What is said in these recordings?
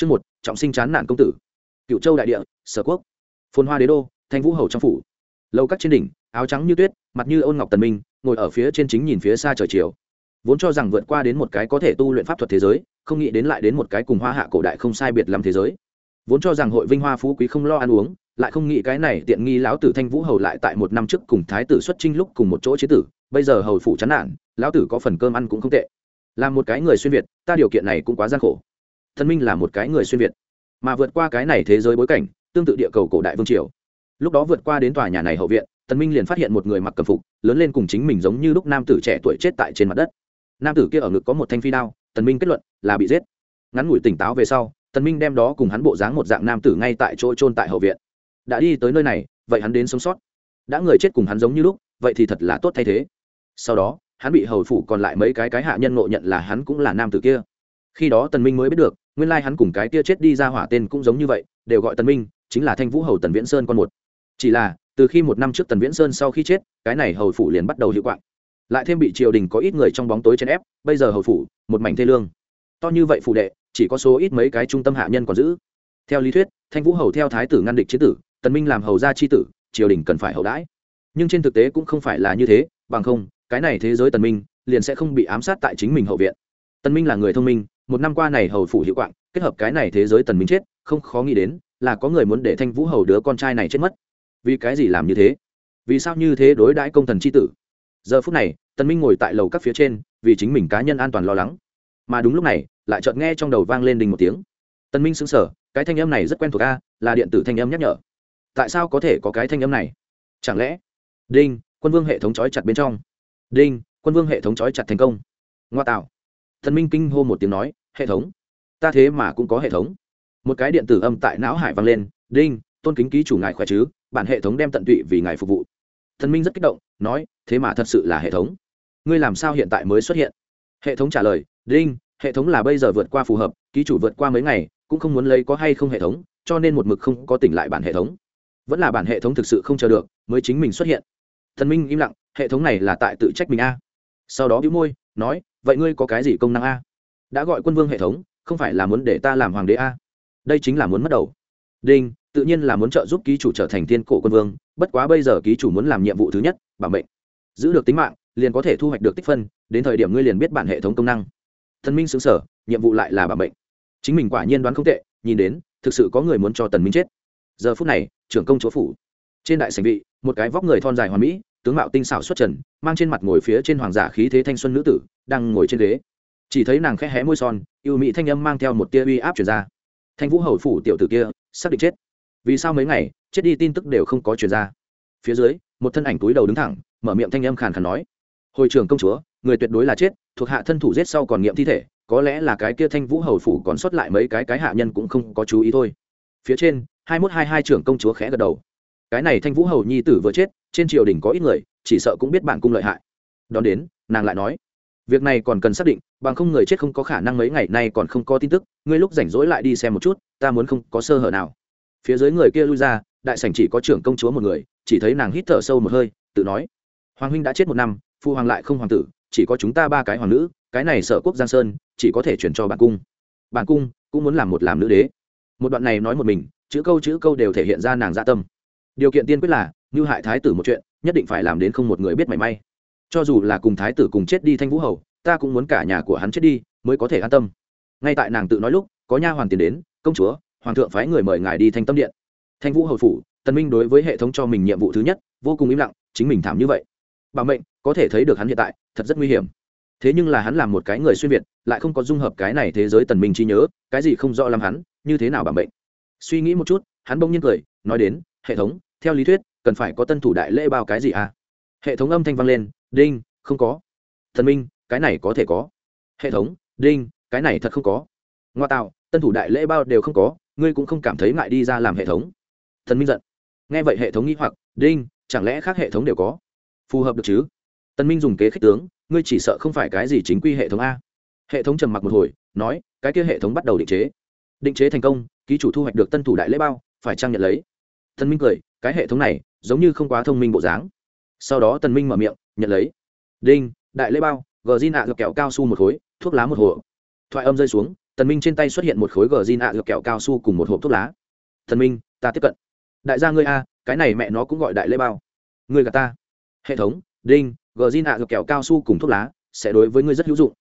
chương một, trọng sinh chán nạn công tử. Cựu châu đại địa, sở quốc. Phồn hoa đế đô, thanh vũ hầu trong phủ. Lâu các trên đỉnh, áo trắng như tuyết, mặt như ôn ngọc tần minh, ngồi ở phía trên chính nhìn phía xa trời chiều. Vốn cho rằng vượt qua đến một cái có thể tu luyện pháp thuật thế giới, không nghĩ đến lại đến một cái cùng hoa hạ cổ đại không sai biệt lắm thế giới. Vốn cho rằng hội vinh hoa phú quý không lo ăn uống, lại không nghĩ cái này tiện nghi lão tử thanh vũ hầu lại tại một năm trước cùng thái tử xuất trinh lúc cùng một chỗ chế tử, bây giờ hầu phủ chán nản, lão tử có phần cơm ăn cũng không tệ. Làm một cái người xuyên việt, ta điều kiện này cũng quá gian khổ thần minh là một cái người xuyên việt, mà vượt qua cái này thế giới bối cảnh, tương tự địa cầu cổ đại vương triều. Lúc đó vượt qua đến tòa nhà này hậu viện tần minh liền phát hiện một người mặc cầm phục, lớn lên cùng chính mình giống như lúc nam tử trẻ tuổi chết tại trên mặt đất. Nam tử kia ở ngực có một thanh phi đao tần minh kết luận là bị giết. Ngắn ngủi tỉnh táo về sau tần minh đem đó cùng hắn bộ dáng một dạng nam tử ngay tại chỗ trôn tại hậu viện. Đã đi tới nơi này, vậy hắn đến sống sót. Đã người chết cùng hắn giống như lúc, vậy thì thật là tốt thay thế. Sau đó, hắn bị hầu phủ còn lại mấy cái cái hạ nhân ngộ nhận là hắn cũng là nam tử kia. Khi đó tần minh mới biết được nguyên lai hắn cùng cái kia chết đi ra hỏa tên cũng giống như vậy, đều gọi tần minh, chính là thanh vũ hầu tần viễn sơn con một. Chỉ là, từ khi một năm trước tần viễn sơn sau khi chết, cái này hầu phủ liền bắt đầu hiệu quạng. Lại thêm bị triều đình có ít người trong bóng tối chèn ép, bây giờ hầu phủ, một mảnh thê lương. To như vậy phủ đệ, chỉ có số ít mấy cái trung tâm hạ nhân còn giữ. Theo lý thuyết, thanh vũ hầu theo thái tử ngăn địch chế tử, tần minh làm hầu gia chi tử, triều đình cần phải hậu đãi. Nhưng trên thực tế cũng không phải là như thế, bằng không, cái này thế giới tần minh, liền sẽ không bị ám sát tại chính mình hậu viện. Tần minh là người thông minh một năm qua này hầu phủ hiệu quạng, kết hợp cái này thế giới tần minh chết, không khó nghĩ đến, là có người muốn để thanh vũ hầu đứa con trai này chết mất. Vì cái gì làm như thế? Vì sao như thế đối đãi công thần chi tử? Giờ phút này, tần minh ngồi tại lầu các phía trên, vì chính mình cá nhân an toàn lo lắng. Mà đúng lúc này, lại chợt nghe trong đầu vang lên đình một tiếng. Tần minh sững sờ, cái thanh âm này rất quen thuộc a, là điện tử thanh âm nhắc nhở. Tại sao có thể có cái thanh âm này? Chẳng lẽ? Đinh, quân vương hệ thống trói chặt bên trong. Đinh, quân vương hệ thống trói chặt thành công. Ngoa tạo thần minh kinh hô một tiếng nói, hệ thống, ta thế mà cũng có hệ thống. Một cái điện tử âm tại não hải vang lên, đinh, tôn kính ký chủ ngài khỏe chứ, bản hệ thống đem tận tụy vì ngài phục vụ. Thần minh rất kích động, nói, thế mà thật sự là hệ thống. Ngươi làm sao hiện tại mới xuất hiện? Hệ thống trả lời, đinh, hệ thống là bây giờ vượt qua phù hợp, ký chủ vượt qua mấy ngày, cũng không muốn lấy có hay không hệ thống, cho nên một mực không có tỉnh lại bản hệ thống. Vẫn là bản hệ thống thực sự không chờ được, mới chính mình xuất hiện. Thần minh im lặng, hệ thống này là tại tự trách mình a. Sau đó bĩu môi, nói vậy ngươi có cái gì công năng a? Đã gọi quân vương hệ thống, không phải là muốn để ta làm hoàng đế a? Đây chính là muốn mất đầu. Đinh, tự nhiên là muốn trợ giúp ký chủ trở thành thiên cổ quân vương, bất quá bây giờ ký chủ muốn làm nhiệm vụ thứ nhất, bảo mệnh. Giữ được tính mạng, liền có thể thu hoạch được tích phân, đến thời điểm ngươi liền biết bản hệ thống công năng. Thần minh xứng sở nhiệm vụ lại là bảo mệnh. Chính mình quả nhiên đoán không tệ, nhìn đến, thực sự có người muốn cho tần minh chết. Giờ phút này, trưởng công chúa phủ. Trên đại sảnh vị, một cái vóc người thon dài hoàn mỹ tướng mạo tinh xảo xuất trần, mang trên mặt ngồi phía trên hoàng giả khí thế thanh xuân nữ tử, đang ngồi trên ghế. Chỉ thấy nàng khẽ hé môi son, yêu mỹ thanh âm mang theo một tia uy áp truyền ra. Thanh vũ hầu phủ tiểu tử kia, xác định chết. Vì sao mấy ngày, chết đi tin tức đều không có truyền ra. Phía dưới, một thân ảnh túi đầu đứng thẳng, mở miệng thanh âm khàn khàn nói. Hồi trưởng công chúa, người tuyệt đối là chết, thuộc hạ thân thủ giết sau còn nghiệm thi thể, có lẽ là cái kia thanh vũ hầu phủ còn sót lại mấy cái cái hạ nhân cũng không có chú ý thôi. Phía trên, hai mốt hai hai trưởng công chúa khẽ gật đầu cái này thanh vũ hầu nhi tử vừa chết, trên triều đình có ít người, chỉ sợ cũng biết bản cung lợi hại. Đón đến, nàng lại nói, việc này còn cần xác định, bằng không người chết không có khả năng mấy ngày nay còn không có tin tức, ngươi lúc rảnh rỗi lại đi xem một chút, ta muốn không có sơ hở nào. Phía dưới người kia lui ra, đại sảnh chỉ có trưởng công chúa một người, chỉ thấy nàng hít thở sâu một hơi, tự nói, hoàng huynh đã chết một năm, phu hoàng lại không hoàng tử, chỉ có chúng ta ba cái hoàng nữ, cái này sở quốc giang sơn, chỉ có thể chuyển cho bản cung. Bản cung cũng muốn làm một làm nữ đế. Một đoạn này nói một mình, chữ câu chữ câu đều thể hiện ra nàng dạ tâm điều kiện tiên quyết là, như hại thái tử một chuyện, nhất định phải làm đến không một người biết mảy may. Cho dù là cùng thái tử cùng chết đi thanh vũ hầu, ta cũng muốn cả nhà của hắn chết đi mới có thể an tâm. Ngay tại nàng tự nói lúc, có nha hoàn tiền đến, công chúa, hoàng thượng phái người mời ngài đi thanh tâm điện. Thanh vũ hầu phủ, tần minh đối với hệ thống cho mình nhiệm vụ thứ nhất, vô cùng im lặng, chính mình thảm như vậy. Bảo mệnh, có thể thấy được hắn hiện tại, thật rất nguy hiểm. Thế nhưng là hắn làm một cái người xuyên việt, lại không có dung hợp cái này thế giới tần minh trí nhớ, cái gì không rõ làm hắn, như thế nào bảo mệnh? Suy nghĩ một chút, hắn bỗng nhiên cười, nói đến, hệ thống theo lý thuyết, cần phải có tân thủ đại lễ bao cái gì à? Hệ thống âm thanh vang lên, đinh, không có. Thần minh, cái này có thể có. Hệ thống, đinh, cái này thật không có. Ngoa tạo, tân thủ đại lễ bao đều không có, ngươi cũng không cảm thấy ngại đi ra làm hệ thống. Thần minh giận. Nghe vậy hệ thống nghĩ hoặc, đinh, chẳng lẽ khác hệ thống đều có? Phù hợp được chứ. Tân minh dùng kế khích tướng, ngươi chỉ sợ không phải cái gì chính quy hệ thống a. Hệ thống trầm mặc một hồi, nói, cái kia hệ thống bắt đầu định chế. Định chế thành công, ký chủ thu hoạch được tân thủ đại lễ bao, phải trang nhận lấy tân minh cười, cái hệ thống này giống như không quá thông minh bộ dáng. Sau đó tần minh mở miệng, nhận lấy. Đinh, đại lễ bao gờ di nạ gặp kẹo cao su một khối, thuốc lá một hồ thoại âm rơi xuống, tần minh trên tay xuất hiện một khối gờ di ạ à kẹo cao su cùng một hộp thuốc lá. Thần minh, ta tiếp cận. Đại gia ngươi a, cái này mẹ nó cũng gọi đại lễ bao. Ngươi gạt ta. Hệ thống, đinh gờ di ạ à kẹo cao su cùng thuốc lá sẽ đối với ngươi rất hữu dụng.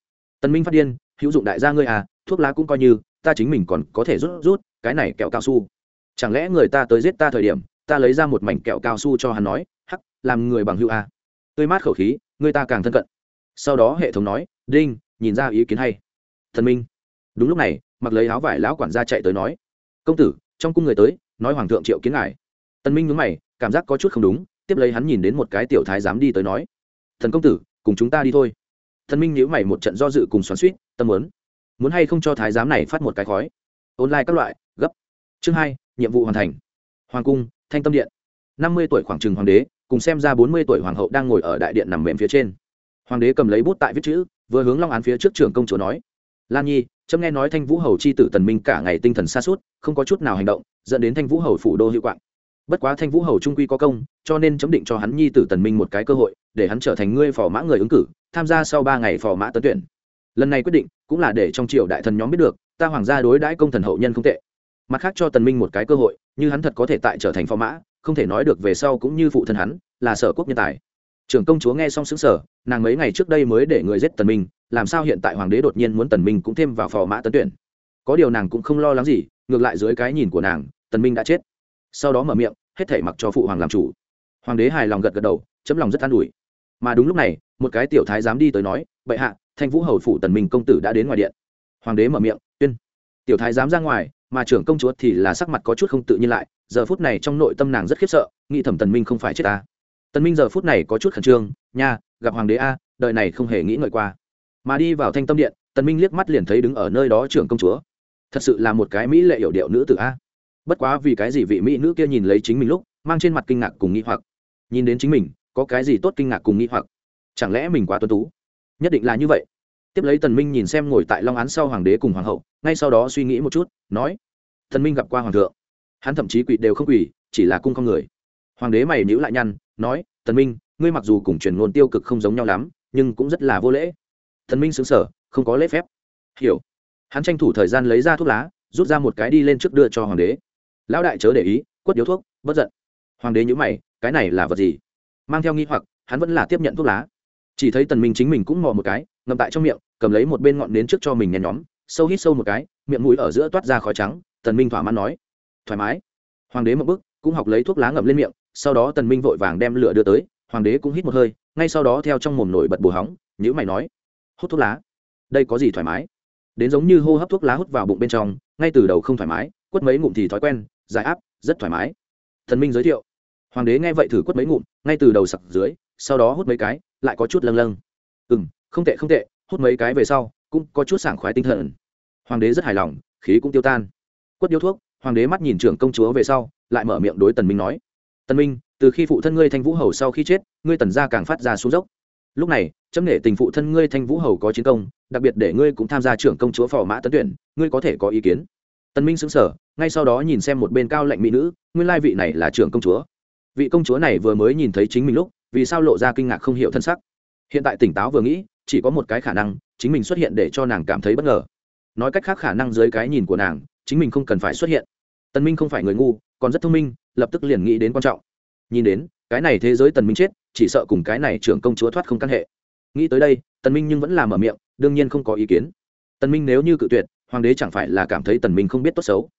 Tần minh phát điên, hữu dụng đại gia ngươi à thuốc lá cũng coi như, ta chính mình còn có thể rút rút, cái này kẹo cao su chẳng lẽ người ta tới giết ta thời điểm, ta lấy ra một mảnh kẹo cao su cho hắn nói, hắc, làm người bằng hữu a tươi mát khẩu khí, người ta càng thân cận. Sau đó hệ thống nói, đinh, nhìn ra ý kiến hay. Thần minh. Đúng lúc này, mặc lấy áo vải lão quản gia chạy tới nói, công tử, trong cung người tới, nói hoàng thượng triệu kiến ngài. Tần minh nhướng mày, cảm giác có chút không đúng, tiếp lấy hắn nhìn đến một cái tiểu thái giám đi tới nói, thần công tử, cùng chúng ta đi thôi. Thần minh nhíu mày một trận do dự cùng xoắn suýt tâm muốn muốn hay không cho thái giám này phát một cái khói? Online các loại, gấp. Chương hai nhiệm vụ hoàn thành. Hoàng cung, thanh tâm điện. Năm mươi tuổi khoảng trừng hoàng đế, cùng xem ra bốn mươi tuổi hoàng hậu đang ngồi ở đại điện nằm mềm phía trên. Hoàng đế cầm lấy bút tại viết chữ, vừa hướng long án phía trước trường công chúa nói, lan nhi trâm nghe nói thanh vũ hầu c h i tử tần minh cả ngày tinh thần xa suốt không có chút nào hành động, dẫn đến thanh vũ hầu phủ đô hữu quạng. Bất quá thanh vũ hầu trung quy có công, cho nên chấm định cho hắn nhi tử tần minh một cái cơ hội, để hắn trở thành ngươi phò mã người ứng cử, tham gia sau ba ngày phò mã tấn tuyển. Lần này quyết định, cũng là để trong triều đại thần nhóm biết được, ta hoàng gia đối đãi công thần hậu nhân không tệ mặt khác cho tần minh một cái cơ hội, như hắn thật có thể tại trở thành phò mã, không thể nói được về sau cũng như phụ thân hắn, là sở quốc nhân tài. Trưởng công chúa nghe xong xứng sở nàng mấy ngày trước đây mới để người giết tần minh, làm sao hiện tại hoàng đế đột nhiên muốn tần minh cũng thêm vào phò mã tấn tuyển? Có điều nàng cũng không lo lắng gì, ngược lại dưới cái nhìn của nàng, tần minh đã chết. Sau đó mở miệng, hết thảy mặc cho phụ hoàng làm chủ. Hoàng đế hài lòng gật gật đầu, chấm lòng rất an ủi. Mà đúng lúc này, một cái tiểu thái dám đi tới nói, bệ hạ, thanh vũ hầu phủ tần minh công tử đã đến ngoài điện. Hoàng đế mở miệng, tuyên. Tiểu thái dám ra ngoài mà trưởng công chúa thì là sắc mặt có chút không tự nhiên lại, giờ phút này trong nội tâm nàng rất khiếp sợ, nghĩ thẩm tần minh không phải chết ta. Tần minh giờ phút này có chút khẩn trương, nha, gặp hoàng đế a, đời này không hề nghĩ ngợi qua. Mà đi vào thanh tâm điện, tần minh liếc mắt liền thấy đứng ở nơi đó trưởng công chúa. Thật sự là một cái mỹ lệ hiểu điệu nữ tử a. Bất quá vì cái gì vị mỹ nữ kia nhìn lấy chính mình lúc, mang trên mặt kinh ngạc cùng nghi hoặc. Nhìn đến chính mình, có cái gì tốt kinh ngạc cùng nghi hoặc? Chẳng lẽ mình quá tuấn tú? Nhất định là như vậy. Tiếp lấy tần minh nhìn xem ngồi tại long án sau hoàng đế cùng hoàng hậu, ngay sau đó suy nghĩ một chút, nói Thần minh gặp qua hoàng thượng. Hắn thậm chí quỳ đều không quỳ chỉ là cung con người. Hoàng đế mày nhíu lại nhăn, nói, Thần minh, ngươi mặc dù cùng truyền ngôn tiêu cực không giống nhau lắm, nhưng cũng rất là vô lễ. Thần minh sững sờ, không có lễ phép. Hiểu. Hắn tranh thủ thời gian lấy ra thuốc lá, rút ra một cái đi lên trước đưa cho hoàng đế. Lão đại chớ để ý, quất điếu thuốc, bất giận. Hoàng đế nhữ mày, cái này là vật gì? Mang theo nghi hoặc, hắn vẫn là tiếp nhận thuốc lá. Chỉ thấy tần minh chính mình cũng mò một cái, ngậm tại trong miệng, cầm lấy một bên ngọn nến trước cho mình nhen nhóm, sâu hít sâu một cái, miệng mũi ở giữa toát ra khói trắng tần minh thỏa mãn nói. Thoải mái. Hoàng đế một bước cũng học lấy thuốc lá ngậm lên miệng, sau đó tần minh vội vàng đem lửa đưa tới, hoàng đế cũng hít một hơi, ngay sau đó theo trong mồm nổi bật bù hóng nhữ mày nói, hút thuốc lá? Đây có gì thoải mái? Đến giống như hô hấp thuốc lá hút vào bụng bên trong, ngay từ đầu không thoải mái, quất mấy ngụm thì thói quen, giải áp, rất thoải mái. Thần minh giới thiệu. Hoàng đế nghe vậy thử quất mấy ngụm, ngay từ đầu sặc dưới, sau đó hút mấy cái, lại có chút lâng lâng. Ừ m không tệ không tệ, hút mấy cái về sau, cũng có chút sảng khoái tinh thần. Hoàng đế rất hài lòng, khí cũng tiêu tan quất điếu thuốc, hoàng đế mắt nhìn trưởng công chúa về sau, lại mở miệng đối tần minh nói, tần minh, từ khi phụ thân ngươi thanh vũ hầu sau khi chết, ngươi tần gia càng phát ra xuống dốc. Lúc này, chấm nể tình phụ thân ngươi thanh vũ hầu có chiến công, đặc biệt để ngươi cũng tham gia trưởng công chúa phò mã tấn tuyển, ngươi có thể có ý kiến. Tần minh sững sờ, ngay sau đó nhìn xem một bên cao lệnh mỹ nữ, nguyên lai vị này là trưởng công chúa. Vị công chúa này vừa mới nhìn thấy chính mình lúc, vì sao lộ ra kinh ngạc không hiểu thân sắc. Hiện tại tỉnh táo vừa nghĩ, chỉ có một cái khả năng, chính mình xuất hiện để cho nàng cảm thấy bất ngờ. Nói cách khác khả năng dưới cái nhìn của nàng chính mình không cần phải xuất hiện. Tần minh không phải người ngu, còn rất thông minh, lập tức liền nghĩ đến quan trọng. Nhìn đến, cái này thế giới tần minh chết, chỉ sợ cùng cái này trưởng công chúa thoát không căn hệ. Nghĩ tới đây, tần minh nhưng vẫn làm ở miệng, đương nhiên không có ý kiến. Tần minh nếu như cự tuyệt, hoàng đế chẳng phải là cảm thấy tần minh không biết tốt xấu.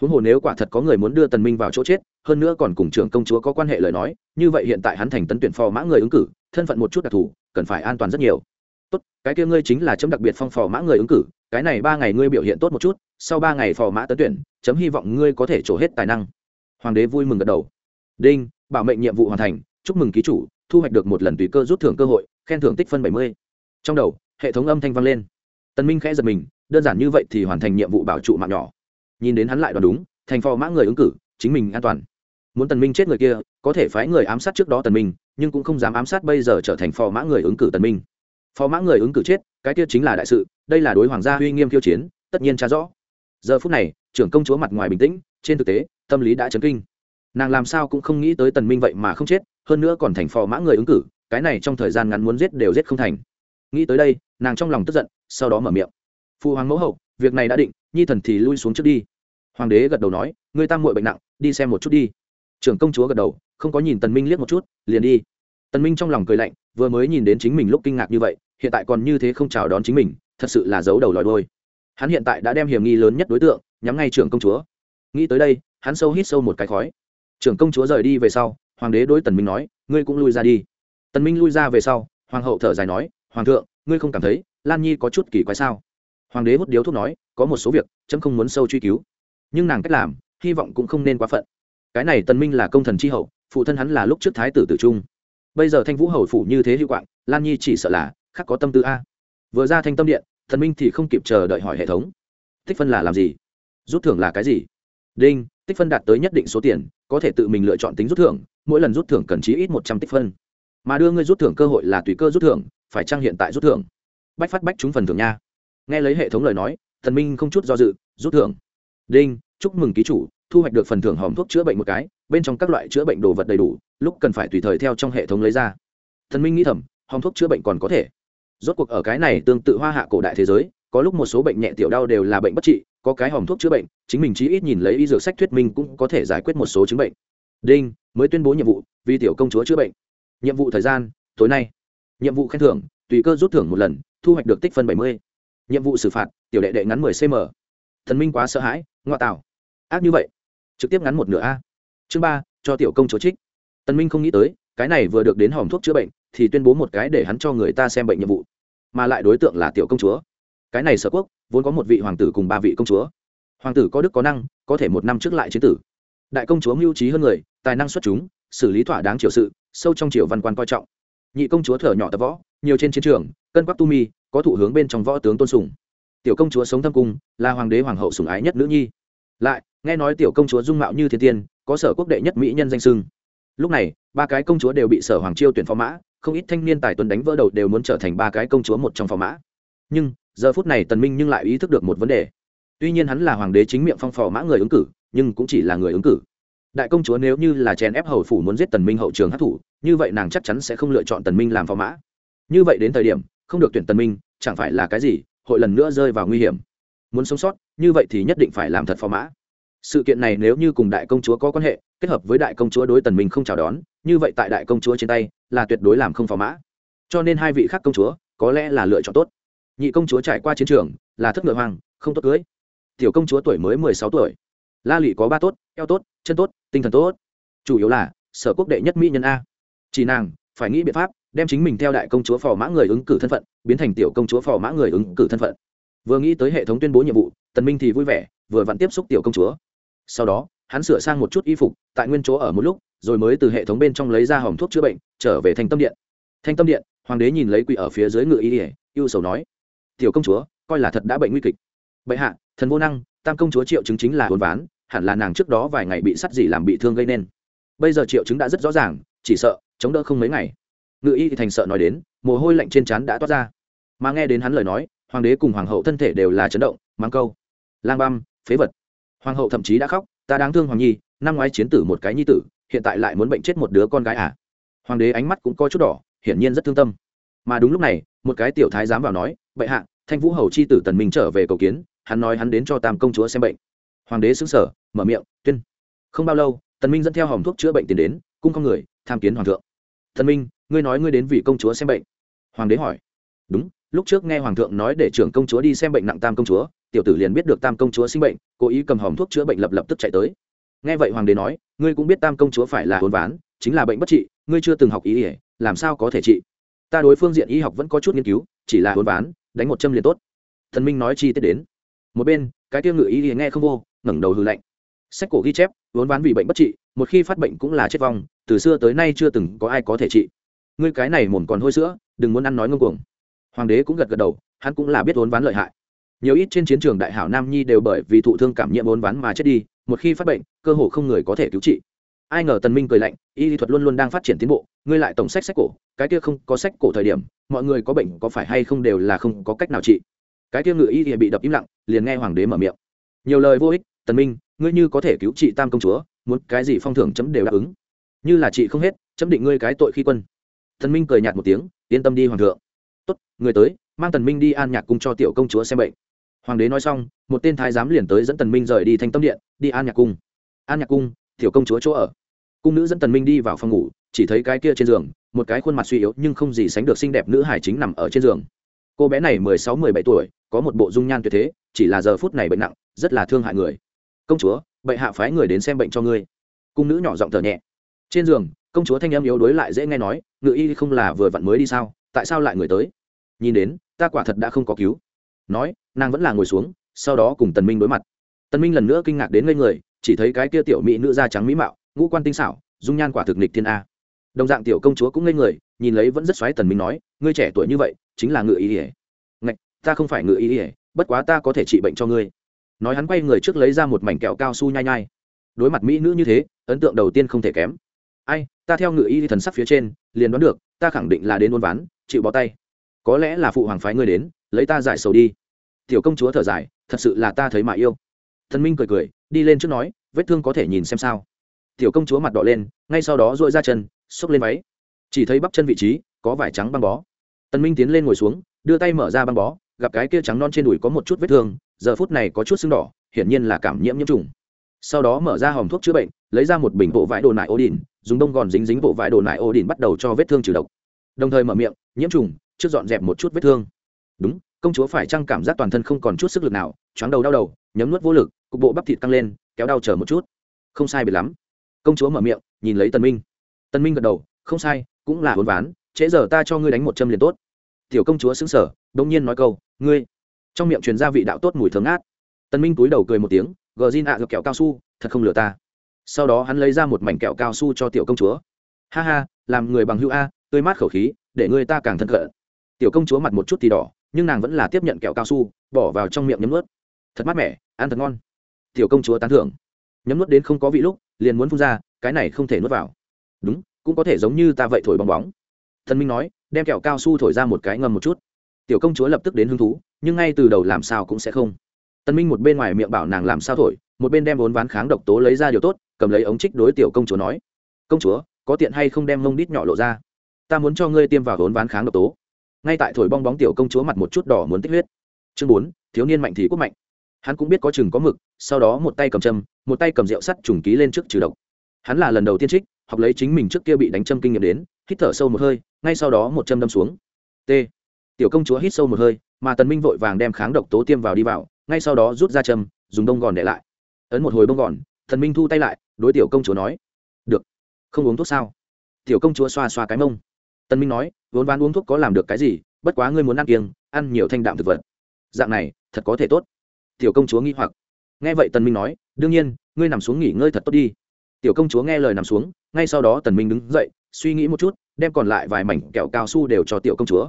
Huống hồ nếu quả thật có người muốn đưa tần minh vào chỗ chết, hơn nữa còn cùng trưởng công chúa có quan hệ lời nói, như vậy hiện tại hắn thành tấn tuyển phò mã người ứng cử, thân phận một chút đặc thù, cần phải an toàn rất nhiều. Tốt, cái kia ngươi chính là chấm đặc biệt phong phò mã người ứng cử cái này ba ngày ngươi biểu hiện tốt một chút, sau ba ngày phò mã tấn tuyển, chấm hy vọng ngươi có thể trổ hết tài năng. Hoàng đế vui mừng gật đầu. Đinh, bảo mệnh nhiệm vụ hoàn thành, chúc mừng ký chủ, thu hoạch được một lần tùy cơ rút thưởng cơ hội, khen thưởng tích phân bảy mươi. Trong đầu, hệ thống âm thanh vang lên. Tần minh khẽ giật mình, đơn giản như vậy thì hoàn thành nhiệm vụ bảo trụ mạng nhỏ. Nhìn đến hắn lại đoán đúng, thành phò mã người ứng cử, chính mình an toàn. Muốn tần minh chết người kia, có thể phái người ám sát trước đó tần minh, nhưng cũng không dám ám sát bây giờ trở thành phò mã người ứng cử tần minh phó mã người ứng cử chết, cái kia chính là đại sự, đây là đối hoàng gia uy nghiêm khiêu chiến, tất nhiên tra rõ. Giờ phút này, trưởng công chúa mặt ngoài bình tĩnh, trên thực tế, tâm lý đã chấn kinh. Nàng làm sao cũng không nghĩ tới tần minh vậy mà không chết, hơn nữa còn thành phò mã người ứng cử, cái này trong thời gian ngắn muốn giết đều giết không thành. Nghĩ tới đây, nàng trong lòng tức giận, sau đó mở miệng. Phụ hoàng mẫu hậu, việc này đã định, nhi thần thì lui xuống trước đi. Hoàng đế gật đầu nói ngươi tam muội bệnh nặng, đi xem một chút đi. Trưởng công chúa gật đầu, không có nhìn tần minh liếc một chút, liền đi tần minh trong lòng cười lạnh, vừa mới nhìn đến chính mình lúc kinh ngạc như vậy, hiện tại còn như thế không chào đón chính mình, thật sự là giấu đầu lòi đuôi. Hắn hiện tại đã đem hiểm nghi lớn nhất đối tượng, nhắm ngay trưởng công chúa. Nghĩ tới đây, hắn sâu hít sâu một cái khói. Trưởng công chúa rời đi về sau, hoàng đế đối tần minh nói, ngươi cũng lui ra đi. Tần minh lui ra về sau, hoàng hậu thở dài nói, hoàng thượng, ngươi không cảm thấy lan nhi có chút kỳ quái sao? Hoàng đế hút điếu thuốc nói, có một số việc, chấm không muốn sâu truy cứu. Nhưng nàng cách làm, hy vọng cũng không nên quá phận. Cái này tần minh là công thần tri hậu, phụ thân hắn là lúc trước thái tử tử trung bây giờ thanh vũ hầu phủ như thế hữu quạng, lan nhi chỉ sợ là khắc có tâm tư a. Vừa ra thanh tâm điện, thần minh thì không kịp chờ đợi hỏi hệ thống. Tích phân là làm gì? Rút thưởng là cái gì? Đinh, tích phân đạt tới nhất định số tiền, có thể tự mình lựa chọn tính rút thưởng, mỗi lần rút thưởng cần chí ít một trăm tích phân. Mà đưa ngươi rút thưởng cơ hội là tùy cơ rút thưởng, phải trang hiện tại rút thưởng? Bách phát bách trúng phần thưởng nha. Nghe lấy hệ thống lời nói, thần minh không chút do dự, rút thưởng. Đinh, chúc mừng ký chủ, thu hoạch được phần thưởng hòm thuốc chữa bệnh một cái, bên trong các loại chữa bệnh đồ vật đầy đủ lúc cần phải tùy thời theo trong hệ thống lấy ra. Thần minh nghĩ thầm hòm thuốc chữa bệnh còn có thể. Rốt cuộc ở cái này tương tự hoa hạ cổ đại thế giới, có lúc một số bệnh nhẹ tiểu đau đều là bệnh bất trị, có cái hòm thuốc chữa bệnh, chính mình chí ít nhìn lấy y dược sách thuyết minh cũng có thể giải quyết một số chứng bệnh. Đinh, mới tuyên bố nhiệm vụ, vì tiểu công chúa chữa bệnh. Nhiệm vụ thời gian, tối nay. Nhiệm vụ khen thưởng, tùy cơ rút thưởng một lần, thu hoạch được tích phân bảy mươi. Nhiệm vụ xử phạt, tiểu đệ đệ ngắn mười cm thần minh quá sợ hãi ngoại tạo. Ác như vậy. Trực tiếp ngắn một nửa a. Chương ba, cho tiểu công chúa trích tần minh không nghĩ tới, cái này vừa được đến hòm thuốc chữa bệnh, thì tuyên bố một cái để hắn cho người ta xem bệnh nhiệm vụ. Mà lại đối tượng là tiểu công chúa. Cái này sở quốc, vốn có một vị hoàng tử cùng ba vị công chúa. Hoàng tử có đức có năng, có thể một năm trước lại chiến tử. Đại công chúa mưu trí hơn người, tài năng xuất chúng, xử lý thỏa đáng triều sự, sâu trong triều văn quan coi trọng. Nhị công chúa thở nhỏ tập võ, nhiều trên chiến trường, cân quắc tu mi, có thụ hướng bên trong võ tướng tôn sùng. Tiểu công chúa sống thâm cung, là hoàng đế hoàng hậu sủng ái nhất nữ nhi. Lại, nghe nói tiểu công chúa dung mạo như thiên tiên, có sở quốc đệ nhất mỹ nhân danh sưng lúc này, ba cái công chúa đều bị sở hoàng chiêu tuyển phó mã, không ít thanh niên tài tuấn đánh vỡ đầu đều muốn trở thành ba cái công chúa một trong phó mã. Nhưng, giờ phút này tần minh nhưng lại ý thức được một vấn đề. Tuy nhiên hắn là hoàng đế chính miệng phong phò mã người ứng cử, nhưng cũng chỉ là người ứng cử. Đại công chúa nếu như là chèn ép hầu phủ muốn giết tần minh hậu trường hát thủ như vậy nàng chắc chắn sẽ không lựa chọn tần minh làm phò mã. Như vậy đến thời điểm, không được tuyển tần minh, chẳng phải là cái gì, hội lần nữa rơi vào nguy hiểm. Muốn sống sót, như vậy thì nhất định phải làm thật phò mã sự kiện này nếu như cùng đại công chúa có quan hệ, kết hợp với đại công chúa đối tần minh không chào đón, như vậy tại đại công chúa trên tay là tuyệt đối làm không phò mã. Cho nên hai vị khác công chúa, có lẽ là lựa chọn tốt. Nhị công chúa trải qua chiến trường, là thất ngựa hoàng không tốt cưới. Tiểu công chúa tuổi mới mười sáu tuổi. La lụy có ba tốt, eo tốt, chân tốt, tinh thần tốt. Chủ yếu là, sở quốc đệ nhất mỹ nhân a. Chỉ nàng, phải nghĩ biện pháp, đem chính mình theo đại công chúa phò mã người ứng cử thân phận, biến thành tiểu công chúa phò mã người ứng cử thân phận. Vừa nghĩ tới hệ thống tuyên bố nhiệm vụ, tần minh thì vui vẻ, vừa vặn tiếp xúc tiểu công chúa sau đó, hắn sửa sang một chút y phục, tại nguyên chỗ ở một lúc, rồi mới từ hệ thống bên trong lấy ra hòm thuốc chữa bệnh, trở về thanh tâm điện. Thanh tâm điện, hoàng đế nhìn lấy quỷ ở phía dưới ngựa y ỉa yêu sầu nói, tiểu công chúa, coi là thật đã bệnh nguy kịch. Bệ hạ, thần vô năng, tam công chúa triệu chứng chính là hồn ván, hẳn là nàng trước đó vài ngày bị sắt gì làm bị thương gây nên. Bây giờ triệu chứng đã rất rõ ràng, chỉ sợ, chống đỡ không mấy ngày. Ngự y thì thành sợ nói đến, mồ hôi lạnh trên trán đã toát ra. Mà nghe đến hắn lời nói, hoàng đế cùng hoàng hậu thân thể đều là chấn động, mang câu, lang băm, phế vật hoàng hậu thậm chí đã khóc, ta đáng thương hoàng nhi, năm ngoái chiến tử một cái nhi tử, hiện tại lại muốn bệnh chết một đứa con gái à? Hoàng đế ánh mắt cũng coi chút đỏ, hiển nhiên rất thương tâm. Mà đúng lúc này, một cái tiểu thái dám vào nói, bệ hạ, thanh vũ hầu chi tử tần minh trở về cầu kiến, hắn nói hắn đến cho tam công chúa xem bệnh. Hoàng đế xứng sở mở miệng, tuyên. Không bao lâu, tần minh dẫn theo hòm thuốc chữa bệnh tiền đến, cung con người, tham kiến hoàng thượng. Tần minh, ngươi nói ngươi đến vì công chúa xem bệnh. Hoàng đế hỏi. Đúng, lúc trước nghe hoàng thượng nói để trưởng công chúa đi xem bệnh nặng tam công chúa tiểu tử liền biết được tam công chúa sinh bệnh, cố ý cầm hòm thuốc chữa bệnh lập lập tức chạy tới. Nghe vậy hoàng đế nói, ngươi cũng biết tam công chúa phải là hôn ván, chính là bệnh bất trị, ngươi chưa từng học ý ỉa làm sao có thể trị? Ta đối phương diện y học vẫn có chút nghiên cứu, chỉ là hôn ván, đánh một châm liền tốt. Thần minh nói chi tiết đến. Một bên, cái tiêu ngự ý nghe không vô, ngẩng đầu hư lạnh. Sách cổ ghi chép vốn ván vì bệnh bất trị, một khi phát bệnh cũng là chết vong, từ xưa tới nay chưa từng có ai có thể trị. Ngươi cái này mồn còn hôi sữa, đừng muốn ăn nói ngông cuồng. Hoàng đế cũng gật gật đầu, hắn cũng là biết vốn ván lợi hại nhiều ít trên chiến trường đại hảo nam nhi đều bởi vì thụ thương cảm nhiễm bốn ván mà chết đi, một khi phát bệnh, cơ hồ không người có thể cứu trị. Ai ngờ tần minh cười lạnh, y lý thuật luôn luôn đang phát triển tiến bộ, ngươi lại tổng sách sách cổ, cái kia không có sách cổ thời điểm, mọi người có bệnh có phải hay không đều là không có cách nào trị. Cái kia ngự y thì bị đập im lặng, liền nghe hoàng đế mở miệng. Nhiều lời vô ích, tần minh, ngươi như có thể cứu trị tam công chúa, muốn cái gì phong thưởng chấm đều đáp ứng. Như là trị không hết, chấm định ngươi cái tội khi quân. Tần minh cười nhạt một tiếng, yên tâm đi hoàng thượng. Tốt, người tới, mang tần minh đi an nhạc cung cho tiểu công chúa xem bệnh hoàng đế nói xong, một tên thái giám liền tới dẫn tần minh rời đi thanh tâm điện, đi an nhạc cung. An nhạc cung, tiểu công chúa chỗ ở. Cung nữ dẫn tần minh đi vào phòng ngủ, chỉ thấy cái kia trên giường, một cái khuôn mặt suy yếu nhưng không gì sánh được xinh đẹp nữ hải chính nằm ở trên giường. Cô bé này mười sáu, mười bảy tuổi, có một bộ dung nhan tuyệt thế, chỉ là giờ phút này bệnh nặng, rất là thương hại người. Công chúa, bệ hạ phái người đến xem bệnh cho ngươi. Cung nữ nhỏ giọng thở nhẹ. Trên giường, công chúa thanh âm yếu đuối lại dễ nghe nói, ngự y không là vừa vặn mới đi sao? Tại sao lại người tới? Nhìn đến, ta quả thật đã không có cứu nói, nàng vẫn là ngồi xuống, sau đó cùng tần minh đối mặt. Tần minh lần nữa kinh ngạc đến ngây người, chỉ thấy cái kia tiểu mỹ nữ da trắng mỹ mạo, ngũ quan tinh xảo, dung nhan quả thực nịch thiên a. Đồng dạng tiểu công chúa cũng ngây người, nhìn lấy vẫn rất xoáy tần minh nói, ngươi trẻ tuổi như vậy, chính là ngựa y ỉa ngạch, ta không phải ngựa y ỉa bất quá ta có thể trị bệnh cho ngươi. Nói hắn quay người trước lấy ra một mảnh kẹo cao su nhai nhai. Đối mặt mỹ nữ như thế, ấn tượng đầu tiên không thể kém. Ai, ta theo ngựa y thần sắc phía trên, liền đoán được, ta khẳng định là đến ôn ván, chịu bó tay. Có lẽ là phụ hoàng phái ngươi đến lấy ta giải sầu đi. Tiểu công chúa thở dài, thật sự là ta thấy mà yêu. Thần minh cười cười, đi lên trước nói, vết thương có thể nhìn xem sao. Tiểu công chúa mặt đỏ lên, ngay sau đó dội ra chân, xốc lên váy. Chỉ thấy bắp chân vị trí, có vải trắng băng bó. Tần minh tiến lên ngồi xuống, đưa tay mở ra băng bó, gặp cái kia trắng non trên đùi có một chút vết thương, giờ phút này có chút sưng đỏ, hiển nhiên là cảm nhiễm nhiễm trùng. Sau đó mở ra hòm thuốc chữa bệnh, lấy ra một bình bộ vải đồ nại ô đỉnh dùng đông gòn dính dính bộ vải đồ nại ô đỉnh bắt đầu cho vết thương trừ độc. Đồng thời mở miệng, nhiễm trùng, trước dọn dẹp một chút vết thương đúng, công chúa phải chăng cảm giác toàn thân không còn chút sức lực nào chóng đầu đau đầu, nhấm nuốt vô lực, cục bộ bắp thịt căng lên, kéo đau chờ một chút. Không sai biệt lắm. Công chúa mở miệng, nhìn lấy tần minh. Tần minh gật đầu, không sai, cũng là hôn ván, trễ giờ ta cho ngươi đánh một châm liền tốt. Tiểu công chúa sững sờ đông nhiên nói câu, ngươi. Trong miệng truyền ra vị đạo tốt mùi thơm ngát. Tần minh cúi đầu cười một tiếng, gờ zin ạ à kẹo cao su, thật không lừa ta. Sau đó hắn lấy ra một mảnh kẹo cao su cho tiểu công chúa. Ha ha, làm người bằng hữu a, tươi mát khẩu khí, để ngươi ta càng thân cận. Tiểu công chúa mặt một chút thì đỏ nhưng nàng vẫn là tiếp nhận kẹo cao su, bỏ vào trong miệng nhấm nuốt. Thật mát mẻ, ăn thật ngon. Tiểu công chúa tán thưởng. Nhấm nuốt đến không có vị lúc, liền muốn phun ra, cái này không thể nuốt vào. Đúng, cũng có thể giống như ta vậy thổi bong bóng. Thần minh nói, đem kẹo cao su thổi ra một cái ngầm một chút. Tiểu công chúa lập tức đến hứng thú, nhưng ngay từ đầu làm sao cũng sẽ không. Tân minh một bên ngoài miệng bảo nàng làm sao thổi, một bên đem vốn ván kháng độc tố lấy ra điều tốt, cầm lấy ống trích đối tiểu công chúa nói. Công chúa, có tiện hay không đem mông đít nhỏ lộ ra? Ta muốn cho ngươi tiêm vào vốn ván kháng độc tố ngay tại thổi bong bóng tiểu công chúa mặt một chút đỏ muốn tích huyết. Chương bốn, thiếu niên mạnh thì quốc mạnh. Hắn cũng biết có chừng có mực, sau đó một tay cầm châm, một tay cầm rượu sắt trùng ký lên trước trừ độc. Hắn là lần đầu tiên trích, học lấy chính mình trước kia bị đánh châm kinh nghiệm đến, hít thở sâu một hơi, ngay sau đó một châm đâm xuống. T. Tiểu công chúa hít sâu một hơi, mà tần minh vội vàng đem kháng độc tố tiêm vào đi vào, ngay sau đó rút ra châm, dùng đông gòn để lại. Ấn một hồi bông gòn thần minh thu tay lại, đối tiểu công chúa nói, được, không uống thuốc sao? Tiểu công chúa xoa xoa cái mông. Tần minh nói vốn ván uống thuốc có làm được cái gì, bất quá ngươi muốn ăn kiêng, ăn nhiều thanh đạm thực vật. Dạng này, thật có thể tốt. Tiểu công chúa nghi hoặc. Nghe vậy tần minh nói, đương nhiên, ngươi nằm xuống nghỉ ngơi thật tốt đi. Tiểu công chúa nghe lời nằm xuống, ngay sau đó tần minh đứng dậy, suy nghĩ một chút, đem còn lại vài mảnh kẹo cao su đều cho tiểu công chúa.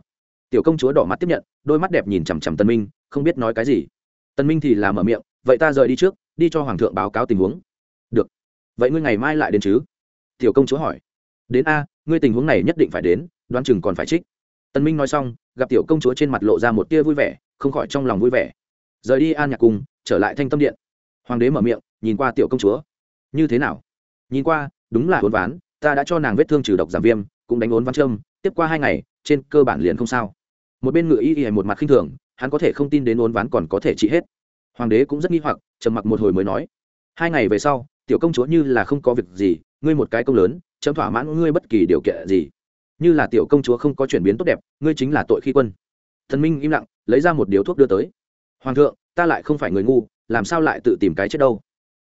Tiểu công chúa đỏ mặt tiếp nhận, đôi mắt đẹp nhìn chằm chằm tần minh, không biết nói cái gì. Tần minh thì làm mở miệng, vậy ta rời đi trước, đi cho hoàng thượng báo cáo tình huống. Được. Vậy ngươi ngày mai lại đến chứ? Tiểu công chúa hỏi. Đến a, ngươi tình huống này nhất định phải đến đoán chừng còn phải trích. Tần minh nói xong, gặp tiểu công chúa trên mặt lộ ra một tia vui vẻ, không khỏi trong lòng vui vẻ. Rời đi an nhạc cung, trở lại thanh tâm điện. Hoàng đế mở miệng, nhìn qua tiểu công chúa. Như thế nào? Nhìn qua, đúng là uốn ván, ta đã cho nàng vết thương trừ độc giảm viêm, cũng đánh uốn ván trâm tiếp qua hai ngày, trên cơ bản liền không sao. Một bên ngự y y một mặt khinh thường, hắn có thể không tin đến uốn ván còn có thể trị hết. Hoàng đế cũng rất nghi hoặc, trầm mặc một hồi mới nói. Hai ngày về sau, tiểu công chúa như là không có việc gì, ngươi một cái công lớn, chấm thỏa mãn ngươi bất kỳ điều kiện gì như là tiểu công chúa không có chuyển biến tốt đẹp, ngươi chính là tội khi quân. Thần minh im lặng, lấy ra một điếu thuốc đưa tới. Hoàng thượng, ta lại không phải người ngu, làm sao lại tự tìm cái chết đâu?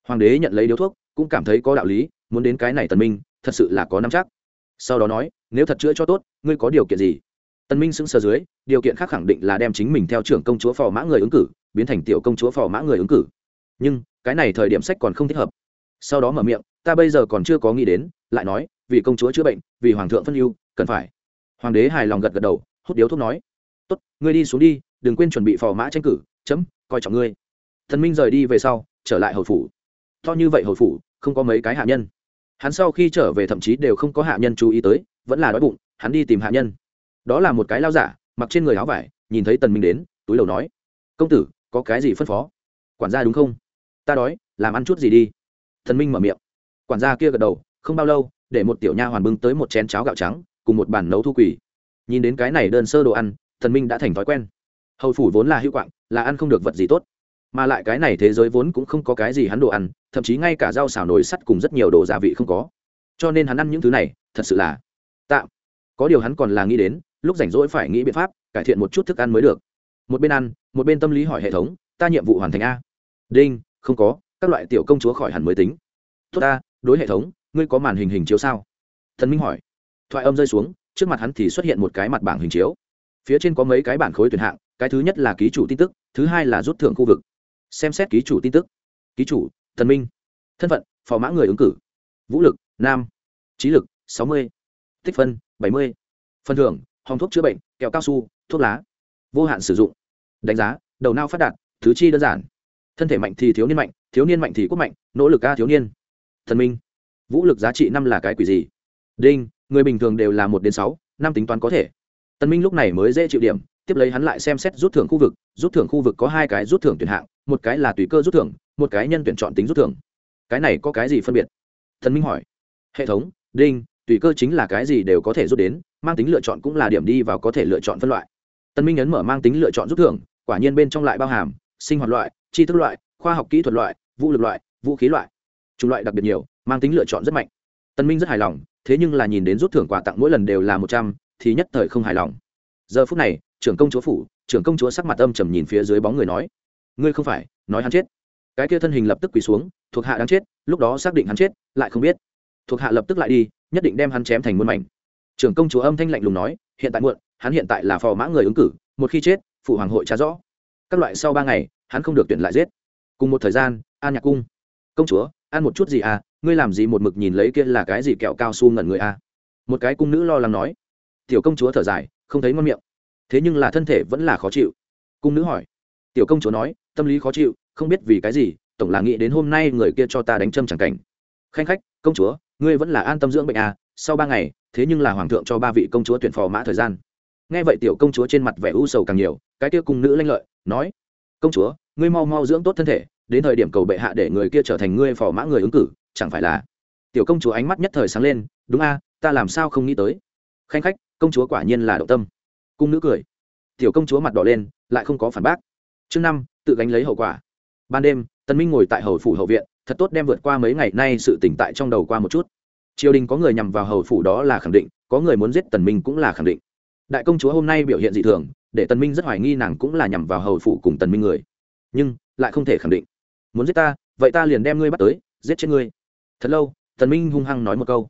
Hoàng đế nhận lấy điếu thuốc, cũng cảm thấy có đạo lý, muốn đến cái này tần minh, thật sự là có nắm chắc. Sau đó nói, nếu thật chữa cho tốt, ngươi có điều kiện gì? Tần minh sững sờ dưới, điều kiện khác khẳng định là đem chính mình theo trưởng công chúa phò mã người ứng cử, biến thành tiểu công chúa phò mã người ứng cử. Nhưng, cái này thời điểm sách còn không thích hợp. Sau đó mở miệng, ta bây giờ còn chưa có nghĩ đến, lại nói, vì công chúa chữa bệnh, vì hoàng thượng phân ưu cần phải. Hoàng đế hài lòng gật gật đầu, hút điếu thuốc nói, tốt, ngươi đi xuống đi, đừng quên chuẩn bị phò mã tranh cử, chấm, coi trọng ngươi. Thần minh rời đi về sau, trở lại hầu phủ. To như vậy hầu phủ, không có mấy cái hạ nhân. Hắn sau khi trở về thậm chí đều không có hạ nhân chú ý tới, vẫn là đói bụng, hắn đi tìm hạ nhân. Đó là một cái lao giả, mặc trên người áo vải, nhìn thấy tần minh đến, túi đầu nói, công tử, có cái gì phân phó? Quản gia đúng không? Ta đói, làm ăn chút gì đi. Thần minh mở miệng. Quản gia kia gật đầu, không bao lâu, để một tiểu nha hoàn bưng tới một chén cháo gạo trắng cùng một bàn nấu thu quỷ. Nhìn đến cái này đơn sơ đồ ăn, thần minh đã thành thói quen. Hầu phủ vốn là hữu quạng, là ăn không được vật gì tốt. Mà lại cái này thế giới vốn cũng không có cái gì hắn đồ ăn, thậm chí ngay cả rau xào nồi sắt cùng rất nhiều đồ gia vị không có. Cho nên hắn ăn những thứ này, thật sự là tạm. Có điều hắn còn là nghĩ đến, lúc rảnh rỗi phải nghĩ biện pháp, cải thiện một chút thức ăn mới được. Một bên ăn, một bên tâm lý hỏi hệ thống, ta nhiệm vụ hoàn thành a? Đinh, không có, các loại tiểu công chúa khỏi hẳn mới tính. Tốt ta, đối hệ thống, ngươi có màn hình hình chiếu sao? Thần minh hỏi thoại âm rơi xuống, trước mặt hắn thì xuất hiện một cái mặt bảng hình chiếu. Phía trên có mấy cái bản khối tuyển hạng, cái thứ nhất là ký chủ tin tức, thứ hai là rút thưởng khu vực. Xem xét ký chủ tin tức. Ký chủ, thần minh. Thân phận, phò mã người ứng cử. Vũ lực, nam. Trí lực, sáu mươi. Tích phân, bảy mươi. Phần thưởng, hòng thuốc chữa bệnh, kẹo cao su, thuốc lá. Vô hạn sử dụng. Đánh giá, đầu não phát đạt thứ chi đơn giản. Thân thể mạnh thì thiếu niên mạnh, thiếu niên mạnh thì quốc mạnh, nỗ lực ca thiếu niên. Thần minh. Vũ lực giá trị năm là cái quỷ gì? Đinh người bình thường đều là một đến sáu, năm tính toán có thể. Tân minh lúc này mới dễ chịu điểm, tiếp lấy hắn lại xem xét rút thưởng khu vực, rút thưởng khu vực có hai cái rút thưởng tuyển hạng, một cái là tùy cơ rút thưởng, một cái nhân tuyển chọn tính rút thưởng. Cái này có cái gì phân biệt? Tân minh hỏi. Hệ thống, đinh, tùy cơ chính là cái gì đều có thể rút đến, mang tính lựa chọn cũng là điểm đi vào có thể lựa chọn phân loại. Tân minh ấn mở mang tính lựa chọn rút thưởng, quả nhiên bên trong lại bao hàm, sinh hoạt loại, tri thức loại, khoa học kỹ thuật loại, vũ lực loại, vũ khí loại. Chủng loại đặc biệt nhiều, mang tính lựa chọn rất mạnh. Tân minh rất hài lòng thế nhưng là nhìn đến rút thưởng quà tặng mỗi lần đều là một trăm, thì nhất thời không hài lòng. Giờ phút này, trưởng công chúa phủ, trưởng công chúa sắc mặt âm trầm nhìn phía dưới bóng người nói, ngươi không phải, nói hắn chết. Cái kia thân hình lập tức quỳ xuống, thuộc hạ đang chết, lúc đó xác định hắn chết, lại không biết. Thuộc hạ lập tức lại đi, nhất định đem hắn chém thành muôn mảnh. Trưởng công chúa âm thanh lạnh lùng nói, hiện tại muộn, hắn hiện tại là phò mã người ứng cử, một khi chết, phụ hoàng hội trả rõ. Các loại sau ba ngày, hắn không được tuyển lại giết. Cùng một thời gian, an nhạc cung. Công chúa ăn một chút gì à ngươi làm gì một mực nhìn lấy kia là cái gì kẹo cao su ngẩn người à? Một cái cung nữ lo lắng nói. Tiểu công chúa thở dài, không thấy ngon miệng. Thế nhưng là thân thể vẫn là khó chịu. Cung nữ hỏi. Tiểu công chúa nói, tâm lý khó chịu, không biết vì cái gì, tổng là nghĩ đến hôm nay người kia cho ta đánh châm chẳng cảnh. Khanh khách, công chúa, ngươi vẫn là an tâm dưỡng bệnh à sau ba ngày, thế nhưng là hoàng thượng cho ba vị công chúa tuyển phò mã thời gian. Nghe vậy tiểu công chúa trên mặt vẻ u sầu càng nhiều, cái kia cung nữ lanh lợi, nói. Công chúa, ngươi mau mau dưỡng tốt thân thể đến thời điểm cầu bệ hạ để người kia trở thành ngươi phò mã người ứng cử, chẳng phải là? Tiểu công chúa ánh mắt nhất thời sáng lên, đúng a à, ta làm sao không nghĩ tới? Khanh khách, công chúa quả nhiên là động tâm. Cung nữ cười. Tiểu công chúa mặt đỏ lên, lại không có phản bác. Chương năm, tự gánh lấy hậu quả. Ban đêm tân minh ngồi tại hầu phủ hậu viện, thật tốt đem vượt qua mấy ngày nay sự tỉnh tại trong đầu qua một chút. Triều đình có người nhằm vào hầu phủ đó là khẳng định, có người muốn giết tần minh cũng là khẳng định. Đại công chúa hôm nay biểu hiện dị thường, để tần minh rất hoài nghi nàng cũng là nhằm vào hầu phủ cùng tần minh người. Nhưng, lại không thể khẳng định muốn giết ta, vậy ta liền đem ngươi bắt tới, giết chết ngươi. Thật lâu thần minh hung hăng nói một câu.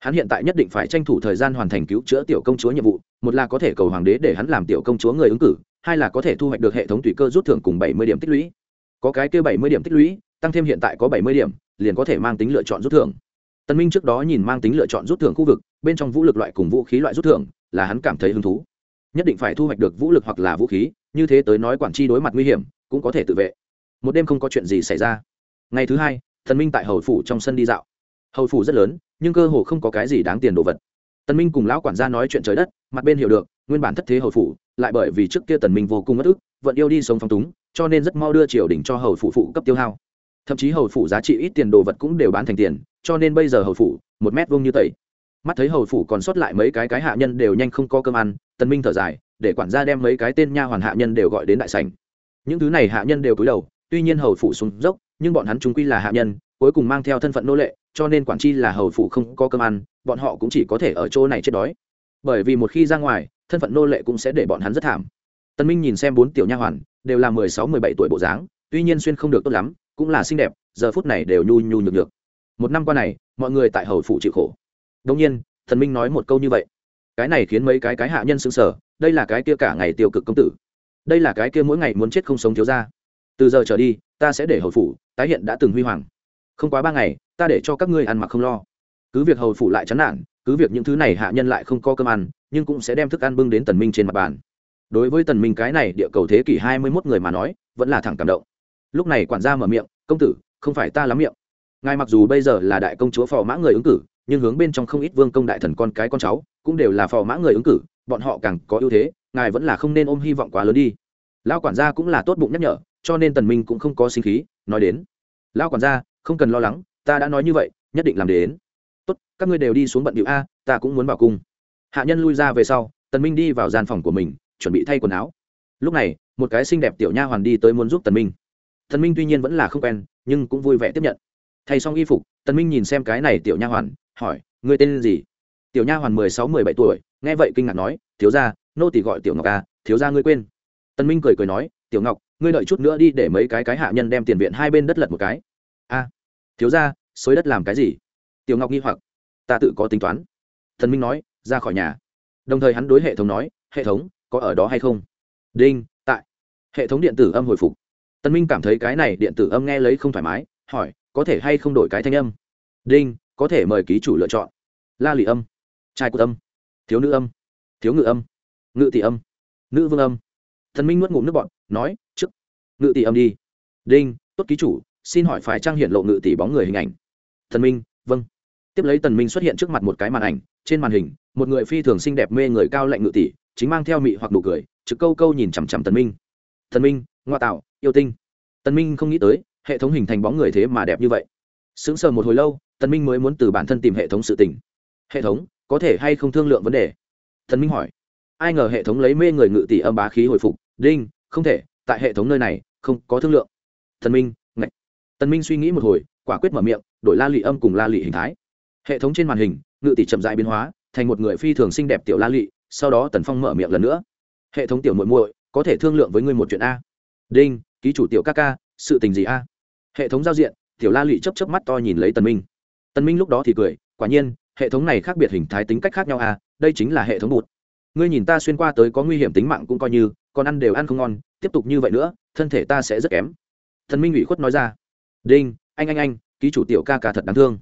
Hắn hiện tại nhất định phải tranh thủ thời gian hoàn thành cứu chữa tiểu công chúa nhiệm vụ, một là có thể cầu hoàng đế để hắn làm tiểu công chúa người ứng cử, hai là có thể thu hoạch được hệ thống tùy cơ rút thưởng cùng bảy mươi điểm tích lũy. Có cái kia bảy mươi điểm tích lũy, tăng thêm hiện tại có bảy mươi điểm, liền có thể mang tính lựa chọn rút thưởng. Tân minh trước đó nhìn mang tính lựa chọn rút thưởng khu vực, bên trong vũ lực loại cùng vũ khí loại rút thưởng, là hắn cảm thấy hứng thú. Nhất định phải thu hoạch được vũ lực hoặc là vũ khí, như thế tới nói quản tri đối mặt nguy hiểm, cũng có thể tự vệ một đêm không có chuyện gì xảy ra. Ngày thứ hai thần minh tại hầu phủ trong sân đi dạo. Hầu phủ rất lớn, nhưng cơ hồ không có cái gì đáng tiền đồ vật. Tần minh cùng lão quản gia nói chuyện trời đất, mặt bên hiểu được, nguyên bản thất thế hầu phủ, lại bởi vì trước kia tần minh vô cùng mất ức vẫn yêu đi sống phong túng, cho nên rất mau đưa triều đình cho hầu phủ phụ cấp tiêu hao. Thậm chí hầu phủ giá trị ít tiền đồ vật cũng đều bán thành tiền, cho nên bây giờ hầu phủ, một mét vuông như tẩy. Mắt thấy hầu phủ còn sót lại mấy cái cái hạ nhân đều nhanh không có cơm ăn, tần minh thở dài, để quản gia đem mấy cái tên nha hoàn hạ nhân đều gọi đến đại sảnh. Những thứ này hạ nhân đều cúi đầu tuy nhiên hầu phủ xuống dốc, nhưng bọn hắn chúng quy là hạ nhân, cuối cùng mang theo thân phận nô lệ, cho nên quản chi là hầu phủ không có cơm ăn, bọn họ cũng chỉ có thể ở chỗ này chết đói. Bởi vì một khi ra ngoài, thân phận nô lệ cũng sẽ để bọn hắn rất thảm. Tân minh nhìn xem bốn tiểu nha hoàn, đều là mười sáu, mười bảy tuổi bộ dáng, tuy nhiên xuyên không được tốt lắm, cũng là xinh đẹp, giờ phút này đều nhu nhu nhược nhược. Một năm qua này, mọi người tại hầu phủ chịu khổ. Đông nhiên, thần minh nói một câu như vậy. Cái này khiến mấy cái cái hạ nhân sững sờ, đây là cái kia cả ngày tiêu cực công tử. Đây là cái kia mỗi ngày muốn chết không sống thiếu ra từ giờ trở đi, ta sẽ để hầu phủ tái hiện đã từng huy hoàng. Không quá ba ngày, ta để cho các ngươi ăn mặc không lo. Cứ việc hầu phủ lại chán nản, cứ việc những thứ này hạ nhân lại không có cơm ăn, nhưng cũng sẽ đem thức ăn bưng đến tần minh trên mặt bàn. Đối với tần minh cái này địa cầu thế kỷ hai mươi 21 người mà nói, vẫn là thẳng cảm động. Lúc này quản gia mở miệng, công tử, không phải ta lắm miệng. Ngài mặc dù bây giờ là đại công chúa phò mã người ứng cử, nhưng hướng bên trong không ít vương công đại thần con cái con cháu cũng đều là phò mã người ứng cử, bọn họ càng có ưu thế, ngài vẫn là không nên ôm hy vọng quá lớn đi. Lão quản gia cũng là tốt bụng nhắc nhở cho nên tần minh cũng không có sinh khí nói đến lão quản gia không cần lo lắng ta đã nói như vậy nhất định làm đến. Tốt các ngươi đều đi xuống bận điệu a ta cũng muốn vào cung. Hạ nhân lui ra về sau tần minh đi vào gian phòng của mình chuẩn bị thay quần áo. Lúc này một cái xinh đẹp tiểu nha hoàn đi tới muốn giúp tần minh. Tần minh tuy nhiên vẫn là không quen nhưng cũng vui vẻ tiếp nhận. Thay xong y phục tần minh nhìn xem cái này tiểu nha hoàn hỏi ngươi tên gì? Tiểu nha hoàn mười sáu mười bảy tuổi nghe vậy kinh ngạc nói thiếu gia nô tỳ gọi tiểu ngọc a, thiếu gia ngươi quên. Tần minh cười cười nói tiểu ngọc, ngươi đợi chút nữa đi để mấy cái cái hạ nhân đem tiền viện hai bên đất lật một cái. A, thiếu gia, xới đất làm cái gì? Tiểu ngọc nghi hoặc. Ta tự có tính toán. Thần minh nói, ra khỏi nhà. Đồng thời hắn đối hệ thống nói, hệ thống, có ở đó hay không? Đinh, tại. Hệ thống điện tử âm hồi phục. Tân minh cảm thấy cái này điện tử âm nghe lấy không thoải mái, hỏi, có thể hay không đổi cái thanh âm? Đinh, có thể mời ký chủ lựa chọn. La lì âm. Trai của âm. Thiếu nữ âm. Thiếu ngự âm. Ngự tỷ âm. Nữ vương âm. Thần minh nuốt ngụm nước bọn nói, trước, ngự tỷ âm đi. Đinh, tốt ký chủ, xin hỏi phải trang hiện lộ ngự tỷ bóng người hình ảnh. Thần minh vâng. Tiếp lấy tần minh xuất hiện trước mặt một cái màn ảnh, trên màn hình, một người phi thường xinh đẹp mê người cao lạnh ngự tỷ, chính mang theo mị hoặc nụ cười, trực câu câu nhìn chằm chằm tần minh. Thần minh, ngoa tạo, yêu tinh. Tần minh không nghĩ tới, hệ thống hình thành bóng người thế mà đẹp như vậy. Sững sờ một hồi lâu, tần minh mới muốn từ bản thân tìm hệ thống sự tình. Hệ thống, có thể hay không thương lượng vấn đề? Tần minh hỏi. Ai ngờ hệ thống lấy mê người ngự tỷ âm bá khí hồi phục, đinh không thể, tại hệ thống nơi này, không có thương lượng. Tần minh, ngạch. Tần minh suy nghĩ một hồi, quả quyết mở miệng, đổi la lị âm cùng la lị hình thái. Hệ thống trên màn hình, ngự tỷ chậm dại biến hóa, thành một người phi thường xinh đẹp tiểu la lị, sau đó tần phong mở miệng lần nữa. Hệ thống tiểu muội muội, có thể thương lượng với ngươi một chuyện a. Đinh, ký chủ tiểu ca ca, sự tình gì a? Hệ thống giao diện, tiểu la lị chấp chấp mắt to nhìn lấy tần minh. Tần minh lúc đó thì cười, quả nhiên, hệ thống này khác biệt hình thái tính cách khác nhau a, đây chính là hệ thống bụt. Ngươi nhìn ta xuyên qua tới có nguy hiểm tính mạng cũng coi như còn ăn đều ăn không ngon tiếp tục như vậy nữa thân thể ta sẽ rất kém. Thần minh ủy khuất nói ra. Đinh anh anh anh ký chủ tiểu ca ca thật đáng thương.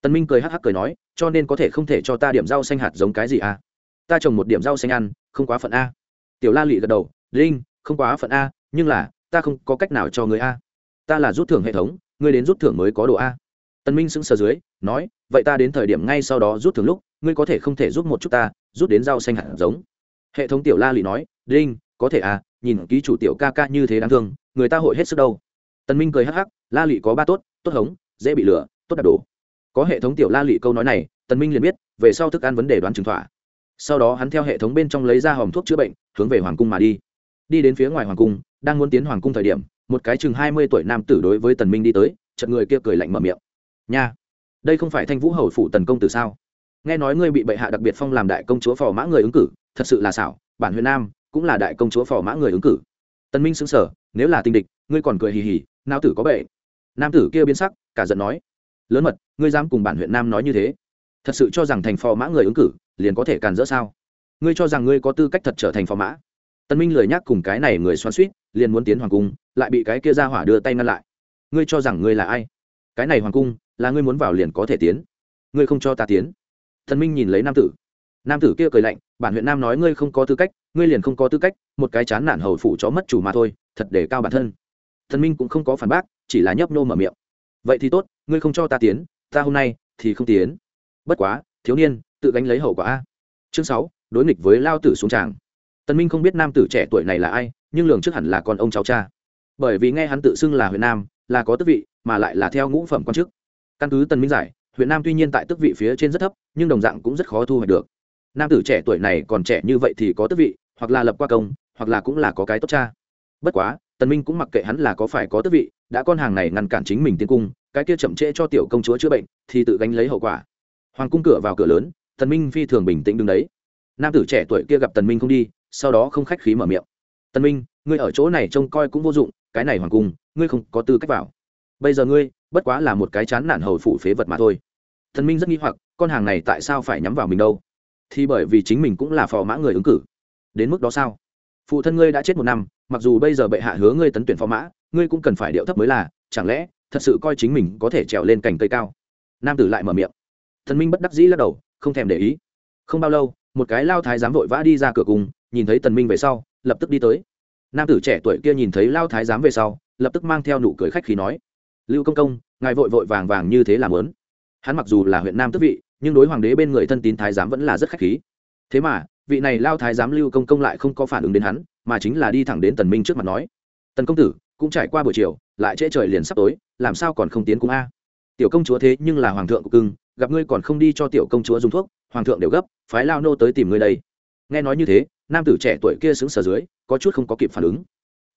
Tần minh cười hắc hắc cười nói cho nên có thể không thể cho ta điểm rau xanh hạt giống cái gì à? Ta trồng một điểm rau xanh ăn không quá phận a. Tiểu la lị gật đầu Đinh, không quá phận a nhưng là ta không có cách nào cho người a. Ta là rút thưởng hệ thống ngươi đến rút thưởng mới có đồ a. Tần minh sững sờ dưới nói vậy ta đến thời điểm ngay sau đó rút thưởng lúc ngươi có thể không thể rút một chút ta rút đến rau xanh hạt giống. Hệ thống tiểu la lị nói Đinh có thể à nhìn ký chủ tiểu ca ca như thế đáng thương, người ta hội hết sức đâu. Tần minh cười hắc hắc, la lị có ba tốt tốt hống, dễ bị lừa, tốt đạp đổ. Có hệ thống tiểu la lị câu nói này, tần minh liền biết, về sau thức ăn vấn đề đoán chứng thỏa. Sau đó hắn theo hệ thống bên trong lấy ra hòm thuốc chữa bệnh, hướng về hoàng cung mà đi. Đi đến phía ngoài hoàng cung, đang muốn tiến hoàng cung thời điểm, một cái chừng hai mươi tuổi nam tử đối với tần minh đi tới, chợt người kia cười lạnh mở miệng. Nha, đây không phải thanh vũ hầu phủ tần công tử sao? Nghe nói ngươi bị bệ hạ đặc biệt phong làm đại công chúa phò mã người ứng cử, thật sự là xảo, bản huyền nam cũng là đại công chúa phò mã người ứng cử. Tân minh sững sờ, nếu là tình địch, ngươi còn cười hì hì, nao tử có bệ. Nam tử kia biến sắc, cả giận nói, lớn mật, ngươi dám cùng bản huyện nam nói như thế? Thật sự cho rằng thành phò mã người ứng cử, liền có thể càn rỡ sao? Ngươi cho rằng ngươi có tư cách thật trở thành phò mã? Tân minh lời nhắc cùng cái này người xoắn suýt liền muốn tiến hoàng cung, lại bị cái kia ra hỏa đưa tay ngăn lại. Ngươi cho rằng ngươi là ai? Cái này hoàng cung, là ngươi muốn vào liền có thể tiến. Ngươi không cho ta tiến. Thần minh nhìn lấy nam tử nam tử kia cười lạnh, bản huyện nam nói ngươi không có tư cách, ngươi liền không có tư cách, một cái chán nản hầu phủ chó mất chủ mà thôi, thật để cao bản thân. Thần minh cũng không có phản bác, chỉ là nhấp nô mở miệng. Vậy thì tốt, ngươi không cho ta tiến, ta hôm nay thì không tiến. Bất quá, thiếu niên, tự gánh lấy hậu quả a. Chương sáu, đối nghịch với lao tử xuống tràng. Tần minh không biết nam tử trẻ tuổi này là ai, nhưng lường trước hẳn là con ông cháu cha. Bởi vì nghe hắn tự xưng là huyện nam, là có tước vị, mà lại là theo ngũ phẩm quan chức. Căn cứ tần minh giải, huyện nam tuy nhiên tại tước vị phía trên rất thấp, nhưng đồng dạng cũng rất khó thu hoạch được nam tử trẻ tuổi này còn trẻ như vậy thì có tước vị, hoặc là lập qua công, hoặc là cũng là có cái tốt cha. Bất quá, tần minh cũng mặc kệ hắn là có phải có tước vị, đã con hàng này ngăn cản chính mình tiến cung, cái kia chậm trễ cho tiểu công chúa chữa bệnh, thì tự gánh lấy hậu quả. Hoàng cung cửa vào cửa lớn, tần minh phi thường bình tĩnh đứng đấy. Nam tử trẻ tuổi kia gặp tần minh không đi, sau đó không khách khí mở miệng. Tần minh, ngươi ở chỗ này trông coi cũng vô dụng, cái này hoàng cung, ngươi không có tư cách vào. Bây giờ ngươi, bất quá là một cái chán nản hầu phụ phế vật mà thôi. Tần minh rất nghi hoặc, con hàng này tại sao phải nhắm vào mình đâu? Thì bởi vì chính mình cũng là phò mã người ứng cử. Đến mức đó sao? Phụ thân ngươi đã chết một năm, mặc dù bây giờ bệ hạ hứa ngươi tấn tuyển phò mã, ngươi cũng cần phải điệu thấp mới là, chẳng lẽ thật sự coi chính mình có thể trèo lên cành cây cao? Nam tử lại mở miệng. Thần minh bất đắc dĩ lắc đầu, không thèm để ý. Không bao lâu, một cái lao thái giám vội vã đi ra cửa cùng, nhìn thấy tần minh về sau, lập tức đi tới. Nam tử trẻ tuổi kia nhìn thấy lao thái giám về sau, lập tức mang theo nụ cười khách khí nói, lưu công công, ngài vội vội vàng vàng như thế làm lớn. Hắn mặc dù là huyện nam tước vị nhưng đối hoàng đế bên người thân tín thái giám vẫn là rất khách khí. Thế mà, vị này lao thái giám lưu công công lại không có phản ứng đến hắn, mà chính là đi thẳng đến tần minh trước mặt nói, tần công tử, cũng trải qua buổi chiều, lại trễ trời liền sắp tối, làm sao còn không tiến cung a? Tiểu công chúa thế nhưng là hoàng thượng của cưng, gặp ngươi còn không đi cho tiểu công chúa dùng thuốc, hoàng thượng đều gấp, phái lao nô tới tìm ngươi đây. Nghe nói như thế, nam tử trẻ tuổi kia xứng sở dưới, có chút không có kịp phản ứng.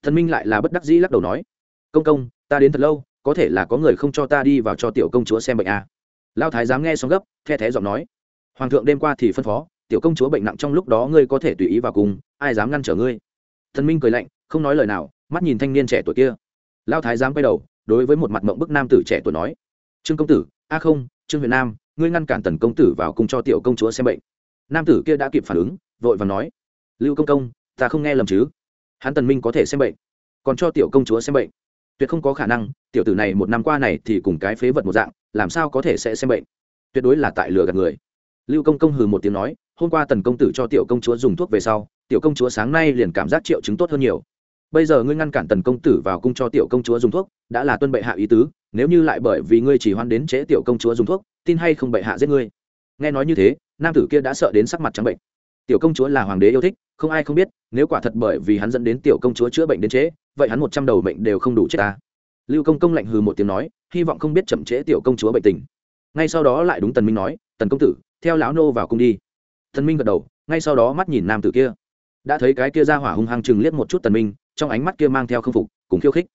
Thần minh lại là bất đắc dĩ lắc đầu nói, công công, ta đến thật lâu, có thể là có người không cho ta đi vào cho tiểu công chúa xem bệnh à lao thái dám nghe xong gấp, the thé giọng nói. Hoàng thượng đêm qua thì phân phó, tiểu công chúa bệnh nặng trong lúc đó ngươi có thể tùy ý vào cùng, ai dám ngăn trở ngươi? Thần minh cười lạnh, không nói lời nào, mắt nhìn thanh niên trẻ tuổi kia. Lao thái dám quay đầu, đối với một mặt mộng bức nam tử trẻ tuổi nói. Trương công tử, a không, trương huyền nam, ngươi ngăn cản tần công tử vào cung cho tiểu công chúa xem bệnh. Nam tử kia đã kịp phản ứng, vội và nói. Lưu công công, ta không nghe lầm chứ? Hắn tần minh có thể xem bệnh, còn cho tiểu công chúa xem bệnh tuyệt không có khả năng, tiểu tử này một năm qua này thì cùng cái phế vật một dạng, làm sao có thể sẽ xem bệnh? Tuyệt đối là tại lừa gạt người. Lưu công công hừ một tiếng nói, hôm qua tần công tử cho tiểu công chúa dùng thuốc về sau, tiểu công chúa sáng nay liền cảm giác triệu chứng tốt hơn nhiều. Bây giờ ngươi ngăn cản tần công tử vào cung cho tiểu công chúa dùng thuốc, đã là tuân bệ hạ ý tứ, nếu như lại bởi vì ngươi chỉ hoan đến chế tiểu công chúa dùng thuốc, tin hay không bệ hạ giết ngươi? Nghe nói như thế, nam tử kia đã sợ đến sắc mặt trắng bệnh. Tiểu công chúa là hoàng đế yêu thích không ai không biết, nếu quả thật bởi vì hắn dẫn đến tiểu công chúa chữa bệnh đến trễ, vậy hắn một trăm đầu bệnh đều không đủ chết ta. Lưu công công lạnh hừ một tiếng nói, hy vọng không biết chậm trễ tiểu công chúa bệnh tình. Ngay sau đó lại đúng tần minh nói, tần công tử, theo lão nô vào cung đi. Tần minh gật đầu, ngay sau đó mắt nhìn nam tử kia. Đã thấy cái kia ra hỏa hung hăng chừng liếc một chút tần minh, trong ánh mắt kia mang theo không phục, cùng khiêu khích.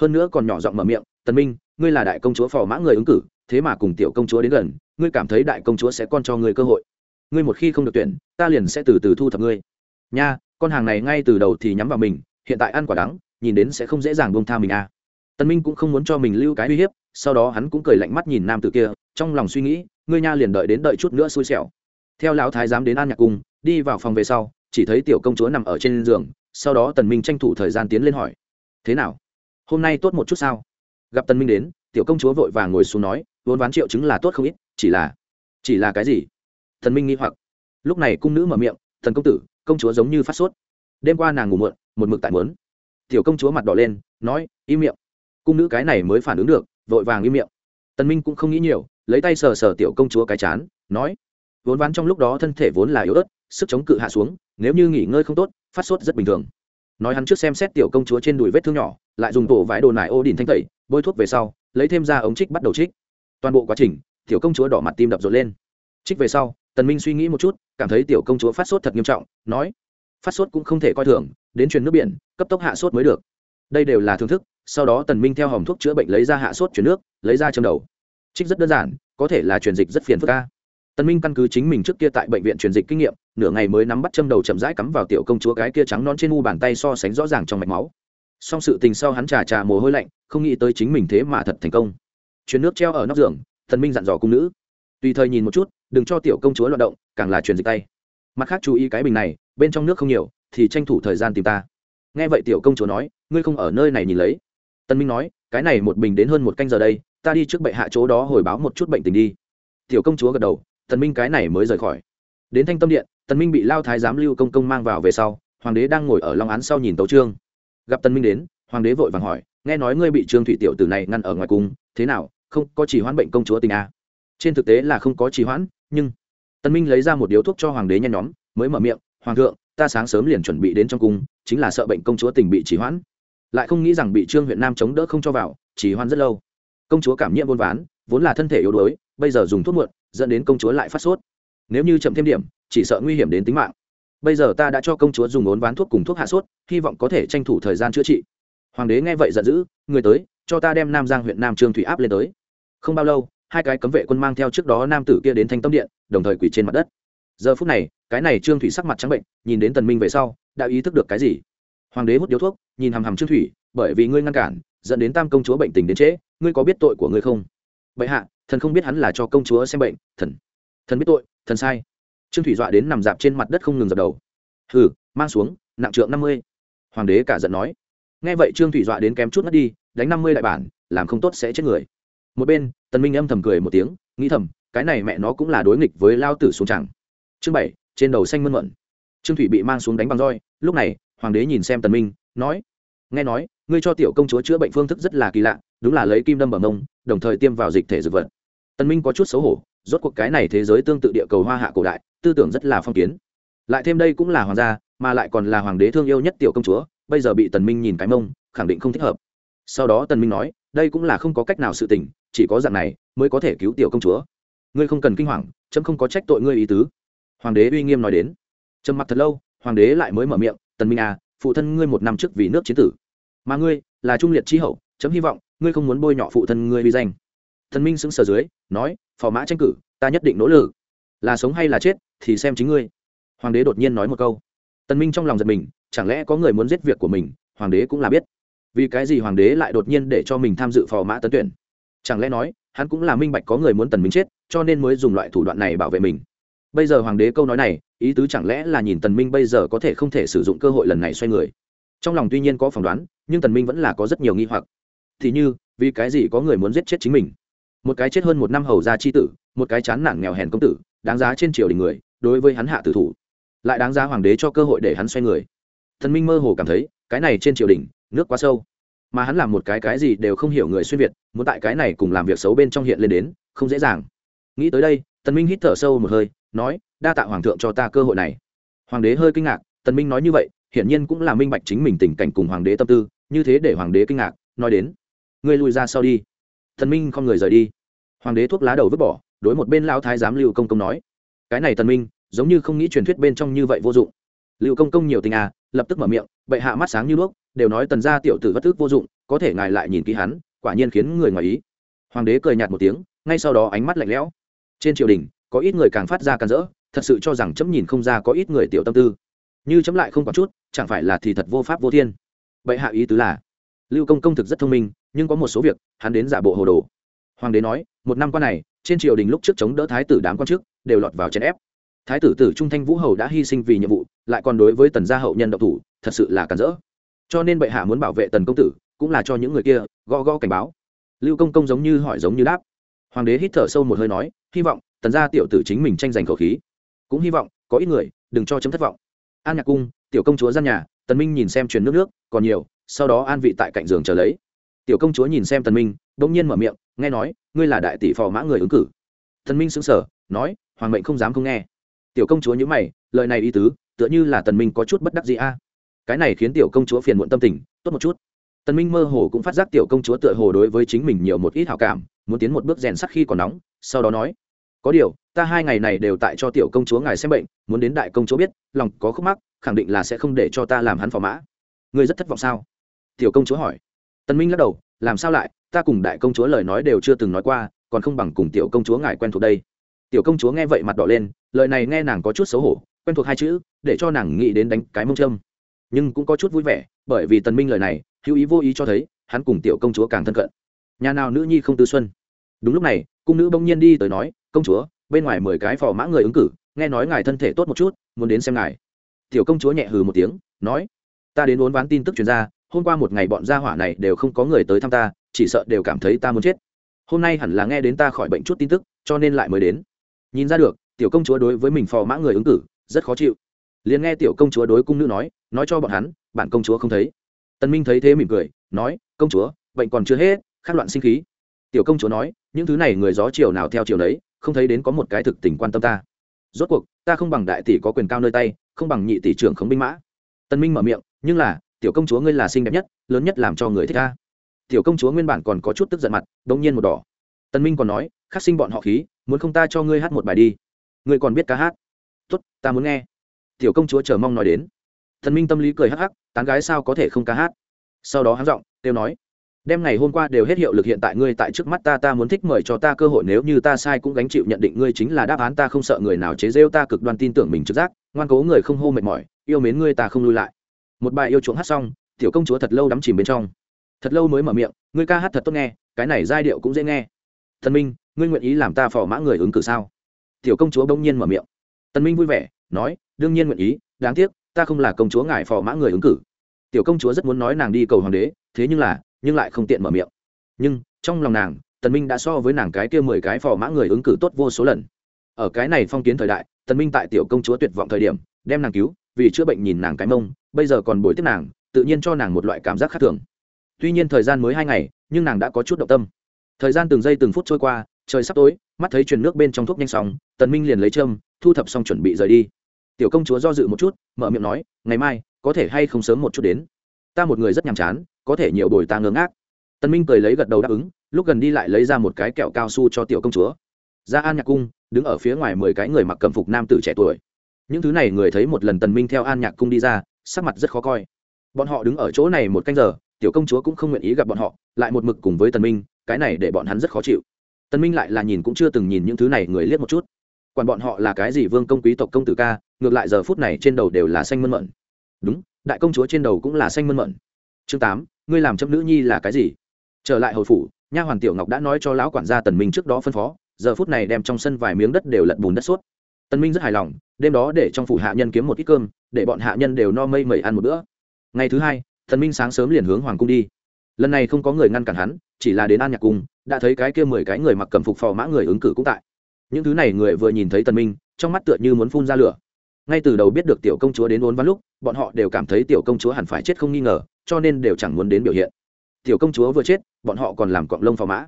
Hơn nữa còn nhỏ giọng mở miệng, tần minh, ngươi là đại công chúa phò mã người ứng cử, thế mà cùng tiểu công chúa đến gần, ngươi cảm thấy đại công chúa sẽ con cho ngươi cơ hội. Ngươi một khi không được tuyển, ta liền sẽ từ từ thu thập ngươi nha, con hàng này ngay từ đầu thì nhắm vào mình, hiện tại ăn quả đắng, nhìn đến sẽ không dễ dàng buông tha mình à. Tần minh cũng không muốn cho mình lưu cái uy hiếp, sau đó hắn cũng cười lạnh mắt nhìn nam tử kia, trong lòng suy nghĩ, ngươi nha liền đợi đến đợi chút nữa xui xẻo. Theo lão thái giám đến an nhạc cung, đi vào phòng về sau, chỉ thấy tiểu công chúa nằm ở trên giường, sau đó tần minh tranh thủ thời gian tiến lên hỏi, thế nào? Hôm nay tốt một chút sao? Gặp tần minh đến, tiểu công chúa vội vàng ngồi xuống nói, vốn ván triệu chứng là tốt không ít, chỉ là chỉ là cái gì? Tần minh nghi hoặc, lúc này cung nữ mở miệng thần công tử công chúa giống như phát sốt. Đêm qua nàng ngủ muộn, một mực tại mớn. Tiểu công chúa mặt đỏ lên, nói, im miệng. Cung nữ cái này mới phản ứng được, vội vàng im miệng. Tần minh cũng không nghĩ nhiều, lấy tay sờ sờ tiểu công chúa cái chán, nói, vốn ván trong lúc đó thân thể vốn là yếu ớt, sức chống cự hạ xuống, nếu như nghỉ ngơi không tốt, phát sốt rất bình thường. Nói hắn trước xem xét tiểu công chúa trên đùi vết thương nhỏ, lại dùng tổ vải đồ nải ô đỉnh thanh tẩy, bôi thuốc về sau, lấy thêm ra ống trích bắt đầu trích. Toàn bộ quá trình, tiểu công chúa đỏ mặt tim đập rộn lên. Trích về sau tần minh suy nghĩ một chút, cảm thấy tiểu công chúa phát sốt thật nghiêm trọng, nói, phát sốt cũng không thể coi thường, đến truyền nước biển, cấp tốc hạ sốt mới được. Đây đều là thưởng thức, sau đó tần minh theo hòm thuốc chữa bệnh lấy ra hạ sốt chuyển nước, lấy ra châm đầu. Trích rất đơn giản, có thể là truyền dịch rất phiền phức ca tần minh căn cứ chính mình trước kia tại bệnh viện truyền dịch kinh nghiệm, nửa ngày mới nắm bắt châm đầu chậm rãi cắm vào tiểu công chúa cái kia trắng non trên u bàn tay so sánh rõ ràng trong mạch máu. Song sự tình sau hắn trà trà mồ hôi lạnh, không nghĩ tới chính mình thế mà thật thành công. Truyền nước treo ở nóc giường, tần minh dặn dò cung nữ tùy thời nhìn một chút, đừng cho tiểu công chúa loạt động, càng là truyền dịch tay. Mặt khác chú ý cái bình này, bên trong nước không nhiều, thì tranh thủ thời gian tìm ta. Nghe vậy tiểu công chúa nói, ngươi không ở nơi này nhìn lấy. Tân minh nói, cái này một bình đến hơn một canh giờ đây, ta đi trước bệ hạ chỗ đó hồi báo một chút bệnh tình đi. Tiểu công chúa gật đầu tần minh cái này mới rời khỏi. Đến thanh tâm điện tần minh bị lao thái giám lưu công công mang vào về sau, hoàng đế đang ngồi ở long án sau nhìn tấu trương gặp tần minh đến, hoàng đế vội vàng hỏi, nghe nói ngươi bị trương thủy tiểu tử này ngăn ở ngoài cung, thế nào? Không có chỉ hoãn bệnh công chúa tình à? Trên thực tế là không có chỉ hoãn, nhưng tân minh lấy ra một điếu thuốc cho hoàng đế nhen nhóm, mới mở miệng, hoàng thượng, ta sáng sớm liền chuẩn bị đến trong cung, chính là sợ bệnh công chúa tình bị chỉ hoãn. Lại không nghĩ rằng bị trương huyện nam chống đỡ không cho vào chỉ hoãn rất lâu. Công chúa cảm nhiễm buôn ván, vốn là thân thể yếu đuối, bây giờ dùng thuốc muộn, dẫn đến công chúa lại phát sốt. Nếu như chậm thêm điểm, chỉ sợ nguy hiểm đến tính mạng. Bây giờ ta đã cho công chúa dùng ốn ván thuốc cùng thuốc hạ sốt, hy vọng có thể tranh thủ thời gian chữa trị. Hoàng đế nghe vậy giận dữ, người tới, cho ta đem nam giang huyện nam trương thủy áp lên tới. Không bao lâu hai cái cấm vệ quân mang theo trước đó nam tử kia đến thanh tâm điện, đồng thời quỳ trên mặt đất. Giờ phút này, cái này trương thủy sắc mặt trắng bệnh, nhìn đến tần minh về sau, đã ý thức được cái gì? Hoàng đế hút điếu thuốc, nhìn hằm hằm trương thủy, bởi vì ngươi ngăn cản, dẫn đến tam công chúa bệnh tình đến trễ, ngươi có biết tội của ngươi không? Bệ hạ, thần không biết hắn là cho công chúa xem bệnh, thần thần biết tội, thần sai. Trương thủy dọa đến nằm dạp trên mặt đất không ngừng dập đầu. Hừ, mang xuống, nặng trượng năm mươi. Hoàng đế cả giận nói. Nghe vậy trương thủy dọa đến kém chút mất đi, đánh năm mươi đại bản, làm không tốt sẽ chết người một bên, tần minh âm thầm cười một tiếng, nghĩ thầm, cái này mẹ nó cũng là đối nghịch với lao tử xuống chẳng. Chương bảy, trên đầu xanh mơn mận. Trương thủy bị mang xuống đánh bằng roi, lúc này, hoàng đế nhìn xem tần minh, nói, nghe nói, ngươi cho tiểu công chúa chữa bệnh phương thức rất là kỳ lạ, đúng là lấy kim đâm bằng mông đồng thời tiêm vào dịch thể dược vật. Tần minh có chút xấu hổ, rốt cuộc cái này thế giới tương tự địa cầu hoa hạ cổ đại, tư tưởng rất là phong kiến. Lại thêm đây cũng là hoàng gia, mà lại còn là hoàng đế thương yêu nhất tiểu công chúa, bây giờ bị tần minh nhìn cái mông, khẳng định không thích hợp. Sau đó tần minh nói, đây cũng là không có cách nào sự tình chỉ có dạng này mới có thể cứu tiểu công chúa. Ngươi không cần kinh hoàng trâm không có trách tội ngươi ý tứ. Hoàng đế uy nghiêm nói đến. Trầm mặt thật lâu, hoàng đế lại mới mở miệng, tần minh à phụ thân ngươi một năm trước vì nước chiến tử. Mà ngươi là trung liệt chi hậu, chấm hy vọng ngươi không muốn bôi nhọ phụ thân ngươi uy danh. Thần minh xứng sở dưới, nói, phò mã tranh cử, ta nhất định nỗ lực. Là sống hay là chết thì xem chính ngươi. Hoàng đế đột nhiên nói một câu. Tần minh trong lòng giật mình, chẳng lẽ có người muốn giết việc của mình, hoàng đế cũng là biết. Vì cái gì hoàng đế lại đột nhiên để cho mình tham dự phò mã tấn tuyển? Chẳng lẽ nói, hắn cũng là minh bạch có người muốn tần minh chết, cho nên mới dùng loại thủ đoạn này bảo vệ mình? Bây giờ hoàng đế câu nói này, ý tứ chẳng lẽ là nhìn tần minh bây giờ có thể không thể sử dụng cơ hội lần này xoay người? Trong lòng tuy nhiên có phỏng đoán, nhưng tần minh vẫn là có rất nhiều nghi hoặc. Thì như, vì cái gì có người muốn giết chết chính mình? Một cái chết hơn một năm hầu gia chi tử, một cái chán nản nghèo hèn công tử, đáng giá trên triều đình người, đối với hắn hạ tử thủ. Lại đáng giá hoàng đế cho cơ hội để hắn xoay người. Thần minh mơ hồ cảm thấy, cái này trên triều đình, nước quá sâu mà hắn làm một cái cái gì đều không hiểu người xuyên việt, muốn tại cái này cùng làm việc xấu bên trong hiện lên đến, không dễ dàng. Nghĩ tới đây, tần minh hít thở sâu một hơi, nói, đa tạ hoàng thượng cho ta cơ hội này. Hoàng đế hơi kinh ngạc, tần minh nói như vậy, hiển nhiên cũng là minh bạch chính mình tình cảnh cùng hoàng đế tâm tư, như thế để hoàng đế kinh ngạc, nói đến, ngươi lùi ra sau đi. Tần minh không người rời đi. Hoàng đế thuốc lá đầu vứt bỏ, đối một bên lão thái giám lưu công công nói, cái này tần minh, giống như không nghĩ truyền thuyết bên trong như vậy vô dụng. Lưu công công nhiều tình à lập tức mở miệng, bệ hạ mắt sáng như đuốc đều nói tần gia tiểu tử bất tức vô dụng, có thể ngài lại nhìn kỹ hắn, quả nhiên khiến người ngoài ý. Hoàng đế cười nhạt một tiếng, ngay sau đó ánh mắt lạnh lẽo. Trên triều đình, có ít người càng phát ra càng rỡ, thật sự cho rằng chấm nhìn không ra có ít người tiểu tâm tư. Như chấm lại không có chút, chẳng phải là thì thật vô pháp vô thiên. Bệ hạ ý tứ là, lưu công công thực rất thông minh, nhưng có một số việc, hắn đến giả bộ hồ đồ. Hoàng đế nói, một năm qua này, trên triều đình lúc trước chống đỡ thái tử đám quan chức đều lọt vào chèn ép. Thái tử tử trung thanh vũ hầu đã hy sinh vì nhiệm vụ, lại còn đối với tần gia hậu nhân độc thủ, thật sự là cản rỡ cho nên bệ hạ muốn bảo vệ tần công tử, cũng là cho những người kia gõ gõ cảnh báo. Lưu công công giống như hỏi giống như đáp. Hoàng đế hít thở sâu một hơi nói, hy vọng tần gia tiểu tử chính mình tranh giành khẩu khí. Cũng hy vọng, có ít người, đừng cho chấm thất vọng. An nhạc cung, tiểu công chúa gian nhà, tần minh nhìn xem truyền nước nước, còn nhiều, sau đó an vị tại cạnh giường chờ lấy. Tiểu công chúa nhìn xem tần minh, bỗng nhiên mở miệng, nghe nói, ngươi là đại tỷ phò mã người ứng cử. Tần minh sững sờ, nói, hoàng mệnh không dám không nghe. Tiểu công chúa nhíu mày, lời này ý tứ, tựa như là tần minh có chút bất đắc dĩ a cái này khiến tiểu công chúa phiền muộn tâm tình, tốt một chút. Tần minh mơ hồ cũng phát giác tiểu công chúa tựa hồ đối với chính mình nhiều một ít hảo cảm, muốn tiến một bước rèn sắc khi còn nóng, sau đó nói, có điều, ta hai ngày này đều tại cho tiểu công chúa ngài xem bệnh, muốn đến đại công chúa biết, lòng có khúc mắc, khẳng định là sẽ không để cho ta làm hắn phò mã. Ngươi rất thất vọng sao? Tiểu công chúa hỏi. Tần minh lắc đầu, làm sao lại, ta cùng đại công chúa lời nói đều chưa từng nói qua, còn không bằng cùng tiểu công chúa ngài quen thuộc đây. Tiểu công chúa nghe vậy mặt đỏ lên, lời này nghe nàng có chút xấu hổ, quen thuộc hai chữ, để cho nàng nghĩ đến đánh cái mông châm nhưng cũng có chút vui vẻ, bởi vì tần minh lời này, hữu ý vô ý cho thấy, hắn cùng tiểu công chúa càng thân cận. Nhà nào nữ nhi không tư xuân. Đúng lúc này, cung nữ bỗng nhiên đi tới nói, công chúa, bên ngoài mười cái phò mã người ứng cử, nghe nói ngài thân thể tốt một chút, muốn đến xem ngài. Tiểu công chúa nhẹ hừ một tiếng, nói, ta đến uốn ván tin tức truyền ra, hôm qua một ngày bọn gia hỏa này đều không có người tới thăm ta, chỉ sợ đều cảm thấy ta muốn chết. Hôm nay hẳn là nghe đến ta khỏi bệnh chút tin tức, cho nên lại mới đến. Nhìn ra được, tiểu công chúa đối với mình phò mã người ứng cử, rất khó chịu. Liền nghe tiểu công chúa đối cung nữ nói nói cho bọn hắn, bản công chúa không thấy. Tân minh thấy thế mỉm cười, nói, công chúa, bệnh còn chưa hết khát loạn sinh khí. Tiểu công chúa nói, những thứ này người gió chiều nào theo chiều đấy không thấy đến có một cái thực tình quan tâm ta. Rốt cuộc, ta không bằng đại tỷ có quyền cao nơi tay, không bằng nhị tỷ trưởng khống binh mã. Tân minh mở miệng, nhưng là, tiểu công chúa ngươi là xinh đẹp nhất, lớn nhất làm cho người thích ta. Tiểu công chúa nguyên bản còn có chút tức giận mặt đống nhiên một đỏ. Tân minh còn nói, khắc sinh bọn họ khí, muốn không ta cho ngươi hát một bài đi. Ngươi còn biết ca hát. Tốt, ta muốn nghe. Tiểu công chúa chờ mong nói đến thần minh tâm lý cười hắc hắc, tán gái sao có thể không ca hát? Sau đó hắn giọng, kêu nói đem ngày hôm qua đều hết hiệu lực hiện tại ngươi tại trước mắt ta ta muốn thích mời cho ta cơ hội, nếu như ta sai cũng gánh chịu nhận định ngươi chính là đáp án, ta không sợ người nào chế rêu ta, cực đoan tin tưởng mình trực giác, ngoan cố người không hô mệt mỏi, yêu mến ngươi ta không lui lại. Một bài yêu chuộng hát xong, tiểu công chúa thật lâu đắm chìm bên trong. Thật lâu mới mở miệng, ngươi ca hát thật tốt nghe, cái này giai điệu cũng dễ nghe. Thần minh, ngươi nguyện ý làm ta phò mã người ứng cử sao? Tiểu công chúa bỗng nhiên mở miệng. Tần minh vui vẻ, nói, đương nhiên nguyện ý, đáng tiếc ta không là công chúa ngài phò mã người ứng cử. Tiểu công chúa rất muốn nói nàng đi cầu hoàng đế, thế nhưng là, nhưng lại không tiện mở miệng. Nhưng, trong lòng nàng, tần minh đã so với nàng cái kia mười cái phò mã người ứng cử tốt vô số lần. Ở cái này phong kiến thời đại, tần minh tại tiểu công chúa tuyệt vọng thời điểm, đem nàng cứu, vì chữa bệnh nhìn nàng cái mông, bây giờ còn bồi tiếp nàng, tự nhiên cho nàng một loại cảm giác khác thường. Tuy nhiên thời gian mới hai ngày, nhưng nàng đã có chút động tâm. Thời gian từng giây từng phút trôi qua, trời sắp tối, mắt thấy truyền nước bên trong thuốc nhanh sóng, tần minh liền lấy châm, thu thập xong chuẩn bị rời đi tiểu công chúa do dự một chút, mở miệng nói, ngày mai, có thể hay không sớm một chút đến? Ta một người rất nhàm chán, có thể nhiều bồi ta ngớ ngác. Tân minh cười lấy gật đầu đáp ứng, lúc gần đi lại lấy ra một cái kẹo cao su cho tiểu công chúa. Ra an nhạc cung, đứng ở phía ngoài mười cái người mặc cẩm phục nam tử trẻ tuổi. Những thứ này người thấy một lần tần minh theo an nhạc cung đi ra, sắc mặt rất khó coi. Bọn họ đứng ở chỗ này một canh giờ, tiểu công chúa cũng không nguyện ý gặp bọn họ, lại một mực cùng với tần minh, cái này để bọn hắn rất khó chịu. Tần minh lại là nhìn cũng chưa từng nhìn những thứ này người liếc một chút quản bọn họ là cái gì vương công quý tộc công tử ca, ngược lại giờ phút này trên đầu đều là xanh mơn mận. Đúng, đại công chúa trên đầu cũng là xanh mơn mận. Chương tám, ngươi làm chấm nữ nhi là cái gì? Trở lại hồi phủ, nha hoàn tiểu ngọc đã nói cho lão quản gia tần minh trước đó phân phó, giờ phút này đem trong sân vài miếng đất đều lật bùn đất suốt. Tần minh rất hài lòng, đêm đó để trong phủ hạ nhân kiếm một ít cơm, để bọn hạ nhân đều no mây mẩy ăn một bữa. Ngày thứ hai, tần minh sáng sớm liền hướng hoàng cung đi. Lần này không có người ngăn cản hắn, chỉ là đến an nhạc cung, đã thấy cái kia mười cái người mặc cẩm phục phò mã người ứng cử cũng tại những thứ này người vừa nhìn thấy tần minh, trong mắt tựa như muốn phun ra lửa. Ngay từ đầu biết được tiểu công chúa đến uốn ván lúc, bọn họ đều cảm thấy tiểu công chúa hẳn phải chết không nghi ngờ, cho nên đều chẳng muốn đến biểu hiện. Tiểu công chúa vừa chết, bọn họ còn làm cọng lông phò mã.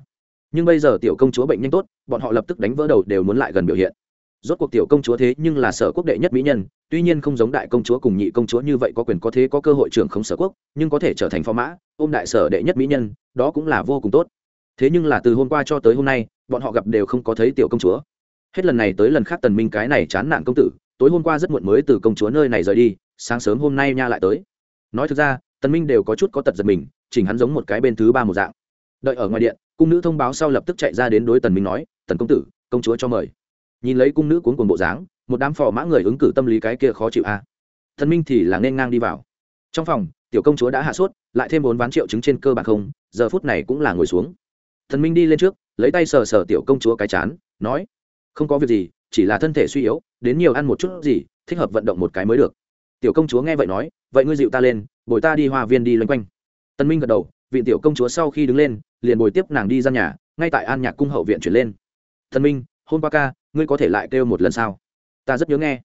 Nhưng bây giờ tiểu công chúa bệnh nhanh tốt, bọn họ lập tức đánh vỡ đầu đều muốn lại gần biểu hiện. Rốt cuộc tiểu công chúa thế nhưng là sở quốc đệ nhất mỹ nhân, tuy nhiên không giống đại công chúa cùng nhị công chúa như vậy có quyền có thế có cơ hội trưởng không sở quốc, nhưng có thể trở thành phò mã, ôm đại sở đệ nhất mỹ nhân, đó cũng là vô cùng tốt thế nhưng là từ hôm qua cho tới hôm nay, bọn họ gặp đều không có thấy tiểu công chúa. Hết lần này tới lần khác tần minh cái này chán nản công tử, tối hôm qua rất muộn mới từ công chúa nơi này rời đi, sáng sớm hôm nay nha lại tới. Nói thực ra, tần minh đều có chút có tật giật mình, chỉnh hắn giống một cái bên thứ ba một dạng. Đợi ở ngoài điện, cung nữ thông báo sau lập tức chạy ra đến đối tần minh nói, tần công tử, công chúa cho mời. Nhìn lấy cung nữ cuốn cuồng bộ dáng, một đám phò mã người ứng cử tâm lý cái kia khó chịu a. À. tần minh thì là nên ngang đi vào. Trong phòng, tiểu công chúa đã hạ sốt, lại thêm bốn ván triệu chứng trên cơ bản không, giờ phút này cũng là ngồi xuống thần minh đi lên trước, lấy tay sờ sờ tiểu công chúa cái chán, nói, không có việc gì, chỉ là thân thể suy yếu, đến nhiều ăn một chút gì, thích hợp vận động một cái mới được. Tiểu công chúa nghe vậy nói, vậy ngươi dịu ta lên, bồi ta đi hoa viên đi loanh quanh. Tân minh gật đầu, vị tiểu công chúa sau khi đứng lên, liền bồi tiếp nàng đi ra nhà, ngay tại an nhạc cung hậu viện chuyển lên. Thần minh hôm qua ca, ngươi có thể lại kêu một lần sao? Ta rất nhớ nghe.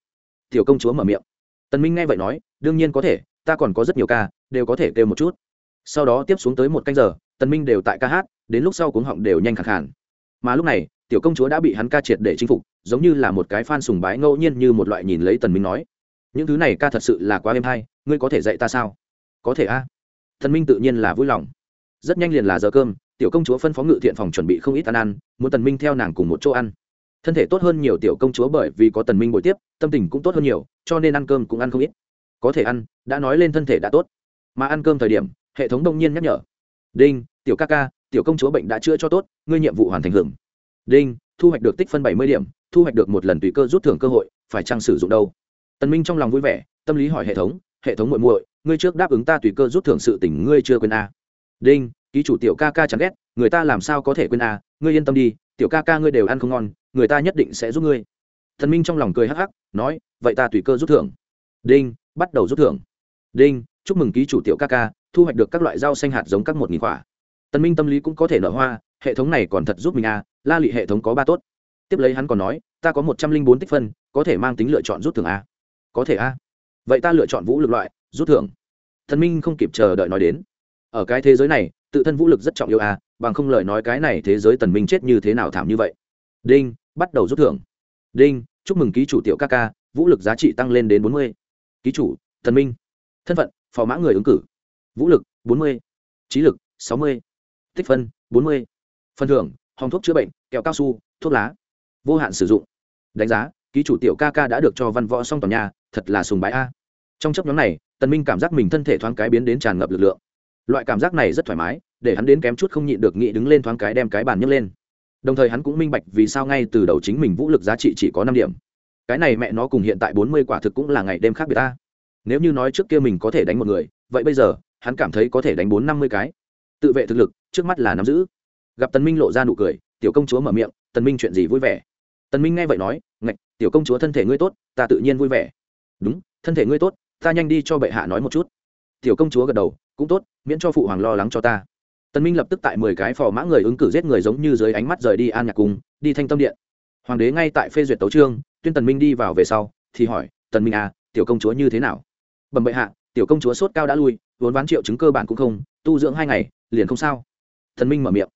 Tiểu công chúa mở miệng. Tân minh nghe vậy nói, đương nhiên có thể, ta còn có rất nhiều ca, đều có thể kêu một chút. Sau đó tiếp xuống tới một canh giờ, tân minh đều tại ca hát đến lúc sau cuống họng đều nhanh khẳng khàn. Mà lúc này, tiểu công chúa đã bị hắn ca triệt để chinh phục, giống như là một cái fan sùng bái ngẫu nhiên như một loại nhìn lấy tần minh nói, những thứ này ca thật sự là quá êm hay, ngươi có thể dạy ta sao? Có thể a. À? thần minh tự nhiên là vui lòng. Rất nhanh liền là giờ cơm, tiểu công chúa phân phó ngự thiện phòng chuẩn bị không ít ăn ăn, muốn tần minh theo nàng cùng một chỗ ăn. Thân thể tốt hơn nhiều tiểu công chúa bởi vì có tần minh bồi tiếp, tâm tình cũng tốt hơn nhiều, cho nên ăn cơm cũng ăn không ít. Có thể ăn, đã nói lên thân thể đã tốt. Mà ăn cơm thời điểm, hệ thống đông nhiên nhắc nhở, đinh, tiểu ca ca tiểu công chúa bệnh đã chữa cho tốt ngươi nhiệm vụ hoàn thành hưởng. Đinh thu hoạch được tích phân bảy mươi điểm thu hoạch được một lần tùy cơ rút thưởng cơ hội phải chăng sử dụng đâu? Tần minh trong lòng vui vẻ tâm lý hỏi hệ thống hệ thống muội muội ngươi trước đáp ứng ta tùy cơ rút thưởng sự tình ngươi chưa quên a. À. đinh ký chủ tiểu ca ca chẳng ghét người ta làm sao có thể quên a à, ngươi yên tâm đi tiểu ca ca ngươi đều ăn không ngon người ta nhất định sẽ giúp ngươi. Thần minh trong lòng cười hắc hắc nói vậy ta tùy cơ rút thưởng. Đinh bắt đầu rút thưởng. Đinh chúc mừng ký chủ tiểu ca ca thu hoạch được các loại rau xanh hạt giống các một nghìn quả tần minh tâm lý cũng có thể nở hoa, hệ thống này còn thật giúp mình à? la lị hệ thống có ba tốt. Tiếp lấy hắn còn nói, ta có một trăm linh bốn tích phân, có thể mang tính lựa chọn rút thưởng a có thể a vậy ta lựa chọn vũ lực loại, rút thưởng. Thần minh không kịp chờ đợi nói đến. Ở cái thế giới này, tự thân vũ lực rất trọng yếu a bằng không lời nói cái này thế giới tần minh chết như thế nào thảm như vậy. Đinh, bắt đầu rút thưởng. Đinh, chúc mừng ký chủ tiểu ca ca, vũ lực giá trị tăng lên đến bốn mươi. Ký chủ thần minh. Thân phận, phò mã người ứng cử. Vũ lực, bốn mươi. Trí lực, sáu mươi tích phân, bốn mươi. Phần thưởng, hòng thuốc chữa bệnh, kẹo cao su, thuốc lá. Vô hạn sử dụng. Đánh giá, ký chủ tiểu ca ca đã được cho văn võ xong toàn nhà, thật là sùng bái a. Trong chấp nhóm này, tần minh cảm giác mình thân thể thoáng cái biến đến tràn ngập lực lượng. Loại cảm giác này rất thoải mái, để hắn đến kém chút không nhịn được nghĩ đứng lên thoáng cái đem cái bàn nhấc lên. Đồng thời hắn cũng minh bạch vì sao ngay từ đầu chính mình vũ lực giá trị chỉ có năm điểm. Cái này mẹ nó cùng hiện tại bốn mươi quả thực cũng là ngày đêm khác biệt ta. Nếu như nói trước kia mình có thể đánh một người, vậy bây giờ, hắn cảm thấy có thể đánh bốn năm mươi cái tự vệ thực lực, trước mắt là nắm giữ. Gặp tần minh lộ ra nụ cười, tiểu công chúa mở miệng, tần minh chuyện gì vui vẻ? Tần minh nghe vậy nói, ngạch, tiểu công chúa thân thể ngươi tốt, ta tự nhiên vui vẻ. Đúng, thân thể ngươi tốt, ta nhanh đi cho bệ hạ nói một chút. Tiểu công chúa gật đầu, cũng tốt, miễn cho phụ hoàng lo lắng cho ta. Tần minh lập tức tại mười cái phò mã người ứng cử giết người giống như dưới ánh mắt rời đi an nhạc cung, đi thanh tâm điện. Hoàng đế ngay tại phê duyệt tấu trương tuyên tần minh đi vào về sau, thì hỏi, tần minh à tiểu công chúa như thế nào? Bẩm bệ hạ, tiểu công chúa sốt cao đã lui vốn ván triệu chứng cơ bản cũng không, tu dưỡng hai ngày, liền không sao. Thần minh mở miệng.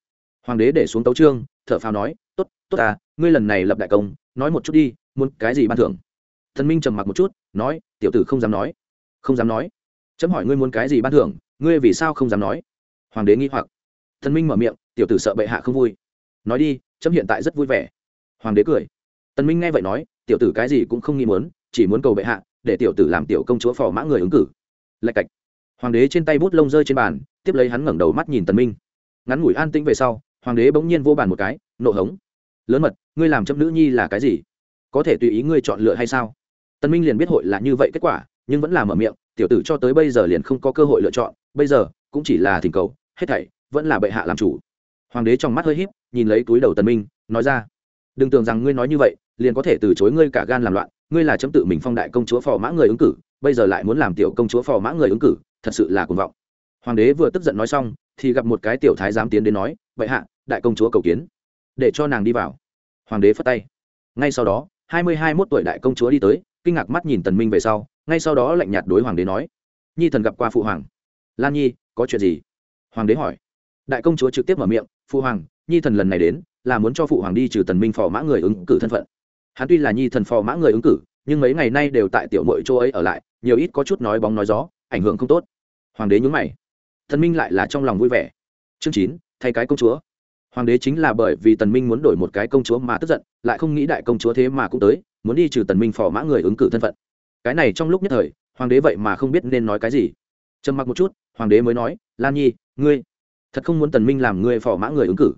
Hoàng đế để xuống tấu trương, thở phào nói, tốt tốt à ngươi lần này lập đại công, nói một chút đi, muốn cái gì ban thưởng? Thần minh trầm mặc một chút, nói, tiểu tử không dám nói. Không dám nói? Chấm hỏi ngươi muốn cái gì ban thưởng, ngươi vì sao không dám nói? Hoàng đế nghi hoặc. Thần minh mở miệng, tiểu tử sợ bệ hạ không vui. Nói đi, chấm hiện tại rất vui vẻ. Hoàng đế cười. Tần minh nghe vậy nói, tiểu tử cái gì cũng không nghĩ muốn, chỉ muốn cầu bệ hạ, để tiểu tử làm tiểu công chúa phò mã người ứng cử. Lạch cạch hoàng đế trên tay bút lông rơi trên bàn, tiếp lấy hắn ngẩng đầu mắt nhìn tần minh. Ngắn ngủi an tĩnh về sau, hoàng đế bỗng nhiên vô bàn một cái, nộ hống. Lớn mật, ngươi làm chấm nữ nhi là cái gì? Có thể tùy ý ngươi chọn lựa hay sao? Tần minh liền biết hội là như vậy kết quả, nhưng vẫn là mở miệng, tiểu tử cho tới bây giờ liền không có cơ hội lựa chọn, bây giờ cũng chỉ là thỉnh cầu, hết thảy vẫn là bệ hạ làm chủ. Hoàng đế trong mắt hơi híp, nhìn lấy túi đầu tần minh, nói ra, đừng tưởng rằng ngươi nói như vậy, liền có thể từ chối ngươi cả gan làm loạn, ngươi là chấm tự mình phong đại công chúa phò mã người ứng cử, bây giờ lại muốn làm tiểu công chúa phò mã người ứng cử thật sự là cuồng vọng. Hoàng đế vừa tức giận nói xong, thì gặp một cái tiểu thái giám tiến đến nói, vậy hạ, đại công chúa cầu kiến, để cho nàng đi vào. Hoàng đế phất tay. Ngay sau đó, hai mươi hai mốt tuổi đại công chúa đi tới, kinh ngạc mắt nhìn tần minh về sau, ngay sau đó lạnh nhạt đối hoàng đế nói, nhi thần gặp qua phụ hoàng. Lan nhi, có chuyện gì? Hoàng đế hỏi. Đại công chúa trực tiếp mở miệng, phụ hoàng, nhi thần lần này đến, là muốn cho phụ hoàng đi trừ tần minh phò mã người ứng cử thân phận. Hắn tuy là nhi thần phò mã người ứng cử, nhưng mấy ngày nay đều tại tiểu mội chỗ ấy ở lại, nhiều ít có chút nói bóng nói gió ảnh hưởng không tốt. Hoàng đế nhúng mày. Thần minh lại là trong lòng vui vẻ. Chương chín, thay cái công chúa. Hoàng đế chính là bởi vì tần minh muốn đổi một cái công chúa mà tức giận, lại không nghĩ đại công chúa thế mà cũng tới, muốn đi trừ tần minh phò mã người ứng cử thân phận. Cái này trong lúc nhất thời, hoàng đế vậy mà không biết nên nói cái gì. Trầm mặc một chút, hoàng đế mới nói, lan nhi, ngươi, thật không muốn tần minh làm ngươi phò mã người ứng cử?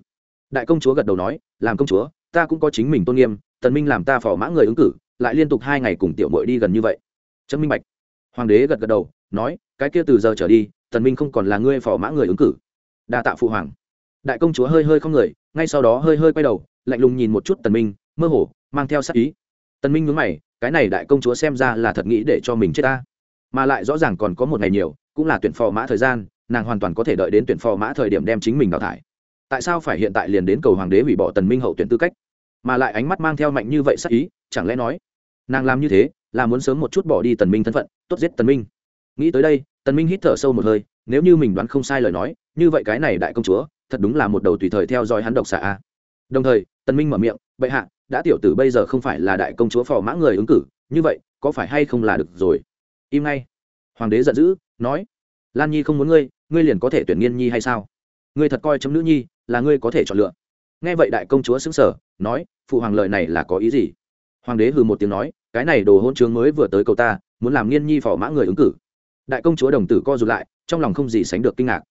Đại công chúa gật đầu nói, làm công chúa, ta cũng có chính mình tôn nghiêm, tần minh làm ta phò mã người ứng cử, lại liên tục hai ngày cùng tiểu muội đi gần như vậy. Trâm minh bạch. Hoàng đế gật gật đầu nói, cái kia từ giờ trở đi, tần minh không còn là ngươi phò mã người ứng cử. Đa tạ phụ hoàng. Đại công chúa hơi hơi không người, ngay sau đó hơi hơi quay đầu, lạnh lùng nhìn một chút tần minh, mơ hồ, mang theo sát ý. Tần minh nhướng mày, cái này đại công chúa xem ra là thật nghĩ để cho mình chết ta. Mà lại rõ ràng còn có một ngày nhiều, cũng là tuyển phò mã thời gian, nàng hoàn toàn có thể đợi đến tuyển phò mã thời điểm đem chính mình đào thải. Tại sao phải hiện tại liền đến cầu hoàng đế hủy bỏ tần minh hậu tuyển tư cách? Mà lại ánh mắt mang theo mạnh như vậy sắc ý, chẳng lẽ nói, nàng làm như thế, là muốn sớm một chút bỏ đi tần minh thân phận, tốt giết tần minh nghĩ tới đây, tần minh hít thở sâu một hơi, nếu như mình đoán không sai lời nói, như vậy cái này đại công chúa, thật đúng là một đầu tùy thời theo dõi hắn độc xạ a. Đồng thời, tần minh mở miệng, bệ hạ, đã tiểu tử bây giờ không phải là đại công chúa phò mã người ứng cử, như vậy, có phải hay không là được rồi? Im ngay. Hoàng đế giận dữ, nói, lan nhi không muốn ngươi ngươi liền có thể tuyển nghiên nhi hay sao? Ngươi thật coi chấm nữ nhi, là ngươi có thể chọn lựa. Nghe vậy đại công chúa xứng sở nói, phụ hoàng lợi này là có ý gì? Hoàng đế hừ một tiếng nói, cái này đồ hôn trướng mới vừa tới cầu ta, muốn làm nghiên nhi phò mã người ứng cử đại công chúa đồng tử co rụt lại, trong lòng không gì sánh được kinh ngạc.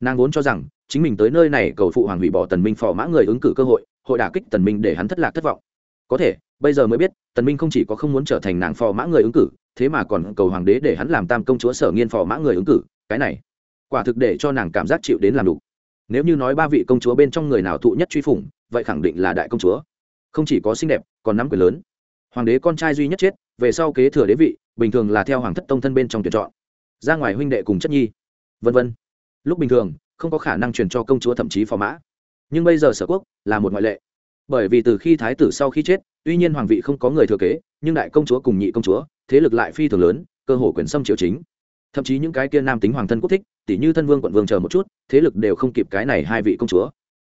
Nàng vốn cho rằng, chính mình tới nơi này cầu phụ hoàng hủy bỏ tần minh phò mã người ứng cử cơ hội hội đả kích tần minh để hắn thất lạc thất vọng. Có thể, bây giờ mới biết, tần minh không chỉ có không muốn trở thành nàng phò mã người ứng cử, thế mà còn cầu hoàng đế để hắn làm tam công chúa sở nghiên phò mã người ứng cử, cái này, quả thực để cho nàng cảm giác chịu đến làm đủ. Nếu như nói ba vị công chúa bên trong người nào thụ nhất truy phủng, vậy khẳng định là đại công chúa. Không chỉ có xinh đẹp, còn nắm quyền lớn. Hoàng đế con trai duy nhất chết, về sau kế thừa đế vị, bình thường là theo hoàng thất tông thân bên trong tuyển chọn ra ngoài huynh đệ cùng chất nhi, vân vân. Lúc bình thường, không có khả năng truyền cho công chúa thậm chí phò mã. Nhưng bây giờ sở quốc là một ngoại lệ. Bởi vì từ khi thái tử sau khi chết, tuy nhiên hoàng vị không có người thừa kế, nhưng đại công chúa cùng nhị công chúa, thế lực lại phi thường lớn, cơ hồ quyền xâm triều chính. Thậm chí những cái kia nam tính hoàng thân quốc thích tỷ như thân vương quận vương chờ một chút, thế lực đều không kịp cái này hai vị công chúa.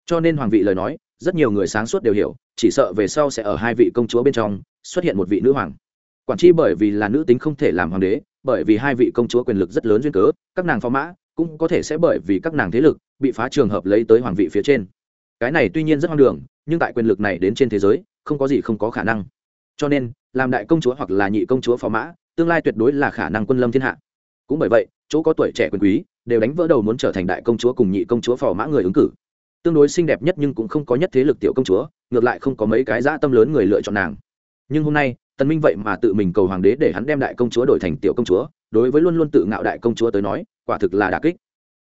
Cho nên hoàng vị lời nói, rất nhiều người sáng suốt đều hiểu, chỉ sợ về sau sẽ ở hai vị công chúa bên trong xuất hiện một vị nữ hoàng. Quản tri bởi vì là nữ tính không thể làm hoàng đế bởi vì hai vị công chúa quyền lực rất lớn duyên cớ, các nàng phó mã cũng có thể sẽ bởi vì các nàng thế lực bị phá trường hợp lấy tới hoàng vị phía trên. Cái này tuy nhiên rất hoang đường, nhưng tại quyền lực này đến trên thế giới, không có gì không có khả năng. Cho nên, làm đại công chúa hoặc là nhị công chúa phó mã, tương lai tuyệt đối là khả năng quân lâm thiên hạ. Cũng bởi vậy, chỗ có tuổi trẻ quyền quý đều đánh vỡ đầu muốn trở thành đại công chúa cùng nhị công chúa phò mã người ứng cử. Tương đối xinh đẹp nhất nhưng cũng không có nhất thế lực tiểu công chúa, ngược lại không có mấy cái dã tâm lớn người lựa chọn nàng. Nhưng hôm nay tần minh vậy mà tự mình cầu hoàng đế để hắn đem đại công chúa đổi thành tiểu công chúa, đối với luôn luôn tự ngạo đại công chúa tới nói, quả thực là đả kích.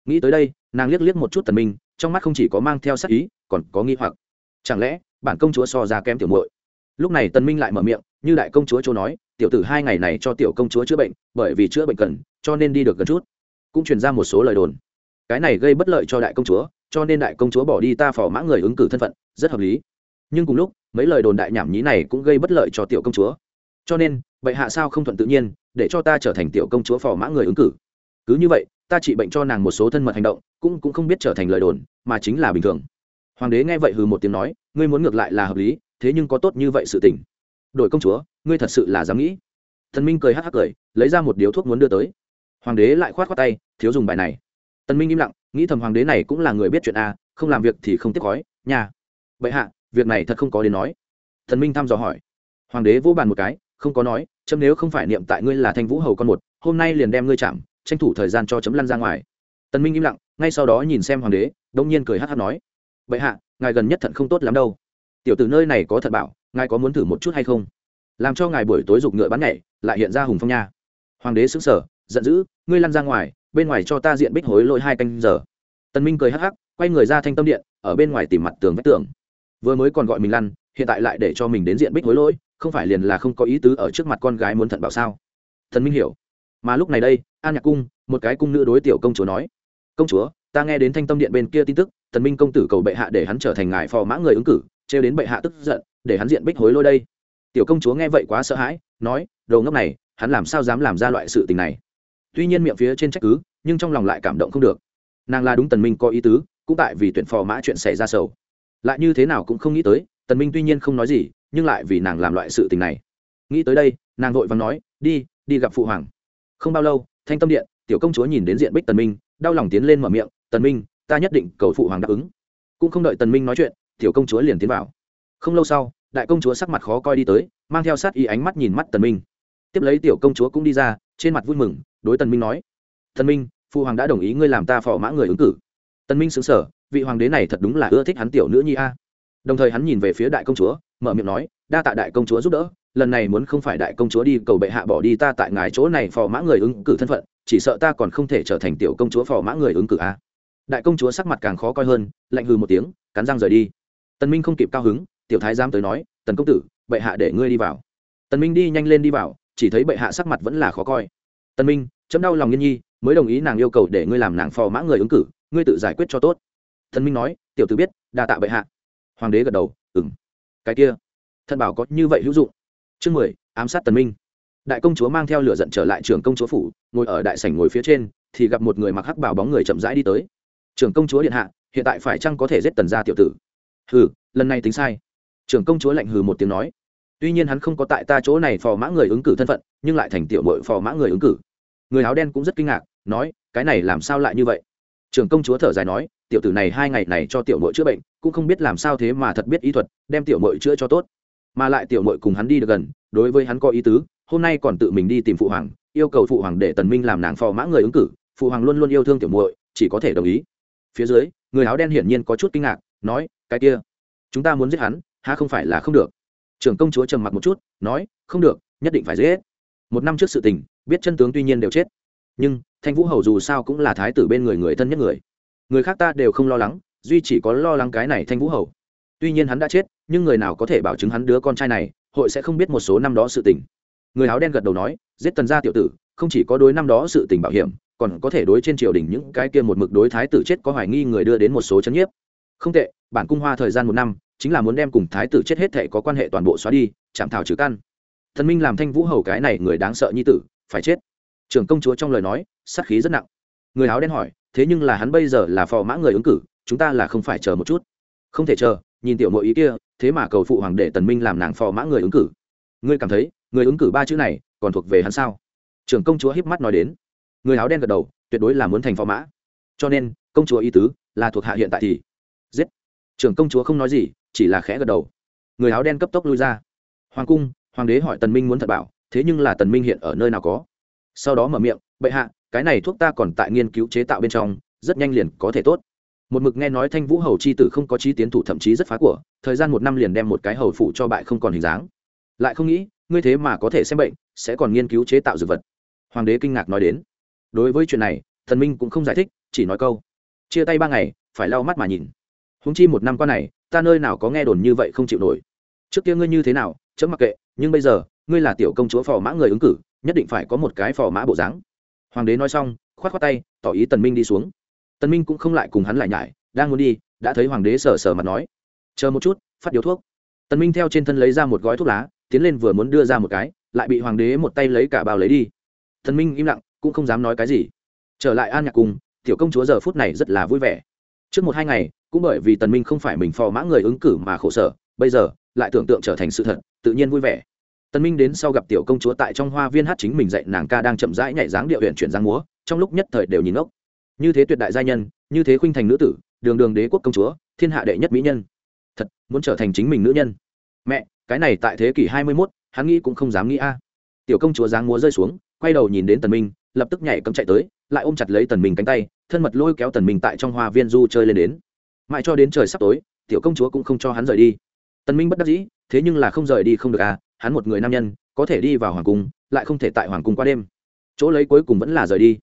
Nghĩ tới đây, nàng liếc liếc một chút tần minh, trong mắt không chỉ có mang theo sát ý, còn có nghi hoặc. Chẳng lẽ, bản công chúa so ra kém tiểu muội? Lúc này tần minh lại mở miệng, như đại công chúa châu nói, tiểu tử hai ngày này cho tiểu công chúa chữa bệnh, bởi vì chữa bệnh cần, cho nên đi được gần chút. Cũng truyền ra một số lời đồn. Cái này gây bất lợi cho đại công chúa, cho nên đại công chúa bỏ đi ta phò mã người ứng cử thân phận, rất hợp lý. Nhưng cùng lúc, mấy lời đồn đại nhảm nhí này cũng gây bất lợi cho tiểu công chúa cho nên, bệ hạ sao không thuận tự nhiên, để cho ta trở thành tiểu công chúa phò mã người ứng cử? Cứ như vậy, ta trị bệnh cho nàng một số thân mật hành động, cũng cũng không biết trở thành lời đồn, mà chính là bình thường. Hoàng đế nghe vậy hừ một tiếng nói, ngươi muốn ngược lại là hợp lý, thế nhưng có tốt như vậy sự tình. Đổi công chúa, ngươi thật sự là dám nghĩ. Thần minh cười hắc hắc cười, lấy ra một điếu thuốc muốn đưa tới. Hoàng đế lại khoát khoát tay, thiếu dùng bài này. Tần minh im lặng, nghĩ thầm hoàng đế này cũng là người biết chuyện a, không làm việc thì không tiếp khói nhà bệ hạ, việc này thật không có đến nói. Thần minh thăm dò hỏi. Hoàng đế vỗ bàn một cái không có nói, chấm nếu không phải niệm tại ngươi là thanh vũ hầu con một, hôm nay liền đem ngươi chạm, tranh thủ thời gian cho chấm lăn ra ngoài. Tần minh im lặng, ngay sau đó nhìn xem hoàng đế đông nhiên cười hát hát nói vậy hạ, ngài gần nhất thận không tốt lắm đâu. Tiểu tử nơi này có thật bảo, ngài có muốn thử một chút hay không? Làm cho ngài buổi tối giục ngựa bắn nhảy, lại hiện ra hùng phong nha. Hoàng đế xứng sở giận dữ, ngươi lăn ra ngoài, bên ngoài cho ta diện bích hối lỗi hai canh giờ. Tần minh cười hắc hắc, quay người ra thanh tâm điện, ở bên ngoài tìm mặt tường vách tường. Vừa mới còn gọi mình lăn, hiện tại lại để cho mình đến diện bích hối lỗi không phải liền là không có ý tứ ở trước mặt con gái muốn thận bảo sao? Thần minh hiểu. Mà lúc này đây, an nhạc cung, một cái cung nữ đối tiểu công chúa nói, công chúa, ta nghe đến thanh tâm điện bên kia tin tức tần minh công tử cầu bệ hạ để hắn trở thành ngài phò mã người ứng cử, trêu đến bệ hạ tức giận, để hắn diện bích hối lôi đây. Tiểu công chúa nghe vậy quá sợ hãi, nói, đồ ngốc này, hắn làm sao dám làm ra loại sự tình này? Tuy nhiên miệng phía trên trách cứ, nhưng trong lòng lại cảm động không được. Nàng là đúng tần minh có ý tứ, cũng tại vì tuyển phò mã chuyện xảy ra sầu. Lại như thế nào cũng không nghĩ tới, tần minh tuy nhiên không nói gì nhưng lại vì nàng làm loại sự tình này. Nghĩ tới đây, nàng vội vàng nói, đi đi gặp phụ hoàng. Không bao lâu, thanh tâm điện, tiểu công chúa nhìn đến diện bích tần minh, đau lòng tiến lên mở miệng, tần minh, ta nhất định cầu phụ hoàng đáp ứng. Cũng không đợi tần minh nói chuyện, tiểu công chúa liền tiến vào. Không lâu sau, đại công chúa sắc mặt khó coi đi tới, mang theo sát ý ánh mắt nhìn mắt tần minh. Tiếp lấy tiểu công chúa cũng đi ra, trên mặt vui mừng, đối tần minh nói, tần minh, phụ hoàng đã đồng ý ngươi làm ta phò mã người ứng cử. Tần minh sững sờ, vị hoàng đế này thật đúng là ưa thích hắn tiểu nữ nhi a. Đồng thời hắn nhìn về phía đại công chúa mở miệng nói, đa tạ đại công chúa giúp đỡ, lần này muốn không phải đại công chúa đi cầu bệ hạ bỏ đi ta tại ngài chỗ này phò mã người ứng cử thân phận, chỉ sợ ta còn không thể trở thành tiểu công chúa phò mã người ứng cử a đại công chúa sắc mặt càng khó coi hơn, lạnh hừ một tiếng, cắn răng rời đi. Tần minh không kịp cao hứng, tiểu thái giám tới nói, tần công tử, bệ hạ để ngươi đi vào. Tần minh đi nhanh lên đi vào, chỉ thấy bệ hạ sắc mặt vẫn là khó coi. Tần minh, chấm đau lòng nghiên nhi, mới đồng ý nàng yêu cầu để ngươi làm nàng phò mã người ứng cử, ngươi tự giải quyết cho tốt. Tần minh nói, tiểu tử biết, đa tạ bệ hạ. Hoàng đế gật đầu, ừm cái kia. Thân bảo có như vậy hữu dụng. Chương mười, ám sát tần minh. Đại công chúa mang theo lửa giận trở lại trường công chúa phủ, ngồi ở đại sảnh ngồi phía trên, thì gặp một người mặc hắc bảo bóng người chậm rãi đi tới. Trường công chúa điện hạ, hiện tại phải chăng có thể giết tần gia tiểu tử? Hừ, lần này tính sai. Trường công chúa lạnh hừ một tiếng nói. Tuy nhiên hắn không có tại ta chỗ này phò mã người ứng cử thân phận, nhưng lại thành tiểu mội phò mã người ứng cử. Người áo đen cũng rất kinh ngạc, nói, cái này làm sao lại như vậy? Trường công chúa thở dài nói tiểu tử này hai ngày này cho tiểu mội chữa bệnh, cũng không biết làm sao thế mà thật biết y thuật, đem tiểu mội chữa cho tốt. Mà lại tiểu mội cùng hắn đi được gần, đối với hắn có ý tứ, hôm nay còn tự mình đi tìm phụ hoàng, yêu cầu phụ hoàng để tần minh làm nàng phò mã người ứng cử, phụ hoàng luôn luôn yêu thương tiểu muội, chỉ có thể đồng ý. Phía dưới, người áo đen hiển nhiên có chút kinh ngạc, nói, cái kia, chúng ta muốn giết hắn, há không phải là không được? Trưởng công chúa trầm mặc một chút, nói, không được, nhất định phải giết. Một năm trước sự tình, biết chân tướng tuy nhiên đều chết. Nhưng, thanh vũ hầu dù sao cũng là thái tử bên người người thân nhất người người khác ta đều không lo lắng, duy chỉ có lo lắng cái này thanh vũ hầu. Tuy nhiên hắn đã chết, nhưng người nào có thể bảo chứng hắn đứa con trai này, hội sẽ không biết một số năm đó sự tình. Người áo đen gật đầu nói, giết tần gia tiểu tử, không chỉ có đối năm đó sự tình bảo hiểm, còn có thể đối trên triều đình những cái kia một mực đối thái tử chết có hoài nghi người đưa đến một số chấn nhiếp. Không tệ, bản cung hoa thời gian một năm, chính là muốn đem cùng thái tử chết hết thể có quan hệ toàn bộ xóa đi, chạm thảo trừ căn. Thần minh làm thanh vũ hầu cái này người đáng sợ như tử, phải chết. Trưởng công chúa trong lời nói, sát khí rất nặng. Người áo đen hỏi thế nhưng là hắn bây giờ là phò mã người ứng cử, chúng ta là không phải chờ một chút. Không thể chờ, nhìn tiểu nội ý kia, thế mà cầu phụ hoàng để tần minh làm nàng phò mã người ứng cử. Ngươi cảm thấy, người ứng cử ba chữ này còn thuộc về hắn sao? Trưởng công chúa híp mắt nói đến. Người áo đen gật đầu, tuyệt đối là muốn thành phò mã. Cho nên, công chúa ý tứ là thuộc hạ hiện tại thì giết. Trưởng công chúa không nói gì, chỉ là khẽ gật đầu. Người áo đen cấp tốc lui ra. Hoàng cung, hoàng đế hỏi tần minh muốn thật bảo, thế nhưng là tần minh hiện ở nơi nào có? Sau đó mở miệng, bệ hạ cái này thuốc ta còn tại nghiên cứu chế tạo bên trong, rất nhanh liền có thể tốt. Một mực nghe nói thanh vũ hầu chi tử không có chi tiến thủ thậm chí rất phá của, thời gian một năm liền đem một cái hầu phụ cho bại không còn hình dáng. Lại không nghĩ, ngươi thế mà có thể xem bệnh, sẽ còn nghiên cứu chế tạo dược vật. Hoàng đế kinh ngạc nói đến. Đối với chuyện này, thần minh cũng không giải thích, chỉ nói câu. Chia tay ba ngày, phải lau mắt mà nhìn. Húng chi một năm qua này, ta nơi nào có nghe đồn như vậy không chịu nổi. Trước kia ngươi như thế nào, chớ mặc kệ, nhưng bây giờ, ngươi là tiểu công chúa phò mã người ứng cử, nhất định phải có một cái phò mã bộ dáng hoàng đế nói xong k h o á t k h o á tay, tỏ ý tần minh đi xuống. Tần minh cũng không lại cùng hắn lại nhải, đang muốn đi, đã thấy hoàng đế sờ sờ mặt nói, chờ một chút, phát điếu thuốc. Tần minh theo trên thân lấy ra một gói thuốc lá, tiến lên vừa muốn đưa ra một cái, lại bị hoàng đế một tay lấy cả bao lấy đi. Tần minh im lặng, cũng không dám nói cái gì. Trở lại an nhạc cùng tiểu công chúa giờ phút này rất là vui vẻ. Trước một hai ngày, cũng bởi vì tần minh không phải mình phò mã người ứng cử mà khổ sở, bây giờ lại tưởng tượng trở thành sự thật, tự nhiên vui vẻ tần minh đến sau gặp tiểu công chúa tại trong hoa viên hát chính mình dạy nàng ca đang chậm rãi nhảy dáng điệu huyện chuyển giang múa trong lúc nhất thời đều nhìn ngốc. Như thế tuyệt đại gia nhân như thế khuynh thành nữ tử đường đường đế quốc công chúa thiên hạ đệ nhất mỹ nhân. Thật muốn trở thành chính mình nữ nhân. Mẹ cái này tại thế kỷ 21, hắn nghĩ cũng không dám nghĩ a. Tiểu công chúa giáng múa rơi xuống quay đầu nhìn đến tần minh lập tức nhảy cấm chạy tới lại ôm chặt lấy tần minh cánh tay thân mật lôi kéo tần minh tại trong hoa viên du chơi lên đến. Mãi cho đến trời sắp tối tiểu công chúa cũng không cho hắn rời đi. Tần minh bất đắc dĩ thế nhưng là không rời đi không được à hắn một người nam nhân, có thể đi vào hoàng cung, lại không thể tại hoàng cung qua đêm. Chỗ lấy cuối cùng vẫn là rời đi.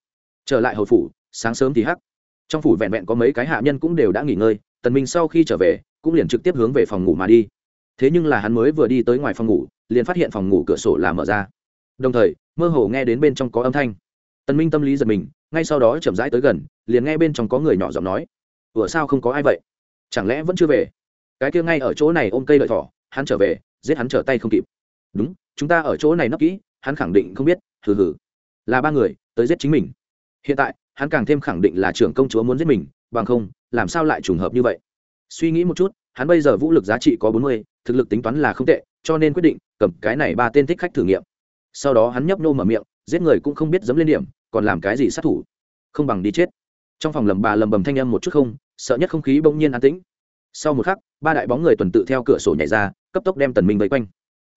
Trở lại hầu phủ, sáng sớm thì hắc. Trong phủ vẹn vẹn có mấy cái hạ nhân cũng đều đã nghỉ ngơi, tần minh sau khi trở về, cũng liền trực tiếp hướng về phòng ngủ mà đi. Thế nhưng là hắn mới vừa đi tới ngoài phòng ngủ, liền phát hiện phòng ngủ cửa sổ là mở ra. Đồng thời, mơ hồ nghe đến bên trong có âm thanh. Tần minh tâm lý giật mình, ngay sau đó chậm rãi tới gần, liền nghe bên trong có người nhỏ giọng nói, ủa sao không có ai vậy? Chẳng lẽ vẫn chưa về? Cái kia ngay ở chỗ này ôm cây lợi thỏ, hắn trở về, giết hắn trở tay không kịp đúng, chúng ta ở chỗ này nấp kỹ, hắn khẳng định không biết, hừ hừ. Là ba người, tới giết chính mình. Hiện tại, hắn càng thêm khẳng định là trưởng công chúa muốn giết mình, bằng không, làm sao lại trùng hợp như vậy? Suy nghĩ một chút, hắn bây giờ vũ lực giá trị có bốn mươi, thực lực tính toán là không tệ, cho nên quyết định cầm cái này ba tên thích khách thử nghiệm. Sau đó hắn nhấp nô mở miệng, giết người cũng không biết dấm lên điểm, còn làm cái gì sát thủ? Không bằng đi chết. Trong phòng lầm bà lầm bầm thanh âm một chút không, sợ nhất không khí bỗng nhiên an tĩnh. Sau một khắc, ba đại bóng người tuần tự theo cửa sổ nhảy ra, cấp tốc đem tần minh vây quanh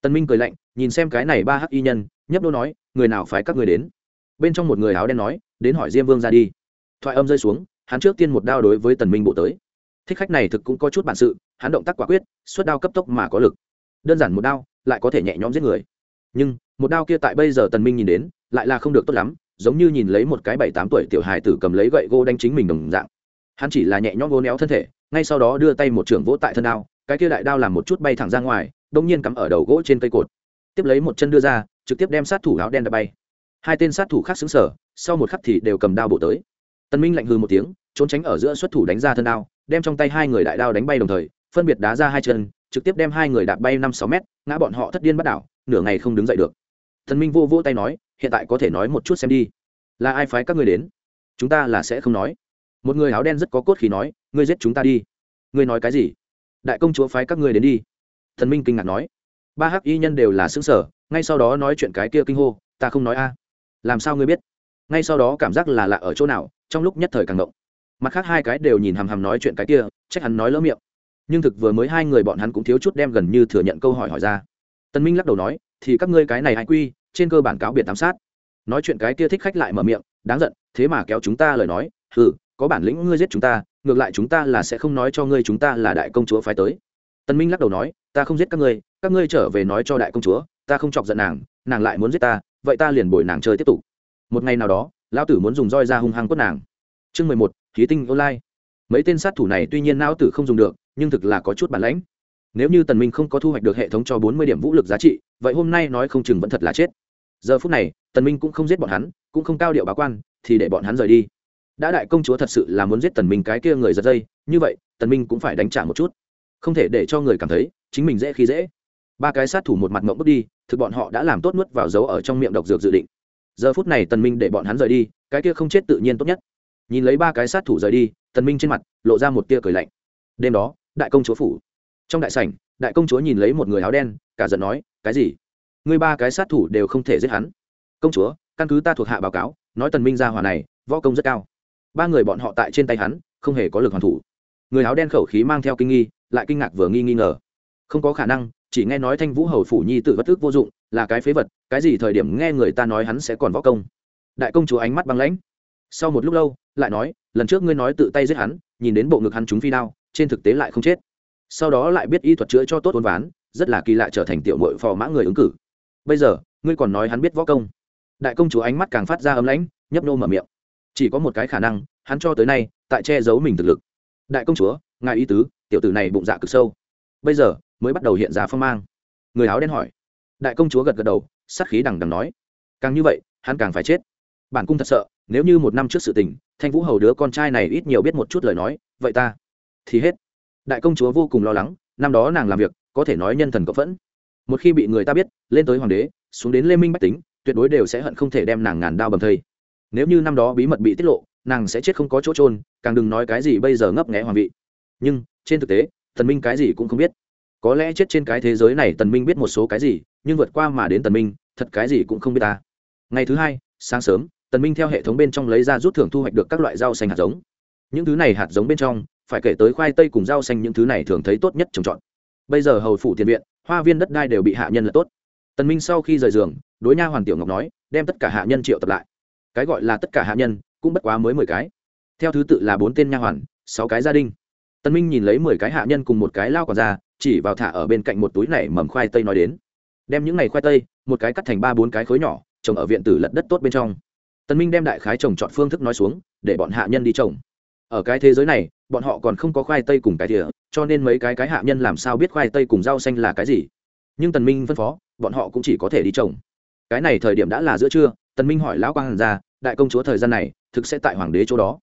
tần minh cười lạnh, nhìn xem cái này ba hắc y nhân, nhấp đô nói, người nào phái các người đến? Bên trong một người áo đen nói, đến hỏi diêm vương ra đi. Thoại âm rơi xuống, hắn trước tiên một đao đối với tần minh bộ tới. Thích khách này thực cũng có chút bản sự, hắn động tác quả quyết xuất đao cấp tốc mà có lực. Đơn giản một đao, lại có thể nhẹ nhõm giết người. Nhưng, một đao kia tại bây giờ tần minh nhìn đến, lại là không được tốt lắm, giống như nhìn lấy một cái bảy tám tuổi tiểu hài tử cầm lấy gậy gỗ đánh chính mình đồng dạng. Hắn chỉ là nhẹ nhõm vô néo thân thể, ngay sau đó đưa tay một trường vỗ tại thân đao, cái kia đại đao làm một chút bay thẳng ra ngoài đông nhiên cắm ở đầu gỗ trên cây cột. Tiếp lấy một chân đưa ra, trực tiếp đem sát thủ áo đen đập bay. Hai tên sát thủ khác xứng sở sau một khắc thì đều cầm đao bổ tới. Tân minh lạnh hư một tiếng, trốn tránh ở giữa xuất thủ đánh ra thân đao, đem trong tay hai người đại đao đánh bay đồng thời, phân biệt đá ra hai chân, trực tiếp đem hai người đạp bay năm sáu mét, ngã bọn họ thất điên bắt đảo, nửa ngày không đứng dậy được. Thần minh vô vô tay nói, hiện tại có thể nói một chút xem đi. Là ai phái các người đến? Chúng ta là sẽ không nói. Một người áo đen rất có cốt khí nói, ngươi giết chúng ta đi. Ngươi nói cái gì? Đại công chúa phái các ngươi đến đi thần minh kinh ngạc nói. Ba hắc y nhân đều là xứng sở ngay sau đó nói chuyện cái kia kinh hô, ta không nói a. Làm sao ngươi biết? Ngay sau đó cảm giác là lạ ở chỗ nào, trong lúc nhất thời càng động. Mặt khác hai cái đều nhìn hằm hằm nói chuyện cái kia, trách hắn nói lỡ miệng. Nhưng thực vừa mới hai người bọn hắn cũng thiếu chút đem gần như thừa nhận câu hỏi hỏi ra. Tân minh lắc đầu nói, thì các ngươi cái này hay quy, trên cơ bản cáo biệt giám sát. Nói chuyện cái kia thích khách lại mở miệng, đáng giận, thế mà kéo chúng ta lời nói ừ có bản lĩnh ngươi giết chúng ta, ngược lại chúng ta là sẽ không nói cho ngươi chúng ta là đại công chúa phái tới. Tân minh lắc đầu nói ta không giết các ngươi các ngươi trở về nói cho đại công chúa, ta không chọc giận nàng nàng lại muốn giết ta, vậy ta liền bồi nàng chơi tiếp tục. Một ngày nào đó, lão tử muốn dùng roi ra hung hăng quất nàng. Chương mười một khí tinh online. Mấy tên sát thủ này tuy nhiên não tử không dùng được, nhưng thực là có chút bản lãnh. Nếu như tần minh không có thu hoạch được hệ thống cho bốn mươi điểm vũ lực giá trị, vậy hôm nay nói không chừng vẫn thật là chết. Giờ phút này, tần minh cũng không giết bọn hắn, cũng không cao điệu báo quan, thì để bọn hắn rời đi. Đã đại công chúa thật sự là muốn giết tần minh cái kia người giật dây, như vậy, tần minh cũng phải đánh trả một chút. Không thể để cho người cảm thấy chính mình dễ khi dễ. Ba cái sát thủ một mặt mộng bước đi, thực bọn họ đã làm tốt nuốt vào dấu ở trong miệng độc dược dự định. Giờ phút này tần minh để bọn hắn rời đi, cái kia không chết tự nhiên tốt nhất. Nhìn lấy ba cái sát thủ rời đi, tần minh trên mặt lộ ra một tia cười lạnh. Đêm đó, đại công chúa phủ. Trong đại sảnh, đại công chúa nhìn lấy một người áo đen, cả giận nói, cái gì? Ngươi ba cái sát thủ đều không thể giết hắn. Công chúa, căn cứ ta thuộc hạ báo cáo, nói tần minh ra hỏa này, võ công rất cao. Ba người bọn họ tại trên tay hắn, không hề có lực hoàn thủ. Người áo đen khẩu khí mang theo kinh nghi, lại kinh ngạc vừa nghi nghi ngờ không có khả năng, chỉ nghe nói thanh vũ hầu phủ nhi tự bất ức vô dụng, là cái phế vật, cái gì thời điểm nghe người ta nói hắn sẽ còn võ công. Đại công chúa ánh mắt băng lãnh. Sau một lúc lâu, lại nói, lần trước ngươi nói tự tay giết hắn, nhìn đến bộ ngực hắn chúng phi đao, trên thực tế lại không chết. Sau đó lại biết y thuật chữa cho tốt ôn ván, rất là kỳ lạ trở thành tiểu mội phò mã người ứng cử. Bây giờ, ngươi còn nói hắn biết võ công. Đại công chúa ánh mắt càng phát ra ấm lãnh, nhấp nô mở miệng. Chỉ có một cái khả năng, hắn cho tới nay, tại che giấu mình thực lực. Đại công chúa, ngài ý tứ, tiểu tử này bụng dạ cực sâu. Bây giờ mới bắt đầu hiện ra phong mang. Người áo đen hỏi. Đại công chúa gật gật đầu, sát khí đằng đằng nói. Càng như vậy, hắn càng phải chết. Bản cung thật sợ, nếu như một năm trước sự tình, thanh vũ hầu đứa con trai này ít nhiều biết một chút lời nói, vậy ta thì hết. Đại công chúa vô cùng lo lắng, năm đó nàng làm việc, có thể nói nhân thần cộng phẫn. Một khi bị người ta biết, lên tới hoàng đế, xuống đến lê minh bách tính, tuyệt đối đều sẽ hận không thể đem nàng ngàn đao bầm thây. Nếu như năm đó bí mật bị tiết lộ, nàng sẽ chết không có chỗ trôn càng đừng nói cái gì bây giờ ngấp nghẽ hoàng vị. Nhưng, trên thực tế, thần minh cái gì cũng không biết có lẽ chết trên cái thế giới này tần minh biết một số cái gì, nhưng vượt qua mà đến tần minh, thật cái gì cũng không biết ta. Ngày thứ hai, sáng sớm, tần minh theo hệ thống bên trong lấy ra rút thưởng thu hoạch được các loại rau xanh hạt giống. Những thứ này hạt giống bên trong, phải kể tới khoai tây cùng rau xanh những thứ này thường thấy tốt nhất trồng trọt. Bây giờ hầu phủ tiền viện, hoa viên đất đai đều bị hạ nhân là tốt. Tần minh sau khi rời giường, đối nha hoàn tiểu ngọc nói, đem tất cả hạ nhân triệu tập lại. Cái gọi là tất cả hạ nhân, cũng bất quá mới mười cái. Theo thứ tự là bốn tên nha hoàn, sáu cái gia đình. Tần minh nhìn lấy mười cái hạ nhân cùng một cái lao còn ra chỉ vào thả ở bên cạnh một túi này mầm khoai tây nói đến. Đem những ngày khoai tây, một cái cắt thành ba bốn cái khối nhỏ, trồng ở viện tử lật đất tốt bên trong. Tân minh đem đại khái trồng chọn phương thức nói xuống, để bọn hạ nhân đi trồng. Ở cái thế giới này, bọn họ còn không có khoai tây cùng cái thìa, cho nên mấy cái cái hạ nhân làm sao biết khoai tây cùng rau xanh là cái gì. Nhưng tần minh phân phó, bọn họ cũng chỉ có thể đi trồng. Cái này thời điểm đã là giữa trưa, tần minh hỏi lão quang gia, đại công chúa thời gian này, thực sẽ tại hoàng đế chỗ đó.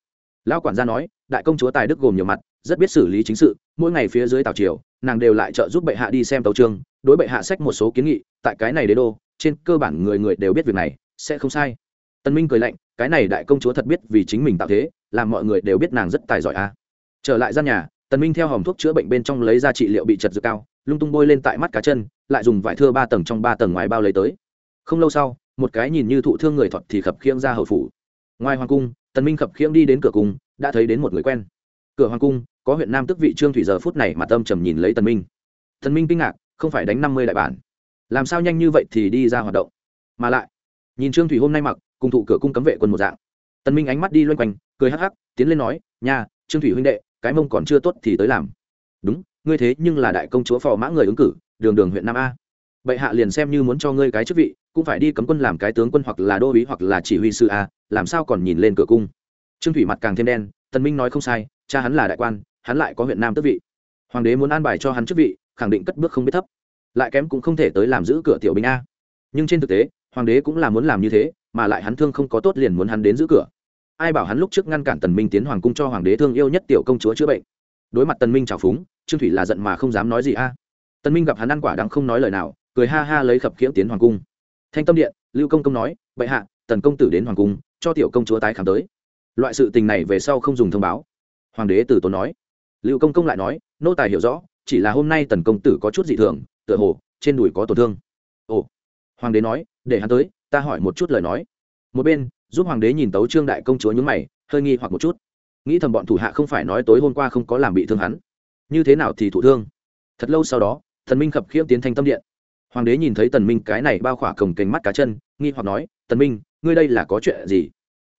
Lão quản gia nói, đại công chúa tài đức gồm nhiều mặt rất biết xử lý chính sự, mỗi ngày phía dưới tàu triều, nàng đều lại trợ giúp bệ hạ đi xem tàu trương đối bệ hạ sách một số kiến nghị, tại cái này đế đô, trên cơ bản người người đều biết việc này, sẽ không sai. Tân minh cười lạnh, cái này đại công chúa thật biết vì chính mình tạo thế, làm mọi người đều biết nàng rất tài giỏi a. À. trở lại gian nhà tần minh theo hòm thuốc chữa bệnh bên trong lấy ra trị liệu bị chật dược cao, lung tung bôi lên tại mắt cá chân, lại dùng vải thưa ba tầng trong ba tầng ngoài bao lấy tới. Không lâu sau, một cái nhìn như thụ thương người thuật thì khập khiễng ra hầu phủ. Ngoài hoàng cung tần minh khập khiễng đi đến cửa cung, đã thấy đến một người quen cửa hoàng cung, có huyện nam tức vị trương thủy giờ phút này mà tâm trầm nhìn lấy tần minh. Tần minh kinh ngạc, không phải đánh năm mươi đại bản. Làm sao nhanh như vậy thì đi ra hoạt động? Mà lại, nhìn trương thủy hôm nay mặc, cùng thụ cửa cung cấm vệ quân một dạng. Tần minh ánh mắt đi loanh quanh, cười hắc hắc, tiến lên nói, nha, trương thủy huynh đệ, cái mông còn chưa tốt thì tới làm. Đúng, ngươi thế nhưng là đại công chúa phò mã người ứng cử, đường đường huyện nam a. Bệ hạ liền xem như muốn cho ngươi cái chức vị, cũng phải đi cấm quân làm cái tướng quân hoặc là đô úy hoặc là chỉ huy sư a, làm sao còn nhìn lên cửa cung? Trương thủy mặt càng thêm đen, tần minh nói không sai cha hắn là đại quan, hắn lại có huyện nam tước vị. Hoàng đế muốn an bài cho hắn chức vị, khẳng định cất bước không biết thấp. Lại kém cũng không thể tới làm giữ cửa tiểu binh a. Nhưng trên thực tế, hoàng đế cũng là muốn làm như thế, mà lại hắn thương không có tốt liền muốn hắn đến giữ cửa. Ai bảo hắn lúc trước ngăn cản tần minh tiến hoàng cung cho hoàng đế thương yêu nhất tiểu công chúa chữa bệnh. Đối mặt tần minh trào phúng, trương thủy là giận mà không dám nói gì a. Tần minh gặp hắn ăn quả đắng không nói lời nào, cười ha ha lấy khập khiễng tiến hoàng cung. Thanh tâm điện, lưu công công nói, bệ hạ, tần công tử đến hoàng cung, cho tiểu công chúa tái khám tới. Loại sự tình này về sau không dùng thông báo hoàng đế từ tốn nói. Lưu công công lại nói, nô tài hiểu rõ, chỉ là hôm nay tần công tử có chút dị thường, tựa hồ, trên đùi có tổn thương. Ồ, hoàng đế nói, để hắn tới, ta hỏi một chút lời nói. Một bên, giúp hoàng đế nhìn tấu trương đại công chúa nhúng mày, hơi nghi hoặc một chút. Nghĩ thầm bọn thủ hạ không phải nói tối hôm qua không có làm bị thương hắn. Như thế nào thì thụ thương? Thật lâu sau đó, thần minh khập khiễm tiến thanh tâm điện. Hoàng đế nhìn thấy tần minh cái này bao khỏa cổng cành mắt cá chân, nghi hoặc nói, tần minh, ngươi đây là có chuyện gì?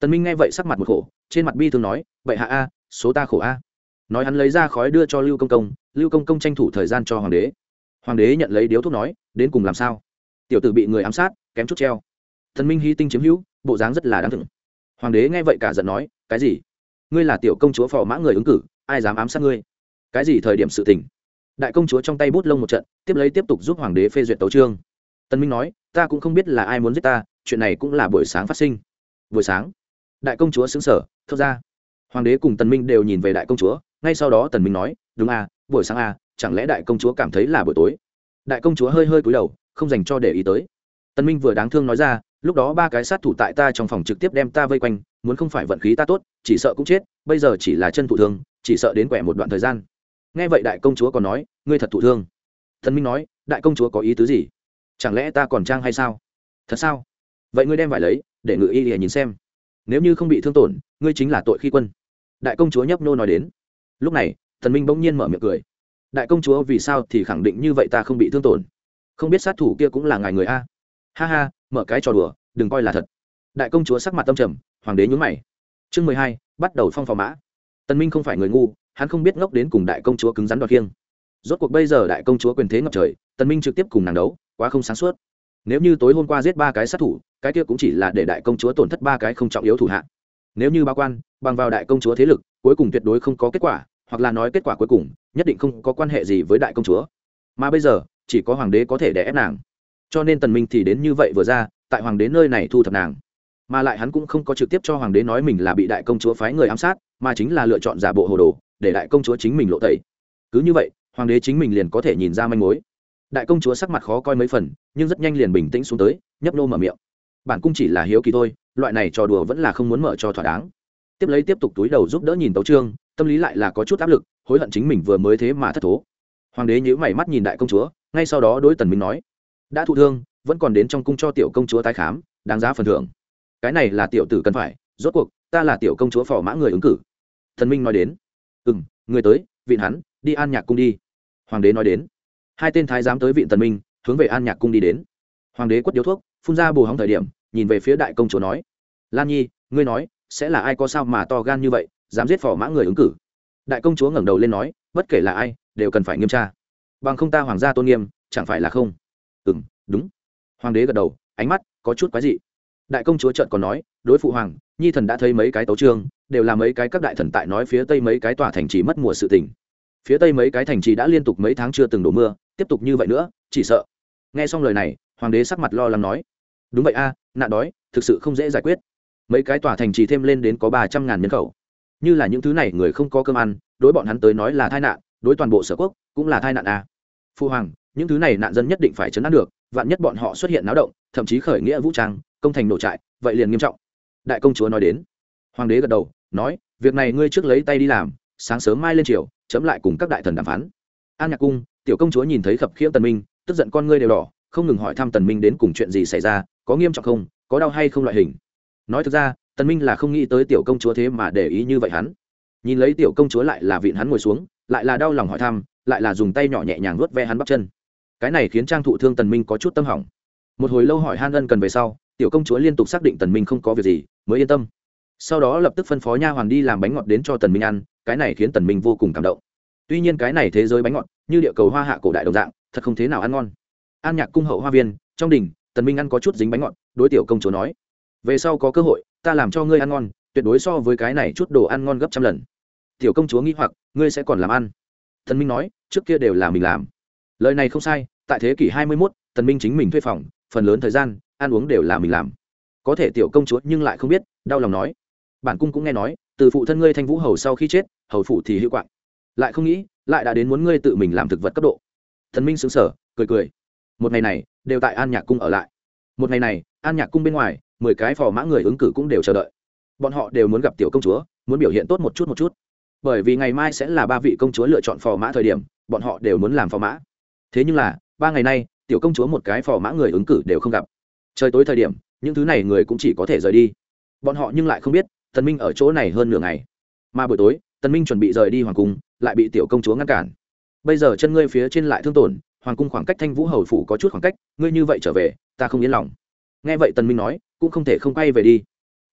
Tần minh nghe vậy sắc mặt một khổ, trên mặt bi thương nói vậy hạ a số ta khổ a. Nói hắn lấy ra khói đưa cho lưu công công, lưu công công tranh thủ thời gian cho hoàng đế. Hoàng đế nhận lấy điếu thuốc nói, đến cùng làm sao? Tiểu tử bị người ám sát, kém chút treo. Thần minh hy tinh chiếm hữu, bộ dáng rất là đáng thừng hoàng đế nghe vậy cả giận nói, cái gì? Ngươi là tiểu công chúa phò mã người ứng cử, ai dám ám sát ngươi? Cái gì thời điểm sự tình? Đại công chúa trong tay bút lông một trận, tiếp lấy tiếp tục giúp hoàng đế phê duyệt tấu trương tân minh nói, ta cũng không biết là ai muốn giết ta, chuyện này cũng là buổi sáng phát sinh. Buổi sáng? Đại công chúa xứng sở thốt ra hoàng đế cùng tần minh đều nhìn về đại công chúa, ngay sau đó tần minh nói, đúng à buổi sáng à chẳng lẽ đại công chúa cảm thấy là buổi tối? Đại công chúa hơi hơi cúi đầu, không dành cho để ý tới. Tần minh vừa đáng thương nói ra, lúc đó ba cái sát thủ tại ta trong phòng trực tiếp đem ta vây quanh, muốn không phải vận khí ta tốt, chỉ sợ cũng chết, bây giờ chỉ là chân thụ thương, chỉ sợ đến quẻ một đoạn thời gian. Nghe vậy đại công chúa còn nói, ngươi thật thụ thương. Thần minh nói, đại công chúa có ý tứ gì? Chẳng lẽ ta còn trang hay sao? Thật sao? Vậy ngươi đem vải lấy, để ngự y để nhìn xem. Nếu như không bị thương tổn, ngươi chính là tội khi quân đại công chúa nhấp nô nói đến. Lúc này, thần minh bỗng nhiên mở miệng cười. Đại công chúa vì sao thì khẳng định như vậy ta không bị thương tổn? Không biết sát thủ kia cũng là ngài người a? Ha ha, mở cái trò đùa, đừng coi là thật. Đại công chúa sắc mặt tâm trầm, hoàng đế nhún mày. Chương mười hai, bắt đầu phong phò mã. Tần minh không phải người ngu, hắn không biết ngốc đến cùng đại công chúa cứng rắn đoạt kiêng rốt cuộc bây giờ đại công chúa quyền thế ngập trời, tần minh trực tiếp cùng nàng đấu, quá không sáng suốt. Nếu như tối hôm qua giết ba cái sát thủ, cái kia cũng chỉ là để đại công chúa tổn thất ba cái không trọng yếu thủ hạ nếu như báo quan, bằng vào đại công chúa thế lực, cuối cùng tuyệt đối không có kết quả, hoặc là nói kết quả cuối cùng, nhất định không có quan hệ gì với đại công chúa. Mà bây giờ, chỉ có hoàng đế có thể đè ép nàng. Cho nên tần minh thì đến như vậy vừa ra, tại hoàng đế nơi này thu thập nàng. Mà lại hắn cũng không có trực tiếp cho hoàng đế nói mình là bị đại công chúa phái người ám sát, mà chính là lựa chọn giả bộ hồ đồ, để đại công chúa chính mình lộ tẩy. Cứ như vậy, hoàng đế chính mình liền có thể nhìn ra manh mối. Đại công chúa sắc mặt khó coi mấy phần, nhưng rất nhanh liền bình tĩnh xuống tới, nhấp nô mở miệng. Bản cung chỉ là hiếu kỳ thôi loại này trò đùa vẫn là không muốn mở cho thỏa đáng. Tiếp lấy tiếp tục túi đầu giúp đỡ nhìn tấu trương, tâm lý lại là có chút áp lực, hối hận chính mình vừa mới thế mà thất thố. Hoàng đế nhíu mày mắt nhìn đại công chúa, ngay sau đó đối tần minh nói, đã thụ thương, vẫn còn đến trong cung cho tiểu công chúa tái khám, đáng giá phần thưởng. Cái này là tiểu tử cần phải, rốt cuộc, ta là tiểu công chúa phò mã người ứng cử. Thần minh nói đến ừ m người tới, vịn hắn, đi an nhạc cung đi. Hoàng đế nói đến, hai tên thái giám tới vịn tần minh, hướng về an nhạc cung đi đến. Hoàng đế quất điếu thuốc, phun ra bù hóng thời điểm nhìn về phía đại công chúa nói, lan nhi, ngươi nói, sẽ là ai có sao mà to gan như vậy, dám giết phò mã người ứng cử? Đại công chúa ngẩng đầu lên nói, bất kể là ai, đều cần phải nghiêm tra. Bằng không ta hoàng gia tôn nghiêm, chẳng phải là không? Ừ m đúng. Hoàng đế gật đầu, ánh mắt có chút quái dị. Đại công chúa trợn còn nói, đối phụ hoàng, nhi thần đã thấy mấy cái tấu trương đều là mấy cái các đại thần tại nói phía tây mấy cái tòa thành trì mất mùa sự tỉnh phía tây mấy cái thành trì đã liên tục mấy tháng chưa từng đổ mưa, tiếp tục như vậy nữa, chỉ sợ. Nghe xong lời này, hoàng đế sắc mặt lo lắng nói, đúng vậy a nạn đói, thực sự không dễ giải quyết. Mấy cái tòa thành trì thêm lên đến có ba trăm ngàn nhân khẩu. Như là những thứ này, người không có cơm ăn, đối bọn hắn tới nói là tai nạn, đối toàn bộ sở quốc cũng là tai nạn à. Phu hoàng, những thứ này nạn dân nhất định phải chấn áp được, vạn nhất bọn họ xuất hiện náo động, thậm chí khởi nghĩa vũ trang, công thành nổ trại, vậy liền nghiêm trọng. Đại công chúa nói đến. Hoàng đế gật đầu, nói, việc này ngươi trước lấy tay đi làm, sáng sớm mai lên triều, chấm lại cùng các đại thần đàm phán. An nhạc cung, tiểu công chúa nhìn thấy khập khiễng tần minh, tức giận con ngươi đều đỏ, không ngừng hỏi thăm tần minh đến cùng chuyện gì xảy ra có nghiêm trọng không, có đau hay không loại hình. Nói thực ra, tần minh là không nghĩ tới tiểu công chúa thế mà để ý như vậy hắn. Nhìn lấy tiểu công chúa lại là vịn hắn ngồi xuống, lại là đau lòng hỏi thăm, lại là dùng tay nhỏ nhẹ nhàng vuốt ve hắn bắp chân. Cái này khiến trang thụ thương tần minh có chút tâm hỏng. Một hồi lâu hỏi han ân cần về sau, tiểu công chúa liên tục xác định tần minh không có việc gì, mới yên tâm. Sau đó lập tức phân phó nha hoàn đi làm bánh ngọt đến cho tần minh ăn, cái này khiến tần minh vô cùng cảm động. Tuy nhiên cái này thế giới bánh ngọt, như địa cầu hoa hạ cổ đại đồng dạng, thật không thế nào ăn ngon. An nhạc cung hậu hoa viên, trong đình tần minh ăn có chút dính bánh ngọt đối tiểu công chúa nói về sau có cơ hội ta làm cho ngươi ăn ngon tuyệt đối so với cái này chút đồ ăn ngon gấp trăm lần. Tiểu công chúa nghĩ hoặc ngươi sẽ còn làm ăn? Tần minh nói trước kia đều là mình làm. Lời này không sai tại thế kỷ 21, tần minh chính mình thuê phòng phần lớn thời gian ăn uống đều là mình làm. Có thể tiểu công chúa nhưng lại không biết đau lòng nói bản cung cũng nghe nói từ phụ thân ngươi thanh vũ hầu sau khi chết hầu phụ thì hữu quạng. Lại không nghĩ lại đã đến muốn ngươi tự mình làm thực vật cấp độ. Thần minh sững sờ, cười cười một ngày này đều tại an nhạc cung ở lại. Một ngày này, an nhạc cung bên ngoài, mười cái phò mã người ứng cử cũng đều chờ đợi. Bọn họ đều muốn gặp tiểu công chúa, muốn biểu hiện tốt một chút một chút. Bởi vì ngày mai sẽ là ba vị công chúa lựa chọn phò mã thời điểm, bọn họ đều muốn làm phò mã. Thế nhưng là, ba ngày nay, tiểu công chúa một cái phò mã người ứng cử đều không gặp. Trời tối thời điểm, những thứ này người cũng chỉ có thể rời đi. Bọn họ nhưng lại không biết, tần minh ở chỗ này hơn nửa ngày. Mà buổi tối, tần minh chuẩn bị rời đi hoàng cung, lại bị tiểu công chúa ngăn cản. Bây giờ chân ngươi phía trên lại thương tổn hoàng cung khoảng cách thanh vũ hầu phủ có chút khoảng cách, ngươi như vậy trở về, ta không yên lòng. Nghe vậy tần minh nói, cũng không thể không quay về đi.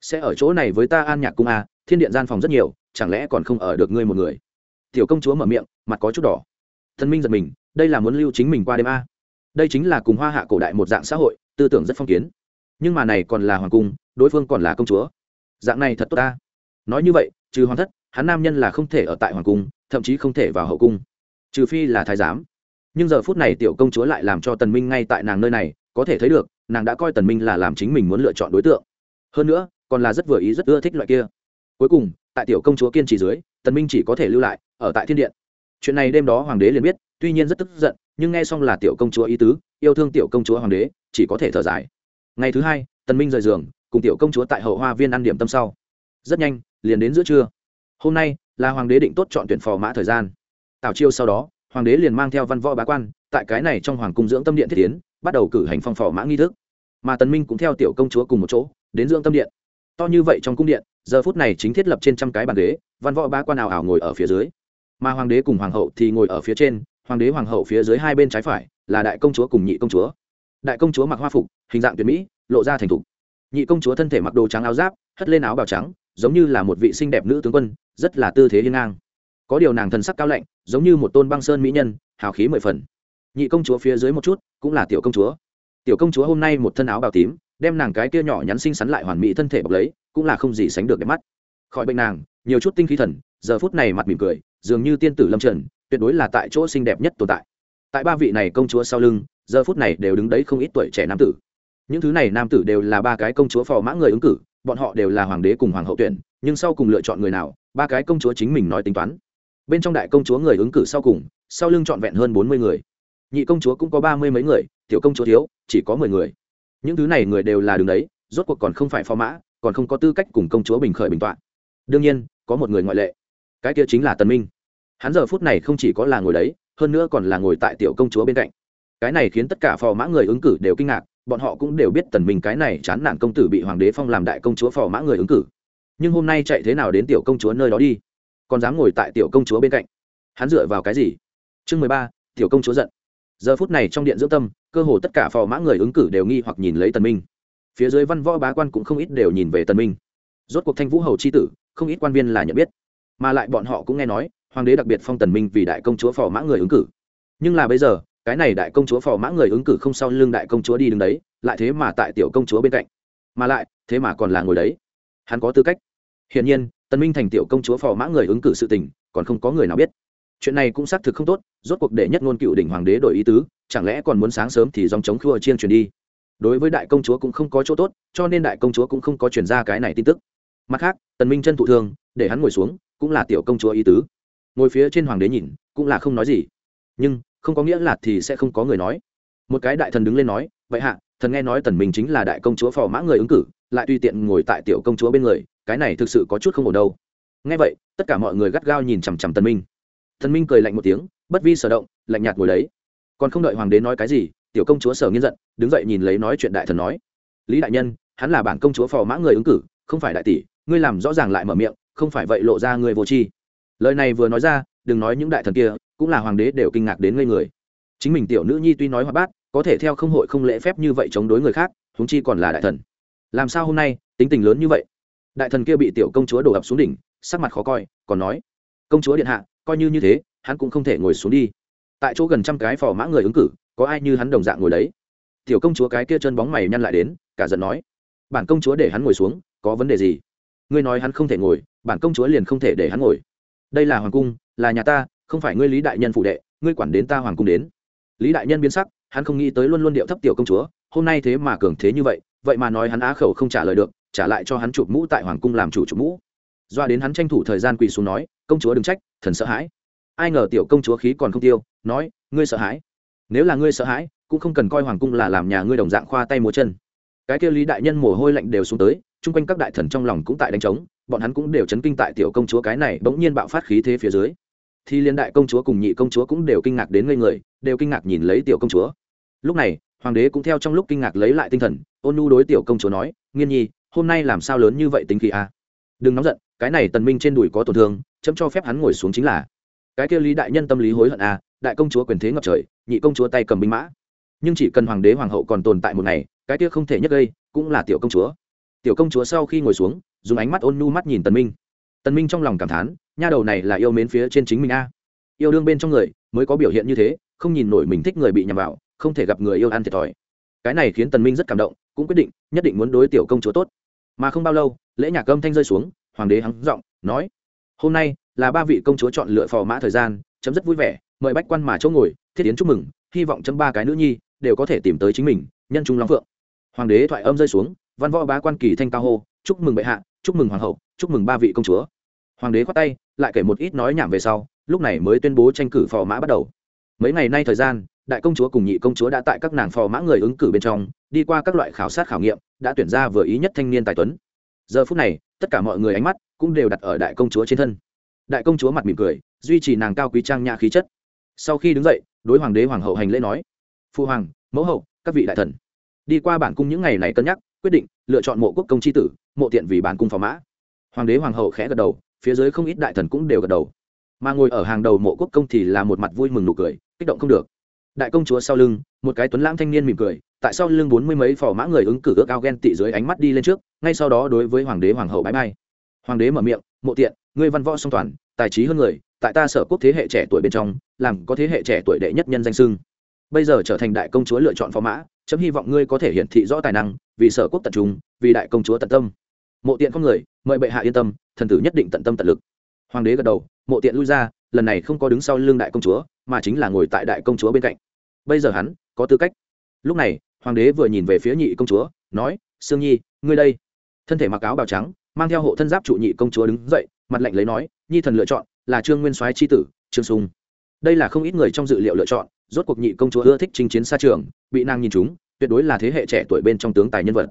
Sẽ ở chỗ này với ta an nhạc cung à thiên điện gian phòng rất nhiều, chẳng lẽ còn không ở được ngươi một người? Tiểu công chúa mở miệng, mặt có chút đỏ. Tần minh giật mình, đây là muốn lưu chính mình qua đêm a. À. đây chính là cùng hoa hạ cổ đại một dạng xã hội, tư tưởng rất phong kiến. Nhưng mà này còn là hoàng cung, đối phương còn là công chúa. Dạng này thật tốt ta. Nói như vậy, trừ hoàng thất, hắn nam nhân là không thể ở tại hoàng cung, thậm chí không thể vào hậu cung. Trừ phi là thái giám nhưng giờ phút này tiểu công chúa lại làm cho tần minh ngay tại nàng nơi này, có thể thấy được, nàng đã coi tần minh là làm chính mình muốn lựa chọn đối tượng. Hơn nữa, còn là rất vừa ý rất ưa thích loại kia. Cuối cùng, tại tiểu công chúa kiên trì dưới, tần minh chỉ có thể lưu lại, ở tại thiên điện. Chuyện này đêm đó hoàng đế liền biết, tuy nhiên rất tức giận, nhưng nghe xong là tiểu công chúa ý tứ, yêu thương tiểu công chúa hoàng đế, chỉ có thể thở dài. Ngày thứ hai, tần minh rời giường, cùng tiểu công chúa tại hậu hoa viên ăn điểm tâm sau. Rất nhanh, liền đến giữa trưa. Hôm nay, là hoàng đế định tốt chọn tuyển phò mã thời gian. Tào chiêu sau đó hoàng đế liền mang theo văn võ bá quan, tại cái này trong hoàng cung dưỡng tâm điện thiết tiến bắt đầu cử hành phong phò mã nghi thức. Mà tần minh cũng theo tiểu công chúa cùng một chỗ, đến dưỡng tâm điện. To như vậy trong cung điện, giờ phút này chính thiết lập trên trăm cái bàn ghế, văn võ bá quan ảo ảo ngồi ở phía dưới. Mà hoàng đế cùng hoàng hậu thì ngồi ở phía trên, hoàng đế hoàng hậu phía dưới hai bên trái phải, là đại công chúa cùng nhị công chúa. Đại công chúa mặc hoa phục, hình dạng tuyệt mỹ, lộ ra thành thục. Nhị công chúa thân thể mặc đồ trắng áo giáp, hất lên áo bào trắng, giống như là một vị xinh đẹp nữ tướng quân, rất là tư thế hiên ngang có điều nàng thần sắc cao lạnh, giống như một tôn băng sơn mỹ nhân, hào khí mười phần. Nhị công chúa phía dưới một chút, cũng là tiểu công chúa. Tiểu công chúa hôm nay một thân áo bào tím, đem nàng cái kia nhỏ nhắn xinh xắn lại hoàn mỹ thân thể bọc lấy, cũng là không gì sánh được đẹp mắt. Khỏi bệnh nàng, nhiều chút tinh khí thần, giờ phút này mặt mỉm cười, dường như tiên tử lâm trần, tuyệt đối là tại chỗ xinh đẹp nhất tồn tại. Tại ba vị này công chúa sau lưng, giờ phút này đều đứng đấy không ít tuổi trẻ nam tử. Những thứ này nam tử đều là ba cái công chúa phò mã người ứng cử, bọn họ đều là hoàng đế cùng hoàng hậu tuyển, nhưng sau cùng lựa chọn người nào, ba cái công chúa chính mình nói tính toán bên trong đại công chúa người ứng cử sau cùng, sau lưng trọn vẹn hơn bốn mươi người. Nhị công chúa cũng có ba mươi mấy người, tiểu công chúa thiếu, chỉ có mười người. Những thứ này người đều là đường đấy, rốt cuộc còn không phải phò mã, còn không có tư cách cùng công chúa bình khởi bình t o ạ n đương nhiên, có một người ngoại lệ. Cái kia chính là tần minh. Hắn giờ phút này không chỉ có là ngồi đấy, hơn nữa còn là ngồi tại tiểu công chúa bên cạnh. Cái này khiến tất cả phò mã người ứng cử đều kinh ngạc, bọn họ cũng đều biết tần minh cái này chán nản công tử bị hoàng đế phong làm đại công chúa phò mã người ứng cử. Nhưng hôm nay chạy thế nào đến tiểu công chúa nơi đó đi? Còn dám ngồi tại tiểu công chúa bên cạnh. Hắn dựa vào cái gì? Chương mười ba, tiểu công chúa giận. Giờ phút này trong điện dưỡng tâm, cơ hồ tất cả phò mã người ứng cử đều nghi hoặc nhìn lấy tần minh. Phía dưới văn võ bá quan cũng không ít đều nhìn về tần minh. Rốt cuộc thanh vũ hầu c h i tử, không ít quan viên là nhận biết. Mà lại bọn họ cũng nghe nói, hoàng đế đặc biệt phong tần minh vì đại công chúa phò mã người ứng cử. Nhưng là bây giờ, cái này đại công chúa phò mã người ứng cử không sau lưng đại công chúa đi đứng đấy, lại thế mà tại tiểu công chúa bên cạnh. Mà lại, thế mà còn là ngồi đấy. Hắn có tư cách. Hiển nhiên tần minh thành tiểu công chúa phò mã người ứng cử sự tình, còn không có người nào biết. Chuyện này cũng xác thực không tốt, rốt cuộc để nhất ngôn cựu đỉnh hoàng đế đổi ý tứ, chẳng lẽ còn muốn sáng sớm thì dòng chống khua chiên truyền đi? Đối với đại công chúa cũng không có chỗ tốt, cho nên đại công chúa cũng không có truyền ra cái này tin tức. Mặt khác, tần minh chân thụ thương, để hắn ngồi xuống, cũng là tiểu công chúa ý tứ. Ngồi phía trên hoàng đế nhìn, cũng là không nói gì. Nhưng, không có nghĩa là thì sẽ không có người nói. Một cái đại thần đứng lên nói, vậy hạ, thần nghe nói tần minh chính là đại công chúa phò mã người ứng cử, lại tùy tiện ngồi tại tiểu công chúa bên người cái này thực sự có chút không ổn đâu. Nghe vậy, tất cả mọi người gắt gao nhìn chằm chằm tần minh. Tần minh cười lạnh một tiếng, bất vi sở động, lạnh nhạt ngồi đấy. Còn không đợi hoàng đế nói cái gì, tiểu công chúa sở nghiên giận, đứng dậy nhìn lấy nói chuyện đại thần nói. Lý đại nhân, hắn là bản công chúa phò mã người ứng cử, không phải đại tỷ, ngươi làm rõ ràng lại mở miệng, không phải vậy lộ ra người vô tri. Lời này vừa nói ra, đừng nói những đại thần kia, cũng là hoàng đế đều kinh ngạc đến ngây người. Chính mình tiểu nữ nhi tuy nói hoa bát, có thể theo không hội không lễ phép như vậy chống đối người khác, huống chi còn là đại thần. Làm sao hôm nay, tính tình lớn như vậy? Đại thần kia bị tiểu công chúa đổ ập xuống đỉnh, sắc mặt khó coi, còn nói, công chúa điện hạ, coi như như thế, hắn cũng không thể ngồi xuống đi. Tại chỗ gần trăm cái phò mã người ứng cử, có ai như hắn đồng dạng ngồi đấy? Tiểu công chúa cái kia chân bóng mày nhăn lại đến, cả giận nói, bản công chúa để hắn ngồi xuống, có vấn đề gì? Ngươi nói hắn không thể ngồi, bản công chúa liền không thể để hắn ngồi. Đây là hoàng cung, là nhà ta, không phải ngươi lý đại nhân phụ đệ, ngươi quản đến ta hoàng cung đến. Lý đại nhân biến sắc, hắn không nghĩ tới luôn luôn điệu thấp tiểu công chúa, hôm nay thế mà cường thế như vậy vậy mà nói hắn á khẩu không trả lời được trả lại cho hắn chụp mũ tại hoàng cung làm chủ chụp mũ. Doa đến hắn tranh thủ thời gian quỳ xuống nói, công chúa đừng trách, thần sợ hãi. Ai ngờ tiểu công chúa khí còn không tiêu, nói, ngươi sợ hãi? Nếu là ngươi sợ hãi, cũng không cần coi hoàng cung là làm nhà ngươi đồng dạng khoa tay múa chân. Cái kia lý đại nhân mồ hôi lạnh đều xuống tới, chung quanh các đại thần trong lòng cũng tại đánh trống, bọn hắn cũng đều chấn kinh tại tiểu công chúa cái này bỗng nhiên bạo phát khí thế phía dưới. Thì liên đại công chúa cùng nhị công chúa cũng đều kinh ngạc đến ngây người, đều kinh ngạc nhìn lấy tiểu công chúa. Lúc này, hoàng đế cũng theo trong lúc kinh ngạc lấy lại tinh thần, ôn nhu đối tiểu công chúa nói, nghiên nhi hôm nay làm sao lớn như vậy tính khí a? Đừng nóng giận, cái này tần minh trên đùi có tổn thương, chấm cho phép hắn ngồi xuống chính là. Cái kia lý đại nhân tâm lý hối hận a, đại công chúa quyền thế ngập trời, nhị công chúa tay cầm binh mã. Nhưng chỉ cần hoàng đế hoàng hậu còn tồn tại một ngày, cái kia không thể nhất gây, cũng là tiểu công chúa. Tiểu công chúa sau khi ngồi xuống, dùng ánh mắt ôn nhu mắt nhìn tần minh. Tần minh trong lòng cảm thán, nha đầu này là yêu mến phía trên chính mình a. Yêu đương bên trong người, mới có biểu hiện như thế, không nhìn nổi mình thích người bị nhầm vào, không thể gặp người yêu ăn thiệt thòi. Cái này khiến tần minh rất cảm động, cũng quyết định, nhất định muốn đối tiểu công chúa tốt mà không bao lâu, lễ nhạc âm thanh rơi xuống, hoàng đế hắng giọng nói, hôm nay là ba vị công chúa chọn lựa phò mã thời gian, chấm rất vui vẻ, mời bách quan mà chỗ ngồi, thiết tiến chúc mừng, hy vọng chấm ba cái nữ nhi đều có thể tìm tới chính mình, nhân trung long phượng. Hoàng đế thoại âm rơi xuống, văn võ bá quan kỳ thanh cao hô, chúc mừng bệ hạ, chúc mừng hoàng hậu, chúc mừng ba vị công chúa. Hoàng đế khoát tay, lại kể một ít nói nhảm về sau, lúc này mới tuyên bố tranh cử phò mã bắt đầu. Mấy ngày nay thời gian đại công chúa cùng nhị công chúa đã tại các nàng phò mã người ứng cử bên trong, đi qua các loại khảo sát khảo nghiệm, đã tuyển ra vừa ý nhất thanh niên tài tuấn. Giờ phút này, tất cả mọi người ánh mắt cũng đều đặt ở đại công chúa trên thân. Đại công chúa mặt mỉm cười, duy trì nàng cao quý trang nhã khí chất. Sau khi đứng dậy, đối hoàng đế hoàng hậu hành lễ nói, phu hoàng, mẫu hậu, các vị đại thần, đi qua bản cung những ngày này cân nhắc, quyết định lựa chọn mộ quốc công tri tử, mộ tiện vì bản cung phò mã. Hoàng đế hoàng hậu khẽ gật đầu, phía dưới không ít đại thần cũng đều gật đầu. Mà ngồi ở hàng đầu mộ quốc công thì là một mặt vui mừng nụ cười, kích động không được đại công chúa sau lưng, một cái tuấn lãng thanh niên mỉm cười, tại sau lưng bốn mươi mấy phò mã người ứng cử ước ao ghen tị dưới ánh mắt đi lên trước, ngay sau đó đối với hoàng đế hoàng hậu bãi bay hoàng đế mở miệng, mộ tiện, ngươi văn võ song toàn, tài trí hơn người, tại ta sở quốc thế hệ trẻ tuổi bên trong, làm có thế hệ trẻ tuổi đệ nhất nhân danh sưng bây giờ trở thành đại công chúa lựa chọn phò mã, chấm hy vọng ngươi có thể hiển thị rõ tài năng, vì sở quốc tận trung, vì đại công chúa tận tâm. Mộ tiện con người, mời bệ hạ yên tâm, thần tử nhất định tận tâm tận lực. Hoàng đế gật đầu, mộ tiện lui ra, lần này không có đứng sau lưng đại công chúa, mà chính là ngồi tại đại công chúa bên cạnh bây giờ hắn có tư cách. Lúc này, hoàng đế vừa nhìn về phía nhị công chúa, nói, sương nhi, ngươi đây. Thân thể mặc áo bào trắng, mang theo hộ thân giáp trụ nhị công chúa đứng dậy, mặt lạnh lấy nói, nhi thần lựa chọn là trương nguyên soái tri tử, trương sung. Đây là không ít người trong dự liệu lựa chọn, rốt cuộc nhị công chúa ưa thích chinh chiến xa trường, bị nàng nhìn chúng tuyệt đối là thế hệ trẻ tuổi bên trong tướng tài nhân vật.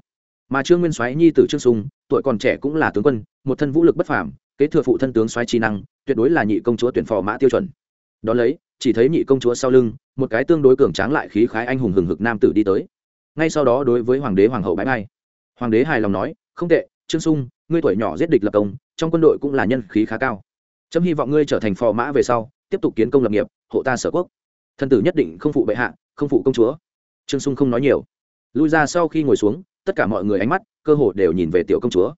Mà trương nguyên soái nhi tử trương sung, tuổi còn trẻ cũng là tướng quân, một thân vũ lực bất phàm, kế thừa phụ thân tướng soái trí năng, tuyệt đối là nhị công chúa tuyển phò mã tiêu chuẩn. Đ ó lấy, chỉ thấy nhị công chúa sau lưng một cái tương đối cường tráng lại khí khái anh hùng hừng hực nam tử đi tới. Ngay sau đó đối với hoàng đế hoàng hậu bãi bay hoàng đế hài lòng nói, không tệ, trương sung, ngươi tuổi nhỏ giết địch lập công, trong quân đội cũng là nhân khí khá cao. Chấm hy vọng ngươi trở thành phò mã về sau, tiếp tục kiến công lập nghiệp, hộ ta sở quốc. Thân tử nhất định không phụ bệ hạ, không phụ công chúa. Trương sung không nói nhiều. Lui ra sau khi ngồi xuống, tất cả mọi người ánh mắt, cơ hồ đều nhìn về tiểu công chúa.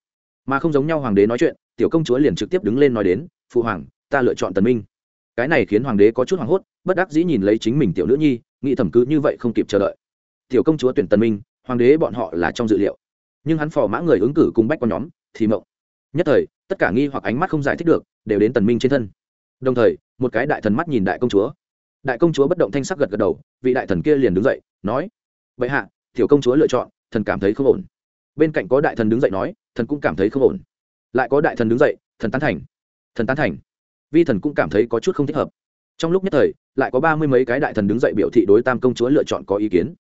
Mà không giống nhau hoàng đế nói chuyện, tiểu công chúa liền trực tiếp đứng lên nói đến, phụ hoàng, ta lựa chọn tần minh cái này khiến hoàng đế có chút hoảng hốt, bất đắc dĩ nhìn lấy chính mình tiểu nữ nhi, nghĩ thầm cứ như vậy không kịp chờ đợi. Tiểu công chúa tuyển tần minh, hoàng đế bọn họ là trong dự liệu. Nhưng hắn phò mã người ứng cử cùng bách con nhóm, thì mộng. Nhất thời, tất cả nghi hoặc ánh mắt không giải thích được, đều đến tần minh trên thân. Đồng thời, một cái đại thần mắt nhìn đại công chúa. Đại công chúa bất động thanh sắc gật gật đầu, vị đại thần kia liền đứng dậy, nói vậy hạ, tiểu công chúa lựa chọn, thần cảm thấy không ổn. Bên cạnh có đại thần đứng dậy nói, thần cũng cảm thấy không ổn. Lại có đại thần đứng dậy, thần tán thành, thần tán thành vi thần cũng cảm thấy có chút không thích hợp. Trong lúc nhất thời, lại có ba mươi mấy cái đại thần đứng dậy biểu thị đối tam công chúa lựa chọn có ý kiến.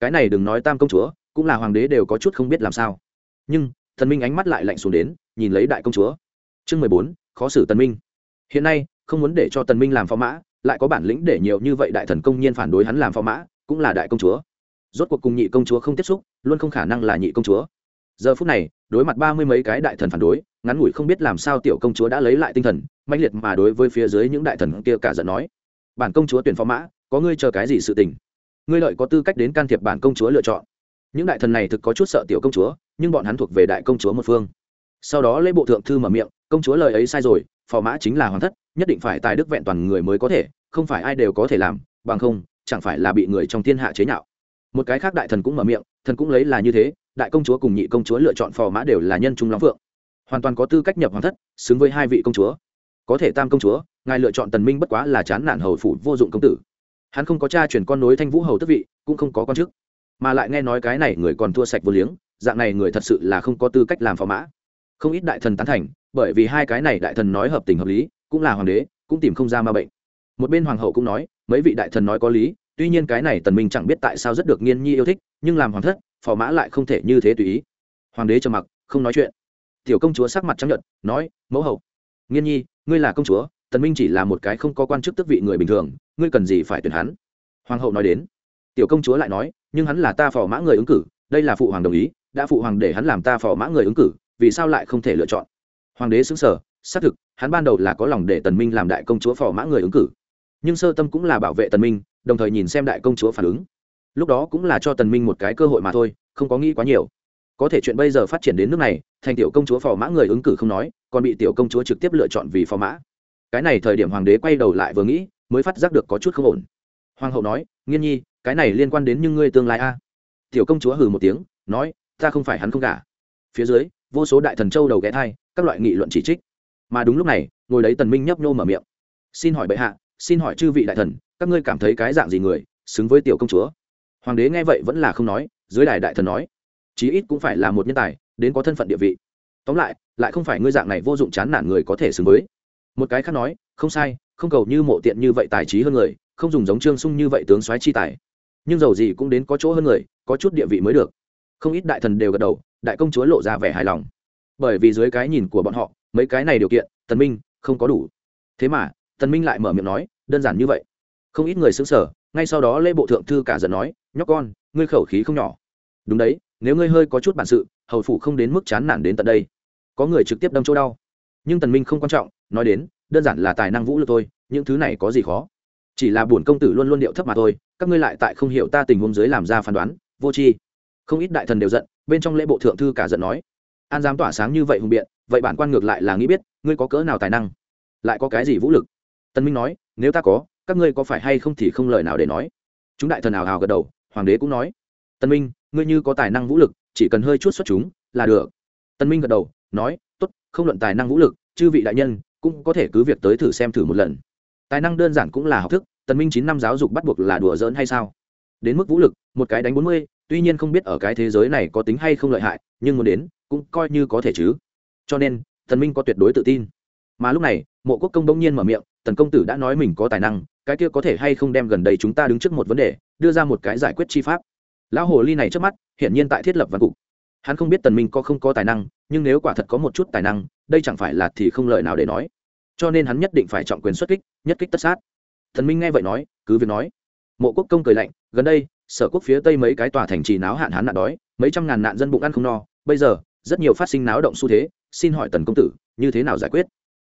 Cái này đừng nói tam công chúa, cũng là hoàng đế đều có chút không biết làm sao. Nhưng, thần minh ánh mắt lại lạnh xuống đến, nhìn lấy đại công chúa. Chương mười bốn, khó xử tần minh. Hiện nay, không muốn để cho tần minh làm phó mã, lại có bản lĩnh để nhiều như vậy đại thần công nhiên phản đối hắn làm phó mã, cũng là đại công chúa. Rốt cuộc cùng nhị công chúa không tiếp xúc, luôn không khả năng là nhị công chúa. Giờ phút này, đối mặt ba mươi mấy cái đại thần phản đối ngắn ngủi không biết làm sao tiểu công chúa đã lấy lại tinh thần mạnh liệt mà đối với phía dưới những đại thần kia cả giận nói. Bản công chúa tuyển phó mã, có ngươi chờ cái gì sự tình? Ngươi lợi có tư cách đến can thiệp bản công chúa lựa chọn. Những đại thần này thực có chút sợ tiểu công chúa, nhưng bọn hắn thuộc về đại công chúa một phương. Sau đó lễ bộ thượng thư mở miệng, công chúa lời ấy sai rồi phò mã chính là hoàng thất, nhất định phải tài đức vẹn toàn người mới có thể, không phải ai đều có thể làm, bằng không, chẳng phải là bị người trong thiên hạ chế nhạo. Một cái khác đại thần cũng mở miệng, thần cũng lấy là như thế, đại công chúa cùng nhị công chúa lựa chọn phò mã đều là nhân trung long phượng hoàn toàn có tư cách nhập hoàng thất, xứng với hai vị công chúa. Có thể tam công chúa, ngài lựa chọn tần minh bất quá là chán nản hầu phủ vô dụng công tử. Hắn không có cha chuyển con nối thanh vũ hầu tức vị, cũng không có con chức. Mà lại nghe nói cái này người còn thua sạch vô liếng, dạng này người thật sự là không có tư cách làm phò mã. Không ít đại thần tán thành, bởi vì hai cái này đại thần nói hợp tình hợp lý, cũng là hoàng đế, cũng tìm không ra ma bệnh. Một bên hoàng hậu cũng nói, mấy vị đại thần nói có lý, tuy nhiên cái này tần minh chẳng biết tại sao rất được nghiên nhi yêu thích, nhưng làm hoàng thất, phò mã lại không thể như thế tùy ý. Hoàng đế trầm mặc, không nói chuyện tiểu công chúa sắc mặt trắng nhợt, nói, mẫu hậu, nghiên nhi, ngươi là công chúa, tần minh chỉ là một cái không có quan chức tước vị người bình thường, ngươi cần gì phải tuyển hắn? Hoàng hậu nói đến. Tiểu công chúa lại nói, nhưng hắn là ta phò mã người ứng cử, đây là phụ hoàng đồng ý, đã phụ hoàng để hắn làm ta phò mã người ứng cử, vì sao lại không thể lựa chọn? Hoàng đế xứng sở xác thực, hắn ban đầu là có lòng để tần minh làm đại công chúa phò mã người ứng cử. Nhưng sơ tâm cũng là bảo vệ tần minh, đồng thời nhìn xem đại công chúa phản ứng. Lúc đó cũng là cho tần minh một cái cơ hội mà thôi, không có nghĩ quá nhiều có thể chuyện bây giờ phát triển đến nước này, thành tiểu công chúa phò mã người ứng cử không nói, còn bị tiểu công chúa trực tiếp lựa chọn vì phò mã. Cái này thời điểm hoàng đế quay đầu lại vừa nghĩ, mới phát giác được có chút không ổn. Hoàng hậu nói, nghiên nhi, cái này liên quan đến nhưng ngươi tương lai a. Tiểu công chúa hừ một tiếng, nói, ta không phải hắn không cả phía dưới, vô số đại thần châu đầu ghé thai, các loại nghị luận chỉ trích. Mà đúng lúc này, ngồi đấy tần minh nhấp nhô mở miệng. Xin hỏi bệ hạ, xin hỏi chư vị đại thần, các ngươi cảm thấy cái dạng gì người, xứng với tiểu công chúa? Hoàng đế nghe vậy vẫn là không nói, dưới đài đại thần nói chí ít cũng phải là một nhân tài, đến có thân phận địa vị. Tóm lại lại không phải ngươi dạng này vô dụng chán nản người có thể xứng với. Một cái khác nói, không sai, không cầu như mộ tiện như vậy tài trí hơn người, không dùng giống trương sung như vậy tướng soái chi tài. Nhưng dầu gì cũng đến có chỗ hơn người, có chút địa vị mới được. Không ít đại thần đều gật đầu, đại công chúa lộ ra vẻ hài lòng. Bởi vì dưới cái nhìn của bọn họ, mấy cái này điều kiện, tần minh không có đủ. Thế mà, tần minh lại mở miệng nói, đơn giản như vậy. Không ít người xứng sở ngay sau đó lê bộ thượng thư cả giận nói, nhóc con, ngươi khẩu khí không nhỏ. Đúng đấy nếu ngươi hơi có chút bản sự, hầu phủ không đến mức chán nản đến tận đây. Có người trực tiếp đâm chỗ đau. Nhưng tần minh không quan trọng, nói đến, đơn giản là tài năng vũ lực thôi, những thứ này có gì khó? Chỉ là bổn công tử luôn luôn điệu thấp mà thôi, các ngươi lại tại không hiểu ta tình huống dưới làm ra phán đoán, vô tri. Không ít đại thần đều giận, bên trong lễ bộ thượng thư cả giận nói, an dám tỏa sáng như vậy hùng biện, vậy bản quan ngược lại là nghĩ biết, ngươi có cỡ nào tài năng? Lại có cái gì vũ lực? Tân minh nói, nếu ta có, các ngươi có phải hay không thì không lời nào để nói. Chúng đại thần ảo hào gật đầu, hoàng đế cũng nói tân minh, ngươi như có tài năng vũ lực, chỉ cần hơi chút xuất chúng là được. Tân minh gật đầu, nói, tốt, không luận tài năng vũ lực, chư vị đại nhân cũng có thể cứ việc tới thử xem thử một lần. Tài năng đơn giản cũng là học thức, tân minh chín năm giáo dục bắt buộc là đùa giỡn hay sao? Đến mức vũ lực, một cái đánh bốn mươi, tuy nhiên không biết ở cái thế giới này có tính hay không lợi hại, nhưng muốn đến, cũng coi như có thể chứ. Cho nên thần minh có tuyệt đối tự tin. Mà lúc này, mộ quốc công bỗng nhiên mở miệng, tần công tử đã nói mình có tài năng, cái kia có thể hay không đem gần đây chúng ta đứng trước một vấn đề, đưa ra một cái giải quyết chi pháp lão hồ ly này trước mắt hiện nhiên tại thiết lập văn cục. Hắn không biết tần minh có không có tài năng, nhưng nếu quả thật có một chút tài năng, đây chẳng phải là thì không lời nào để nói. Cho nên hắn nhất định phải trọng quyền xuất kích, nhất kích tất sát. Thần minh nghe vậy nói, cứ việc nói. Mộ quốc công cười lạnh, gần đây, sở quốc phía tây mấy cái tòa thành trì náo hạn hán nạn đói, mấy trăm ngàn nạn dân bụng ăn không no. Bây giờ, rất nhiều phát sinh náo động xu thế, xin hỏi tần công tử, như thế nào giải quyết?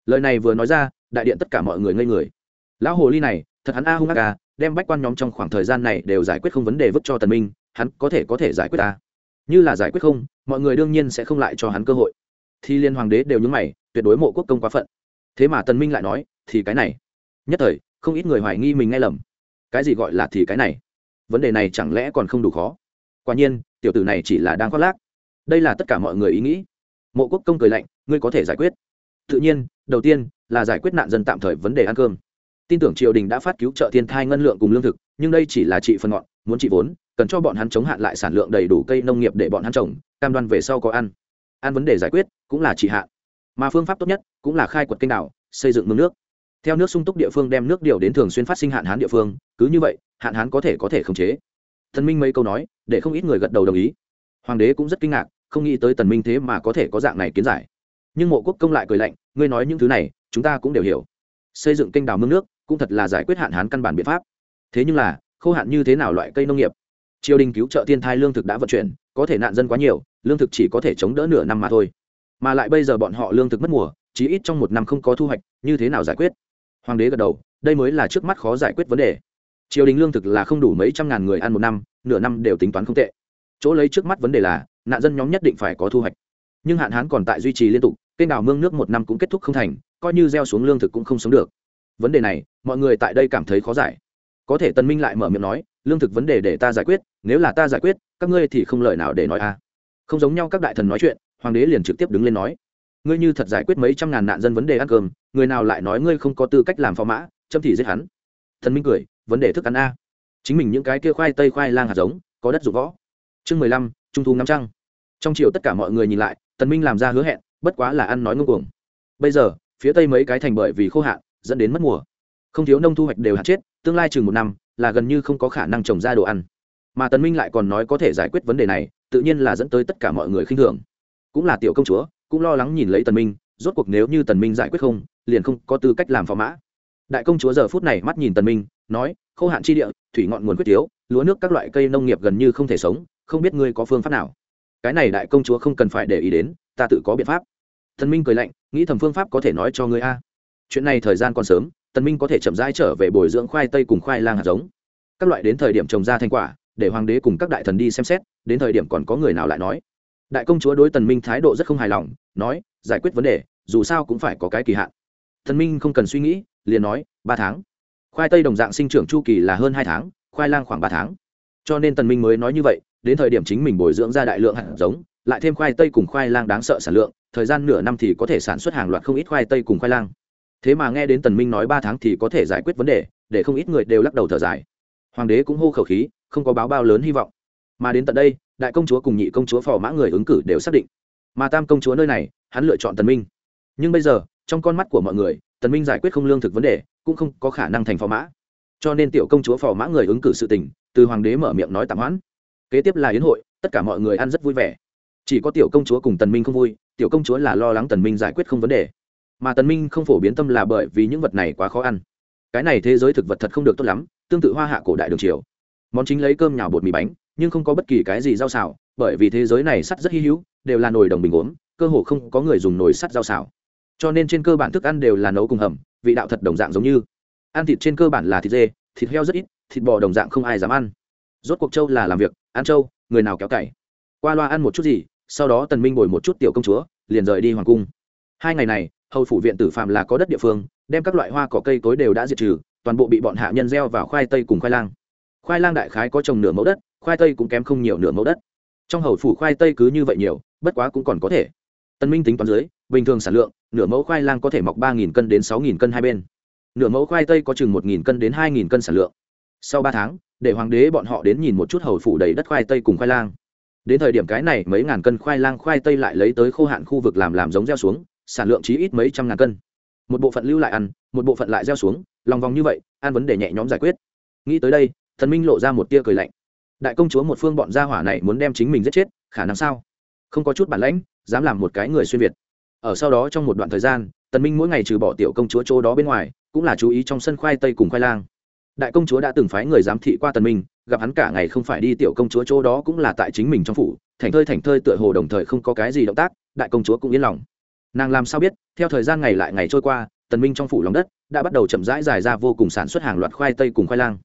Lời này vừa nói ra, đại điện tất cả mọi người ngây người. Lão hồ ly này, thật hắn a hung ác à đem bách quan nhóm trong khoảng thời gian này đều giải quyết không vấn đề vứt cho tần minh hắn có thể có thể giải quyết ta. Như là giải quyết không, mọi người đương nhiên sẽ không lại cho hắn cơ hội. Thì liên hoàng đế đều nhúng mày, tuyệt đối mộ quốc công quá phận. Thế mà tần minh lại nói, thì cái này. Nhất thời, không ít người hoài nghi mình nghe lầm. Cái gì gọi là thì cái này? Vấn đề này chẳng lẽ còn không đủ khó? Quả nhiên, tiểu tử này chỉ là đang khoác lác. Đây là tất cả mọi người ý nghĩ. Mộ quốc công cười lạnh, ngươi có thể giải quyết. Tự nhiên, đầu tiên là giải quyết nạn dân tạm thời vấn đề ăn cơm. Tin tưởng triều đình đã phát cứu trợ thiên thai ngân lượng cùng lương thực, nhưng đây chỉ là trị phần ngọn, muốn trị vốn cần cho bọn hắn chống hạn lại sản lượng đầy đủ cây nông nghiệp để bọn hắn trồng, cam đoan về sau có ăn. Ăn vấn đề giải quyết cũng là trị hạn. Mà phương pháp tốt nhất cũng là khai quật kênh đảo, xây dựng mương nước. Theo nước sung túc địa phương đem nước điều đến thường xuyên phát sinh hạn hán địa phương, cứ như vậy, hạn hán có thể có thể khống chế. Thần minh mấy câu nói, để không ít người gật đầu đồng ý. Hoàng đế cũng rất kinh ngạc, không nghĩ tới tần minh thế mà có thể có dạng này kiến giải. Nhưng mộ quốc công lại cười lạnh, ngươi nói những thứ này, chúng ta cũng đều hiểu. Xây dựng kênh đào mương nước cũng thật là giải quyết hạn hán căn bản biện pháp. Thế nhưng là, khô hạn như thế nào loại cây nông nghiệp triều đình cứu trợ thiên thai lương thực đã vận chuyển, có thể nạn dân quá nhiều, lương thực chỉ có thể chống đỡ nửa năm mà thôi. Mà lại bây giờ bọn họ lương thực mất mùa, chí ít trong một năm không có thu hoạch, như thế nào giải quyết? Hoàng đế gật đầu, đây mới là trước mắt khó giải quyết vấn đề. Triều đình lương thực là không đủ mấy trăm ngàn người ăn một năm, nửa năm đều tính toán không tệ. Chỗ lấy trước mắt vấn đề là, nạn dân nhóm nhất định phải có thu hoạch. Nhưng hạn hán còn tại duy trì liên tục, kênh đào mương nước một năm cũng kết thúc không thành, coi như gieo xuống lương thực cũng không sống được. Vấn đề này, mọi người tại đây cảm thấy khó giải có thể tân minh lại mở miệng nói, lương thực vấn đề để ta giải quyết, nếu là ta giải quyết, các ngươi thì không lời nào để nói a không giống nhau các đại thần nói chuyện, hoàng đế liền trực tiếp đứng lên nói, ngươi như thật giải quyết mấy trăm ngàn nạn dân vấn đề ăn cơm, người nào lại nói ngươi không có tư cách làm phò mã châm thì giết hắn. Thần minh cười, vấn đề thức ăn a. Chính mình những cái kia khoai tây khoai lang hạt giống, có đất dụng võ. Chương mười lăm, trung thu ngắm trăng. Trong chiều tất cả mọi người nhìn lại, tần minh làm ra hứa hẹn, bất quá là ăn nói ngông cuồng. Bây giờ, phía tây mấy cái thành bởi vì khô hạn, dẫn đến mất mùa. Không thiếu nông thu hoạch đều hạn chết tương lai chừng một năm, là gần như không có khả năng trồng ra đồ ăn. Mà tần minh lại còn nói có thể giải quyết vấn đề này, tự nhiên là dẫn tới tất cả mọi người khinh thường. Cũng là tiểu công chúa, cũng lo lắng nhìn lấy tần minh, rốt cuộc nếu như tần minh giải quyết không, liền không có tư cách làm phò mã. Đại công chúa giờ phút này mắt nhìn tần minh, nói, khô hạn chi địa, thủy ngọn nguồn quyết thiếu lúa nước các loại cây nông nghiệp gần như không thể sống, không biết ngươi có phương pháp nào. Cái này đại công chúa không cần phải để ý đến, ta tự có biện pháp. Tần minh cười lạnh, nghĩ thầm phương pháp có thể nói cho ngươi a. Chuyện này thời gian còn sớm tần minh có thể chậm rãi trở về bồi dưỡng khoai tây cùng khoai lang hạt giống. Các loại đến thời điểm trồng ra thành quả, để hoàng đế cùng các đại thần đi xem xét, đến thời điểm còn có người nào lại nói. Đại công chúa đối tần minh thái độ rất không hài lòng, nói, giải quyết vấn đề, dù sao cũng phải có cái kỳ hạn. Tần minh không cần suy nghĩ, liền nói, ba tháng. Khoai tây đồng dạng sinh trưởng chu kỳ là hơn hai tháng, khoai lang khoảng ba tháng. Cho nên tần minh mới nói như vậy, đến thời điểm chính mình bồi dưỡng ra đại lượng hạt giống, lại thêm khoai tây cùng khoai lang đáng sợ sản lượng, thời gian nửa năm thì có thể sản xuất hàng loạt không ít khoai tây cùng khoai lang thế mà nghe đến tần minh nói ba tháng thì có thể giải quyết vấn đề, để không ít người đều lắc đầu thở dài. Hoàng đế cũng hô khẩu khí, không có báo bao lớn hy vọng. Mà đến tận đây, đại công chúa cùng nhị công chúa phò mã người ứng cử đều xác định. Mà tam công chúa nơi này, hắn lựa chọn tần minh. Nhưng bây giờ, trong con mắt của mọi người, tần minh giải quyết không lương thực vấn đề, cũng không có khả năng thành phò mã. Cho nên tiểu công chúa phò mã người ứng cử sự tình, từ hoàng đế mở miệng nói tạm hoãn. Kế tiếp là yến hội, tất cả mọi người ăn rất vui vẻ. Chỉ có tiểu công chúa cùng tần minh không vui, tiểu công chúa là lo lắng tần minh giải quyết không vấn đề mà tần minh không phổ biến tâm là bởi vì những vật này quá khó ăn. Cái này thế giới thực vật thật không được tốt lắm, tương tự hoa hạ cổ đại đường triều. Món chính lấy cơm nhào bột mì bánh, nhưng không có bất kỳ cái gì rau xào, bởi vì thế giới này sắt rất hy hữu, đều là nồi đồng bình uống, cơ hồ không có người dùng nồi sắt rau xào. Cho nên trên cơ bản thức ăn đều là nấu cùng hầm, vị đạo thật đồng dạng giống như. Ăn thịt trên cơ bản là thịt dê, thịt heo rất ít, thịt bò đồng dạng không ai dám ăn. Rốt cuộc châu là làm việc, ăn châu, người nào kéo cày. Qua loa ăn một chút gì, sau đó tần minh ngồi một chút tiểu công chúa, liền rời đi hoàng cung hai ngày này, hầu phủ viện tử phạm là có đất địa phương, đem các loại hoa cỏ cây cối đều đã diệt trừ, toàn bộ bị bọn hạ nhân gieo vào khoai tây cùng khoai lang. Khoai lang đại khái có trồng nửa mẫu đất, khoai tây cũng kém không nhiều nửa mẫu đất. Trong hầu phủ khoai tây cứ như vậy nhiều, bất quá cũng còn có thể. Tân minh tính toán dưới, bình thường sản lượng, nửa mẫu khoai lang có thể mọc ba cân đến sáu cân hai bên. Nửa mẫu khoai tây có chừng một cân đến hai cân sản lượng. Sau ba tháng, để hoàng đế bọn họ đến nhìn một chút hầu phủ đầy đất khoai tây cùng khoai lang. Đến thời điểm cái này mấy ngàn cân khoai lang khoai tây lại lấy tới khô hạn khu vực làm làm giống gieo xuống sản lượng chí ít mấy trăm ngàn cân. Một bộ phận lưu lại ăn, một bộ phận lại gieo xuống, lòng vòng như vậy, ăn vấn đề nhẹ nhõm giải quyết. Nghĩ tới đây, thần minh lộ ra một tia cười lạnh. Đại công chúa một phương bọn gia hỏa này muốn đem chính mình giết chết, khả năng sao? Không có chút bản lãnh, dám làm một cái người xuyên việt. Ở sau đó trong một đoạn thời gian tần minh mỗi ngày trừ bỏ tiểu công chúa chỗ đó bên ngoài, cũng là chú ý trong sân khoai tây cùng khoai lang. Đại công chúa đã từng phái người giám thị qua tần minh, gặp hắn cả ngày không phải đi tiểu công chúa chỗ đó cũng là tại chính mình trong phủ thành thơi thành thơi tựa hồ đồng thời không có cái gì động tác, đại công chúa cũng yên lòng nàng làm sao biết, theo thời gian ngày lại ngày trôi qua, tần minh trong phủ lòng đất đã bắt đầu chậm rãi dài ra vô cùng sản xuất hàng loạt khoai tây cùng khoai lang.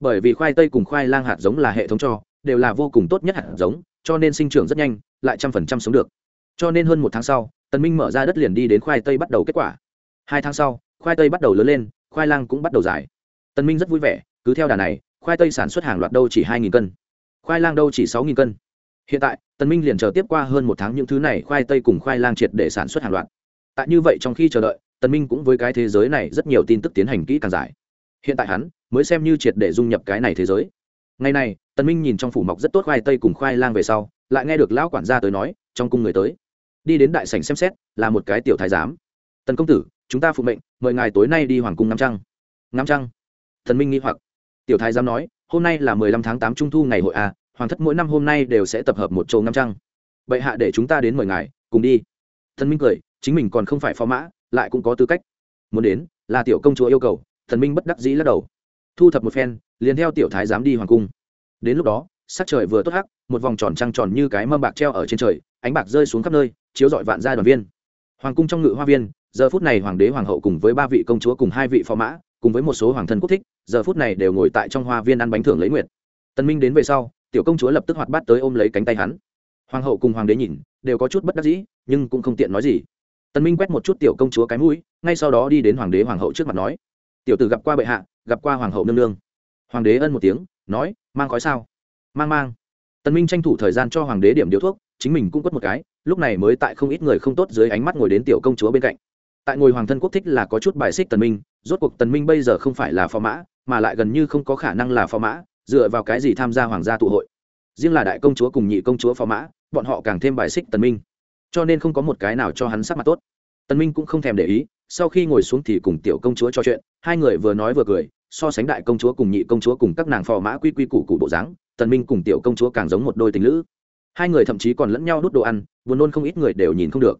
Bởi vì khoai tây cùng khoai lang hạt giống là hệ thống cho, đều là vô cùng tốt nhất hạt giống, cho nên sinh trưởng rất nhanh, lại trăm phần trăm sống được. Cho nên hơn một tháng sau, tần minh mở ra đất liền đi đến khoai tây bắt đầu kết quả. Hai tháng sau, khoai tây bắt đầu lớn lên, khoai lang cũng bắt đầu dài. Tần minh rất vui vẻ, cứ theo đà này, khoai tây sản xuất hàng loạt đâu chỉ hai nghìn cân. Khoai lang đâu chỉ sáu nghìn cân hiện tại, tần minh liền chờ tiếp qua hơn một tháng những thứ này khoai tây cùng khoai lang triệt để sản xuất hàng loạt. Tại như vậy trong khi chờ đợi, tần minh cũng với cái thế giới này rất nhiều tin tức tiến hành kỹ càng giải. Hiện tại hắn mới xem như triệt để dung nhập cái này thế giới. Ngày này, tần minh nhìn trong phủ mọc rất tốt khoai tây cùng khoai lang về sau, lại nghe được lão quản gia tới nói, trong cung người tới. Đi đến đại sảnh xem xét, là một cái tiểu thái giám. Tần công tử, chúng ta phụ mệnh, mời ngài tối nay đi hoàng cung ngắm trăng. Ngắm trăng? Thần minh nghi hoặc. Tiểu thái giám nói, hôm nay là mười lăm tháng tám trung thu ngày hội a hoàng thất mỗi năm hôm nay đều sẽ tập hợp một châu năm trăng. Bệ hạ để chúng ta đến mời ngài, cùng đi. Thần minh cười, chính mình còn không phải phó mã, lại cũng có tư cách. Muốn đến, là tiểu công chúa yêu cầu, thần minh bất đắc dĩ lắc đầu. Thu thập một phen, liền theo tiểu thái giám đi hoàng cung. Đến lúc đó, sắc trời vừa tốt hắc, một vòng tròn trăng tròn như cái mâm bạc treo ở trên trời, ánh bạc rơi xuống khắp nơi, chiếu rọi vạn gia đoàn viên. Hoàng cung trong ngự hoa viên, giờ phút này hoàng đế hoàng hậu cùng với ba vị công chúa cùng hai vị phó mã, cùng với một số hoàng thân quốc thích, giờ phút này đều ngồi tại trong hoa viên ăn bánh thưởng lấy nguyệt. Tân minh đến về sau tiểu công chúa lập tức hoạt bát tới ôm lấy cánh tay hắn. Hoàng hậu cùng hoàng đế nhìn, đều có chút bất đắc dĩ, nhưng cũng không tiện nói gì. Tần minh quét một chút tiểu công chúa cái mũi, ngay sau đó đi đến hoàng đế hoàng hậu trước mặt nói, tiểu tử gặp qua bệ hạ, gặp qua hoàng hậu nương nương. Hoàng đế ân một tiếng, nói, mang khói sao? Mang mang. Tần minh tranh thủ thời gian cho hoàng đế điểm điếu thuốc, chính mình cũng quất một cái, lúc này mới tại không ít người không tốt dưới ánh mắt ngồi đến tiểu công chúa bên cạnh. Tại ngồi hoàng thân quốc thích là có chút bài xích tần minh, rốt cuộc tần minh bây giờ không phải là phò mã, mà lại gần như không có khả năng là phò mã dựa vào cái gì tham gia hoàng gia tụ hội? Riêng là đại công chúa cùng nhị công chúa phò mã, bọn họ càng thêm bài xích tần minh. Cho nên không có một cái nào cho hắn sắc mặt tốt. Tần minh cũng không thèm để ý, sau khi ngồi xuống thì cùng tiểu công chúa trò chuyện, hai người vừa nói vừa cười, so sánh đại công chúa cùng nhị công chúa cùng các nàng phò mã quy quy củ củ bộ dáng, tần minh cùng tiểu công chúa càng giống một đôi tình lữ. Hai người thậm chí còn lẫn nhau đút đồ ăn, buồn nôn không ít người đều nhìn không được.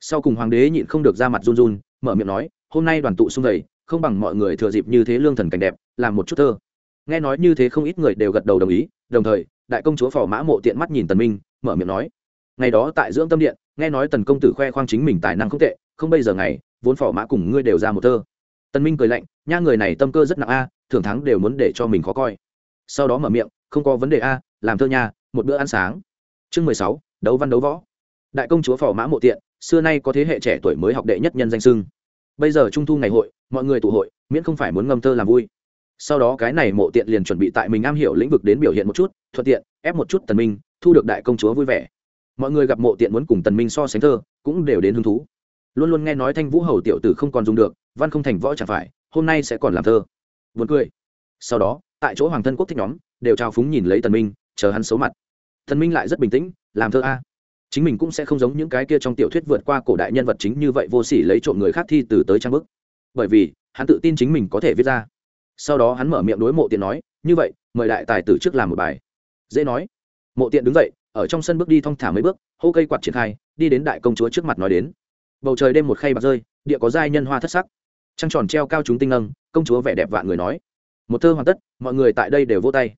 Sau cùng hoàng đế nhịn không được ra mặt run run, mở miệng nói, hôm nay đoàn tụ xung đầy không bằng mọi người thừa dịp như thế lương thần cảnh đẹp, làm một chút thơ nghe nói như thế không ít người đều gật đầu đồng ý, đồng thời, đại công chúa phò mã mộ tiện mắt nhìn tần minh, mở miệng nói, ngày đó tại dưỡng tâm điện, nghe nói tần công tử khoe khoang chính mình tài năng không tệ, không bây giờ ngày, vốn phò mã cùng ngươi đều ra một thơ tần minh cười lạnh, nha người này tâm cơ rất nặng a thường thắng đều muốn để cho mình khó coi. Sau đó mở miệng, không có vấn đề a, làm thơ nha, một bữa ăn sáng. Chương mười sáu, đấu văn đấu võ. Đại công chúa phò mã mộ tiện, xưa nay có thế hệ trẻ tuổi mới học đệ nhất nhân danh sưng bây giờ trung thu ngày hội, mọi người tụ hội, miễn không phải muốn ngâm thơ làm vui sau đó cái này mộ tiện liền chuẩn bị tại mình am hiểu lĩnh vực đến biểu hiện một chút, thuận tiện, ép một chút tần minh, thu được đại công chúa vui vẻ. Mọi người gặp mộ tiện muốn cùng tần minh so sánh thơ, cũng đều đến hứng thú. Luôn luôn nghe nói thanh vũ hầu tiểu tử không còn dùng được, văn không thành võ chẳng phải, hôm nay sẽ còn làm thơ. Buồn cười. Sau đó, tại chỗ hoàng thân quốc thích nhóm, đều trao phúng nhìn lấy tần minh, chờ hắn xấu mặt. Tần minh lại rất bình tĩnh, làm thơ a. Chính mình cũng sẽ không giống những cái kia trong tiểu thuyết vượt qua cổ đại nhân vật chính như vậy vô sỉ lấy trộm người khác thi từ tới trang bức. Bởi vì, hắn tự tin chính mình có thể viết ra sau đó hắn mở miệng đối mộ tiện nói, như vậy, mời đại tài tử trước làm một bài. Dễ nói. Mộ tiện đứng dậy, ở trong sân bước đi thong thả mấy bước, hô cây quạt triển khai, đi đến đại công chúa trước mặt nói đến. Bầu trời đêm một khay bạc rơi, địa có giai nhân hoa thất sắc. Trăng tròn treo cao chúng tinh nâng, công chúa vẻ đẹp vạn người nói. Một thơ hoàn tất, mọi người tại đây đều vô tay.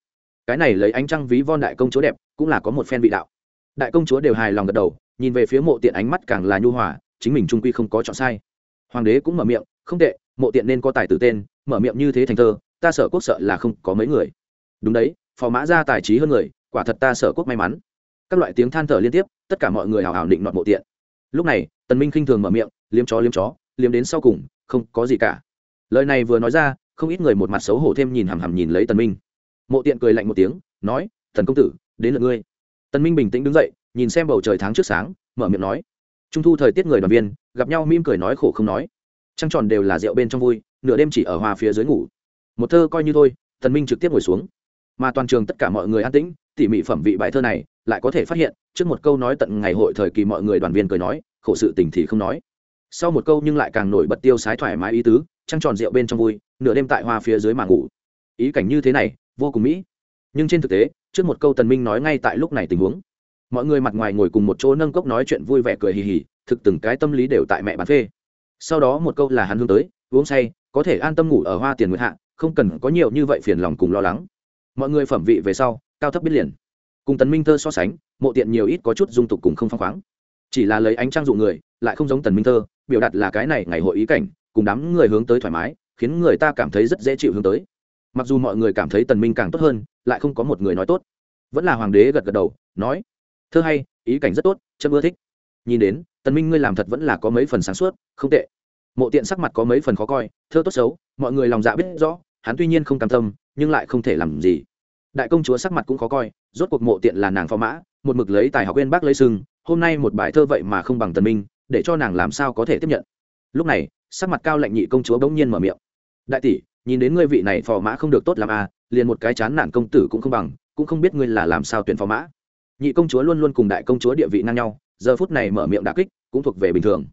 Cái này lấy ánh trăng ví von đại công chúa đẹp, cũng là có một phen vị đạo. Đại công chúa đều hài lòng gật đầu, nhìn về phía mộ tiện ánh mắt càng là nhu hòa, chính mình trung quy không có chọn sai. Hoàng đế cũng mở miệng, không tệ, mộ tiện nên có tài tử tên mở miệng như thế thành thơ, ta sợ quốc sợ là không có mấy người. Đúng đấy, phò mã ra tài trí hơn người, quả thật ta sợ quốc may mắn. Các loại tiếng than thở liên tiếp, tất cả mọi người hào hào định nọt mộ tiện. Lúc này, tần minh khinh thường mở miệng, liếm chó liếm chó, liếm đến sau cùng, không có gì cả. Lời này vừa nói ra, không ít người một mặt xấu hổ thêm nhìn hằm hằm nhìn lấy tần minh. Mộ tiện cười lạnh một tiếng, nói, thần công tử, đến lượt ngươi. Tần minh bình tĩnh đứng dậy, nhìn xem bầu trời tháng trước sáng, mở miệng nói, trung thu thời tiết người đoàn viên, gặp nhau mỉm cười nói khổ không nói. Trăng tròn đều là rượu bên trong vui nửa đêm chỉ ở hoa phía dưới ngủ. Một thơ coi như thôi, tần minh trực tiếp ngồi xuống. Mà toàn trường tất cả mọi người an tĩnh, tỉ mỉ phẩm vị bài thơ này lại có thể phát hiện, trước một câu nói tận ngày hội thời kỳ mọi người đoàn viên cười nói, khổ sự tình thì không nói. Sau một câu nhưng lại càng nổi bật tiêu sái thoải mái ý tứ, trăng tròn rượu bên trong vui, nửa đêm tại hoa phía dưới mà ngủ. Ý cảnh như thế này, vô cùng mỹ. Nhưng trên thực tế, trước một câu tần minh nói ngay tại lúc này tình huống. Mọi người mặt ngoài ngồi cùng một chỗ nâng cốc nói chuyện vui vẻ cười hì hì, thực từng cái tâm lý đều tại mẹ bán phê. Sau đó một câu là hắn hướng tới, uống say có thể an tâm ngủ ở hoa tiền nguyệt hạ, không cần có nhiều như vậy phiền lòng cùng lo lắng. Mọi người phẩm vị về sau, cao thấp biết liền. Cùng tần minh thơ so sánh, mộ tiện nhiều ít có chút dung tục cùng không phăng khoáng. Chỉ là lấy ánh trang dụ người, lại không giống tần minh thơ, biểu đạt là cái này ngày hội ý cảnh, cùng đám người hướng tới thoải mái, khiến người ta cảm thấy rất dễ chịu hướng tới. Mặc dù mọi người cảm thấy tần minh càng tốt hơn, lại không có một người nói tốt. Vẫn là hoàng đế gật gật đầu, nói, thơ hay, ý cảnh rất tốt chấm ưa thích. Nhìn đến, tần minh ngươi làm thật vẫn là có mấy phần sáng suốt, không tệ mộ tiện sắc mặt có mấy phần khó coi, thơ tốt xấu, mọi người lòng dạ biết rõ, hắn tuy nhiên không cam tâm, nhưng lại không thể làm gì. Đại công chúa sắc mặt cũng khó coi, rốt cuộc mộ tiện là nàng phò mã, một mực lấy tài học bên bác lấy sưng hôm nay một bài thơ vậy mà không bằng tần minh, để cho nàng làm sao có thể tiếp nhận. Lúc này, sắc mặt cao lạnh nhị công chúa bỗng nhiên mở miệng. Đại tỷ, nhìn đến ngươi vị này phò mã không được tốt làm à liền một cái chán nản công tử cũng không bằng, cũng không biết ngươi là làm sao tuyển phò mã. Nhị công chúa luôn luôn cùng đại công chúa địa vị ngang nhau, giờ phút này mở miệng đả kích, cũng thuộc về bình thường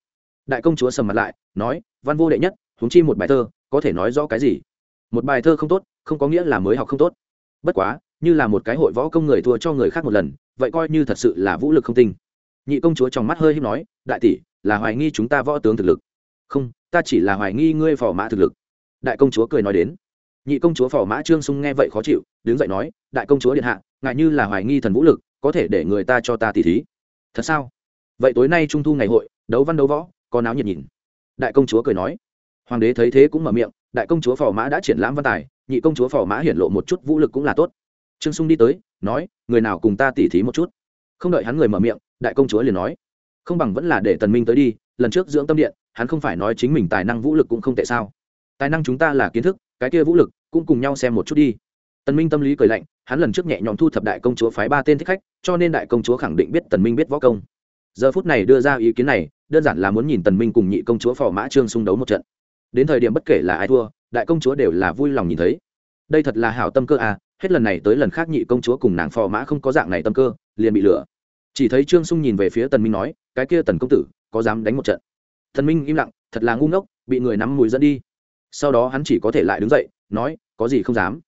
đại công chúa sầm mặt lại, nói, văn vô đệ nhất, huống chi một bài thơ, có thể nói rõ cái gì? Một bài thơ không tốt, không có nghĩa là mới học không tốt. Bất quá, như là một cái hội võ công người thua cho người khác một lần, vậy coi như thật sự là vũ lực không tinh. Nhị công chúa trong mắt hơi hiếp nói, đại tỷ, là hoài nghi chúng ta võ tướng thực lực. Không, ta chỉ là hoài nghi ngươi phò mã thực lực. Đại công chúa cười nói đến. Nhị công chúa phò mã trương sung nghe vậy khó chịu, đứng dậy nói, đại công chúa điện hạ ngại như là hoài nghi thần vũ lực, có thể để người ta cho ta tỉ thí. Thật sao? Vậy tối nay trung thu ngày hội, đấu văn đấu võ có náo nhiệt nhìn. Đại công chúa cười nói. Hoàng đế thấy thế cũng mở miệng, đại công chúa phò mã đã triển lãm văn tài, nhị công chúa phò mã hiển lộ một chút vũ lực cũng là tốt. Trương sung đi tới, nói, người nào cùng ta tỉ thí một chút. Không đợi hắn người mở miệng, đại công chúa liền nói. Không bằng vẫn là để tần minh tới đi, lần trước dưỡng tâm điện, hắn không phải nói chính mình tài năng vũ lực cũng không tệ sao. Tài năng chúng ta là kiến thức, cái kia vũ lực cũng cùng nhau xem một chút đi. Tần minh tâm lý cười lạnh, hắn lần trước nhẹ nhõm thu thập đại công chúa phái ba tên thích khách, cho nên đại công chúa khẳng định biết tần minh biết võ công giờ phút này đưa ra ý kiến này, đơn giản là muốn nhìn tần minh cùng nhị công chúa phò mã trương xung đấu một trận. Đến thời điểm bất kể là ai thua, đại công chúa đều là vui lòng nhìn thấy. Đây thật là hảo tâm cơ à hết lần này tới lần khác nhị công chúa cùng nàng phò mã không có dạng này tâm cơ, liền bị lừa. Chỉ thấy trương sung nhìn về phía tần minh nói, cái kia tần công tử, có dám đánh một trận? Tần minh im lặng, thật là ngu ngốc, bị người nắm mùi dẫn đi. Sau đó hắn chỉ có thể lại đứng dậy, nói, có gì không dám?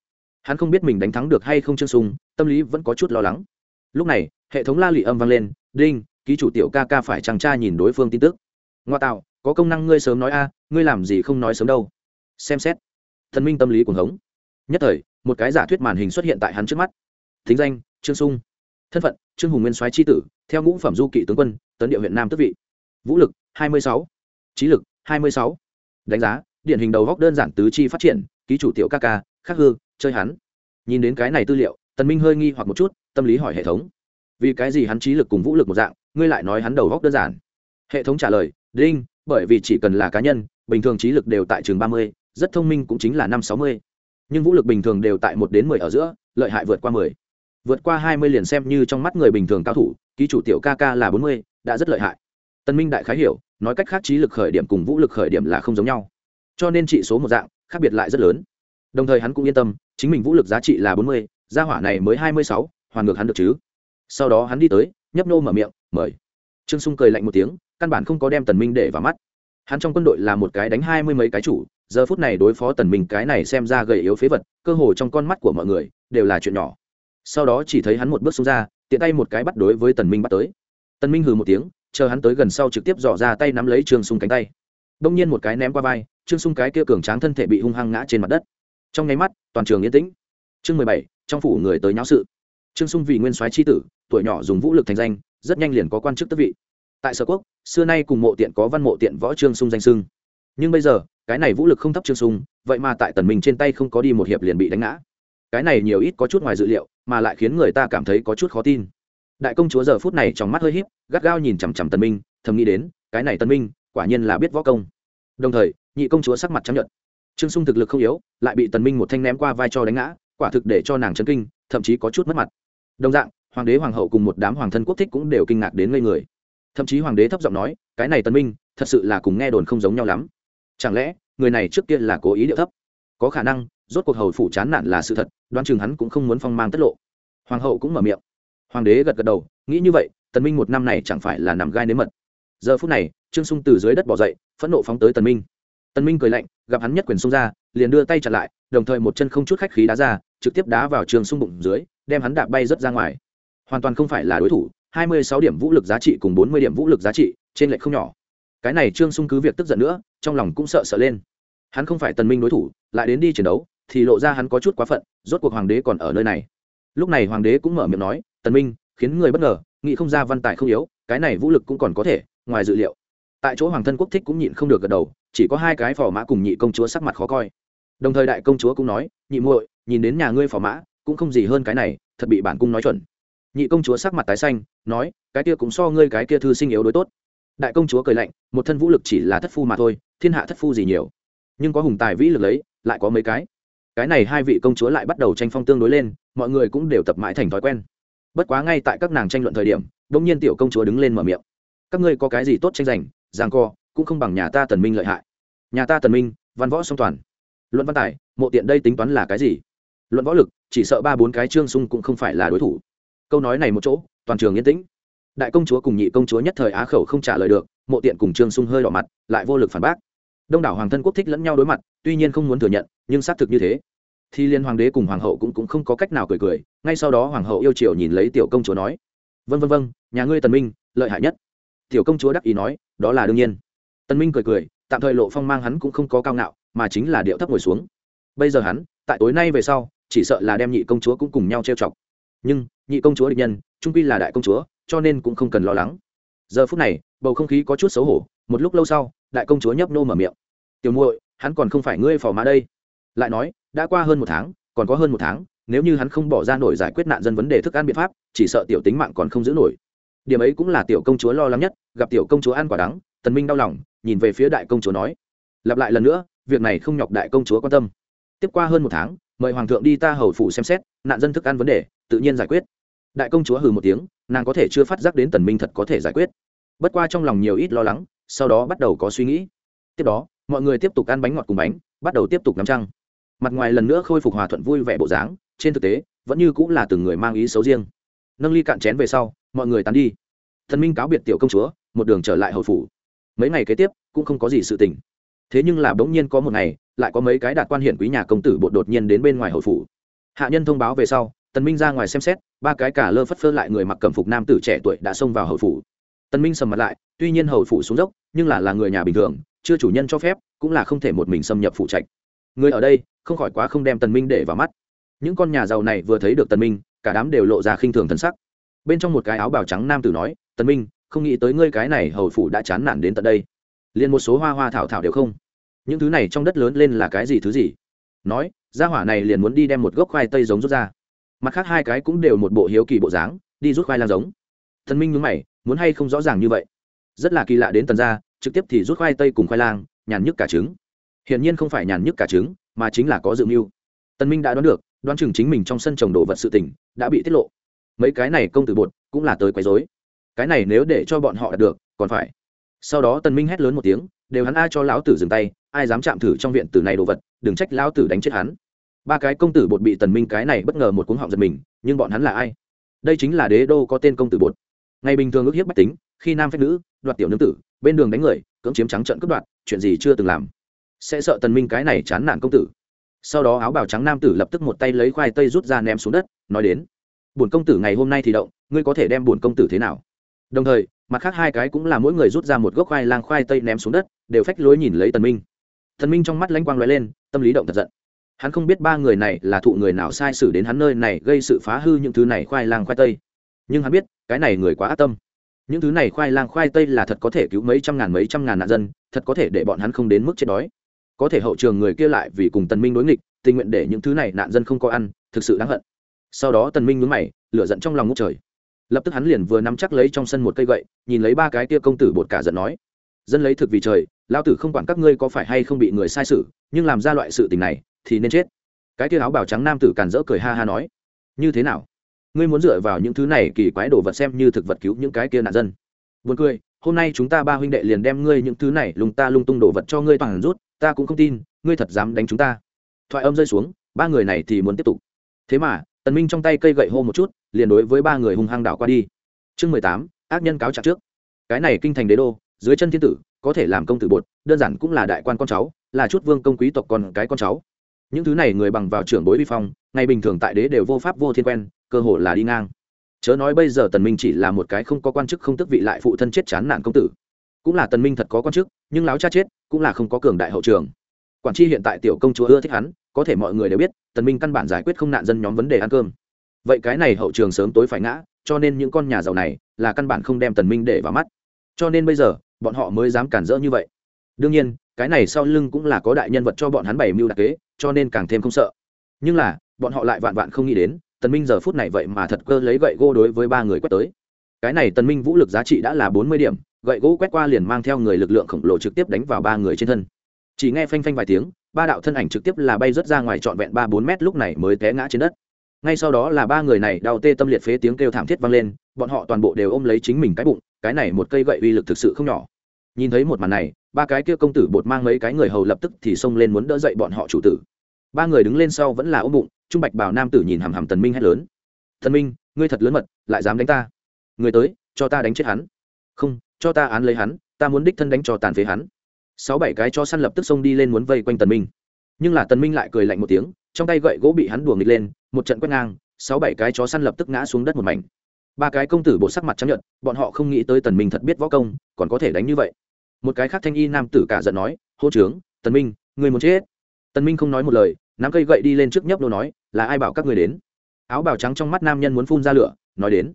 Hắn không biết mình đánh thắng được hay không trương sung tâm lý vẫn có chút lo lắng. Lúc này, hệ thống la lị âm vang lên, đinh ký chủ tiểu ca ca phải chàng tra nhìn đối phương tin tức. Ngoa tạo, có công năng ngươi sớm nói a, ngươi làm gì không nói sớm đâu. Xem xét. Thần minh tâm lý cuồng hống. Nhất thời, một cái giả thuyết màn hình xuất hiện tại hắn trước mắt. Thính danh, trương sung. Thân phận, trương hùng nguyên soái tri tử, theo ngũ phẩm du kỵ tướng quân, tấn địa huyện nam tức vị. Vũ lực, hai mươi sáu. Trí lực, hai mươi sáu. Đánh giá, điển hình đầu góc đơn giản tứ chi phát triển, ký chủ tiểu ca ca, khắc hư, chơi hắn. Nhìn đến cái này tư liệu, tần minh hơi nghi hoặc một chút, tâm lý hỏi hệ thống vì cái gì hắn trí lực cùng vũ lực một dạng, ngươi lại nói hắn đầu góc đơn giản. Hệ thống trả lời, đinh, bởi vì chỉ cần là cá nhân, bình thường trí lực đều tại trường ba mươi, rất thông minh cũng chính là năm sáu mươi. Nhưng vũ lực bình thường đều tại một đến mười ở giữa, lợi hại vượt qua mười. Vượt qua hai mươi liền xem như trong mắt người bình thường cao thủ, ký chủ tiểu ca ca là bốn mươi, đã rất lợi hại. Tân minh đại khái hiểu, nói cách khác trí lực khởi điểm cùng vũ lực khởi điểm là không giống nhau. Cho nên trị số một dạng, khác biệt lại rất lớn. Đồng thời hắn cũng yên tâm, chính mình vũ lực giá trị là bốn mươi, gia hỏa này mới hai mươi sáu, hoàn ngược hắn được chứ sau đó hắn đi tới, nhấp nô mở miệng, mời. Trương sung cười lạnh một tiếng, căn bản không có đem tần minh để vào mắt. Hắn trong quân đội là một cái đánh hai mươi mấy cái chủ, giờ phút này đối phó tần minh cái này xem ra gầy yếu phế vật, cơ hồ trong con mắt của mọi người đều là chuyện nhỏ. Sau đó chỉ thấy hắn một bước xuống ra, tiện tay một cái bắt đối với tần minh bắt tới. Tần minh hừ một tiếng, chờ hắn tới gần sau trực tiếp dò ra tay nắm lấy trương sung cánh tay. Đông nhiên một cái ném qua vai, trương sung cái kia cường tráng thân thể bị hung hăng ngã trên mặt đất. Trong nháy mắt, toàn trường yên tĩnh. Chương mười bảy, trong phủ người tới nháo sự trương sung vì nguyên soái chi tử, tuổi nhỏ dùng vũ lực thành danh, rất nhanh liền có quan chức tước vị. Tại sở quốc, xưa nay cùng mộ tiện có văn mộ tiện võ trương sung danh sưng nhưng bây giờ, cái này vũ lực không thấp trương sung, vậy mà tại tần minh trên tay không có đi một hiệp liền bị đánh ngã. Cái này nhiều ít có chút ngoài dự liệu, mà lại khiến người ta cảm thấy có chút khó tin. Đại công chúa giờ phút này trong mắt hơi híp, gắt gao nhìn chằm chằm tần minh, thầm nghĩ đến, cái này tần minh, quả nhiên là biết võ công. Đồng thời, nhị công chúa sắc mặt chấp nhận trương sung thực lực không yếu, lại bị tần minh một thanh ném qua vai cho đánh ngã, quả thực để cho nàng chấn kinh, thậm chí có chút mất mặt đồng dạng, hoàng đế, hoàng hậu cùng một đám hoàng thân quốc thích cũng đều kinh ngạc đến ngây người. Thậm chí hoàng đế thấp giọng nói, cái này tân minh, thật sự là cùng nghe đồn không giống nhau lắm. Chẳng lẽ, người này trước kia là cố ý điệu thấp? Có khả năng, rốt cuộc hầu phủ chán nản là sự thật, đoán chừng hắn cũng không muốn phong mang tất lộ. Hoàng hậu cũng mở miệng. Hoàng đế gật gật đầu, nghĩ như vậy tần minh một năm này chẳng phải là nằm gai nếm mật. Giờ phút này, trương sung từ dưới đất bỏ dậy, phẫn nộ phóng tới tần minh. Tần minh cười lạnh, gặp hắn nhất quyền xung ra, liền đưa tay chặn lại, đồng thời một chân không chút khách khí đá ra, trực tiếp đá vào trương sung bụng dưới đem hắn đạp bay rất ra ngoài. Hoàn toàn không phải là đối thủ, hai mươi sáu điểm vũ lực giá trị cùng bốn mươi điểm vũ lực giá trị, trên lệch không nhỏ. Cái này trương sung cứ việc tức giận nữa, trong lòng cũng sợ sợ lên. Hắn không phải tần minh đối thủ, lại đến đi chiến đấu, thì lộ ra hắn có chút quá phận, rốt cuộc hoàng đế còn ở nơi này. Lúc này hoàng đế cũng mở miệng nói, tần minh, khiến người bất ngờ, nghĩ không ra văn tài không yếu, cái này vũ lực cũng còn có thể, ngoài dự liệu. Tại chỗ hoàng thân quốc thích cũng nhịn không được gật đầu, chỉ có hai cái phò mã cùng nhị công chúa sắc mặt khó coi. Đồng thời đại công chúa cũng nói, nhị muội, nhìn đến nhà ngươi phò mã cũng không gì hơn cái này, thật bị bản cung nói chuẩn. Nhị công chúa sắc mặt tái xanh, nói, cái kia cũng so ngươi cái kia thư sinh yếu đối tốt. Đại công chúa cười lạnh, một thân vũ lực chỉ là thất phu mà thôi, thiên hạ thất phu gì nhiều. Nhưng có hùng tài vĩ lực lấy, lại có mấy cái. Cái này hai vị công chúa lại bắt đầu tranh phong tương đối lên, mọi người cũng đều tập mãi thành thói quen. Bất quá ngay tại các nàng tranh luận thời điểm đông nhiên tiểu công chúa đứng lên mở miệng. Các ngươi có cái gì tốt tranh giành giang co, cũng không bằng nhà ta tần minh lợi hại. Nhà ta tần minh, văn võ song toàn. Luận văn tài, mộ tiện đây tính toán là cái gì? Luận võ lực chỉ sợ ba bốn cái trương sung cũng không phải là đối thủ. Câu nói này một chỗ toàn trường yên tĩnh. Đại công chúa cùng nhị công chúa nhất thời á khẩu không trả lời được mộ tiện cùng trương sung hơi đỏ mặt lại vô lực phản bác. Đông đảo hoàng thân quốc thích lẫn nhau đối mặt tuy nhiên không muốn thừa nhận nhưng xác thực như thế. Thì liên hoàng đế cùng hoàng hậu cũng, cũng không có cách nào cười cười ngay sau đó hoàng hậu yêu chiều nhìn lấy tiểu công chúa nói vân vân vân nhà ngươi tần minh lợi hại nhất. Tiểu công chúa đắc ý nói đó là đương nhiên. Tần minh cười cười tạm thời lộ phong mang hắn cũng không có cao ngạo mà chính là điệu thấp ngồi xuống. Bây giờ hắn tại tối nay về sau chỉ sợ là đem nhị công chúa cũng cùng nhau trêu chọc. Nhưng, nhị công chúa địch nhân, trung quy là đại công chúa, cho nên cũng không cần lo lắng. Giờ phút này, bầu không khí có chút xấu hổ, một lúc lâu sau, đại công chúa nhấp nô mở miệng. Tiểu muội, hắn còn không phải ngươi phò mã đây. Lại nói, đã qua hơn một tháng, còn có hơn một tháng, nếu như hắn không bỏ ra nổi giải quyết nạn dân vấn đề thức ăn biện pháp, chỉ sợ tiểu tính mạng còn không giữ nổi. Điểm ấy cũng là tiểu công chúa lo lắng nhất, gặp tiểu công chúa ăn quả đắng, tần minh đau lòng, nhìn về phía đại công chúa nói, lặp lại lần nữa, việc này không nhọc đại công chúa quan tâm. Tiếp qua hơn một tháng mời hoàng thượng đi ta hầu phủ xem xét, nạn dân thức ăn vấn đề, tự nhiên giải quyết. Đại công chúa hừ một tiếng, nàng có thể chưa phát giác đến tần minh thật có thể giải quyết. Bất qua trong lòng nhiều ít lo lắng, sau đó bắt đầu có suy nghĩ. Tiếp đó, mọi người tiếp tục ăn bánh ngọt cùng bánh, bắt đầu tiếp tục nắm trăng. Mặt ngoài lần nữa khôi phục hòa thuận vui vẻ bộ dáng, trên thực tế, vẫn như cũng là từng người mang ý xấu riêng. Nâng ly cạn chén về sau, mọi người tán đi. Thần minh cáo biệt tiểu công chúa, một đường trở lại hầu phủ. Mấy ngày kế tiếp, cũng không có gì sự tình. Thế nhưng là bỗng nhiên có một ngày lại có mấy cái đạt quan hiển quý nhà công tử bộ đột nhiên đến bên ngoài hầu phủ. Hạ nhân thông báo về sau, tần minh ra ngoài xem xét, ba cái cả lơ phất phơ lại người mặc cẩm phục nam tử trẻ tuổi đã xông vào hầu phủ. Tần minh sầm mặt lại, tuy nhiên hầu phủ xuống dốc, nhưng là là người nhà bình thường, chưa chủ nhân cho phép, cũng là không thể một mình xâm nhập phủ trạch. Người ở đây, không khỏi quá không đem tần minh để vào mắt. Những con nhà giàu này vừa thấy được tần minh, cả đám đều lộ ra khinh thường thần sắc. Bên trong một cái áo bào trắng nam tử nói, tần minh, không nghĩ tới ngươi cái này hầu phủ đã chán nản đến tận đây. Liền một số hoa hoa thảo thảo đều không những thứ này trong đất lớn lên là cái gì thứ gì? Nói, gia hỏa này liền muốn đi đem một gốc khoai tây giống rút ra. Mặt khác hai cái cũng đều một bộ hiếu kỳ bộ dáng, đi rút khoai lang giống. Thần minh nhúng mày, muốn hay không rõ ràng như vậy? Rất là kỳ lạ đến tần ra trực tiếp thì rút khoai tây cùng khoai lang, nhàn nhức cả trứng. Hiển nhiên không phải nhàn nhức cả trứng, mà chính là có dự mưu. Tần minh đã đoán được, đoán chừng chính mình trong sân trồng đồ vật sự tình, đã bị tiết lộ. Mấy cái này công tử bột, cũng là tới quấy rối. Cái này nếu để cho bọn họ đạt được, còn phải. Sau đó tần minh hét lớn một tiếng đều hắn ai cho lão tử dừng tay, ai dám chạm thử trong viện tử này đồ vật, đừng trách lão tử đánh chết hắn. Ba cái công tử bột bị tần minh cái này bất ngờ một cuống họng giật mình, nhưng bọn hắn là ai? Đây chính là đế đô có tên công tử bột. Ngày bình thường ước hiếp bách tính, khi nam phép nữ, đoạt tiểu nương tử, bên đường đánh người, cưỡng chiếm trắng trận cướp đoạt, chuyện gì chưa từng làm. Sẽ sợ tần minh cái này chán nản công tử. Sau đó áo bào trắng nam tử lập tức một tay lấy khoai tây rút ra ném xuống đất, nói đến, bổn công tử ngày hôm nay thì động, ngươi có thể đem bổn công tử thế nào? Đồng thời mặt khác hai cái cũng là mỗi người rút ra một gốc khoai lang khoai tây ném xuống đất, đều phách lối nhìn lấy tần minh. Tần minh trong mắt lãnh quang lóe lên, tâm lý động thật giận. Hắn không biết ba người này là thụ người nào sai sử đến hắn nơi này gây sự phá hư những thứ này khoai lang khoai tây. Nhưng hắn biết, cái này người quá ác tâm. Những thứ này khoai lang khoai tây là thật có thể cứu mấy trăm ngàn mấy trăm ngàn nạn dân, thật có thể để bọn hắn không đến mức chết đói. Có thể hậu trường người kia lại vì cùng tần minh đối nghịch, tình nguyện để những thứ này nạn dân không có ăn, thực sự đáng hận. Sau đó tần minh nhướng mày, lửa giận trong lòng ngút trời lập tức hắn liền vừa nắm chắc lấy trong sân một cây gậy, nhìn lấy ba cái kia công tử bột cả giận nói, dân lấy thực vì trời lao tử không quản các ngươi có phải hay không bị người sai sự, nhưng làm ra loại sự tình này thì nên chết. Cái kia áo bào trắng nam tử càn rỡ cười ha ha nói, như thế nào? Ngươi muốn dựa vào những thứ này kỳ quái đồ vật xem như thực vật cứu những cái kia nạn dân. Buồn cười, hôm nay chúng ta ba huynh đệ liền đem ngươi những thứ này lùng ta lung tung đồ vật cho ngươi toàn rút, ta cũng không tin, ngươi thật dám đánh chúng ta. Thoại âm rơi xuống, ba người này thì muốn tiếp tục. Thế mà, tần minh trong tay cây gậy hô một chút liền đối với ba người hung hăng đảo qua đi. Chương mười tám, ác nhân cáo trạng trước. Cái này kinh thành đế đô, dưới chân thiên tử, có thể làm công tử bột, đơn giản cũng là đại quan con cháu, là chút vương công quý tộc còn cái con cháu. Những thứ này người bằng vào trưởng bối vi phong, ngày bình thường tại đế đều vô pháp vô thiên quen, cơ hội là đi ngang. Chớ nói bây giờ tần minh chỉ là một cái không có quan chức không tức vị lại phụ thân chết chán nản công tử. Cũng là tần minh thật có quan chức, nhưng láo cha chết, cũng là không có cường đại hậu trường. Quản tri hiện tại tiểu công chúa ưa thích hắn, có thể mọi người đều biết, tần minh căn bản giải quyết không nạn dân nhóm vấn đề ăn cơm vậy cái này hậu trường sớm tối phải ngã, cho nên những con nhà giàu này là căn bản không đem tần minh để vào mắt. Cho nên bây giờ, bọn họ mới dám cản rỡ như vậy. Đương nhiên, cái này sau lưng cũng là có đại nhân vật cho bọn hắn bày mưu đặc kế, cho nên càng thêm không sợ. Nhưng là, bọn họ lại vạn vạn không nghĩ đến, tần minh giờ phút này vậy mà thật cơ lấy gậy gô đối với ba người quét tới. Cái này tần minh vũ lực giá trị đã là bốn mươi điểm, gậy gỗ quét qua liền mang theo người lực lượng khổng lồ trực tiếp đánh vào ba người trên thân. Chỉ nghe phanh phanh vài tiếng, ba đạo thân ảnh trực tiếp là bay rớt ra ngoài trọn vẹn ba bốn mét lúc này mới té ngã trên đất ngay sau đó là ba người này đau tê tâm liệt phế tiếng kêu thảm thiết vang lên, bọn họ toàn bộ đều ôm lấy chính mình cái bụng, cái này một cây gậy uy lực thực sự không nhỏ. Nhìn thấy một màn này, ba cái kia công tử bột mang mấy cái người hầu lập tức thì xông lên muốn đỡ dậy bọn họ chủ tử. Ba người đứng lên sau vẫn là ôm bụng, trung bạch bảo nam tử nhìn hằm hằm tần minh hét lớn. Thần minh, ngươi thật lớn mật, lại dám đánh ta? Người tới, cho ta đánh chết hắn. Không, cho ta án lấy hắn, ta muốn đích thân đánh cho tàn phế hắn. Sáu bảy cái cho săn lập tức xông đi lên muốn vây quanh tần minh. Nhưng là tần minh lại cười lạnh một tiếng trong tay gậy gỗ bị hắn đùa nghịch lên, một trận quét ngang, sáu bảy cái chó săn lập tức ngã xuống đất một mảnh. Ba cái công tử bộ sắc mặt trắng nhợt, bọn họ không nghĩ tới tần minh thật biết võ công, còn có thể đánh như vậy. Một cái khác thanh y nam tử cả giận nói, hô trướng tần minh người muốn chết? Tần minh không nói một lời, nắm cây gậy đi lên trước nhấp đồ nói, là ai bảo các người đến? Áo bào trắng trong mắt nam nhân muốn phun ra lửa, nói đến,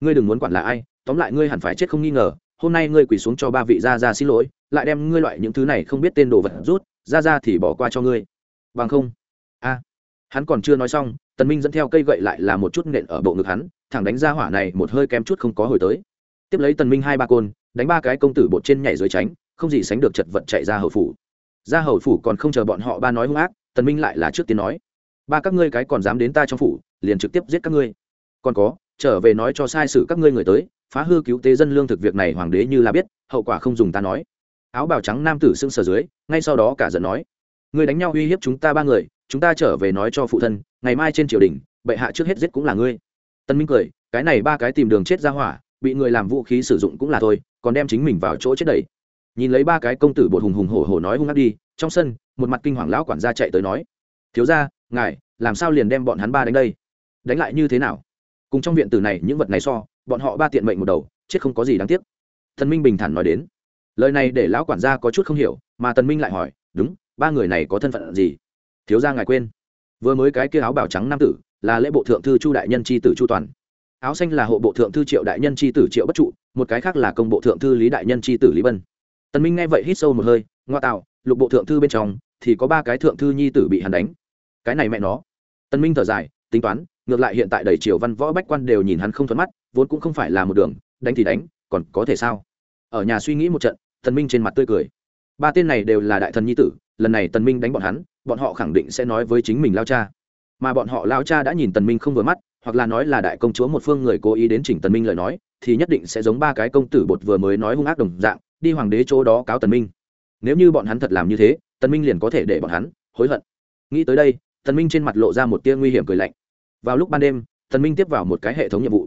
ngươi đừng muốn quản là ai, tóm lại ngươi hẳn phải chết không nghi ngờ, hôm nay ngươi quỳ xuống cho ba vị gia gia xin lỗi, lại đem ngươi loại những thứ này không biết tên đồ vật rút ra ra thì bỏ qua cho ngươi. Bằng không a hắn còn chưa nói xong, tần minh dẫn theo cây gậy lại là một chút nện ở bộ ngực hắn, thẳng đánh ra hỏa này một hơi kém chút không có hồi tới. Tiếp lấy tần minh hai ba côn, đánh ba cái công tử bột trên nhảy dưới tránh, không gì sánh được chật vật chạy ra hậu phủ. Ra hậu phủ còn không chờ bọn họ ba nói hung ác, tần minh lại là trước tiên nói, ba các ngươi cái còn dám đến ta trong phủ, liền trực tiếp giết các ngươi. Còn có, trở về nói cho sai sự các ngươi người tới, phá hư cứu tế dân lương thực việc này hoàng đế như là biết, hậu quả không dùng ta nói. Áo bào trắng nam tử sưng sờ dưới, ngay sau đó cả giận nói, ngươi đánh nhau uy hiếp chúng ta ba người chúng ta trở về nói cho phụ thân, ngày mai trên triều đình, bệ hạ trước hết giết cũng là ngươi. Tân minh cười, cái này ba cái tìm đường chết ra hỏa, bị người làm vũ khí sử dụng cũng là thôi, còn đem chính mình vào chỗ chết đẩy. Nhìn lấy ba cái công tử bột hùng hùng hổ hổ nói hung hăng đi, trong sân, một mặt kinh hoàng lão quản gia chạy tới nói, thiếu ra ngài, làm sao liền đem bọn hắn ba đánh đây? Đánh lại như thế nào? Cùng trong viện tử này những vật này so, bọn họ ba tiện mệnh một đầu, chết không có gì đáng tiếc. Thần minh bình thản nói đến. Lời này để lão quản gia có chút không hiểu, mà tần minh lại hỏi, đúng, ba người này có thân phận gì? Thiếu gia ngài quên. Vừa mới cái kia áo bảo trắng nam tử, là lễ bộ thượng thư chu đại nhân c h i tử chu toàn. Áo xanh là hộ bộ thượng thư triệu đại nhân c h i tử triệu bất trụ, một cái khác là công bộ thượng thư lý đại nhân c h i tử lý bân. Tần minh nghe vậy hít sâu một hơi, ngoa tạo, lục bộ thượng thư bên trong, thì có ba cái thượng thư nhi tử bị hắn đánh. Cái này mẹ nó. Tần minh thở dài, tính toán, ngược lại hiện tại đầy triều văn võ bách quan đều nhìn hắn không thuận mắt, vốn cũng không phải là một đường, đánh thì đánh, còn có thể sao? Ở nhà suy nghĩ một trận, tần minh trên mặt tươi cười. Ba tên này đều là đại thần nhi tử, lần này tần minh đánh bọn hắn bọn họ khẳng định sẽ nói với chính mình lao cha. Mà bọn họ lao cha đã nhìn tần minh không vừa mắt, hoặc là nói là đại công chúa một phương người cố ý đến chỉnh tần minh lời nói, thì nhất định sẽ giống ba cái công tử bột vừa mới nói hung ác đồng dạng, đi hoàng đế chỗ đó cáo tần minh. Nếu như bọn hắn thật làm như thế, tần minh liền có thể để bọn hắn hối hận. Nghĩ tới đây, tần minh trên mặt lộ ra một tia nguy hiểm cười lạnh. Vào lúc ban đêm, tần minh tiếp vào một cái hệ thống nhiệm vụ.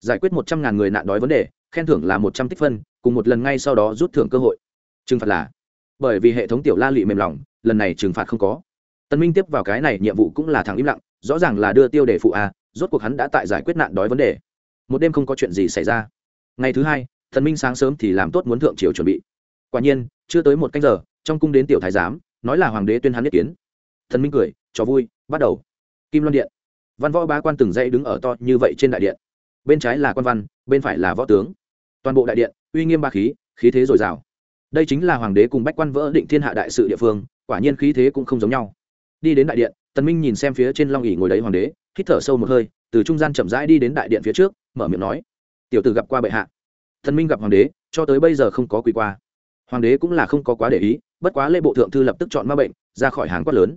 Giải quyết một trăm ngàn người nạn đói vấn đề, khen thưởng là một trăm tích phân, cùng một lần ngay sau đó rút thưởng cơ hội. Trừng phạt là, bởi vì hệ thống tiểu la lị mềm lòng lần này trừng phạt không có. Tân minh tiếp vào cái này nhiệm vụ cũng là thằng im lặng, rõ ràng là đưa tiêu đề phụ a, rốt cuộc hắn đã tại giải quyết nạn đói vấn đề. Một đêm không có chuyện gì xảy ra. Ngày thứ hai thần minh sáng sớm thì làm tốt muốn thượng triều chuẩn bị. Quả nhiên, chưa tới một canh giờ, trong cung đến tiểu thái giám, nói là hoàng đế tuyên hắn nhất kiến. Thần minh cười, cho vui, bắt đầu. Kim loan điện. Văn võ bá quan từng dãy đứng ở to như vậy trên đại điện. Bên trái là quan văn, bên phải là võ tướng. Toàn bộ đại điện, uy nghiêm ba khí khí thế dồi dào. Đây chính là hoàng đế cùng bách quan vỡ định thiên hạ đại sự địa phương quả nhiên khí thế cũng không giống nhau. Đi đến đại điện, tần minh nhìn xem phía trên long ỉ ngồi đấy hoàng đế, hít thở sâu một hơi, từ trung gian chậm rãi đi đến đại điện phía trước, mở miệng nói, tiểu tử gặp qua bệ hạ. Tần minh gặp hoàng đế, cho tới bây giờ không có quỳ qua. Hoàng đế cũng là không có quá để ý, bất quá lễ bộ thượng thư lập tức chọn ma bệnh, ra khỏi hàng quát lớn.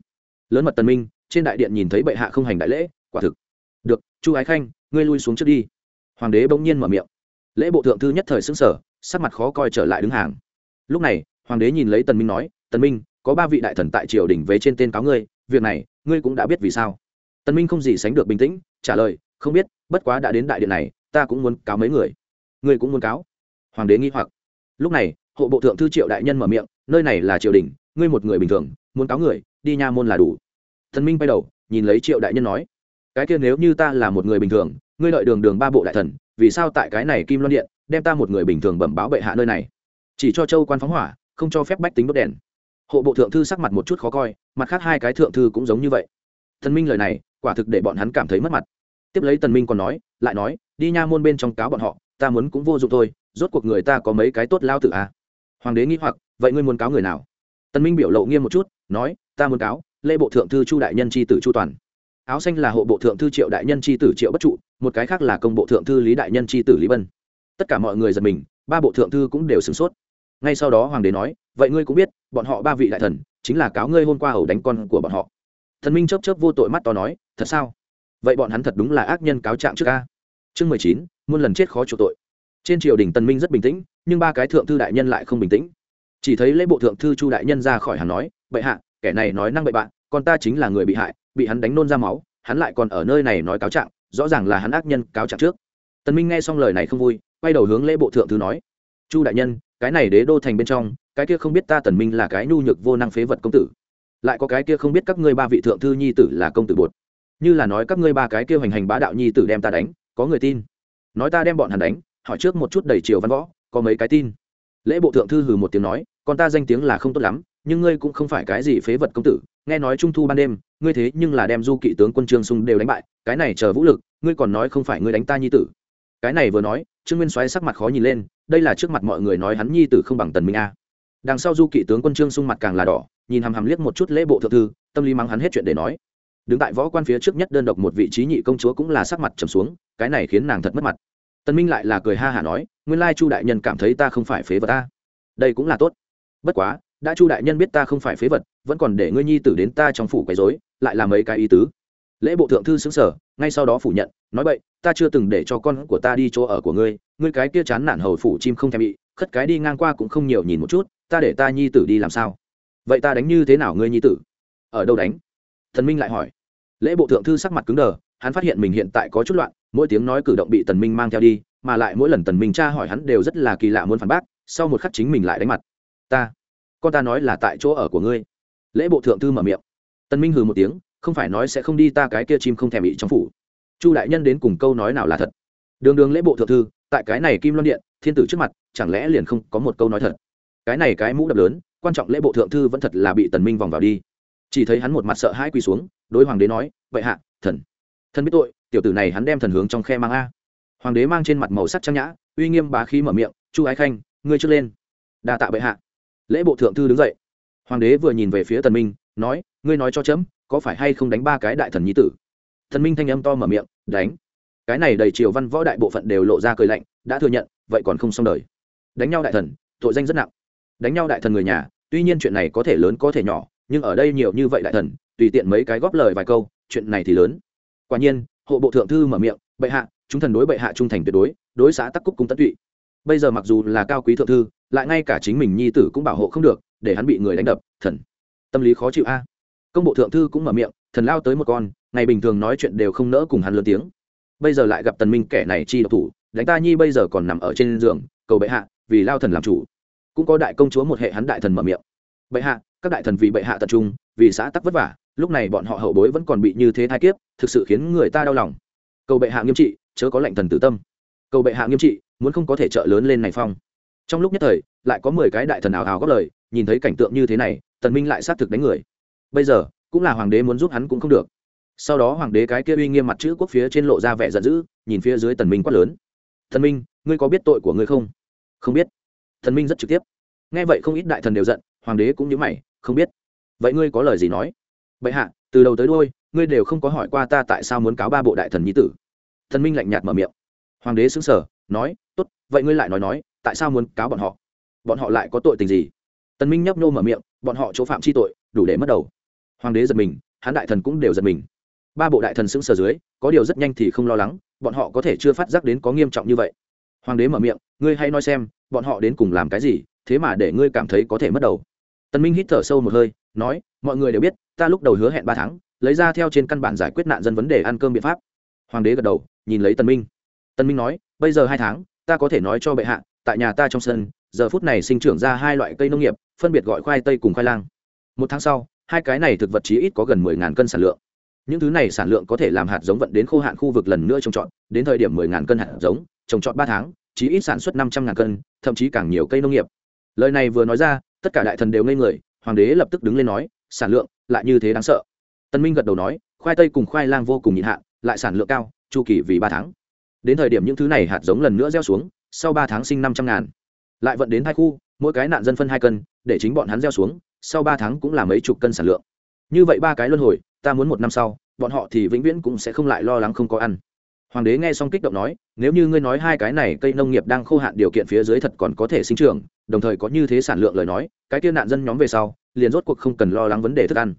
Lớn mật tần minh, trên đại điện nhìn thấy bệ hạ không hành đại lễ, quả thực. Được, chu ái khanh, ngươi lui xuống trước đi. Hoàng đế bỗng nhiên mở miệng. Lễ bộ thượng thư nhất thời sững sờ, sắc mặt khó coi trở lại đứng hàng. Lúc này, hoàng đế nhìn lấy tần minh nói, tần minh có ba vị đại thần tại triều đình về trên tên cáo ngươi, việc này, ngươi cũng đã biết vì sao. Tần minh không gì sánh được bình tĩnh, trả lời, không biết, bất quá đã đến đại điện này, ta cũng muốn cáo mấy người. Ngươi cũng muốn cáo? Hoàng đế nghi hoặc. Lúc này, hộ bộ thượng thư triệu đại nhân mở miệng, nơi này là triều đình, ngươi một người bình thường, muốn cáo người, đi nha môn là đủ. Tần minh quay đầu, nhìn lấy triệu đại nhân nói, cái kia nếu như ta là một người bình thường, ngươi đợi đường đường ba bộ đại thần, vì sao tại cái này kim loan điện, đem ta một người bình thường bẩm báo bệ hạ nơi này? Chỉ cho châu quan phóng hỏa, không cho phép bách tính đốt đèn hộ bộ thượng thư sắc mặt một chút khó coi, mặt khác hai cái thượng thư cũng giống như vậy. Thần minh lời này, quả thực để bọn hắn cảm thấy mất mặt. Tiếp lấy tần minh còn nói, lại nói, đi nha môn bên trong cáo bọn họ, ta muốn cũng vô dụng thôi, rốt cuộc người ta có mấy cái tốt lao tử à? Hoàng đế nghĩ hoặc, vậy ngươi muốn cáo người nào? Tần minh biểu lộ nghiêm một chút, nói, ta muốn cáo, lễ bộ thượng thư chu đại nhân tri tử chu toàn. Áo xanh là hộ bộ thượng thư triệu đại nhân tri tử triệu bất trụ, một cái khác là công bộ thượng thư lý đại nhân tri tử lý vân tất cả mọi người giật mình, ba bộ thượng thư cũng đều sửng sốt ngay sau đó hoàng đế nói, vậy ngươi cũng biết, bọn họ ba vị đại thần chính là cáo ngươi hôm qua hầu đánh con của bọn họ. Thần minh chớp chớp vô tội mắt to nói, thật sao? Vậy bọn hắn thật đúng là ác nhân cáo trạng trước ca chương mười chín, muôn lần chết khó chịu tội. Trên triều đình tần minh rất bình tĩnh, nhưng ba cái thượng thư đại nhân lại không bình tĩnh. Chỉ thấy lễ bộ thượng thư chu đại nhân ra khỏi hàng nói, bệ hạ, kẻ này nói năng bậy bạn, con ta chính là người bị hại, bị hắn đánh nôn ra máu, hắn lại còn ở nơi này nói cáo trạng, rõ ràng là hắn ác nhân cáo trạng trước. Tần minh nghe xong lời này không vui, quay đầu hướng lễ bộ thượng thư nói, chu đại nhân cái này đế đô thành bên trong, cái kia không biết ta tần minh là cái nhu nhược vô năng phế vật công tử. Lại có cái kia không biết các ngươi ba vị thượng thư nhi tử là công tử bột. Như là nói các ngươi ba cái kia hành hành bá đạo nhi tử đem ta đánh, có người tin. Nói ta đem bọn hắn đánh, hỏi trước một chút đầy triều văn võ, có mấy cái tin. Lễ bộ thượng thư hừ một tiếng nói, con ta danh tiếng là không tốt lắm, nhưng ngươi cũng không phải cái gì phế vật công tử, nghe nói trung thu ban đêm, ngươi thế nhưng là đem du kỵ tướng quân trương sung đều đánh bại, cái này chờ vũ lực, ngươi còn nói không phải ngươi đánh ta nhi tử. Cái này vừa nói, trương nguyên xoáy sắc mặt khó nhìn lên đây là trước mặt mọi người nói hắn nhi tử không bằng tần minh a. Đằng sau du kỵ tướng quân trương sung mặt càng là đỏ, nhìn hằm hằm liếc một chút lễ bộ thượng thư, tâm lý mắng hắn hết chuyện để nói. Đứng tại võ quan phía trước nhất đơn độc một vị trí nhị công chúa cũng là sắc mặt trầm xuống, cái này khiến nàng thật mất mặt. Tần minh lại là cười ha hả nói, nguyên lai chu đại nhân cảm thấy ta không phải phế vật ta. Đây cũng là tốt. Bất quá, đã chu đại nhân biết ta không phải phế vật, vẫn còn để ngươi nhi tử đến ta trong phủ quấy rối, lại là mấy cái ý tứ. Lễ bộ thượng thư xứng sở ngay sau đó phủ nhận, nói vậy ta chưa từng để cho con của ta đi chỗ ở của ngươi ngươi cái kia chán nản hầu phủ chim không thèm bị khất cái đi ngang qua cũng không nhiều nhìn một chút, ta để ta nhi tử đi làm sao? Vậy ta đánh như thế nào ngươi nhi tử? Ở đâu đánh? Thần minh lại hỏi. Lễ bộ thượng thư sắc mặt cứng đờ, hắn phát hiện mình hiện tại có chút loạn, mỗi tiếng nói cử động bị tần minh mang theo đi, mà lại mỗi lần tần minh tra hỏi hắn đều rất là kỳ lạ muốn phản bác, sau một khắc chính mình lại đánh mặt. Ta, con ta nói là tại chỗ ở của ngươi. Lễ bộ thượng thư mở miệng. Tần minh hừ một tiếng, không phải nói sẽ không đi ta cái kia chim không thèm bị trong phủ. Chu đại nhân đến cùng câu nói nào là thật? Đường đường lễ bộ thượng thư tại cái này kim loan điện, thiên tử trước mặt, chẳng lẽ liền không có một câu nói thật? Cái này cái mũ đập lớn, quan trọng lễ bộ thượng thư vẫn thật là bị tần minh vòng vào đi. Chỉ thấy hắn một mặt sợ hãi quỳ xuống, đối hoàng đế nói, vậy hạ, thần thần biết tội, tiểu tử này hắn đem thần hướng trong khe mang a. Hoàng đế mang trên mặt màu sắc trang nhã, uy nghiêm bá khí mở miệng, chu ái khanh, ngươi trước lên. Đa tạ bệ hạ. Lễ bộ thượng thư đứng dậy. Hoàng đế vừa nhìn về phía tần minh, nói, ngươi nói cho chấm, có phải hay không đánh ba cái đại thần nhi tử? Thần minh thanh âm to mở miệng, đánh cái này đầy triều văn võ đại bộ phận đều lộ ra cười lạnh, đã thừa nhận, vậy còn không xong đời. Đánh nhau đại thần, tội danh rất nặng. Đánh nhau đại thần người nhà, tuy nhiên chuyện này có thể lớn có thể nhỏ, nhưng ở đây nhiều như vậy đại thần, tùy tiện mấy cái góp lời vài câu, chuyện này thì lớn. Quả nhiên, hộ bộ thượng thư mở miệng, bệ hạ, chúng thần đối bệ hạ trung thành tuyệt đối đối xã tắc cúc cung tất tụy. Bây giờ mặc dù là cao quý thượng thư, lại ngay cả chính mình nhi tử cũng bảo hộ không được, để hắn bị người đánh đập, thần. Tâm lý khó chịu a. Công bộ thượng thư cũng mở miệng, thần lao tới một con, ngày bình thường nói chuyện đều không nỡ cùng hắn lớn tiếng bây giờ lại gặp tần minh kẻ này chi độc thủ, đánh ta nhi bây giờ còn nằm ở trên giường, cầu bệ hạ, vì lao thần làm chủ. Cũng có đại công chúa một hệ hắn đại thần mở miệng. Bệ hạ, các đại thần vì bệ hạ tập trung, vì xã tắc vất vả, lúc này bọn họ hậu bối vẫn còn bị như thế thai kiếp, thực sự khiến người ta đau lòng. Cầu bệ hạ nghiêm trị, chớ có lệnh thần tử tâm. Cầu bệ hạ nghiêm trị, muốn không có thể trợ lớn lên này phong. Trong lúc nhất thời, lại có mười cái đại thần ảo ảo góp lời, nhìn thấy cảnh tượng như thế này, tần minh lại sát thực đánh người. Bây giờ, cũng là hoàng đế muốn giúp hắn cũng không được sau đó hoàng đế cái kia uy nghiêm mặt chữ quốc phía trên lộ ra vẻ giận dữ, nhìn phía dưới tần minh quát lớn. Thần minh, ngươi có biết tội của ngươi không? Không biết. Thần minh rất trực tiếp. Nghe vậy không ít đại thần đều giận, hoàng đế cũng nhíu mày, không biết. Vậy ngươi có lời gì nói? Bệ hạ, từ đầu tới đuôi, ngươi đều không có hỏi qua ta tại sao muốn cáo ba bộ đại thần nhi tử. Thần minh lạnh nhạt mở miệng. Hoàng đế xứng sở nói, tốt, vậy ngươi lại nói nói, tại sao muốn cáo bọn họ? Bọn họ lại có tội tình gì? Tần minh nhấp nhô mở miệng, bọn họ chỗ phạm chi tội, đủ để mất đầu. Hoàng đế giật mình hán đại thần cũng đều giật mình ba bộ đại thần xứng sở dưới, có điều rất nhanh thì không lo lắng, bọn họ có thể chưa phát giác đến có nghiêm trọng như vậy. Hoàng đế mở miệng, ngươi hay nói xem, bọn họ đến cùng làm cái gì, thế mà để ngươi cảm thấy có thể mất đầu. Tần minh hít thở sâu một hơi, nói, mọi người đều biết, ta lúc đầu hứa hẹn ba tháng, lấy ra theo trên căn bản giải quyết nạn dân vấn đề ăn cơm biện pháp. Hoàng đế gật đầu, nhìn lấy tần minh. Tần minh nói, bây giờ hai tháng, ta có thể nói cho bệ hạ, tại nhà ta trong sân, giờ phút này sinh trưởng ra hai loại cây nông nghiệp, phân biệt gọi khoai tây cùng khoai lang. Một tháng sau, hai cái này thực vật chí ít có gần mười ngàn cân sản lượng những thứ này sản lượng có thể làm hạt giống vận đến khô hạn khu vực lần nữa trồng trọt, đến thời điểm 10.000 cân hạt giống, trồng trọt ba tháng, chí ít sản xuất 500.000 cân, thậm chí càng nhiều cây nông nghiệp. Lời này vừa nói ra, tất cả đại thần đều ngây người, hoàng đế lập tức đứng lên nói, sản lượng, lại như thế đáng sợ. Tân minh gật đầu nói, khoai tây cùng khoai lang vô cùng nhịn hạn, lại sản lượng cao, chu kỳ vì ba tháng. Đến thời điểm những thứ này hạt giống lần nữa gieo xuống, sau ba tháng sinh năm trăm ngàn. Lại vận đến hai khu, mỗi cái nạn dân phân hai cân, để chính bọn hắn gieo xuống, sau ba tháng cũng là mấy chục cân sản lượng như vậy ba cái luân hồi, ta muốn một năm sau, bọn họ thì vĩnh viễn cũng sẽ không lại lo lắng không có ăn. Hoàng đế nghe xong kích động nói, nếu như ngươi nói hai cái này cây nông nghiệp đang khô hạn điều kiện phía dưới thật còn có thể sinh trưởng, đồng thời có như thế sản lượng lời nói, cái kia nạn dân nhóm về sau, liền rốt cuộc không cần lo lắng vấn đề thức ăn.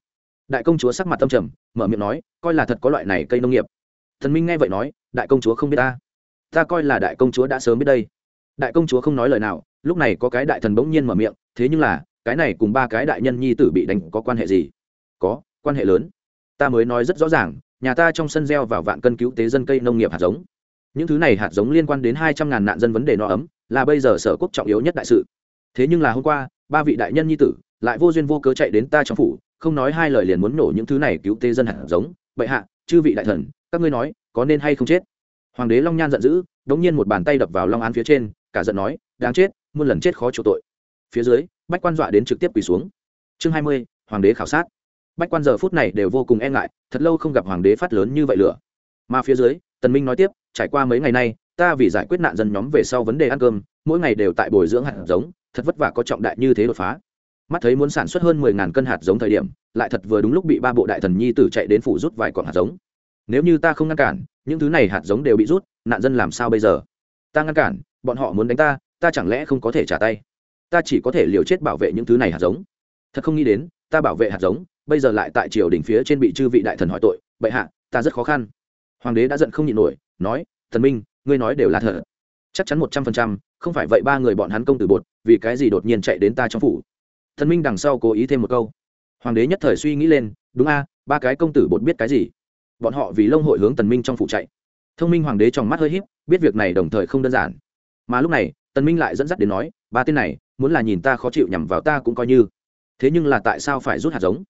Đại công chúa sắc mặt tâm trầm, mở miệng nói, coi là thật có loại này cây nông nghiệp. Thần minh nghe vậy nói, đại công chúa không biết ta. Ta coi là đại công chúa đã sớm biết đây. Đại công chúa không nói lời nào, lúc này có cái đại thần bỗng nhiên mở miệng, thế nhưng là, cái này cùng ba cái đại nhân nhi tử bị đánh có quan hệ gì? Có, quan hệ lớn. Ta mới nói rất rõ ràng, nhà ta trong sân gieo vào vạn cân cứu tế dân cây nông nghiệp hạt giống. Những thứ này hạt giống liên quan đến hai trăm ngàn nạn dân vấn đề no ấm, là bây giờ sở quốc trọng yếu nhất đại sự. Thế nhưng là hôm qua, ba vị đại nhân nhi tử lại vô duyên vô cớ chạy đến ta trong phủ, không nói hai lời liền muốn nổ những thứ này cứu tế dân hạt giống. Bệ hạ, chư vị đại thần, các ngươi nói, có nên hay không chết? Hoàng đế long nhan giận dữ, đống nhiên một bàn tay đập vào long án phía trên, cả giận nói, đáng chết, muôn lần chết khó chịu tội. Phía dưới, bách quan dọa đến trực tiếp quỳ xuống. Chương hai mươi, hoàng đế khảo sát bách quan giờ phút này đều vô cùng e ngại, thật lâu không gặp hoàng đế phát lớn như vậy lửa. Mà phía dưới, tần minh nói tiếp, trải qua mấy ngày nay, ta vì giải quyết nạn dân nhóm về sau vấn đề ăn cơm, mỗi ngày đều tại bồi dưỡng hạt giống, thật vất vả có trọng đại như thế đột phá. Mắt thấy muốn sản xuất hơn mười ngàn cân hạt giống thời điểm, lại thật vừa đúng lúc bị ba bộ đại thần nhi tử chạy đến phủ rút vài quả hạt giống. Nếu như ta không ngăn cản, những thứ này hạt giống đều bị rút, nạn dân làm sao bây giờ? Ta ngăn cản, bọn họ muốn đánh ta ta chẳng lẽ không có thể trả tay? Ta chỉ có thể liều chết bảo vệ những thứ này hạt giống. Thật không nghĩ đến, ta bảo vệ hạt giống bây giờ lại tại triều đình phía trên bị chư vị đại thần hỏi tội, bệ hạ, ta rất khó khăn. Hoàng đế đã giận không nhịn nổi, nói, thần minh, ngươi nói đều là thật. Chắc chắn một trăm phần trăm, không phải vậy ba người bọn hắn công tử bột, vì cái gì đột nhiên chạy đến ta trong phủ? Thần minh đằng sau cố ý thêm một câu. Hoàng đế nhất thời suy nghĩ lên, đúng a, ba cái công tử bột biết cái gì? Bọn họ vì lông hội hướng tần minh trong phủ chạy. Thông minh hoàng đế trong mắt hơi híp, biết việc này đồng thời không đơn giản. Mà lúc này, tần minh lại dẫn dắt đến nói, ba tên này, muốn là nhìn ta khó chịu nhằm vào ta cũng coi như. Thế nhưng là tại sao phải rút hạt giống?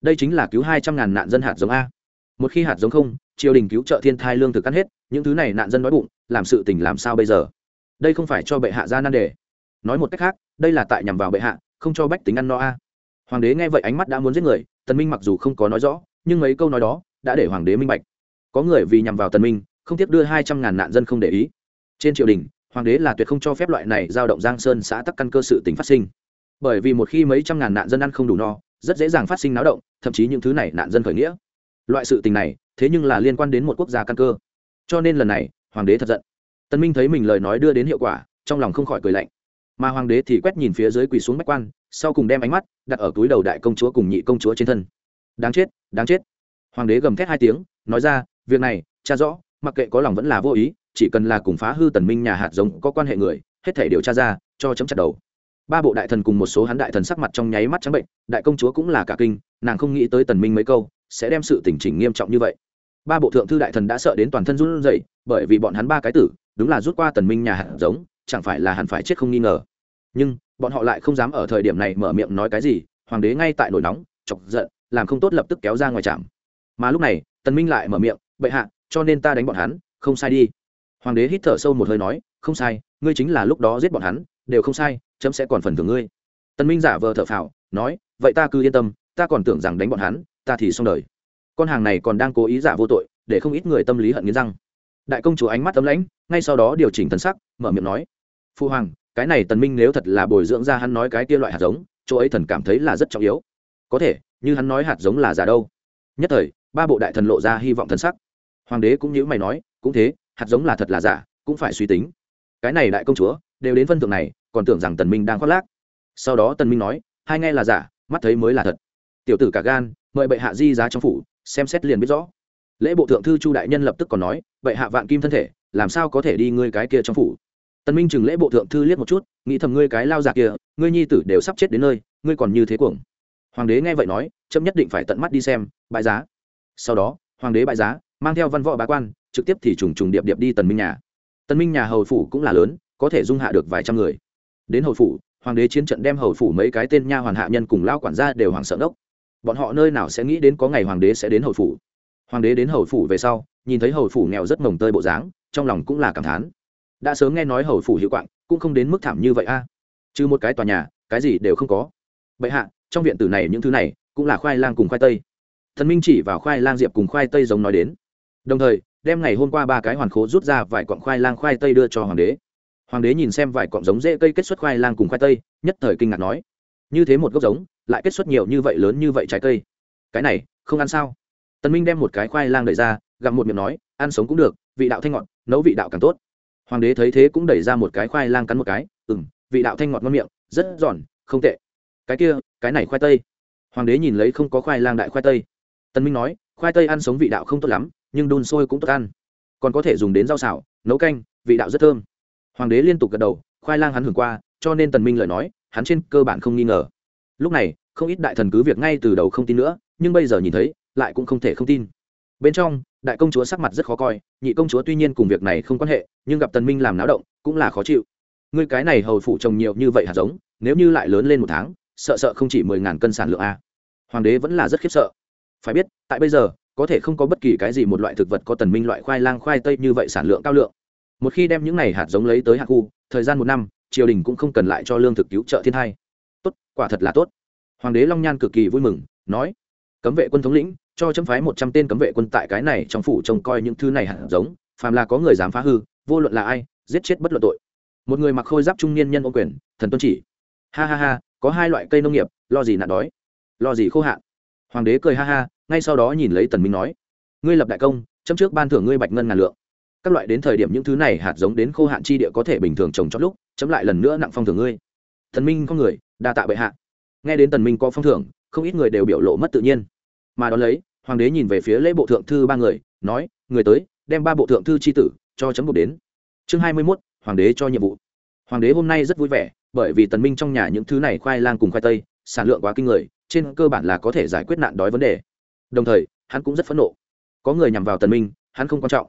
Đây chính là cứu hai trăm ngàn nạn dân hạt giống a. Một khi hạt giống không, triều đình cứu trợ thiên thai lương thực cắt hết, những thứ này nạn dân đói bụng, làm sự tình làm sao bây giờ? Đây không phải cho bệ hạ ra nan đề. Nói một cách khác, đây là tại nhằm vào bệ hạ, không cho bách tính ăn no a. Hoàng đế nghe vậy ánh mắt đã muốn giết người, tần minh mặc dù không có nói rõ, nhưng mấy câu nói đó đã để hoàng đế minh bạch. Có người vì nhằm vào tần minh, không tiếc đưa hai trăm ngàn nạn dân không để ý. Trên triều đình, hoàng đế là tuyệt không cho phép loại này giao động giang sơn xã tắc căn cơ sự tình phát sinh. Bởi vì một khi mấy trăm ngàn nạn dân ăn không đủ no rất dễ dàng phát sinh náo động, thậm chí những thứ này nạn dân khởi nghĩa. Loại sự tình này, thế nhưng là liên quan đến một quốc gia căn cơ. Cho nên lần này, hoàng đế thật giận. Tân minh thấy mình lời nói đưa đến hiệu quả, trong lòng không khỏi cười lạnh. Mà hoàng đế thì quét nhìn phía dưới quỳ xuống bách quan, sau cùng đem ánh mắt đặt ở túi đầu đại công chúa cùng nhị công chúa trên thân. Đáng chết đáng chết. Hoàng đế gầm thét hai tiếng, nói ra, việc này, cha rõ, mặc kệ có lòng vẫn là vô ý, chỉ cần là cùng phá hư tần minh nhà hạt giống có quan hệ người, hết thể điều tra ra, cho chấm chặt đầu ba bộ đại thần cùng một số hắn đại thần sắc mặt trong nháy mắt trắng bệnh, đại công chúa cũng là cả kinh, nàng không nghĩ tới tần minh mấy câu, sẽ đem sự tình chỉnh nghiêm trọng như vậy. Ba bộ thượng thư đại thần đã sợ đến toàn thân run rẩy, bởi vì bọn hắn ba cái tử, đúng là rút qua tần minh nhà hạt giống, chẳng phải là hẳn phải chết không nghi ngờ. Nhưng, bọn họ lại không dám ở thời điểm này mở miệng nói cái gì, hoàng đế ngay tại nổi nóng, chọc giận, làm không tốt lập tức kéo ra ngoài trạm. Mà lúc này, tần minh lại mở miệng, bệ hạ, cho nên ta đánh bọn hắn, không sai đi. Hoàng đế hít thở sâu một hơi nói, không sai, ngươi chính là lúc đó giết bọn hắn, đều không sai chấm sẽ còn phần thưởng ngươi. Tần minh giả vờ thở phào, nói, vậy ta cứ yên tâm, ta còn tưởng rằng đánh bọn hắn, ta thì xong đời. Con hàng này còn đang cố ý giả vô tội, để không ít người tâm lý hận nghiến răng. Đại công chúa ánh mắt tấm lãnh, ngay sau đó điều chỉnh thần sắc, mở miệng nói, phu hoàng, cái này tần minh nếu thật là bồi dưỡng ra hắn nói cái kia loại hạt giống, chỗ ấy thần cảm thấy là rất trọng yếu. Có thể, như hắn nói hạt giống là giả đâu. Nhất thời, ba bộ đại thần lộ ra hy vọng thần sắc. Hoàng đế cũng như mày nói, cũng thế, hạt giống là thật là giả, cũng phải suy tính. Cái này đại công chúa đều đến phân thượng này, còn tưởng rằng tần minh đang khoác lác. Sau đó tần minh nói, hai nghe là giả, mắt thấy mới là thật. Tiểu tử cả gan, mời bệ hạ di giá trong phủ, xem xét liền biết rõ. Lễ bộ thượng thư chu đại nhân lập tức còn nói, bệ hạ vạn kim thân thể, làm sao có thể đi ngươi cái kia trong phủ? Tần minh chừng lễ bộ thượng thư liếc một chút, nghĩ thầm ngươi cái lao giả kia, ngươi nhi tử đều sắp chết đến nơi, ngươi còn như thế cuồng. Hoàng đế nghe vậy nói, chấm nhất định phải tận mắt đi xem bại giá. Sau đó, hoàng đế bại giá, mang theo văn võ bá quan, trực tiếp thì trùng trùng điệp điệp đi tần minh nhà. Tần minh nhà hầu phủ cũng là lớn có thể dung hạ được vài trăm người. Đến hầu phủ, hoàng đế chiến trận đem hầu phủ mấy cái tên nha hoàn hạ nhân cùng lao quản gia đều hoàng sợ ngốc. Bọn họ nơi nào sẽ nghĩ đến có ngày hoàng đế sẽ đến hầu phủ. Hoàng đế đến hầu phủ về sau, nhìn thấy hầu phủ nghèo rất mồng tơi bộ dáng, trong lòng cũng là cảm thán. Đã sớm nghe nói hầu phủ hiệu quạng, cũng không đến mức thảm như vậy a. À. một cái tòa nhà, cái gì đều không có. Bệ hạ, trong viện tử này những thứ này, cũng là khoai lang cùng khoai tây. Thần minh chỉ vào khoai lang diệp cùng khoai tây giống nói đến. Đồng thời, đem ngày hôm qua ba cái hoàn khố rút ra vài quặng khoai lang khoai tây đưa cho hoàng đế hoàng đế nhìn xem vài cọng giống dễ cây kết xuất khoai lang cùng khoai tây nhất thời kinh ngạc nói như thế một gốc giống lại kết xuất nhiều như vậy lớn như vậy trái cây. Cái này không ăn sao? Tần minh đem một cái khoai lang đẩy ra gặm một miệng nói ăn sống cũng được vị đạo thanh ngọt nấu vị đạo càng tốt. Hoàng đế thấy thế cũng đẩy ra một cái khoai lang cắn một cái ừm, vị đạo thanh ngọt ngon miệng rất giòn không tệ. Cái kia cái này khoai tây. Hoàng đế nhìn lấy không có khoai lang đại khoai tây. Tân minh nói khoai tây ăn sống vị đạo không tốt lắm nhưng đun sôi cũng tốt ăn. Còn có thể dùng đến rau xào nấu canh vị đạo rất thơm hoàng đế liên tục gật đầu, khoai lang hắn hưởng qua, cho nên tần minh lời nói, hắn trên cơ bản không nghi ngờ. Lúc này, không ít đại thần cứ việc ngay từ đầu không tin nữa, nhưng bây giờ nhìn thấy, lại cũng không thể không tin. Bên trong, đại công chúa sắc mặt rất khó coi, nhị công chúa tuy nhiên cùng việc này không quan hệ, nhưng gặp tần minh làm náo động, cũng là khó chịu. Ngươi cái này hầu phụ trồng nhiều như vậy hạt giống, nếu như lại lớn lên một tháng, sợ sợ không chỉ mười ngàn cân sản lượng a. Hoàng đế vẫn là rất khiếp sợ. Phải biết, tại bây giờ, có thể không có bất kỳ cái gì một loại thực vật có tần minh loại khoai lang khoai tây như vậy sản lượng cao lượng một khi đem những này hạt giống lấy tới hạ khu, thời gian một năm, triều đình cũng không cần lại cho lương thực cứu trợ thiên hai tốt, quả thật là tốt. Hoàng đế long nhan cực kỳ vui mừng, nói, cấm vệ quân thống lĩnh, cho chấm phái một trăm tên cấm vệ quân tại cái này trong phủ trông coi những thứ này hạt giống, phàm là có người dám phá hư, vô luận là ai, giết chết bất luận tội. Một người mặc khôi giáp trung niên nhân ô quyền, thần tuân chỉ. Ha ha ha, có hai loại cây nông nghiệp, lo gì nạn đói, lo gì khô hạn. Hoàng đế cười ha ha, ngay sau đó nhìn lấy tần minh nói, ngươi lập đại công, chấm trước ban thưởng ngươi bạch ngân ngàn lượng các loại đến thời điểm những thứ này hạt giống đến khô hạn chi địa có thể bình thường trồng cho lúc chấm lại lần nữa nặng phong thưởng ngươi. Thần minh có người đa tạ bệ hạ. Nghe đến tần minh có phong thưởng không ít người đều biểu lộ mất tự nhiên. Mà đó lấy hoàng đế nhìn về phía lễ bộ thượng thư ba người nói người tới đem ba bộ thượng thư chi tử cho chấm buộc đến. Chương hai mươi 21, hoàng đế cho nhiệm vụ. Hoàng đế hôm nay rất vui vẻ bởi vì tần minh trong nhà những thứ này khoai lang cùng khoai tây sản lượng quá kinh người trên cơ bản là có thể giải quyết nạn đói vấn đề. Đồng thời hắn cũng rất phẫn nộ. Có người nhằm vào tần minh hắn không quan trọng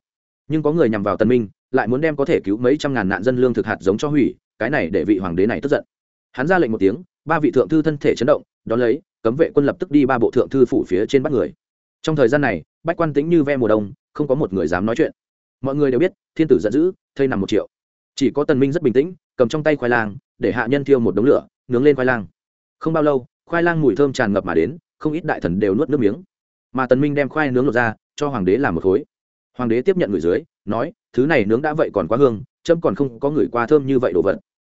nhưng có người nhằm vào tần minh, lại muốn đem có thể cứu mấy trăm ngàn nạn dân lương thực hạt giống cho hủy, cái này để vị hoàng đế này tức giận. Hắn ra lệnh một tiếng, ba vị thượng thư thân thể chấn động, đón lấy, cấm vệ quân lập tức đi ba bộ thượng thư phủ phía trên bắt người. Trong thời gian này, bách quan tĩnh như ve mùa đông, không có một người dám nói chuyện. Mọi người đều biết, thiên tử giận dữ, thây nằm một triệu. Chỉ có tần minh rất bình tĩnh, cầm trong tay khoai lang, để hạ nhân thiêu một đống lửa, nướng lên khoai lang. Không bao lâu, khoai lang mùi thơm tràn ngập mà đến, không ít đại thần đều nuốt nước miếng. Mà tần minh đem khoai nướng lột ra, cho hoàng đế làm một khối hoàng đế tiếp nhận người dưới, nói, thứ này nướng đã vậy còn quá hương trâm còn không có người qua thơm như vậy đồ vật.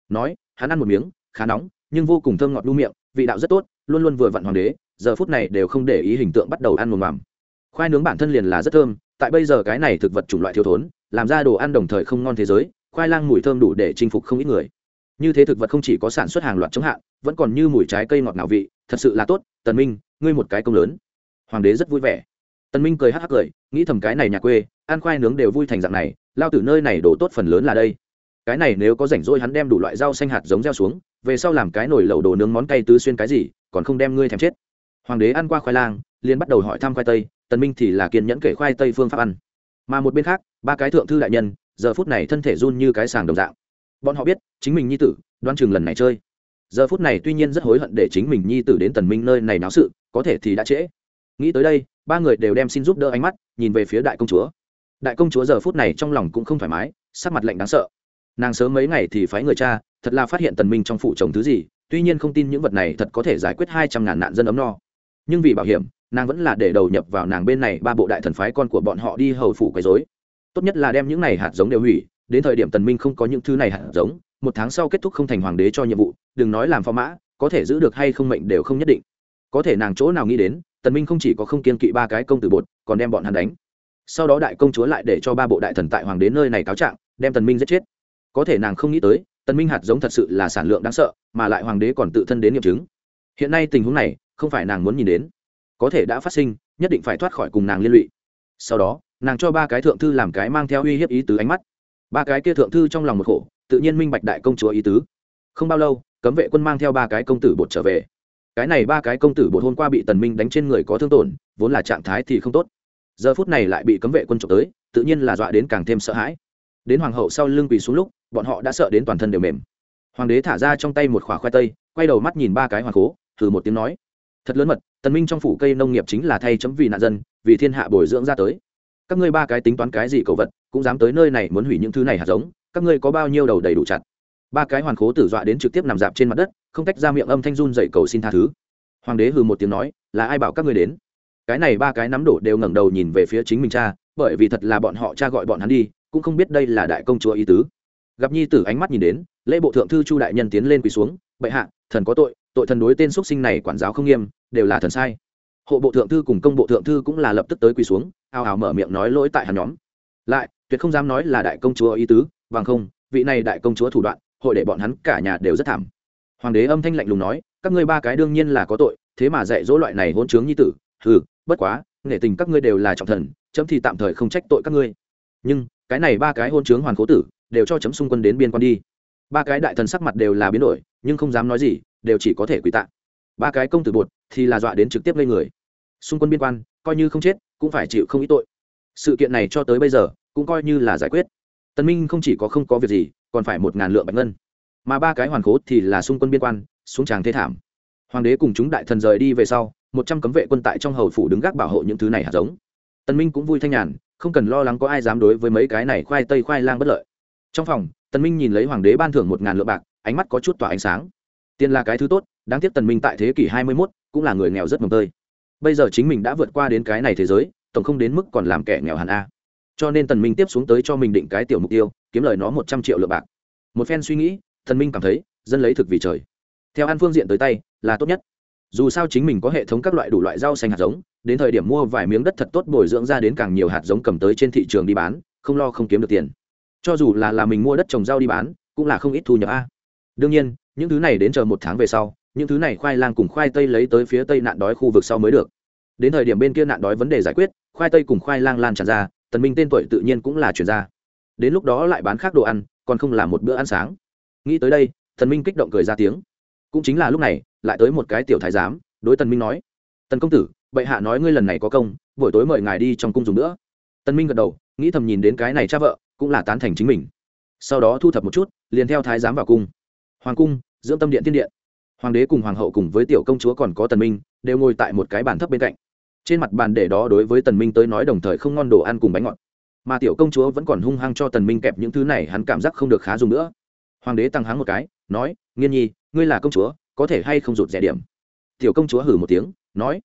Nói, hắn ăn một miếng, khá nóng, nhưng vô cùng thơm ngọt đu miệng, vị đạo rất tốt, luôn luôn vừa vặn hoàng đế, giờ phút này đều không để ý hình tượng bắt đầu ăn mồm mầm khoai nướng bản thân liền là rất thơm, tại bây giờ cái này thực vật chủng loại thiếu thốn, làm ra đồ ăn đồng thời không ngon thế giới, khoai lang mùi thơm đủ để chinh phục không ít người. Như thế thực vật không chỉ có sản xuất hàng loạt chống hạn, vẫn còn như mùi trái cây ngọt nào vị, thật sự là tốt, tần minh, ngươi một cái công lớn. Hoàng đế rất vui vẻ tần minh cười hắc hắc cười, nghĩ thầm cái này nhà quê, ăn khoai nướng đều vui thành dạng này, lao từ nơi này đổ tốt phần lớn là đây. Cái này nếu có rảnh rỗi hắn đem đủ loại rau xanh hạt giống gieo xuống, về sau làm cái nồi lẩu đồ nướng món cay tứ xuyên cái gì, còn không đem ngươi thèm chết. Hoàng đế ăn qua khoai lang, liền bắt đầu hỏi thăm khoai tây, tần minh thì là kiên nhẫn kể khoai tây phương pháp ăn. Mà một bên khác, ba cái thượng thư đại nhân, giờ phút này thân thể run như cái sàng đồng dạng. Bọn họ biết, chính mình nhi tử, đoan chừng lần này chơi. Giờ phút này tuy nhiên rất hối hận để chính mình nhi tử đến tần minh nơi này náo sự, có thể thì đã trễ nghĩ tới đây, ba người đều đem xin giúp đỡ ánh mắt nhìn về phía đại công chúa. Đại công chúa giờ phút này trong lòng cũng không thoải mái, sắc mặt lạnh đáng sợ. Nàng sớm mấy ngày thì phái người cha, thật là phát hiện tần minh trong phủ chồng thứ gì, tuy nhiên không tin những vật này thật có thể giải quyết hai trăm ngàn nạn dân ấm no. Nhưng vì bảo hiểm, nàng vẫn là để đầu nhập vào nàng bên này ba bộ đại thần phái con của bọn họ đi hầu phủ quấy rối. Tốt nhất là đem những này hạt giống đều hủy, đến thời điểm tần minh không có những thứ này hạt giống, một tháng sau kết thúc không thành hoàng đế cho nhiệm vụ, đừng nói làm phó mã, có thể giữ được hay không mệnh đều không nhất định. Có thể nàng chỗ nào nghĩ đến tần minh không chỉ có không kiên kỵ ba cái công tử bột, còn đem bọn hắn đánh. Sau đó đại công chúa lại để cho ba bộ đại thần tại hoàng đế nơi này cáo trạng, đem tần minh giết chết. Có thể nàng không nghĩ tới, tần minh hạt giống thật sự là sản lượng đáng sợ, mà lại hoàng đế còn tự thân đến nghiệm chứng. Hiện nay tình huống này, không phải nàng muốn nhìn đến. Có thể đã phát sinh, nhất định phải thoát khỏi cùng nàng liên lụy. Sau đó, nàng cho ba cái thượng thư làm cái mang theo uy hiếp ý tứ ánh mắt. Ba cái kia thượng thư trong lòng một khổ, tự nhiên minh bạch đại công chúa ý tứ. Không bao lâu, cấm vệ quân mang theo ba cái công tử bột trở về cái này ba cái công tử bột hôm qua bị tần minh đánh trên người có thương tổn, vốn là trạng thái thì không tốt. Giờ phút này lại bị cấm vệ quân trộm tới, tự nhiên là dọa đến càng thêm sợ hãi. Đến hoàng hậu sau lưng quỳ xuống lúc, bọn họ đã sợ đến toàn thân đều mềm. Hoàng đế thả ra trong tay một khỏa khoai tây, quay đầu mắt nhìn ba cái hoàng cố thử một tiếng nói, thật lớn mật, tần minh trong phủ cây nông nghiệp chính là thay chấm vì nạn dân, vì thiên hạ bồi dưỡng ra tới. Các ngươi ba cái tính toán cái gì cầu vật, cũng dám tới nơi này muốn hủy những thứ này hạt giống, các ngươi có bao nhiêu đầu đầy đủ chặt? Ba cái hoàn khố tử dọa đến trực tiếp nằm dạp trên mặt đất không tách ra miệng âm thanh run dậy cầu xin tha thứ. Hoàng đế hừ một tiếng nói, là ai bảo các ngươi đến? Cái này ba cái nắm đổ đều ngẩng đầu nhìn về phía chính mình cha, bởi vì thật là bọn họ cha gọi bọn hắn đi, cũng không biết đây là đại công chúa ý tứ. Gặp nhi tử ánh mắt nhìn đến, lễ bộ thượng thư chu đại nhân tiến lên quỳ xuống, bệ hạ, thần có tội tội thần đối tên xuất sinh này quản giáo không nghiêm, đều là thần sai. Hộ bộ thượng thư cùng công bộ thượng thư cũng là lập tức tới quỳ xuống, ào ào mở miệng nói lỗi tại hắn nhóm. Lại, tuyệt không dám nói là đại công chúa ý tứ bằng không, vị này đại công chúa thủ đoạn, hội để bọn hắn cả nhà đều rất thảm hoàng đế âm thanh lạnh lùng nói, các ngươi ba cái đương nhiên là có tội, thế mà dạy dỗ loại này hôn chướng như tử. Hừ, bất quá nể tình các ngươi đều là trọng thần, chấm thì tạm thời không trách tội các ngươi. Nhưng, cái này ba cái hôn chướng hoàn cố tử, đều cho chấm xung quân đến biên quan đi. Ba cái đại thần sắc mặt đều là biến đổi, nhưng không dám nói gì, đều chỉ có thể quỳ tạ. Ba cái công tử bột, thì là dọa đến trực tiếp lên người. Xung quân biên quan, coi như không chết, cũng phải chịu không ít tội. Sự kiện này cho tới bây giờ, cũng coi như là giải quyết. Tân minh không chỉ có không có việc gì, còn phải một ngàn lượng bạch ngân mà ba cái hoàn cố thì là xung quân biên quan xuống tràng thế thảm. Hoàng đế cùng chúng đại thần rời đi về sau một trăm cấm vệ quân tại trong hầu phủ đứng gác bảo hộ những thứ này hạt giống. Tân minh cũng vui thanh nhàn không cần lo lắng có ai dám đối với mấy cái này khoai tây khoai lang bất lợi. Trong phòng tân minh nhìn lấy hoàng đế ban thưởng một ngàn lượng bạc ánh mắt có chút tỏa ánh sáng. Tiền là cái thứ tốt đáng tiếc tần minh tại thế kỷ hai mươi 21, cũng là người nghèo rất mồng tơi. Bây giờ chính mình đã vượt qua đến cái này thế giới tổng không đến mức còn làm kẻ nghèo hẳn a. Cho nên tần minh tiếp xuống tới cho mình định cái tiểu mục tiêu kiếm lời nó một trăm triệu lượng bạc. Một phen suy nghĩ Thần minh cảm thấy, dân lấy thực vì trời. Theo an phương diện tới tay, là tốt nhất. Dù sao chính mình có hệ thống các loại đủ loại rau xanh hạt giống, đến thời điểm mua vài miếng đất thật tốt bồi dưỡng ra đến càng nhiều hạt giống cầm tới trên thị trường đi bán, không lo không kiếm được tiền. Cho dù là là mình mua đất trồng rau đi bán, cũng là không ít thu nhập a. Đương nhiên, những thứ này đến chờ một tháng về sau, những thứ này khoai lang cùng khoai tây lấy tới phía tây nạn đói khu vực sau mới được. Đến thời điểm bên kia nạn đói vấn đề giải quyết, khoai tây cùng khoai lang lan tràn ra, tần minh tên tuổi tự nhiên cũng là chuyển ra. Đến lúc đó lại bán khác đồ ăn, còn không là một bữa ăn sáng nghĩ tới đây, tần minh kích động cười ra tiếng. Cũng chính là lúc này, lại tới một cái tiểu thái giám, đối tần minh nói, tần công tử, bệ hạ nói ngươi lần này có công, buổi tối mời ngài đi trong cung dùng nữa. Tần minh gật đầu, nghĩ thầm nhìn đến cái này cha vợ, cũng là tán thành chính mình. Sau đó thu thập một chút, liền theo thái giám vào cung. Hoàng cung, dưỡng tâm điện tiên điện. Hoàng đế cùng hoàng hậu cùng với tiểu công chúa còn có tần minh, đều ngồi tại một cái bàn thấp bên cạnh. Trên mặt bàn để đó đối với tần minh tới nói đồng thời không ngon đồ ăn cùng bánh ngọt. Mà tiểu công chúa vẫn còn hung hăng cho tần minh kẹp những thứ này, hắn cảm giác không được khá dùng nữa hoàng đế tăng háng một cái, nói, nghiên nhi, ngươi là công chúa, có thể hay không rụt rẻ điểm? Tiểu công chúa hử một tiếng, nói,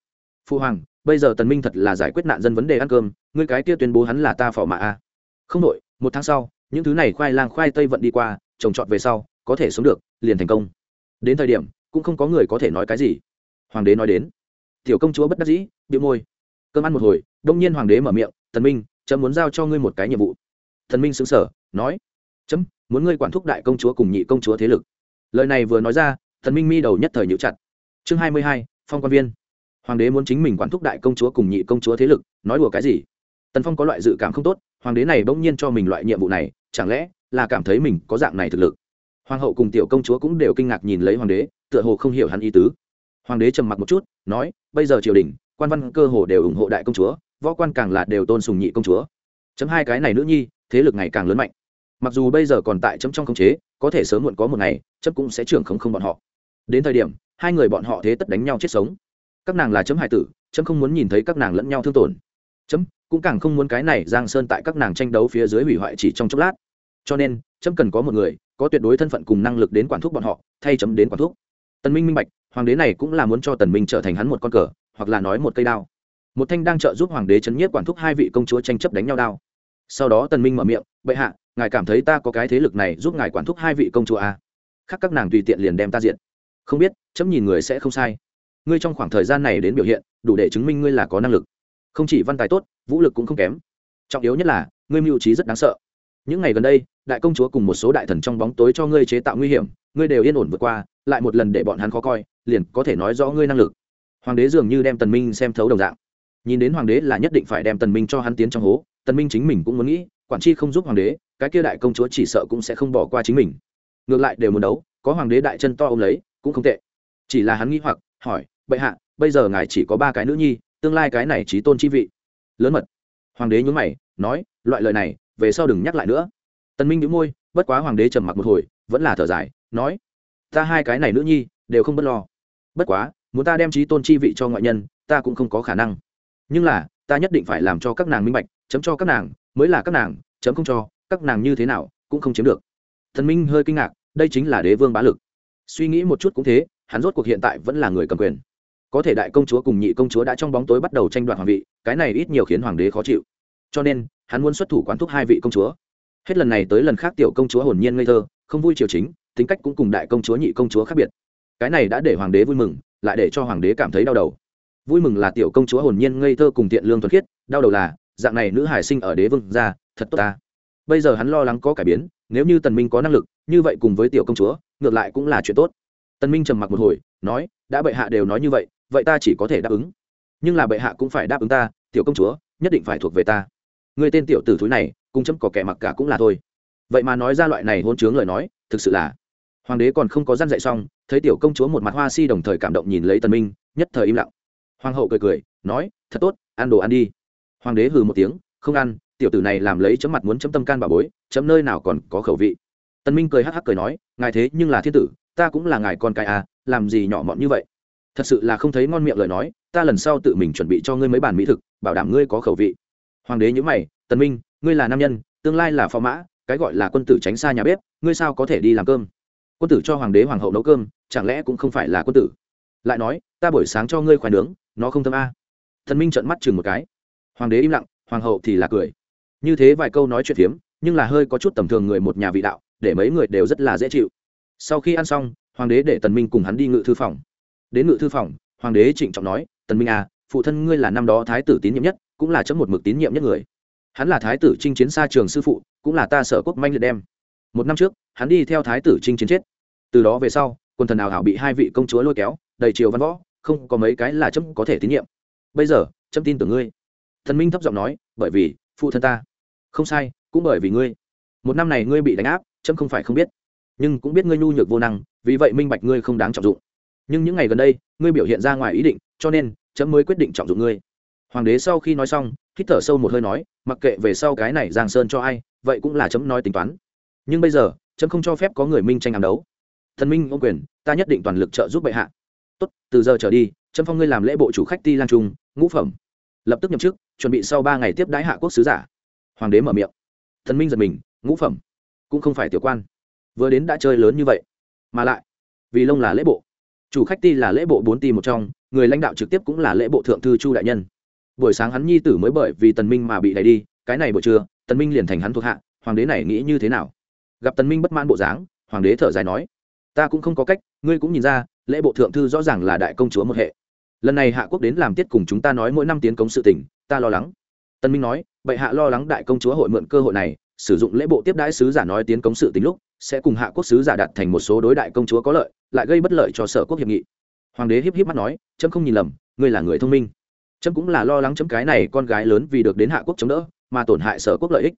phu hoàng, bây giờ tần minh thật là giải quyết nạn dân vấn đề ăn cơm, ngươi cái kia tuyên bố hắn là ta phò mã a. Không đội một tháng sau, những thứ này khoai lang khoai tây vận đi qua, trồng trọt về sau, có thể sống được, liền thành công. Đến thời điểm, cũng không có người có thể nói cái gì. Hoàng đế nói đến. Tiểu công chúa bất đắc dĩ bị môi. Cơm ăn một hồi, đông nhiên hoàng đế mở miệng, Tần minh, chấm muốn giao cho ngươi một cái nhiệm vụ. Thần minh xứng sở nói, chấm muốn ngươi quản thúc đại công chúa cùng nhị công chúa thế lực. Lời này vừa nói ra, thần minh mi đầu nhất thời nhữ chặt. Chương hai mươi hai, phong quan viên. Hoàng đế muốn chính mình quản thúc đại công chúa cùng nhị công chúa thế lực, nói đùa cái gì? Tần phong có loại dự cảm không tốt, hoàng đế này bỗng nhiên cho mình loại nhiệm vụ này, chẳng lẽ là cảm thấy mình có dạng này thực lực? Hoàng hậu cùng tiểu công chúa cũng đều kinh ngạc nhìn lấy hoàng đế, tựa hồ không hiểu hắn ý tứ. Hoàng đế trầm mặc một chút, nói, bây giờ triều đình, quan văn cơ hồ đều ủng hộ đại công chúa, võ quan càng là đều tôn sùng nhị công chúa. Chấm hai cái này nữ nhi, thế lực ngày càng lớn mạnh mặc dù bây giờ còn tại chấm trong khống chế, có thể sớm muộn có một ngày, chấm cũng sẽ trưởng không không bọn họ. Đến thời điểm, hai người bọn họ thế tất đánh nhau chết sống. Các nàng là chấm hải tử, chấm không muốn nhìn thấy các nàng lẫn nhau thương tổn. Chấm cũng càng không muốn cái này giang sơn tại các nàng tranh đấu phía dưới hủy hoại chỉ trong chốc lát. Cho nên, chấm cần có một người, có tuyệt đối thân phận cùng năng lực đến quản thúc bọn họ, thay chấm đến quản thúc. Tần minh minh bạch, hoàng đế này cũng là muốn cho tần minh trở thành hắn một con cờ, hoặc là nói một cây đao. Một thanh đang trợ giúp hoàng đế chấn nhiếp quản thúc hai vị công chúa tranh chấp đánh nhau đao sau đó tần minh mở miệng, bệ hạ, ngài cảm thấy ta có cái thế lực này giúp ngài quản thúc hai vị công chúa à? khác các nàng tùy tiện liền đem ta diện không biết, chấm nhìn người sẽ không sai. Ngươi trong khoảng thời gian này đến biểu hiện, đủ để chứng minh ngươi là có năng lực. Không chỉ văn tài tốt, vũ lực cũng không kém. Trọng yếu nhất là, ngươi mưu trí rất đáng sợ. Những ngày gần đây, đại công chúa cùng một số đại thần trong bóng tối cho ngươi chế tạo nguy hiểm, ngươi đều yên ổn vượt qua, lại một lần để bọn hắn khó coi, liền có thể nói rõ ngươi năng lực. Hoàng đế dường như đem tần minh xem thấu đồng dạng nhìn đến hoàng đế là nhất định phải đem tần minh cho hắn tiến trong hố, tần minh chính mình cũng muốn nghĩ, quản chi không giúp hoàng đế, cái kia đại công chúa chỉ sợ cũng sẽ không bỏ qua chính mình. Ngược lại đều muốn đấu, có hoàng đế đại chân to ôm lấy, cũng không tệ. Chỉ là hắn nghĩ hoặc, hỏi, bệ hạ, bây giờ ngài chỉ có ba cái nữ nhi, tương lai cái này trí tôn chi vị? Lớn mật. Hoàng đế nhún mày, nói, loại lời này, về sau đừng nhắc lại nữa. Tần minh nhíu môi, bất quá hoàng đế trầm mặc một hồi, vẫn là thở dài, nói, ta hai cái này nữ nhi, đều không bất lo. Bất quá, muốn ta đem trí tôn chi vị cho ngoại nhân, ta cũng không có khả năng nhưng là, ta nhất định phải làm cho các nàng minh bạch, chấm cho các nàng, mới là các nàng, chấm không cho, các nàng như thế nào cũng không chiếm được. Thần minh hơi kinh ngạc, đây chính là đế vương bá lực. Suy nghĩ một chút cũng thế, hắn rốt cuộc hiện tại vẫn là người cầm quyền. Có thể đại công chúa cùng nhị công chúa đã trong bóng tối bắt đầu tranh đoạt hoàng vị, cái này ít nhiều khiến hoàng đế khó chịu. Cho nên, hắn muốn xuất thủ quán thúc hai vị công chúa. Hết lần này tới lần khác tiểu công chúa hồn nhiên ngây thơ, không vui triều chính, tính cách cũng cùng đại công chúa nhị công chúa khác biệt. Cái này đã để hoàng đế vui mừng, lại để cho hoàng đế cảm thấy đau đầu vui mừng là tiểu công chúa hồn nhiên ngây thơ cùng tiện lương thuần khiết, đau đầu là, dạng này nữ hải sinh ở đế vương ra thật tốt ta. Bây giờ hắn lo lắng có cải biến, nếu như tần minh có năng lực, như vậy cùng với tiểu công chúa, ngược lại cũng là chuyện tốt. Tần minh trầm mặc một hồi, nói, đã bệ hạ đều nói như vậy vậy ta chỉ có thể đáp ứng. Nhưng là bệ hạ cũng phải đáp ứng ta, tiểu công chúa, nhất định phải thuộc về ta. Người tên tiểu tử thúi này cùng chấm có kẻ mặc cả cũng là thôi. Vậy mà nói ra loại này hôn chướng lời nói, thực sự là, hoàng đế còn không có gian dạy xong, thấy tiểu công chúa một mặt hoa si đồng thời cảm động nhìn lấy tần minh, nhất thời im lặng hoàng hậu cười cười, nói, thật tốt, ăn đồ ăn đi. Hoàng đế hừ một tiếng, không ăn, tiểu tử này làm lấy chấm mặt muốn chấm tâm can bà bối, chấm nơi nào còn có khẩu vị. Tần minh cười hắc hắc cười nói, ngài thế nhưng là thiên tử, ta cũng là ngài con cái à làm gì nhỏ mọn như vậy? Thật sự là không thấy ngon miệng lời nói, ta lần sau tự mình chuẩn bị cho ngươi mấy bản mỹ thực, bảo đảm ngươi có khẩu vị. Hoàng đế nhữ mày tần minh, ngươi là nam nhân, tương lai là phò mã, cái gọi là quân tử tránh xa nhà bếp, ngươi sao có thể đi làm cơm? Quân tử cho hoàng đế hoàng hậu nấu cơm, chẳng lẽ cũng không phải là quân tử? Lại nói, ta buổi sáng cho ngươi khoai nướng nó không thâm a. À. thần minh trợn mắt chừng một cái. Hoàng đế im lặng, hoàng hậu thì là cười. Như thế vài câu nói chuyện phiếm nhưng là hơi có chút tầm thường người một nhà vị đạo, để mấy người đều rất là dễ chịu. Sau khi ăn xong, hoàng đế để tần minh cùng hắn đi ngự thư phòng. Đến ngự thư phòng, hoàng đế trịnh trọng nói, tần minh à phụ thân ngươi là năm đó thái tử tín nhiệm nhất, cũng là chấm một mực tín nhiệm nhất người. Hắn là thái tử chinh chiến xa trường sư phụ, cũng là ta sở quốc manh liệt đem. Một năm trước, hắn đi theo thái tử chinh chiến chết. Từ đó về sau, quân thần nào hảo bị hai vị công chúa lôi kéo, đầy triều văn võ không có mấy cái là chấm có thể tín nhiệm. Bây giờ, chấm tin tưởng ngươi. Thần minh thấp giọng nói, bởi vì, phụ thân ta. Không sai, cũng bởi vì ngươi. Một năm này ngươi bị đánh áp, chấm không phải không biết. Nhưng cũng biết ngươi nhu nhược vô năng, vì vậy minh bạch ngươi không đáng trọng dụng. Nhưng những ngày gần đây, ngươi biểu hiện ra ngoài ý định, cho nên, chấm mới quyết định trọng dụng ngươi. Hoàng đế sau khi nói xong, hít thở sâu một hơi nói, mặc kệ về sau cái này giang sơn cho ai, vậy cũng là chấm nói tính toán. Nhưng bây giờ, chấm không cho phép có người minh tranh ám đấu. Thần minh ô quyền, ta nhất định toàn lực trợ giúp bệ hạ tốt, từ giờ trở đi, Trâm phong ngươi làm lễ bộ chủ khách ti lan trung, ngũ phẩm. Lập tức nhậm chức, chuẩn bị sau ba ngày tiếp đái hạ quốc sứ giả. Hoàng đế mở miệng. Thần minh giật mình, ngũ phẩm, cũng không phải tiểu quan. Vừa đến đã chơi lớn như vậy. Mà lại, vì lông là lễ bộ. Chủ khách ti là lễ bộ bốn ti một trong, người lãnh đạo trực tiếp cũng là lễ bộ thượng thư chu đại nhân. Buổi sáng hắn nhi tử mới bởi vì tần minh mà bị đẩy đi, cái này buổi trưa, tần minh liền thành hắn thuộc hạ, hoàng đế này nghĩ như thế nào? Gặp tần minh bất mãn bộ dáng, hoàng đế thở dài nói, ta cũng không có cách, ngươi cũng nhìn ra lễ bộ thượng thư rõ ràng là đại công chúa một hệ. Lần này hạ quốc đến làm tiết cùng chúng ta nói mỗi năm tiến công sự tỉnh ta lo lắng. Tân minh nói, bệ hạ lo lắng đại công chúa hội mượn cơ hội này, sử dụng lễ bộ tiếp đãi sứ giả nói tiến công sự tính lúc, sẽ cùng hạ quốc sứ giả đặt thành một số đối đại công chúa có lợi, lại gây bất lợi cho sở quốc hiệp nghị. Hoàng đế híp híp mắt nói trâm không nhìn lầm, ngươi là người thông minh. Trâm cũng là lo lắng chấm cái này con gái lớn vì được đến hạ quốc chống đỡ, mà tổn hại sở quốc lợi ích.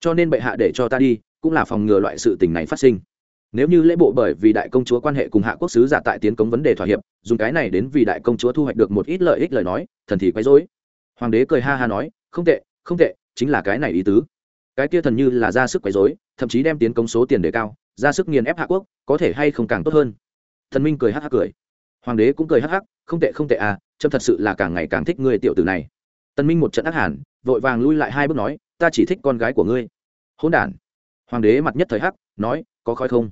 Cho nên bệ hạ để cho ta đi, cũng là phòng ngừa loại sự tình này phát sinh nếu như lễ bộ bởi vì đại công chúa quan hệ cùng hạ quốc sứ giả tại tiến cống vấn đề thỏa hiệp, dùng cái này đến vì đại công chúa thu hoạch được một ít lợi ích lời nói, thần thì quấy rối. Hoàng đế cười ha ha nói, không tệ không tệ, chính là cái này ý tứ. Cái kia thần như là ra sức quấy rối, thậm chí đem tiến công số tiền đề cao, ra sức nghiền ép hạ quốc, có thể hay không càng tốt hơn? Thần minh cười hắc hắc cười. Hoàng đế cũng cười hắc hắc, không tệ không tệ à trâm thật sự là càng ngày càng thích người tiểu tử này. Tân minh một trận ác hẳn vội vàng lui lại hai bước nói, ta chỉ thích con gái của ngươi. Hỗn đản. Hoàng đế mặt nhất thời hắc, nói, có khói không?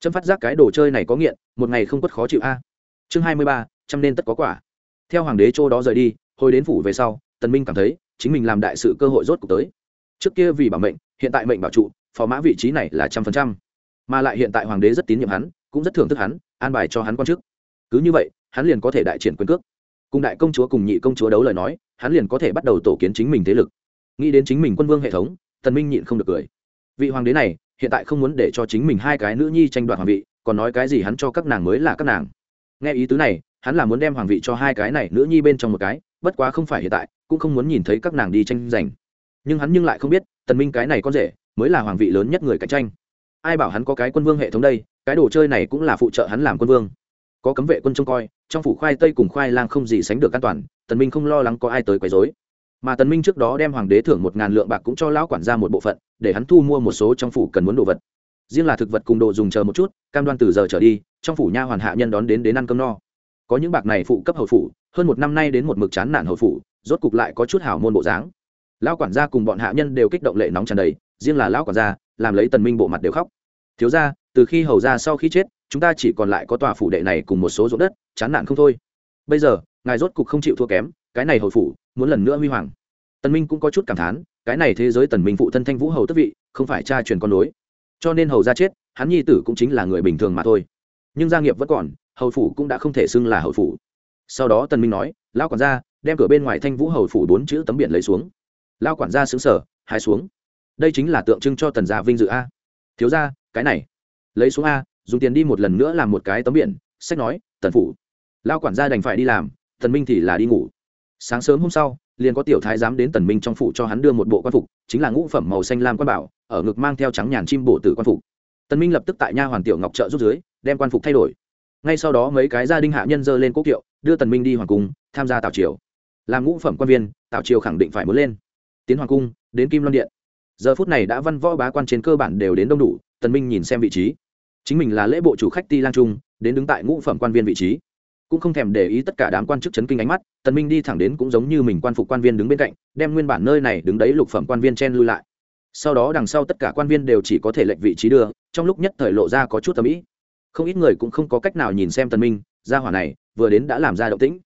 Châm phát giác cái đồ chơi này có nghiện, một ngày không quất khó chịu a. Chương hai mươi ba, trăm nên tất có quả. Theo hoàng đế châu đó rời đi, hồi đến phủ về sau, tần minh cảm thấy chính mình làm đại sự cơ hội rốt cuộc tới. Trước kia vì bảo mệnh, hiện tại mệnh bảo trụ, phò mã vị trí này là trăm phần trăm. Mà lại hiện tại hoàng đế rất tín nhiệm hắn, cũng rất thưởng thức hắn, an bài cho hắn quan chức. Cứ như vậy, hắn liền có thể đại triển quyền cước. Cùng đại công chúa cùng nhị công chúa đấu lời nói, hắn liền có thể bắt đầu tổ kiến chính mình thế lực. Nghĩ đến chính mình quân vương hệ thống, tần minh nhịn không được cười. Vị hoàng đế này hiện tại không muốn để cho chính mình hai cái nữ nhi tranh đoạt hoàng vị, còn nói cái gì hắn cho các nàng mới là các nàng. Nghe ý tứ này, hắn là muốn đem hoàng vị cho hai cái này nữ nhi bên trong một cái, bất quá không phải hiện tại, cũng không muốn nhìn thấy các nàng đi tranh giành. Nhưng hắn nhưng lại không biết, tần minh cái này con rể, mới là hoàng vị lớn nhất người cạnh tranh. Ai bảo hắn có cái quân vương hệ thống đây, cái đồ chơi này cũng là phụ trợ hắn làm quân vương. Có cấm vệ quân trông coi, trong phủ khoai tây cùng khoai lang không gì sánh được an toàn, tần minh không lo lắng có ai tới quấy rối mà tần minh trước đó đem hoàng đế thưởng một ngàn lượng bạc cũng cho lão quản gia một bộ phận, để hắn thu mua một số trong phủ cần muốn đồ vật. Riêng là thực vật cùng đồ dùng chờ một chút, cam đoan từ giờ trở đi, trong phủ nha hoàn hạ nhân đón đến đến ăn cơm no. Có những bạc này phụ cấp hầu phủ, hơn một năm nay đến một mực chán nản hầu phủ, rốt cục lại có chút hảo môn bộ dáng. Lão quản gia cùng bọn hạ nhân đều kích động lệ nóng tràn đầy, riêng là lão quản gia, làm lấy tần minh bộ mặt đều khóc. Thiếu gia, từ khi hầu gia sau khi chết, chúng ta chỉ còn lại có tòa phủ đệ này cùng một số ruộng đất, chán nản không thôi. Bây giờ, ngài rốt cục không chịu thua kém, cái này hầu phủ muốn lần nữa huy hoàng. Tần minh cũng có chút cảm thán cái này thế giới tần minh phụ thân thanh vũ hầu tức vị không phải cha truyền con nối. Cho nên hầu gia chết hắn nhi tử cũng chính là người bình thường mà thôi. Nhưng gia nghiệp vẫn còn hầu phủ cũng đã không thể xưng là hầu phủ. Sau đó tần minh nói lão quản gia đem cửa bên ngoài thanh vũ hầu phủ bốn chữ tấm biển lấy xuống. Lão quản gia sững sờ, hai xuống. Đây chính là tượng trưng cho tần gia vinh dự a. Thiếu gia, cái này. Lấy xuống a dùng tiền đi một lần nữa làm một cái tấm biển. Sách nói tần phủ. Lão quản gia đành phải đi làm tần minh thì là đi ngủ sáng sớm hôm sau, liền có tiểu thái giám đến tần minh trong phủ cho hắn đưa một bộ quan phục, chính là ngũ phẩm màu xanh lam quan bảo, ở ngực mang theo trắng nhàn chim bổ tử quan phục. Tần minh lập tức tại nha hoàn tiểu ngọc trợ rút dưới, đem quan phục thay đổi. Ngay sau đó mấy cái gia đình hạ nhân dơ lên quốc kiệu, đưa tần minh đi hoàng cung, tham gia tào triều. Làm ngũ phẩm quan viên tào triều khẳng định phải muốn lên. Tiến hoàng cung, đến kim loan điện. Giờ phút này đã văn võ bá quan trên cơ bản đều đến đông đủ, tần minh nhìn xem vị trí. Chính mình là lễ bộ chủ khách ti lang trung, đến đứng tại ngũ phẩm quan viên vị trí cũng không thèm để ý tất cả đám quan chức chấn kinh ánh mắt, tần minh đi thẳng đến cũng giống như mình quan phục quan viên đứng bên cạnh, đem nguyên bản nơi này đứng đấy lục phẩm quan viên chen lui lại. Sau đó đằng sau tất cả quan viên đều chỉ có thể lệnh vị trí đưa, trong lúc nhất thời lộ ra có chút tầm ý. Không ít người cũng không có cách nào nhìn xem tần minh, gia hỏa này vừa đến đã làm ra động tĩnh.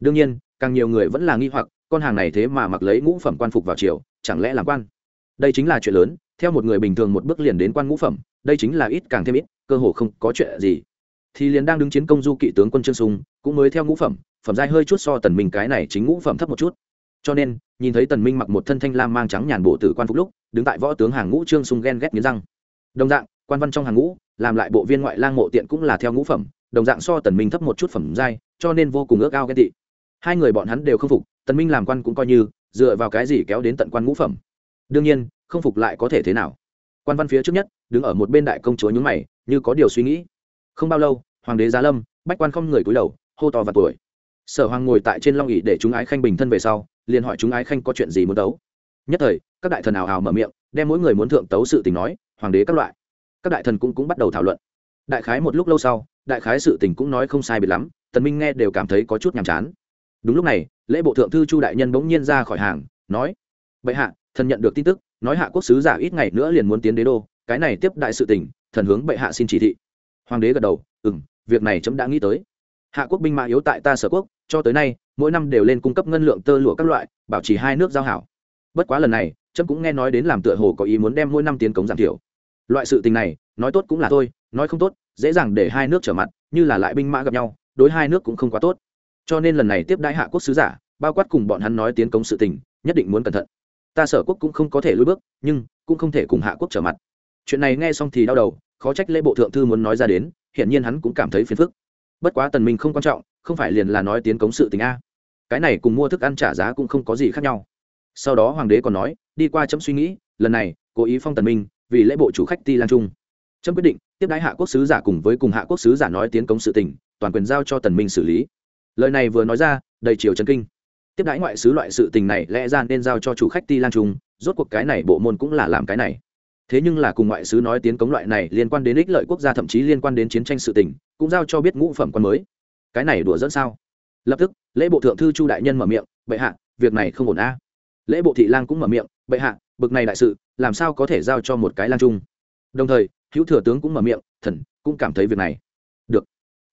Đương nhiên, càng nhiều người vẫn là nghi hoặc, con hàng này thế mà mặc lấy ngũ phẩm quan phục vào triều, chẳng lẽ làm quan? Đây chính là chuyện lớn, theo một người bình thường một bước liền đến quan ngũ phẩm, đây chính là ít càng thêm ít, cơ hồ không có chuyện gì thì liền đang đứng chiến công du kỵ tướng quân trương sung, cũng mới theo ngũ phẩm phẩm giai hơi chút so tần minh cái này chính ngũ phẩm thấp một chút. Cho nên, nhìn thấy tần minh mặc một thân thanh lam mang trắng nhàn bộ tử quan phục lúc, đứng tại võ tướng hàng ngũ trương sung ghen ghét nghiến răng. Đồng dạng, quan văn trong hàng ngũ, làm lại bộ viên ngoại lang mộ tiện cũng là theo ngũ phẩm, đồng dạng so tần minh thấp một chút phẩm giai, cho nên vô cùng ước ao ghen tị. Hai người bọn hắn đều không phục, tần minh làm quan cũng coi như, dựa vào cái gì kéo đến tận quan ngũ phẩm. Đương nhiên, không phục lại có thể thế nào? Quan văn phía trước nhất, đứng ở một bên đại công chúa nhún mày, như có điều suy nghĩ. Không bao lâu hoàng đế giá lâm, bách quan không người cúi đầu, hô to và tuổi. Sở hoàng ngồi tại trên long ỉ để chúng ái khanh bình thân về sau, liền hỏi chúng ái khanh có chuyện gì muốn tấu. Nhất thời, các đại thần ảo hào mở miệng, đem mỗi người muốn thượng tấu sự tình nói, hoàng đế các loại. Các đại thần cũng cũng bắt đầu thảo luận. Đại khái một lúc lâu sau, đại khái sự tình cũng nói không sai biệt lắm, tần minh nghe đều cảm thấy có chút nhàm chán. Đúng lúc này, lễ bộ thượng thư chu đại nhân bỗng nhiên ra khỏi hàng, nói, bệ hạ, thần nhận được tin tức, nói hạ quốc sứ giả ít ngày nữa liền muốn tiến đế đô, cái này tiếp đại sự tình, thần hướng bệ hạ xin chỉ thị. Hoàng đế gật đầu ừ m việc này chấm đã nghĩ tới. Hạ quốc binh mã yếu tại ta sở quốc, cho tới nay, mỗi năm đều lên cung cấp ngân lượng tơ lụa các loại, bảo trì hai nước giao hảo. Bất quá lần này trâm cũng nghe nói đến làm tựa hồ có ý muốn đem mỗi năm tiến cống giảm thiểu. Loại sự tình này, nói tốt cũng là thôi, nói không tốt, dễ dàng để hai nước trở mặt, như là lại binh mã gặp nhau, đối hai nước cũng không quá tốt. Cho nên lần này tiếp đãi hạ quốc sứ giả, bao quát cùng bọn hắn nói tiến cống sự tình, nhất định muốn cẩn thận. Ta sở quốc cũng không có thể lùi bước, nhưng cũng không thể cùng hạ quốc trở mặt. Chuyện này nghe xong thì đau đầu, khó trách lễ bộ thượng thư muốn nói ra đến hiện nhiên hắn cũng cảm thấy phiền phức. Bất quá tần minh không quan trọng, không phải liền là nói tiến cống sự tình a. Cái này cùng mua thức ăn trả giá cũng không có gì khác nhau. Sau đó hoàng đế còn nói, đi qua chấm suy nghĩ, lần này, cố ý phong tần minh, vì lễ bộ chủ khách ti lan trung. Chấm quyết định, tiếp đái hạ quốc sứ giả cùng với cùng hạ quốc sứ giả nói tiến cống sự tình, toàn quyền giao cho tần minh xử lý. Lời này vừa nói ra, đầy triều chấn kinh. Tiếp đái ngoại sứ loại sự tình này lẽ ra nên giao cho chủ khách ti lan trung, rốt cuộc cái này bộ môn cũng là làm cái này thế nhưng là cùng ngoại sứ nói tiến cống loại này liên quan đến ích lợi quốc gia thậm chí liên quan đến chiến tranh sự tình, cũng giao cho biết ngũ phẩm quan mới. Cái này đùa dẫn sao? Lập tức, lễ bộ thượng thư chu đại nhân mở miệng, bệ hạ, việc này không ổn a. Lễ bộ thị lang cũng mở miệng, bệ hạ, bực này đại sự, làm sao có thể giao cho một cái lang trung? Đồng thời, hữu thừa tướng cũng mở miệng, thần cũng cảm thấy việc này. Được.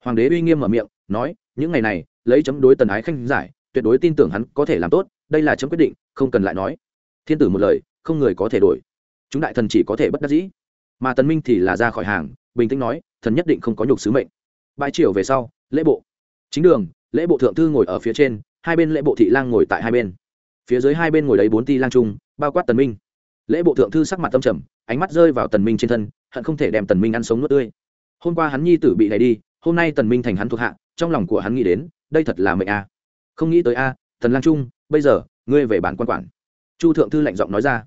Hoàng đế uy nghiêm mở miệng, nói, những ngày này, lấy chấm đối tần ái khanh giải, tuyệt đối tin tưởng hắn có thể làm tốt, đây là chấm quyết định, không cần lại nói. Thiên tử một lời, không người có thể đổi chúng đại thần chỉ có thể bất đắc dĩ. Mà tần minh thì là ra khỏi hàng, bình tĩnh nói, thần nhất định không có nhục sứ mệnh. Bãi triều về sau, lễ bộ. Chính đường, lễ bộ thượng thư ngồi ở phía trên, hai bên lễ bộ thị lang ngồi tại hai bên. Phía dưới hai bên ngồi đấy bốn ti lang trung, bao quát tần minh. Lễ bộ thượng thư sắc mặt tâm trầm, ánh mắt rơi vào tần minh trên thân, hận không thể đem tần minh ăn sống nuốt tươi. Hôm qua hắn nhi tử bị đẩy đi, hôm nay tần minh thành hắn thuộc hạ, trong lòng của hắn nghĩ đến, đây thật là mệnh a. Không nghĩ tới a, tần lang trung, bây giờ, ngươi về bản quan quản. Chu thượng thư lạnh giọng nói ra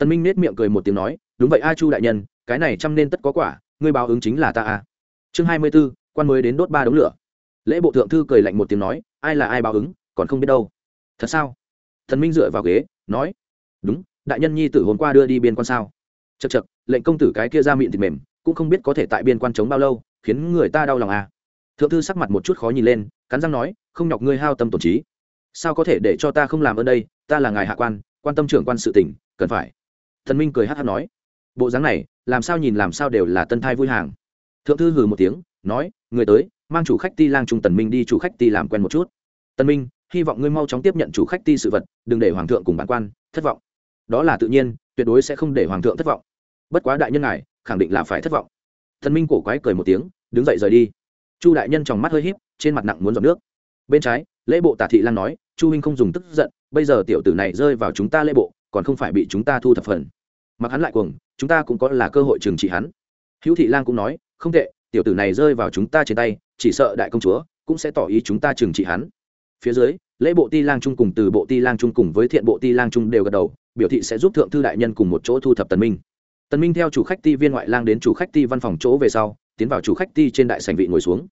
tần minh nết miệng cười một tiếng nói đúng vậy a chu đại nhân cái này chăm nên tất có quả ngươi báo ứng chính là ta a. Chương hai mươi 24, quan mới đến đốt ba đống lửa. Lễ bộ thượng thư cười lạnh một tiếng nói ai là ai báo ứng còn không biết đâu. Thật sao? Thần minh dựa vào ghế nói đúng đại nhân nhi tử hôm qua đưa đi biên quan sao? Chật chật lệnh công tử cái kia ra miệng thịt mềm cũng không biết có thể tại biên quan chống bao lâu khiến người ta đau lòng à? Thượng thư sắc mặt một chút khó nhìn lên cắn răng nói không nhọc ngươi hao tâm tổn trí. Sao có thể để cho ta không làm ở đây ta là ngài hạ quan quan tâm trưởng quan sự tỉnh cần phải thần minh cười hát hát nói, bộ dáng này, làm sao nhìn làm sao đều là tân thai vui hàng. Thượng thư hừ một tiếng, nói, người tới, mang chủ khách ti lang trung tần minh đi chủ khách ti làm quen một chút. Tần minh, hy vọng ngươi mau chóng tiếp nhận chủ khách ti sự vật, đừng để hoàng thượng cùng bản quan thất vọng. Đó là tự nhiên, tuyệt đối sẽ không để hoàng thượng thất vọng. Bất quá đại nhân ngài, khẳng định là phải thất vọng. Thần minh cổ quái cười một tiếng, đứng dậy rời đi. Chu đại nhân trong mắt hơi híp, trên mặt nặng muốn giọt nước. Bên trái, lễ bộ tả thị lan nói, chu huynh không dùng tức giận, bây giờ tiểu tử này rơi vào chúng ta lễ bộ còn không phải bị chúng ta thu thập phần. Mặc hắn lại cuồng, chúng ta cũng có là cơ hội trừng trị hắn. Hữu thị lang cũng nói, không tệ, tiểu tử này rơi vào chúng ta trên tay, chỉ sợ đại công chúa cũng sẽ tỏ ý chúng ta trừng trị hắn. Phía dưới, lễ bộ ti lang trung cùng từ bộ ti lang trung cùng với thiện bộ ti lang trung đều gật đầu, biểu thị sẽ giúp thượng thư đại nhân cùng một chỗ thu thập tần minh. Tần minh theo chủ khách ti viên ngoại lang đến chủ khách ti văn phòng chỗ về sau, tiến vào chủ khách ti trên đại sảnh vị ngồi xuống.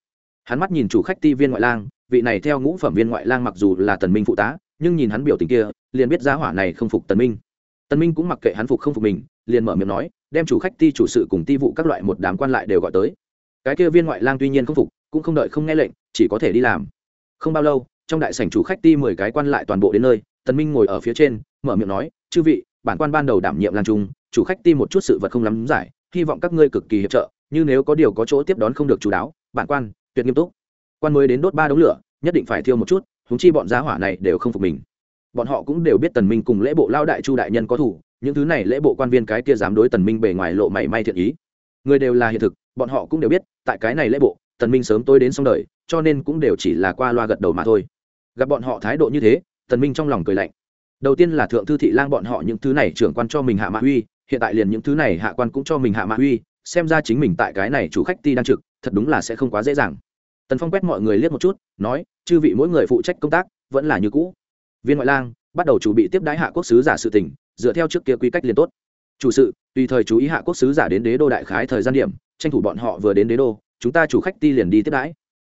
Hắn mắt nhìn chủ khách ti viên ngoại lang, vị này theo ngũ phẩm viên ngoại lang mặc dù là tần minh phụ tá nhưng nhìn hắn biểu tình kia, liền biết giá hỏa này không phục tần minh. Tần minh cũng mặc kệ hắn phục không phục mình, liền mở miệng nói, đem chủ khách ti chủ sự cùng ti vụ các loại một đám quan lại đều gọi tới. Cái kia viên ngoại lang tuy nhiên không phục, cũng không đợi không nghe lệnh, chỉ có thể đi làm. Không bao lâu, trong đại sảnh chủ khách ti mười cái quan lại toàn bộ đến nơi, tần minh ngồi ở phía trên, mở miệng nói, chư vị, bản quan ban đầu đảm nhiệm lang trung, chủ khách ti một chút sự vật không lắm giải, hy vọng các ngươi cực kỳ hiệp trợ, như nếu có điều có chỗ tiếp đón không được chú đáo, bản quan, tuyệt nghiêm túc. Quan mới đến đốt ba đống lửa, nhất định phải thiêu một chút húng chi bọn giá hỏa này đều không phục mình. Bọn họ cũng đều biết tần minh cùng lễ bộ lao đại chu đại nhân có thủ những thứ này lễ bộ quan viên cái kia dám đối tần minh bề ngoài lộ mảy may thiện ý. Người đều là hiện thực, bọn họ cũng đều biết, tại cái này lễ bộ, tần minh sớm tôi đến xong đời, cho nên cũng đều chỉ là qua loa gật đầu mà thôi. Gặp bọn họ thái độ như thế, tần minh trong lòng cười lạnh. Đầu tiên là thượng thư thị lang bọn họ những thứ này trưởng quan cho mình hạ mã uy, hiện tại liền những thứ này hạ quan cũng cho mình hạ mã uy, xem ra chính mình tại cái này chủ khách ti đang trực, thật đúng là sẽ không quá dễ dàng tần phong quét mọi người liếc một chút, nói, chư vị mỗi người phụ trách công tác, vẫn là như cũ. Viên ngoại lang bắt đầu chuẩn bị tiếp đái hạ quốc sứ giả sự tình, dựa theo trước kia quy cách liền tốt. Chủ sự, tùy thời chú ý hạ quốc sứ giả đến đế đô đại khái thời gian điểm, tranh thủ bọn họ vừa đến đế đô, chúng ta chủ khách ti liền đi tiếp đái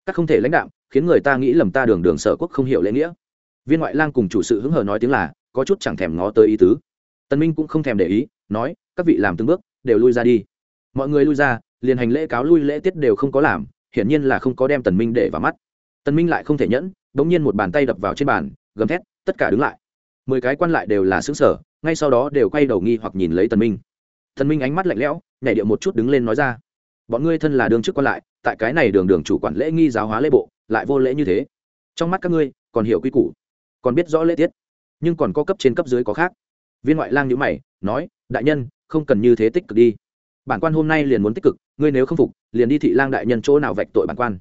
các không thể lãnh đạo khiến người ta nghĩ lầm ta đường đường sở quốc không hiểu lễ nghĩa. Viên ngoại lang cùng chủ sự hứng hờ nói tiếng là, có chút chẳng thèm ngó tới ý tứ. Tân minh cũng không thèm để ý, nói, các vị làm từng bước, đều lui ra đi. Mọi người lui ra, liền hành lễ cáo lui lễ tiết đều không có làm hiển nhiên là không có đem tần minh để vào mắt. Tần minh lại không thể nhẫn đống nhiên một bàn tay đập vào trên bàn gầm thét tất cả đứng lại. Mười cái quan lại đều là sững sờ, ngay sau đó đều quay đầu nghi hoặc nhìn lấy tần minh. Tần minh ánh mắt lạnh lẽo nhảy điệu một chút đứng lên nói ra bọn ngươi thân là đường chức quan lại tại cái này đường đường chủ quản lễ nghi giáo hóa lễ bộ lại vô lễ như thế. Trong mắt các ngươi còn hiểu quy củ còn biết rõ lễ tiết nhưng còn có cấp trên cấp dưới có khác. Viên ngoại lang nhữ mày nói đại nhân không cần như thế tích cực đi. Bản quan hôm nay liền muốn tích cực ngươi nếu không phục liền đi thị lang đại nhân chỗ nào vạch tội bản quan.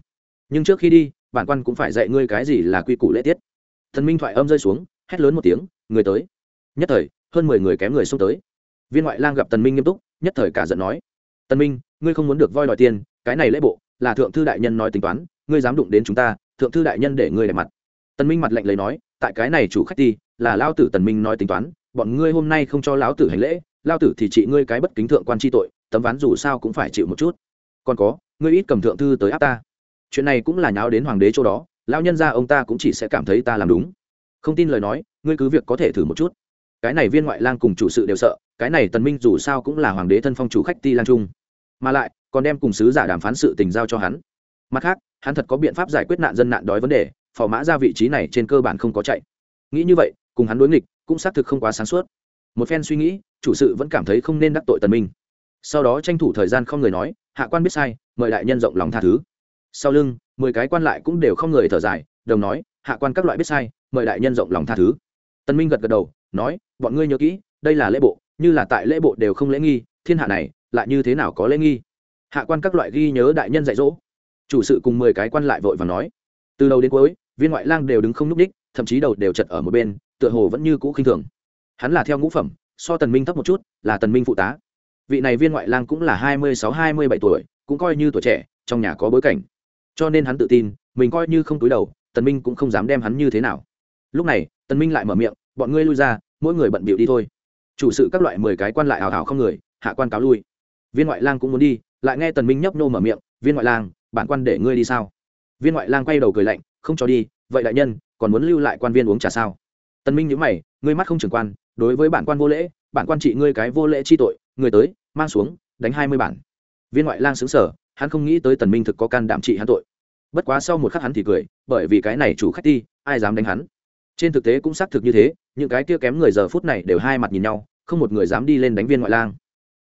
Nhưng trước khi đi, bản quan cũng phải dạy ngươi cái gì là quy củ lễ tiết. Thần minh thoại âm rơi xuống, hét lớn một tiếng, người tới. Nhất thời, hơn mười người kém người xông tới. Viên ngoại lang gặp tần minh nghiêm túc, nhất thời cả giận nói, tần minh, ngươi không muốn được voi đòi tiền, cái này lễ bộ là thượng thư đại nhân nói tính toán, ngươi dám đụng đến chúng ta, thượng thư đại nhân để ngươi đẹp mặt. Tần minh mặt lạnh lấy nói, tại cái này chủ khách ti, là lao tử tần minh nói tính toán, bọn ngươi hôm nay không cho lão tử hành lễ lao tử thì trị ngươi cái bất kính thượng quan chi tội, tấm ván dù sao cũng phải chịu một chút còn có, ngươi ít cầm thượng thư tới áp ta. Chuyện này cũng là nháo đến hoàng đế chỗ đó, lão nhân gia ông ta cũng chỉ sẽ cảm thấy ta làm đúng. Không tin lời nói, ngươi cứ việc có thể thử một chút. Cái này viên ngoại lang cùng chủ sự đều sợ, cái này tần minh dù sao cũng là hoàng đế thân phong chủ khách ti lang trung. Mà lại, còn đem cùng sứ giả đàm phán sự tình giao cho hắn. Mặt khác, hắn thật có biện pháp giải quyết nạn dân nạn đói vấn đề, phò mã ra vị trí này trên cơ bản không có chạy. Nghĩ như vậy, cùng hắn đối nghịch, cũng xác thực không quá sáng suốt. Một phen suy nghĩ, chủ sự vẫn cảm thấy không nên đắc tội tần minh. Sau đó tranh thủ thời gian không người nói hạ quan biết sai, mời đại nhân rộng lòng tha thứ. Sau lưng, mười cái quan lại cũng đều không người thở dài, đồng nói, hạ quan các loại biết sai, mời đại nhân rộng lòng tha thứ. Tần minh gật gật đầu, nói, bọn ngươi nhớ kỹ, đây là lễ bộ, như là tại lễ bộ đều không lễ nghi, thiên hạ này, lại như thế nào có lễ nghi? Hạ quan các loại ghi nhớ đại nhân dạy dỗ. Chủ sự cùng mười cái quan lại vội và nói. Từ đầu đến cuối, viên ngoại lang đều đứng không n ú c đích, thậm chí đầu đều chật ở một bên, tựa hồ vẫn như cũ khinh thường. Hắn là theo ngũ phẩm, so tần minh thấp một chút, là tần minh phụ tá vị này viên ngoại lang cũng là hai mươi sáu, hai mươi bảy tuổi, cũng coi như tuổi trẻ, trong nhà có bối cảnh. Cho nên hắn tự tin, mình coi như không túi đầu, tần minh cũng không dám đem hắn như thế nào. Lúc này, tần minh lại mở miệng, bọn ngươi lui ra, mỗi người bận bịu đi thôi. Chủ sự các loại mười cái quan lại hào hào không người, hạ quan cáo lui. Viên ngoại lang cũng muốn đi, lại nghe tần minh nhấp nô mở miệng, viên ngoại lang, bản quan để ngươi đi sao? Viên ngoại lang quay đầu cười lạnh, không cho đi, vậy đại nhân, còn muốn lưu lại quan viên uống trà sao? Tần minh nhíu mày, ngươi mắt không trưởng quan, đối với bản quan vô lễ, bản quan trị ngươi cái vô lễ chi tội, người tới mang xuống, đánh hai mươi bản. Viên ngoại lang xứng sở hắn không nghĩ tới tần minh thực có can đảm trị hắn tội. Bất quá sau một khắc hắn thì cười, bởi vì cái này chủ khách ti ai dám đánh hắn? Trên thực tế cũng xác thực như thế, những cái kia kém người giờ phút này đều hai mặt nhìn nhau, không một người dám đi lên đánh viên ngoại lang.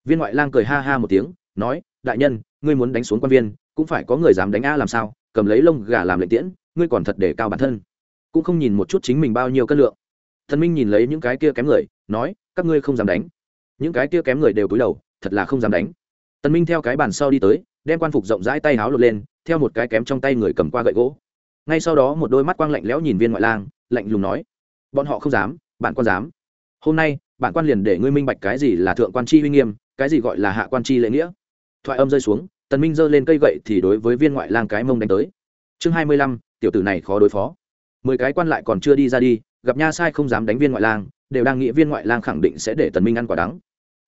Viên ngoại lang cười ha ha một tiếng, nói, đại nhân, ngươi muốn đánh xuống quan viên, cũng phải có người dám đánh a làm sao? Cầm lấy lông gà làm lệnh tiễn, ngươi còn thật để cao bản thân. Cũng không nhìn một chút chính mình bao nhiêu cân lượng. Thần minh nhìn lấy những cái kia kém người, nói, các ngươi không dám đánh. Những cái kia kém người đều cúi đầu thật là không dám đánh. Tần minh theo cái bàn sau đi tới, đem quan phục rộng rãi tay háo lột lên, theo một cái kém trong tay người cầm qua gậy gỗ. Ngay sau đó một đôi mắt quang lạnh lẽo nhìn viên ngoại lang, lạnh lùng nói, bọn họ không dám, bạn quan dám. Hôm nay bản quan liền để ngươi minh bạch cái gì là thượng quan chi uy nghiêm, cái gì gọi là hạ quan chi lễ nghĩa. Thoại âm rơi xuống, tần minh giơ lên cây gậy thì đối với viên ngoại lang cái mông đánh tới. Chương hai mươi lăm, tiểu tử này khó đối phó. Mười cái quan lại còn chưa đi ra đi, gặp nha sai không dám đánh viên ngoại lang, đều đang nghĩ viên ngoại lang khẳng định sẽ để tần minh ăn quả đắng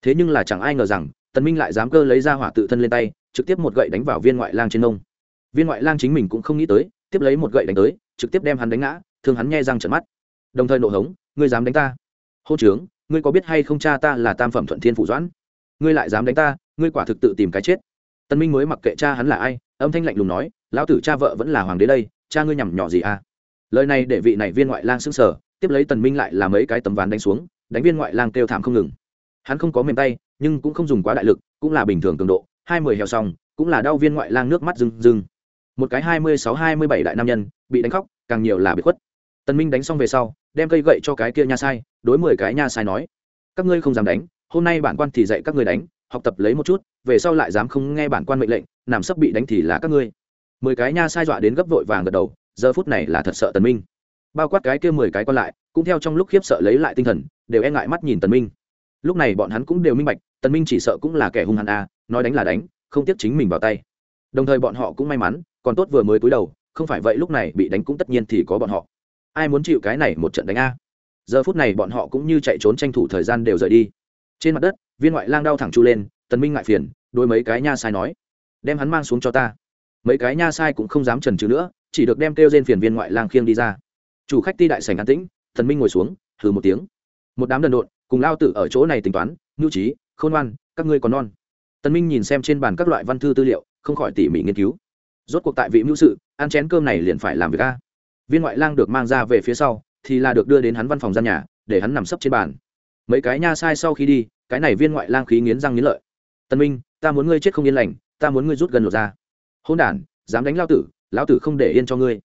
thế nhưng là chẳng ai ngờ rằng, tần minh lại dám cơ lấy ra hỏa tự thân lên tay, trực tiếp một gậy đánh vào viên ngoại lang trên nông viên ngoại lang chính mình cũng không nghĩ tới, tiếp lấy một gậy đánh tới, trực tiếp đem hắn đánh ngã, thương hắn nghe răng trợn mắt. Đồng thời nộ hống, ngươi dám đánh ta? Hô trướng ngươi có biết hay không cha ta là tam phẩm thuận thiên phủ doãn? Ngươi lại dám đánh ta, ngươi quả thực tự tìm cái chết. Tân minh mới mặc kệ cha hắn là ai, âm thanh lạnh lùng nói, lão tử cha vợ vẫn là hoàng đế đây, cha ngươi nhằm nhỏ gì à? Lời này để vị này viên ngoại lang sững sờ, tiếp lấy tần minh lại là mấy cái tấm ván đánh xuống, đánh viên ngoại lang kêu thảm không ngừng hắn không có mềm tay, nhưng cũng không dùng quá đại lực, cũng là bình thường cường độ, hai mười heo xong, cũng là đau viên ngoại lang nước mắt rưng rưng. Một cái hai mươi sáu hai mươi bảy đại nam nhân, bị đánh khóc, càng nhiều là bị khuất. Tần minh đánh xong về sau, đem cây gậy cho cái kia nha sai, đối mười cái nha sai nói, các ngươi không dám đánh, hôm nay bản quan thì dạy các ngươi đánh, học tập lấy một chút, về sau lại dám không nghe bản quan mệnh lệnh, nằm sấp bị đánh thì là các ngươi. Mười cái nha sai dọa đến gấp vội vàng gật đầu, giờ phút này là thật sợ tần minh. Bao quát cái kia mười cái còn lại, cũng theo trong lúc khiếp sợ lấy lại tinh thần, đều e ngại mắt nhìn tần minh lúc này bọn hắn cũng đều minh bạch, tần minh chỉ sợ cũng là kẻ hung hăng a, nói đánh là đánh, không tiếc chính mình vào tay. Đồng thời bọn họ cũng may mắn, còn tốt vừa mới cúi đầu, không phải vậy lúc này bị đánh cũng tất nhiên thì có bọn họ. Ai muốn chịu cái này một trận đánh a? Giờ phút này bọn họ cũng như chạy trốn tranh thủ thời gian đều rời đi. Trên mặt đất, viên ngoại lang đau thẳng chu lên, tần minh ngại phiền đôi mấy cái nha sai nói, đem hắn mang xuống cho ta. Mấy cái nha sai cũng không dám trần trừ nữa, chỉ được đem kêu trên phiền viên ngoại lang khiêng đi ra. Chủ khách ti đại sảnh an tĩnh thần minh ngồi xuống, hừ một tiếng. Một đám đần độn cùng lao tử ở chỗ này tính toán, nhu trí, khôn ngoan, các ngươi còn non. Tần minh nhìn xem trên bàn các loại văn thư tư liệu, không khỏi tỉ mỉ nghiên cứu. Rốt cuộc tại vị mưu sự, ăn chén cơm này liền phải làm việc a. Viên ngoại lang được mang ra về phía sau, thì là được đưa đến hắn văn phòng gian nhà, để hắn nằm sấp trên bàn. Mấy cái nha sai sau khi đi, cái này viên ngoại lang khí nghiến răng nghiến lợi. Tân minh, ta muốn ngươi chết không yên lành, ta muốn ngươi rút gần lột ra. Hôn đản, dám đánh lao tử lão tử không để yên cho ngươi.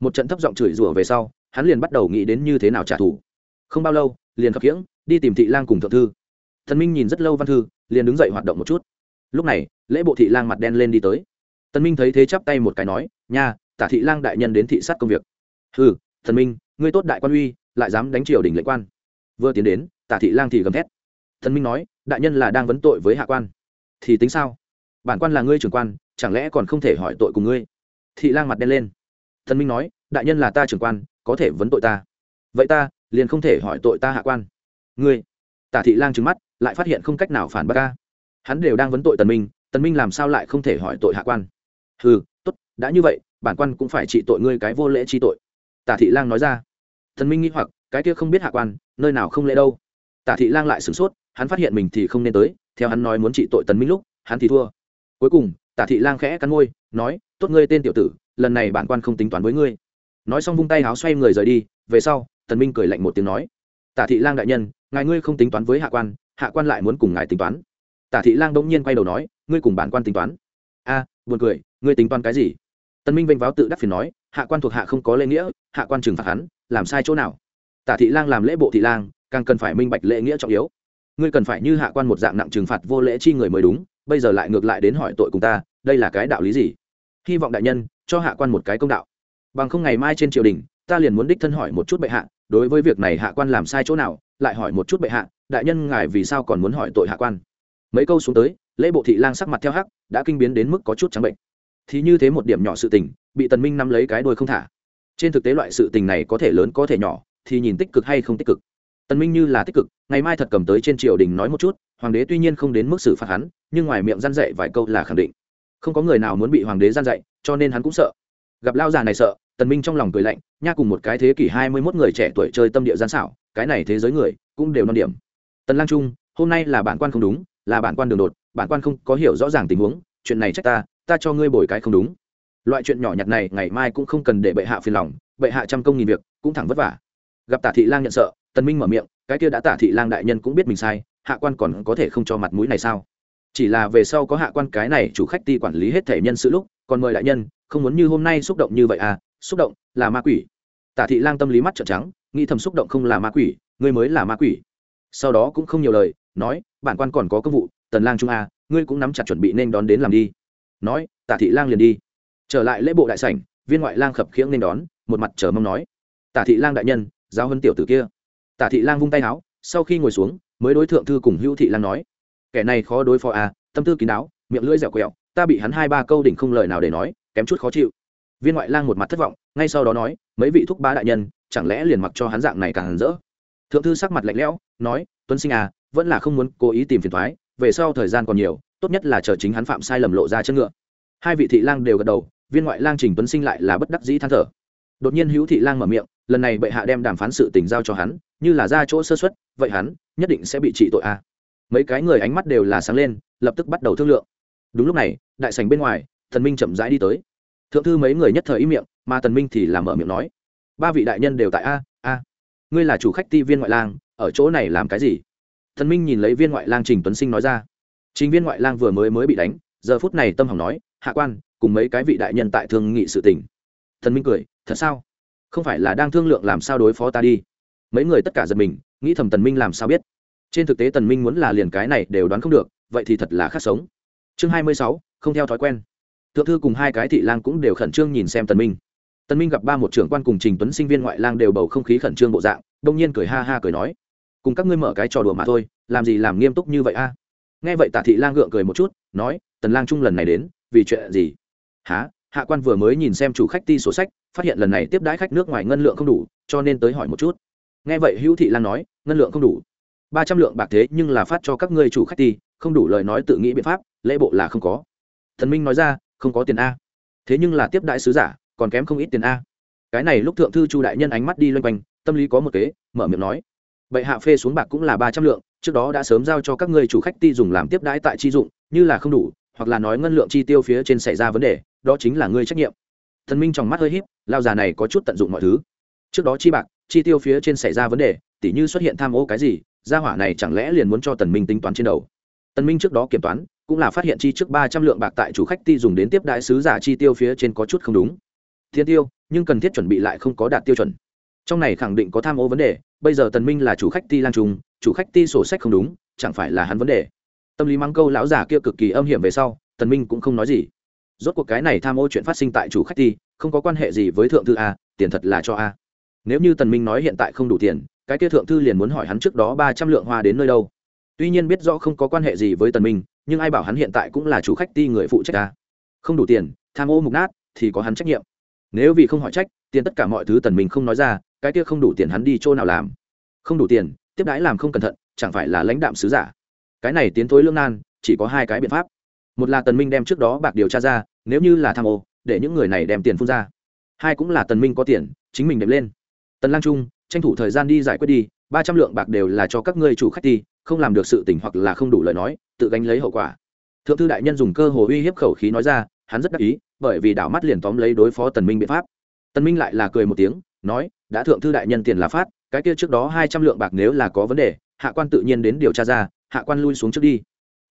Một trận thấp giọng chửi rủa về sau, hắn liền bắt đầu nghĩ đến như thế nào trả thù. Không bao lâu, liền khập khiễng đi tìm thị lang cùng thượng thư. Thần minh nhìn rất lâu văn thư liền đứng dậy hoạt động một chút. Lúc này lễ bộ thị lang mặt đen lên đi tới. Tân minh thấy thế chắp tay một cái nói nha tả thị lang đại nhân đến thị sát công việc. Hừ, thần minh ngươi tốt đại quan uy lại dám đánh triều đình lệnh quan. Vừa tiến đến tả thị lang thì gầm thét. Thần minh nói đại nhân là đang vấn tội với hạ quan. Thì tính sao? Bản quan là ngươi trưởng quan chẳng lẽ còn không thể hỏi tội cùng ngươi? Thị lang mặt đen lên. Thần minh nói đại nhân là ta trưởng quan có thể vấn tội ta. Vậy ta liền không thể hỏi tội ta hạ quan ngươi. Tả thị lang trừng mắt, lại phát hiện không cách nào phản bác ca. Hắn đều đang vấn tội tần minh tần minh làm sao lại không thể hỏi tội hạ quan? Hừ, tốt, đã như vậy, bản quan cũng phải trị tội ngươi cái vô lễ chi tội. Tả thị lang nói ra. Tần minh nghĩ hoặc, cái kia không biết hạ quan, nơi nào không lễ đâu. Tả thị lang lại sửng sốt, hắn phát hiện mình thì không nên tới, theo hắn nói muốn trị tội tần minh lúc, hắn thì thua. Cuối cùng, tả thị lang khẽ cắn môi, nói, tốt ngươi tên tiểu tử, lần này bản quan không tính toán với ngươi. Nói xong vung tay áo xoay người rời đi, về sau, tần minh cười lạnh một tiếng nói tả thị lang đại nhân, ngài ngươi không tính toán với hạ quan hạ quan lại muốn cùng ngài tính toán. Tả thị lang đông nhiên quay đầu nói, ngươi cùng bản quan tính toán. A, buồn cười, ngươi tính toán cái gì? Tân minh vênh váo tự đắc phiền nói, hạ quan thuộc hạ không có lễ nghĩa, hạ quan trừng phạt hắn, làm sai chỗ nào? Tả thị lang làm lễ bộ thị lang, càng cần phải minh bạch lễ nghĩa trọng yếu. Ngươi cần phải như hạ quan một dạng nặng trừng phạt vô lễ chi người mới đúng, bây giờ lại ngược lại đến hỏi tội cùng ta, đây là cái đạo lý gì? Hy vọng đại nhân, cho hạ quan một cái công đạo. Bằng không ngày mai trên triều đình, ta liền muốn đích thân hỏi một chút bệ hạ đối với việc này hạ quan làm sai chỗ nào, lại hỏi một chút bệ hạ, đại nhân ngài vì sao còn muốn hỏi tội hạ quan? Mấy câu xuống tới, lễ bộ thị lang sắc mặt theo hắc, đã kinh biến đến mức có chút trắng bệnh. Thì như thế một điểm nhỏ sự tình, bị tần minh nắm lấy cái đuôi không thả. Trên thực tế loại sự tình này có thể lớn có thể nhỏ, thì nhìn tích cực hay không tích cực. Tần minh như là tích cực, ngày mai thật cầm tới trên triều đình nói một chút, hoàng đế tuy nhiên không đến mức xử phạt hắn, nhưng ngoài miệng gian dạy vài câu là khẳng định. Không có người nào muốn bị hoàng đế gian dạy, cho nên hắn cũng sợ. Gặp lao già này sợ tần minh trong lòng cười lạnh, nha cùng một cái thế kỷ hai mươi 21 người trẻ tuổi chơi tâm địa gian xảo, cái này thế giới người cũng đều non điểm. Tần lang trung, hôm nay là bản quan không đúng, là bản quan đường đột, bản quan không có hiểu rõ ràng tình huống, chuyện này trách ta ta cho ngươi bồi cái không đúng. Loại chuyện nhỏ nhặt này ngày mai cũng không cần để bệ hạ phiền lòng, bệ hạ trăm công nghìn việc, cũng thẳng vất vả. Gặp tả thị lang nhận sợ, tần minh mở miệng, cái kia đã tả thị lang đại nhân cũng biết mình sai, hạ quan còn có thể không cho mặt mũi này sao? Chỉ là về sau có hạ quan cái này chủ khách ti quản lý hết thể nhân sự lúc, còn mời đại nhân, không muốn như hôm nay xúc động như vậy à xúc động là ma quỷ. Tả thị lang tâm lý mắt trợn trắng nghĩ thầm xúc động không là ma quỷ ngươi mới là ma quỷ. Sau đó cũng không nhiều lời nói bản quan còn có công vụ tần lang trung a ngươi cũng nắm chặt chuẩn bị nên đón đến làm đi. Nói tả thị lang liền đi. Trở lại lễ bộ đại sảnh viên ngoại lang khập khiễng nên đón một mặt chờ mong nói. Tả thị lang đại nhân giao huấn tiểu tử kia. Tả thị lang vung tay áo sau khi ngồi xuống mới đối thượng thư cùng hữu thị lang nói. Kẻ này khó đối phó a, tâm tư kín đáo miệng lưỡi dẻo quẹo ta bị hắn hai ba câu đỉnh không lời nào để nói kém chút khó chịu viên ngoại lang một mặt thất vọng, ngay sau đó nói, mấy vị thúc bá đại nhân, chẳng lẽ liền mặc cho hắn dạng này càng hẳn rỡ? Thượng thư sắc mặt lạnh lẽo, nói, tuấn sinh à vẫn là không muốn cố ý tìm phiền thoái, về sau thời gian còn nhiều, tốt nhất là chờ chính hắn phạm sai lầm lộ ra chân ngựa. Hai vị thị lang đều gật đầu, viên ngoại lang trình tuấn sinh lại là bất đắc dĩ than thở. Đột nhiên hữu thị lang mở miệng, lần này bệ hạ đem đàm phán sự tình giao cho hắn, như là ra chỗ sơ xuất vậy hắn nhất định sẽ bị trị tội a mấy cái người ánh mắt đều là sáng lên, lập tức bắt đầu thương lượng. Đúng lúc này, đại sành bên ngoài, thần minh chậm rãi đi tới thượng thư mấy người nhất thời ý miệng mà tần minh thì làm mở miệng nói ba vị đại nhân đều tại a a. Ngươi là chủ khách ti viên ngoại lang ở chỗ này làm cái gì? Thần minh nhìn lấy viên ngoại lang trình tuấn sinh nói ra chính viên ngoại lang vừa mới mới bị đánh giờ phút này tâm hỏng nói hạ quan cùng mấy cái vị đại nhân tại thương nghị sự tình. Thần minh cười thật sao? Không phải là đang thương lượng làm sao đối phó ta đi? Mấy người tất cả giật mình nghĩ thầm tần minh làm sao biết. Trên thực tế tần minh muốn là liền cái này đều đoán không được vậy thì thật là khác sống. Chương hai mươi sáu, không theo thói quen thượng thư cùng hai cái thị lang cũng đều khẩn trương nhìn xem tần minh. Tần minh gặp ba một trưởng quan cùng trình tuấn sinh viên ngoại lang đều bầu không khí khẩn trương bộ dạng, đông nhiên cười ha ha cười nói, cùng các ngươi mở cái trò đùa mà thôi, làm gì làm nghiêm túc như vậy a? Nghe vậy tạ thị lang gượng cười một chút, nói, tần lang trung lần này đến, vì chuyện gì? Há hạ quan vừa mới nhìn xem chủ khách ti sổ sách, phát hiện lần này tiếp đãi khách nước ngoài ngân lượng không đủ, cho nên tới hỏi một chút. Nghe vậy hữu thị lan nói, ngân lượng không đủ. Ba trăm lượng bạc thế nhưng là phát cho các ngươi chủ khách ti, không đủ lời nói tự nghĩ biện pháp, lễ bộ là không có. Thần minh nói ra không có tiền a. Thế nhưng là tiếp đại sứ giả, còn kém không ít tiền a. Cái này lúc thượng thư chu đại nhân ánh mắt đi loanh quanh, tâm lý có một kế, mở miệng nói. Bệ hạ phê xuống bạc cũng là ba trăm lượng, trước đó đã sớm giao cho các ngươi chủ khách ti dùng làm tiếp đãi tại chi dụng, như là không đủ, hoặc là nói ngân lượng chi tiêu phía trên xảy ra vấn đề, đó chính là ngươi trách nhiệm. Thần minh trong mắt hơi híp, lao già này có chút tận dụng mọi thứ. Trước đó chi bạc, chi tiêu phía trên xảy ra vấn đề, tỉ như xuất hiện tham ô cái gì, gia hỏa này chẳng lẽ liền muốn cho tần minh tính toán trên đầu. Tần minh trước đó kiểm toán cũng là phát hiện chi trước ba trăm lượng bạc tại chủ khách ti dùng đến tiếp đại sứ giả chi tiêu phía trên có chút không đúng. Thiên tiêu nhưng cần thiết chuẩn bị lại không có đạt tiêu chuẩn. Trong này khẳng định có tham ô vấn đề bây giờ tần minh là chủ khách ti lang trùng, chủ khách ti sổ sách không đúng chẳng phải là hắn vấn đề. Tâm lý mắng câu lão giả kia cực kỳ âm hiểm về sau tần minh cũng không nói gì. Rốt cuộc cái này tham ô chuyện phát sinh tại chủ khách ti không có quan hệ gì với thượng thư a tiền thật là cho a. Nếu như tần minh nói hiện tại không đủ tiền cái kia thượng thư liền muốn hỏi hắn trước đó ba trăm lượng hoa đến nơi đâu. Tuy nhiên biết rõ không có quan hệ gì với tần minh nhưng ai bảo hắn hiện tại cũng là chủ khách ti người phụ trách ta. Không đủ tiền, tham ô mục nát, thì có hắn trách nhiệm. Nếu vì không hỏi trách, tiền tất cả mọi thứ tần minh không nói ra, cái kia không đủ tiền hắn đi chỗ nào làm? Không đủ tiền, tiếp đãi làm không cẩn thận, chẳng phải là lãnh đạm sứ giả? Cái này tiến thối lương nan, chỉ có hai cái biện pháp. Một là tần minh đem trước đó bạc điều tra ra, nếu như là tham ô, để những người này đem tiền phun ra. Hai cũng là tần minh có tiền, chính mình đệm lên. Tần lang trung, tranh thủ thời gian đi giải quyết đi, ba trăm lượng bạc đều là cho các ngươi chủ khách đi không làm được sự tình hoặc là không đủ lời nói, tự gánh lấy hậu quả. Thượng thư đại nhân dùng cơ hồ uy hiếp khẩu khí nói ra, hắn rất đắc ý, bởi vì đảo mắt liền tóm lấy đối phó tần minh biện pháp. Tần minh lại là cười một tiếng, nói, đã thượng thư đại nhân tiền là phát, cái kia trước đó hai trăm lượng bạc nếu là có vấn đề, hạ quan tự nhiên đến điều tra ra, hạ quan lui xuống trước đi.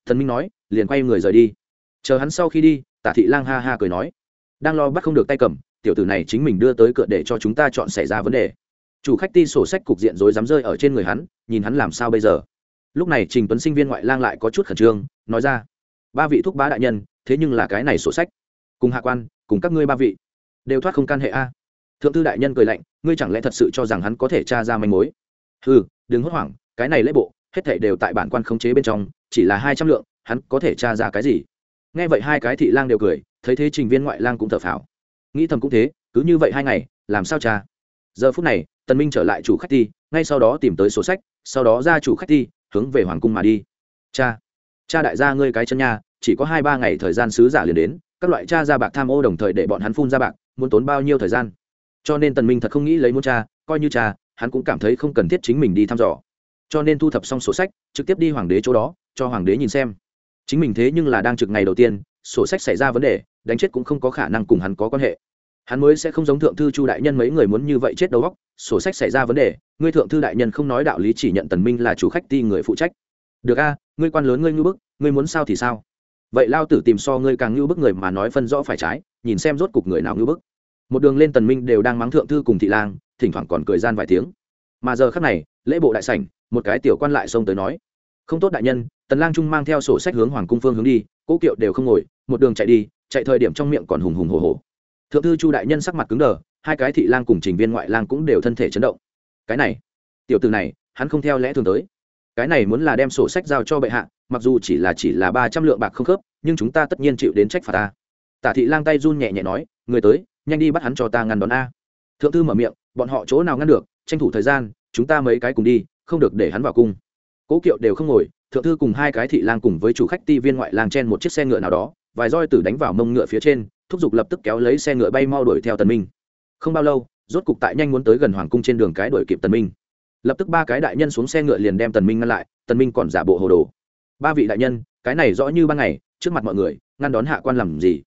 Tần minh nói, liền quay người rời đi. Chờ hắn sau khi đi, tả thị lang ha ha cười nói, đang lo bắt không được tay cầm, tiểu tử này chính mình đưa tới cửa để cho chúng ta chọn xảy ra vấn đề. Chủ khách ti sổ sách cục diện rồi dám rơi ở trên người hắn, nhìn hắn làm sao bây giờ? Lúc này trình tuấn sinh viên ngoại lang lại có chút khẩn trương, nói ra, ba vị thúc bá đại nhân, thế nhưng là cái này sổ sách. Cùng hạ quan, cùng các ngươi ba vị, đều thoát không can hệ a. Thượng thư đại nhân cười lạnh, ngươi chẳng lẽ thật sự cho rằng hắn có thể tra ra manh mối? Ừ đừng hốt hoảng, cái này lễ bộ, hết thảy đều tại bản quan khống chế bên trong, chỉ là hai trăm lượng, hắn có thể tra ra cái gì? Nghe vậy hai cái thị lang đều cười, thấy thế trình viên ngoại lang cũng thở phào. Nghĩ thầm cũng thế, cứ như vậy hai ngày, làm sao cha giờ phút này, tần minh trở lại chủ khách ti, ngay sau đó tìm tới sổ sách, sau đó ra chủ khách ti hướng về hoàng cung mà đi. Cha cha đại gia ngươi cái chân nha, chỉ có hai ba ngày thời gian sứ giả liền đến, các loại cha ra bạc tham ô đồng thời để bọn hắn phun ra bạc, muốn tốn bao nhiêu thời gian? Cho nên tần minh thật không nghĩ lấy muốn cha, coi như cha, hắn cũng cảm thấy không cần thiết chính mình đi thăm dò. Cho nên thu thập xong sổ sách, trực tiếp đi hoàng đế chỗ đó, cho hoàng đế nhìn xem. Chính mình thế nhưng là đang trực ngày đầu tiên, sổ sách xảy ra vấn đề, đánh chết cũng không có khả năng cùng hắn có quan hệ hắn mới sẽ không giống thượng thư chu đại nhân mấy người muốn như vậy chết đầu góc sổ sách xảy ra vấn đề, ngươi thượng thư đại nhân không nói đạo lý chỉ nhận tần minh là chủ khách ti người phụ trách. Được a, ngươi quan lớn ngươi ngưu bức, ngươi muốn sao thì sao. Vậy lao tử tìm so ngươi càng ngưu bức người mà nói phân rõ phải trái, nhìn xem rốt cục người nào ngưu bức. Một đường lên tần minh đều đang mắng thượng thư cùng thị lang, thỉnh thoảng còn cười gian vài tiếng. Mà giờ khắc này, lễ bộ đại sảnh, một cái tiểu quan lại xông tới nói, không tốt đại nhân, tần lang trung mang theo sổ sách hướng hoàng cung phương hướng đi, cố kiệu đều không ngồi, một đường chạy đi, chạy thời điểm trong miệng còn hùng hùng hổ hổ thượng thư chu đại nhân sắc mặt cứng đờ, hai cái thị lang cùng trình viên ngoại lang cũng đều thân thể chấn động. Cái này, tiểu từ này, hắn không theo lẽ thường tới. Cái này muốn là đem sổ sách giao cho bệ hạ, mặc dù chỉ là chỉ là ba trăm lượng bạc không khớp, nhưng chúng ta tất nhiên chịu đến trách phạt ta. Tả thị lang tay run nhẹ nhẹ nói, người tới, nhanh đi bắt hắn cho ta ngăn đón a. Thượng thư mở miệng, bọn họ chỗ nào ngăn được, tranh thủ thời gian, chúng ta mấy cái cùng đi, không được để hắn vào cung. Cố kiệu đều không ngồi, thượng thư cùng hai cái thị lang cùng với chủ khách ti viên ngoại lang chen một chiếc xe ngựa nào đó, vài roi tử đánh vào mông ngựa phía trên thúc giục lập tức kéo lấy xe ngựa bay mau đuổi theo tần minh. Không bao lâu, rốt cục tại nhanh muốn tới gần hoàng cung trên đường cái đuổi kịp tần minh. Lập tức ba cái đại nhân xuống xe ngựa liền đem tần minh ngăn lại, tần minh còn giả bộ hồ đồ. Ba vị đại nhân, cái này rõ như ban ngày, trước mặt mọi người, ngăn đón hạ quan làm gì?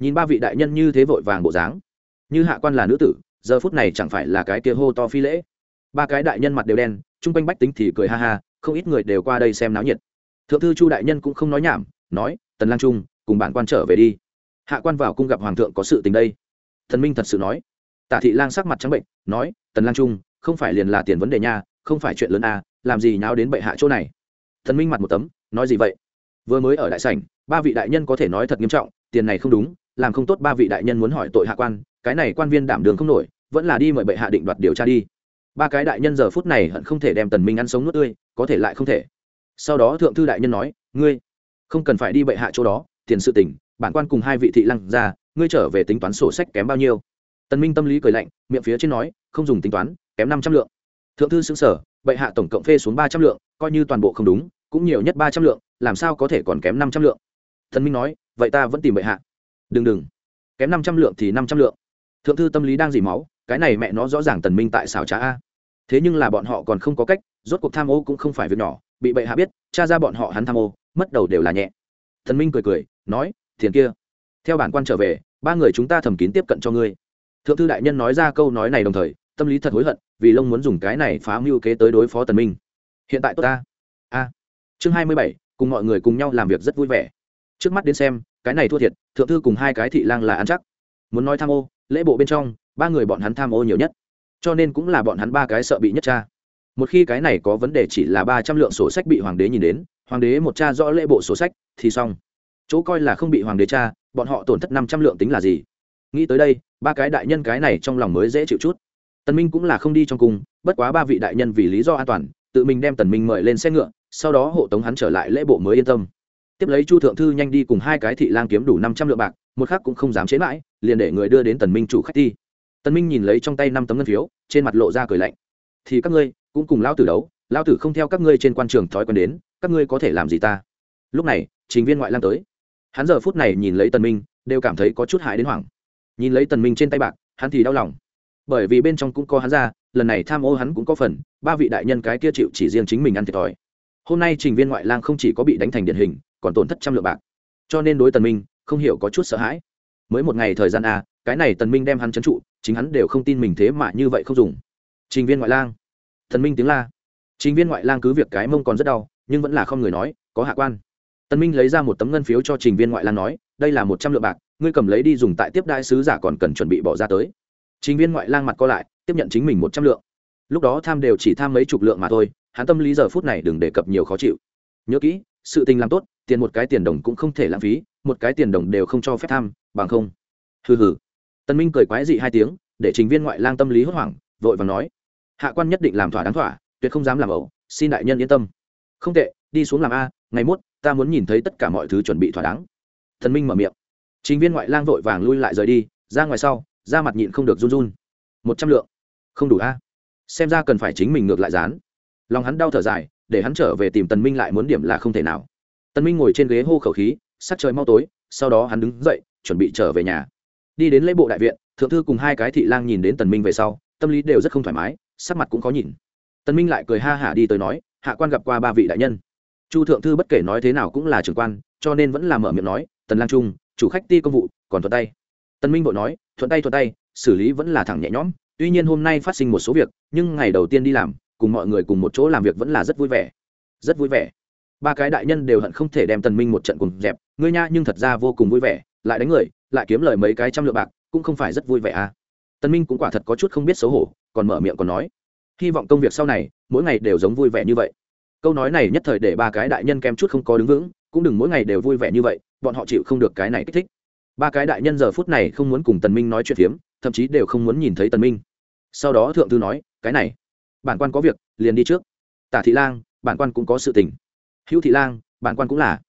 Nhìn ba vị đại nhân như thế vội vàng bộ dáng. Như hạ quan là nữ tử, giờ phút này chẳng phải là cái kia hô to phi lễ. Ba cái đại nhân mặt đều đen, chung quanh bách tính thì cười ha ha, không ít người đều qua đây xem náo nhiệt. Thượng thư chu đại nhân cũng không nói nhảm, nói, tần lang trung, cùng bản quan trở về đi hạ quan vào cung gặp hoàng thượng có sự tình đây. Thần minh thật sự nói. Tả thị lang sắc mặt trắng bệnh, nói, tần lang trung, không phải liền là tiền vấn đề nha, không phải chuyện lớn à làm gì nháo đến bệ hạ chỗ này? Thần minh mặt một tấm, nói gì vậy? Vừa mới ở đại sảnh, ba vị đại nhân có thể nói thật nghiêm trọng, tiền này không đúng, làm không tốt ba vị đại nhân muốn hỏi tội hạ quan, cái này quan viên đảm đường không nổi, vẫn là đi mời bệ hạ định đoạt điều tra đi. Ba cái đại nhân giờ phút này hận không thể đem tần minh ăn sống nuốt tươi, có thể lại không thể. Sau đó thượng thư đại nhân nói, ngươi không cần phải đi bệ hạ chỗ đó, tiền sự tình bản quan cùng hai vị thị lăng ra ngươi trở về tính toán sổ sách kém bao nhiêu? Tần minh tâm lý cười lạnh, miệng phía trên nói, không dùng tính toán, kém năm trăm lượng. Thượng thư xứng sở bệ hạ tổng cộng phê xuống ba trăm lượng, coi như toàn bộ không đúng, cũng nhiều nhất ba trăm lượng, làm sao có thể còn kém năm trăm lượng? Tần minh nói, vậy ta vẫn tìm bệ hạ. Đừng đừng, kém năm trăm lượng thì năm trăm lượng. Thượng thư tâm lý đang dỉ máu, cái này mẹ nó rõ ràng tần minh tại xảo trá a. Thế nhưng là bọn họ còn không có cách, rốt cuộc tham ô cũng không phải việc nhỏ, bị bệ hạ biết cha ra bọn họ hắn tham ô, mất đầu đều là nhẹ. Thần minh cười cười, nói tiền kia. Theo bản quan trở về, ba người chúng ta thầm kín tiếp cận cho ngươi. Thượng thư đại nhân nói ra câu nói này đồng thời, tâm lý thật hối hận, vì lông muốn dùng cái này phá mưu kế tới đối phó tần minh. Hiện tại tốt ta. A. Chương hai mươi bảy, cùng mọi người cùng nhau làm việc rất vui vẻ. Trước mắt đến xem, cái này thua thiệt, thượng thư cùng hai cái thị lang là ăn chắc. Muốn nói tham ô, lễ bộ bên trong, ba người bọn hắn tham ô nhiều nhất. Cho nên cũng là bọn hắn ba cái sợ bị nhất cha. Một khi cái này có vấn đề chỉ là ba trăm lượng sổ sách bị hoàng đế nhìn đến, hoàng đế một cha rõ lễ bộ sổ sách, thì xong chỗ coi là không bị hoàng đế cha bọn họ tổn thất năm trăm lượng tính là gì? Nghĩ tới đây, ba cái đại nhân cái này trong lòng mới dễ chịu chút. Tần minh cũng là không đi trong cung, bất quá ba vị đại nhân vì lý do an toàn, tự mình đem tần minh mời lên xe ngựa, sau đó hộ tống hắn trở lại lễ bộ mới yên tâm. Tiếp lấy chu thượng thư nhanh đi cùng hai cái thị lang kiếm đủ năm trăm lượng bạc, một khác cũng không dám chế mãi, liền để người đưa đến tần minh chủ khách đi. Tần minh nhìn lấy trong tay năm tấm ngân phiếu, trên mặt lộ ra cười lạnh. Thì các ngươi, cũng cùng lao tử đấu lao tử không theo các ngươi trên quan trường thói quen đến, các ngươi có thể làm gì ta? Lúc này, trình viên ngoại lang tới hắn giờ phút này nhìn lấy tần minh, đều cảm thấy có chút hại đến hoảng. Nhìn lấy tần minh trên tay bạc, hắn thì đau lòng. Bởi vì bên trong cũng có hắn ra, lần này tham ô hắn cũng có phần, ba vị đại nhân cái kia chịu chỉ riêng chính mình ăn thiệt thòi. Hôm nay trình viên ngoại lang không chỉ có bị đánh thành điển hình, còn tổn thất trăm lượng bạc. Cho nên đối tần minh, không hiểu có chút sợ hãi. Mới một ngày thời gian a cái này tần minh đem hắn chấn trụ, chính hắn đều không tin mình thế mà như vậy không dùng. Trình viên ngoại lang. Tần minh tiếng la. Trình viên ngoại lang cứ việc cái mông còn rất đau, nhưng vẫn là không người nói, có hạ quan tần minh lấy ra một tấm ngân phiếu cho trình viên ngoại lang nói, đây là một trăm lượng bạc, ngươi cầm lấy đi dùng tại tiếp đại sứ giả còn cần chuẩn bị bỏ ra tới. Trình viên ngoại lang mặt co lại, tiếp nhận chính mình một trăm lượng. Lúc đó tham đều chỉ tham mấy chục lượng mà thôi, hắn tâm lý giờ phút này đừng đề cập nhiều khó chịu. Nhớ kỹ, sự tình làm tốt, tiền một cái tiền đồng cũng không thể lãng phí, một cái tiền đồng đều không cho phép tham, bằng không. Hừ hừ. Tân minh cười quái dị hai tiếng, để trình viên ngoại lang tâm lý hốt hoảng, vội vàng nói, hạ quan nhất định làm thỏa đáng thỏa, tuyệt không dám làm ẩu, xin đại nhân yên tâm. Không tệ, đi xuống làm a, ngày mốt ta muốn nhìn thấy tất cả mọi thứ chuẩn bị thỏa đáng. Thần minh mở miệng. Trình viên ngoại lang vội vàng lui lại rời đi, ra ngoài sau ra mặt nhịn không được run run. Một trăm lượng. Không đủ a. Xem ra cần phải chính mình ngược lại dán. Lòng hắn đau thở dài, để hắn trở về tìm tần minh lại muốn điểm là không thể nào. Tần minh ngồi trên ghế hô khẩu khí, sắc trời mau tối, sau đó hắn đứng dậy, chuẩn bị trở về nhà. Đi đến lễ bộ đại viện, thượng thư cùng hai cái thị lang nhìn đến tần minh về sau, tâm lý đều rất không thoải mái, sắc mặt cũng khó nhìn. Tần minh lại cười ha hả đi tới nói, hạ quan gặp qua ba vị đại nhân chu thượng thư bất kể nói thế nào cũng là trưởng quan, cho nên vẫn là mở miệng nói, tần lang trung, chủ khách ti công vụ, còn thuận tay. Tần minh vội nói, thuận tay thuận tay, xử lý vẫn là thẳng nhẹ nhõm, tuy nhiên hôm nay phát sinh một số việc, nhưng ngày đầu tiên đi làm, cùng mọi người cùng một chỗ làm việc vẫn là rất vui vẻ. Rất vui vẻ. Ba cái đại nhân đều hận không thể đem tần minh một trận cùng dẹp, ngươi nha, nhưng thật ra vô cùng vui vẻ, lại đánh người, lại kiếm lời mấy cái trăm lượng bạc, cũng không phải rất vui vẻ à. Tần minh cũng quả thật có chút không biết xấu hổ, còn mở miệng còn nói, hy vọng công việc sau này, mỗi ngày đều giống vui vẻ như vậy câu nói này nhất thời để ba cái đại nhân kém chút không có đứng vững, cũng đừng mỗi ngày đều vui vẻ như vậy, bọn họ chịu không được cái này kích thích. Ba cái đại nhân giờ phút này không muốn cùng tần minh nói chuyện phiếm, thậm chí đều không muốn nhìn thấy tần minh. Sau đó thượng thư nói, cái này, bản quan có việc, liền đi trước. Tả thị lang, bản quan cũng có sự tình. Hữu thị lang, bản quan cũng là.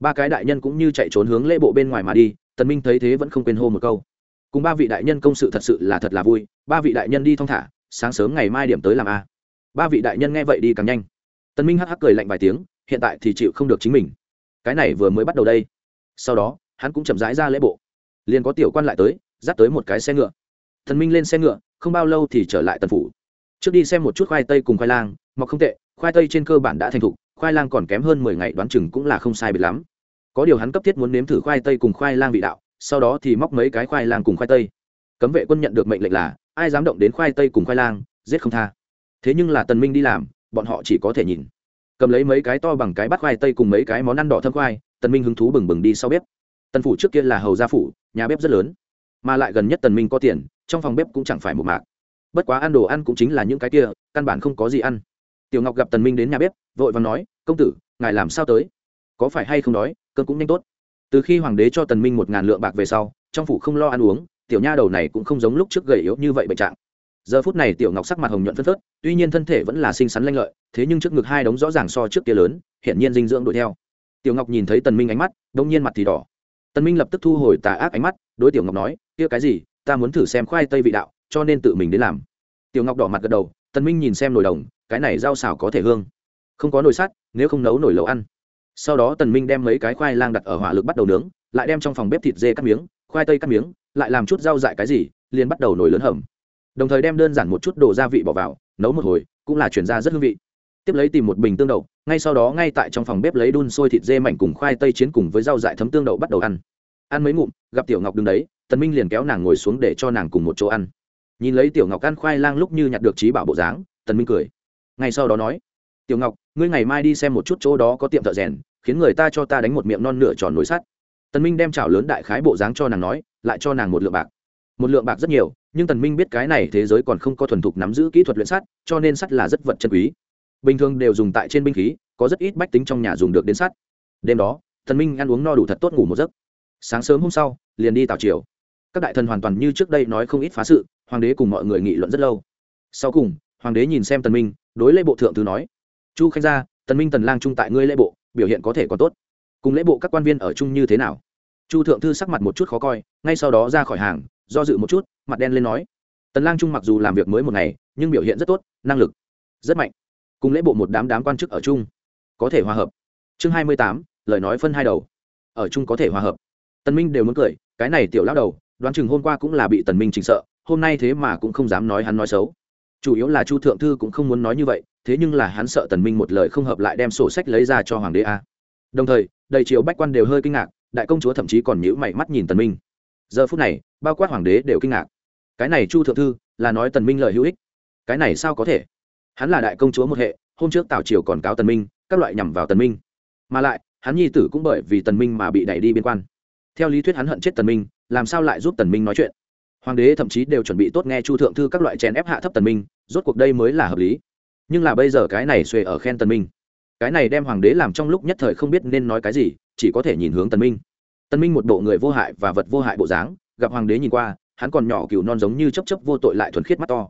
Ba cái đại nhân cũng như chạy trốn hướng lễ bộ bên ngoài mà đi, tần minh thấy thế vẫn không quên hô một câu. Cùng ba vị đại nhân công sự thật sự là thật là vui, ba vị đại nhân đi thong thả, sáng sớm ngày mai điểm tới làm a. Ba vị đại nhân nghe vậy đi càng nhanh tần minh hắc hắc cười lạnh vài tiếng, hiện tại thì chịu không được chính mình. Cái này vừa mới bắt đầu đây. Sau đó, hắn cũng chậm rãi ra lễ bộ. Liền có tiểu quan lại tới, dắt tới một cái xe ngựa. Thần minh lên xe ngựa, không bao lâu thì trở lại tần phủ. Trước đi xem một chút khoai tây cùng khoai lang mọc không tệ, khoai tây trên cơ bản đã thành thục, khoai lang còn kém hơn mười ngày đoán chừng cũng là không sai biệt lắm. Có điều hắn cấp thiết muốn nếm thử khoai tây cùng khoai lang vị đạo, sau đó thì móc mấy cái khoai lang cùng khoai tây. Cấm vệ quân nhận được mệnh lệnh là, ai dám động đến khoai tây cùng khoai lang, giết không tha. Thế nhưng là tần minh đi làm bọn họ chỉ có thể nhìn. Cầm lấy mấy cái to bằng cái bát khoai tây cùng mấy cái món ăn đỏ thơm khoai, tần minh hứng thú bừng bừng đi sau bếp. Tần phủ trước kia là hầu gia phủ, nhà bếp rất lớn. Mà lại gần nhất tần minh có tiền, trong phòng bếp cũng chẳng phải một mạc. Bất quá ăn đồ ăn cũng chính là những cái kia, căn bản không có gì ăn. Tiểu ngọc gặp tần minh đến nhà bếp, vội vàng nói, công tử, ngài làm sao tới? Có phải hay không đói cơn cũng nhanh tốt. Từ khi hoàng đế cho tần minh một ngàn lượng bạc về sau, trong phủ không lo ăn uống, tiểu nha đầu này cũng không giống lúc trước gầy yếu như vậy bệnh trạng giờ phút này tiểu ngọc sắc mặt hồng nhuận phân phớt, tuy nhiên thân thể vẫn là xinh xắn lanh lợi, thế nhưng trước ngực hai đống rõ ràng so trước kia lớn hiện nhiên dinh dưỡng đuổi theo. Tiểu ngọc nhìn thấy tần minh ánh mắt, đông nhiên mặt thì đỏ. Tần minh lập tức thu hồi tà ác ánh mắt, đối tiểu ngọc nói, kia cái gì, ta muốn thử xem khoai tây vị đạo, cho nên tự mình đến làm. Tiểu ngọc đỏ mặt gật đầu, tần minh nhìn xem nồi đồng, cái này rau xào có thể hương. Không có nồi sắt, nếu không nấu nồi lẩu ăn. Sau đó tần minh đem mấy cái khoai lang đặt ở hỏa lực bắt đầu nướng, lại đem trong phòng bếp thịt dê cắt miếng, khoai tây cắt miếng, lại làm chút rau dại cái gì, liền bắt đầu nồi lớn hầm đồng thời đem đơn giản một chút đồ gia vị bỏ vào, nấu một hồi, cũng là chuyển ra rất hương vị. Tiếp lấy tìm một bình tương đậu, ngay sau đó ngay tại trong phòng bếp lấy đun sôi thịt dê mảnh cùng khoai tây chiến cùng với rau dại thấm tương đậu bắt đầu ăn. Ăn mấy ngụm, gặp tiểu ngọc đứng đấy, tần minh liền kéo nàng ngồi xuống để cho nàng cùng một chỗ ăn. Nhìn lấy tiểu ngọc ăn khoai lang lúc như nhặt được trí bảo bộ dáng, tần minh cười. Ngay sau đó nói, tiểu ngọc, ngươi ngày mai đi xem một chút chỗ đó có tiệm thợ rèn, khiến người ta cho ta đánh một miệng non nửa tròn nối sắt. Tần minh đem chảo lớn đại khái bộ dáng cho nàng nói, lại cho nàng một lượng bạc. Một lượng bạc rất nhiều nhưng tần minh biết cái này thế giới còn không có thuần thục nắm giữ kỹ thuật luyện sắt, cho nên sắt là rất vật chân quý. Bình thường đều dùng tại trên binh khí, có rất ít bách tính trong nhà dùng được đến sắt. Đêm đó, tần minh ăn uống no đủ thật tốt ngủ một giấc. Sáng sớm hôm sau, liền đi tào triều. Các đại thần hoàn toàn như trước đây nói không ít phá sự, hoàng đế cùng mọi người nghị luận rất lâu. Sau cùng, hoàng đế nhìn xem tần minh, đối lễ bộ thượng thư nói, chu khanh gia, tần minh tần lang trung tại ngươi lễ bộ, biểu hiện có thể còn tốt. Cùng lễ bộ các quan viên ở chung như thế nào? Chu thượng thư sắc mặt một chút khó coi, ngay sau đó ra khỏi hàng do dự một chút, mặt đen lên nói, tần lang trung mặc dù làm việc mới một ngày, nhưng biểu hiện rất tốt, năng lực rất mạnh. Cùng lễ bộ một đám đám quan chức ở chung, có thể hòa hợp. Chương hai mươi tám, lời nói phân hai đầu. Ở chung có thể hòa hợp. Tần minh đều muốn cười, cái này tiểu lão đầu, đoán chừng hôm qua cũng là bị tần minh chỉnh sợ, hôm nay thế mà cũng không dám nói hắn nói xấu. Chủ yếu là chu thượng thư cũng không muốn nói như vậy, thế nhưng là hắn sợ tần minh một lời không hợp lại đem sổ sách lấy ra cho hoàng đế a. Đồng thời, đầy triều bách quan đều hơi kinh ngạc, đại công chúa thậm chí còn nhíu mày mắt nhìn tần minh giờ phút này, bao quát hoàng đế đều kinh ngạc. Cái này chu thượng thư là nói tần minh lời hữu ích. Cái này sao có thể? Hắn là đại công chúa một hệ, hôm trước tào triều còn cáo tần minh, các loại nhằm vào tần minh. Mà lại, hắn nhi tử cũng bởi vì tần minh mà bị đẩy đi biên quan. Theo lý thuyết hắn hận chết tần minh, làm sao lại giúp tần minh nói chuyện? Hoàng đế thậm chí đều chuẩn bị tốt nghe chu thượng thư các loại chèn ép hạ thấp tần minh, rốt cuộc đây mới là hợp lý. Nhưng là bây giờ cái này xuề ở khen tần minh. Cái này đem hoàng đế làm trong lúc nhất thời không biết nên nói cái gì, chỉ có thể nhìn hướng tần minh tần minh một bộ người vô hại và vật vô hại bộ dáng, gặp hoàng đế nhìn qua, hắn còn nhỏ cừu non giống như chấp chấp vô tội lại thuần khiết mắt to.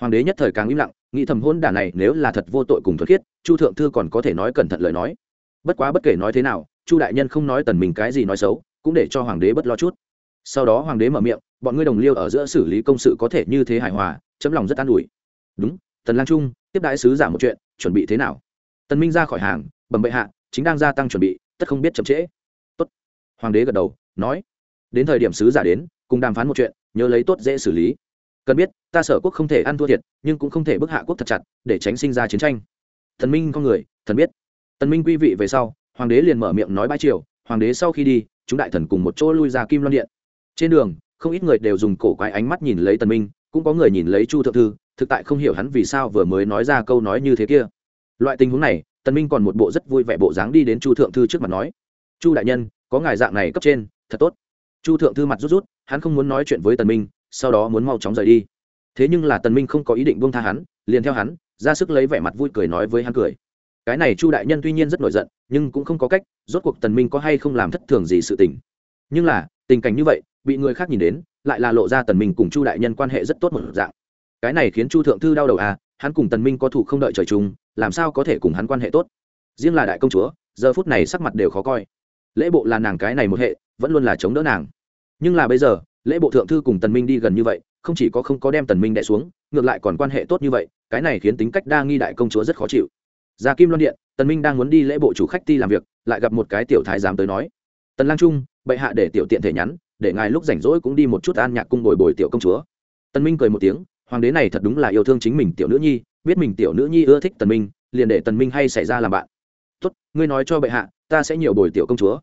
Hoàng đế nhất thời càng im lặng, nghĩ thầm hôn đả này nếu là thật vô tội cùng thuần khiết, chu thượng thư còn có thể nói cẩn thận lời nói. Bất quá bất kể nói thế nào, chu đại nhân không nói tần mình cái gì nói xấu, cũng để cho hoàng đế bất lo chút. Sau đó hoàng đế mở miệng, bọn ngươi đồng liêu ở giữa xử lý công sự có thể như thế hài hòa, chấm lòng rất an ủi. Đúng, tần lang trung, tiếp đại sứ giả một chuyện, chuẩn bị thế nào? Tần minh ra khỏi hàng, bẩm bệ hạ, chính đang gia tăng chuẩn bị, tất không biết chậm trễ hoàng đế gật đầu, nói, đến thời điểm sứ giả đến, cùng đàm phán một chuyện, nhớ lấy tốt dễ xử lý. Cần biết, ta sở quốc không thể ăn thua thiệt, nhưng cũng không thể bức hạ quốc thật chặt, để tránh sinh ra chiến tranh. Thần minh con người, thần biết. Tần minh quy vị về sau, hoàng đế liền mở miệng nói bãi triều, hoàng đế sau khi đi, chúng đại thần cùng một chỗ lui ra kim loan điện. Trên đường, không ít người đều dùng cổ quái ánh mắt nhìn lấy tần minh, cũng có người nhìn lấy chu thượng thư, thực tại không hiểu hắn vì sao vừa mới nói ra câu nói như thế kia. Loại tình huống này, tần minh còn một bộ rất vui vẻ bộ dáng đi đến chu thượng thư trước mặt nói, chu đại nhân có ngài dạng này cấp trên, thật tốt. Chu thượng thư mặt rút rút, hắn không muốn nói chuyện với tần minh, sau đó muốn mau chóng rời đi. Thế nhưng là tần minh không có ý định buông tha hắn, liền theo hắn, ra sức lấy vẻ mặt vui cười nói với hắn cười. Cái này chu đại nhân tuy nhiên rất nổi giận, nhưng cũng không có cách, rốt cuộc tần minh có hay không làm thất thường gì sự tình. Nhưng là, tình cảnh như vậy, bị người khác nhìn đến, lại là lộ ra tần minh cùng chu đại nhân quan hệ rất tốt một dạng. Cái này khiến chu thượng thư đau đầu à hắn cùng tần minh có thủ không đợi trời chung, làm sao có thể cùng hắn quan hệ tốt? Riêng là đại công chúa, giờ phút này sắc mặt đều khó coi lễ bộ là nàng cái này một hệ, vẫn luôn là chống đỡ nàng. Nhưng là bây giờ, lễ bộ thượng thư cùng tần minh đi gần như vậy, không chỉ có không có đem tần minh đè xuống, ngược lại còn quan hệ tốt như vậy, cái này khiến tính cách đa nghi đại công chúa rất khó chịu. Ra kim loan điện, tần minh đang muốn đi lễ bộ chủ khách ti làm việc, lại gặp một cái tiểu thái giám tới nói, tần lang trung, bệ hạ để tiểu tiện thể nhắn, để ngài lúc rảnh rỗi cũng đi một chút an nhạc cung bồi bồi tiểu công chúa. Tần minh cười một tiếng, hoàng đế này thật đúng là yêu thương chính mình tiểu nữ nhi, biết mình tiểu nữ nhi ưa thích tần minh, liền để tần minh hay xảy ra làm bạn. Tốt, ngươi nói cho bệ hạ ta sẽ nhiều bồi tiểu công chúa.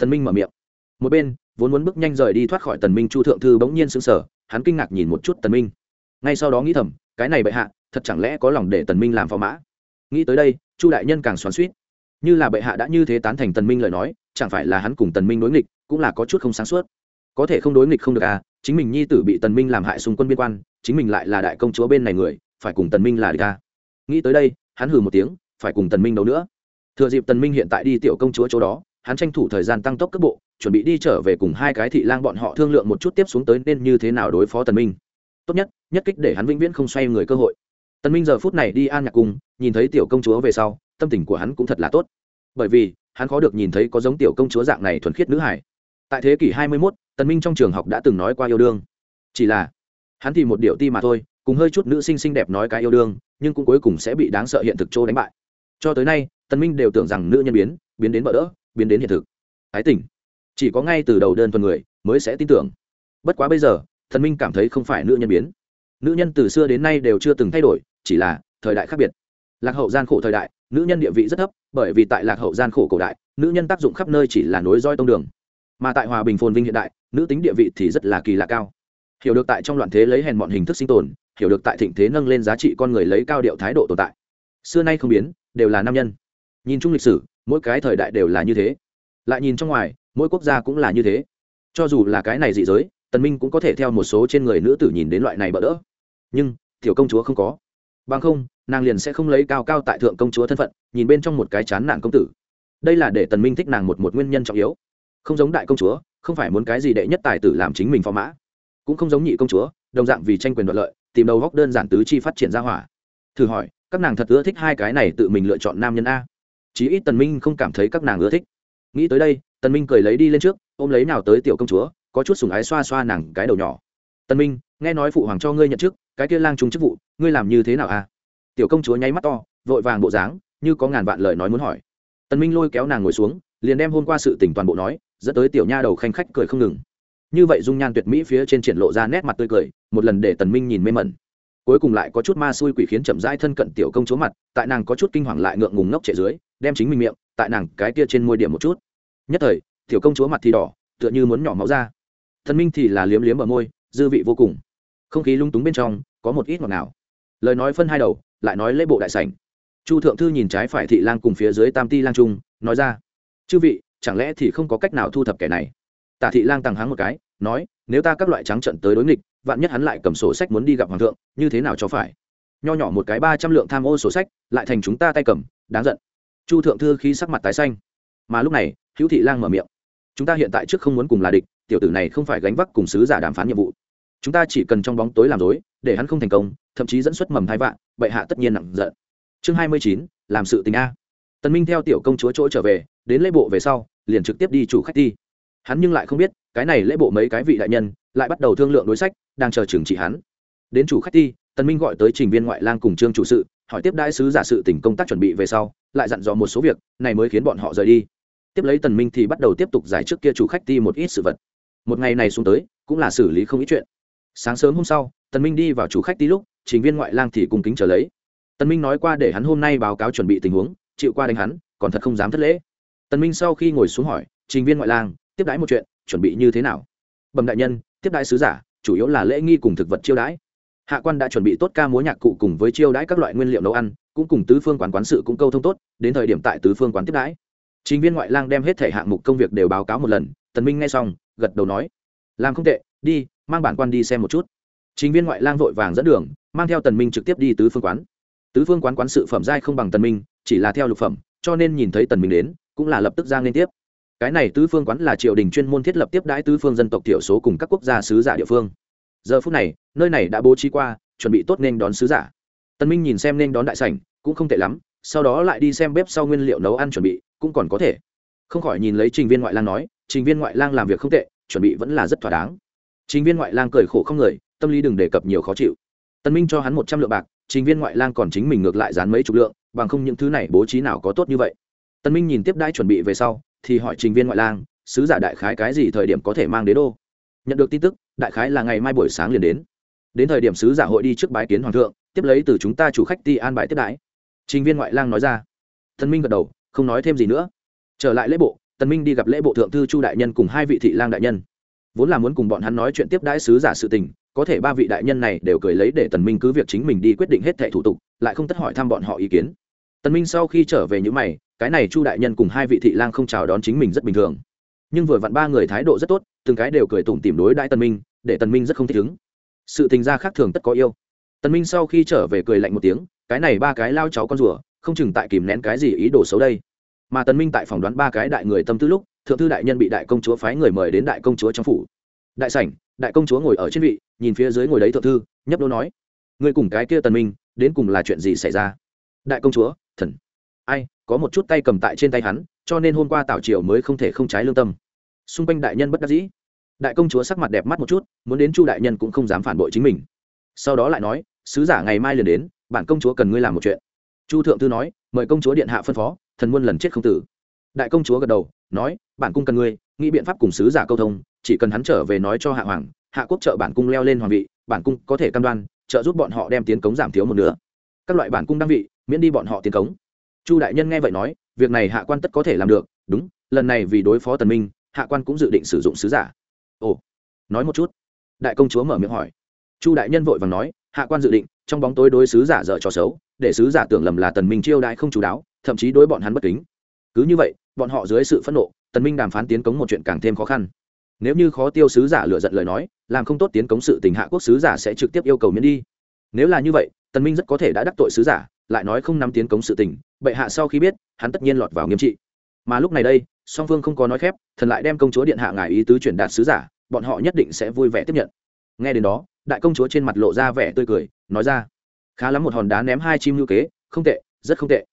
Tần minh mở miệng. Một bên, vốn muốn bước nhanh rời đi thoát khỏi tần minh chu thượng thư bỗng nhiên sững sờ, hắn kinh ngạc nhìn một chút tần minh. Ngay sau đó nghĩ thầm, cái này bệ hạ, thật chẳng lẽ có lòng để tần minh làm phò mã? Nghĩ tới đây, chu đại nhân càng xoắn xuýt. Như là bệ hạ đã như thế tán thành tần minh lời nói, chẳng phải là hắn cùng tần minh đối nghịch, cũng là có chút không sáng suốt. Có thể không đối nghịch không được à chính mình nhi tử bị tần minh làm hại xung quân biên quan, chính mình lại là đại công chúa bên này người, phải cùng tần minh là địch à. Nghĩ tới đây, hắn hừ một tiếng, phải cùng tần minh đấu nữa thừa dịp tần minh hiện tại đi tiểu công chúa chỗ đó hắn tranh thủ thời gian tăng tốc cấp bộ chuẩn bị đi trở về cùng hai cái thị lang bọn họ thương lượng một chút tiếp xuống tới nên như thế nào đối phó tần minh. Tốt nhất nhất kích để hắn vĩnh viễn không xoay người cơ hội. Tần minh giờ phút này đi an nhạc cung nhìn thấy tiểu công chúa về sau tâm tình của hắn cũng thật là tốt. Bởi vì hắn khó được nhìn thấy có giống tiểu công chúa dạng này thuần khiết nữ hải tại thế kỷ 21, tần minh trong trường học đã từng nói qua yêu đương. Chỉ là hắn thì một điệu ti mà thôi cùng hơi chút nữ sinh xinh đẹp nói cái yêu đương nhưng cũng cuối cùng sẽ bị đáng sợ hiện thực trô đánh bại. Cho tới nay tần minh đều tưởng rằng nữ nhân biến biến đến bỡ đỡ, biến đến hiện thực. Ái tình. Chỉ có ngay từ đầu đơn thuần người mới sẽ tin tưởng. Bất quá bây giờ thần minh cảm thấy không phải nữ nhân biến. Nữ nhân từ xưa đến nay đều chưa từng thay đổi, chỉ là thời đại khác biệt. Lạc hậu gian khổ thời đại, nữ nhân địa vị rất thấp, bởi vì tại lạc hậu gian khổ cổ đại, nữ nhân tác dụng khắp nơi chỉ là nối roi tông đường. Mà tại hòa bình phồn vinh hiện đại, nữ tính địa vị thì rất là kỳ lạ cao. Hiểu được tại trong loạn thế lấy hèn mọi hình thức sinh tồn, hiểu được tại thịnh thế nâng lên giá trị con người lấy cao điệu thái độ tồn tại. Xưa nay không biến, đều là nam nhân nhìn chung lịch sử, mỗi cái thời đại đều là như thế. Lại nhìn trong ngoài, mỗi quốc gia cũng là như thế. Cho dù là cái này dị giới, tần minh cũng có thể theo một số trên người nữ tử nhìn đến loại này bỡ đỡ. Nhưng, tiểu công chúa không có. Bằng không, nàng liền sẽ không lấy cao cao tại thượng công chúa thân phận, nhìn bên trong một cái chán nản công tử. Đây là để tần minh thích nàng một một nguyên nhân trọng yếu. Không giống đại công chúa, không phải muốn cái gì đệ nhất tài tử làm chính mình phò mã. Cũng không giống nhị công chúa, đồng dạng vì tranh quyền đoạt lợi, tìm đầu góc đơn giản tứ chi phát triển ra hỏa. Thử hỏi, các nàng thật ưa thích hai cái này tự mình lựa chọn nam nhân a? Chí ít tần minh không cảm thấy các nàng ưa thích. Nghĩ tới đây, tần minh cười lấy đi lên trước, ôm lấy nào tới tiểu công chúa, có chút sùng ái xoa xoa nàng cái đầu nhỏ. Tần minh, nghe nói phụ hoàng cho ngươi nhận chức, cái kia lang trung chức vụ, ngươi làm như thế nào a tiểu công chúa nháy mắt to, vội vàng bộ dáng, như có ngàn vạn lời nói muốn hỏi. Tần minh lôi kéo nàng ngồi xuống, liền đem hôm qua sự tình toàn bộ nói, dẫn tới tiểu nha đầu khanh khách cười không ngừng. Như vậy dung nhan tuyệt mỹ phía trên triển lộ ra nét mặt tươi cười, một lần để tần minh nhìn mê mẩn. Cuối cùng lại có chút ma xui quỷ khiến chậm rãi thân cận tiểu công chúa mặt, tại nàng có chút kinh hoàng lại ngượng ngùng ngốc trệ dưới đem chính mình miệng tại nàng cái kia trên môi điểm một chút. Nhất thời, tiểu công chúa mặt thì đỏ, tựa như muốn nhỏ máu ra. Thần minh thì là liếm liếm ở môi, dư vị vô cùng. Không khí lung túng bên trong, có một ít ngọt ngào. Lời nói phân hai đầu, lại nói lễ bộ đại sảnh. Chu thượng thư nhìn trái phải thị lang cùng phía dưới tam ti lang trung nói ra, chư vị, chẳng lẽ thì không có cách nào thu thập kẻ này? Tả thị lang tăng háng một cái, nói, nếu ta các loại trắng trận tới đối nghịch, vạn nhất hắn lại cầm sổ sách muốn đi gặp hoàng thượng, như thế nào cho phải? Nho nhỏ một cái ba trăm lượng tham ô sổ sách, lại thành chúng ta tay cầm, đáng giận chu thượng thư khi sắc mặt tái xanh. Mà lúc này, hữu thị lang mở miệng. Chúng ta hiện tại trước không muốn cùng là địch, tiểu tử này không phải gánh vác cùng sứ giả đàm phán nhiệm vụ. Chúng ta chỉ cần trong bóng tối làm dối để hắn không thành công, thậm chí dẫn xuất mầm thai vạn bệ hạ tất nhiên nặng giận. Chương hai mươi chín, làm sự tình a. Tần minh theo tiểu công chúa chỗ trở về, đến lễ bộ về sau, liền trực tiếp đi chủ khách đi. Hắn nhưng lại không biết, cái này lễ bộ mấy cái vị đại nhân, lại bắt đầu thương lượng đối sách, đang chờ trừng trị hắn. Đến chủ khách đi. tần minh gọi tới trình viên ngoại lang cùng trương chủ sự hỏi tiếp đại sứ giả sự tỉnh công tác chuẩn bị về sau, lại dặn dò một số việc, này mới khiến bọn họ rời đi. Tiếp lấy tần minh thì bắt đầu tiếp tục giải trước kia chủ khách ti một ít sự vật. Một ngày này xuống tới, cũng là xử lý không ít chuyện. Sáng sớm hôm sau, tần minh đi vào chủ khách ti lúc, trình viên ngoại lang thì cùng kính chờ lấy. Tần minh nói qua để hắn hôm nay báo cáo chuẩn bị tình huống, chịu qua đánh hắn, còn thật không dám thất lễ. Tần minh sau khi ngồi xuống hỏi, trình viên ngoại lang, tiếp đãi một chuyện, chuẩn bị như thế nào? Bẩm đại nhân, tiếp đái sứ giả, chủ yếu là lễ nghi cùng thực vật chiêu đãi hạ quan đã chuẩn bị tốt ca múa nhạc cụ cùng với chiêu đãi các loại nguyên liệu nấu ăn, cũng cùng tứ phương quán quán sự cũng câu thông tốt, đến thời điểm tại tứ phương quán tiếp đãi. Chính viên ngoại lang đem hết thể hạng mục công việc đều báo cáo một lần, tần minh nghe xong, gật đầu nói, làm không tệ, đi, mang bản quan đi xem một chút. Chính viên ngoại lang vội vàng dẫn đường, mang theo tần minh trực tiếp đi tứ phương quán. Tứ phương quán quán sự phẩm giai không bằng tần minh, chỉ là theo lục phẩm, cho nên nhìn thấy tần minh đến, cũng là lập tức ra liên tiếp. Cái này tứ phương quán là triều đình chuyên môn thiết lập tiếp đãi tứ phương dân tộc thiểu số cùng các quốc gia sứ giả địa phương giờ phút này, nơi này đã bố trí qua, chuẩn bị tốt nên đón sứ giả. Tân minh nhìn xem nên đón đại sảnh, cũng không tệ lắm, sau đó lại đi xem bếp sau nguyên liệu nấu ăn chuẩn bị, cũng còn có thể. Không khỏi nhìn lấy trình viên ngoại lang nói, trình viên ngoại lang làm việc không tệ, chuẩn bị vẫn là rất thỏa đáng. Trình viên ngoại lang cười khổ không người, tâm lý đừng đề cập nhiều khó chịu. Tân minh cho hắn một trăm lượng bạc, trình viên ngoại lang còn chính mình ngược lại dán mấy chục lượng, bằng không những thứ này bố trí nào có tốt như vậy. Tân minh nhìn tiếp đãi chuẩn bị về sau, thì hỏi trình viên ngoại lang, sứ giả đại khái cái gì thời điểm có thể mang đế đô? Nhận được tin tức đại khái là ngày mai buổi sáng liền đến. Đến thời điểm sứ giả hội đi trước bái kiến hoàng thượng, tiếp lấy từ chúng ta chủ khách ti an bài tiếp đãi. Trình viên ngoại lang nói ra. Tần minh gật đầu, không nói thêm gì nữa. Trở lại lễ bộ, tần minh đi gặp lễ bộ thượng thư chu đại nhân cùng hai vị thị lang đại nhân. Vốn là muốn cùng bọn hắn nói chuyện tiếp đãi sứ giả sự tình, có thể ba vị đại nhân này đều cười lấy để tần minh cứ việc chính mình đi quyết định hết thẻ thủ tục, lại không tất hỏi thăm bọn họ ý kiến. Tần minh sau khi trở về những mày, cái này chu đại nhân cùng hai vị thị lang không chào đón chính mình rất bình thường nhưng vừa vặn ba người thái độ rất tốt, từng cái đều cười tủm tỉm đối đãi tần minh, để tần minh rất không thích ứng. Sự tình gia khác thường tất có yêu. Tần minh sau khi trở về cười lạnh một tiếng, cái này ba cái lao cháu con rùa, không chừng tại kìm nén cái gì ý đồ xấu đây. Mà tần minh tại phỏng đoán ba cái đại người tâm tư lúc, thượng thư đại nhân bị đại công chúa phái người mời đến đại công chúa trong phủ. Đại sảnh, đại công chúa ngồi ở trên vị, nhìn phía dưới ngồi đấy thượng thư, nhấp đô nói người cùng cái kia tần minh, đến cùng là chuyện gì xảy ra? Đại công chúa, thần. Ai, có một chút tay cầm tại trên tay hắn cho nên hôm qua tảo triều mới không thể không trái lương tâm. Xung quanh đại nhân bất đắc dĩ. Đại công chúa sắc mặt đẹp mắt một chút, muốn đến chu đại nhân cũng không dám phản bội chính mình. Sau đó lại nói, sứ giả ngày mai liền đến, bản công chúa cần ngươi làm một chuyện. Chu thượng thư nói, mời công chúa điện hạ phân phó, thần muôn lần chết không tử. Đại công chúa gật đầu, nói, bản cung cần ngươi, nghĩ biện pháp cùng sứ giả câu thông, chỉ cần hắn trở về nói cho hạ hoàng, hạ quốc trợ bản cung leo lên hoàng vị, bản cung có thể cam đoan, trợ giúp bọn họ đem tiến cống giảm thiếu một nửa. Các loại bản cung đăng vị, miễn đi bọn họ tiến cống. Chu đại nhân nghe vậy nói việc này hạ quan tất có thể làm được, đúng, lần này vì đối phó tần minh, hạ quan cũng dự định sử dụng sứ giả. Ồ, nói một chút. Đại công chúa mở miệng hỏi. Chu đại nhân vội vàng nói, hạ quan dự định, trong bóng tối đối sứ giả dở trò xấu, để sứ giả tưởng lầm là tần minh chiêu đại không chú đáo, thậm chí đối bọn hắn bất kính. Cứ như vậy, bọn họ dưới sự phẫn nộ, tần minh đàm phán tiến cống một chuyện càng thêm khó khăn. Nếu như khó tiêu sứ giả lựa giận lời nói, làm không tốt tiến cống sự tình hạ quốc sứ giả sẽ trực tiếp yêu cầu miễn đi. Nếu là như vậy, tần minh rất có thể đã đắc tội sứ giả, lại nói không nắm tiến cống sự tình, bệ hạ sau khi biết hắn tất nhiên lọt vào nghiêm trị. Mà lúc này đây, song phương không có nói khép, thần lại đem công chúa điện hạ ngài ý tứ chuyển đạt sứ giả, bọn họ nhất định sẽ vui vẻ tiếp nhận. Nghe đến đó, đại công chúa trên mặt lộ ra vẻ tươi cười, nói ra, khá lắm một hòn đá ném hai chim lưu kế, không tệ, rất không tệ.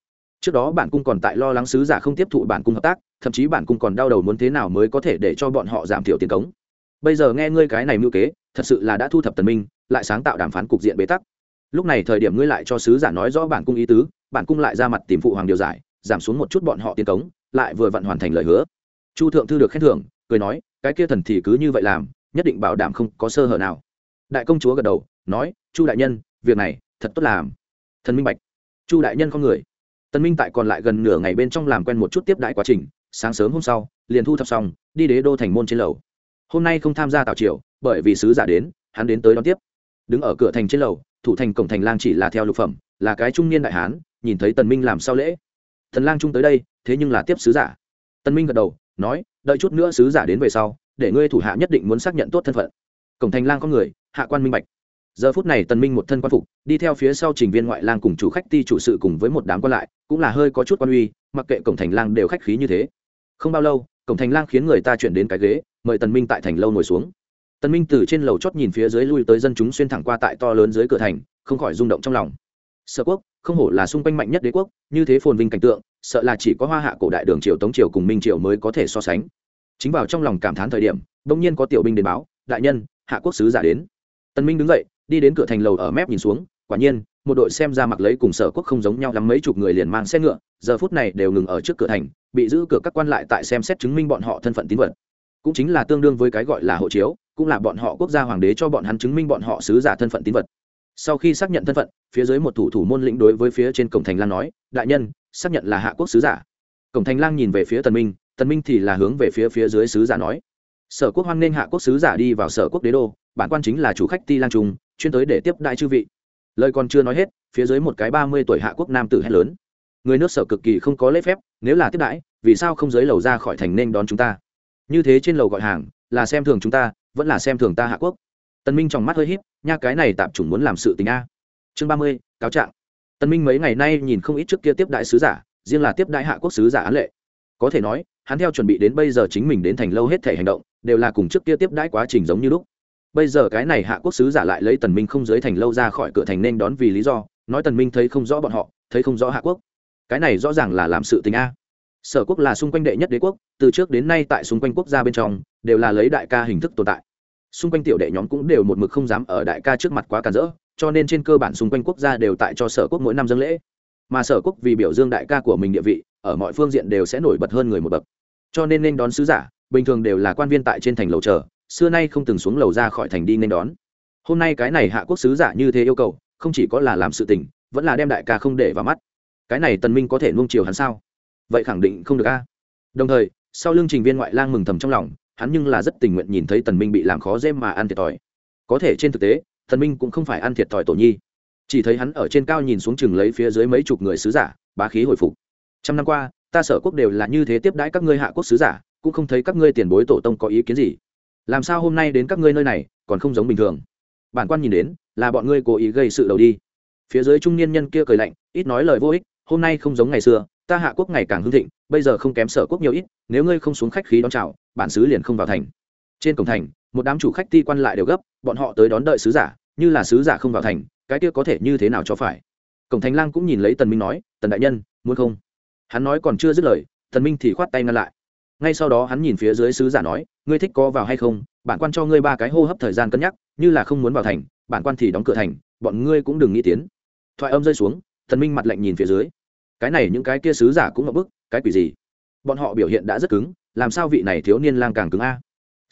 Trước đó bản cung còn tại lo lắng sứ giả không tiếp thụ bản cung hợp tác, thậm chí bản cung còn đau đầu muốn thế nào mới có thể để cho bọn họ giảm thiểu tiền cống. Bây giờ nghe ngươi cái này mưu kế, thật sự là đã thu thập tần minh, lại sáng tạo đàm phán cục diện bế tắc. Lúc này thời điểm ngươi lại cho sứ giả nói rõ bản cung ý tứ, bản cung lại ra mặt tìm phụ hoàng điều giải giảm xuống một chút bọn họ tiền cống, lại vừa vặn hoàn thành lời hứa. Chu thượng thư được khen thưởng, cười nói, cái kia thần thì cứ như vậy làm, nhất định bảo đảm không có sơ hở nào. Đại công chúa gật đầu, nói, chu đại nhân, việc này, thật tốt làm. Thần minh bạch. Chu đại nhân không người. Tân minh tại còn lại gần nửa ngày bên trong làm quen một chút tiếp đãi quá trình, sáng sớm hôm sau, liền thu thập xong, đi đế đô thành môn trên lầu. Hôm nay không tham gia tào triều, bởi vì sứ giả đến, hắn đến tới đón tiếp. Đứng ở cửa thành trên lầu, thủ thành cổng thành lang chỉ là theo lục phẩm, là cái trung niên đại hán, nhìn thấy tần minh làm sao lễ thần lang trung tới đây, thế nhưng là tiếp sứ giả. Tân minh gật đầu, nói, đợi chút nữa sứ giả đến về sau, để ngươi thủ hạ nhất định muốn xác nhận tốt thân phận. Cổng thành lang có người, hạ quan minh bạch. Giờ phút này tần minh một thân quan phục, đi theo phía sau trình viên ngoại lang cùng chủ khách ti chủ sự cùng với một đám quan lại, cũng là hơi có chút quan uy, mặc kệ cổng thành lang đều khách khí như thế. Không bao lâu, cổng thành lang khiến người ta chuyển đến cái ghế, mời tần minh tại thành lâu ngồi xuống. Tần minh từ trên lầu chót nhìn phía dưới lui tới dân chúng xuyên thẳng qua tại to lớn dưới cửa thành, không khỏi rung động trong lòng sở quốc, không hổ là xung quanh mạnh nhất đế quốc, như thế phồn vinh cảnh tượng, sợ là chỉ có hoa hạ cổ đại đường triều tống triều cùng minh triều mới có thể so sánh. Chính vào trong lòng cảm thán thời điểm, đông nhiên có tiểu binh đến báo, đại nhân, hạ quốc sứ giả đến. Tần minh đứng dậy, đi đến cửa thành lầu ở mép nhìn xuống, quả nhiên, một đội xem ra mặc lấy cùng sở quốc không giống nhau lắm mấy chục người liền mang xe ngựa, giờ phút này đều ngừng ở trước cửa thành, bị giữ cửa các quan lại tại xem xét chứng minh bọn họ thân phận tín vật. Cũng chính là tương đương với cái gọi là hộ chiếu, cũng là bọn họ quốc gia hoàng đế cho bọn hắn chứng minh bọn họ sứ giả thân phận tín vật. Sau khi xác nhận thân phận phía dưới một thủ thủ môn lĩnh đối với phía trên cổng thành lang nói, đại nhân, xác nhận là hạ quốc sứ giả. Cổng thành lang nhìn về phía tần minh tần minh thì là hướng về phía phía dưới sứ giả nói, sở quốc hoan nghênh hạ quốc sứ giả đi vào sở quốc đế đô, bản quan chính là chủ khách ti lang trung, chuyên tới để tiếp đại chư vị. Lời còn chưa nói hết, phía dưới một cái ba mươi tuổi hạ quốc nam tử hét lớn, người nước sở cực kỳ không có lễ phép, nếu là tiếp đãi, vì sao không dưới lầu ra khỏi thành nên đón chúng ta? Như thế trên lầu gọi hàng, là xem thường chúng ta, vẫn là xem thường ta hạ quốc. Tần minh trong mắt hơi híp, nha, cái này tạm chủng muốn làm sự tình a chương ba mươi, cáo trạng. Tần minh mấy ngày nay nhìn không ít trước kia tiếp đại sứ giả, riêng là tiếp đại hạ quốc sứ giả án lệ. Có thể nói, hắn theo chuẩn bị đến bây giờ chính mình đến thành lâu hết thể hành động, đều là cùng trước kia tiếp đãi quá trình giống như lúc. Bây giờ cái này hạ quốc sứ giả lại lấy tần minh không giới thành lâu ra khỏi cửa thành nên đón vì lý do, nói tần minh thấy không rõ bọn họ, thấy không rõ hạ quốc. Cái này rõ ràng là làm sự tình a. Sở quốc là xung quanh đệ nhất đế quốc, từ trước đến nay tại xung quanh quốc gia bên trong, đều là lấy đại ca hình thức tồn tại. Xung quanh tiểu đệ nhóm cũng đều một mực không dám ở đại ca trước mặt quá cản rỡ cho nên trên cơ bản xung quanh quốc gia đều tại cho sở quốc mỗi năm dâng lễ. Mà sở quốc vì biểu dương đại ca của mình địa vị, ở mọi phương diện đều sẽ nổi bật hơn người một bậc. Cho nên nên đón sứ giả, bình thường đều là quan viên tại trên thành lầu chờ, xưa nay không từng xuống lầu ra khỏi thành đi nên đón. Hôm nay cái này hạ quốc sứ giả như thế yêu cầu, không chỉ có là làm sự tình, vẫn là đem đại ca không để vào mắt. Cái này tần minh có thể nuông chiều hắn sao? Vậy khẳng định không được a. Đồng thời, sau lương trình viên ngoại lang mừng thầm trong lòng, hắn nhưng là rất tình nguyện nhìn thấy tần minh bị làm khó dễ mà ăn thiệt thòi. Có thể trên thực tế Thần minh cũng không phải ăn thiệt thòi tổ nhi. Chỉ thấy hắn ở trên cao nhìn xuống chừng lấy phía dưới mấy chục người sứ giả, bá khí hồi phục. Trăm năm qua, ta sở quốc đều là như thế tiếp đãi các ngươi hạ quốc sứ giả, cũng không thấy các ngươi tiền bối tổ tông có ý kiến gì. Làm sao hôm nay đến các ngươi nơi này, còn không giống bình thường? Bản quan nhìn đến, là bọn ngươi cố ý gây sự đầu đi. Phía dưới trung niên nhân kia cười lạnh, ít nói lời vô ích, hôm nay không giống ngày xưa, ta hạ quốc ngày càng hưng thịnh, bây giờ không kém sở quốc nhiều ít, nếu ngươi không xuống khách khí đón chào, bản xứ liền không vào thành trên cổng thành, một đám chủ khách ti quan lại đều gấp, bọn họ tới đón đợi sứ giả, như là sứ giả không vào thành, cái kia có thể như thế nào cho phải? Cổng thành lang cũng nhìn lấy tần minh nói, tần đại nhân, muốn không? Hắn nói còn chưa dứt lời, tần minh thì khoát tay ngăn lại. Ngay sau đó hắn nhìn phía dưới sứ giả nói, ngươi thích có vào hay không? Bản quan cho ngươi ba cái hô hấp thời gian cân nhắc, như là không muốn vào thành, bản quan thì đóng cửa thành, bọn ngươi cũng đừng nghĩ tiến. Thoại âm rơi xuống, tần minh mặt lạnh nhìn phía dưới. Cái này những cái kia sứ giả cũng ngập bức, cái quỷ gì? Bọn họ biểu hiện đã rất cứng, làm sao vị này thiếu niên lang càng cứng a?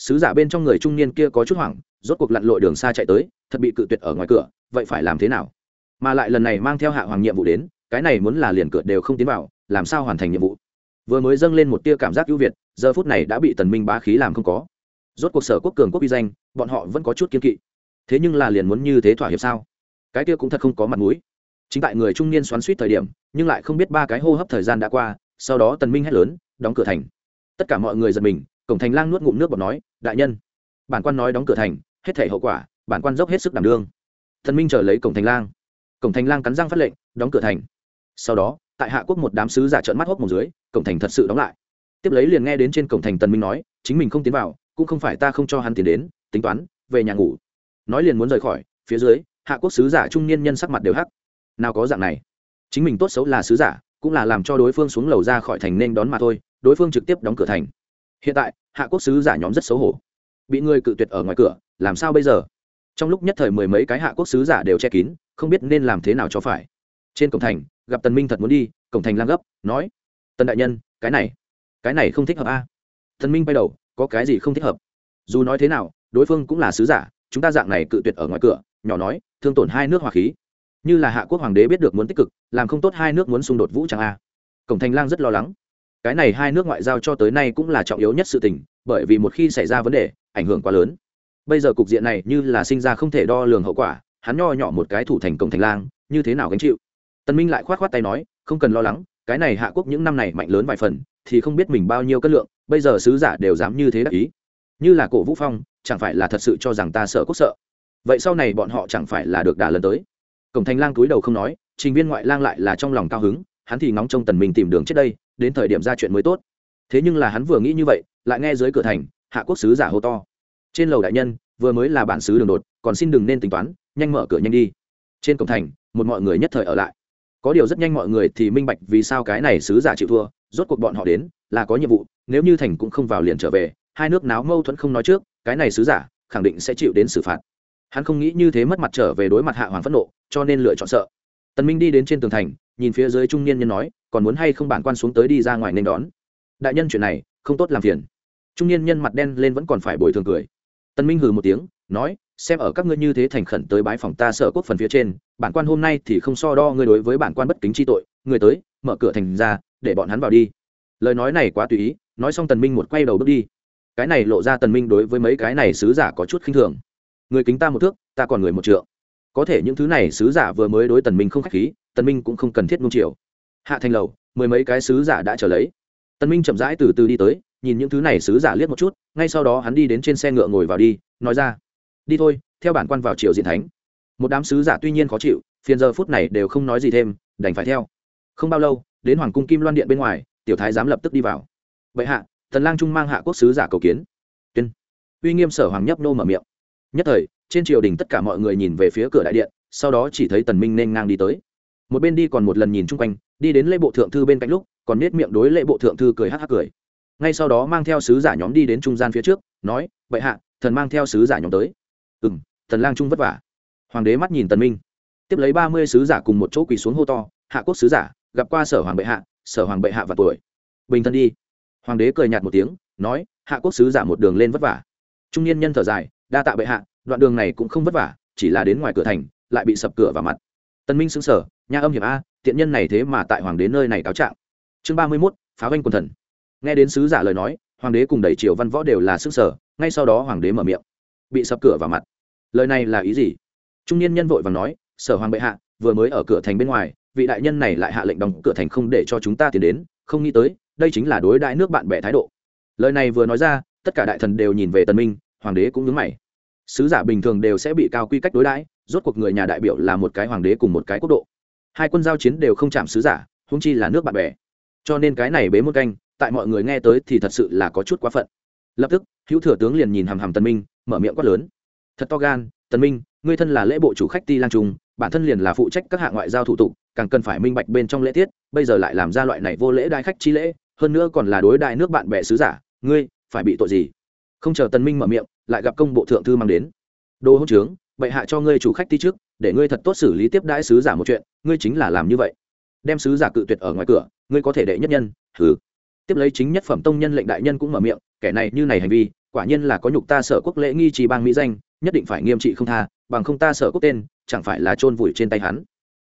Sứ giả bên trong người trung niên kia có chút hoảng, rốt cuộc lặn lội đường xa chạy tới, thật bị cự tuyệt ở ngoài cửa, vậy phải làm thế nào? Mà lại lần này mang theo hạ hoàng nhiệm vụ đến, cái này muốn là liền cửa đều không tiến vào, làm sao hoàn thành nhiệm vụ? Vừa mới dâng lên một tia cảm giác ưu việt, giờ phút này đã bị tần minh bá khí làm không có. Rốt cuộc sở quốc cường quốc uy danh, bọn họ vẫn có chút kiên kỵ. Thế nhưng là liền muốn như thế thỏa hiệp sao? Cái kia cũng thật không có mặt mũi. Chính tại người trung niên xoắn suýt thời điểm, nhưng lại không biết ba cái hô hấp thời gian đã qua, sau đó tần minh hét lớn, đóng cửa thành. Tất cả mọi người giật mình cổng thành lang nuốt ngụm nước bọt nói, đại nhân. Bản quan nói đóng cửa thành, hết thể hậu quả, bản quan dốc hết sức đảm đương. Thần minh chờ lấy cổng thành lang. Cổng thành lang cắn răng phát lệnh, đóng cửa thành. Sau đó, tại hạ quốc một đám sứ giả trợn mắt hốc một dưới, cổng thành thật sự đóng lại. Tiếp lấy liền nghe đến trên cổng thành tần minh nói, chính mình không tiến vào, cũng không phải ta không cho hắn tiến đến, tính toán, về nhà ngủ. Nói liền muốn rời khỏi, phía dưới, hạ quốc sứ giả trung niên nhân sắc mặt đều hắc. Nào có dạng này. Chính mình tốt xấu là sứ giả, cũng là làm cho đối phương xuống lầu ra khỏi thành nên đón mà thôi, đối phương trực tiếp đóng cửa thành hiện tại, hạ quốc sứ giả nhóm rất xấu hổ. Bị người cự tuyệt ở ngoài cửa, làm sao bây giờ? Trong lúc nhất thời mười mấy cái hạ quốc sứ giả đều che kín, không biết nên làm thế nào cho phải. Trên cổng thành, gặp tần minh thật muốn đi, cổng thành lang gấp, nói, tần đại nhân, cái này cái này không thích hợp a. À? tần minh bay đầu, có cái gì không thích hợp? Dù nói thế nào, đối phương cũng là sứ giả, chúng ta dạng này cự tuyệt ở ngoài cửa, nhỏ nói, thương tổn hai nước hòa khí. Như là hạ quốc hoàng đế biết được muốn tích cực, làm không tốt hai nước muốn xung đột vũ trang a. Cổng thành lang rất lo lắng cái này hai nước ngoại giao cho tới nay cũng là trọng yếu nhất sự tình, bởi vì một khi xảy ra vấn đề, ảnh hưởng quá lớn. Bây giờ cục diện này như là sinh ra không thể đo lường hậu quả, hắn nho nhỏ một cái thủ thành cổng thành lang, như thế nào gánh chịu? Tân minh lại khoát khoát tay nói, không cần lo lắng, cái này hạ quốc những năm này mạnh lớn vài phần, thì không biết mình bao nhiêu cân lượng, bây giờ sứ giả đều dám như thế đắc ý. Như là cổ vũ phong, chẳng phải là thật sự cho rằng ta sợ quốc sợ. Vậy sau này bọn họ chẳng phải là được đà lần tới. Cổng thành lang túi đầu không nói, trình viên ngoại lang lại là trong lòng cao hứng, hắn thì ngóng trông tần minh tìm đường trước đây đến thời điểm ra chuyện mới tốt. Thế nhưng là hắn vừa nghĩ như vậy, lại nghe dưới cửa thành, hạ quốc sứ giả hô to. Trên lầu đại nhân, vừa mới là bản sứ đường đột, còn xin đừng nên tính toán, nhanh mở cửa nhanh đi. Trên cổng thành, một mọi người nhất thời ở lại. Có điều rất nhanh mọi người thì minh bạch vì sao cái này sứ giả chịu thua, rốt cuộc bọn họ đến, là có nhiệm vụ, nếu như thành cũng không vào liền trở về, hai nước náo mâu thuẫn không nói trước, cái này sứ giả, khẳng định sẽ chịu đến xử phạt. Hắn không nghĩ như thế mất mặt trở về đối mặt hạ hoàng phẫn nộ, cho nên lựa chọn sợ. Tần minh đi đến trên tường thành nhìn phía dưới trung niên nhân nói, còn muốn hay không bản quan xuống tới đi ra ngoài nên đón? Đại nhân chuyện này, không tốt làm phiền. Trung niên nhân mặt đen lên vẫn còn phải bồi thường cười. Tân minh hừ một tiếng, nói, xem ở các ngươi như thế thành khẩn tới bái phòng ta sở quốc phần phía trên, bản quan hôm nay thì không so đo ngươi đối với bản quan bất kính chi tội, người tới, mở cửa thành ra, để bọn hắn vào đi. Lời nói này quá tùy ý, nói xong tần minh một quay đầu bước đi. Cái này lộ ra tần minh đối với mấy cái này sứ giả có chút khinh thường. Người kính ta một thước, ta còn người một trượng. Có thể những thứ này sứ giả vừa mới đối tần minh không khách khí tần minh cũng không cần thiết nung chiều. Hạ thành lầu, mười mấy cái sứ giả đã trở lấy. Tần minh chậm rãi từ từ đi tới, nhìn những thứ này sứ giả liếc một chút, ngay sau đó hắn đi đến trên xe ngựa ngồi vào đi, nói ra, đi thôi, theo bản quan vào triều diện thánh. Một đám sứ giả tuy nhiên khó chịu, phiền giờ phút này đều không nói gì thêm, đành phải theo. Không bao lâu, đến hoàng cung kim loan điện bên ngoài, tiểu thái giám lập tức đi vào. Vậy hạ tần lang trung mang hạ quốc sứ giả cầu kiến. Tuyên. Uy nghiêm sở hoàng nhấp nô mở miệng. Nhất thời, trên triều đình tất cả mọi người nhìn về phía cửa đại điện, sau đó chỉ thấy tần minh nên ngang đi tới một bên đi còn một lần nhìn chung quanh, đi đến lễ bộ thượng thư bên cạnh lúc, còn nết miệng đối lễ bộ thượng thư cười hắc hắc cười. Ngay sau đó mang theo sứ giả nhóm đi đến trung gian phía trước, nói, vậy hạ, thần mang theo sứ giả nhóm tới. Ừ m thần lang trung vất vả. Hoàng đế mắt nhìn tần minh. Tiếp lấy ba mươi sứ giả cùng một chỗ quỳ xuống hô to, hạ quốc sứ giả, gặp qua sở hoàng bệ hạ, sở hoàng bệ hạ và tuổi. Bình thân đi. Hoàng đế cười nhạt một tiếng, nói, hạ quốc sứ giả một đường lên vất vả. Trung niên nhân thở dài, đa tạ bệ hạ, đoạn đường này cũng không vất vả, chỉ là đến ngoài cửa thành, lại bị sập cửa vào mặt. Tân minh xứng sở nhà âm hiểm a, tiện nhân này thế mà tại hoàng đế nơi này cáo trạng. Chương ba mươi mốt, phá anh quần thần. Nghe đến sứ giả lời nói, hoàng đế cùng đẩy triều văn võ đều là xứng sở, ngay sau đó hoàng đế mở miệng. Bị sập cửa vào mặt. Lời này là ý gì? Trung niên nhân vội và nói, sở hoàng bệ hạ, vừa mới ở cửa thành bên ngoài, vị đại nhân này lại hạ lệnh đóng cửa thành không để cho chúng ta tiến đến, không nghĩ tới, đây chính là đối đại nước bạn bè thái độ. Lời này vừa nói ra, tất cả đại thần đều nhìn về tần minh, hoàng đế cũng nhớ mày. Sứ giả bình thường đều sẽ bị cao quy cách đối đãi, rốt cuộc người nhà đại biểu là một cái hoàng đế cùng một cái quốc độ hai quân giao chiến đều không chạm sứ giả húng chi là nước bạn bè. Cho nên cái này bế một canh, tại mọi người nghe tới thì thật sự là có chút quá phận. Lập tức, hữu thừa tướng liền nhìn hàm hàm tần minh, mở miệng quát lớn. Thật to gan, tần minh, ngươi thân là lễ bộ chủ khách ti lang trung, bản thân liền là phụ trách các hạng ngoại giao thủ tục, càng cần phải minh bạch bên trong lễ tiết, bây giờ lại làm ra loại này vô lễ đại khách chi lễ, hơn nữa còn là đối đại nước bạn bè sứ giả, ngươi, phải bị tội gì? Không chờ tần minh mở miệng, lại gặp công bộ thượng thư mang đến. Đồ hỗn trướng, bệ hạ cho ngươi chủ khách ti trước để ngươi thật tốt xử lý tiếp đãi sứ giả một chuyện, ngươi chính là làm như vậy. Đem sứ giả cự tuyệt ở ngoài cửa, ngươi có thể đệ nhất nhân. Thử tiếp lấy chính nhất phẩm tông nhân lệnh đại nhân cũng mở miệng, kẻ này như này hành vi, quả nhiên là có nhục ta sở quốc lễ nghi trì bang mỹ danh, nhất định phải nghiêm trị không tha, bằng không ta sở quốc tên, chẳng phải là chôn vùi trên tay hắn.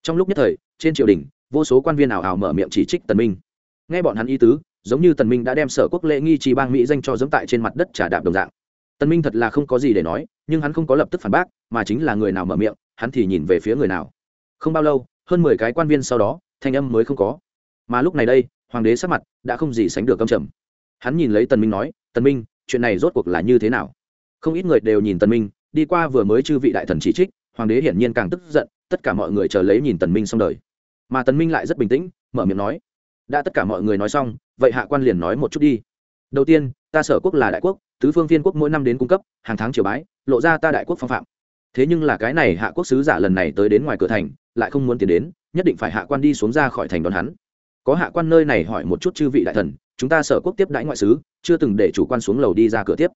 Trong lúc nhất thời, trên triều đình, vô số quan viên ảo ảo mở miệng chỉ trích tần minh. Nghe bọn hắn ý tứ, giống như tần minh đã đem sở quốc lễ nghi trì bang mỹ danh cho dẫm tại trên mặt đất trả đạp đồng dạng. Tần minh thật là không có gì để nói, nhưng hắn không có lập tức phản bác, mà chính là người nào mở miệng hắn thì nhìn về phía người nào. Không bao lâu, hơn mười cái quan viên sau đó, thanh âm mới không có. Mà lúc này đây, hoàng đế sắc mặt đã không gì sánh được câm trầm. Hắn nhìn lấy tần minh nói, tần minh, chuyện này rốt cuộc là như thế nào? Không ít người đều nhìn tần minh, đi qua vừa mới chư vị đại thần chỉ trích, hoàng đế hiển nhiên càng tức giận, tất cả mọi người chờ lấy nhìn tần minh xong đời. Mà tần minh lại rất bình tĩnh, mở miệng nói, đã tất cả mọi người nói xong, vậy hạ quan liền nói một chút đi. Đầu tiên, ta sở quốc là đại quốc, tứ phương viên quốc mỗi năm đến cung cấp, hàng tháng triều bái, lộ ra ta đại quốc phong phạm thế nhưng là cái này hạ quốc sứ giả lần này tới đến ngoài cửa thành, lại không muốn tiến đến, nhất định phải hạ quan đi xuống ra khỏi thành đón hắn. Có hạ quan nơi này hỏi một chút chư vị đại thần, chúng ta sở quốc tiếp đãi ngoại sứ, chưa từng để chủ quan xuống lầu đi ra cửa tiếp.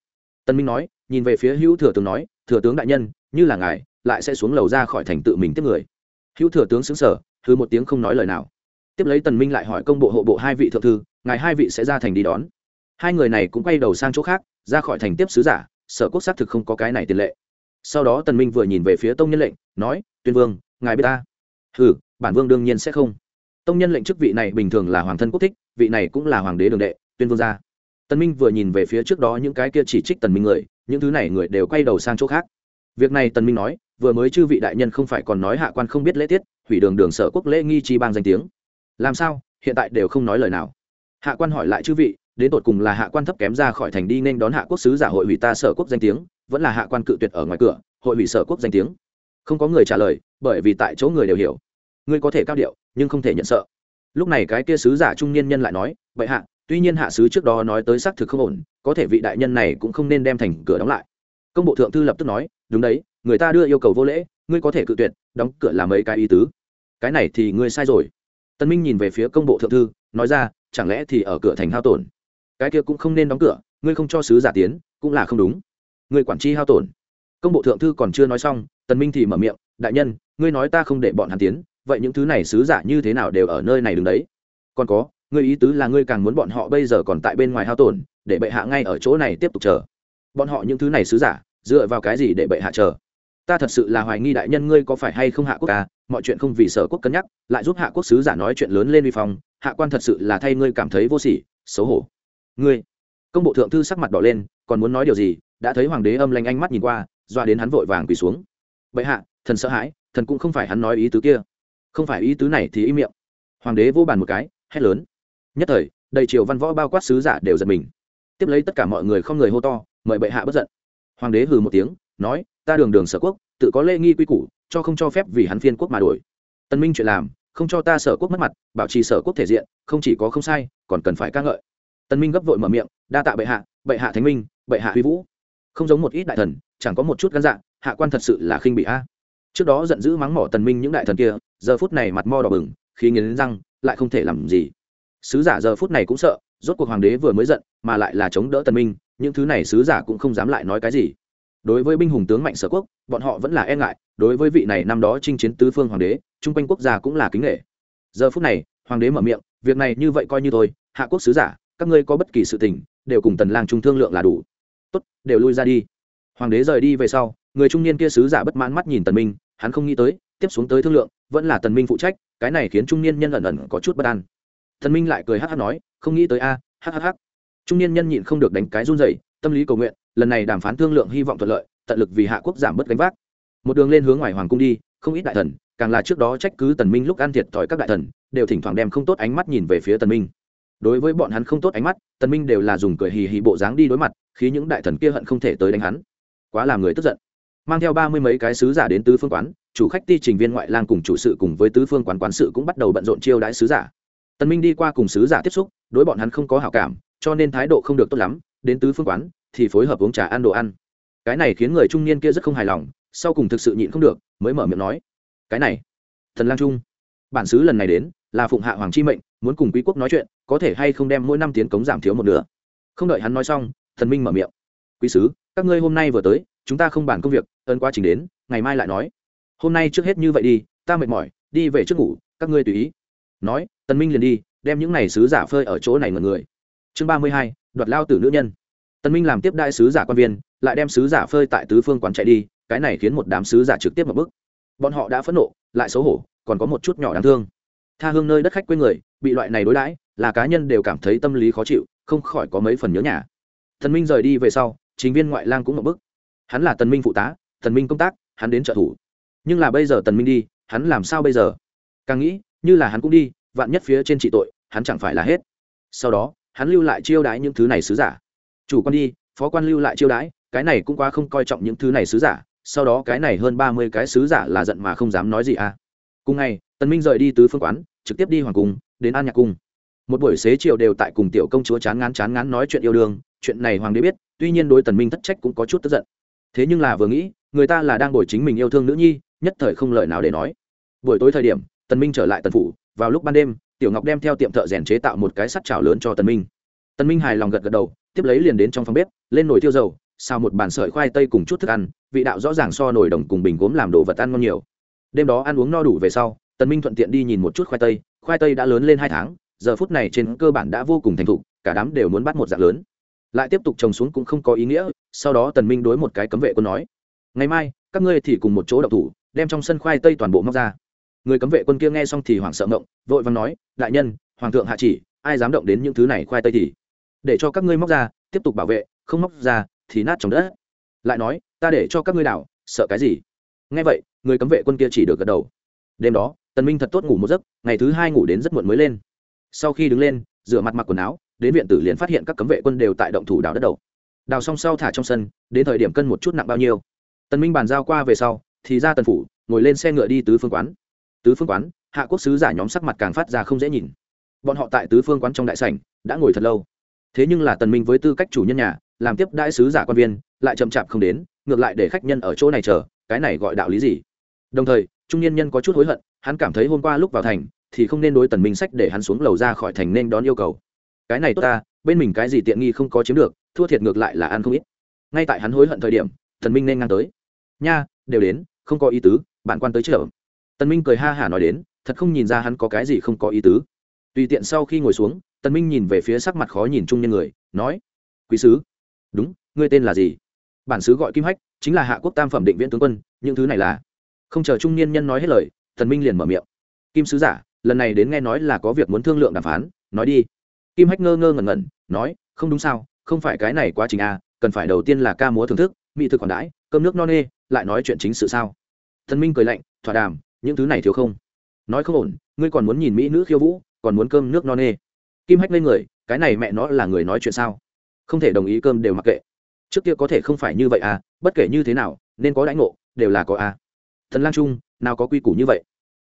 Tân minh nói, nhìn về phía hữu thừa tướng nói, thừa tướng đại nhân, như là ngài, lại sẽ xuống lầu ra khỏi thành tự mình tiếp người. Hữu thừa tướng xứng sở thứ một tiếng không nói lời nào. Tiếp lấy tần minh lại hỏi công bộ hộ bộ hai vị thượng thư, ngài hai vị sẽ ra thành đi đón? Hai người này cũng quay đầu sang chỗ khác, ra khỏi thành tiếp sứ giả, sở quốc xác thực không có cái này tiền lệ sau đó tần minh vừa nhìn về phía tông nhân lệnh, nói, tuyên vương, ngài biết ta? Hừ, bản vương đương nhiên sẽ không. Tông nhân lệnh chức vị này bình thường là hoàng thân quốc thích, vị này cũng là hoàng đế đường đệ, tuyên vương gia. Tần minh vừa nhìn về phía trước đó những cái kia chỉ trích tần minh người, những thứ này người đều quay đầu sang chỗ khác. Việc này tần minh nói, vừa mới chư vị đại nhân không phải còn nói hạ quan không biết lễ tiết, hủy đường đường sở quốc lễ nghi chi bang danh tiếng. Làm sao, hiện tại đều không nói lời nào? Hạ quan hỏi lại chư vị, đến tột cùng là hạ quan thấp kém ra khỏi thành đi nên đón hạ quốc sứ giả hội hủy ta sở quốc danh tiếng vẫn là hạ quan cự tuyệt ở ngoài cửa, hội hủy sở quốc danh tiếng. Không có người trả lời, bởi vì tại chỗ người đều hiểu. Ngươi có thể cao điệu, nhưng không thể nhận sợ. Lúc này cái kia sứ giả trung niên nhân lại nói vậy hạ, tuy nhiên hạ sứ trước đó nói tới xác thực không ổn, có thể vị đại nhân này cũng không nên đem thành cửa đóng lại. Công bộ thượng thư lập tức nói, đúng đấy, người ta đưa yêu cầu vô lễ, ngươi có thể cự tuyệt, đóng cửa làm mấy cái ý tứ. Cái này thì ngươi sai rồi. Tân minh nhìn về phía công bộ thượng thư, nói ra, chẳng lẽ thì ở cửa thành hao tổn? Cái kia cũng không nên đóng cửa, ngươi không cho sứ giả tiến, cũng là không đúng ngươi quản tri hao tổn. Công bộ thượng thư còn chưa nói xong, tần minh thì mở miệng, đại nhân, ngươi nói ta không để bọn hắn tiến, vậy những thứ này sứ giả như thế nào đều ở nơi này đứng đấy? Còn có, ngươi ý tứ là ngươi càng muốn bọn họ bây giờ còn tại bên ngoài hao tổn, để bệ hạ ngay ở chỗ này tiếp tục chờ. Bọn họ những thứ này sứ giả, dựa vào cái gì để bệ hạ chờ? Ta thật sự là hoài nghi đại nhân ngươi có phải hay không hạ quốc ca, mọi chuyện không vì sở quốc cân nhắc, lại giúp hạ quốc sứ giả nói chuyện lớn lên vi phong, hạ quan thật sự là thay ngươi cảm thấy vô sỉ, xấu hổ. Ngươi? Công bộ thượng thư sắc mặt đỏ lên, còn muốn nói điều gì đã thấy hoàng đế âm lanh ánh mắt nhìn qua, doa đến hắn vội vàng quỳ xuống. Bệ hạ, thần sợ hãi, thần cũng không phải hắn nói ý tứ kia. Không phải ý tứ này thì im miệng. Hoàng đế vô bàn một cái, hét lớn. Nhất thời, đầy triều văn võ bao quát sứ giả đều giật mình. Tiếp lấy tất cả mọi người không người hô to, mời bệ hạ bất giận. Hoàng đế hừ một tiếng, nói, ta đường đường sở quốc, tự có lễ nghi quy củ, cho không cho phép vì hắn phiên quốc mà đổi. Tân minh chuyện làm, không cho ta sở quốc mất mặt, bảo trì sở quốc thể diện, không chỉ có không sai, còn cần phải ca ngợi. Tân minh gấp vội mở miệng, đa tạ bệ hạ bệ hạ thánh minh, bệ hạ huy vũ không giống một ít đại thần, chẳng có một chút gan dạ hạ quan thật sự là khinh bị a. Trước đó giận dữ mắng mỏ tần minh những đại thần kia, giờ phút này mặt mo đỏ bừng khi nghiến răng, lại không thể làm gì. Sứ giả giờ phút này cũng sợ, rốt cuộc hoàng đế vừa mới giận, mà lại là chống đỡ tần minh, những thứ này sứ giả cũng không dám lại nói cái gì. Đối với binh hùng tướng mạnh sở quốc, bọn họ vẫn là e ngại, đối với vị này năm đó chinh chiến tứ phương hoàng đế, chung quanh quốc gia cũng là kính nghệ giờ phút này, hoàng đế mở miệng, việc này như vậy coi như thôi, hạ quốc sứ giả, các ngươi có bất kỳ sự tình, đều cùng tần lang trung thương lượng là đủ tốt, đều lui ra đi. Hoàng đế rời đi về sau, người trung niên kia sứ giả bất mãn mắt nhìn tần minh, hắn không nghĩ tới, tiếp xuống tới thương lượng, vẫn là tần minh phụ trách, cái này khiến trung niên nhân ẩn ẩn có chút bất an. Tần minh lại cười hắt hắt nói, không nghĩ tới a hắt hắt hắt trung niên nhân nhịn không được đánh cái run rẩy, tâm lý cầu nguyện, lần này đàm phán thương lượng hy vọng thuận lợi, tận lực vì hạ quốc giảm bớt gánh vác. Một đường lên hướng ngoài hoàng cung đi, không ít đại thần, càng là trước đó trách cứ tần minh lúc ăn thiệt thòi các đại thần, đều thỉnh thoảng đem không tốt ánh mắt nhìn về phía tần minh. Đối với bọn hắn không tốt ánh mắt, tần minh đều là dùng cười hì hì bộ dáng đi đối mặt khi những đại thần kia hận không thể tới đánh hắn. Quá làm người tức giận. Mang theo ba mươi mấy cái sứ giả đến tứ phương quán, chủ khách ti trình viên ngoại lang cùng chủ sự cùng với tứ phương quán quán sự cũng bắt đầu bận rộn chiêu đãi sứ giả. Tần minh đi qua cùng sứ giả tiếp xúc, đối bọn hắn không có hảo cảm, cho nên thái độ không được tốt lắm, đến tứ phương quán thì phối hợp uống trà ăn đồ ăn. Cái này khiến người trung niên kia rất không hài lòng, sau cùng thực sự nhịn không được, mới mở miệng nói, cái này, thần lang trung, bản sứ lần này đến là phụng hạ hoàng chi mệnh, muốn cùng quý quốc nói chuyện, có thể hay không đem mỗi năm tiến cống giảm thiếu một nửa? Không đợi hắn nói xong thần minh mở miệng. Quý sứ, các ngươi hôm nay vừa tới, chúng ta không bàn công việc, ơn quá trình đến, ngày mai lại nói. Hôm nay trước hết như vậy đi, ta mệt mỏi, đi về trước ngủ, các ngươi tùy ý. Nói, tần minh liền đi, đem những này sứ giả phơi ở chỗ này ngẩn người. Chương ba mươi hai, đoạt lao tử nữ nhân. Tần minh làm tiếp đại sứ giả quan viên, lại đem sứ giả phơi tại tứ phương quán chạy đi, cái này khiến một đám sứ giả trực tiếp một bước. Bọn họ đã phẫn nộ, lại xấu hổ, còn có một chút nhỏ đáng thương. Tha hương nơi đất khách quê người, bị loại này đối đãi, là cá nhân đều cảm thấy tâm lý khó chịu, không khỏi có mấy phần nhớ nhà thần minh rời đi về sau, chính viên ngoại lang cũng một bức. Hắn là tần minh phụ tá, tần minh công tác, hắn đến trợ thủ. Nhưng là bây giờ tần minh đi, hắn làm sao bây giờ? Càng nghĩ, như là hắn cũng đi, vạn nhất phía trên trị tội, hắn chẳng phải là hết. Sau đó, hắn lưu lại chiêu đãi những thứ này sứ giả. Chủ quan đi, phó quan lưu lại chiêu đãi, cái này cũng quá không coi trọng những thứ này sứ giả. Sau đó cái này hơn ba mươi cái sứ giả là giận mà không dám nói gì à. Cùng ngày, tần minh rời đi tứ phương quán, trực tiếp đi hoàng cung, đến an nhạc cung. Một buổi xế chiều đều tại cùng tiểu công chúa chán ngán chán ngán nói chuyện yêu đương chuyện này hoàng đế biết, tuy nhiên đối tần minh thất trách cũng có chút tức giận. Thế nhưng là vừa nghĩ, người ta là đang bồi chính mình yêu thương nữ nhi, nhất thời không lời nào để nói. Buổi tối thời điểm, tần minh trở lại tần phủ, vào lúc ban đêm, tiểu ngọc đem theo tiệm thợ rèn chế tạo một cái sắt chảo lớn cho tần minh. Tần minh hài lòng gật gật đầu, tiếp lấy liền đến trong phòng bếp, lên nồi tiêu dầu, xào một bàn sợi khoai tây cùng chút thức ăn, vị đạo rõ ràng so nồi đồng cùng bình gốm làm đồ vật ăn ngon nhiều. Đêm đó ăn uống no đủ về sau, tần minh thuận tiện đi nhìn một chút khoai tây khoai tây đã lớn lên hai tháng, giờ phút này trên cơ bản đã vô cùng thành thục, cả đám đều muốn bắt một dạng lớn lại tiếp tục trồng xuống cũng không có ý nghĩa, sau đó tần minh đối một cái cấm vệ quân nói, ngày mai, các ngươi thì cùng một chỗ đậu thủ, đem trong sân khoai tây toàn bộ móc ra. Người cấm vệ quân kia nghe xong thì hoảng sợ ngộng, vội vàng nói, đại nhân, hoàng thượng hạ chỉ, ai dám động đến những thứ này khoai tây thì? Để cho các ngươi móc ra, tiếp tục bảo vệ, không móc ra thì nát trong đất. Lại nói, ta để cho các ngươi đảo, sợ cái gì? Nghe vậy, người cấm vệ quân kia chỉ được gật đầu. Đêm đó, tần minh thật tốt ngủ một giấc, ngày thứ hai ngủ đến rất muộn mới lên. Sau khi đứng lên, rửa mặt mặc quần áo đến viện tử liền phát hiện các cấm vệ quân đều tại động thủ đào đất đầu. Đào xong sau thả trong sân, đến thời điểm cân một chút nặng bao nhiêu. Tần minh bàn giao qua về sau, thì ra tần phủ, ngồi lên xe ngựa đi tứ phương quán. Tứ phương quán, hạ quốc sứ giả nhóm sắc mặt càng phát ra không dễ nhìn. Bọn họ tại tứ phương quán trong đại sảnh, đã ngồi thật lâu. Thế nhưng là tần minh với tư cách chủ nhân nhà, làm tiếp đại sứ giả quan viên, lại chậm chạp không đến, ngược lại để khách nhân ở chỗ này chờ, cái này gọi đạo lý gì? Đồng thời, trung niên nhân có chút hối hận, hắn cảm thấy hôm qua lúc vào thành, thì không nên đối tần minh sách để hắn xuống lầu ra khỏi thành nên đón yêu cầu cái này tốt ta, bên mình cái gì tiện nghi không có chiếm được, thua thiệt ngược lại là ăn không ít. Ngay tại hắn hối hận thời điểm thần minh nên ngang tới. Nha, đều đến, không có ý tứ, bạn quan tới chợ. Tần minh cười ha hả nói đến, thật không nhìn ra hắn có cái gì không có ý tứ. Tùy tiện sau khi ngồi xuống, tần minh nhìn về phía sắc mặt khó nhìn trung nhân người, nói, quý sứ. Đúng, ngươi tên là gì? Bản sứ gọi kim hách, chính là hạ quốc tam phẩm định viễn tướng quân, những thứ này là. Không chờ trung niên nhân nói hết lời, tần minh liền mở miệng. Kim sứ giả, lần này đến nghe nói là có việc muốn thương lượng đàm phán, nói đi kim hách ngơ ngơ ngẩn ngẩn, nói, không đúng sao, không phải cái này quá trình à cần phải đầu tiên là ca múa thưởng thức, mỹ thực còn đãi, cơm nước no nê, lại nói chuyện chính sự sao? Thần minh cười lạnh, thỏa đàm, những thứ này thiếu không. Nói không ổn, ngươi còn muốn nhìn mỹ nữ khiêu vũ, còn muốn cơm nước no nê. Kim hách lên người, cái này mẹ nó là người nói chuyện sao? Không thể đồng ý cơm đều mặc kệ. Trước kia có thể không phải như vậy à bất kể như thế nào, nên có đãi ngộ, đều là có à. Thần lang trung, nào có quy củ như vậy?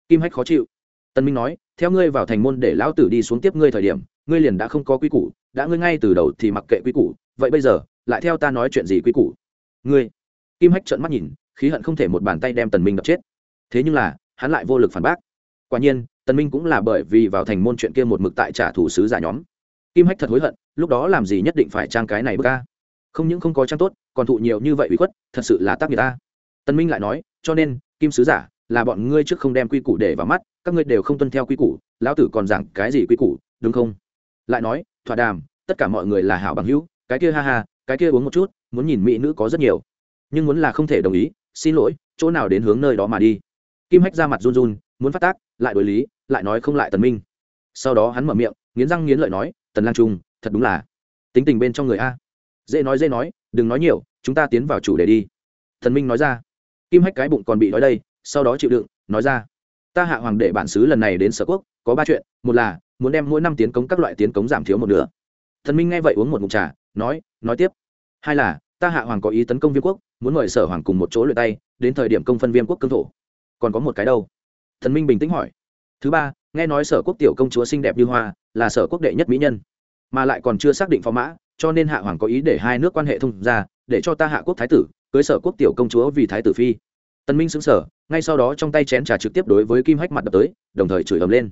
Kim hách khó chịu tân minh nói, theo ngươi vào thành môn để lão tử đi xuống tiếp ngươi thời điểm, ngươi liền đã không có quy củ, đã ngươi ngay từ đầu thì mặc kệ quy củ, vậy bây giờ, lại theo ta nói chuyện gì quy củ? Ngươi, kim hách trợn mắt nhìn, khí hận không thể một bàn tay đem tần minh đập chết. Thế nhưng là, hắn lại vô lực phản bác. Quả nhiên, tần minh cũng là bởi vì vào thành môn chuyện kia một mực tại trả thù sứ giả nhóm. Kim hách thật hối hận, lúc đó làm gì nhất định phải trang cái này bức ca không những không có trang tốt, còn thụ nhiều như vậy ủy khuất, thật sự là tác người ta tần minh lại nói, cho nên, kim sứ giả, là bọn ngươi trước không đem quy củ để vào mắt các ngươi đều không tuân theo quy củ, lão tử còn giảng cái gì quy củ, đúng không? Lại nói, thỏa đàm, tất cả mọi người là hảo bằng hữu, cái kia ha ha, cái kia uống một chút, muốn nhìn mỹ nữ có rất nhiều. Nhưng muốn là không thể đồng ý, xin lỗi, chỗ nào đến hướng nơi đó mà đi. Kim hách ra mặt run run, muốn phát tác, lại đối lý, lại nói không lại tần minh. Sau đó hắn mở miệng, nghiến răng nghiến lợi nói, tần lang trung, thật đúng là tính tình bên trong người a. Dễ nói dễ nói, đừng nói nhiều, chúng ta tiến vào chủ đề đi. Thần minh nói ra. Kim hách cái bụng còn bị nói đây, sau đó chịu đựng, nói ra ta hạ hoàng đệ bản xứ lần này đến sở quốc, có ba chuyện, một là, muốn đem mỗi năm tiến cống các loại tiến cống giảm thiếu một nửa. Thần minh nghe vậy uống một mục trà, nói nói tiếp. Hai là, ta hạ hoàng có ý tấn công viêm quốc, muốn mời sở hoàng cùng một chỗ luyện tay, đến thời điểm công phân viêm quốc cương thổ. Còn có một cái đâu? Thần minh bình tĩnh hỏi. Thứ ba, nghe nói sở quốc tiểu công chúa xinh đẹp như hoa, là sở quốc đệ nhất mỹ nhân, mà lại còn chưa xác định phó mã, cho nên hạ hoàng có ý để hai nước quan hệ thông ra, để cho ta hạ quốc thái tử, cưới sở quốc tiểu công chúa vì thái tử phi. Tân minh xứng sở ngay sau đó trong tay chén trà trực tiếp đối với kim hách mặt đập tới, đồng thời chửi ầm lên.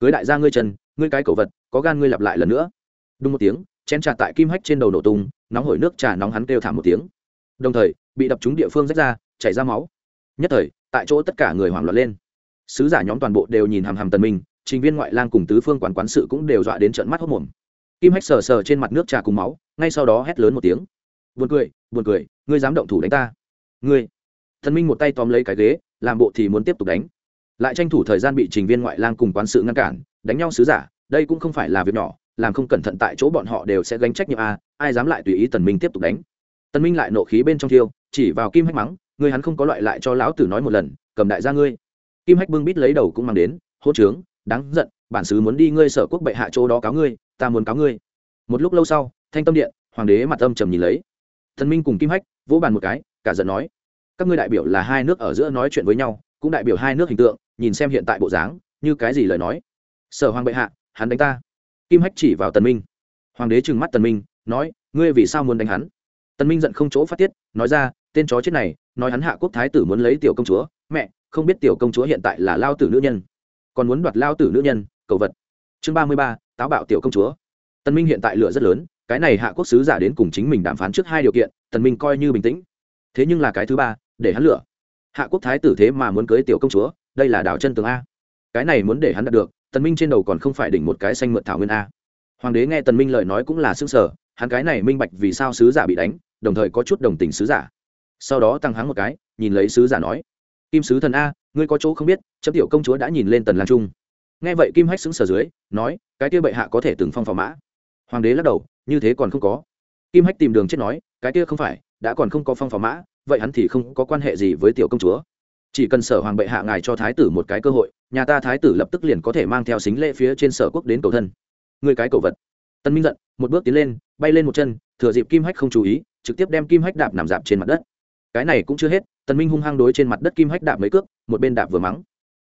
Cưới đại gia ngươi trần ngươi cái cẩu vật, có gan ngươi lặp lại lần nữa. Đúng một tiếng, chén trà tại kim hách trên đầu nổ tung, nóng hổi nước trà nóng hắn kêu thảm một tiếng. Đồng thời, bị đập trúng địa phương rách ra, chảy ra máu. Nhất thời, tại chỗ tất cả người hoảng loạn lên. Sứ giả nhóm toàn bộ đều nhìn hàm hàm tần minh, trình viên ngoại lang cùng tứ phương quản quán sự cũng đều dọa đến trận mắt hốt mồm. Kim hách sờ sờ trên mặt nước trà cùng máu, ngay sau đó hét lớn một tiếng. Buồn cười buồn cười, ngươi dám động thủ đánh ta. Ngươi. Thần minh một tay tóm lấy cái ghế làm bộ thì muốn tiếp tục đánh. Lại tranh thủ thời gian bị trình viên ngoại lang cùng quán sự ngăn cản, đánh nhau sứ giả, đây cũng không phải là việc nhỏ, làm không cẩn thận tại chỗ bọn họ đều sẽ gánh trách nhiệm a, ai dám lại tùy ý tần minh tiếp tục đánh. Tần minh lại nộ khí bên trong thiêu, chỉ vào kim hách mắng, ngươi hắn không có loại lại cho lão tử nói một lần, cầm đại gia ngươi. Kim hách bưng bít lấy đầu cũng mang đến hốt trướng, đáng giận, bản sứ muốn đi ngươi sở quốc bệ hạ chỗ đó cáo ngươi, ta muốn cáo ngươi. Một lúc lâu sau, thanh tâm điện, hoàng đế mặt âm trầm nhìn lấy. Thần minh cùng kim hách vỗ bàn một cái, cả giận nói các ngươi đại biểu là hai nước ở giữa nói chuyện với nhau, cũng đại biểu hai nước hình tượng, nhìn xem hiện tại bộ dáng, như cái gì lời nói. Sở hoàng bệ hạ, hắn đánh ta. Kim hách chỉ vào tần minh. Hoàng đế trừng mắt tần minh, nói, ngươi vì sao muốn đánh hắn? Tần minh giận không chỗ phát tiết, nói ra, tên chó chết này, nói hắn hạ quốc thái tử muốn lấy tiểu công chúa. Mẹ, không biết tiểu công chúa hiện tại là lao tử nữ nhân. Còn muốn đoạt lao tử nữ nhân, cầu vật. Chương ba mươi ba, táo bạo tiểu công chúa. Tần minh hiện tại lựa rất lớn, cái này hạ quốc sứ giả đến cùng chính mình đàm phán trước hai điều kiện, tần minh coi như bình tĩnh. Thế nhưng là cái thứ ba để hắn lựa. Hạ quốc thái tử thế mà muốn cưới tiểu công chúa, đây là đảo chân tường a. Cái này muốn để hắn đạt được, tần minh trên đầu còn không phải đỉnh một cái xanh mượt thảo nguyên a. Hoàng đế nghe tần minh lời nói cũng là sững sờ, hắn cái này minh bạch vì sao sứ giả bị đánh, đồng thời có chút đồng tình sứ giả. Sau đó tăng hắn một cái, nhìn lấy sứ giả nói, kim sứ thần a, ngươi có chỗ không biết, chấm tiểu công chúa đã nhìn lên tần lang trung. Nghe vậy kim hách sững sờ dưới, nói, cái kia bệ hạ có thể từng phong phò mã. Hoàng đế lắc đầu, như thế còn không có. Kim hách tìm đường chết nói, cái kia không phải, đã còn không có phong phò mã vậy hắn thì không có quan hệ gì với tiểu công chúa. Chỉ cần sở hoàng bệ hạ ngài cho thái tử một cái cơ hội, nhà ta thái tử lập tức liền có thể mang theo xính lễ phía trên sở quốc đến cầu thân. Người cái cầu vật. Tân minh giận, một bước tiến lên, bay lên một chân, thừa dịp kim hách không chú ý, trực tiếp đem kim hách đạp nằm dạp trên mặt đất. Cái này cũng chưa hết tần minh hung hăng đối trên mặt đất kim hách đạp mấy cước, một bên đạp vừa mắng.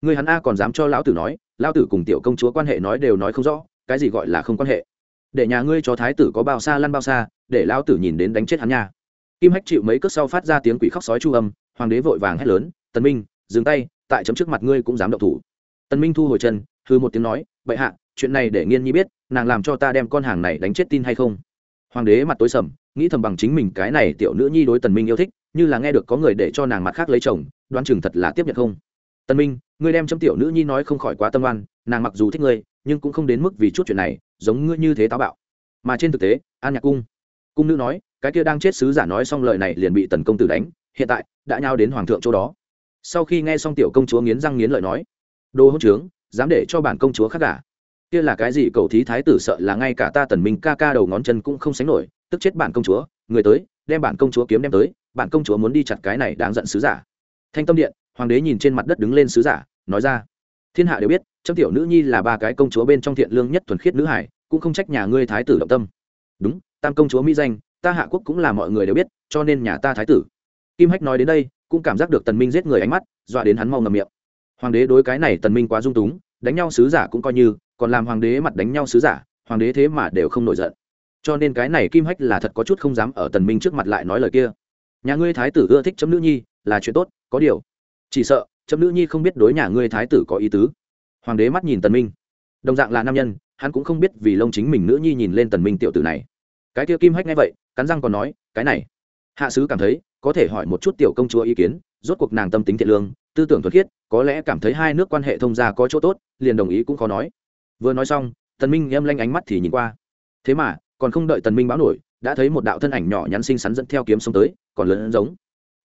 Người hắn a còn dám cho lão tử nói, lão tử cùng tiểu công chúa quan hệ nói đều nói không rõ, cái gì gọi là không quan hệ. Để nhà ngươi cho thái tử có bao xa lăn bao xa, để lão tử nhìn đến đánh chết hắn nha kim hách chịu mấy cước sau phát ra tiếng quỷ khóc sói chu âm, hoàng đế vội vàng hét lớn, tần minh, dừng tay, tại chấm trước mặt ngươi cũng dám động thủ. Tần minh thu hồi chân hư một tiếng nói, bệ hạ, chuyện này để nghiên nhi biết, nàng làm cho ta đem con hàng này đánh chết tin hay không? Hoàng đế mặt tối sầm, nghĩ thầm bằng chính mình cái này tiểu nữ nhi đối tần minh yêu thích, như là nghe được có người để cho nàng mặt khác lấy chồng, đoán chừng thật là tiếp nhận không? Tần minh, ngươi đem chấm tiểu nữ nhi nói không khỏi quá tâm oan, nàng mặc dù thích ngươi, nhưng cũng không đến mức vì chút chuyện này, giống ngươi như thế táo bạo. Mà trên thực tế, an nhạc cung cung nữ nói cái kia đang chết sứ giả nói xong lời này liền bị tần công tử đánh, hiện tại, đã nhao đến hoàng thượng chỗ đó. Sau khi nghe xong tiểu công chúa nghiến răng nghiến lợi nói, đồ hỗn trướng, dám để cho bản công chúa khác cả kia là cái gì cầu thí thái tử sợ là ngay cả ta tần minh ca ca đầu ngón chân cũng không sánh nổi, tức chết bản công chúa, người tới, đem bản công chúa kiếm đem tới, bản công chúa muốn đi chặt cái này đáng giận sứ giả. Thanh tâm điện, hoàng đế nhìn trên mặt đất đứng lên sứ giả, nói ra, thiên hạ đều biết trong tiểu nữ nhi là ba cái công chúa bên trong thiện lương nhất thuần khiết nữ hải, cũng không trách nhà ngươi thái tử động tâm. Đúng, tam công chúa mỹ danh ta hạ quốc cũng là mọi người đều biết, cho nên nhà ta thái tử. Kim hách nói đến đây, cũng cảm giác được tần minh giết người ánh mắt, dọa đến hắn mau ngầm miệng. Hoàng đế đối cái này tần minh quá dung túng, đánh nhau sứ giả cũng coi như, còn làm hoàng đế mặt đánh nhau sứ giả, hoàng đế thế mà đều không nổi giận. Cho nên cái này kim hách là thật có chút không dám ở tần minh trước mặt lại nói lời kia. Nhà ngươi thái tử ưa thích chấm nữ nhi, là chuyện tốt, có điều. Chỉ sợ, chấm nữ nhi không biết đối nhà ngươi thái tử có ý tứ. Hoàng đế mắt nhìn tần minh. Đồng dạng là nam nhân, hắn cũng không biết vì lông chính mình nữ nhi nhìn lên tần minh tiểu tử này. Cái kia kim hách nghe vậy cắn răng còn nói, cái này. Hạ sứ cảm thấy, có thể hỏi một chút tiểu công chúa ý kiến, rốt cuộc nàng tâm tính thiện lương, tư tưởng thuật khiết, có lẽ cảm thấy hai nước quan hệ thông gia có chỗ tốt, liền đồng ý cũng khó nói. Vừa nói xong, tần minh em lanh ánh mắt thì nhìn qua. Thế mà, còn không đợi tần minh báo nổi, đã thấy một đạo thân ảnh nhỏ nhắn xinh xắn dẫn theo kiếm xông tới, còn lớn giống.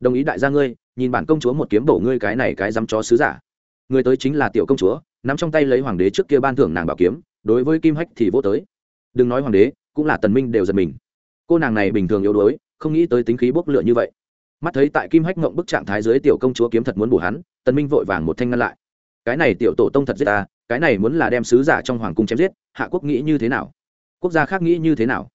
Đồng ý đại gia ngươi, nhìn bản công chúa một kiếm bổ ngươi cái này cái dám chó sứ giả. Người tới chính là tiểu công chúa, nắm trong tay lấy hoàng đế trước kia ban thưởng nàng bảo kiếm, đối với kim hách thì vô tới. Đừng nói hoàng đế, cũng là tần minh đều giật mình cô nàng này bình thường yếu đuối, không nghĩ tới tính khí bốc lửa như vậy. Mắt thấy tại kim hách ngậm bức trạng thái dưới tiểu công chúa kiếm thật muốn bổ hắn, tần minh vội vàng một thanh ngăn lại. Cái này tiểu tổ tông thật giết ta, cái này muốn là đem sứ giả trong hoàng cung chém giết, hạ quốc nghĩ như thế nào? Quốc gia khác nghĩ như thế nào?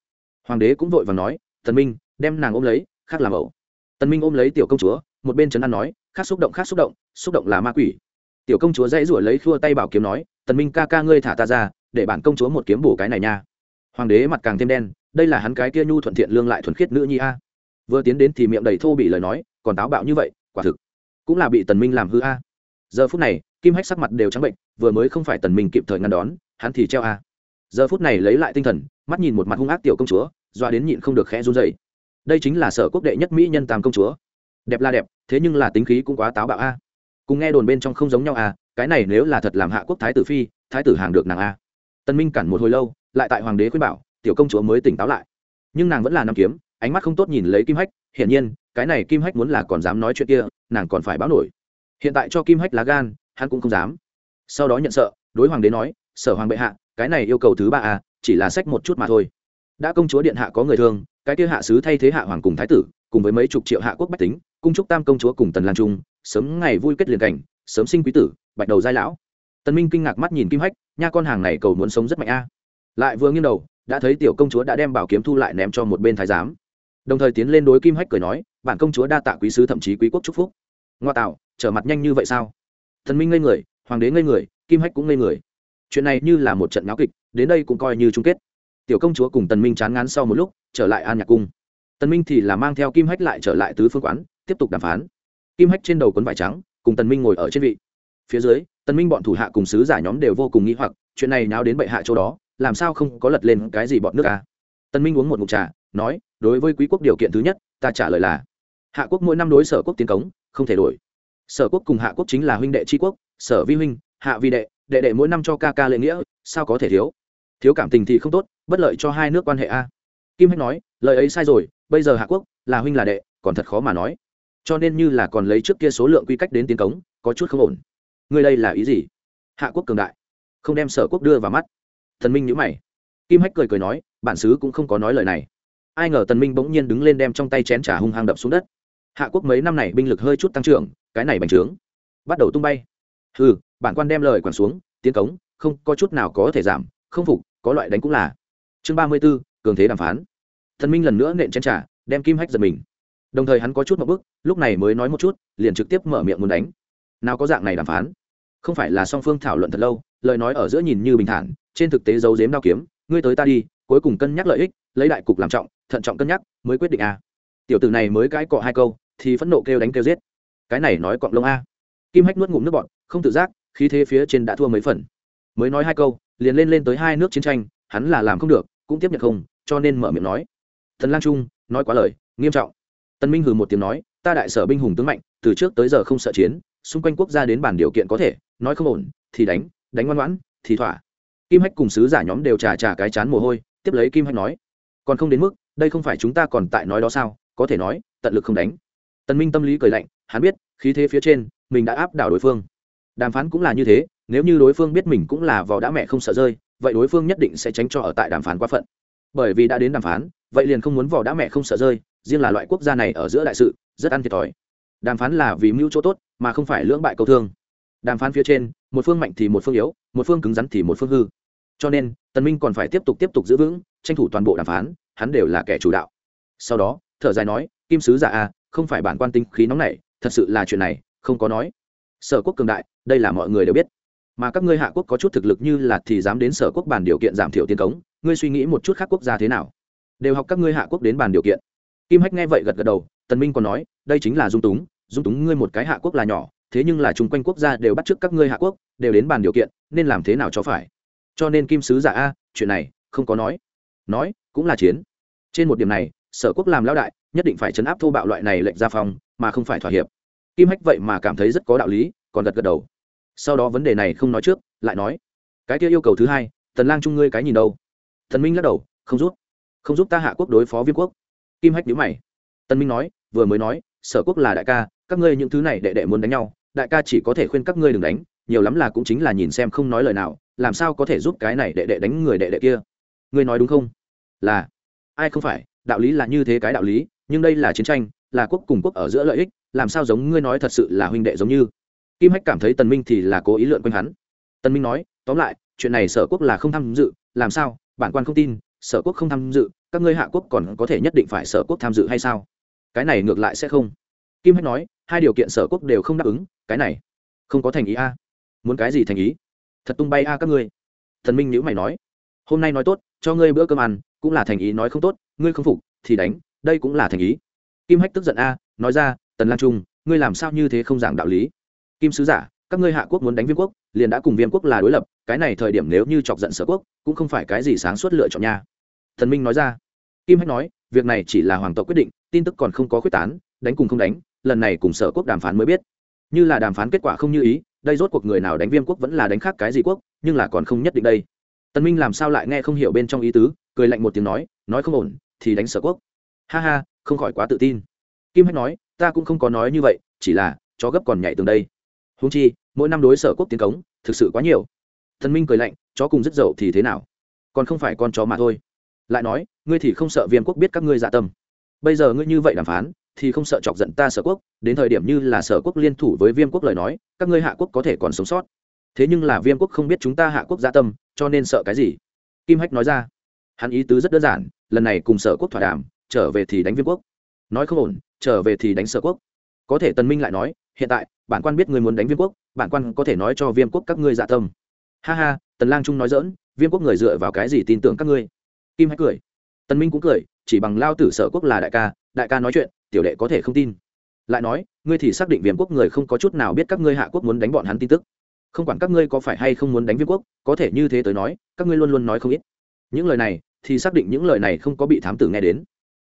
Hoàng đế cũng vội vàng nói, tần minh, đem nàng ôm lấy, khác làm ẩu. Tần minh ôm lấy tiểu công chúa, một bên trấn an nói, khác xúc động, khác xúc động xúc động là ma quỷ. Tiểu công chúa dãy rủa lấy khua tay bảo kiếm nói, tần minh ca ca ngươi thả ta ra, để bản công chúa một kiếm bổ cái này nha. Hoàng đế mặt càng thêm đen đây là hắn cái kia nhu thuận thiện lương lại thuần khiết nữ nhi a. Vừa tiến đến thì miệng đầy thô bị lời nói, còn táo bạo như vậy, quả thực cũng là bị tần minh làm hư a. Giờ phút này, kim hách sắc mặt đều trắng bệnh, vừa mới không phải tần minh kịp thời ngăn đón, hắn thì treo a. Giờ phút này lấy lại tinh thần, mắt nhìn một mặt hung ác tiểu công chúa, doa đến nhịn không được khẽ run rẩy. Đây chính là sở quốc đệ nhất mỹ nhân tam công chúa. Đẹp là đẹp, thế nhưng là tính khí cũng quá táo bạo a. Cùng nghe đồn bên trong không giống nhau a, cái này nếu là thật làm hạ quốc thái tử phi, thái tử hàng được nàng a. Tân minh cản một hồi lâu, lại tại hoàng đế khuyên bảo tiểu công chúa mới tỉnh táo lại. Nhưng nàng vẫn là nằm kiếm ánh mắt không tốt nhìn lấy kim hách hiển nhiên cái này kim hách muốn là còn dám nói chuyện kia nàng còn phải báo nổi. Hiện tại cho kim hách lá gan hắn cũng không dám. Sau đó nhận sợ đối hoàng đế nói sở hoàng bệ hạ cái này yêu cầu thứ ba à, chỉ là sách một chút mà thôi. Đã công chúa điện hạ có người thương cái kia hạ sứ thay thế hạ hoàng cùng thái tử cùng với mấy chục triệu hạ quốc bách tính cung trúc tam công chúa cùng tần lan trung sớm ngày vui kết liền cảnh sớm sinh quý tử bạch đầu giai lão. Tần minh kinh ngạc mắt nhìn kim hách nha con hàng này cầu muốn sống rất mạnh a. Lại vừa nghiêng đầu đã thấy tiểu công chúa đã đem bảo kiếm thu lại ném cho một bên thái giám. Đồng thời tiến lên đối kim hách cười nói, bản công chúa đa tạ quý sứ thậm chí quý quốc chúc phúc. Ngoa tạo, trở mặt nhanh như vậy sao? Thần minh ngây người, hoàng đế ngây người, kim hách cũng ngây người. Chuyện này như là một trận náo kịch, đến đây cũng coi như chung kết. Tiểu công chúa cùng tần minh chán ngán sau một lúc, trở lại an nhạc cung. Tần minh thì là mang theo kim hách lại trở lại tứ phương quán, tiếp tục đàm phán. Kim hách trên đầu quấn vải trắng, cùng tần minh ngồi ở trên vị. Phía dưới, tần minh bọn thủ hạ cùng sứ giả nhóm đều vô cùng nghi hoặc, chuyện này náo đến bệ hạ chỗ đó làm sao không có lật lên cái gì bọn nước à? Tần minh uống một ngụm trà, nói, đối với quý quốc điều kiện thứ nhất, ta trả lời là, hạ quốc mỗi năm đối sở quốc tiến cống, không thể đổi. Sở quốc cùng hạ quốc chính là huynh đệ tri quốc, sở vi huynh, hạ vi đệ đệ đệ mỗi năm cho ca ca lễ nghĩa, sao có thể thiếu? Thiếu cảm tình thì không tốt, bất lợi cho hai nước quan hệ a. Kim hách nói, lời ấy sai rồi, bây giờ hạ quốc là huynh là đệ, còn thật khó mà nói. Cho nên như là còn lấy trước kia số lượng quy cách đến tiến cống, có chút không ổn. Ngươi đây là ý gì? Hạ quốc cường đại, không đem sở quốc đưa vào mắt thần minh nhữ mày. Kim hách cười cười nói bản xứ cũng không có nói lời này. Ai ngờ tần minh bỗng nhiên đứng lên đem trong tay chén trà hung hăng đập xuống đất. Hạ quốc mấy năm này binh lực hơi chút tăng trưởng cái này bành trướng. Bắt đầu tung bay. Hừ, bản quan đem lời quản xuống tiến cống không có chút nào có thể giảm không phục có loại đánh cũng là. Chương ba mươi 34, cường thế đàm phán. Thần minh lần nữa nện chén trà đem kim hách giật mình. Đồng thời hắn có chút một bước lúc này mới nói một chút liền trực tiếp mở miệng muốn đánh. Nào có dạng này đàm phán? Không phải là song phương thảo luận thật lâu lời nói ở giữa nhìn như bình thản trên thực tế giấu giếm đao kiếm, ngươi tới ta đi, cuối cùng cân nhắc lợi ích, lấy đại cục làm trọng, thận trọng cân nhắc, mới quyết định a. Tiểu tử này mới cãi cọ hai câu, thì phẫn nộ kêu đánh kêu giết. Cái này nói cọng lông a. Kim hách nuốt ngụm nước bọn không tự giác, khí thế phía trên đã thua mấy phần. Mới nói hai câu, liền lên lên tới hai nước chiến tranh, hắn là làm không được, cũng tiếp nhận không, cho nên mở miệng nói. Thần lang trung, nói quá lời, nghiêm trọng. Tân minh hừ một tiếng nói, ta đại sở binh hùng tướng mạnh, từ trước tới giờ không sợ chiến, xung quanh quốc gia đến bản điều kiện có thể, nói không ổn, thì đánh đánh ngoan ngoãn, thì thỏa kim hách cùng sứ giả nhóm đều trà trà cái chán mồ hôi, tiếp lấy kim hách nói, còn không đến mức, đây không phải chúng ta còn tại nói đó sao? Có thể nói, tận lực không đánh. Tần minh tâm lý cười lạnh, hắn biết, khí thế phía trên, mình đã áp đảo đối phương. Đàm phán cũng là như thế, nếu như đối phương biết mình cũng là vò đã mẹ không sợ rơi, vậy đối phương nhất định sẽ tránh cho ở tại đàm phán quá phận. Bởi vì đã đến đàm phán, vậy liền không muốn vò đã mẹ không sợ rơi, riêng là loại quốc gia này ở giữa đại sự, rất ăn thiệt thòi. Đàm phán là vì mưu chỗ tốt, mà không phải lưỡng bại cầu thương. Đàm phán phía trên, một phương mạnh thì một phương yếu, một phương cứng rắn thì một phương hư cho nên, tần minh còn phải tiếp tục tiếp tục giữ vững, tranh thủ toàn bộ đàm phán, hắn đều là kẻ chủ đạo. Sau đó, thở dài nói, kim sứ giả a, không phải bản quan tinh khí nóng này thật sự là chuyện này, không có nói. Sở quốc cường đại, đây là mọi người đều biết. Mà các ngươi hạ quốc có chút thực lực như là thì dám đến sở quốc bàn điều kiện giảm thiểu tiền cống, ngươi suy nghĩ một chút khác quốc gia thế nào? Đều học các ngươi hạ quốc đến bàn điều kiện. Kim hách nghe vậy gật gật đầu, tần minh còn nói, đây chính là dung túng dung túng ngươi một cái hạ quốc là nhỏ, thế nhưng là chung quanh quốc gia đều bắt trước các ngươi hạ quốc, đều đến bàn điều kiện, nên làm thế nào cho phải? Cho nên kim sứ giả a, chuyện này không có nói. Nói, cũng là chiến. Trên một điểm này, sở quốc làm lão đại, nhất định phải chấn áp thô bạo loại này lệnh ra phòng mà không phải thỏa hiệp. Kim hách vậy mà cảm thấy rất có đạo lý, còn gật gật đầu. Sau đó vấn đề này không nói trước, lại nói, cái kia yêu cầu thứ hai, tần lang chung ngươi cái nhìn đâu? Thần minh lắc đầu, không giúp. Không giúp ta hạ quốc đối phó viêm quốc. Kim hách nhíu mày. Tân minh nói, vừa mới nói, sở quốc là đại ca, các ngươi những thứ này đệ đệ muốn đánh nhau, đại ca chỉ có thể khuyên các ngươi đừng đánh, nhiều lắm là cũng chính là nhìn xem không nói lời nào làm sao có thể giúp cái này đệ đệ đánh người đệ đệ kia? Ngươi nói đúng không? Là, ai không phải, đạo lý là như thế cái đạo lý, nhưng đây là chiến tranh, là quốc cùng quốc ở giữa lợi ích, làm sao giống ngươi nói thật sự là huynh đệ giống như? Kim hách cảm thấy tần minh thì là cố ý lượn quanh hắn. Tần minh nói, tóm lại, chuyện này sở quốc là không tham dự, làm sao? Bản quan không tin, sở quốc không tham dự, các ngươi hạ quốc còn có thể nhất định phải sở quốc tham dự hay sao? Cái này ngược lại sẽ không. Kim hách nói, hai điều kiện sở quốc đều không đáp ứng, cái này không có thành ý a. Muốn cái gì thành ý? Thật tung bay a các ngươi. Thần minh nhữ mày nói, hôm nay nói tốt, cho ngươi bữa cơm ăn, cũng là thành ý nói không tốt, ngươi không phục, thì đánh, đây cũng là thành ý. Kim hách tức giận a, nói ra, tần lan trung, ngươi làm sao như thế không giảng đạo lý? Kim sứ giả, các ngươi hạ quốc muốn đánh viêm quốc, liền đã cùng viêm quốc là đối lập, cái này thời điểm nếu như chọc giận sở quốc, cũng không phải cái gì sáng suốt lựa chọn nha. Thần minh nói ra. Kim hách nói, việc này chỉ là hoàng tộc quyết định, tin tức còn không có quyết tán, đánh cùng không đánh, lần này cùng sở quốc đàm phán mới biết. Như là đàm phán kết quả không như ý đây rốt cuộc người nào đánh viêm quốc vẫn là đánh khác cái gì quốc, nhưng là còn không nhất định đây. Tân minh làm sao lại nghe không hiểu bên trong ý tứ, cười lạnh một tiếng nói nói không ổn, thì đánh sở quốc. Ha ha, không khỏi quá tự tin. Kim hách nói, ta cũng không có nói như vậy, chỉ là, chó gấp còn nhảy tường đây. Húng chi, mỗi năm đối sở quốc tiến cống, thực sự quá nhiều. Thần minh cười lạnh, chó cùng rất dậu thì thế nào? Còn không phải con chó mà thôi. Lại nói, ngươi thì không sợ viêm quốc biết các ngươi dạ tâm. Bây giờ ngươi như vậy đàm phán thì không sợ chọc giận ta sở quốc, đến thời điểm như là sở quốc liên thủ với viêm quốc lời nói, các ngươi hạ quốc có thể còn sống sót. Thế nhưng là viêm quốc không biết chúng ta hạ quốc dạ tâm, cho nên sợ cái gì? Kim hách nói ra. Hắn ý tứ rất đơn giản, lần này cùng sở quốc thỏa đàm, trở về thì đánh viêm quốc. Nói không ổn, trở về thì đánh sở quốc. Có thể tần minh lại nói, hiện tại, bản quan biết người muốn đánh viêm quốc, bản quan có thể nói cho viêm quốc các ngươi dạ tâm. Ha ha, tần lang trung nói dỡn viêm quốc người dựa vào cái gì tin tưởng các ngươi? Kim hách cười. Tần minh cũng cười, chỉ bằng lao tử sở quốc là đại ca đại ca nói chuyện tiểu đệ có thể không tin. Lại nói, ngươi thì xác định viêm quốc người không có chút nào biết các ngươi hạ quốc muốn đánh bọn hắn tin tức. Không quản các ngươi có phải hay không muốn đánh viêm quốc, có thể như thế tới nói, các ngươi luôn luôn nói không ít. Những lời này, thì xác định những lời này không có bị thám tử nghe đến.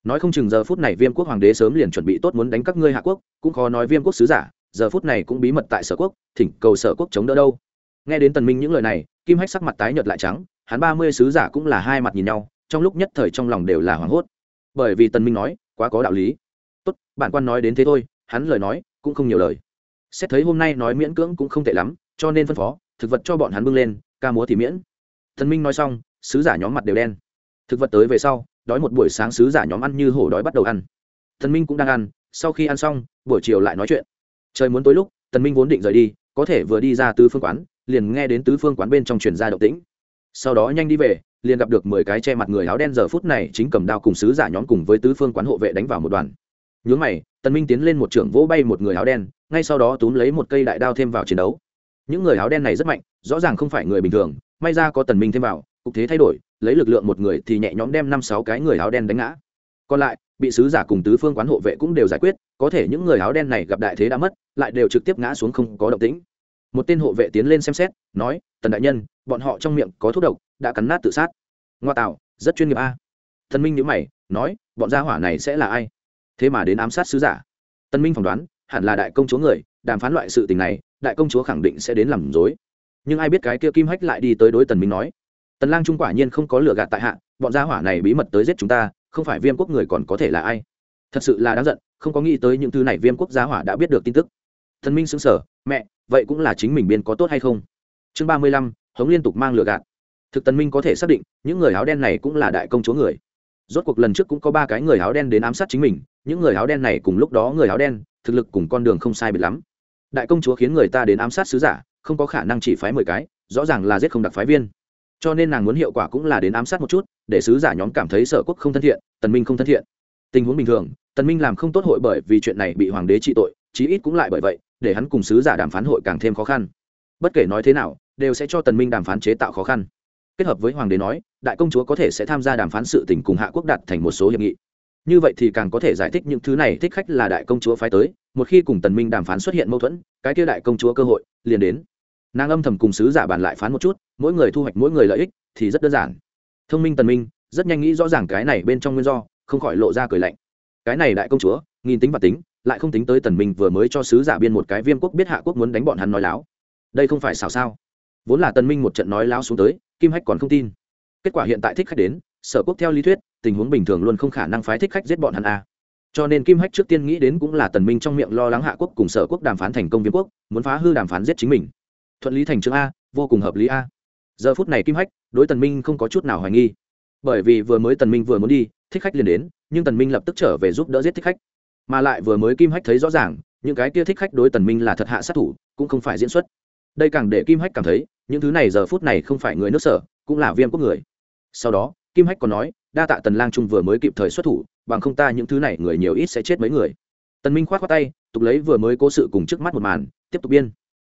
Nói không chừng giờ phút này viêm quốc hoàng đế sớm liền chuẩn bị tốt muốn đánh các ngươi hạ quốc, cũng khó nói viêm quốc sứ giả, giờ phút này cũng bí mật tại sở quốc, thỉnh cầu sở quốc chống đỡ đâu. Nghe đến tần minh những lời này, kim hách sắc mặt tái nhợt lại trắng, hắn ba mươi sứ giả cũng là hai mặt nhìn nhau, trong lúc nhất thời trong lòng đều là hoảng hốt. Bởi vì tần minh nói, quá có đạo lý tốt, bản quan nói đến thế thôi, hắn lời nói cũng không nhiều lời. Xét thấy hôm nay nói miễn cưỡng cũng không tệ lắm, cho nên phân phó, thực vật cho bọn hắn bưng lên, ca múa thì miễn. Thần minh nói xong, sứ giả nhóm mặt đều đen. Thực vật tới về sau, đói một buổi sáng sứ giả nhóm ăn như hổ đói bắt đầu ăn. Thần minh cũng đang ăn, sau khi ăn xong, buổi chiều lại nói chuyện. Trời muốn tối lúc tần minh vốn định rời đi, có thể vừa đi ra tứ phương quán, liền nghe đến tứ phương quán bên trong truyền ra động tĩnh. Sau đó nhanh đi về, liền gặp được mười cái che mặt người áo đen, giờ phút này chính cầm đao cùng sứ giả nhóm cùng với tứ phương quán hộ vệ đánh vào một đoàn nhướng mày, tần minh tiến lên một trưởng vỗ bay một người áo đen, ngay sau đó túm lấy một cây đại đao thêm vào chiến đấu. Những người áo đen này rất mạnh, rõ ràng không phải người bình thường, may ra có tần minh thêm vào, cục thế thay đổi, lấy lực lượng một người thì nhẹ nhõm đem năm sáu cái người áo đen đánh ngã. Còn lại, bị sứ giả cùng tứ phương quán hộ vệ cũng đều giải quyết, có thể những người áo đen này gặp đại thế đã mất, lại đều trực tiếp ngã xuống không có động tĩnh. Một tên hộ vệ tiến lên xem xét, nói, tần đại nhân, bọn họ trong miệng có thuốc độc, đã cắn nát tự sát. Ngoa tạo, rất chuyên nghiệp a. Thần minh nhữ mày, nói, bọn gia hỏa này sẽ là ai? Thế mà đến ám sát sứ giả. Tân minh phỏng đoán, hẳn là đại công chúa người, đàm phán loại sự tình này, đại công chúa khẳng định sẽ đến làm dối nhưng ai biết cái kia kim hách lại đi tới đối tần minh nói. Tần lang trung quả nhiên không có lừa gạt tại hạ, bọn gia hỏa này bí mật tới giết chúng ta, không phải viêm quốc người còn có thể là ai? Thật sự là đáng giận, không có nghĩ tới những thứ này viêm quốc gia hỏa đã biết được tin tức. Thần minh xứng sở mẹ, vậy cũng là chính mình biên có tốt hay không? Chương ba mươi lăm, hống liên tục mang lừa gạt. Thực tần minh có thể xác định, những người áo đen này cũng là đại công chúa người rốt cuộc lần trước cũng có ba cái người áo đen đến ám sát chính mình, những người áo đen này cùng lúc đó người áo đen, thực lực cùng con đường không sai biệt lắm. Đại công chúa khiến người ta đến ám sát sứ giả, không có khả năng chỉ phái mười cái, rõ ràng là giết không đặc phái viên. Cho nên nàng muốn hiệu quả cũng là đến ám sát một chút, để sứ giả nhóm cảm thấy sở quốc không thân thiện, tần minh không thân thiện. Tình huống bình thường, tần minh làm không tốt hội bởi vì chuyện này bị hoàng đế trị tội, chí ít cũng lại bởi vậy, để hắn cùng sứ giả đàm phán hội càng thêm khó khăn. Bất kể nói thế nào, đều sẽ cho tần minh đàm phán chế tạo khó khăn. Kết hợp với hoàng đế nói đại công chúa có thể sẽ tham gia đàm phán sự tình cùng hạ quốc đạt thành một số hiệp nghị. Như vậy thì càng có thể giải thích những thứ này thích khách là đại công chúa phái tới, một khi cùng tần minh đàm phán xuất hiện mâu thuẫn, cái kia đại công chúa cơ hội liền đến. Nàng âm thầm cùng sứ giả bàn lại phán một chút, mỗi người thu hoạch mỗi người lợi ích thì rất đơn giản. Thông minh tần minh rất nhanh nghĩ rõ ràng cái này bên trong nguyên do, không khỏi lộ ra cười lạnh. Cái này đại công chúa, nghìn tính và tính, lại không tính tới tần minh vừa mới cho sứ giả biên một cái viêm quốc biết hạ quốc muốn đánh bọn hắn nói láo. Đây không phải xảo sao. Vốn là tần minh một trận nói láo xuống tới, kim hách còn không tin kết quả hiện tại thích khách đến, sở quốc theo lý thuyết, tình huống bình thường luôn không khả năng phái thích khách giết bọn hắn a. Cho nên kim hách trước tiên nghĩ đến cũng là tần minh trong miệng lo lắng hạ quốc cùng sở quốc đàm phán thành công viêm quốc, muốn phá hư đàm phán giết chính mình. Thuận lý thành chương a, vô cùng hợp lý a. Giờ phút này kim hách, đối tần minh không có chút nào hoài nghi. Bởi vì vừa mới tần minh vừa muốn đi, thích khách liền đến, nhưng tần minh lập tức trở về giúp đỡ giết thích khách. Mà lại vừa mới kim hách thấy rõ ràng, những cái kia thích khách đối tần minh là thật hạ sát thủ, cũng không phải diễn xuất. Đây càng để kim hách cảm thấy, những thứ này giờ phút này không phải người nước sở, cũng là viêm quốc người sau đó, kim hách còn nói, đa tạ tần lang trung vừa mới kịp thời xuất thủ, bằng không ta những thứ này người nhiều ít sẽ chết mấy người. Tần minh khoát khoát tay, tục lấy vừa mới cố sự cùng trước mắt một màn, tiếp tục biên.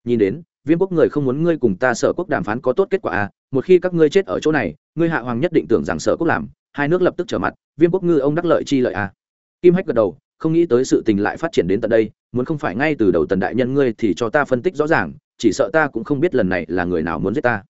Nhìn đến, viêm quốc người không muốn ngươi cùng ta sở quốc đàm phán có tốt kết quả à một khi các ngươi chết ở chỗ này, ngươi hạ hoàng nhất định tưởng rằng sở quốc làm, hai nước lập tức trở mặt, viêm quốc ngư ông đắc lợi chi lợi à. Kim hách gật đầu, không nghĩ tới sự tình lại phát triển đến tận đây, muốn không phải ngay từ đầu tần đại nhân ngươi thì cho ta phân tích rõ ràng, chỉ sợ ta cũng không biết lần này là người nào muốn giết ta.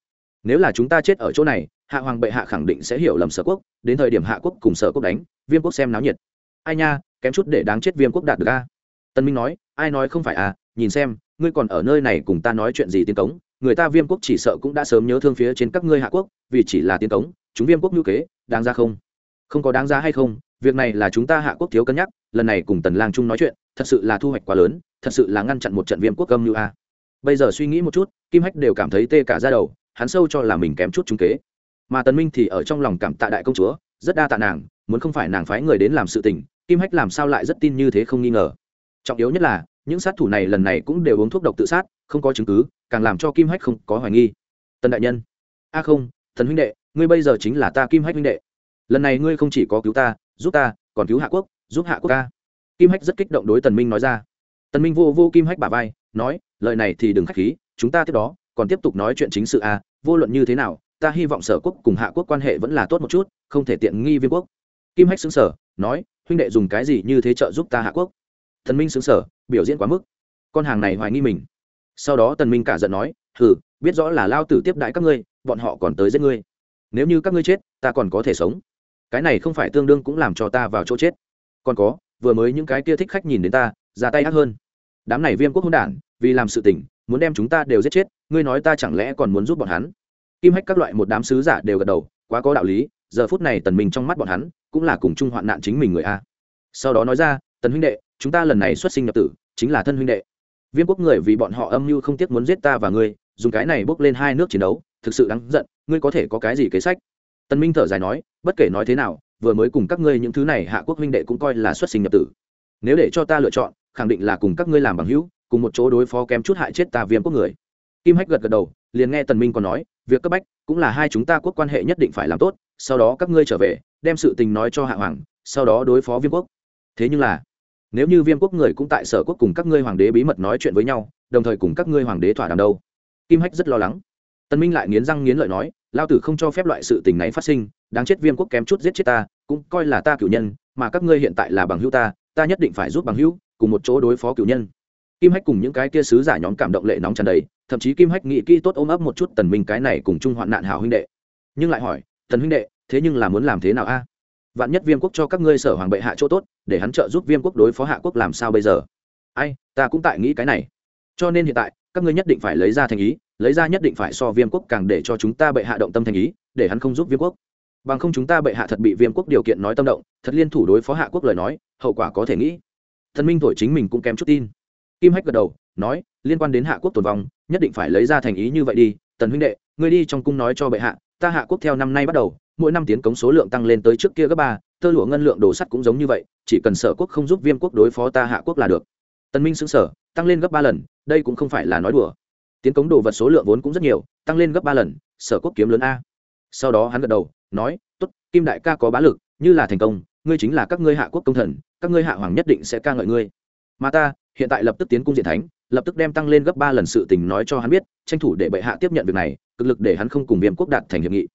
Nếu là chúng ta chết ở chỗ này hạ hoàng bệ hạ khẳng định sẽ hiểu lầm sở quốc, đến thời điểm hạ quốc cùng sở quốc đánh, viêm quốc xem náo nhiệt. Ai nha, kém chút để đáng chết viêm quốc đạt được a. Tân minh nói, ai nói không phải à nhìn xem, ngươi còn ở nơi này cùng ta nói chuyện gì tiến cống, người ta viêm quốc chỉ sợ cũng đã sớm nhớ thương phía trên các ngươi hạ quốc, vì chỉ là tiến cống, chúng viêm quốc ngữ kế, đáng ra không? Không có đáng ra hay không, việc này là chúng ta hạ quốc thiếu cân nhắc, lần này cùng tần lang trung nói chuyện, thật sự là thu hoạch quá lớn, thật sự là ngăn chặn một trận viêm quốc âm như a. Bây giờ suy nghĩ một chút, kim hách đều cảm thấy tê cả ra đầu, hắn sâu cho là mình kém chút trúng kế mà tần minh thì ở trong lòng cảm tạ đại công chúa, rất đa tạ nàng, muốn không phải nàng phái người đến làm sự tình, kim hách làm sao lại rất tin như thế không nghi ngờ. Trọng yếu nhất là, những sát thủ này lần này cũng đều uống thuốc độc tự sát, không có chứng cứ, càng làm cho kim hách không có hoài nghi. Tần đại nhân. A à không, thần huynh đệ, ngươi bây giờ chính là ta kim hách huynh đệ. Lần này ngươi không chỉ có cứu ta, giúp ta, còn cứu hạ quốc, giúp hạ quốc ta. Kim hách rất kích động đối tần minh nói ra. Tần minh vô vô kim hách bả vai, nói, lời này thì đừng khách khí, chúng ta tiếp đó, còn tiếp tục nói chuyện chính sự a vô luận như thế nào ta hy vọng sở quốc cùng hạ quốc quan hệ vẫn là tốt một chút, không thể tiện nghi viên quốc. Kim hách xứng sở, nói, huynh đệ dùng cái gì như thế trợ giúp ta hạ quốc? Thần minh xứng sở, biểu diễn quá mức. Con hàng này hoài nghi mình. Sau đó tần minh cả giận nói, hừ, biết rõ là lao tử tiếp đại các ngươi, bọn họ còn tới giết ngươi. Nếu như các ngươi chết, ta còn có thể sống. Cái này không phải tương đương cũng làm cho ta vào chỗ chết. Còn có, vừa mới những cái kia thích khách nhìn đến ta, ra tay ác hơn. Đám này viêm quốc hôn đản, vì làm sự tình, muốn đem chúng ta đều giết chết, ngươi nói ta chẳng lẽ còn muốn giúp bọn hắn? Kim hách các loại một đám sứ giả đều gật đầu, quá có đạo lý, giờ phút này tần minh trong mắt bọn hắn cũng là cùng chung hoạn nạn chính mình người a. Sau đó nói ra, tần huynh đệ, chúng ta lần này xuất sinh nhập tử, chính là thân huynh đệ. Viêm quốc người vì bọn họ âm mưu không tiếc muốn giết ta và ngươi, dùng cái này bước lên hai nước chiến đấu, thực sự đáng giận, ngươi có thể có cái gì kế sách? Tần minh thở dài nói, bất kể nói thế nào, vừa mới cùng các ngươi những thứ này hạ quốc huynh đệ cũng coi là xuất sinh nhập tử. Nếu để cho ta lựa chọn, khẳng định là cùng các ngươi làm bằng hữu, cùng một chỗ đối phó kém chút hại chết ta viêm quốc người. Kim hách gật gật đầu, liền nghe tần minh còn nói việc cấp bách cũng là hai chúng ta quốc quan hệ nhất định phải làm tốt, sau đó các ngươi trở về, đem sự tình nói cho hạ hoàng, sau đó đối phó viêm quốc. Thế nhưng là, nếu như viêm quốc người cũng tại sở quốc cùng các ngươi hoàng đế bí mật nói chuyện với nhau, đồng thời cùng các ngươi hoàng đế thỏa đàm đâu? Kim hách rất lo lắng. Tân minh lại nghiến răng nghiến lợi nói, lao tử không cho phép loại sự tình này phát sinh, đáng chết viêm quốc kém chút giết chết ta, cũng coi là ta cựu nhân, mà các ngươi hiện tại là bằng hữu ta ta nhất định phải giúp bằng hữu, cùng một chỗ đối phó cựu nhân kim hách cùng những cái kia sứ giả nhóm cảm động lệ nóng tràn đầy, thậm chí kim hách nghĩ kỹ tốt ôm ấp một chút tần minh cái này cùng chung hoạn nạn hảo huynh đệ. Nhưng lại hỏi, tần huynh đệ, thế nhưng là muốn làm thế nào a? Vạn nhất viêm quốc cho các ngươi sở hoàng bệ hạ chỗ tốt, để hắn trợ giúp viêm quốc đối phó hạ quốc làm sao bây giờ? Ai, ta cũng tại nghĩ cái này. Cho nên hiện tại, các ngươi nhất định phải lấy ra thành ý, lấy ra nhất định phải so viêm quốc càng để cho chúng ta bệ hạ động tâm thành ý, để hắn không giúp viêm quốc. Bằng không chúng ta bệ hạ thật bị viêm quốc điều kiện nói tâm động, thật liên thủ đối phó hạ quốc lời nói, hậu quả có thể nghĩ. Thần minh thổi chính mình cũng kém chút tin kim hách gật đầu, nói, liên quan đến hạ quốc tồn vong, nhất định phải lấy ra thành ý như vậy đi. Tần huynh đệ, ngươi đi trong cung nói cho bệ hạ, ta hạ quốc theo năm nay bắt đầu, mỗi năm tiến cống số lượng tăng lên tới trước kia gấp ba, tơ lụa ngân lượng đồ sắt cũng giống như vậy, chỉ cần sở quốc không giúp viêm quốc đối phó ta hạ quốc là được. Tần minh xứng sở tăng lên gấp ba lần, đây cũng không phải là nói đùa. Tiến cống đồ vật số lượng vốn cũng rất nhiều, tăng lên gấp ba lần, sở quốc kiếm lớn a. Sau đó hắn gật đầu, nói, tốt, kim đại ca có bá lực, như là thành công, ngươi chính là các ngươi hạ quốc công thần, các ngươi hạ hoàng nhất định sẽ ca ngợi ngươi. Mà ta hiện tại lập tức tiến cung diện thánh, lập tức đem tăng lên gấp ba lần sự tình nói cho hắn biết, tranh thủ để bệ hạ tiếp nhận việc này, cực lực để hắn không cùng viêm quốc đạt thành hiệp nghị.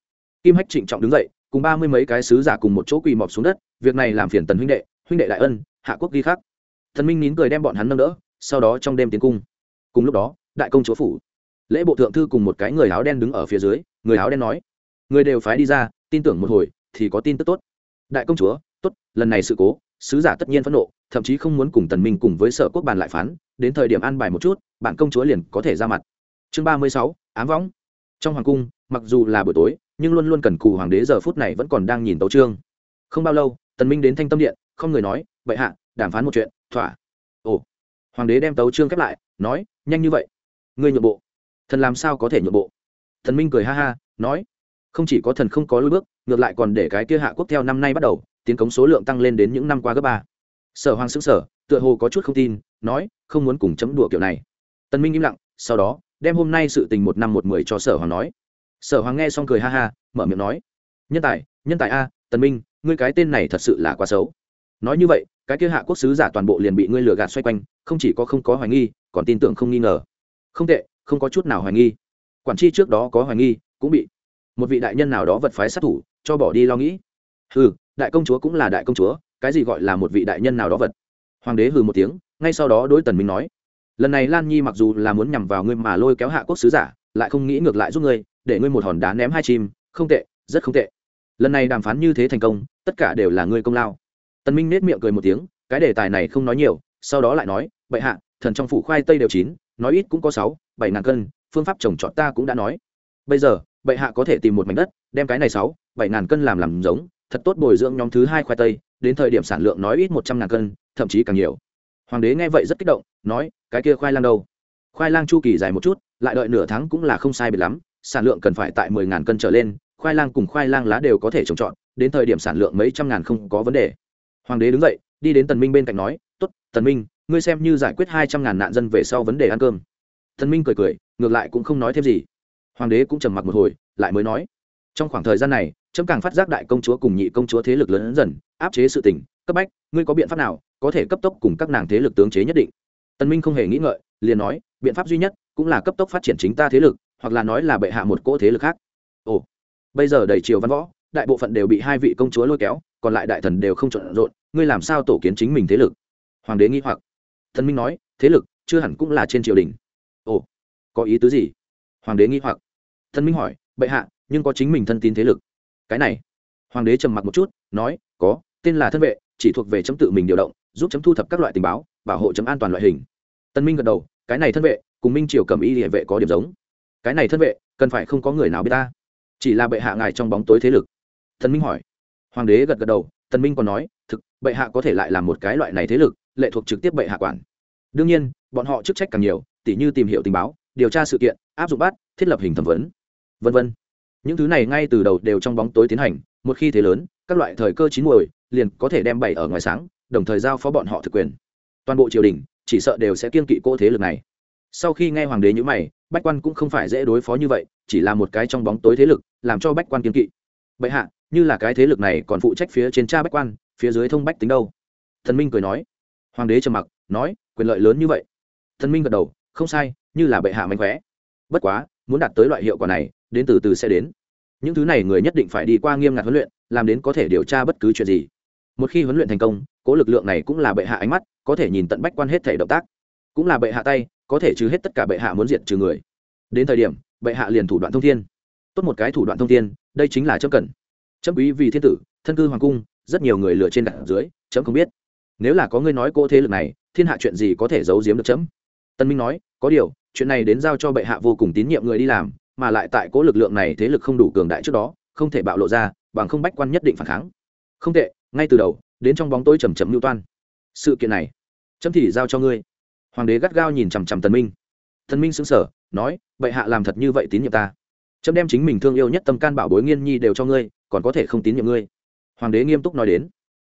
Kim hách trịnh trọng đứng dậy, cùng ba mươi mấy cái sứ giả cùng một chỗ quỳ mọp xuống đất, việc này làm phiền tần huynh đệ huynh đệ đại ân, hạ quốc ghi khác thần minh nín cười đem bọn hắn nâng đỡ, sau đó trong đêm tiến cung. Cùng lúc đó, đại công chúa phủ, lễ bộ thượng thư cùng một cái người áo đen đứng ở phía dưới, người áo đen nói, người đều phái đi ra, tin tưởng một hồi thì có tin tức tốt. Đại công chúa, tốt, lần này sự cố sứ giả tất nhiên phẫn nộ, thậm chí không muốn cùng tần minh cùng với sở quốc bàn lại phán, đến thời điểm an bài một chút bạn công chúa liền có thể ra mặt. Chương ba mươi sáu, ám võng. Trong hoàng cung, mặc dù là buổi tối, nhưng luôn luôn cần cù hoàng đế giờ phút này vẫn còn đang nhìn tấu trương không bao lâu, tần minh đến thanh tâm điện, không người nói vậy hạ, đàm phán một chuyện, thỏa. Ồ. Hoàng đế đem tấu trương khép lại, nói, nhanh như vậy. Ngươi nhượng bộ. Thần làm sao có thể nhượng bộ? Thần minh cười ha ha, nói, không chỉ có thần không có lối bước, ngược lại còn để cái kia hạ quốc theo năm nay bắt đầu tiến cống số lượng tăng lên đến những năm qua gấp ba. Sở hoàng xứng sở tựa hồ có chút không tin, nói, không muốn cùng chấm đùa kiểu này. Tần minh im lặng, sau đó, đem hôm nay sự tình một năm một mười cho sở hoàng nói. Sở hoàng nghe xong cười ha ha, mở miệng nói, nhân tài nhân tài a tần minh, ngươi cái tên này thật sự là quá xấu. Nói như vậy, cái kia hạ quốc sứ giả toàn bộ liền bị ngươi lừa gạt xoay quanh, không chỉ có không có hoài nghi, còn tin tưởng không nghi ngờ. Không tệ, không có chút nào hoài nghi. Quản tri trước đó có hoài nghi, cũng bị một vị đại nhân nào đó vật phái sát thủ, cho bỏ đi lo nghĩ. Ừ đại công chúa cũng là đại công chúa, cái gì gọi là một vị đại nhân nào đó vật? Hoàng đế hừ một tiếng, ngay sau đó đối tần minh nói, lần này lan nhi mặc dù là muốn nhằm vào ngươi mà lôi kéo hạ quốc sứ giả, lại không nghĩ ngược lại giúp ngươi, để ngươi một hòn đá ném hai chim, không tệ, rất không tệ. Lần này đàm phán như thế thành công, tất cả đều là ngươi công lao. Tần minh nét miệng cười một tiếng, cái đề tài này không nói nhiều, sau đó lại nói, bệ hạ, thần trong phủ khoai tây đều chín, nói ít cũng có sáu, bảy ngàn cân, phương pháp trồng trọt ta cũng đã nói. Bây giờ, bệ hạ có thể tìm một mảnh đất, đem cái này sáu, bảy ngàn cân làm làm giống thật tốt bồi dưỡng nhóm thứ hai khoai tây, đến thời điểm sản lượng nói ít một trăm ngàn cân, thậm chí càng nhiều. Hoàng đế nghe vậy rất kích động, nói, cái kia khoai lang đâu? Khoai lang chu kỳ dài một chút, lại đợi nửa tháng cũng là không sai biệt lắm, sản lượng cần phải tại mười ngàn cân trở lên, khoai lang cùng khoai lang lá đều có thể trồng trọt, đến thời điểm sản lượng mấy trăm ngàn không có vấn đề. Hoàng đế đứng dậy, đi đến tần minh bên cạnh nói, tốt, tần minh, ngươi xem như giải quyết hai trăm ngàn nạn dân về sau vấn đề ăn cơm. Tần minh cười cười, ngược lại cũng không nói thêm gì. Hoàng đế cũng trầm mặc một hồi, lại mới nói, trong khoảng thời gian này chấm càng phát giác đại công chúa cùng nhị công chúa thế lực lớn dần, áp chế sự tình, cấp bách, ngươi có biện pháp nào có thể cấp tốc cùng các nàng thế lực tướng chế nhất định? Tân minh không hề nghĩ ngợi, liền nói, biện pháp duy nhất cũng là cấp tốc phát triển chính ta thế lực, hoặc là nói là bệ hạ một cỗ thế lực khác. Ồ, bây giờ đầy triều văn võ, đại bộ phận đều bị hai vị công chúa lôi kéo, còn lại đại thần đều không trộn rộn, ngươi làm sao tổ kiến chính mình thế lực? Hoàng đế nghi hoặc. Thần minh nói, thế lực chưa hẳn cũng là trên triều đình. Ồ, có ý tứ gì? Hoàng đế nghi hoặc. Thần minh hỏi, bệ hạ, nhưng có chính mình thân tín thế lực cái này. Hoàng đế trầm mặc một chút, nói, có, tên là thân vệ, chỉ thuộc về chấm tự mình điều động, giúp chấm thu thập các loại tình báo, bảo hộ chấm an toàn loại hình. Tân minh gật đầu, cái này thân vệ, cùng minh triều cầm y địa vệ có điểm giống. Cái này thân vệ, cần phải không có người nào biết ta. Chỉ là bệ hạ ngài trong bóng tối thế lực. Thần minh hỏi. Hoàng đế gật gật đầu tần minh còn nói, thực, bệ hạ có thể lại làm một cái loại này thế lực, lệ thuộc trực tiếp bệ hạ quản. Đương nhiên, bọn họ chức trách càng nhiều, tỉ như tìm hiểu tình báo, điều tra sự kiện, áp dụng bắt, thiết lập hình thẩm vấn. Vân vân những thứ này ngay từ đầu đều trong bóng tối tiến hành, một khi thế lớn, các loại thời cơ chín muồi, liền có thể đem bày ở ngoài sáng, đồng thời giao phó bọn họ thực quyền. Toàn bộ triều đình, chỉ sợ đều sẽ kiên kỵ cô thế lực này. Sau khi nghe hoàng đế nhữ mày, bách quan cũng không phải dễ đối phó như vậy, chỉ là một cái trong bóng tối thế lực, làm cho bách quan kiên kỵ. Bệ hạ, như là cái thế lực này còn phụ trách phía trên cha bách quan, phía dưới thông bách tính đâu? Thần minh cười nói. Hoàng đế trầm mặc, nói, quyền lợi lớn như vậy. Thần minh gật đầu, không sai, như là bệ hạ mạnh khỏe bất quá, muốn đạt tới loại hiệu quả này đến từ từ sẽ đến. Những thứ này người nhất định phải đi qua nghiêm ngặt huấn luyện, làm đến có thể điều tra bất cứ chuyện gì. Một khi huấn luyện thành công, cố lực lượng này cũng là bệ hạ ánh mắt, có thể nhìn tận bách quan hết thể động tác. Cũng là bệ hạ tay, có thể trừ hết tất cả bệ hạ muốn diệt trừ người. Đến thời điểm, bệ hạ liền thủ đoạn thông thiên. Tốt một cái thủ đoạn thông thiên, đây chính là chấm cần. Chấm quý vì thiên tử, thân cư hoàng cung, rất nhiều người lừa trên đặt dưới, chấm không biết. Nếu là có người nói cô thế lực này, thiên hạ chuyện gì có thể giấu giếm được chấm? Tân minh nói, có điều, chuyện này đến giao cho bệ hạ vô cùng tín nhiệm người đi làm mà lại tại cố lực lượng này thế lực không đủ cường đại trước đó, không thể bạo lộ ra, bằng không bách quan nhất định phản kháng. Không tệ, ngay từ đầu, đến trong bóng tối chầm chậm lưu toan. Sự kiện này, chấm thì giao cho ngươi. Hoàng đế gắt gao nhìn chằm chằm tần minh. Tần minh sững sờ, nói, bệ hạ làm thật như vậy tín nhiệm ta. Chấm đem chính mình thương yêu nhất tâm can bảo bối nghiên nhi đều cho ngươi, còn có thể không tín nhiệm ngươi. Hoàng đế nghiêm túc nói đến.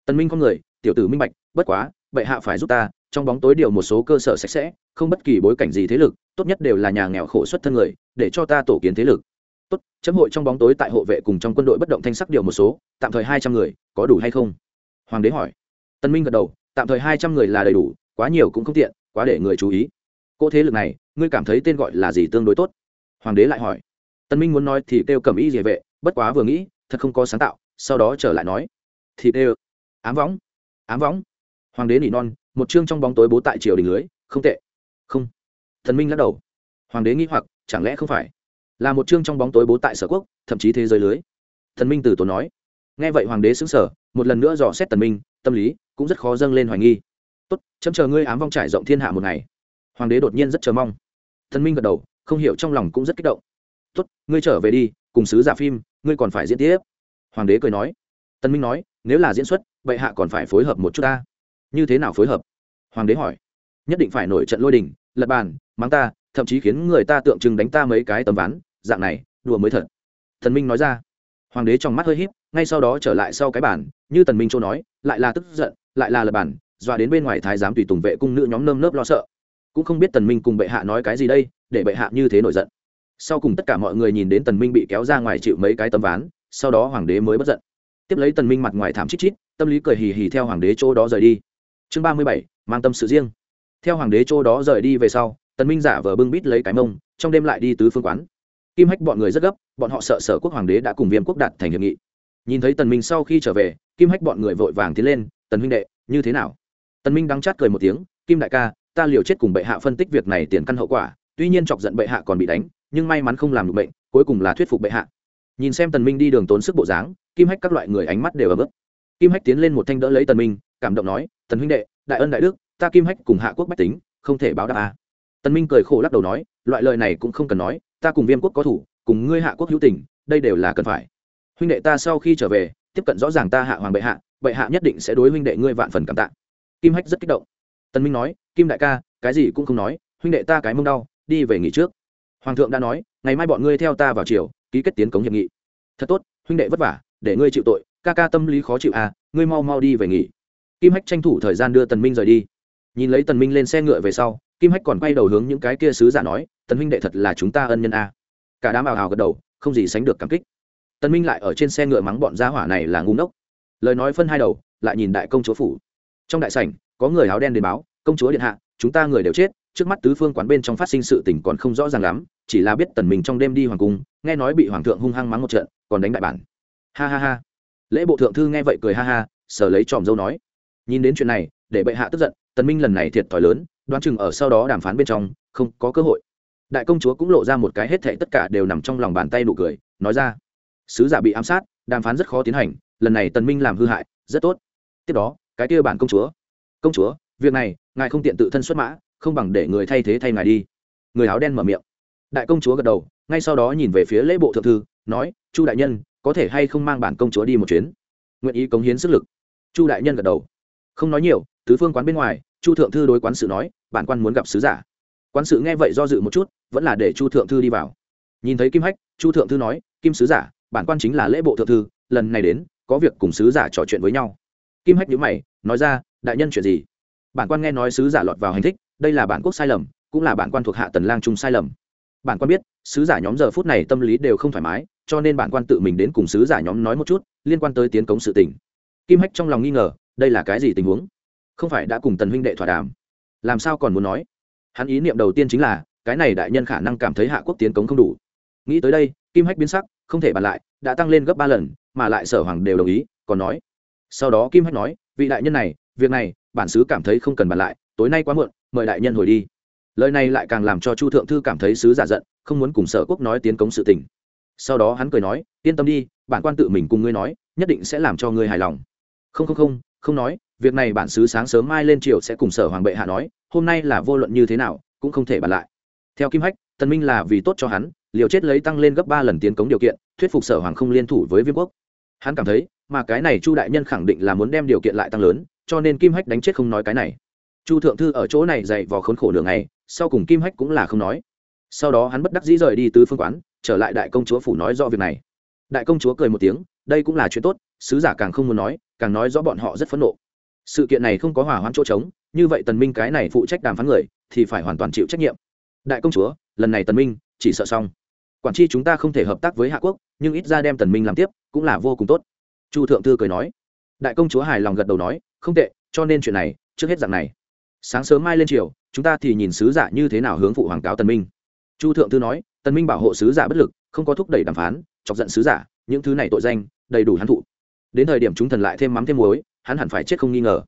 Tần minh con người, tiểu tử minh bạch, bất quá, bệ hạ phải giúp ta, trong bóng tối điều một số cơ sở sạch sẽ, không bất kỳ bối cảnh gì thế lực, tốt nhất đều là nhà nghèo khổ xuất thân người để cho ta tổ kiến thế lực. Tốt, chấm hội trong bóng tối tại hộ vệ cùng trong quân đội bất động thanh sắc điều một số, tạm thời hai trăm người, có đủ hay không? Hoàng đế hỏi. Tân minh gật đầu, tạm thời hai trăm người là đầy đủ, quá nhiều cũng không tiện, quá để người chú ý. Cô thế lực này, ngươi cảm thấy tên gọi là gì tương đối tốt? Hoàng đế lại hỏi. Tân minh muốn nói thì kêu cầm ý địa vệ, bất quá vừa nghĩ, thật không có sáng tạo, sau đó trở lại nói. Thì kêu. Ám võng. Ám võng. Hoàng đế nỉ non, một chương trong bóng tối bố tại triều đình lưới, không tệ. Không. Thần minh lắc đầu. Hoàng đế nghĩ hoặc chẳng lẽ không phải? Là một chương trong bóng tối bố tại sở quốc, thậm chí thế giới lưới. Thần minh từ tốn nói. Nghe vậy hoàng đế xứng sở một lần nữa dò xét tần minh, tâm lý cũng rất khó dâng lên hoài nghi. Tốt, chấm chờ ngươi ám vong trải rộng thiên hạ một ngày. Hoàng đế đột nhiên rất chờ mong. Thần minh gật đầu, không hiểu trong lòng cũng rất kích động. Tốt, ngươi trở về đi, cùng sứ giả phim, ngươi còn phải diễn tiếp. Hoàng đế cười nói. Tân minh nói, nếu là diễn xuất bệ hạ còn phải phối hợp một chút ta. Như thế nào phối hợp? Hoàng đế hỏi. Nhất định phải nổi trận lôi đình, lật bàn, mắng ta thậm chí khiến người ta tượng trưng đánh ta mấy cái tấm ván, dạng này, đùa mới thật. Thần minh nói ra. Hoàng đế trong mắt hơi híp, ngay sau đó trở lại sau cái bản như tần minh châu nói, lại là tức giận, lại là lập bản dọa đến bên ngoài thái giám tùy tùng vệ cung nữ nhóm nơm nớp lo sợ. Cũng không biết tần minh cùng bệ hạ nói cái gì đây, để bệ hạ như thế nổi giận. Sau cùng tất cả mọi người nhìn đến tần minh bị kéo ra ngoài chịu mấy cái tấm ván, sau đó hoàng đế mới bất giận. Tiếp lấy tần minh mặt ngoài thảm chít chít, tâm lý cười hì hì theo hoàng đế chỗ đó rời đi. Chương ba mươi bảy, mang tâm sự riêng. Theo hoàng đế chỗ đó rời đi về sau tần minh giả vờ bưng bít lấy cái mông, trong đêm lại đi tứ phương quán. Kim hách bọn người rất gấp, bọn họ sợ sở quốc hoàng đế đã cùng viêm quốc đạt thành hiệp nghị. Nhìn thấy tần minh sau khi trở về, kim hách bọn người vội vàng tiến lên, tần huynh đệ, như thế nào? Tần minh đắng chát cười một tiếng, kim đại ca, ta liều chết cùng bệ hạ phân tích việc này tiền căn hậu quả, tuy nhiên chọc giận bệ hạ còn bị đánh, nhưng may mắn không làm được bệnh, cuối cùng là thuyết phục bệ hạ. Nhìn xem tần minh đi đường tốn sức bộ dáng, kim hách các loại người ánh mắt đều ở bước kim hách tiến lên một thanh đỡ lấy tần minh, cảm động nói, tần huynh đệ, đại ân đại đức, ta kim hách cùng hạ quốc bách tính, không thể báo đáp à tần minh cười khổ lắc đầu nói, loại lời này cũng không cần nói, ta cùng viêm quốc có thủ, cùng ngươi hạ quốc hữu tình, đây đều là cần phải. Huynh đệ ta sau khi trở về, tiếp cận rõ ràng ta hạ hoàng bệ hạ bệ hạ nhất định sẽ đối huynh đệ ngươi vạn phần cảm tạ. Kim hách rất kích động. Tần minh nói, kim đại ca, cái gì cũng không nói, huynh đệ ta cái mông đau, đi về nghỉ trước. Hoàng thượng đã nói, ngày mai bọn ngươi theo ta vào triều, ký kết tiến cống hiệp nghị. Thật tốt, huynh đệ vất vả, để ngươi chịu tội, ca ca tâm lý khó chịu à ngươi mau mau đi về nghỉ. Kim hách tranh thủ thời gian đưa tần minh rời đi. Nhìn lấy tần minh lên xe ngựa về sau kim hách còn quay đầu hướng những cái kia sứ giả nói, tần huynh đệ thật là chúng ta ân nhân a. Cả đám ào ào gật đầu, không gì sánh được cảm kích. Tần minh lại ở trên xe ngựa mắng bọn gia hỏa này là ngu ngốc. Lời nói phân hai đầu, lại nhìn đại công chúa phủ. Trong đại sảnh, có người áo đen đến báo, công chúa điện hạ, chúng ta người đều chết, trước mắt tứ phương quán bên trong phát sinh sự tình còn không rõ ràng lắm, chỉ là biết tần mình trong đêm đi hoàng cung, nghe nói bị hoàng thượng hung hăng mắng một trận, còn đánh đại bản. Ha ha ha. Lễ bộ thượng thư nghe vậy cười ha ha sở lấy tròm dâu nói. Nhìn đến chuyện này, để bệ hạ tức giận, tần minh lần này thiệt thòi lớn đoán chừng ở sau đó đàm phán bên trong, không có cơ hội. Đại công chúa cũng lộ ra một cái hết thệ tất cả đều nằm trong lòng bàn tay nụ cười, nói ra, sứ giả bị ám sát, đàm phán rất khó tiến hành, lần này tần minh làm hư hại, rất tốt. Tiếp đó, cái kia bản công chúa công chúa, việc này, ngài không tiện tự thân xuất mã, không bằng để người thay thế thay ngài đi. Người áo đen mở miệng. Đại công chúa gật đầu, ngay sau đó nhìn về phía lễ bộ thượng thư, nói, chu đại nhân, có thể hay không mang bản công chúa đi một chuyến? Nguyện ý cống hiến sức lực. Chu đại nhân gật đầu. Không nói nhiều, tứ phương quán bên ngoài chu thượng thư đối quán sự nói, bản quan muốn gặp sứ giả. Quán sự nghe vậy do dự một chút, vẫn là để chu thượng thư đi vào. Nhìn thấy kim hách, chu thượng thư nói, kim sứ giả, bản quan chính là lễ bộ thượng thư, lần này đến, có việc cùng sứ giả trò chuyện với nhau. Kim hách nhữ mày, nói ra, đại nhân chuyện gì? Bản quan nghe nói sứ giả lọt vào hành thích, đây là bản quốc sai lầm, cũng là bản quan thuộc hạ tần lang trung sai lầm. Bản quan biết, sứ giả nhóm giờ phút này tâm lý đều không thoải mái, cho nên bản quan tự mình đến cùng sứ giả nhóm nói một chút, liên quan tới tiến cống sự tình. Kim hách trong lòng nghi ngờ, đây là cái gì tình huống? Không phải đã cùng tần huynh đệ thỏa đàm? Làm sao còn muốn nói? Hắn ý niệm đầu tiên chính là, cái này đại nhân khả năng cảm thấy hạ quốc tiến cống không đủ. Nghĩ tới đây, kim hách biến sắc, không thể bàn lại, đã tăng lên gấp ba lần, mà lại sở hoàng đều đồng ý, còn nói. Sau đó kim hách nói, vị đại nhân này, việc này, bản sứ cảm thấy không cần bàn lại, tối nay quá muộn, mời đại nhân hồi đi. Lời này lại càng làm cho chu thượng thư cảm thấy sứ giả giận, không muốn cùng sở quốc nói tiến cống sự tình. Sau đó hắn cười nói, yên tâm đi, bản quan tự mình cùng ngươi nói, nhất định sẽ làm cho ngươi hài lòng. Không không không không nói việc này bản sứ sáng sớm mai lên triều sẽ cùng sở hoàng bệ hạ nói, hôm nay là vô luận như thế nào, cũng không thể bàn lại. Theo kim hách, tần minh là vì tốt cho hắn, liều chết lấy tăng lên gấp ba lần tiến cống điều kiện, thuyết phục sở hoàng không liên thủ với viêm quốc. Hắn cảm thấy, mà cái này chu đại nhân khẳng định là muốn đem điều kiện lại tăng lớn, cho nên kim hách đánh chết không nói cái này. Chu thượng thư ở chỗ này dạy vò khốn khổ đường này sau cùng kim hách cũng là không nói. Sau đó hắn bất đắc dĩ rời đi tứ phương quán, trở lại đại công chúa phủ nói rõ việc này. Đại công chúa cười một tiếng, đây cũng là chuyện tốt, sứ giả càng không muốn nói, càng nói rõ bọn họ rất phẫn nộ sự kiện này không có hỏa hoãn chỗ trống, như vậy tần minh cái này phụ trách đàm phán người, thì phải hoàn toàn chịu trách nhiệm. Đại công chúa, lần này tần minh chỉ sợ xong. Quản tri chúng ta không thể hợp tác với hạ quốc, nhưng ít ra đem tần minh làm tiếp, cũng là vô cùng tốt. Chu thượng thư cười nói. Đại công chúa hài lòng gật đầu nói, không tệ, cho nên chuyện này, trước hết dạng này. Sáng sớm mai lên chiều chúng ta thì nhìn sứ giả như thế nào hướng phụ hoàng cáo tần minh. Chu thượng thư nói, tần minh bảo hộ sứ giả bất lực, không có thúc đẩy đàm phán, chọc giận sứ giả, những thứ này tội danh, đầy đủ hắn thụ. Đến thời điểm chúng thần lại thêm mắm thêm muối hắn hẳn phải chết không nghi ngờ.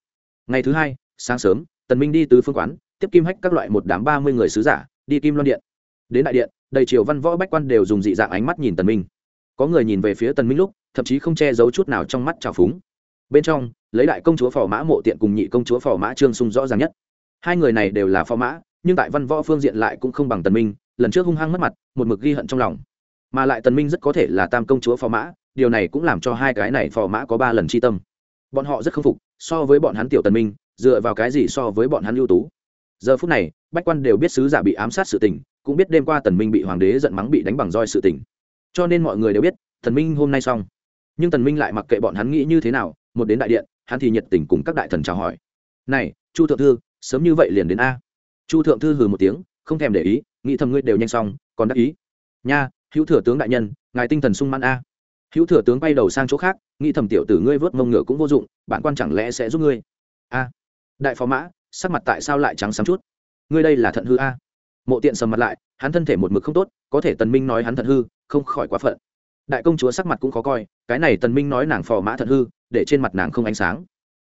Ngày thứ hai, sáng sớm, tần minh đi tứ phương quán, tiếp kim hách các loại một đám ba mươi người sứ giả, đi kim loan điện. Đến đại điện, đầy triều văn võ bách quan đều dùng dị dạng ánh mắt nhìn tần minh. Có người nhìn về phía tần minh lúc, thậm chí không che giấu chút nào trong mắt trào phúng. Bên trong, lấy đại công chúa phò mã mộ tiện cùng nhị công chúa phò mã trương sung rõ ràng nhất. Hai người này đều là phò mã, nhưng tại văn võ phương diện lại cũng không bằng tần minh, lần trước hung hăng mất mặt, một mực ghi hận trong lòng. Mà lại tần minh rất có thể là tam công chúa phò mã, điều này cũng làm cho hai cái này phò mã có ba lần chi tâm bọn họ rất không phục, so với bọn hắn tiểu tần minh, dựa vào cái gì so với bọn hắn ưu tú? Giờ phút này, bách quan đều biết sứ giả bị ám sát sự tình, cũng biết đêm qua tần minh bị hoàng đế giận mắng bị đánh bằng roi sự tình. Cho nên mọi người đều biết, tần minh hôm nay xong. Nhưng tần minh lại mặc kệ bọn hắn nghĩ như thế nào, một đến đại điện, hắn thì nhiệt tình cùng các đại thần chào hỏi. Này, chu thượng thư, sớm như vậy liền đến a. Chu thượng thư hừ một tiếng, không thèm để ý, nghĩ thầm ngươi đều nhanh xong, còn đắc ý. Nha, hữu thừa tướng đại nhân, ngài tinh thần sung mãn a hữu thừa tướng bay đầu sang chỗ khác, nghĩ thầm tiểu tử ngươi vớt mông ngựa cũng vô dụng, bản quan chẳng lẽ sẽ giúp ngươi? A. Đại phó mã, sắc mặt tại sao lại trắng sáng chút? Ngươi đây là thận hư a. Mộ tiện sầm mặt lại, hắn thân thể một mực không tốt, có thể tần minh nói hắn thận hư, không khỏi quá phận. Đại công chúa sắc mặt cũng khó coi, cái này tần minh nói nàng phò mã thận hư, để trên mặt nàng không ánh sáng.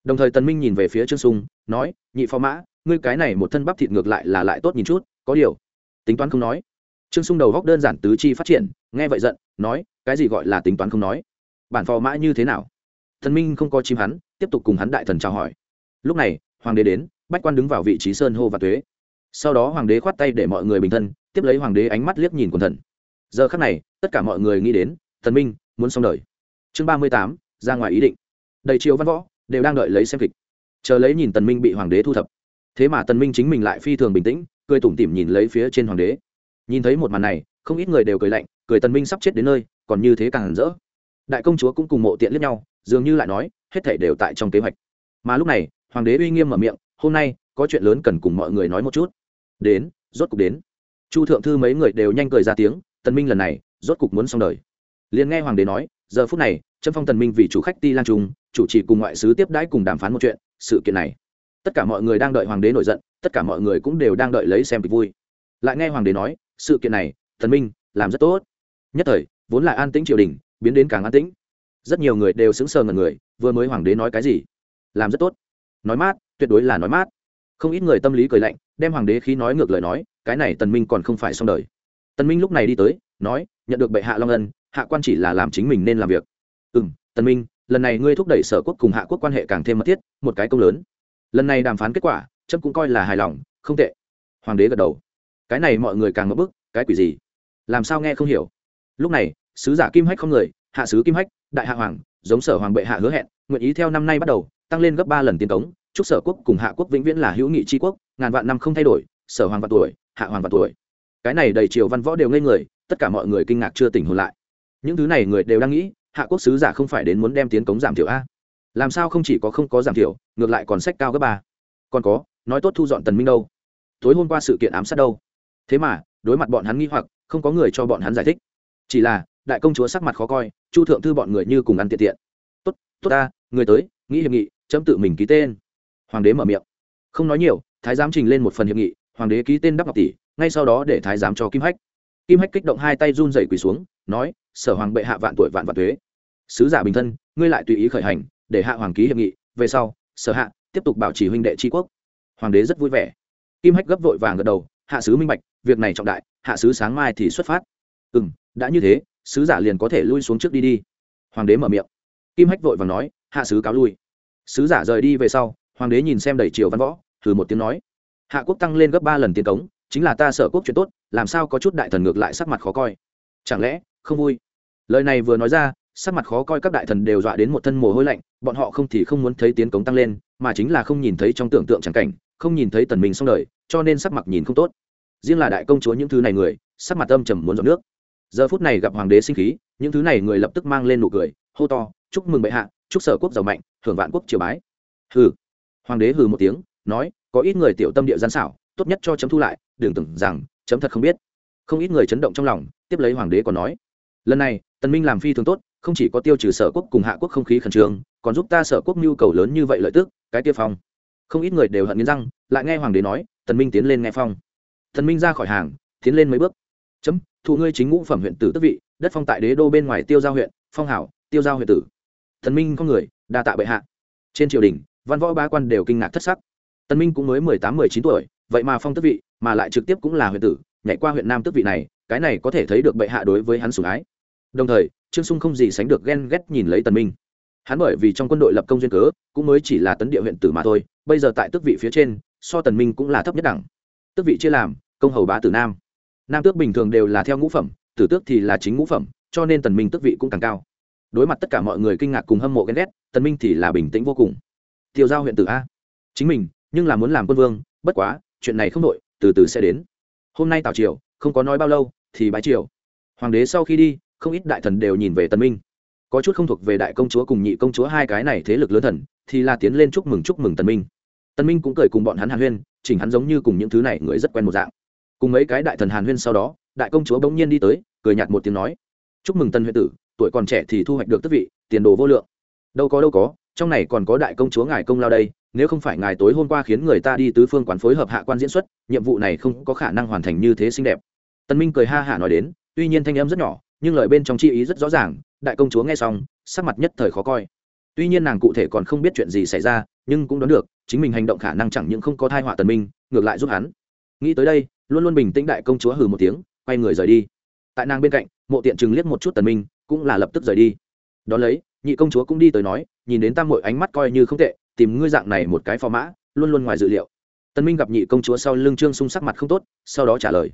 Đồng thời tần minh nhìn về phía trương sung, nói, nhị phò mã, ngươi cái này một thân bắp thịt ngược lại là lại tốt nhìn chút, có điều. Tính toán không nói trương sung đầu góc đơn giản tứ chi phát triển, nghe vậy giận, nói, cái gì gọi là tính toán không nói? Bản phò mã như thế nào? Thần minh không có chim hắn, tiếp tục cùng hắn đại thần chào hỏi. Lúc này, hoàng đế đến, bách quan đứng vào vị trí sơn hô và tuế. Sau đó hoàng đế khoát tay để mọi người bình thân, tiếp lấy hoàng đế ánh mắt liếc nhìn quần thần. Giờ khắc này, tất cả mọi người nghĩ đến, thần minh muốn xong đời. Chương ba mươi tám, ra ngoài ý định. Đầy triều văn võ, đều đang đợi lấy xem kịch. Chờ lấy nhìn tần minh bị hoàng đế thu thập. Thế mà tần minh chính mình lại phi thường bình tĩnh, cười tủm tỉm nhìn lấy phía trên hoàng đế nhìn thấy một màn này, không ít người đều cười lạnh, cười tần minh sắp chết đến nơi, còn như thế càng hẳn rỡ. Đại công chúa cũng cùng mộ tiện liếc nhau, dường như lại nói, hết thảy đều tại trong kế hoạch. Mà lúc này, hoàng đế uy nghiêm mở miệng, hôm nay, có chuyện lớn cần cùng mọi người nói một chút. Đến, rốt cục đến. Chu thượng thư mấy người đều nhanh cười ra tiếng, tần minh lần này, rốt cục muốn xong đời. Liền nghe hoàng đế nói, giờ phút này trâm phong tần minh vì chủ khách ti lan trung, chủ trì cùng ngoại sứ tiếp đãi cùng đàm phán một chuyện, sự kiện này. Tất cả mọi người đang đợi hoàng đế nổi giận, tất cả mọi người cũng đều đang đợi lấy xem kịch vui. Lại nghe hoàng đế nói sự kiện này, thần minh làm rất tốt. Nhất thời, vốn là an tĩnh triều đình, biến đến càng an tĩnh. Rất nhiều người đều sững sờ ngần người, vừa mới hoàng đế nói cái gì? Làm rất tốt. Nói mát, tuyệt đối là nói mát. Không ít người tâm lý cười lạnh, đem hoàng đế khi nói ngược lời nói, cái này tần minh còn không phải xong đời. Tần minh lúc này đi tới, nói, nhận được bệ hạ long ân, hạ quan chỉ là làm chính mình nên làm việc. Ừ m tần minh, lần này ngươi thúc đẩy sở quốc cùng hạ quốc quan hệ càng thêm mật thiết, một cái công lớn. Lần này đàm phán kết quả trâm cũng coi là hài lòng, không tệ. Hoàng đế gật đầu cái này mọi người càng ngỡ bức, cái quỷ gì? Làm sao nghe không hiểu? Lúc này, sứ giả kim hách không người, hạ sứ kim hách, đại hạ hoàng, giống sở hoàng bệ hạ hứa hẹn, nguyện ý theo năm nay bắt đầu, tăng lên gấp ba lần tiền cống, chúc sở quốc cùng hạ quốc vĩnh viễn là hữu nghị tri quốc, ngàn vạn năm không thay đổi, sở hoàng vạn tuổi, hạ hoàng vạn tuổi. Cái này đầy triều văn võ đều ngây người, tất cả mọi người kinh ngạc chưa tỉnh hồn lại. Những thứ này người đều đang nghĩ, hạ quốc sứ giả không phải đến muốn đem tiến cống giảm thiểu a? Làm sao không chỉ có không có giảm thiểu, ngược lại còn sách cao gấp ba? Còn có, nói tốt thu dọn tần minh đâu? Tối hôm qua sự kiện ám sát đâu? Thế mà, đối mặt bọn hắn nghi hoặc, không có người cho bọn hắn giải thích. Chỉ là, đại công chúa sắc mặt khó coi, chu thượng thư bọn người như cùng ăn tiện tiện. Tốt tốt ta, người tới, nghĩ hiệp nghị, chấm tự mình ký tên. Hoàng đế mở miệng. Không nói nhiều, thái giám trình lên một phần hiệp nghị, hoàng đế ký tên đắp ngọc tỷ, ngay sau đó để thái giám cho kim hách. Kim hách kích động hai tay run dày quỳ xuống, nói, sở hoàng bệ hạ vạn tuổi vạn vạn thuế sứ giả bình thân, ngươi lại tùy ý khởi hành, để hạ hoàng ký hiệp nghị, về sau, sở hạ, tiếp tục bảo trì huynh đệ tri quốc. Hoàng đế rất vui vẻ. Kim hách gấp vội vàng gật đầu hạ sứ minh bạch, việc này trọng đại, hạ sứ sáng mai thì xuất phát. Ừ m đã như thế, sứ giả liền có thể lui xuống trước đi đi. Hoàng đế mở miệng. Kim hách vội vàng nói, hạ sứ cáo lui. Sứ giả rời đi về sau, hoàng đế nhìn xem đầy triều văn võ thử một tiếng nói, hạ quốc tăng lên gấp ba lần tiền cống, chính là ta sở quốc chuyện tốt, làm sao có chút đại thần ngược lại sắc mặt khó coi. Chẳng lẽ, không vui? Lời này vừa nói ra, sắc mặt khó coi các đại thần đều dọa đến một thân mồ hôi lạnh, bọn họ không thì không muốn thấy tiến cống tăng lên, mà chính là không nhìn thấy trong tưởng tượng chẳng cảnh, không nhìn thấy tần mình xong đời cho nên sắc mặt nhìn không tốt. Riêng là đại công chúa những thứ này người, sắc mặt âm trầm muốn dọn nước. Giờ phút này gặp hoàng đế sinh khí, những thứ này người lập tức mang lên nụ cười, hô to, chúc mừng bệ hạ, chúc sở quốc giàu mạnh, thưởng vạn quốc triều bái. Hừ. Hoàng đế hừ một tiếng, nói, có ít người tiểu tâm địa gian xảo, tốt nhất cho chấm thu lại, đừng tưởng rằng chấm thật không biết. Không ít người chấn động trong lòng, tiếp lấy hoàng đế còn nói, lần này, tần minh làm phi thường tốt, không chỉ có tiêu trừ sở quốc cùng hạ quốc không khí khẩn trương, còn giúp ta sở quốc nhu cầu lớn như vậy lợi tức, cái tiêu phong. Không ít người đều hận nghiến răng, lại nghe hoàng đế nói tần minh tiến lên nghe phong. Tần minh ra khỏi hàng, tiến lên mấy bước. Chấm, thụ ngươi chính ngũ phẩm huyện tử tức vị, đất phong tại đế đô bên ngoài tiêu giao huyện, phong hảo, tiêu giao huyện tử. Thần minh có người, đa tạ bệ hạ. Trên triều đình, văn võ ba quan đều kinh ngạc thất sắc. Tần minh cũng mới mười tám, mười chín tuổi, vậy mà phong tước vị, mà lại trực tiếp cũng là huyện tử, nhảy qua huyện nam tước vị này, cái này có thể thấy được bệ hạ đối với hắn sủng ái. Đồng thời, trương sung không gì sánh được ghen ghét nhìn lấy tần minh. Hắn bởi vì trong quân đội lập công duyên cớ, cũng mới chỉ là tấn địa huyện tử mà thôi bây giờ tại tước vị phía trên, so tần minh cũng là thấp nhất đẳng. Tước vị chia làm, công hầu bá tử nam. Nam tước bình thường đều là theo ngũ phẩm, tử tước thì là chính ngũ phẩm, cho nên tần minh tước vị cũng càng cao. Đối mặt tất cả mọi người kinh ngạc cùng hâm mộ ghen ghét, tần minh thì là bình tĩnh vô cùng. Tiêu giao huyện tử a. Chính mình, nhưng là muốn làm quân vương, bất quá, chuyện này không đội từ từ sẽ đến. Hôm nay tào triều, không có nói bao lâu, thì bái triều. Hoàng đế sau khi đi, không ít đại thần đều nhìn về tần minh. Có chút không thuộc về đại công chúa cùng nhị công chúa hai cái này thế lực lớn thần, thì là tiến lên chúc mừng chúc mừng tần minh. Tân minh cũng cười cùng bọn hắn hàn huyên, chỉnh hắn giống như cùng những thứ này người rất quen một dạng. Cùng mấy cái đại thần hàn huyên sau đó, đại công chúa bỗng nhiên đi tới, cười nhạt một tiếng nói, chúc mừng Tân huyện tử, tuổi còn trẻ thì thu hoạch được tước vị, tiền đồ vô lượng. Đâu có đâu có, trong này còn có đại công chúa ngài công lao đây, nếu không phải ngài tối hôm qua khiến người ta đi tứ phương quán phối hợp hạ quan diễn xuất, nhiệm vụ này không có khả năng hoàn thành như thế xinh đẹp. Tân minh cười ha hả nói đến, tuy nhiên thanh âm rất nhỏ, nhưng lời bên trong chi ý rất rõ ràng, đại công chúa nghe xong, sắc mặt nhất thời khó coi. Tuy nhiên nàng cụ thể còn không biết chuyện gì xảy ra, nhưng cũng đoán được chính mình hành động khả năng chẳng những không có thai họa tần minh, ngược lại giúp hắn. Nghĩ tới đây, luôn luôn bình tĩnh đại công chúa hừ một tiếng, quay người rời đi. Tại nàng bên cạnh, mộ tiện chừng liếc một chút tần minh, cũng là lập tức rời đi. Đón lấy, nhị công chúa cũng đi tới nói, nhìn đến tam mội ánh mắt coi như không tệ, tìm ngươi dạng này một cái phò mã, luôn luôn ngoài dự liệu. Tần minh gặp nhị công chúa sau lưng trương sung sắc mặt không tốt, sau đó trả lời.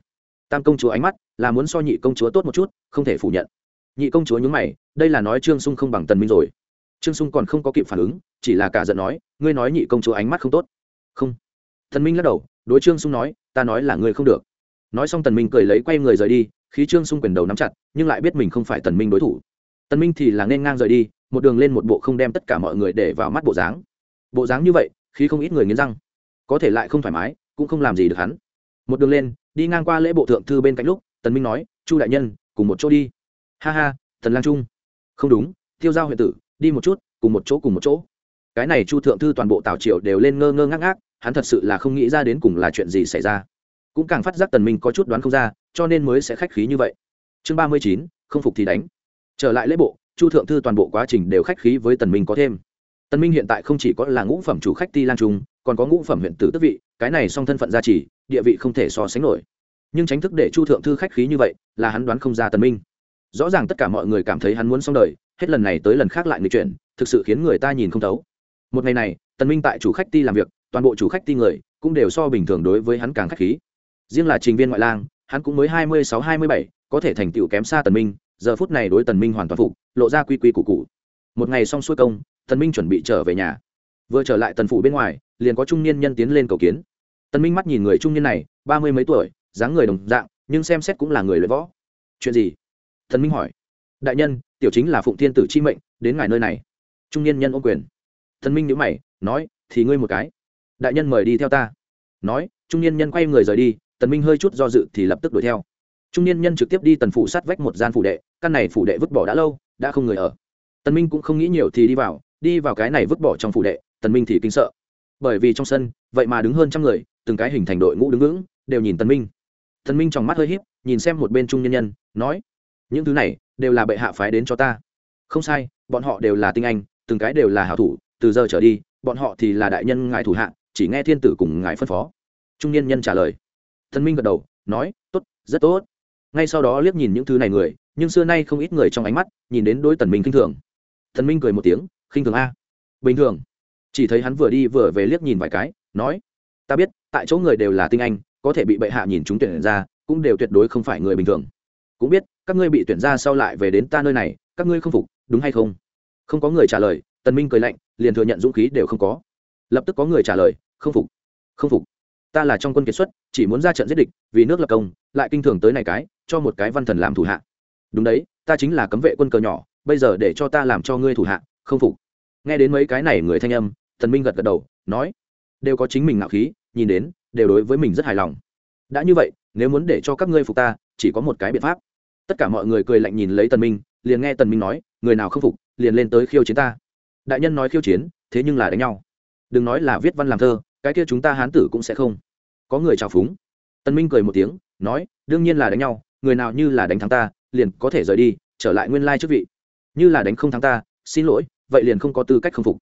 Tam công chúa ánh mắt là muốn so nhị công chúa tốt một chút, không thể phủ nhận. Nhị công chúa nhúng mày, đây là nói trương sung không bằng tần minh rồi. Trương sung còn không có kịp phản ứng chỉ là cả giận nói, ngươi nói nhị công chúa ánh mắt không tốt. Không. Tần minh lắc đầu, đối trương sung nói, ta nói là ngươi không được. Nói xong tần minh cười lấy quay người rời đi, khí trương sung quyền đầu nắm chặt, nhưng lại biết mình không phải tần minh đối thủ. Tần minh thì là nên ngang rời đi, một đường lên một bộ không đem tất cả mọi người để vào mắt bộ dáng. Bộ dáng như vậy, khí không ít người nghiến răng. Có thể lại không thoải mái, cũng không làm gì được hắn. Một đường lên, đi ngang qua lễ bộ thượng thư bên cạnh lúc, tần minh nói, chu đại nhân, cùng một chỗ đi. Ha ha, thần lang trung. Không đúng, tiêu giao huyện tử, đi một chút, cùng một chỗ, cùng một chỗ cái này chu thượng thư toàn bộ tào triều đều lên ngơ ngơ ngác ngác, hắn thật sự là không nghĩ ra đến cùng là chuyện gì xảy ra. Cũng càng phát giác tần minh có chút đoán không ra, cho nên mới sẽ khách khí như vậy. Chương ba mươi chín, không phục thì đánh. Trở lại lễ bộ, chu thượng thư toàn bộ quá trình đều khách khí với tần minh có thêm. Tần minh hiện tại không chỉ có là ngũ phẩm chủ khách ti lang trung, còn có ngũ phẩm huyện tử tước vị, cái này song thân phận gia trì, địa vị không thể so sánh nổi. Nhưng tránh thức để chu thượng thư khách khí như vậy, là hắn đoán không ra tần minh. Rõ ràng tất cả mọi người cảm thấy hắn muốn xong đời, hết lần này tới lần khác lại người chuyển, thực sự khiến người ta nhìn không thấu một ngày này, tần minh tại chủ khách ti làm việc, toàn bộ chủ khách ti người cũng đều so bình thường đối với hắn càng khách khí. Riêng là trình viên ngoại lang, hắn cũng mới hai mươi sáu, hai mươi bảy, có thể thành tựu kém xa tần minh, giờ phút này đối tần minh hoàn toàn phục, lộ ra quy quy củ cụ một ngày xong xuôi công, tần minh chuẩn bị trở về nhà. Vừa trở lại tần phủ bên ngoài, liền có trung niên nhân tiến lên cầu kiến. Tần minh mắt nhìn người trung niên này, ba mươi mấy tuổi, dáng người đồng dạng, nhưng xem xét cũng là người luyện võ. Chuyện gì? Tần minh hỏi. Đại nhân, tiểu chính là phụng thiên tử chi mệnh, đến ngài nơi này. Trung niên nhân ôm quyền. Thần minh nhíu mày, nói, thì ngươi một cái. Đại nhân mời đi theo ta. Nói, trung niên nhân quay người rời đi, tần minh hơi chút do dự thì lập tức đuổi theo. Trung niên nhân trực tiếp đi tần phủ sát vách một gian phủ đệ, căn này phủ đệ vứt bỏ đã lâu, đã không người ở. Tần minh cũng không nghĩ nhiều thì đi vào đi vào cái này vứt bỏ trong phủ đệ, tần minh thì kinh sợ. Bởi vì trong sân, vậy mà đứng hơn trăm người, từng cái hình thành đội ngũ đứng vững, đều nhìn tần minh. Tần minh trong mắt hơi híp, nhìn xem một bên trung nhân nhân, nói, những thứ này đều là bệ hạ phái đến cho ta. Không sai, bọn họ đều là tinh anh, từng cái đều là hảo thủ từ giờ trở đi, bọn họ thì là đại nhân ngài thủ hạ, chỉ nghe thiên tử cùng ngài phân phó. Trung niên nhân trả lời. Thần minh gật đầu, nói, tốt, rất tốt. Ngay sau đó liếc nhìn những thứ này người, nhưng xưa nay không ít người trong ánh mắt nhìn đến đối tần minh khinh thường. Thần minh cười một tiếng, khinh thường a. Bình thường. Chỉ thấy hắn vừa đi vừa về liếc nhìn vài cái, nói, ta biết, tại chỗ người đều là tinh anh, có thể bị bệ hạ nhìn chúng tuyển ra, cũng đều tuyệt đối không phải người bình thường. Cũng biết, các ngươi bị tuyển ra sau lại về đến ta nơi này, các ngươi không phục, đúng hay không? Không có người trả lời tần minh cười lạnh, liền thừa nhận dũng khí đều không có. Lập tức có người trả lời, không phục không phục. Ta là trong quân kiệt xuất, chỉ muốn ra trận giết địch, vì nước lập công, lại kinh thường tới này cái, cho một cái văn thần làm thủ hạ. Đúng đấy, ta chính là cấm vệ quân cờ nhỏ, bây giờ để cho ta làm cho ngươi thủ hạ, không phục. Nghe đến mấy cái này người thanh âm, Tần minh gật gật đầu, nói, đều có chính mình ngạo khí, nhìn đến, đều đối với mình rất hài lòng. Đã như vậy, nếu muốn để cho các ngươi phục ta, chỉ có một cái biện pháp. Tất cả mọi người cười lạnh nhìn lấy tần minh, liền nghe tần minh nói, người nào không phục, liền lên tới khiêu chiến ta đại nhân nói khiêu chiến, thế nhưng là đánh nhau. Đừng nói là viết văn làm thơ, cái kia chúng ta hán tử cũng sẽ không. Có người chào phúng. Tần minh cười một tiếng, nói, đương nhiên là đánh nhau, người nào như là đánh thắng ta, liền có thể rời đi, trở lại nguyên lai chức vị. Như là đánh không thắng ta, xin lỗi, vậy liền không có tư cách không phục.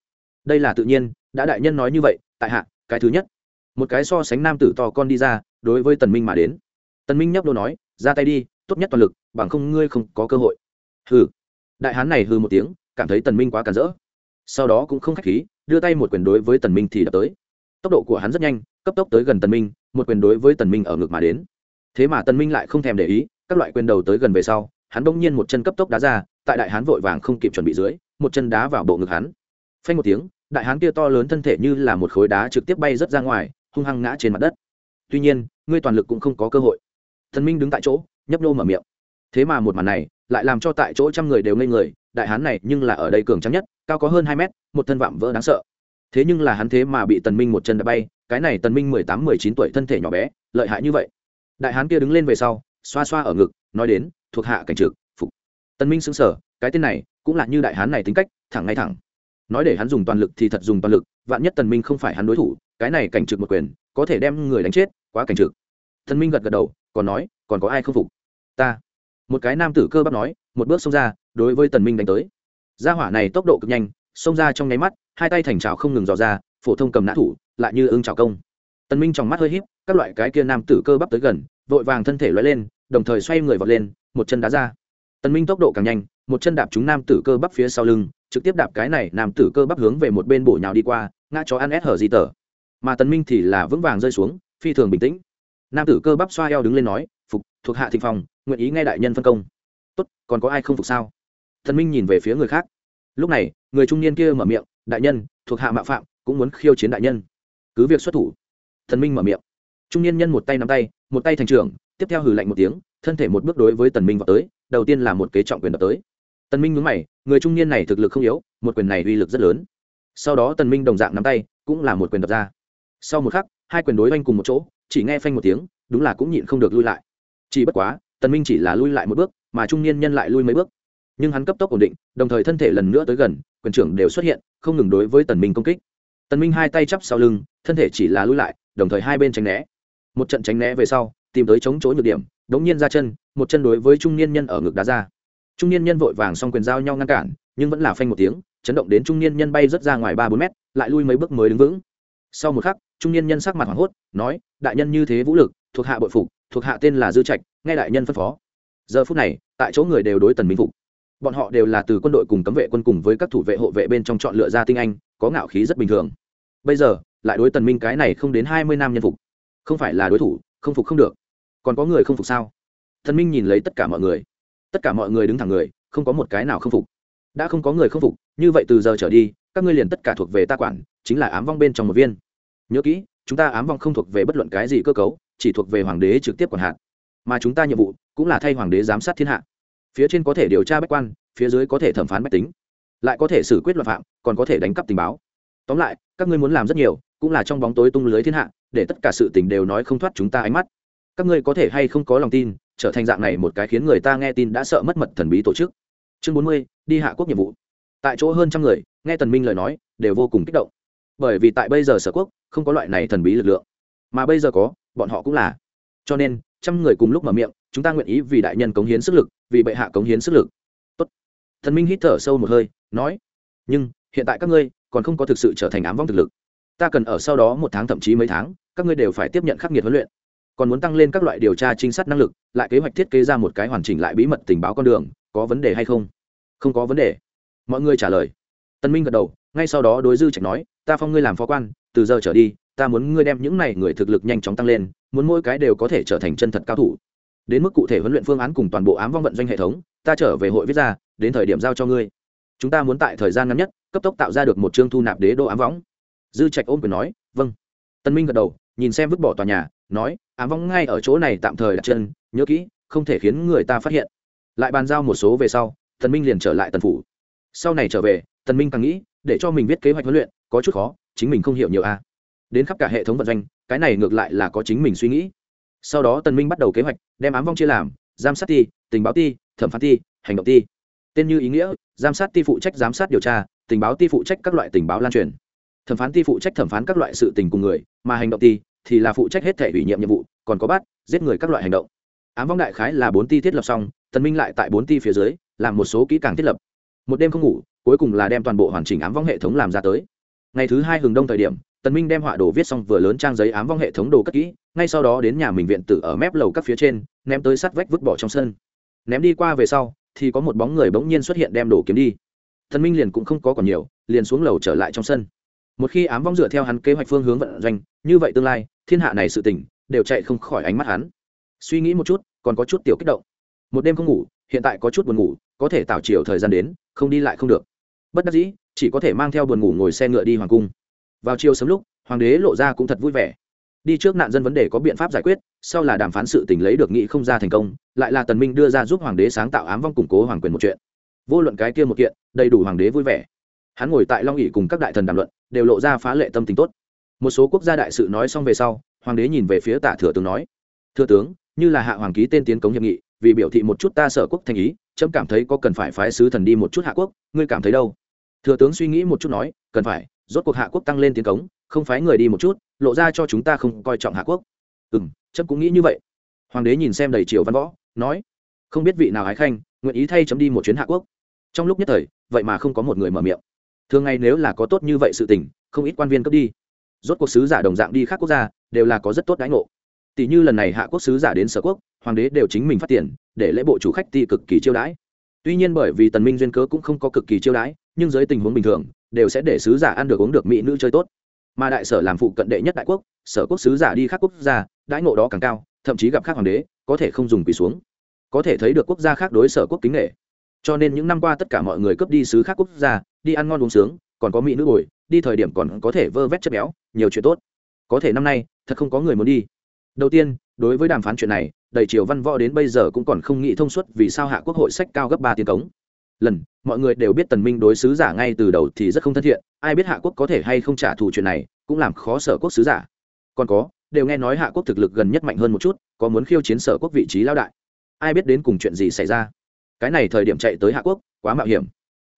Đây là tự nhiên, đã đại nhân nói như vậy, tại hạ, cái thứ nhất. Một cái so sánh nam tử to con đi ra, đối với tần minh mà đến. Tần minh nhấp đô nói, ra tay đi, tốt nhất toàn lực, bằng không ngươi không có cơ hội. Hừ. Đại hán này hừ một tiếng, cảm thấy tần minh quá cản rỡ sau đó cũng không khách khí, đưa tay một quyền đối với tần minh thì đập tới. Tốc độ của hắn rất nhanh, cấp tốc tới gần tần minh, một quyền đối với tần minh ở ngực mà đến. Thế mà tần minh lại không thèm để ý, các loại quyền đầu tới gần về sau, hắn bỗng nhiên một chân cấp tốc đá ra, tại đại hán vội vàng không kịp chuẩn bị dưới, một chân đá vào bộ ngực hắn. Phanh một tiếng, đại hán kia to lớn thân thể như là một khối đá trực tiếp bay rất ra ngoài, hung hăng ngã trên mặt đất. Tuy nhiên, ngươi toàn lực cũng không có cơ hội. Thần minh đứng tại chỗ, nhấp nô mở miệng. Thế mà một màn này, lại làm cho tại chỗ trăm người đều ngây người đại hán này nhưng là ở đây cường trắng nhất, cao có hơn hai mét, một thân vạm vỡ đáng sợ. Thế nhưng là hắn thế mà bị tần minh một chân đã bay, cái này tần minh mười tám, mười chín tuổi thân thể nhỏ bé, lợi hại như vậy. Đại hán kia đứng lên về sau, xoa xoa ở ngực, nói đến, thuộc hạ cảnh trực, phục. Tần minh sững sờ, cái tên này cũng là như đại hán này tính cách, thẳng ngay thẳng. Nói để hắn dùng toàn lực thì thật dùng toàn lực, vạn nhất tần minh không phải hắn đối thủ, cái này cảnh trực một quyền, có thể đem người đánh chết, quá cảnh trực. Tần minh gật gật đầu, còn nói, còn có ai không phục? Ta một cái nam tử cơ bắp nói, một bước xông ra, đối với tần minh đánh tới. Gia hỏa này tốc độ cực nhanh, xông ra trong nháy mắt, hai tay thành trào không ngừng dò ra, phổ thông cầm nã thủ, lại như ưng trào công. Tần minh trong mắt hơi híp, các loại cái kia nam tử cơ bắp tới gần, vội vàng thân thể lói lên, đồng thời xoay người vọt lên, một chân đá ra. Tần minh tốc độ càng nhanh, một chân đạp trúng nam tử cơ bắp phía sau lưng, trực tiếp đạp cái này nam tử cơ bắp hướng về một bên bổ nhào đi qua, ngã chó ăn ép hở gì tở mà tần minh thì là vững vàng rơi xuống, phi thường bình tĩnh. Nam tử cơ bắp xoa eo đứng lên nói, phục, thuộc hạ thịnh phòng nguyện ý nghe đại nhân phân công. Tốt, còn có ai không phục sao? Thần minh nhìn về phía người khác. Lúc này, người trung niên kia mở miệng, đại nhân, thuộc hạ mạo phạm, cũng muốn khiêu chiến đại nhân. Cứ việc xuất thủ. Thần minh mở miệng. Trung niên nhân một tay nắm tay, một tay thành trưởng, tiếp theo hừ lạnh một tiếng, thân thể một bước đối với tần minh vào tới, đầu tiên là một kế trọng quyền đập tới. Tần minh nhướng mày, người trung niên này thực lực không yếu, một quyền này uy lực rất lớn. Sau đó tần minh đồng dạng nắm tay, cũng là một quyền đập ra. Sau một khắc, hai quyền đối oanh cùng một chỗ, chỉ nghe phanh một tiếng, đúng là cũng nhịn không được lui lại. Chỉ bất quá tần minh chỉ là lui lại một bước, mà trung niên nhân lại lui mấy bước. Nhưng hắn cấp tốc ổn định, đồng thời thân thể lần nữa tới gần, quyền trưởng đều xuất hiện, không ngừng đối với tần minh công kích. Tần minh hai tay chắp sau lưng, thân thể chỉ là lui lại, đồng thời hai bên tránh né. Một trận tránh né về sau, tìm tới chống chỗ nhược điểm, đống nhiên ra chân, một chân đối với trung niên nhân ở ngực đá ra. Trung niên nhân vội vàng xong quyền giao nhau ngăn cản, nhưng vẫn là phanh một tiếng, chấn động đến trung niên nhân bay rất ra ngoài ba bốn mét, lại lui mấy bước mới đứng vững. Sau một khắc, trung niên nhân sắc mặt hoảng hốt, nói, đại nhân như thế vũ lực, thuộc hạ bội phục, thuộc hạ tên là dư trạch nghe đại nhân phân phó. Giờ phút này, tại chỗ người đều đối tần minh phục. Bọn họ đều là từ quân đội cùng cấm vệ quân cùng với các thủ vệ hộ vệ bên trong chọn lựa ra tinh anh, có ngạo khí rất bình thường. Bây giờ, lại đối tần minh cái này không đến hai mươi năm nhân phục. Không phải là đối thủ, không phục không được. Còn có người không phục sao? Thần minh nhìn lấy tất cả mọi người. Tất cả mọi người đứng thẳng người, không có một cái nào không phục. Đã không có người không phục, như vậy từ giờ trở đi, các ngươi liền tất cả thuộc về ta quản, chính là ám vong bên trong một viên. Nhớ kỹ, chúng ta ám vong không thuộc về bất luận cái gì cơ cấu, chỉ thuộc về hoàng đế trực tiếp quản hạt mà chúng ta nhiệm vụ cũng là thay hoàng đế giám sát thiên hạ. Phía trên có thể điều tra bách quan, phía dưới có thể thẩm phán bách tính. Lại có thể xử quyết luật phạm, còn có thể đánh cắp tình báo. Tóm lại, các ngươi muốn làm rất nhiều, cũng là trong bóng tối tung lưới thiên hạ, để tất cả sự tình đều nói không thoát chúng ta ánh mắt. Các ngươi có thể hay không có lòng tin, trở thành dạng này một cái khiến người ta nghe tin đã sợ mất mật thần bí tổ chức. Chương bốn mươi, đi hạ quốc nhiệm vụ. Tại chỗ hơn trăm người, nghe tần minh lời nói, đều vô cùng kích động. Bởi vì tại bây giờ sở quốc, không có loại này thần bí lực lượng. Mà bây giờ có, bọn họ cũng là. Cho nên trăm người cùng lúc mở miệng, chúng ta nguyện ý vì đại nhân cống hiến sức lực, vì bệ hạ cống hiến sức lực. Tốt. thần minh hít thở sâu một hơi, nói, nhưng, hiện tại các ngươi còn không có thực sự trở thành ám vong thực lực. Ta cần ở sau đó một tháng thậm chí mấy tháng, các ngươi đều phải tiếp nhận khắc nghiệt huấn luyện. Còn muốn tăng lên các loại điều tra trinh sát năng lực, lại kế hoạch thiết kế ra một cái hoàn chỉnh lại bí mật tình báo con đường, có vấn đề hay không? Không có vấn đề. Mọi người trả lời. Tân minh gật đầu, ngay sau đó đối dư trạch nói, ta phong ngươi làm phó quan, từ giờ trở đi, ta muốn ngươi đem những này người thực lực nhanh chóng tăng lên muốn mỗi cái đều có thể trở thành chân thật cao thủ. Đến mức cụ thể huấn luyện phương án cùng toàn bộ ám vong vận doanh hệ thống, ta trở về hội viết ra, đến thời điểm giao cho ngươi. Chúng ta muốn tại thời gian ngắn nhất, cấp tốc tạo ra được một chương thu nạp đế đô ám võng dư trạch ôm quyền nói vâng. Tân minh gật đầu, nhìn xem vứt bỏ tòa nhà, nói, ám võng ngay ở chỗ này tạm thời đặt chân, nhớ kỹ, không thể khiến người ta phát hiện. Lại bàn giao một số về sau tần minh liền trở lại tần phủ. Sau này trở về tần minh càng nghĩ, để cho mình viết kế hoạch huấn luyện, có chút khó, chính mình không hiểu nhiều a đến khắp cả hệ thống vận doanh, cái này ngược lại là có chính mình suy nghĩ. Sau đó tần minh bắt đầu kế hoạch, đem ám vong chia làm, giám sát ti, tình báo ti, thẩm phán ti, hành động ti. Tên như ý nghĩa, giám sát ti phụ trách giám sát điều tra, tình báo ti phụ trách các loại tình báo lan truyền. Thẩm phán ti phụ trách thẩm phán các loại sự tình cùng người, mà hành động ti thì là phụ trách hết thể ủy nhiệm nhiệm vụ, còn có bắt, giết người các loại hành động. Ám vong đại khái là bốn ti thiết lập xong, tần minh lại tại bốn ti phía dưới, làm một số kỹ càng thiết lập. Một đêm không ngủ, cuối cùng là đem toàn bộ hoàn chỉnh ám vong hệ thống làm ra tới. Ngày thứ hai hừng đông thời điểm tần minh đem họa đồ viết xong vừa lớn trang giấy ám vong hệ thống đồ cất kỹ, ngay sau đó đến nhà mình viện tử ở mép lầu các phía trên, ném tới sắt vách vứt bỏ trong sân. Ném đi qua về sau, thì có một bóng người bỗng nhiên xuất hiện đem đồ kiếm đi. Tần minh liền cũng không có còn nhiều, liền xuống lầu trở lại trong sân. Một khi ám vong dựa theo hắn kế hoạch phương hướng vận doanh, như vậy tương lai, thiên hạ này sự tình, đều chạy không khỏi ánh mắt hắn. Suy nghĩ một chút, còn có chút tiểu kích động. Một đêm không ngủ, hiện tại có chút buồn ngủ, có thể tạo chiều thời gian đến, không đi lại không được. Bất đắc dĩ, chỉ có thể mang theo buồn ngủ ngồi xe ngựa đi hoàng cung vào chiều sớm lúc, hoàng đế lộ ra cũng thật vui vẻ. Đi trước nạn dân vấn đề có biện pháp giải quyết, sau là đàm phán sự tình lấy được nghị không ra thành công, lại là tần minh đưa ra giúp hoàng đế sáng tạo ám vong củng cố hoàng quyền một chuyện. Vô luận cái kia một kiện, đầy đủ hoàng đế vui vẻ. Hắn ngồi tại long ỉ cùng các đại thần đàm luận, đều lộ ra phá lệ tâm tình tốt. Một số quốc gia đại sự nói xong về sau, hoàng đế nhìn về phía tả thừa tướng nói, thừa tướng, như là hạ hoàng ký tên tiến cống hiệp nghị, vì biểu thị một chút ta sở quốc thành ý trẫm cảm thấy có cần phải phái sứ thần đi một chút hạ quốc, ngươi cảm thấy đâu? Thừa tướng suy nghĩ một chút nói, cần phải rốt cuộc hạ quốc tăng lên tiến cống, không phái người đi một chút, lộ ra cho chúng ta không coi trọng hạ quốc. Ừ m trẫm cũng nghĩ như vậy. Hoàng đế nhìn xem đầy triều văn võ, nói, không biết vị nào ái khanh, nguyện ý thay chấm đi một chuyến hạ quốc. Trong lúc nhất thời, vậy mà không có một người mở miệng. Thường ngày nếu là có tốt như vậy sự tình, không ít quan viên cấp đi. Rốt cuộc sứ giả đồng dạng đi khác quốc gia, đều là có rất tốt đãi ngộ. Tỷ như lần này hạ quốc sứ giả đến sở quốc, hoàng đế đều chính mình phát tiền, để lễ bộ chủ khách ti cực kỳ chiêu đãi. Tuy nhiên bởi vì tần minh duyên cớ cũng không có cực kỳ chiêu đãi, nhưng dưới tình huống bình thường đều sẽ để sứ giả ăn được uống được mỹ nữ chơi tốt. Mà đại sở làm phụ cận đệ nhất đại quốc, sở quốc sứ giả đi khác quốc gia, đãi ngộ đó càng cao, thậm chí gặp khác hoàng đế, có thể không dùng quỳ xuống. Có thể thấy được quốc gia khác đối sở quốc kính nghệ cho nên những năm qua tất cả mọi người cướp đi sứ khác quốc gia, đi ăn ngon uống sướng, còn có mỹ nữ bồi, đi thời điểm còn có thể vơ vét chất béo, nhiều chuyện tốt. Có thể năm nay, thật không có người muốn đi. Đầu tiên, đối với đàm phán chuyện này, đầy triều văn võ đến bây giờ cũng còn không nghĩ thông suốt vì sao hạ quốc hội sách cao gấp ba tiền cống lần, mọi người đều biết tần minh đối sứ giả ngay từ đầu thì rất không thân thiện, ai biết hạ quốc có thể hay không trả thù chuyện này, cũng làm khó sở quốc sứ giả. Còn có, đều nghe nói hạ quốc thực lực gần nhất mạnh hơn một chút, có muốn khiêu chiến sở quốc vị trí lao đại. Ai biết đến cùng chuyện gì xảy ra? Cái này thời điểm chạy tới hạ quốc, quá mạo hiểm.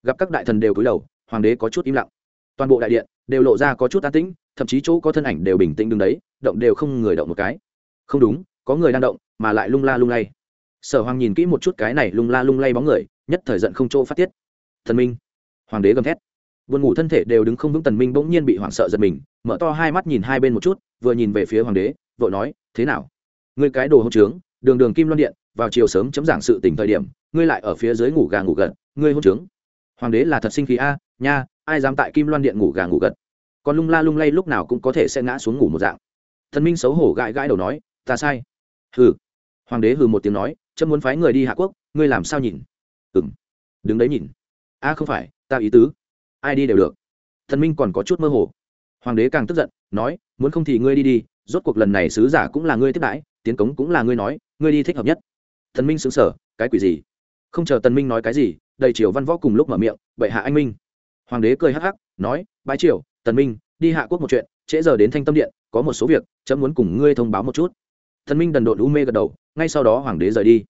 Gặp các đại thần đều cúi đầu, hoàng đế có chút im lặng. Toàn bộ đại điện đều lộ ra có chút an tĩnh, thậm chí chỗ có thân ảnh đều bình tĩnh đứng đấy, động đều không người động một cái. Không đúng, có người đang động, mà lại lung la lung lay. Sở hoàng nhìn kỹ một chút cái này lung la lung lay bóng người nhất thời giận không chỗ phát tiết. Thần minh, hoàng đế gầm thét. Buồn ngủ thân thể đều đứng không vững, tần minh bỗng nhiên bị hoảng sợ giật mình, mở to hai mắt nhìn hai bên một chút, vừa nhìn về phía hoàng đế, vội nói, thế nào? Ngươi cái đồ hỗn trướng, đường đường kim loan điện, vào chiều sớm chấm giảng sự tình thời điểm, ngươi lại ở phía dưới ngủ gà ngủ gật, ngươi hỗn trướng. Hoàng đế là thật sinh khí a, nha, ai dám tại kim loan điện ngủ gà ngủ gật? Còn lung la lung lay lúc nào cũng có thể sẽ ngã xuống ngủ một dạng. Thần minh xấu hổ gãi gãi đầu nói, ta sai. Hừ. Hoàng đế hừ một tiếng nói, chấm muốn phái người đi hạ quốc, ngươi làm sao nhìn? Ừng đứng đấy nhìn. A không phải, ta ý tứ. Ai đi đều được. Thần minh còn có chút mơ hồ. Hoàng đế càng tức giận, nói, muốn không thì ngươi đi đi, rốt cuộc lần này sứ giả cũng là ngươi tiếp đãi, tiến cống cũng là ngươi nói, ngươi đi thích hợp nhất. Thần minh xứng sở cái quỷ gì? Không chờ tần minh nói cái gì, đầy triều văn võ cùng lúc mở miệng, bệ hạ anh minh. Hoàng đế cười hắc hắc, nói, bái triều, tần minh, đi hạ quốc một chuyện, trễ giờ đến thanh tâm điện, có một số việc, chấm muốn cùng ngươi thông báo một chút. Thần minh đần độn u mê gật đầu, ngay sau đó hoàng đế rời đi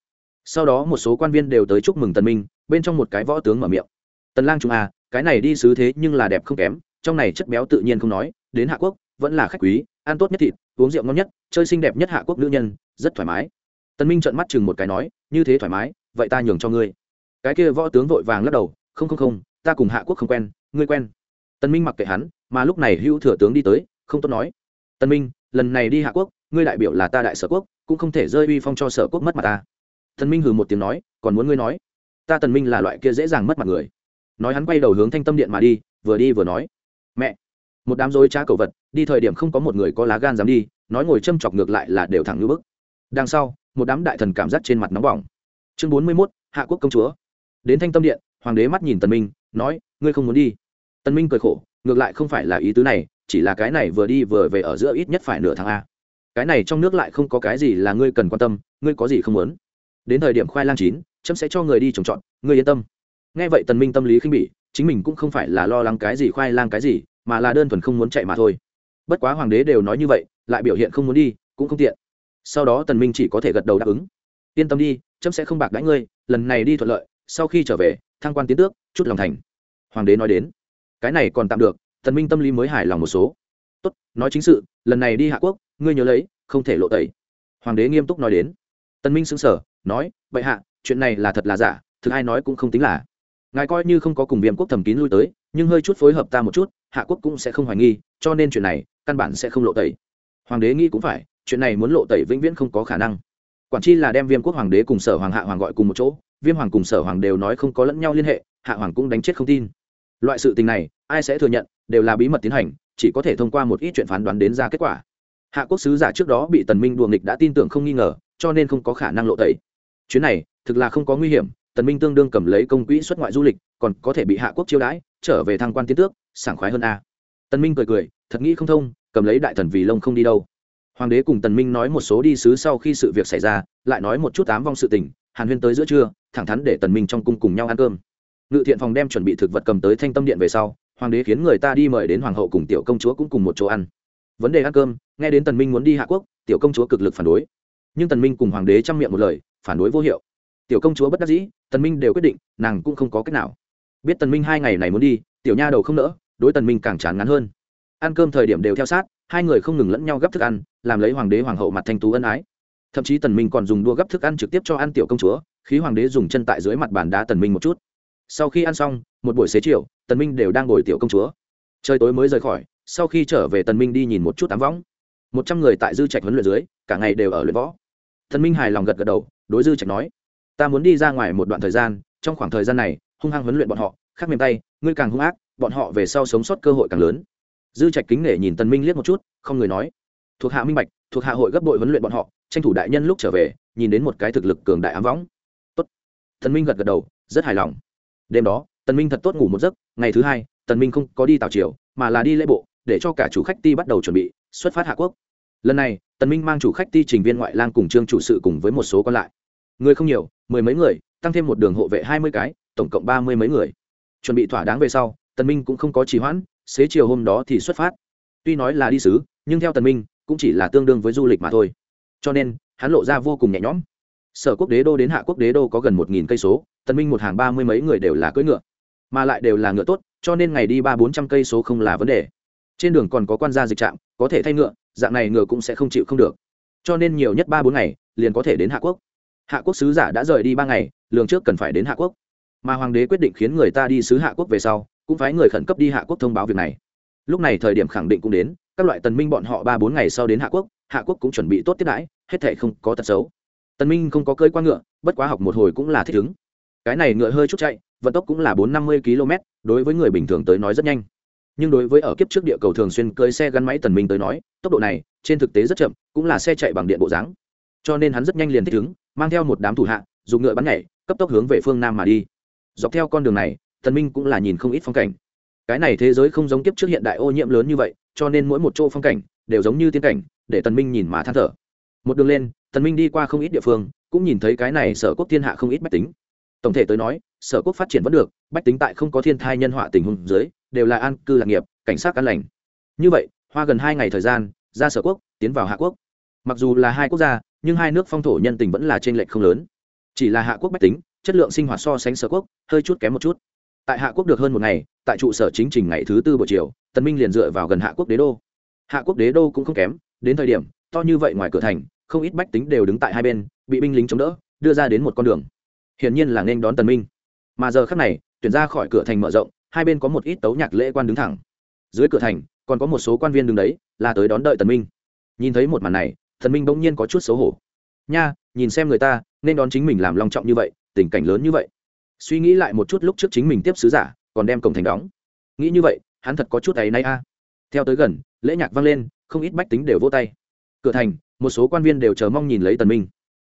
sau đó một số quan viên đều tới chúc mừng tần minh, bên trong một cái võ tướng mở miệng. Tần lang trung à cái này đi sứ thế nhưng là đẹp không kém, trong này chất béo tự nhiên không nói, đến hạ quốc, vẫn là khách quý, ăn tốt nhất thịt, uống rượu ngon nhất, chơi xinh đẹp nhất hạ quốc nữ nhân, rất thoải mái. Tần minh trợn mắt chừng một cái nói, như thế thoải mái, vậy ta nhường cho ngươi. Cái kia võ tướng vội vàng lắc đầu, không không không, ta cùng hạ quốc không quen, ngươi quen. Tần minh mặc kệ hắn, mà lúc này hữu thừa tướng đi tới, không tốt nói, tần minh, lần này đi hạ quốc, ngươi đại biểu là ta đại sở quốc, cũng không thể rơi uy phong cho sở quốc mất mặt ta tần minh hừ một tiếng nói còn muốn ngươi nói? Ta tần minh là loại kia dễ dàng mất mặt người. Nói hắn quay đầu hướng thanh tâm điện mà đi vừa đi vừa nói mẹ một đám rối trá cầu vật đi thời điểm không có một người có lá gan dám đi nói ngồi châm chọc ngược lại là đều thẳng như bức. Đằng sau một đám đại thần cảm giác trên mặt nóng bỏng. Chương bốn mươi 41, hạ quốc công chúa. Đến thanh tâm điện hoàng đế mắt nhìn tần minh nói ngươi không muốn đi. Tần minh cười khổ ngược lại không phải là ý tứ này chỉ là cái này vừa đi vừa về ở giữa ít nhất phải nửa tháng a. Cái này trong nước lại không có cái gì là ngươi cần quan tâm ngươi có gì không muốn? Đến thời điểm khoai lang chín, chấm sẽ cho người đi trồng trọt ngươi yên tâm. Nghe vậy tần minh tâm lý khinh bỉ, chính mình cũng không phải là lo lắng cái gì khoai lang cái gì, mà là đơn thuần không muốn chạy mà thôi. Bất quá hoàng đế đều nói như vậy, lại biểu hiện không muốn đi, cũng không tiện. Sau đó tần minh chỉ có thể gật đầu đáp ứng. Yên tâm đi, chấm sẽ không bạc đãi ngươi, lần này đi thuận lợi, sau khi trở về, thăng quan tiến tước, chút lòng thành. Hoàng đế nói đến. Cái này còn tạm được, tần minh tâm lý mới hài lòng một số. Tốt, nói chính sự, lần này đi hạ quốc, ngươi nhớ lấy, không thể lộ tẩy. Hoàng đế nghiêm túc nói đến. Tần minh sững sờ nói vậy hạ, chuyện này là thật là giả, thực ai nói cũng không tính là. Ngài coi như không có cùng viêm quốc thẩm kín lui tới, nhưng hơi chút phối hợp ta một chút, hạ quốc cũng sẽ không hoài nghi, cho nên chuyện này, căn bản sẽ không lộ tẩy. Hoàng đế nghĩ cũng phải, chuyện này muốn lộ tẩy vĩnh viễn không có khả năng. Quản chi là đem viêm quốc hoàng đế cùng sở hoàng hạ hoàng gọi cùng một chỗ, viêm hoàng cùng sở hoàng đều nói không có lẫn nhau liên hệ, hạ hoàng cũng đánh chết không tin. Loại sự tình này, ai sẽ thừa nhận, đều là bí mật tiến hành, chỉ có thể thông qua một ít chuyện phán đoán đến ra kết quả. Hạ quốc sứ giả trước đó bị tần minh đùa nghịch đã tin tưởng không nghi ngờ, cho nên không có khả năng lộ tẩy chuyến này thực là không có nguy hiểm, tần minh tương đương cầm lấy công quỹ xuất ngoại du lịch, còn có thể bị hạ quốc chiêu đãi, trở về thăng quan tiến tước, sảng khoái hơn a. Tần minh cười cười, thật nghĩ không thông, cầm lấy đại thần vì lông không đi đâu. Hoàng đế cùng tần minh nói một số đi sứ sau khi sự việc xảy ra, lại nói một chút ám vong sự tình, hàn huyên tới giữa trưa, thẳng thắn để tần minh trong cung cùng nhau ăn cơm. Ngự thiện phòng đem chuẩn bị thực vật cầm tới thanh tâm điện về sau, hoàng đế khiến người ta đi mời đến hoàng hậu cùng tiểu công chúa cũng cùng một chỗ ăn. Vấn đề ăn cơm, nghe đến tần minh muốn đi hạ quốc, tiểu công chúa cực lực phản đối nhưng tần minh cùng hoàng đế chăm miệng một lời, phản đối vô hiệu. Tiểu công chúa bất đắc dĩ, tần minh đều quyết định, nàng cũng không có cách nào. Biết tần minh hai ngày này muốn đi, tiểu nha đầu không nỡ, đối tần minh càng chán ngán hơn. Ăn cơm thời điểm đều theo sát, hai người không ngừng lẫn nhau gấp thức ăn, làm lấy hoàng đế hoàng hậu mặt thanh tú ân ái. Thậm chí tần minh còn dùng đua gấp thức ăn trực tiếp cho ăn tiểu công chúa, khí hoàng đế dùng chân tại dưới mặt bàn đá tần minh một chút. Sau khi ăn xong, một buổi xế chiều, tần minh đều đang ngồi tiểu công chúa. Trời tối mới rời khỏi, sau khi trở về tần minh đi nhìn một chút tám võng. Một trăm người tại dư trạch huấn luyện dưới, cả ngày đều ở luyện võ thần minh hài lòng gật gật đầu, đối dư trạch nói, ta muốn đi ra ngoài một đoạn thời gian, trong khoảng thời gian này, hung hăng huấn luyện bọn họ, khác mềm tay, ngươi càng hung ác, bọn họ về sau sống sót cơ hội càng lớn. Dư trạch kính nể nhìn tần minh liếc một chút, không người nói, thuộc hạ minh bạch, thuộc hạ hội gấp đội huấn luyện bọn họ, tranh thủ đại nhân lúc trở về, nhìn đến một cái thực lực cường đại ám võng. Tốt. Tần minh gật gật đầu, rất hài lòng. Đêm đó, tần minh thật tốt ngủ một giấc, ngày thứ hai, tần minh không có đi tàu triều, mà là đi lễ bộ, để cho cả chủ khách ti bắt đầu chuẩn bị, xuất phát hạ quốc lần này, tần minh mang chủ khách ti trình viên ngoại lang cùng trương chủ sự cùng với một số còn lại. Người không nhiều, mười mấy người, tăng thêm một đường hộ vệ hai mươi cái, tổng cộng ba mươi mấy người. Chuẩn bị thỏa đáng về sau, tần minh cũng không có trì hoãn, xế chiều hôm đó thì xuất phát. Tuy nói là đi sứ nhưng theo tần minh, cũng chỉ là tương đương với du lịch mà thôi. Cho nên, hắn lộ ra vô cùng nhẹ nhõm. Sở quốc đế đô đến hạ quốc đế đô có gần một nghìn cây số, tần minh một hàng ba mươi mấy người đều là cưỡi ngựa. Mà lại đều là ngựa tốt, cho nên ngày đi ba bốn trăm cây số không là vấn đề. Trên đường còn có quan gia dịch trạm, có thể thay ngựa dạng này ngựa cũng sẽ không chịu không được. Cho nên nhiều nhất ba bốn ngày, liền có thể đến hạ quốc. Hạ quốc sứ giả đã rời đi ba ngày, lường trước cần phải đến hạ quốc. Mà hoàng đế quyết định khiến người ta đi sứ hạ quốc về sau, cũng phái người khẩn cấp đi hạ quốc thông báo việc này. Lúc này thời điểm khẳng định cũng đến, các loại tần minh bọn họ ba bốn ngày sau đến hạ quốc hạ quốc cũng chuẩn bị tốt tiếp đãi, hết thảy không có tật xấu. Tần minh không có cơi qua ngựa, bất quá học một hồi cũng là thích ứng. Cái này ngựa hơi chút chạy, vận tốc cũng là bốn năm mươi km đối với người bình thường tới nói rất nhanh nhưng đối với ở kiếp trước địa cầu thường xuyên cưới xe gắn máy tần minh tới nói, tốc độ này, trên thực tế rất chậm, cũng là xe chạy bằng điện bộ dáng. Cho nên hắn rất nhanh liền thích ứng, mang theo một đám thủ hạ, dùng ngựa bắn nhảy, cấp tốc hướng về phương nam mà đi. Dọc theo con đường này, tần minh cũng là nhìn không ít phong cảnh. Cái này thế giới không giống kiếp trước hiện đại ô nhiễm lớn như vậy, cho nên mỗi một chỗ phong cảnh đều giống như tiên cảnh, để tần minh nhìn mà than thở. Một đường lên, tần minh đi qua không ít địa phương, cũng nhìn thấy cái này sở quốc thiên hạ không ít bách tính. Tổng thể tới nói, sở quốc phát triển vẫn được, bách tính tại không có thiên thai nhân họa tình huống dưới đều là an cư lạc nghiệp, cảnh sát an lành. Như vậy, hoa gần hai ngày thời gian, ra sở quốc, tiến vào hạ quốc. Mặc dù là hai quốc gia, nhưng hai nước phong thổ nhân tình vẫn là trên lệch không lớn. Chỉ là hạ quốc bách tính, chất lượng sinh hoạt so sánh sở quốc, hơi chút kém một chút. Tại hạ quốc được hơn một ngày, tại trụ sở chính trình ngày thứ tư buổi chiều, tần minh liền dựa vào gần hạ quốc đế đô. Hạ quốc đế đô cũng không kém, đến thời điểm, to như vậy ngoài cửa thành, không ít bách tính đều đứng tại hai bên, bị binh lính chống đỡ, đưa ra đến một con đường. Hiển nhiên là nên đón tần minh. Mà giờ khắc này, tuyển ra khỏi cửa thành mở rộng hai bên có một ít tấu nhạc lễ quan đứng thẳng. Dưới cửa thành, còn có một số quan viên đứng đấy, là tới đón đợi tần minh. Nhìn thấy một màn này thần minh bỗng nhiên có chút xấu hổ. Nha, nhìn xem người ta, nên đón chính mình làm long trọng như vậy, tình cảnh lớn như vậy. Suy nghĩ lại một chút lúc trước chính mình tiếp sứ giả, còn đem cổng thành đóng. Nghĩ như vậy, hắn thật có chút ấy nay a. Theo tới gần, lễ nhạc vang lên, không ít bách tính đều vỗ tay. Cửa thành, một số quan viên đều chờ mong nhìn lấy tần minh.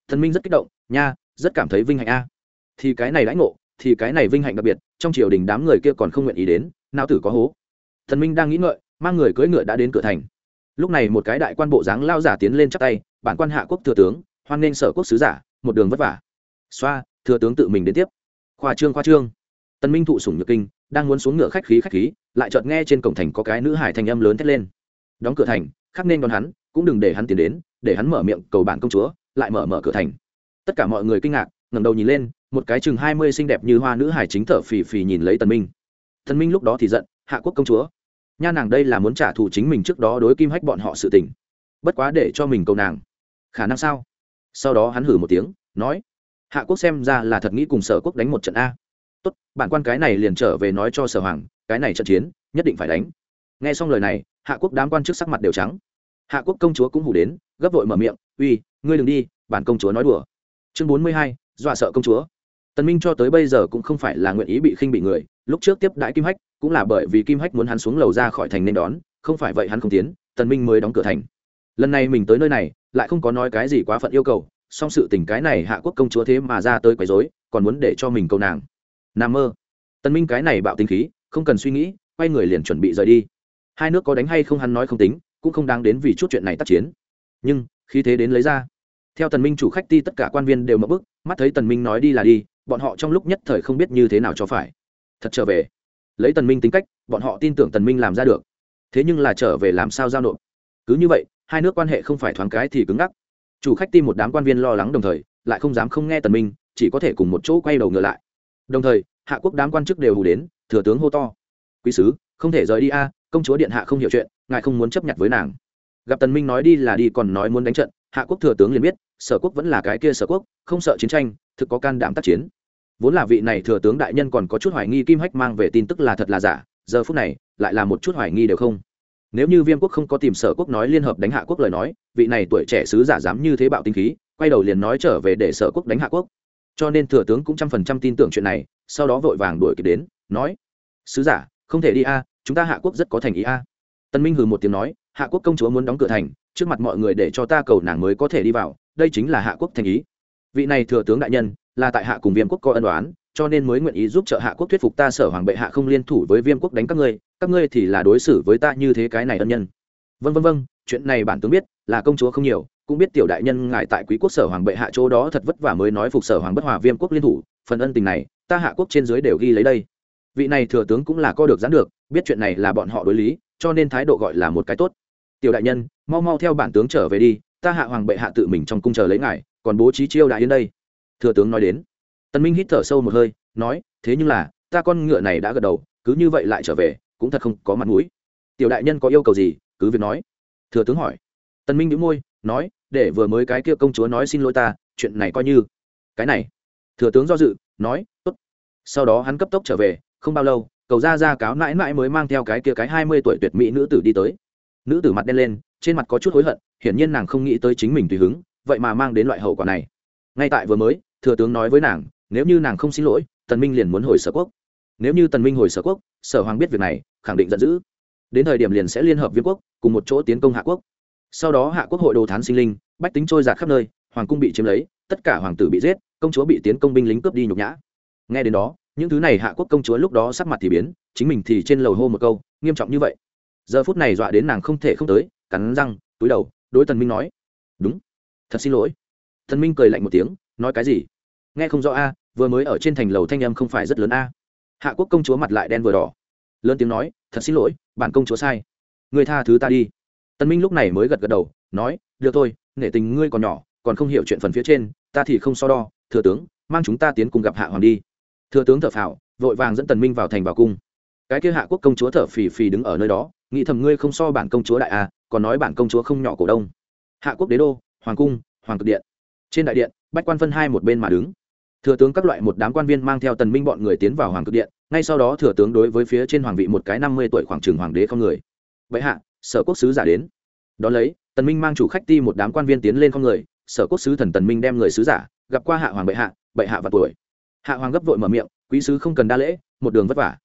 Thần minh rất kích động, nha, rất cảm thấy vinh hạnh a. Thì cái này lãnh ngộ, thì cái này vinh hạnh đặc biệt trong triều đình đám người kia còn không nguyện ý đến não tử có hố. Tần minh đang nghĩ ngợi, mang người cưỡi ngựa đã đến cửa thành. Lúc này một cái đại quan bộ dáng lao giả tiến lên chắp tay, bản quan hạ quốc thừa tướng, hoan nghênh sở quốc sứ giả, một đường vất vả. Xoa, thừa tướng tự mình đến tiếp. Khoa trương khoa trương. Tần minh thụ sủng nhược kinh, đang muốn xuống ngựa khách khí khách khí, lại chợt nghe trên cổng thành có cái nữ hải thanh âm lớn thét lên. Đóng cửa thành, khắc nên đón hắn, cũng đừng để hắn tiến đến, để hắn mở miệng cầu bản công chúa, lại mở mở cửa thành. Tất cả mọi người kinh ngạc, ngẩng đầu nhìn lên một cái chừng hai mươi xinh đẹp như hoa nữ hải chính thở phì phì nhìn lấy tần minh. Tần minh lúc đó thì giận, hạ quốc công chúa, nha nàng đây là muốn trả thù chính mình trước đó đối kim hách bọn họ sự tình. Bất quá để cho mình cầu nàng. Khả năng sao? Sau đó hắn hử một tiếng, nói, hạ quốc xem ra là thật nghĩ cùng sở quốc đánh một trận a. Tốt, bản quan cái này liền trở về nói cho sở hoàng, cái này trận chiến, nhất định phải đánh. Nghe xong lời này, hạ quốc đám quan chức sắc mặt đều trắng. Hạ quốc công chúa cũng hủ đến, gấp vội mở miệng, uy, ngươi đừng đi, bản công chúa nói đùa. Chương bốn mươi hai, dọa sợ công chúa tần minh cho tới bây giờ cũng không phải là nguyện ý bị khinh bị người, lúc trước tiếp đãi kim hách, cũng là bởi vì kim hách muốn hắn xuống lầu ra khỏi thành nên đón, không phải vậy hắn không tiến, tần minh mới đóng cửa thành. Lần này mình tới nơi này, lại không có nói cái gì quá phận yêu cầu, song sự tình cái này hạ quốc công chúa thế mà ra tới quấy rối, còn muốn để cho mình câu nàng. Nam mơ. Tần minh cái này bạo tinh khí, không cần suy nghĩ, quay người liền chuẩn bị rời đi. Hai nước có đánh hay không hắn nói không tính, cũng không đáng đến vì chút chuyện này tác chiến. Nhưng khi thế đến lấy ra theo tần minh chủ khách ti tất cả quan viên đều mở bức, mắt thấy tần minh nói đi là đi, bọn họ trong lúc nhất thời không biết như thế nào cho phải. Thật trở về. Lấy tần minh tính cách, bọn họ tin tưởng tần minh làm ra được. Thế nhưng là trở về làm sao giao nộp? Cứ như vậy, hai nước quan hệ không phải thoáng cái thì cứng ngắc. Chủ khách ti một đám quan viên lo lắng đồng thời, lại không dám không nghe tần minh, chỉ có thể cùng một chỗ quay đầu ngựa lại. Đồng thời, hạ quốc đám quan chức đều hù đến, thừa tướng hô to. Quý sứ, không thể rời đi a, công chúa điện hạ không hiểu chuyện, ngài không muốn chấp nhận với nàng. Gặp tần minh nói đi là đi còn nói muốn đánh trận, hạ quốc thừa tướng liền biết sở quốc vẫn là cái kia sở quốc, không sợ chiến tranh, thực có can đảm tác chiến. Vốn là vị này thừa tướng đại nhân còn có chút hoài nghi kim hách mang về tin tức là thật là giả, giờ phút này, lại là một chút hoài nghi đều không. Nếu như viêm quốc không có tìm sở quốc nói liên hợp đánh hạ quốc lời nói, vị này tuổi trẻ sứ giả dám như thế bạo tinh khí, quay đầu liền nói trở về để sở quốc đánh hạ quốc. Cho nên thừa tướng cũng trăm phần trăm tin tưởng chuyện này, sau đó vội vàng đuổi kịp đến, nói, sứ giả, không thể đi a, chúng ta hạ quốc rất có thành ý a. Tân minh hừ một tiếng nói, hạ quốc công chúa muốn đóng cửa thành, trước mặt mọi người để cho ta cầu nàng mới có thể đi vào đây chính là hạ quốc thành ý. Vị này thừa tướng đại nhân, là tại hạ cùng viêm quốc có ân đoán cho nên mới nguyện ý giúp trợ hạ quốc thuyết phục ta sở hoàng bệ hạ không liên thủ với viêm quốc đánh các ngươi các ngươi thì là đối xử với ta như thế cái này ân nhân. Vân vân vân chuyện này bản tướng biết, là công chúa không nhiều, cũng biết tiểu đại nhân ngài tại quý quốc sở hoàng bệ hạ chỗ đó thật vất vả mới nói phục sở hoàng bất hòa viêm quốc liên thủ, phần ân tình này, ta hạ quốc trên dưới đều ghi lấy đây. Vị này thừa tướng cũng là co được gián được, biết chuyện này là bọn họ đối lý, cho nên thái độ gọi là một cái tốt. Tiểu đại nhân, mau mau theo bản tướng trở về đi ta hạ hoàng bệ hạ tự mình trong cung chờ lấy ngài, còn bố trí chiêu đại yên đây. Thừa tướng nói đến. Tần minh hít thở sâu một hơi, nói, thế nhưng là, ta con ngựa này đã gật đầu, cứ như vậy lại trở về, cũng thật không có mặt mũi. Tiểu đại nhân có yêu cầu gì, cứ việc nói. Thừa tướng hỏi. Tần minh nhíu môi, nói, để vừa mới cái kia công chúa nói xin lỗi ta, chuyện này coi như. Cái này. Thừa tướng do dự, nói, tốt. Sau đó hắn cấp tốc trở về, không bao lâu, cầu ra ra cáo mãi mãi mới mang theo cái kia cái hai mươi tuổi tuyệt mỹ nữ tử đi tới nữ tử mặt đen lên, trên mặt có chút hối hận, hiển nhiên nàng không nghĩ tới chính mình tùy hứng, vậy mà mang đến loại hậu quả này. Ngay tại vừa mới, thừa tướng nói với nàng, nếu như nàng không xin lỗi, tần minh liền muốn hồi sở quốc. Nếu như tần minh hồi sở quốc, sở hoàng biết việc này, khẳng định giận dữ. Đến thời điểm liền sẽ liên hợp viên quốc, cùng một chỗ tiến công hạ quốc. Sau đó hạ quốc hội đồ thán sinh linh, bách tính trôi giạt khắp nơi, hoàng cung bị chiếm lấy, tất cả hoàng tử bị giết, công chúa bị tiến công binh lính cướp đi nhục nhã. Nghe đến đó, những thứ này hạ quốc công chúa lúc đó sắc mặt thì biến, chính mình thì trên lầu hô một câu, nghiêm trọng như vậy giờ phút này dọa đến nàng không thể không tới, cắn răng, túi đầu, đối tần minh nói, đúng, thật xin lỗi. Tần minh cười lạnh một tiếng, nói cái gì? Nghe không rõ a, vừa mới ở trên thành lầu thanh âm không phải rất lớn a. Hạ quốc công chúa mặt lại đen vừa đỏ, lớn tiếng nói, thật xin lỗi, bản công chúa sai. Người tha thứ ta đi. Tần minh lúc này mới gật gật đầu, nói, được thôi, nể tình ngươi còn nhỏ, còn không hiểu chuyện phần phía trên, ta thì không so đo, thừa tướng, mang chúng ta tiến cùng gặp hạ hoàng đi. Thừa tướng thở phào, vội vàng dẫn tần minh vào thành vào cung cái kia hạ quốc công chúa thở phì phì đứng ở nơi đó, nghĩ thầm ngươi không so bản công chúa đại a còn nói bản công chúa không nhỏ cổ đông. Hạ quốc đế đô, hoàng cung, hoàng cực điện. Trên đại điện, bách quan phân hai một bên mà đứng. Thừa tướng các loại một đám quan viên mang theo tần minh bọn người tiến vào hoàng cực điện, ngay sau đó thừa tướng đối với phía trên hoàng vị một cái năm mươi tuổi khoảng trường hoàng đế không người. Vậy hạ, sở quốc sứ giả đến. Đón lấy, tần minh mang chủ khách ti một đám quan viên tiến lên không người, sở quốc sứ thần tần minh đem người sứ giả, gặp qua hạ hoàng bệ hạ bệ hạ và tuổi. Hạ hoàng gấp vội mở miệng, quý sứ không cần đa lễ, một đường vất vả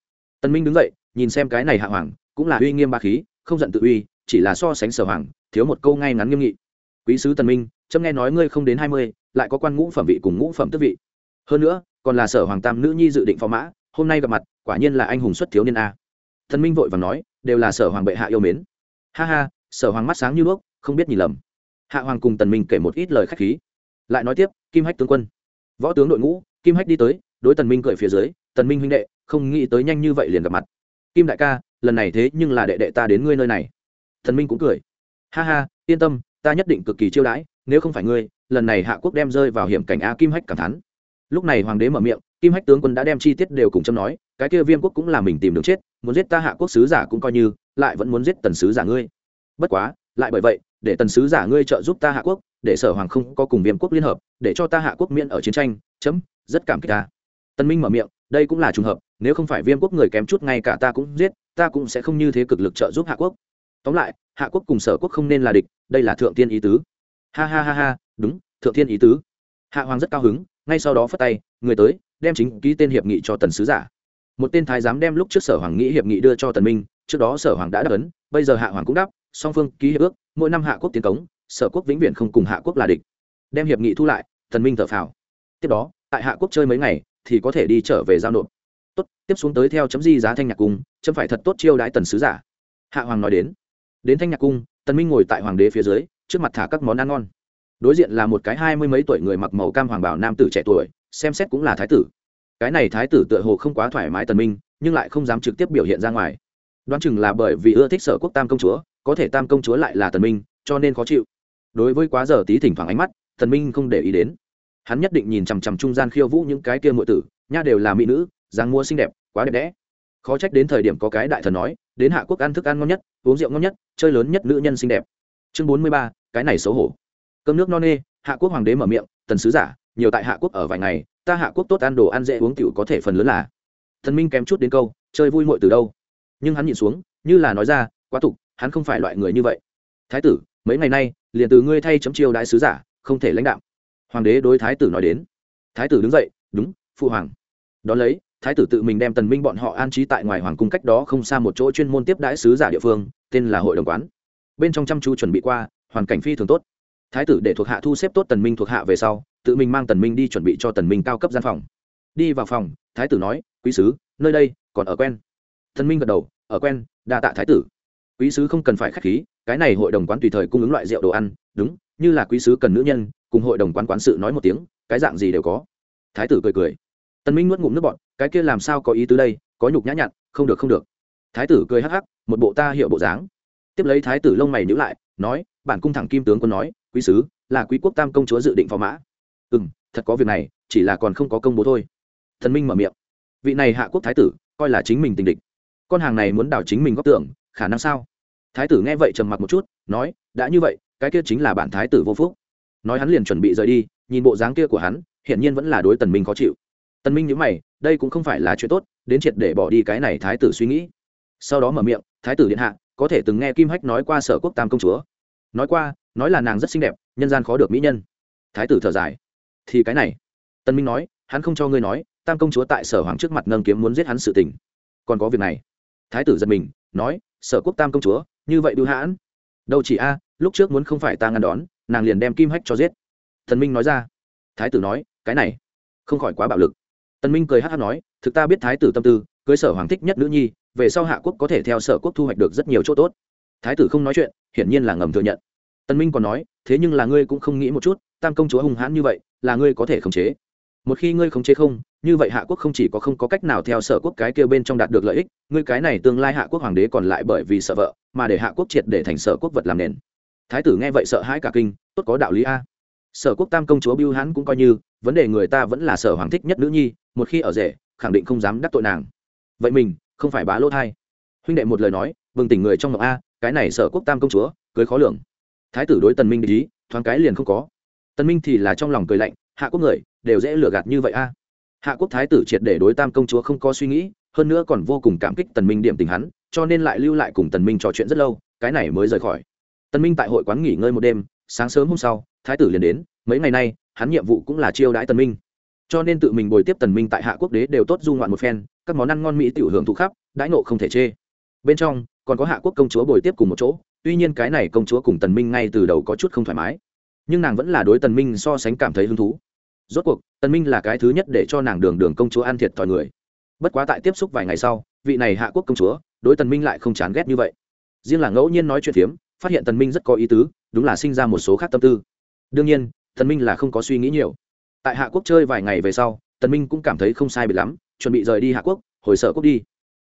tần minh đứng dậy nhìn xem cái này hạ hoàng cũng là uy nghiêm ba khí không giận tự uy chỉ là so sánh sở hoàng thiếu một câu ngay ngắn nghiêm nghị. Quý sứ tần minh trâm nghe nói ngươi không đến hai mươi lại có quan ngũ phẩm vị cùng ngũ phẩm tước vị. Hơn nữa còn là sở hoàng tam nữ nhi dự định phó mã hôm nay gặp mặt quả nhiên là anh hùng xuất thiếu niên a. Tần minh vội vàng nói đều là sở hoàng bệ hạ yêu mến. Ha ha sở hoàng mắt sáng như nước, không biết nhìn lầm. Hạ hoàng cùng tần minh kể một ít lời khách khí. Lại nói tiếp kim hách tướng quân. Võ tướng đội ngũ kim hách đi tới đối tần minh cười phía dưới tần minh huynh đệ, không nghĩ tới nhanh như vậy liền gặp mặt. Kim đại ca, lần này thế nhưng là đệ đệ ta đến ngươi nơi này. Thần minh cũng cười. Ha ha, yên tâm, ta nhất định cực kỳ chiêu đãi, nếu không phải ngươi, lần này hạ quốc đem rơi vào hiểm cảnh a kim hách cảm thán. Lúc này hoàng đế mở miệng, kim hách tướng quân đã đem chi tiết đều cùng châm nói, cái kia viêm quốc cũng là mình tìm đường chết, muốn giết ta hạ quốc sứ giả cũng coi như, lại vẫn muốn giết tần sứ giả ngươi. Bất quá, lại bởi vậy, để tần sứ giả ngươi trợ giúp ta hạ quốc, để sở hoàng không có cùng viêm quốc liên hợp, để cho ta hạ quốc miễn ở chiến tranh, chấm, rất cảm kích ta. Tân minh mở miệng đây cũng là trùng hợp, nếu không phải viêm quốc người kém chút ngay cả ta cũng giết, ta cũng sẽ không như thế cực lực trợ giúp hạ quốc. Tóm lại, hạ quốc cùng sở quốc không nên là địch, đây là thượng tiên ý tứ. Ha ha ha ha, đúng, thượng tiên ý tứ. Hạ hoàng rất cao hứng, ngay sau đó phất tay, người tới, đem chính ký tên hiệp nghị cho tần sứ giả. Một tên thái giám đem lúc trước sở hoàng nghĩ hiệp nghị đưa cho tần minh, trước đó sở hoàng đã đáp ứng, bây giờ hạ hoàng cũng đáp, song phương ký hiệp ước, mỗi năm hạ quốc tiến cống, sở quốc vĩnh viễn không cùng hạ quốc là địch. Đem hiệp nghị thu lại, tần minh thở phào. Tiếp đó, tại hạ quốc chơi mấy ngày thì có thể đi trở về giao nộp. Tốt, tiếp xuống tới theo chấm di giá thanh nhạc cung, chấm phải thật tốt chiêu đãi tần sứ giả. Hạ hoàng nói đến. Đến thanh nhạc cung, tần minh ngồi tại hoàng đế phía dưới, trước mặt thả các món ăn ngon. Đối diện là một cái hai mươi mấy tuổi người mặc màu cam hoàng bảo nam tử trẻ tuổi, xem xét cũng là thái tử. Cái này thái tử tựa hồ không quá thoải mái tần minh, nhưng lại không dám trực tiếp biểu hiện ra ngoài. Đoán chừng là bởi vì ưa thích sở quốc tam công chúa, có thể tam công chúa lại là tần minh, cho nên khó chịu. Đối với quá giờ tí thỉnh thoảng ánh mắt, tần minh không để ý đến hắn nhất định nhìn chằm chằm trung gian khiêu vũ những cái kia muội tử, nha đều là mỹ nữ, dáng mua xinh đẹp, quá đẹp đẽ. Khó trách đến thời điểm có cái đại thần nói, đến hạ quốc ăn thức ăn ngon nhất, uống rượu ngon nhất, chơi lớn nhất nữ nhân xinh đẹp. Chương bốn mươi ba, cái này xấu hổ. Cơm nước no nê, hạ quốc hoàng đế mở miệng, tần sứ giả, nhiều tại hạ quốc ở vài ngày, ta hạ quốc tốt ăn đồ ăn dễ uống tiểu có thể phần lớn là. Thần minh kém chút đến câu, chơi vui muội từ đâu? Nhưng hắn nhìn xuống, như là nói ra, quá tục, hắn không phải loại người như vậy. Thái tử, mấy ngày nay, liền từ ngươi thay chấm chiêu đại sứ giả, không thể lãnh đạo hoàng đế đối thái tử nói đến. Thái tử đứng dậy, đúng, phụ hoàng. Đón lấy, thái tử tự mình đem tần minh bọn họ an trí tại ngoài hoàng cung cách đó không xa một chỗ chuyên môn tiếp đãi sứ giả địa phương, tên là hội đồng quán. Bên trong chăm chú chuẩn bị qua, hoàn cảnh phi thường tốt. Thái tử để thuộc hạ thu xếp tốt tần minh thuộc hạ về sau, tự mình mang tần minh đi chuẩn bị cho tần minh cao cấp gian phòng. Đi vào phòng, thái tử nói, quý sứ, nơi đây còn ở quen. Tần minh gật đầu, ở quen, đa tạ thái tử. Quý sứ không cần phải khách khí, cái này hội đồng quán tùy thời cung ứng loại rượu đồ ăn, đúng như là quý sứ cần nữ nhân, cùng hội đồng quán quán sự nói một tiếng, cái dạng gì đều có. Thái tử cười cười. Tân minh nuốt ngụm nước bọt, cái kia làm sao có ý tứ đây, có nhục nhã nhặn, không được không được. Thái tử cười hắc hắc, một bộ ta hiệu bộ dáng. Tiếp lấy thái tử lông mày nhíu lại, nói, bản cung thẳng kim tướng quân nói, quý sứ, là quý quốc tam công chúa dự định phò mã. Ừ m thật có việc này, chỉ là còn không có công bố thôi. Thần minh mở miệng. Vị này hạ quốc thái tử, coi là chính mình tình địch. Con hàng này muốn đảo chính mình góp tưởng, khả năng sao? Thái tử nghe vậy trầm mặc một chút, nói, đã như vậy cái kia chính là bản thái tử vô phúc. Nói hắn liền chuẩn bị rời đi, nhìn bộ dáng kia của hắn, hiển nhiên vẫn là đối tần minh khó chịu. Tần minh nhíu mày, đây cũng không phải là chuyện tốt, đến triệt để bỏ đi cái này thái tử suy nghĩ. Sau đó mở miệng, thái tử điện hạ, có thể từng nghe kim hách nói qua sở quốc tam công chúa. Nói qua, nói là nàng rất xinh đẹp, nhân gian khó được mỹ nhân. Thái tử thở dài. Thì cái này. Tân minh nói, hắn không cho ngươi nói, tam công chúa tại sở hoàng trước mặt nâng kiếm muốn giết hắn sự tình. Còn có việc này. Thái tử giật mình, nói, sở quốc tam công chúa, như vậy đưu hãn. Đâu chỉ a lúc trước muốn không phải ta ngăn đón, nàng liền đem kim hách cho giết. Thần minh nói ra. Thái tử nói, cái này, không khỏi quá bạo lực. Tần minh cười hát hát nói, thực ta biết thái tử tâm tư, cưới sở hoàng thích nhất nữ nhi, về sau hạ quốc có thể theo sở quốc thu hoạch được rất nhiều chỗ tốt. Thái tử không nói chuyện, hiển nhiên là ngầm thừa nhận. Tần minh còn nói, thế nhưng là ngươi cũng không nghĩ một chút, tam công chúa hung hãn như vậy, là ngươi có thể khống chế. Một khi ngươi khống chế không, như vậy hạ quốc không chỉ có không có cách nào theo sở quốc cái kia bên trong đạt được lợi ích, ngươi cái này tương lai hạ quốc hoàng đế còn lại bởi vì sợ vợ, mà để hạ quốc triệt để thành sở quốc vật làm nền thái tử nghe vậy sợ hãi cả kinh, tốt có đạo lý a. Sở quốc tam công chúa biêu hắn cũng coi như, vấn đề người ta vẫn là sở hoàng thích nhất nữ nhi, một khi ở rể, khẳng định không dám đắc tội nàng. Vậy mình, không phải bá lỗ thai. Huynh đệ một lời nói vừng tỉnh người trong ngọc a, cái này sở quốc tam công chúa, cưới khó lường. Thái tử đối tần minh ý, thoáng cái liền không có. Tần minh thì là trong lòng cười lạnh, hạ quốc người, đều dễ lừa gạt như vậy a. Hạ quốc thái tử triệt để đối tam công chúa không có suy nghĩ, hơn nữa còn vô cùng cảm kích tần minh điểm tình hắn, cho nên lại lưu lại cùng tần minh trò chuyện rất lâu, cái này mới rời khỏi. Tân minh tại hội quán nghỉ ngơi một đêm, sáng sớm hôm sau, thái tử liền đến, mấy ngày nay, hắn nhiệm vụ cũng là chiêu đãi Tân minh. Cho nên tự mình bồi tiếp tần minh tại hạ quốc đế đều tốt du ngoạn một phen, các món ăn ngon mỹ tiểu hưởng thụ khắp, đãi nộ không thể chê. Bên trong, còn có hạ quốc công chúa bồi tiếp cùng một chỗ, tuy nhiên cái này công chúa cùng tần minh ngay từ đầu có chút không thoải mái. Nhưng nàng vẫn là đối tần minh so sánh cảm thấy hứng thú. Rốt cuộc, tần minh là cái thứ nhất để cho nàng đường đường công chúa ăn thiệt thòi người. Bất quá tại tiếp xúc vài ngày sau, vị này hạ quốc công chúa đối tần minh lại không chán ghét như vậy. Riêng là ngẫu nhiên nói chuyện phiếm phát hiện tần minh rất có ý tứ, đúng là sinh ra một số khác tâm tư. Đương nhiên, tần minh là không có suy nghĩ nhiều. Tại hạ quốc chơi vài ngày về sau, tần minh cũng cảm thấy không sai biệt lắm, chuẩn bị rời đi hạ quốc, hồi sở quốc đi.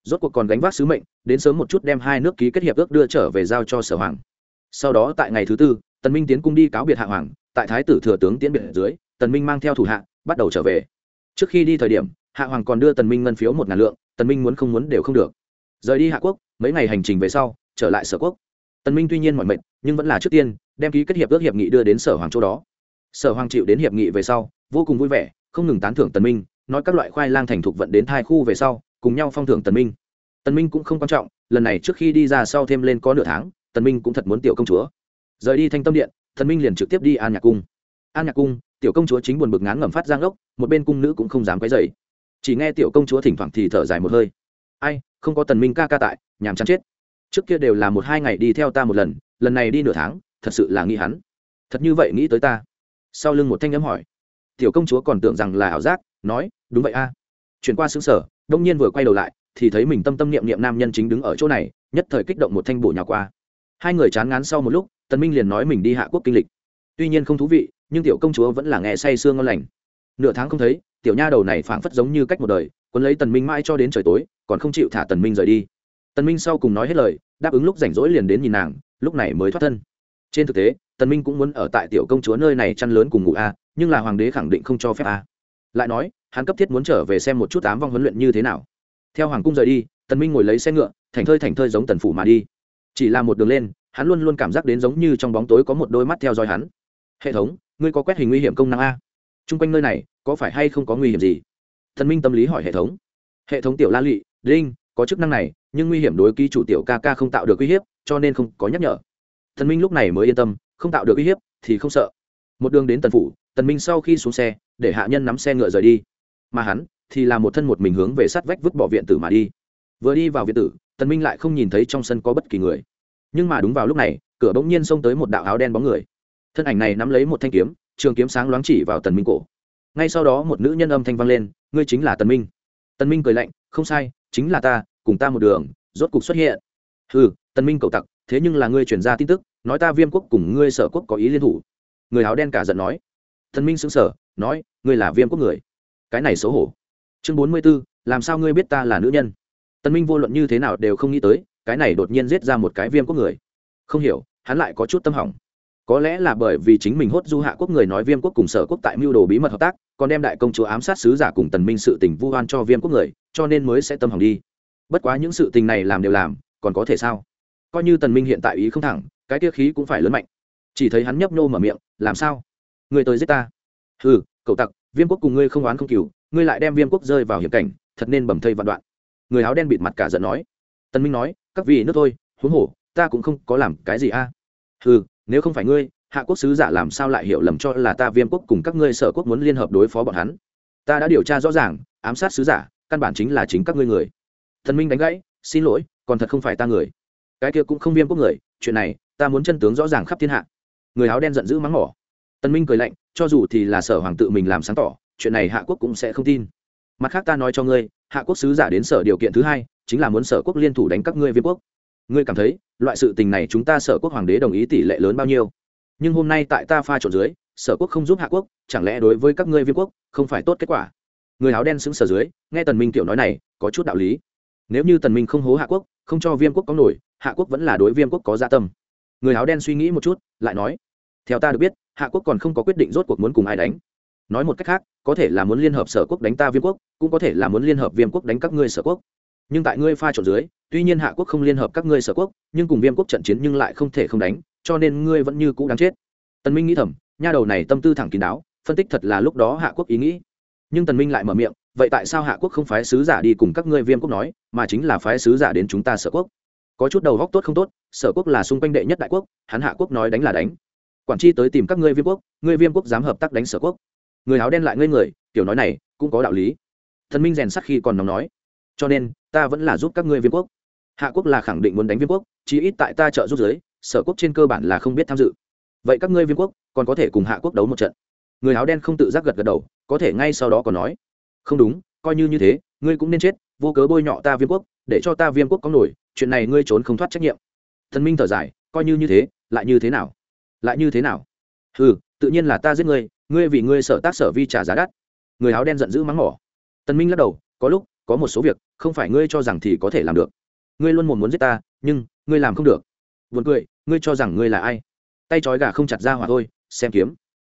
Rốt cuộc còn gánh vác sứ mệnh, đến sớm một chút đem hai nước ký kết hiệp ước đưa trở về giao cho sở hoàng. Sau đó tại ngày thứ tư, tần minh tiến cung đi cáo biệt hạ hoàng, tại thái tử thừa tướng tiến biệt dưới, tần minh mang theo thủ hạ, bắt đầu trở về. Trước khi đi thời điểm, hạ hoàng còn đưa tần minh ngân phiếu một ngàn lượng, tần minh muốn không muốn đều không được. Rời đi hạ quốc, mấy ngày hành trình về sau, trở lại sở quốc tần minh tuy nhiên mọi mệnh nhưng vẫn là trước tiên, đem ký kết hiệp ước hiệp nghị đưa đến sở hoàng châu đó. Sở hoàng chịu đến hiệp nghị về sau, vô cùng vui vẻ, không ngừng tán thưởng tần minh, nói các loại khoai lang thành thục vận đến thai khu về sau, cùng nhau phong thưởng tần minh. Tần minh cũng không quan trọng, lần này trước khi đi ra sau thêm lên có nửa tháng, tần minh cũng thật muốn tiểu công chúa. Rời đi thanh tâm điện, tần minh liền trực tiếp đi an nhạc cung. An nhạc cung, tiểu công chúa chính buồn bực ngán ngẩm phát giang ốc một bên cung nữ cũng không dám quấy dày chỉ nghe tiểu công chúa thỉnh thoảng thì thở dài một hơi. Ai, không có tần minh ca ca tại, nhàm chán chết trước kia đều là một hai ngày đi theo ta một lần lần này đi nửa tháng, thật sự là nghĩ hắn. Thật như vậy nghĩ tới ta. Sau lưng một thanh âm hỏi. Tiểu công chúa còn tưởng rằng là ảo giác, nói, đúng vậy a. Chuyển qua xứng sở, đông nhiên vừa quay đầu lại, thì thấy mình tâm tâm niệm niệm nam nhân chính đứng ở chỗ này, nhất thời kích động một thanh bổ nhào qua. Hai người chán ngán sau một lúc, tần minh liền nói mình đi hạ quốc kinh lịch. Tuy nhiên không thú vị, nhưng tiểu công chúa vẫn là nghe say sương ngon lành. Nửa tháng không thấy, tiểu nha đầu này phảng phất giống như cách một đời quấn lấy tần minh mãi cho đến trời tối, còn không chịu thả tần minh rời đi tần minh sau cùng nói hết lời, đáp ứng lúc rảnh rỗi liền đến nhìn nàng, lúc này mới thoát thân. Trên thực tế, tần minh cũng muốn ở tại tiểu công chúa nơi này chăn lớn cùng ngủ a, nhưng là hoàng đế khẳng định không cho phép a. Lại nói, hắn cấp thiết muốn trở về xem một chút ám vong huấn luyện như thế nào. Theo hoàng cung rời đi, tần minh ngồi lấy xe ngựa, thành thơi thành thơi giống tần phủ mà đi. Chỉ là một đường lên, hắn luôn luôn cảm giác đến giống như trong bóng tối có một đôi mắt theo dõi hắn. Hệ thống, ngươi có quét hình nguy hiểm công năng a? Chung quanh nơi này, có phải hay không có nguy hiểm gì? Thần minh tâm lý hỏi hệ thống. Hệ thống tiểu la lụy đinh có chức năng này nhưng nguy hiểm đối ký chủ tiểu ca ca không tạo được uy hiếp, cho nên không có nhắc nhở. Thần minh lúc này mới yên tâm, không tạo được uy hiếp thì không sợ. Một đường đến tần phủ, tần minh sau khi xuống xe, để hạ nhân nắm xe ngựa rời đi. Mà hắn thì là một thân một mình hướng về sát vách vứt bỏ viện tử mà đi. Vừa đi vào viện tử, tần minh lại không nhìn thấy trong sân có bất kỳ người. Nhưng mà đúng vào lúc này, cửa bỗng nhiên xông tới một đạo áo đen bóng người. Thân ảnh này nắm lấy một thanh kiếm, trường kiếm sáng loáng chỉ vào tần minh cổ. Ngay sau đó một nữ nhân âm thanh vang lên, ngươi chính là tần minh. Tần minh cười lạnh, không sai, chính là ta cùng ta một đường rốt cục xuất hiện. Hừ tần minh cầu tặc thế nhưng là ngươi truyền ra tin tức nói ta viêm quốc cùng ngươi sở quốc có ý liên thủ. Người áo đen cả giận nói. Tần minh sững sờ nói ngươi là viêm quốc người. Cái này xấu hổ. Chương bốn mươi 44, làm sao ngươi biết ta là nữ nhân? Tần minh vô luận như thế nào đều không nghĩ tới cái này đột nhiên giết ra một cái viêm quốc người. Không hiểu hắn lại có chút tâm hỏng. Có lẽ là bởi vì chính mình hốt du hạ quốc người nói viêm quốc cùng sở quốc tại mưu đồ bí mật hợp tác còn đem đại công chúa ám sát sứ giả cùng tần minh sự tình vu oan cho viêm quốc người cho nên mới sẽ tâm hỏng đi bất quá những sự tình này làm đều làm, còn có thể sao? Coi như tần minh hiện tại ý không thẳng, cái kia khí cũng phải lớn mạnh. Chỉ thấy hắn nhấp nô mở miệng, làm sao? Người tới giết ta? Hừ, cậu tặc, viêm quốc cùng ngươi không oán không cừu, ngươi lại đem viêm quốc rơi vào hiểm cảnh, thật nên bầm thây vạn đoạn. Người áo đen bịt mặt cả giận nói. Tần minh nói, các vị nước thôi, huống hổ ta cũng không có làm cái gì a. Hừ, nếu không phải ngươi, hạ quốc sứ giả làm sao lại hiểu lầm cho là ta viêm quốc cùng các ngươi sở quốc muốn liên hợp đối phó bọn hắn? Ta đã điều tra rõ ràng, ám sát sứ giả, căn bản chính là chính các ngươi người thần minh đánh gãy, xin lỗi, còn thật không phải ta người. Cái kia cũng không viêm quốc người, chuyện này, ta muốn chân tướng rõ ràng khắp thiên hạ. Người áo đen giận dữ mắng mỏ. Tân minh cười lạnh, cho dù thì là sở hoàng tự mình làm sáng tỏ, chuyện này hạ quốc cũng sẽ không tin. Mặt khác ta nói cho ngươi, hạ quốc sứ giả đến sở điều kiện thứ hai, chính là muốn sở quốc liên thủ đánh các ngươi viêm quốc. Ngươi cảm thấy, loại sự tình này chúng ta sở quốc hoàng đế đồng ý tỷ lệ lớn bao nhiêu? Nhưng hôm nay tại ta pha trộn dưới, sở quốc không giúp hạ quốc, chẳng lẽ đối với các ngươi viêm quốc, không phải tốt kết quả? Người áo đen xứng sở dưới, nghe tần minh tiểu nói này, có chút đạo lý nếu như tần minh không hố hạ quốc, không cho viêm quốc có nổi, hạ quốc vẫn là đối viêm quốc có dạ tâm. Người áo đen suy nghĩ một chút, lại nói, theo ta được biết, hạ quốc còn không có quyết định rốt cuộc muốn cùng ai đánh. Nói một cách khác, có thể là muốn liên hợp sở quốc đánh ta viêm quốc, cũng có thể là muốn liên hợp viêm quốc đánh các ngươi sở quốc. Nhưng tại ngươi pha trộn dưới, tuy nhiên hạ quốc không liên hợp các ngươi sở quốc, nhưng cùng viêm quốc trận chiến nhưng lại không thể không đánh, cho nên ngươi vẫn như cũ đáng chết. Tần minh nghĩ thầm, nha đầu này tâm tư thẳng kín đáo, phân tích thật là lúc đó hạ quốc ý nghĩ. Nhưng tần minh lại mở miệng vậy tại sao hạ quốc không phái sứ giả đi cùng các ngươi viêm quốc nói, mà chính là phái sứ giả đến chúng ta sở quốc? Có chút đầu góc tốt không tốt, sở quốc là xung quanh đệ nhất đại quốc, hắn hạ quốc nói đánh là đánh. Quản chi tới tìm các ngươi viêm quốc, ngươi viêm quốc dám hợp tác đánh sở quốc. Người áo đen lại ngây người, kiểu nói này, cũng có đạo lý. Thần minh rèn sắc khi còn nóng nói, cho nên, ta vẫn là giúp các ngươi viêm quốc. Hạ quốc là khẳng định muốn đánh viêm quốc, chí ít tại ta trợ giúp giới sở quốc trên cơ bản là không biết tham dự. Vậy các ngươi viêm quốc, còn có thể cùng hạ quốc đấu một trận. Người áo đen không tự giác gật gật đầu, có thể ngay sau đó còn nói không đúng, coi như như thế, ngươi cũng nên chết, vô cớ bôi nhọ ta viêm quốc, để cho ta viêm quốc có nổi, chuyện này ngươi trốn không thoát trách nhiệm. Thần minh thở dài, coi như như thế, lại như thế nào? Lại như thế nào? Ừ tự nhiên là ta giết ngươi ngươi vì ngươi sở tác sở vi trả giá đắt. Người áo đen giận dữ mắng mỏ. Tần minh lắc đầu, có lúc, có một số việc, không phải ngươi cho rằng thì có thể làm được. Ngươi luôn muốn muốn giết ta, nhưng, ngươi làm không được. Buồn cười, ngươi cho rằng ngươi là ai? Tay trói gà không chặt ra hỏa thôi, xem kiếm.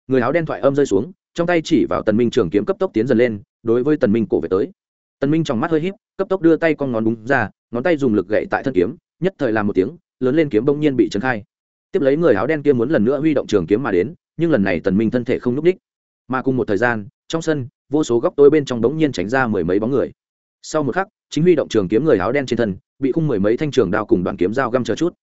Người áo đen thoại âm rơi xuống, trong tay chỉ vào tần minh trường kiếm cấp tốc tiến dần lên đối với tần minh cổ về tới. Tần minh trong mắt hơi híp, cấp tốc đưa tay con ngón đúng ra, ngón tay dùng lực gậy tại thân kiếm, nhất thời làm một tiếng, lớn lên kiếm bỗng nhiên bị chấn khai. Tiếp lấy người áo đen kia muốn lần nữa huy động trường kiếm mà đến, nhưng lần này tần minh thân thể không núc đích. Mà cùng một thời gian, trong sân, vô số góc tối bên trong bỗng nhiên tránh ra mười mấy bóng người. Sau một khắc, chính huy động trường kiếm người áo đen trên thân, bị khung mười mấy thanh trường đao cùng đoạn kiếm dao găm chờ chút.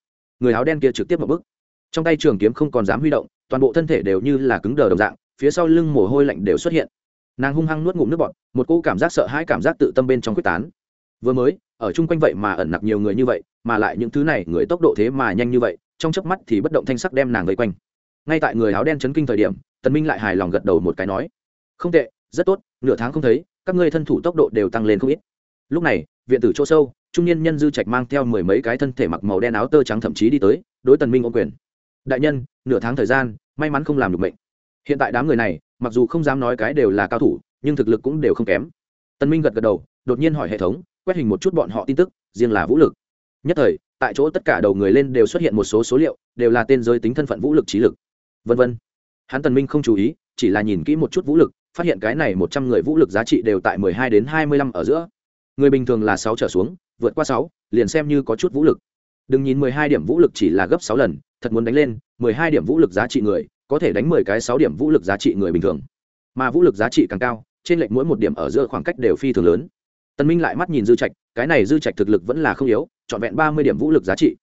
Người áo đen kia trực tiếp một bước. Trong tay trường kiếm không còn dám huy động, toàn bộ thân thể đều như là cứng đờ đồng dạng, phía sau lưng mồ hôi lạnh đều xuất hiện nàng hung hăng nuốt ngụm nước bọt, một cỗ cảm giác sợ hãi cảm giác tự tâm bên trong quyết tán. Vừa mới, ở chung quanh vậy mà ẩn nặc nhiều người như vậy, mà lại những thứ này, người tốc độ thế mà nhanh như vậy, trong chớp mắt thì bất động thanh sắc đem nàng vây quanh. Ngay tại người áo đen chấn kinh thời điểm, tần minh lại hài lòng gật đầu một cái nói, không tệ, rất tốt, nửa tháng không thấy, các ngươi thân thủ tốc độ đều tăng lên không ít. Lúc này, viện tử chỗ sâu, trung niên nhân dư trạch mang theo mười mấy cái thân thể mặc màu đen áo tơ trắng thậm chí đi tới, đối tần minh ôm quyền. Đại nhân, nửa tháng thời gian, may mắn không làm được bệnh hiện tại đám người này, mặc dù không dám nói cái đều là cao thủ, nhưng thực lực cũng đều không kém. Tần minh gật gật đầu, đột nhiên hỏi hệ thống, quét hình một chút bọn họ tin tức, riêng là vũ lực. Nhất thời, tại chỗ tất cả đầu người lên đều xuất hiện một số số liệu, đều là tên giới tính thân phận vũ lực trí lực. Vân vân. Hắn tần minh không chú ý, chỉ là nhìn kỹ một chút vũ lực, phát hiện cái này một trăm người vũ lực giá trị đều tại mười hai đến hai mươi lăm ở giữa. Người bình thường là sáu trở xuống, vượt qua sáu, liền xem như có chút vũ lực. Đừng nhìn mười hai điểm vũ lực chỉ là gấp sáu lần, thật muốn đánh lên, mười hai điểm vũ lực giá trị người có thể đánh mười cái sáu điểm vũ lực giá trị người bình thường. Mà vũ lực giá trị càng cao, trên lệnh mỗi một điểm ở giữa khoảng cách đều phi thường lớn. Tần minh lại mắt nhìn dư trạch, cái này dư trạch thực lực vẫn là không yếu, trọn vẹn ba mươi điểm vũ lực giá trị.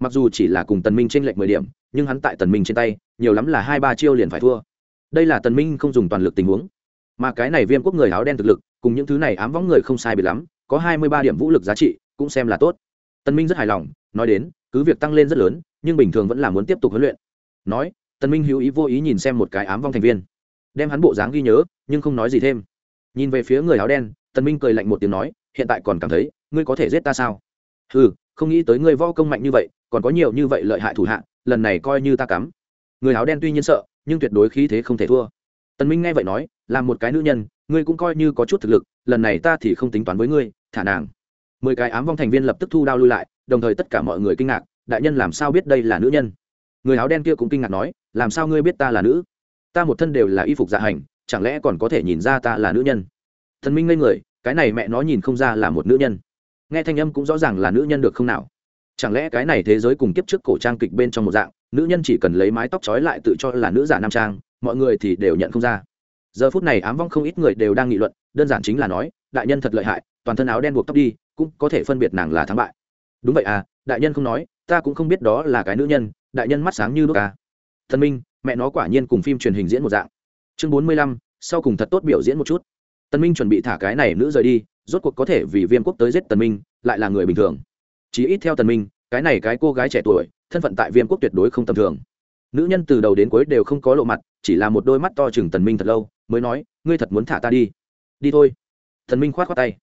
Mặc dù chỉ là cùng tần minh trên lệnh mười điểm, nhưng hắn tại tần minh trên tay, nhiều lắm là hai ba chiêu liền phải thua. Đây là tần minh không dùng toàn lực tình huống. Mà cái này viêm quốc người áo đen thực lực, cùng những thứ này ám võng người không sai biệt lắm, có hai mươi ba điểm vũ lực giá trị, cũng xem là tốt. Tần minh rất hài lòng, nói đến, cứ việc tăng lên rất lớn, nhưng bình thường vẫn là muốn tiếp tục huấn luyện. Nói tần minh hữu ý vô ý nhìn xem một cái ám vong thành viên. Đem hắn bộ dáng ghi nhớ nhưng không nói gì thêm. Nhìn về phía người áo đen tần minh cười lạnh một tiếng nói hiện tại còn cảm thấy ngươi có thể giết ta sao? Hừ, không nghĩ tới ngươi võ công mạnh như vậy còn có nhiều như vậy lợi hại thủ hạ lần này coi như ta cắm. Người áo đen tuy nhiên sợ nhưng tuyệt đối khí thế không thể thua. Tần minh nghe vậy nói làm một cái nữ nhân ngươi cũng coi như có chút thực lực lần này ta thì không tính toán với ngươi thả nàng. Mười cái ám vong thành viên lập tức thu đao lui lại đồng thời tất cả mọi người kinh ngạc đại nhân làm sao biết đây là nữ nhân? Người áo đen kia cũng kinh ngạc nói, làm sao ngươi biết ta là nữ? Ta một thân đều là y phục dạ hành, chẳng lẽ còn có thể nhìn ra ta là nữ nhân? Thần minh ngây người, cái này mẹ nó nhìn không ra là một nữ nhân. Nghe thanh âm cũng rõ ràng là nữ nhân được không nào? Chẳng lẽ cái này thế giới cùng kiếp trước cổ trang kịch bên trong một dạng, nữ nhân chỉ cần lấy mái tóc trói lại tự cho là nữ giả nam trang, mọi người thì đều nhận không ra. Giờ phút này ám vong không ít người đều đang nghị luận, đơn giản chính là nói, đại nhân thật lợi hại, toàn thân áo đen buộc tóc đi, cũng có thể phân biệt nàng là thắng bại. Đúng vậy à đại nhân không nói ta cũng không biết đó là cái nữ nhân, đại nhân mắt sáng như đúc à. thần minh, mẹ nó quả nhiên cùng phim truyền hình diễn một dạng. Chương bốn mươi lăm, sau cùng thật tốt biểu diễn một chút. Tần minh chuẩn bị thả cái này nữ rời đi, rốt cuộc có thể vì viêm quốc tới giết tần minh, lại là người bình thường. Chỉ ít theo tần minh, cái này cái cô gái trẻ tuổi, thân phận tại viêm quốc tuyệt đối không tầm thường. Nữ nhân từ đầu đến cuối đều không có lộ mặt, chỉ là một đôi mắt to chừng tần minh thật lâu, mới nói, ngươi thật muốn thả ta đi? Đi thôi. Tần minh khoát khoát tay.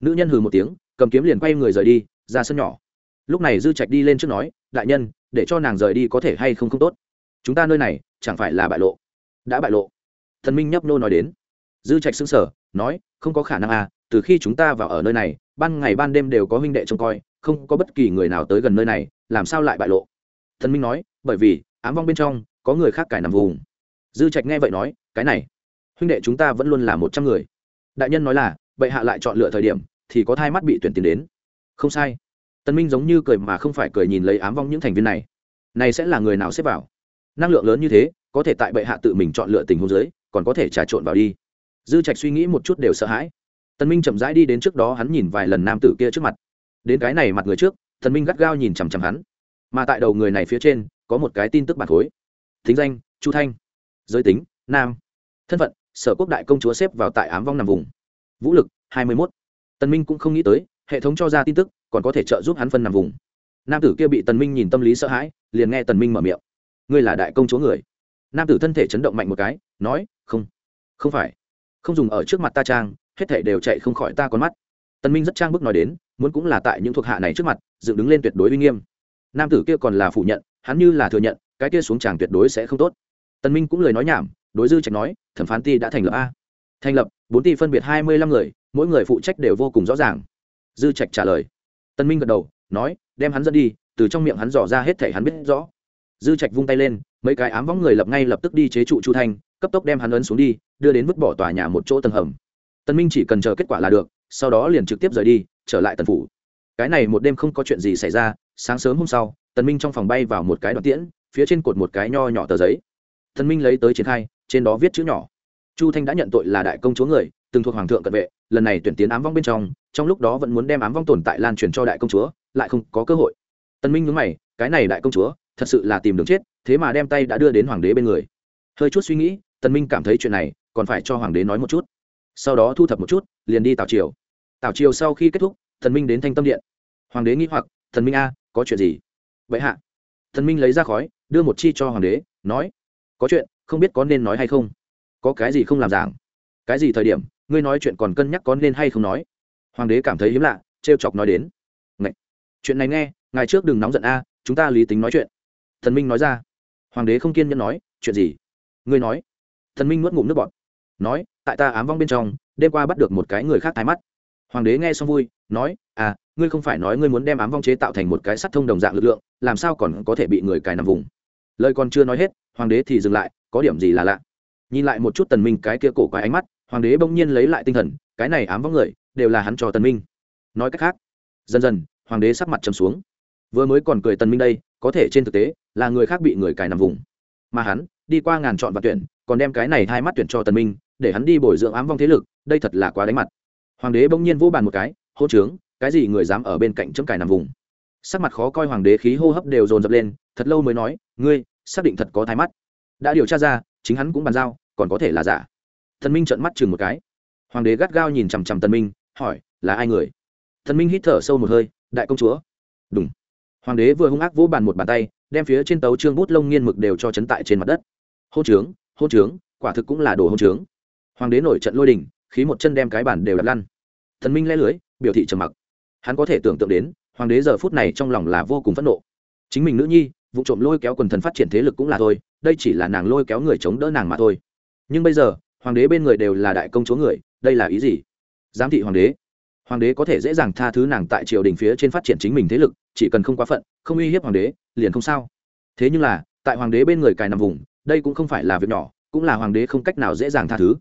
Nữ nhân hừ một tiếng, cầm kiếm liền quay người rời đi, ra sân nhỏ lúc này dư trạch đi lên trước nói, đại nhân, để cho nàng rời đi có thể hay không không tốt? Chúng ta nơi này chẳng phải là bại lộ. Đã bại lộ. Thần minh nhấp nô nói đến. Dư trạch xứng sở nói, không có khả năng à từ khi chúng ta vào ở nơi này, ban ngày ban đêm đều có huynh đệ trông coi, không có bất kỳ người nào tới gần nơi này, làm sao lại bại lộ? Thần minh nói, bởi vì, ám vong bên trong, có người khác cải nằm vùng. Dư trạch nghe vậy nói, cái này, huynh đệ chúng ta vẫn luôn là một trăm người. Đại nhân nói là, bệ hạ lại chọn lựa thời điểm, thì có thai mắt bị tuyển tiền đến. Không sai tân minh giống như cười mà không phải cười nhìn lấy ám vong những thành viên này. Này sẽ là người nào xếp vào? Năng lượng lớn như thế, có thể tại bệ hạ tự mình chọn lựa tình huống dưới, còn có thể trà trộn vào đi. Dư trạch suy nghĩ một chút đều sợ hãi. Tân minh chậm rãi đi đến trước đó, hắn nhìn vài lần nam tử kia trước mặt. Đến cái này mặt người trước tân minh gắt gao nhìn chằm chằm hắn. Mà tại đầu người này phía trên, có một cái tin tức bản khối. Thính danh, chu thanh. Giới tính, nam. Thân phận, sở quốc đại công chúa xếp vào tại ám vong nằm vùng. Vũ lực, hai mươi mốt. Tân minh cũng không nghĩ tới, hệ thống cho ra tin tức còn có thể trợ giúp hắn phân nằm vùng. Nam tử kia bị tần minh nhìn tâm lý sợ hãi, liền nghe tần minh mở miệng. Ngươi là đại công chúa người. Nam tử thân thể chấn động mạnh một cái, nói, không không phải. Không dùng ở trước mặt ta trang, hết thể đều chạy không khỏi ta con mắt. Tần minh rất trang bức nói đến, muốn cũng là tại những thuộc hạ này trước mặt, dựng đứng lên tuyệt đối uy nghiêm. Nam tử kia còn là phủ nhận, hắn như là thừa nhận, cái kia xuống tràng tuyệt đối sẽ không tốt. Tần minh cũng lời nói nhảm, đối dư trạch nói, thẩm phán ti đã thành lập a. Thành lập, bốn ti phân biệt hai mươi lăm người, mỗi người phụ trách đều vô cùng rõ ràng. Dư trạch trả lời. Tân minh gật đầu, nói, đem hắn dẫn đi, từ trong miệng hắn dò ra hết thể hắn biết rõ. Dư trạch vung tay lên, mấy cái ám võng người lập ngay lập tức đi chế trụ chu thanh, cấp tốc đem hắn ấn xuống đi, đưa đến vứt bỏ tòa nhà một chỗ tầng hầm. Tân minh chỉ cần chờ kết quả là được, sau đó liền trực tiếp rời đi, trở lại tần phủ. Cái này một đêm không có chuyện gì xảy ra, sáng sớm hôm sau, tần minh trong phòng bay vào một cái đoạn tiễn, phía trên cột một cái nho nhỏ tờ giấy. Tần minh lấy tới triển khai, trên đó viết chữ nhỏ. Chu thanh đã nhận tội là đại công chúa người, từng thuộc hoàng thượng cận vệ lần này tuyển tiến ám vong bên trong trong lúc đó vẫn muốn đem ám vong tồn tại lan truyền cho đại công chúa, lại không có cơ hội. Tân minh nhớ mày, cái này đại công chúa, thật sự là tìm đường chết, thế mà đem tay đã đưa đến hoàng đế bên người. Hơi chút suy nghĩ, tân minh cảm thấy chuyện này, còn phải cho hoàng đế nói một chút. Sau đó thu thập một chút, liền đi tào triều. Tào triều sau khi kết thúc thần minh đến thanh tâm điện. Hoàng đế nghĩ hoặc thần minh a, có chuyện gì? Vậy hạ. Thần minh lấy ra khói, đưa một chi cho hoàng đế, nói, có chuyện, không biết có nên nói hay không? Có cái gì không làm giảng? Cái gì thời điểm ngươi nói chuyện còn cân nhắc có nên hay không nói. Hoàng đế cảm thấy hiếm lạ, trêu chọc nói đến. Ngậy! chuyện này nghe ngày trước đừng nóng giận a, chúng ta lý tính nói chuyện. Thần minh nói ra. Hoàng đế không kiên nhẫn nói, chuyện gì? Ngươi nói. Thần minh nuốt ngụm nước bọt. Nói, tại ta ám vong bên trong, đêm qua bắt được một cái người khác thái mắt. Hoàng đế nghe xong vui, nói à ngươi không phải nói ngươi muốn đem ám vong chế tạo thành một cái sắt thông đồng dạng lực lượng, làm sao còn có thể bị người cài nằm vùng? Lời còn chưa nói hết, hoàng đế thì dừng lại, có điểm gì là lạ? Nhìn lại một chút tần minh cái kia cổ quái ánh mắt hoàng đế bỗng nhiên lấy lại tinh thần, cái này ám vong người, đều là hắn cho tần minh. Nói cách khác, dần dần, hoàng đế sắc mặt trầm xuống. Vừa mới còn cười tần minh đây, có thể trên thực tế, là người khác bị người cài nằm vùng. Mà hắn, đi qua ngàn chọn và tuyển, còn đem cái này hai mắt tuyển cho tần minh, để hắn đi bồi dưỡng ám vong thế lực, đây thật là quá đánh mặt. Hoàng đế bỗng nhiên vô bàn một cái, hô trướng, cái gì người dám ở bên cạnh chấm cài nằm vùng? Sắc mặt khó coi hoàng đế khí hô hấp đều dồn dập lên, thật lâu mới nói, ngươi, xác định thật có thái mắt. Đã điều tra ra, chính hắn cũng bàn giao, còn có thể là giả thần minh trợn mắt chừng một cái. Hoàng đế gắt gao nhìn chằm chằm tần minh, hỏi, là ai người? Thần minh hít thở sâu một hơi, đại công chúa. Đúng hoàng đế vừa hung ác vỗ bàn một bàn tay, đem phía trên tấu trương bút lông nghiên mực đều cho chấn tại trên mặt đất. Hôn trướng hôn trướng, quả thực cũng là đồ hôn trướng. Hoàng đế nổi trận lôi đình, khí một chân đem cái bàn đều đập lăn. Thần minh le lưới, biểu thị trầm mặc. Hắn có thể tưởng tượng đến, hoàng đế giờ phút này trong lòng là vô cùng phẫn nộ. Chính mình nữ nhi, vụ trộm lôi kéo quần thần phát triển thế lực cũng là thôi, đây chỉ là nàng lôi kéo người chống đỡ nàng mà thôi. Nhưng bây giờ hoàng đế bên người đều là đại công chúa người, đây là ý gì? Giám thị hoàng đế. Hoàng đế có thể dễ dàng tha thứ nàng tại triều đình phía trên phát triển chính mình thế lực, chỉ cần không quá phận, không uy hiếp hoàng đế, liền không sao. Thế nhưng là, tại hoàng đế bên người cài nằm vùng, đây cũng không phải là việc nhỏ, cũng là hoàng đế không cách nào dễ dàng tha thứ.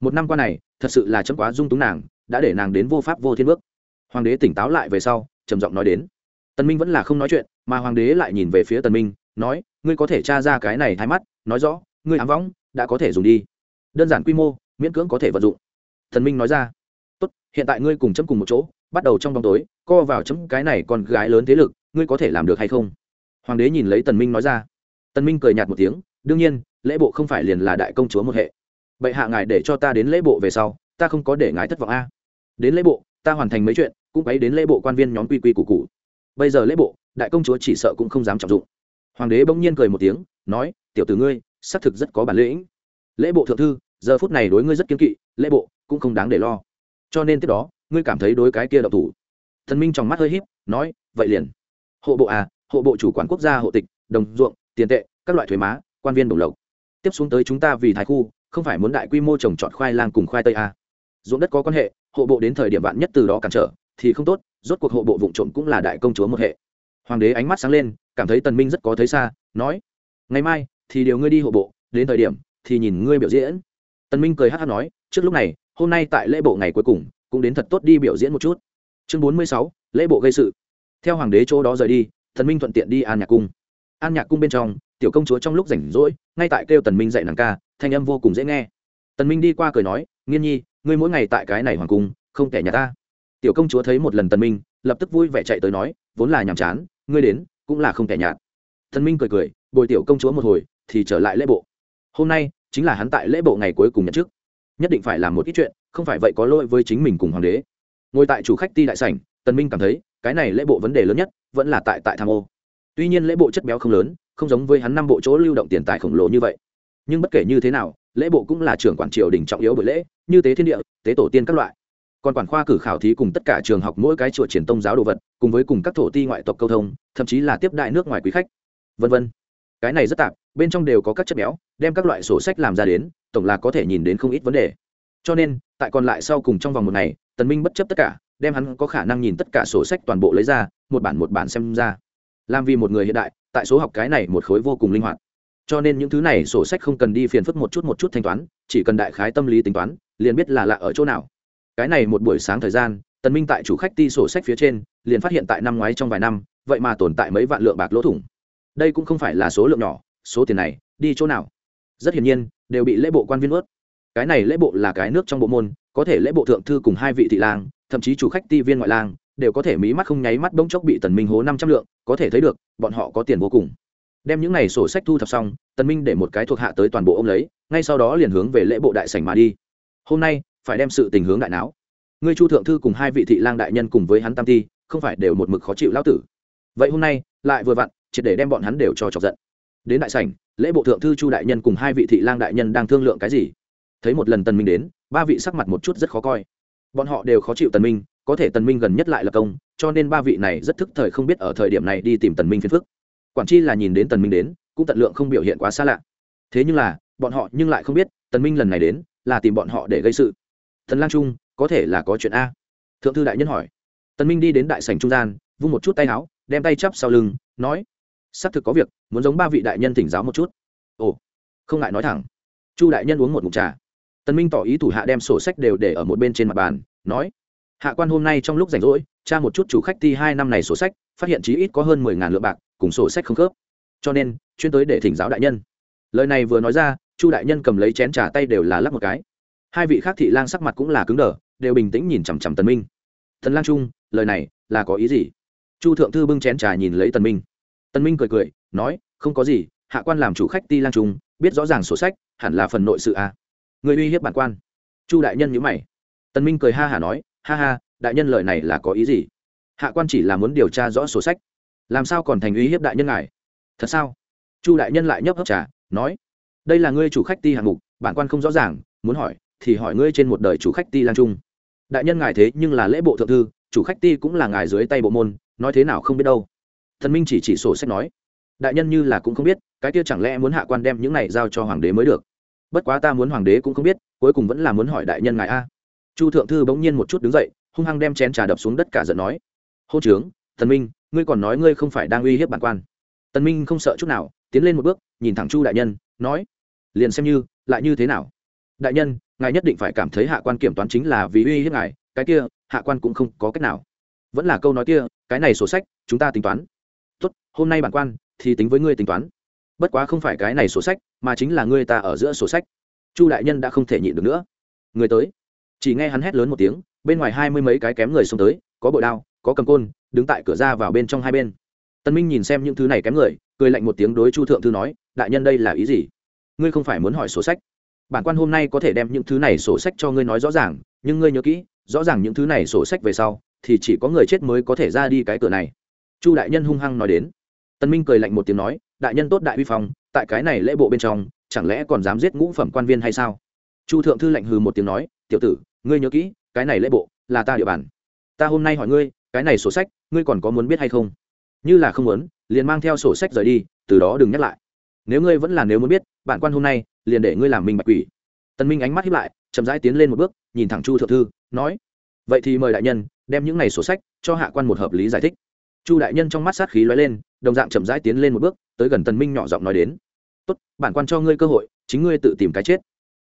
Một năm qua này, thật sự là chấm quá dung túng nàng, đã để nàng đến vô pháp vô thiên bước. Hoàng đế tỉnh táo lại về sau, trầm giọng nói đến. Tần minh vẫn là không nói chuyện, mà hoàng đế lại nhìn về phía tần minh, nói, ngươi có thể tra ra cái này thay mắt, nói rõ, ngươi ám võng, đã có thể dùng đi đơn giản quy mô, miễn cưỡng có thể vận dụng. Thần minh nói ra. Tốt, hiện tại ngươi cùng chấm cùng một chỗ, bắt đầu trong bóng tối, co vào chấm cái này còn gái lớn thế lực, ngươi có thể làm được hay không? Hoàng đế nhìn lấy tần minh nói ra. Tần minh cười nhạt một tiếng, đương nhiên, lễ bộ không phải liền là đại công chúa một hệ. Bệ hạ ngài để cho ta đến lễ bộ về sau, ta không có để ngài thất vọng a. Đến lễ bộ, ta hoàn thành mấy chuyện, cũng ấy đến lễ bộ quan viên nhóm quy quy củ củ. Bây giờ lễ bộ, đại công chúa chỉ sợ cũng không dám trọng dụng. Hoàng đế bỗng nhiên cười một tiếng, nói, tiểu tử ngươi, xác thực rất có bản lĩnh lễ bộ thượng thư, giờ phút này đối ngươi rất kiên kỵ, lễ bộ cũng không đáng để lo. Cho nên tiếp đó, ngươi cảm thấy đối cái kia độc thủ. Thần minh trong mắt hơi híp, nói, vậy liền. Hộ bộ à hộ bộ chủ quản quốc gia hộ tịch, đồng ruộng, tiền tệ, các loại thuế má, quan viên đồng lộc. Tiếp xuống tới chúng ta vì thái khu, không phải muốn đại quy mô trồng trọt khoai lang cùng khoai tây à. ruộng đất có quan hệ, hộ bộ đến thời điểm vạn nhất từ đó cản trở, thì không tốt, rốt cuộc hộ bộ vụ trộm cũng là đại công chúa một hệ. Hoàng đế ánh mắt sáng lên, cảm thấy tần minh rất có thấy xa, nói, ngày mai thì điều ngươi đi hộ bộ, đến thời điểm thì nhìn ngươi biểu diễn. Tần minh cười hát hát nói, trước lúc này, hôm nay tại lễ bộ ngày cuối cùng, cũng đến thật tốt đi biểu diễn một chút. Chương bốn mươi sáu, lễ bộ gây sự. Theo hoàng đế chỗ đó rời đi, tần minh thuận tiện đi an nhạc cung. An nhạc cung bên trong, tiểu công chúa trong lúc rảnh rỗi, ngay tại kêu tần minh dạy nàng ca, thanh âm vô cùng dễ nghe. Tần minh đi qua cười nói, nghiên nhi, ngươi mỗi ngày tại cái này hoàng cung, không kẻ nhà ta. Tiểu công chúa thấy một lần tần minh, lập tức vui vẻ chạy tới nói, vốn là nhàm chán, ngươi đến, cũng là không kẻ nhạt. Tần minh cười cười, bồi tiểu công chúa một hồi, thì trở lại lễ bộ hôm nay, chính là hắn tại lễ bộ ngày cuối cùng nhận chức. Nhất định phải làm một ít chuyện, không phải vậy có lỗi với chính mình cùng hoàng đế. Ngồi tại chủ khách ti đại sảnh, tần minh cảm thấy, cái này lễ bộ vấn đề lớn nhất, vẫn là tại tại tham ô. Tuy nhiên lễ bộ chất béo không lớn, không giống với hắn năm bộ chỗ lưu động tiền tài khổng lồ như vậy. Nhưng bất kể như thế nào, lễ bộ cũng là trưởng quản triều đình trọng yếu bởi lễ, như tế thiên địa, tế tổ tiên các loại. Còn quản khoa cử khảo thí cùng tất cả trường học mỗi cái chùa triển tông giáo đồ vật, cùng với cùng các thổ ti ngoại tộc câu thông, thậm chí là tiếp đại nước ngoài quý khách. Vân vân. Cái này rất tạp, bên trong đều có các chất béo đem các loại sổ sách làm ra đến, tổng là có thể nhìn đến không ít vấn đề. Cho nên, tại còn lại sau cùng trong vòng một ngày, tần minh bất chấp tất cả, đem hắn có khả năng nhìn tất cả sổ sách toàn bộ lấy ra, một bản một bản xem ra. Làm vì một người hiện đại, tại số học cái này một khối vô cùng linh hoạt. Cho nên những thứ này sổ sách không cần đi phiền phức một chút một chút thanh toán, chỉ cần đại khái tâm lý tính toán, liền biết là lạ ở chỗ nào. Cái này một buổi sáng thời gian, tần minh tại chủ khách ti sổ sách phía trên, liền phát hiện tại năm ngoái trong vài năm, vậy mà tồn tại mấy vạn lượng bạc lỗ thủng. Đây cũng không phải là số lượng nhỏ, số tiền này, đi chỗ nào? Rất hiển nhiên, đều bị lễ bộ quan viên ướt cái này lễ bộ là cái nước trong bộ môn, có thể lễ bộ thượng thư cùng hai vị thị lang, thậm chí chủ khách ti viên ngoại lang, đều có thể mí mắt không nháy mắt bỗng chốc bị tần minh hố năm trăm lượng, có thể thấy được, bọn họ có tiền vô cùng. Đem những này sổ sách thu thập xong, tần minh để một cái thuộc hạ tới toàn bộ ông lấy, ngay sau đó liền hướng về lễ bộ đại sảnh mà đi. Hôm nay, phải đem sự tình hướng đại não ngươi chu thượng thư cùng hai vị thị lang đại nhân cùng với hắn tam ti, không phải đều một mực khó chịu lão tử. Vậy hôm nay, lại vừa vặn, triệt để đem bọn hắn đều cho chọc giận. Đến đại sảnh lễ bộ thượng thư chu đại nhân cùng hai vị thị lang đại nhân đang thương lượng cái gì? Thấy một lần tần minh đến, ba vị sắc mặt một chút rất khó coi. Bọn họ đều khó chịu tần minh, có thể tần minh gần nhất lại là công, cho nên ba vị này rất thức thời không biết ở thời điểm này đi tìm tần minh phiền phức. Quản chi là nhìn đến tần minh đến, cũng tận lượng không biểu hiện quá xa lạ. Thế nhưng là, bọn họ nhưng lại không biết, tần minh lần này đến, là tìm bọn họ để gây sự. Thần lang trung, có thể là có chuyện a? Thượng thư đại nhân hỏi. Tần minh đi đến đại sảnh trung gian, vung một chút tay áo, đem tay chắp sau lưng, nói xác thực có việc, muốn giống ba vị đại nhân thỉnh giáo một chút. Ồ, không ngại nói thẳng. Chu đại nhân uống một ngụm trà. Tần minh tỏ ý thủ hạ đem sổ sách đều để ở một bên trên mặt bàn, nói, hạ quan hôm nay trong lúc rảnh rỗi, tra một chút chủ khách thi hai năm này sổ sách, phát hiện chí ít có hơn mười ngàn lượng bạc, cùng sổ sách không khớp. Cho nên, chuyên tới để thỉnh giáo đại nhân. Lời này vừa nói ra, chu đại nhân cầm lấy chén trà tay đều là lắp một cái. Hai vị khác thị lang sắc mặt cũng là cứng đờ, đều bình tĩnh nhìn chằm chằm tần minh. Thần lang trung, lời này là có ý gì? Chu thượng thư bưng chén trà nhìn lấy tần minh. Tân minh cười cười, nói, không có gì, hạ quan làm chủ khách ti lang trung, biết rõ ràng sổ sách, hẳn là phần nội sự à. người uy hiếp bản quan. Chu đại nhân nhíu mày. Tân minh cười ha hả nói, ha ha, đại nhân lời này là có ý gì? Hạ quan chỉ là muốn điều tra rõ sổ sách. Làm sao còn thành uy hiếp đại nhân ngài? Thật sao? Chu đại nhân lại nhấp hấp trà, nói, đây là ngươi chủ khách ti hạng mục, bản quan không rõ ràng, muốn hỏi, thì hỏi ngươi trên một đời chủ khách ti lang trung. Đại nhân ngài thế nhưng là lễ bộ thượng thư, chủ khách ti cũng là ngài dưới tay bộ môn, nói thế nào không biết đâu thần minh chỉ chỉ sổ sách nói, đại nhân như là cũng không biết, cái kia chẳng lẽ muốn hạ quan đem những này giao cho hoàng đế mới được? Bất quá ta muốn hoàng đế cũng không biết, cuối cùng vẫn là muốn hỏi đại nhân ngài a. Chu thượng thư bỗng nhiên một chút đứng dậy, hung hăng đem chén trà đập xuống đất cả giận nói, hô trướng thần minh, ngươi còn nói ngươi không phải đang uy hiếp bản quan. Tần minh không sợ chút nào, tiến lên một bước, nhìn thẳng chu đại nhân, nói, liền xem như, lại như thế nào? Đại nhân, ngài nhất định phải cảm thấy hạ quan kiểm toán chính là vì uy hiếp ngài, cái kia, hạ quan cũng không có cách nào. Vẫn là câu nói kia, cái này sổ sách, chúng ta tính toán tốt, hôm nay bản quan thì tính với ngươi tính toán. Bất quá không phải cái này sổ sách, mà chính là ngươi ta ở giữa sổ sách. Chu đại nhân đã không thể nhịn được nữa. Người tới. Chỉ nghe hắn hét lớn một tiếng, bên ngoài hai mươi mấy cái kém người xông tới, có bội đao, có cầm côn, đứng tại cửa ra vào bên trong hai bên. Tân minh nhìn xem những thứ này kém người, cười lạnh một tiếng đối chu thượng thư nói, đại nhân đây là ý gì? Ngươi không phải muốn hỏi sổ sách. Bản quan hôm nay có thể đem những thứ này sổ sách cho ngươi nói rõ ràng, nhưng ngươi nhớ kỹ, rõ ràng những thứ này sổ sách về sau, thì chỉ có người chết mới có thể ra đi cái cửa này chu đại nhân hung hăng nói đến. Tân minh cười lạnh một tiếng nói, đại nhân tốt đại uy phong, tại cái này lễ bộ bên trong, chẳng lẽ còn dám giết ngũ phẩm quan viên hay sao? Chu thượng thư lạnh hừ một tiếng nói, tiểu tử, ngươi nhớ kỹ, cái này lễ bộ là ta địa bàn. Ta hôm nay hỏi ngươi, cái này sổ sách, ngươi còn có muốn biết hay không? Như là không muốn, liền mang theo sổ sách rời đi, từ đó đừng nhắc lại. Nếu ngươi vẫn là nếu muốn biết, bản quan hôm nay liền để ngươi làm minh bạch quỷ. Tần minh ánh mắt hiếp lại, chậm rãi tiến lên một bước, nhìn thẳng chu thượng thư, nói, vậy thì mời đại nhân đem những này sổ sách cho hạ quan một hợp lý giải thích chu đại nhân trong mắt sát khí lóe lên, đồng dạng chậm rãi tiến lên một bước, tới gần tần minh nhỏ giọng nói đến. Tốt, bản quan cho ngươi cơ hội, chính ngươi tự tìm cái chết.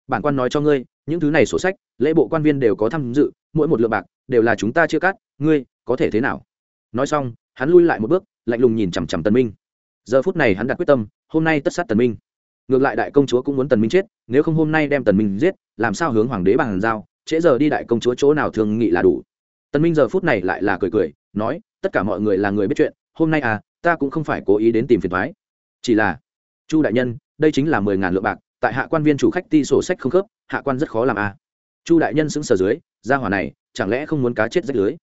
Bản quan nói cho ngươi, những thứ này sổ sách, lễ bộ quan viên đều có tham dự, mỗi một lượng bạc đều là chúng ta chưa cắt, ngươi có thể thế nào? Nói xong, hắn lui lại một bước, lạnh lùng nhìn chằm chằm tần minh. Giờ phút này hắn đặt quyết tâm, hôm nay tất sát tần minh. Ngược lại đại công chúa cũng muốn tần minh chết, nếu không hôm nay đem tần minh giết, làm sao hướng hoàng đế bằng giao, trễ giờ đi đại công chúa chỗ nào thường nghị là đủ. Tần minh giờ phút này lại là cười cười, nói tất cả mọi người là người biết chuyện, hôm nay à ta cũng không phải cố ý đến tìm phiền toái chỉ là, chu đại nhân, đây chính là mười ngàn lượng bạc, tại hạ quan viên chủ khách ti sổ sách không khớp, hạ quan rất khó làm à. Chu đại nhân sững sờ dưới, ra hỏa này, chẳng lẽ không muốn cá chết rách lưới?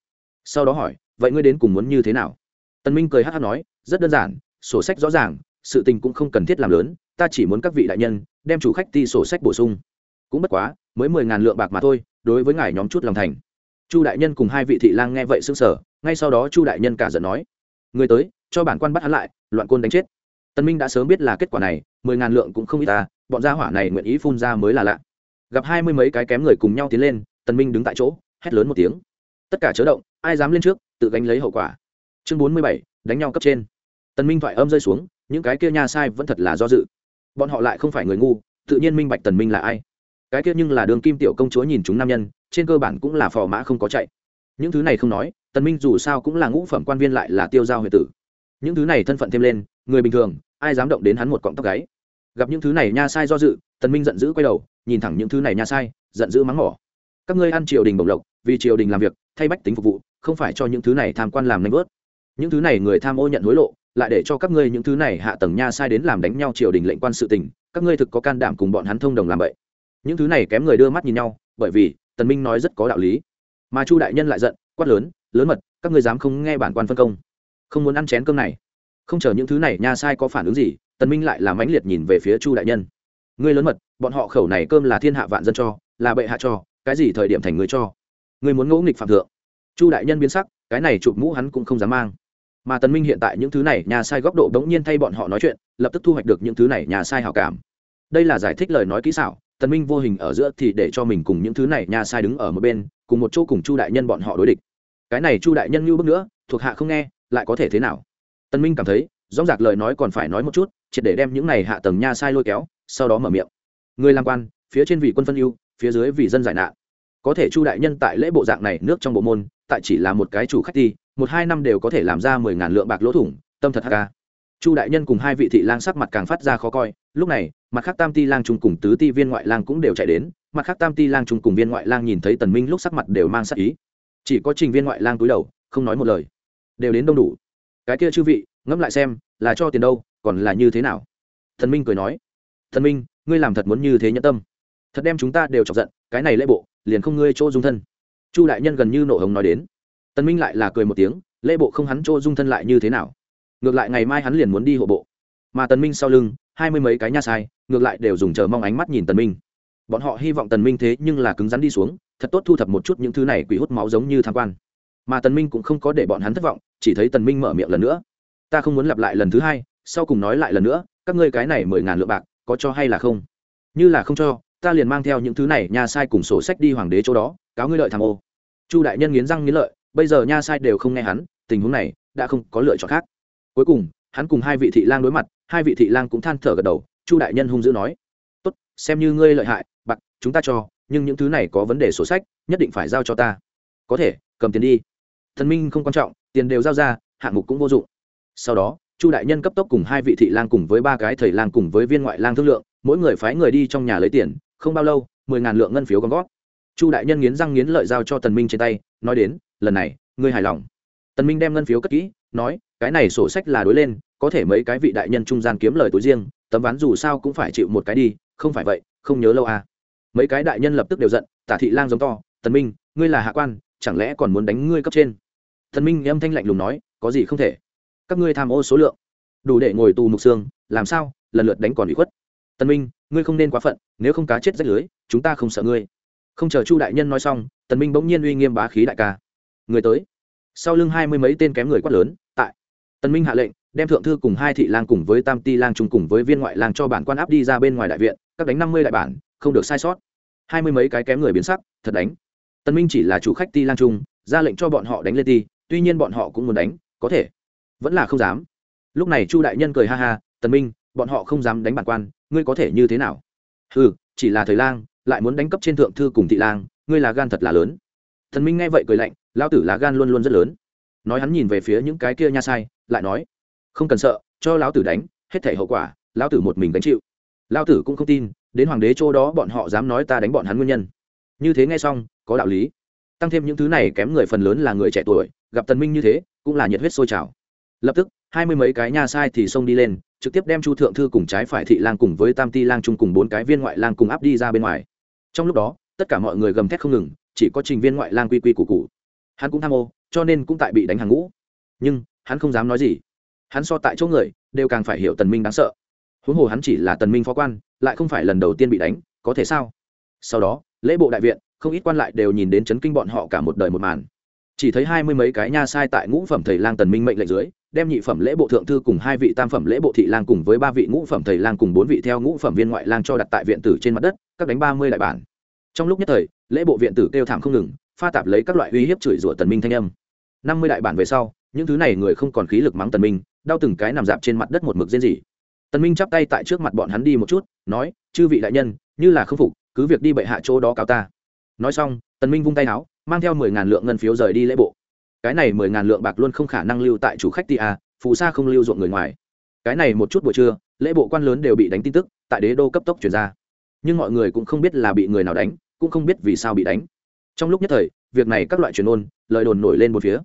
Sau đó hỏi, vậy ngươi đến cùng muốn như thế nào? Tần minh cười hát hát nói, rất đơn giản, sổ sách rõ ràng, sự tình cũng không cần thiết làm lớn, ta chỉ muốn các vị đại nhân, đem chủ khách ti sổ sách bổ sung. Cũng bất quá, mới mười ngàn lượng bạc mà thôi, đối với ngài nhóm chút lòng thành chu đại nhân cùng hai vị thị lang nghe vậy sững sờ, ngay sau đó chu đại nhân cả giận nói, người tới, cho bản quan bắt hắn lại, loạn côn đánh chết. Tân minh đã sớm biết là kết quả này, mười ngàn lượng cũng không ít ta bọn gia hỏa này nguyện ý phun ra mới là lạ. Gặp hai mươi mấy cái kém người cùng nhau tiến lên tân minh đứng tại chỗ, hét lớn một tiếng. Tất cả chớ động, ai dám lên trước, tự gánh lấy hậu quả. Chương bốn mươi bảy, đánh nhau cấp trên. Tần minh thoại âm rơi xuống, những cái kia nha sai vẫn thật là do dự. Bọn họ lại không phải người ngu, tự nhiên minh bạch tần minh là ai. Cái kia nhưng là đường kim tiểu công chúa nhìn chúng nam nhân trên cơ bản cũng là phò mã không có chạy. Những thứ này không nói, tần minh dù sao cũng là ngũ phẩm quan viên lại là tiêu giao huệ tử. Những thứ này thân phận thêm lên, người bình thường, ai dám động đến hắn một cọng tóc gáy. Gặp những thứ này nha sai do dự, tần minh giận dữ quay đầu, nhìn thẳng những thứ này nha sai, giận dữ mắng mỏ. Các ngươi ăn triều đình bổng lộc, vì triều đình làm việc, thay bách tính phục vụ, không phải cho những thứ này tham quan làm nanh vớt. Những thứ này người tham ô nhận hối lộ, lại để cho các ngươi những thứ này hạ tầng nha sai đến làm đánh nhau triều đình lệnh quan sự tình, các ngươi thực có can đảm cùng bọn hắn thông đồng làm vậy. Những thứ này kém người đưa mắt nhìn nhau, bởi vì tần minh nói rất có đạo lý. Mà chu đại nhân lại giận, quát lớn lớn mật, các ngươi dám không nghe bản quan phân công? Không muốn ăn chén cơm này. Không chờ những thứ này nha sai có phản ứng gì, tần minh lại làm mãnh liệt nhìn về phía chu đại nhân. Ngươi lớn mật, bọn họ khẩu này cơm là thiên hạ vạn dân cho, là bệ hạ cho, cái gì thời điểm thành ngươi cho? Ngươi muốn ngỗ nghịch phạm thượng? Chu đại nhân biến sắc, cái này chụp mũ hắn cũng không dám mang. Mà tần minh hiện tại những thứ này nhà sai góc độ đống nhiên thay bọn họ nói chuyện, lập tức thu hoạch được những thứ này nhà sai hảo cảm. Đây là giải thích lời nói kỹ xảo tần minh vô hình ở giữa thì để cho mình cùng những thứ này nhà sai đứng ở một bên, cùng một chỗ cùng chu đại nhân bọn họ đối địch. Cái này chu đại nhân như bước nữa, thuộc hạ không nghe, lại có thể thế nào? Tần minh cảm thấy, rõ ràng lời nói còn phải nói một chút, triệt để đem những này hạ tầng nha sai lôi kéo, sau đó mở miệng. Người làm quan, phía trên vị quân phân ưu, phía dưới vị dân giải nạn. Có thể chu đại nhân tại lễ bộ dạng này nước trong bộ môn, tại chỉ là một cái chủ khách ti một hai năm đều có thể làm ra mười ngàn lượng bạc lỗ thủng, tâm thật ca chu đại nhân cùng hai vị thị lang sắc mặt càng phát ra khó coi, lúc này, mặt khác tam ti lang trung cùng tứ ti viên ngoại lang cũng đều chạy đến, mặt khác tam ti lang trung cùng viên ngoại lang nhìn thấy tần minh lúc sắc mặt đều mang sắc ý. Chỉ có trình viên ngoại lang cúi đầu, không nói một lời. Đều đến đông đủ. Cái kia chư vị, ngẫm lại xem, là cho tiền đâu, còn là như thế nào? Thần minh cười nói. Thần minh, ngươi làm thật muốn như thế nhẫn tâm. Thật đem chúng ta đều chọc giận, cái này lễ bộ, liền không ngươi chỗ dung thân. Chu đại nhân gần như nổ hồng nói đến. Tần minh lại là cười một tiếng, lễ bộ không hắn chỗ dung thân lại như thế nào? Ngược lại ngày mai hắn liền muốn đi hộ bộ. Mà tần minh sau lưng, hai mươi mấy cái nha sai, ngược lại đều dùng chờ mong ánh mắt nhìn tần minh. Bọn họ hy vọng tần minh thế nhưng là cứng rắn đi xuống, thật tốt thu thập một chút những thứ này quỷ hút máu giống như tham quan. Mà tần minh cũng không có để bọn hắn thất vọng, chỉ thấy tần minh mở miệng lần nữa. Ta không muốn lặp lại lần thứ hai, sau cùng nói lại lần nữa, các ngươi cái này mười ngàn lượng bạc, có cho hay là không? Như là không cho, ta liền mang theo những thứ này nha sai cùng sổ sách đi hoàng đế chỗ đó, cáo ngươi lợi tham ô. Chu đại nhân nghiến răng nghiến lợi, bây giờ nha sai đều không nghe hắn, tình huống này đã không có lựa chọn khác cuối cùng, hắn cùng hai vị thị lang đối mặt, hai vị thị lang cũng than thở gật đầu, chu đại nhân hung dữ nói, tốt, xem như ngươi lợi hại, bạc, chúng ta cho, nhưng những thứ này có vấn đề sổ sách, nhất định phải giao cho ta. Có thể, cầm tiền đi. Thần minh không quan trọng, tiền đều giao ra, hạng mục cũng vô dụng. Sau đó, chu đại nhân cấp tốc cùng hai vị thị lang cùng với ba cái thầy lang cùng với viên ngoại lang thương lượng, mỗi người phái người đi trong nhà lấy tiền, không bao lâu, mười ngàn lượng ngân phiếu con gót chu đại nhân nghiến răng nghiến lợi giao cho tần minh trên tay, nói đến, lần này, ngươi hài lòng. Tần minh đem ngân phiếu cất kỹ, nói cái này sổ sách là đối lên, có thể mấy cái vị đại nhân trung gian kiếm lời túi riêng, tấm ván dù sao cũng phải chịu một cái đi, không phải vậy, không nhớ lâu à. Mấy cái đại nhân lập tức đều giận, tả thị lang giống to, tần minh, ngươi là hạ quan, chẳng lẽ còn muốn đánh ngươi cấp trên? Tần minh âm thanh lạnh lùng nói, có gì không thể? Các ngươi tham ô số lượng, đủ để ngồi tù mục xương, làm sao, lần lượt đánh còn bị khuất. Tần minh, ngươi không nên quá phận, nếu không cá chết rách lưới, chúng ta không sợ ngươi. Không chờ chu đại nhân nói xong, tần minh bỗng nhiên uy nghiêm bá khí đại ca. Người tới. Sau lưng hai mươi mấy tên kém người quát lớn, tại tần minh hạ lệnh, đem thượng thư cùng hai thị lang cùng với tam ti lang chung cùng với viên ngoại lang cho bản quan áp đi ra bên ngoài đại viện, các đánh năm mươi đại bản, không được sai sót. Hai mươi mấy cái kém người biến sắc, thật đánh. Tần minh chỉ là chủ khách ti lang chung, ra lệnh cho bọn họ đánh lên ti, tuy nhiên bọn họ cũng muốn đánh, có thể. Vẫn là không dám. Lúc này chu đại nhân cười ha ha tần minh, bọn họ không dám đánh bản quan, ngươi có thể như thế nào? Ừ chỉ là thời lang, lại muốn đánh cấp trên thượng thư cùng thị lang, ngươi là gan thật là lớn. Thần minh nghe vậy cười lạnh, lão tử lá gan luôn luôn rất lớn nói hắn nhìn về phía những cái kia nha sai, lại nói, không cần sợ, cho lão tử đánh, hết thể hậu quả, lão tử một mình gánh chịu. Lão tử cũng không tin, đến hoàng đế chỗ đó bọn họ dám nói ta đánh bọn hắn nguyên nhân. Như thế nghe xong, có đạo lý. Tăng thêm những thứ này kém người phần lớn là người trẻ tuổi, gặp tần minh như thế, cũng là nhiệt huyết sôi trào. Lập tức, hai mươi mấy cái nha sai thì xông đi lên, trực tiếp đem chu thượng thư cùng trái phải thị lang cùng với tam ti lang chung cùng bốn cái viên ngoại lang cùng áp đi ra bên ngoài. Trong lúc đó, tất cả mọi người gầm thét không ngừng, chỉ có trình viên ngoại lang quy quy củ cụ hắn cũng tham ô cho nên cũng tại bị đánh hàng ngũ. Nhưng, hắn không dám nói gì. Hắn so tại chỗ người, đều càng phải hiểu tần minh đáng sợ. Huống hồ hắn chỉ là tần minh phó quan, lại không phải lần đầu tiên bị đánh, có thể sao? Sau đó, lễ bộ đại viện, không ít quan lại đều nhìn đến chấn kinh bọn họ cả một đời một màn. Chỉ thấy hai mươi mấy cái nha sai tại ngũ phẩm thầy lang tần minh mệnh lệnh dưới, đem nhị phẩm lễ bộ thượng thư cùng hai vị tam phẩm lễ bộ thị lang cùng với ba vị ngũ phẩm thầy lang cùng bốn vị theo ngũ phẩm viên ngoại lang cho đặt tại viện tử trên mặt đất, các đánh ba mươi đại bản. Trong lúc nhất thời, lễ bộ viện tử kêu thảm không ngừng pha tạp lấy các loại uy hiếp chửi rủa tần minh thanh âm. Năm mươi đại bản về sau, những thứ này người không còn khí lực mắng tần minh, đau từng cái nằm dạp trên mặt đất một mực rên rỉ. Tần minh chắp tay tại trước mặt bọn hắn đi một chút, nói, chư vị đại nhân, như là không phục, cứ việc đi bệ hạ chỗ đó cáo ta. Nói xong, tần minh vung tay áo, mang theo mười ngàn lượng ngân phiếu rời đi lễ bộ. Cái này mười ngàn lượng bạc luôn không khả năng lưu tại chủ khách ti a, phù sa không lưu ruộng người ngoài. Cái này một chút buổi trưa, lễ bộ quan lớn đều bị đánh tin tức, tại đế đô cấp tốc chuyển ra. Nhưng mọi người cũng không biết là bị người nào đánh, cũng không biết vì sao bị đánh trong lúc nhất thời, việc này các loại truyền ôn, lời đồn nổi lên một phía.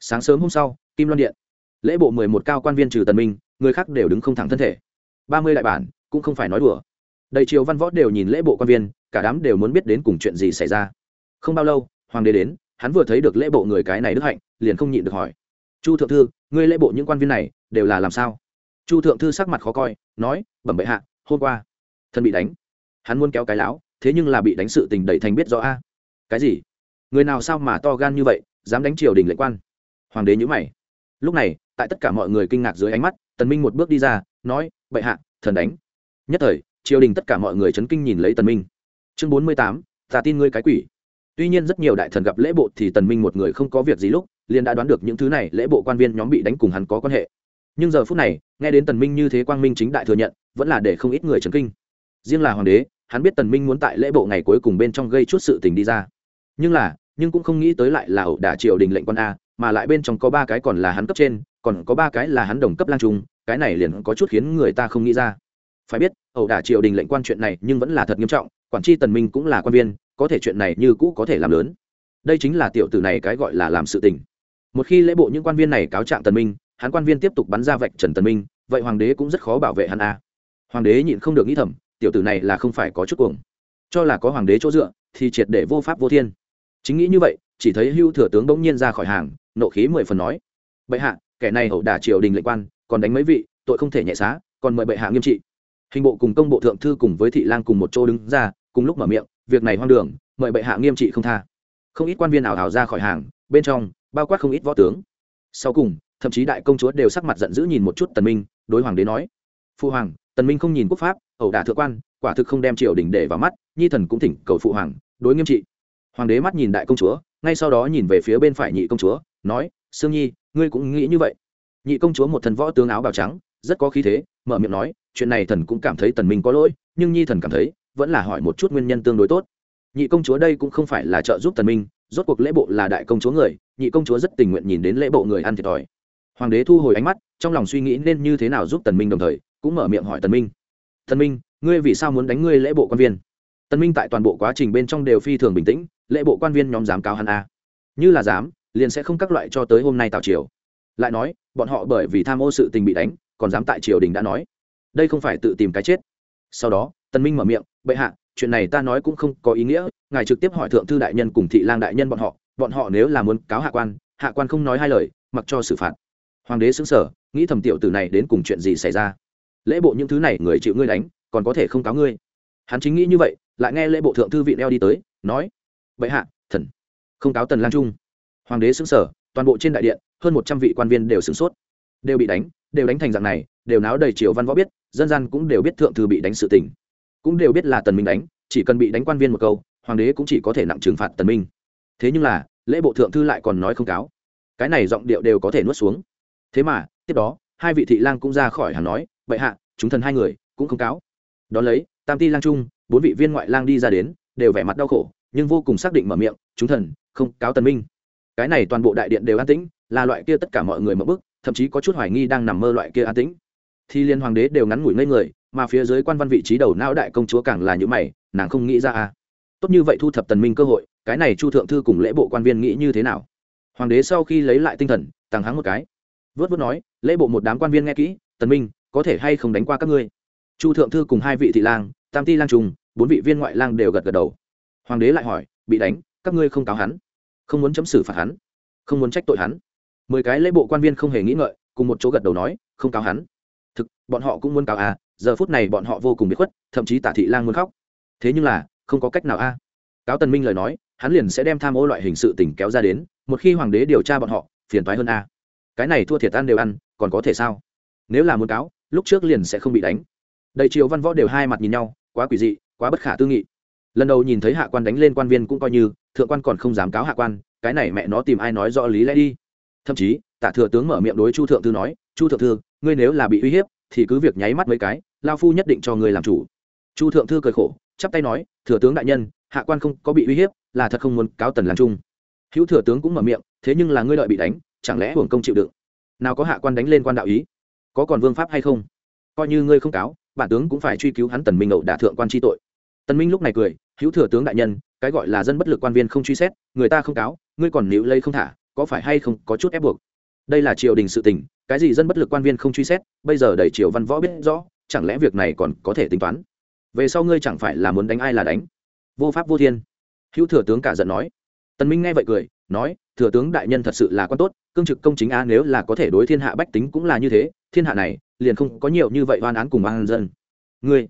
Sáng sớm hôm sau, kim loan điện. Lễ bộ mười một cao quan viên trừ tần minh, người khác đều đứng không thẳng thân thể. Ba mươi đại bản, cũng không phải nói đùa. Đầy triều văn võ đều nhìn lễ bộ quan viên, cả đám đều muốn biết đến cùng chuyện gì xảy ra. Không bao lâu, hoàng đế đến, hắn vừa thấy được lễ bộ người cái này đức hạnh, liền không nhịn được hỏi. Chu thượng thư, ngươi lễ bộ những quan viên này, đều là làm sao? Chu thượng thư sắc mặt khó coi, nói, bẩm bệ hạ, hôm qua thân bị đánh. Hắn muốn kéo cái lão, thế nhưng là bị đánh sự tình đẩy thành biết rõ a cái gì? Người nào sao mà to gan như vậy, dám đánh triều đình lệnh quan? Hoàng đế nhữ mày. Lúc này, tại tất cả mọi người kinh ngạc dưới ánh mắt, tần minh một bước đi ra, nói, bệ hạ, thần đánh. Nhất thời, triều đình tất cả mọi người chấn kinh nhìn lấy tần minh. Chương bốn mươi tám, ta tin ngươi cái quỷ. Tuy nhiên rất nhiều đại thần gặp lễ bộ thì tần minh một người không có việc gì lúc, liền đã đoán được những thứ này lễ bộ quan viên nhóm bị đánh cùng hắn có quan hệ. Nhưng giờ phút này, nghe đến tần minh như thế quang minh chính đại thừa nhận, vẫn là để không ít người chấn kinh. Riêng là hoàng đế, hắn biết tần minh muốn tại lễ bộ ngày cuối cùng bên trong gây chút sự tình đi ra nhưng là, nhưng cũng không nghĩ tới lại là ẩu đả triều đình lệnh quan a, mà lại bên trong có ba cái còn là hắn cấp trên, còn có ba cái là hắn đồng cấp lang trung, cái này liền có chút khiến người ta không nghĩ ra. Phải biết, ẩu đả triều đình lệnh quan chuyện này nhưng vẫn là thật nghiêm trọng, quản tri tần minh cũng là quan viên, có thể chuyện này như cũ có thể làm lớn. Đây chính là tiểu tử này cái gọi là làm sự tình. Một khi lễ bộ những quan viên này cáo trạng tần minh, hắn quan viên tiếp tục bắn ra vạch trần tần minh, vậy hoàng đế cũng rất khó bảo vệ hắn a. Hoàng đế nhịn không được nghĩ thầm, tiểu tử này là không phải có chút cuồng. Cho là có hoàng đế chỗ dựa, thì triệt để vô pháp vô thiên chính nghĩ như vậy, chỉ thấy hưu thừa tướng bỗng nhiên ra khỏi hàng, nộ khí mười phần nói. Bệ hạ, kẻ này hậu đả triều đình lệnh quan, còn đánh mấy vị, tội không thể nhẹ xá, còn mời bệ hạ nghiêm trị. Hình bộ cùng công bộ thượng thư cùng với thị lang cùng một chỗ đứng ra, cùng lúc mở miệng, việc này hoang đường, mời bệ hạ nghiêm trị không tha. Không ít quan viên ảo hào ra khỏi hàng, bên trong, bao quát không ít võ tướng. Sau cùng, thậm chí đại công chúa đều sắc mặt giận dữ nhìn một chút tần minh, đối hoàng đế nói. Phụ hoàng, tần minh không nhìn quốc pháp, ẩu đả thượng quan, quả thực không đem triều đình để vào mắt, nhi thần cũng thỉnh cầu phụ hoàng, đối nghiêm trị hoàng đế mắt nhìn đại công chúa, ngay sau đó nhìn về phía bên phải nhị công chúa, nói, sương nhi, ngươi cũng nghĩ như vậy? Nhị công chúa một thần võ tướng áo bào trắng, rất có khí thế, mở miệng nói, chuyện này thần cũng cảm thấy tần minh có lỗi, nhưng nhi thần cảm thấy, vẫn là hỏi một chút nguyên nhân tương đối tốt. Nhị công chúa đây cũng không phải là trợ giúp tần minh, rốt cuộc lễ bộ là đại công chúa người, nhị công chúa rất tình nguyện nhìn đến lễ bộ người ăn thiệt thòi. Hoàng đế thu hồi ánh mắt, trong lòng suy nghĩ nên như thế nào giúp tần minh đồng thời, cũng mở miệng hỏi tần minh tần minh, ngươi vì sao muốn đánh ngươi lễ bộ quan viên? Tần minh tại toàn bộ quá trình bên trong đều phi thường bình tĩnh lễ bộ quan viên nhóm dám cáo hắn a. Như là dám, liền sẽ không các loại cho tới hôm nay tào triều. Lại nói, bọn họ bởi vì tham ô sự tình bị đánh, còn dám tại triều đình đã nói. Đây không phải tự tìm cái chết. Sau đó, tần minh mở miệng, bệ hạ, chuyện này ta nói cũng không có ý nghĩa, ngài trực tiếp hỏi thượng thư đại nhân cùng thị lang đại nhân bọn họ bọn họ nếu là muốn cáo hạ quan hạ quan không nói hai lời, mặc cho xử phạt. Hoàng đế xứng sở nghĩ thầm tiểu tử này đến cùng chuyện gì xảy ra. Lễ bộ những thứ này người chịu ngươi đánh, còn có thể không cáo ngươi. Hắn chính nghĩ như vậy, lại nghe lễ bộ thượng thư vị đeo đi tới, nói bệ hạ, thần. Không cáo tần lang trung. Hoàng đế xứng sở toàn bộ trên đại điện, hơn một trăm vị quan viên đều sửng sốt. Đều bị đánh, đều đánh thành dạng này, đều náo đầy triều văn võ biết, dân gian cũng đều biết thượng thư bị đánh sự tình. Cũng đều biết là tần minh đánh, chỉ cần bị đánh quan viên một câu, hoàng đế cũng chỉ có thể nặng trừng phạt tần minh. Thế nhưng là, lễ bộ thượng thư lại còn nói không cáo. Cái này giọng điệu đều có thể nuốt xuống. Thế mà, tiếp đó, hai vị thị lang cũng ra khỏi hàng nói, bệ hạ, chúng thần hai người cũng không cáo. Đó lấy, tam ti lang trung, bốn vị viên ngoại lang đi ra đến, đều vẻ mặt đau khổ nhưng vô cùng xác định mở miệng, chúng thần, không, cáo tần minh. Cái này toàn bộ đại điện đều an tĩnh, là loại kia tất cả mọi người mở bức, thậm chí có chút hoài nghi đang nằm mơ loại kia an tĩnh. Thì liên hoàng đế đều ngắn ngủi ngây người, mà phía dưới quan văn vị trí đầu não đại công chúa càng là những mày, nàng không nghĩ ra à. Tốt như vậy thu thập tần minh cơ hội, cái này chu thượng thư cùng lễ bộ quan viên nghĩ như thế nào? Hoàng đế sau khi lấy lại tinh thần tăng hắng một cái. Vớt vớt nói, lễ bộ một đám quan viên nghe kỹ, tần minh, có thể hay không đánh qua các ngươi? Chu thượng thư cùng hai vị thị lang, tam ti lang trùng, bốn vị viên ngoại lang đều gật gật đầu hoàng đế lại hỏi, bị đánh, các ngươi không cáo hắn? Không muốn chấm xử phạt hắn? Không muốn trách tội hắn? Mười cái lễ bộ quan viên không hề nghĩ ngợi, cùng một chỗ gật đầu nói, không cáo hắn. Thực, bọn họ cũng muốn cáo à giờ phút này bọn họ vô cùng biết khuất, thậm chí tả thị lang muốn khóc. Thế nhưng là, không có cách nào a cáo tần minh lời nói, hắn liền sẽ đem tham ô loại hình sự tình kéo ra đến, một khi hoàng đế điều tra bọn họ, phiền toái hơn a cái này thua thiệt ăn đều ăn, còn có thể sao? Nếu là muốn cáo, lúc trước liền sẽ không bị đánh. Đầy triều văn võ đều hai mặt nhìn nhau, quá quỷ dị, quá bất khả tư nghị lần đầu nhìn thấy hạ quan đánh lên quan viên cũng coi như, thượng quan còn không dám cáo hạ quan, cái này mẹ nó tìm ai nói rõ lý lẽ đi. Thậm chí, tạ thừa tướng mở miệng đối chu thượng thư nói, chu thượng thư, ngươi nếu là bị uy hiếp, thì cứ việc nháy mắt mấy cái lao phu nhất định cho ngươi làm chủ. Chu thượng thư cười khổ, chắp tay nói, thừa tướng đại nhân, hạ quan không có bị uy hiếp, là thật không muốn cáo tần làm trung hữu thừa tướng cũng mở miệng, thế nhưng là ngươi lợi bị đánh, chẳng lẽ hưởng công chịu đựng? Nào có hạ quan đánh lên quan đạo ý? Có còn vương pháp hay không? Coi như ngươi không cáo, bản tướng cũng phải truy cứu hắn tần minh ẩu đả thượng quan tri tội tần minh lúc này cười, hữu thừa tướng đại nhân, cái gọi là dân bất lực quan viên không truy xét, người ta không cáo, ngươi còn níu lấy không thả, có phải hay không có chút ép buộc? Đây là triều đình sự tình, cái gì dân bất lực quan viên không truy xét, bây giờ đẩy triều văn võ biết rõ, chẳng lẽ việc này còn có thể tính toán? Về sau ngươi chẳng phải là muốn đánh ai là đánh? Vô pháp vô thiên. Hữu thừa tướng cả giận nói. Tần minh nghe vậy cười, nói, thừa tướng đại nhân thật sự là quan tốt, cương trực công chính a nếu là có thể đối thiên hạ bách tính cũng là như thế, thiên hạ này liền không có nhiều như vậy oan án cùng oan dân. Ngươi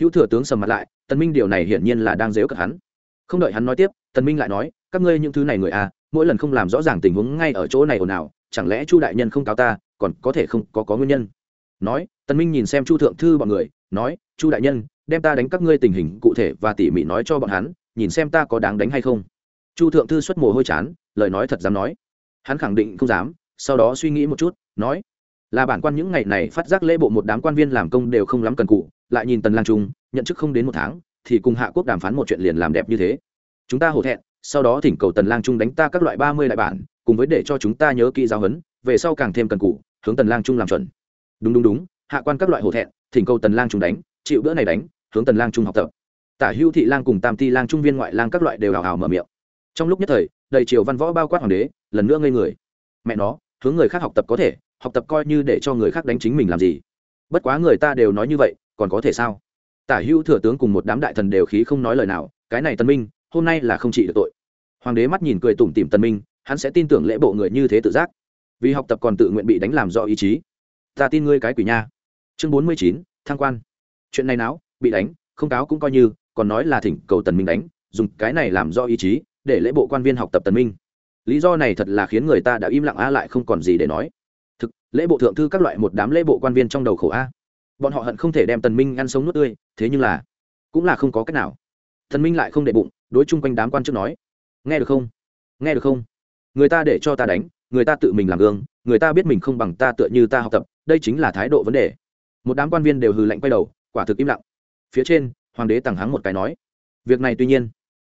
hữu thừa tướng sầm mặt lại, tần minh điều này hiển nhiên là đang dếu cợt hắn. Không đợi hắn nói tiếp, tần minh lại nói, các ngươi những thứ này người a mỗi lần không làm rõ ràng tình huống ngay ở chỗ này ồn ào, chẳng lẽ chu đại nhân không cáo ta, còn có thể không có có nguyên nhân? Nói, tần minh nhìn xem chu thượng thư bọn người, nói, chu đại nhân, đem ta đánh các ngươi tình hình cụ thể và tỉ mỉ nói cho bọn hắn, nhìn xem ta có đáng đánh hay không. Chu thượng thư xuất mồ hôi chán, lời nói thật dám nói. Hắn khẳng định không dám, sau đó suy nghĩ một chút, nói, là bản quan những ngày này phát giác lễ bộ một đám quan viên làm công đều không lắm cần cụ lại nhìn tần lang trung, nhận chức không đến một tháng, thì cùng hạ quốc đàm phán một chuyện liền làm đẹp như thế. Chúng ta hổ thẹn, sau đó thỉnh cầu tần lang trung đánh ta các loại ba mươi đại bản, cùng với để cho chúng ta nhớ kỹ giáo huấn, về sau càng thêm cần cù, hướng tần lang trung làm chuẩn. Đúng đúng đúng, hạ quan các loại hổ thẹn, thỉnh cầu tần lang trung đánh, chịu bữa này đánh, hướng tần lang trung học tập. Tả hưu thị lang cùng tam ti lang trung viên ngoại lang các loại đều hào hào mở miệng. Trong lúc nhất thời, đầy triều văn võ bao quát hoàng đế, lần nữa ngây người. Mẹ nó, hướng người khác học tập có thể, học tập coi như để cho người khác đánh chính mình làm gì. Bất quá người ta đều nói như vậy còn có thể sao? Tả hưu thừa tướng cùng một đám đại thần đều khí không nói lời nào, cái này tân minh, hôm nay là không trị được tội. Hoàng đế mắt nhìn cười tủm tỉm tân minh, hắn sẽ tin tưởng lễ bộ người như thế tự giác. Vì học tập còn tự nguyện bị đánh làm do ý chí. Ta tin ngươi cái quỷ nha. Chương bốn mươi chín, thăng quan. Chuyện này não bị đánh, không cáo cũng coi như, còn nói là thỉnh cầu tần minh đánh, dùng cái này làm do ý chí, để lễ bộ quan viên học tập tần minh. Lý do này thật là khiến người ta đã im lặng a lại không còn gì để nói. Thực, lễ bộ thượng thư các loại một đám lễ bộ quan viên trong đầu khổ a bọn họ hận không thể đem tần minh ăn sống nuốt tươi, thế nhưng là cũng là không có cách nào. Tần minh lại không để bụng, đối chung quanh đám quan chức nói, nghe được không? Nghe được không? Người ta để cho ta đánh, người ta tự mình làm gương, người ta biết mình không bằng ta tựa như ta học tập, đây chính là thái độ vấn đề. Một đám quan viên đều hừ lạnh quay đầu, quả thực im lặng. Phía trên, hoàng đế tằng hắng một cái nói, việc này tuy nhiên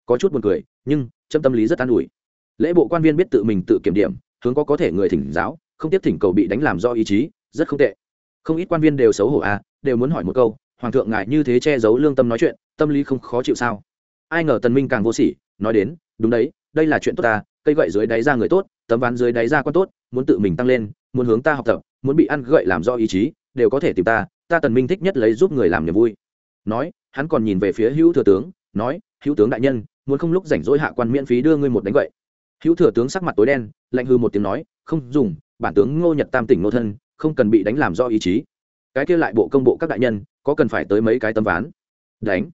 có chút buồn cười, nhưng châm tâm lý rất an ủi. Lễ bộ quan viên biết tự mình tự kiểm điểm, hướng có có thể người thỉnh giáo, không tiếp thỉnh cầu bị đánh làm do ý chí, rất không tệ không ít quan viên đều xấu hổ à đều muốn hỏi một câu, hoàng thượng ngài như thế che giấu lương tâm nói chuyện, tâm lý không khó chịu sao? Ai ngờ tần minh càng vô sỉ, nói đến, đúng đấy, đây là chuyện tốt ta, cây gậy dưới đáy ra người tốt, tấm ván dưới đáy ra quan tốt, muốn tự mình tăng lên, muốn hướng ta học tập, muốn bị ăn gậy làm do ý chí, đều có thể tìm ta ta tần minh thích nhất lấy giúp người làm niềm vui. Nói, hắn còn nhìn về phía hữu thừa tướng, nói, hữu tướng đại nhân, muốn không lúc rảnh rỗi hạ quan miễn phí đưa ngươi một đánh gậy. Hữu thừa tướng sắc mặt tối đen, lạnh hư một tiếng nói, không dùng, bản tướng ngô nhật tam tỉnh nô thân không cần bị đánh làm do ý chí. Cái kia lại bộ công bộ các đại nhân, có cần phải tới mấy cái tấm ván? Đánh.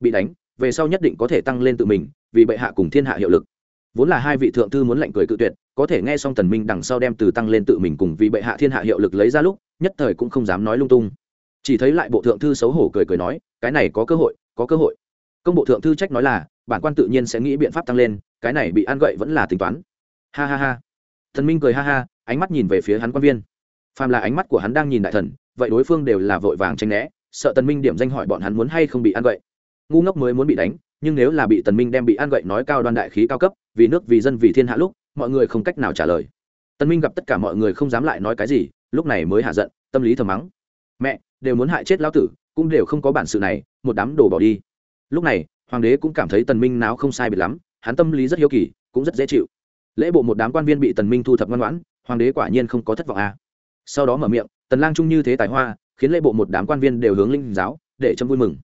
Bị đánh, về sau nhất định có thể tăng lên tự mình, vì bệ hạ cùng thiên hạ hiệu lực. Vốn là hai vị thượng thư muốn lệnh cười cự tuyệt, có thể nghe xong tần minh đằng sau đem từ tăng lên tự mình cùng vì bệ hạ thiên hạ hiệu lực lấy ra lúc, nhất thời cũng không dám nói lung tung. Chỉ thấy lại bộ thượng thư xấu hổ cười cười nói, cái này có cơ hội, có cơ hội. Công bộ thượng thư trách nói là, bản quan tự nhiên sẽ nghĩ biện pháp tăng lên, cái này bị ăn gậy vẫn là tính toán. Ha ha ha. Thần minh cười ha ha, ánh mắt nhìn về phía hắn quan viên phàm là ánh mắt của hắn đang nhìn đại thần, vậy đối phương đều là vội vàng tranh né, sợ tần minh điểm danh hỏi bọn hắn muốn hay không bị ăn gậy. Ngu ngốc mới muốn bị đánh, nhưng nếu là bị tần minh đem bị ăn gậy nói cao đoan đại khí cao cấp, vì nước, vì dân, vì thiên hạ lúc, mọi người không cách nào trả lời. Tần minh gặp tất cả mọi người không dám lại nói cái gì, lúc này mới hạ giận, tâm lý thầm mắng. Mẹ, đều muốn hại chết lão tử, cũng đều không có bản sự này, một đám đồ bỏ đi. Lúc này, hoàng đế cũng cảm thấy tần minh náo không sai biệt lắm, hắn tâm lý rất hiếu kỳ, cũng rất dễ chịu. Lễ bộ một đám quan viên bị tần minh thu thập ngoan ngoãn, hoàng đế quả nhiên không có thất vọng à sau đó mở miệng, tần lang trung như thế tài hoa, khiến lễ bộ một đám quan viên đều hướng linh giáo, để chấm vui mừng.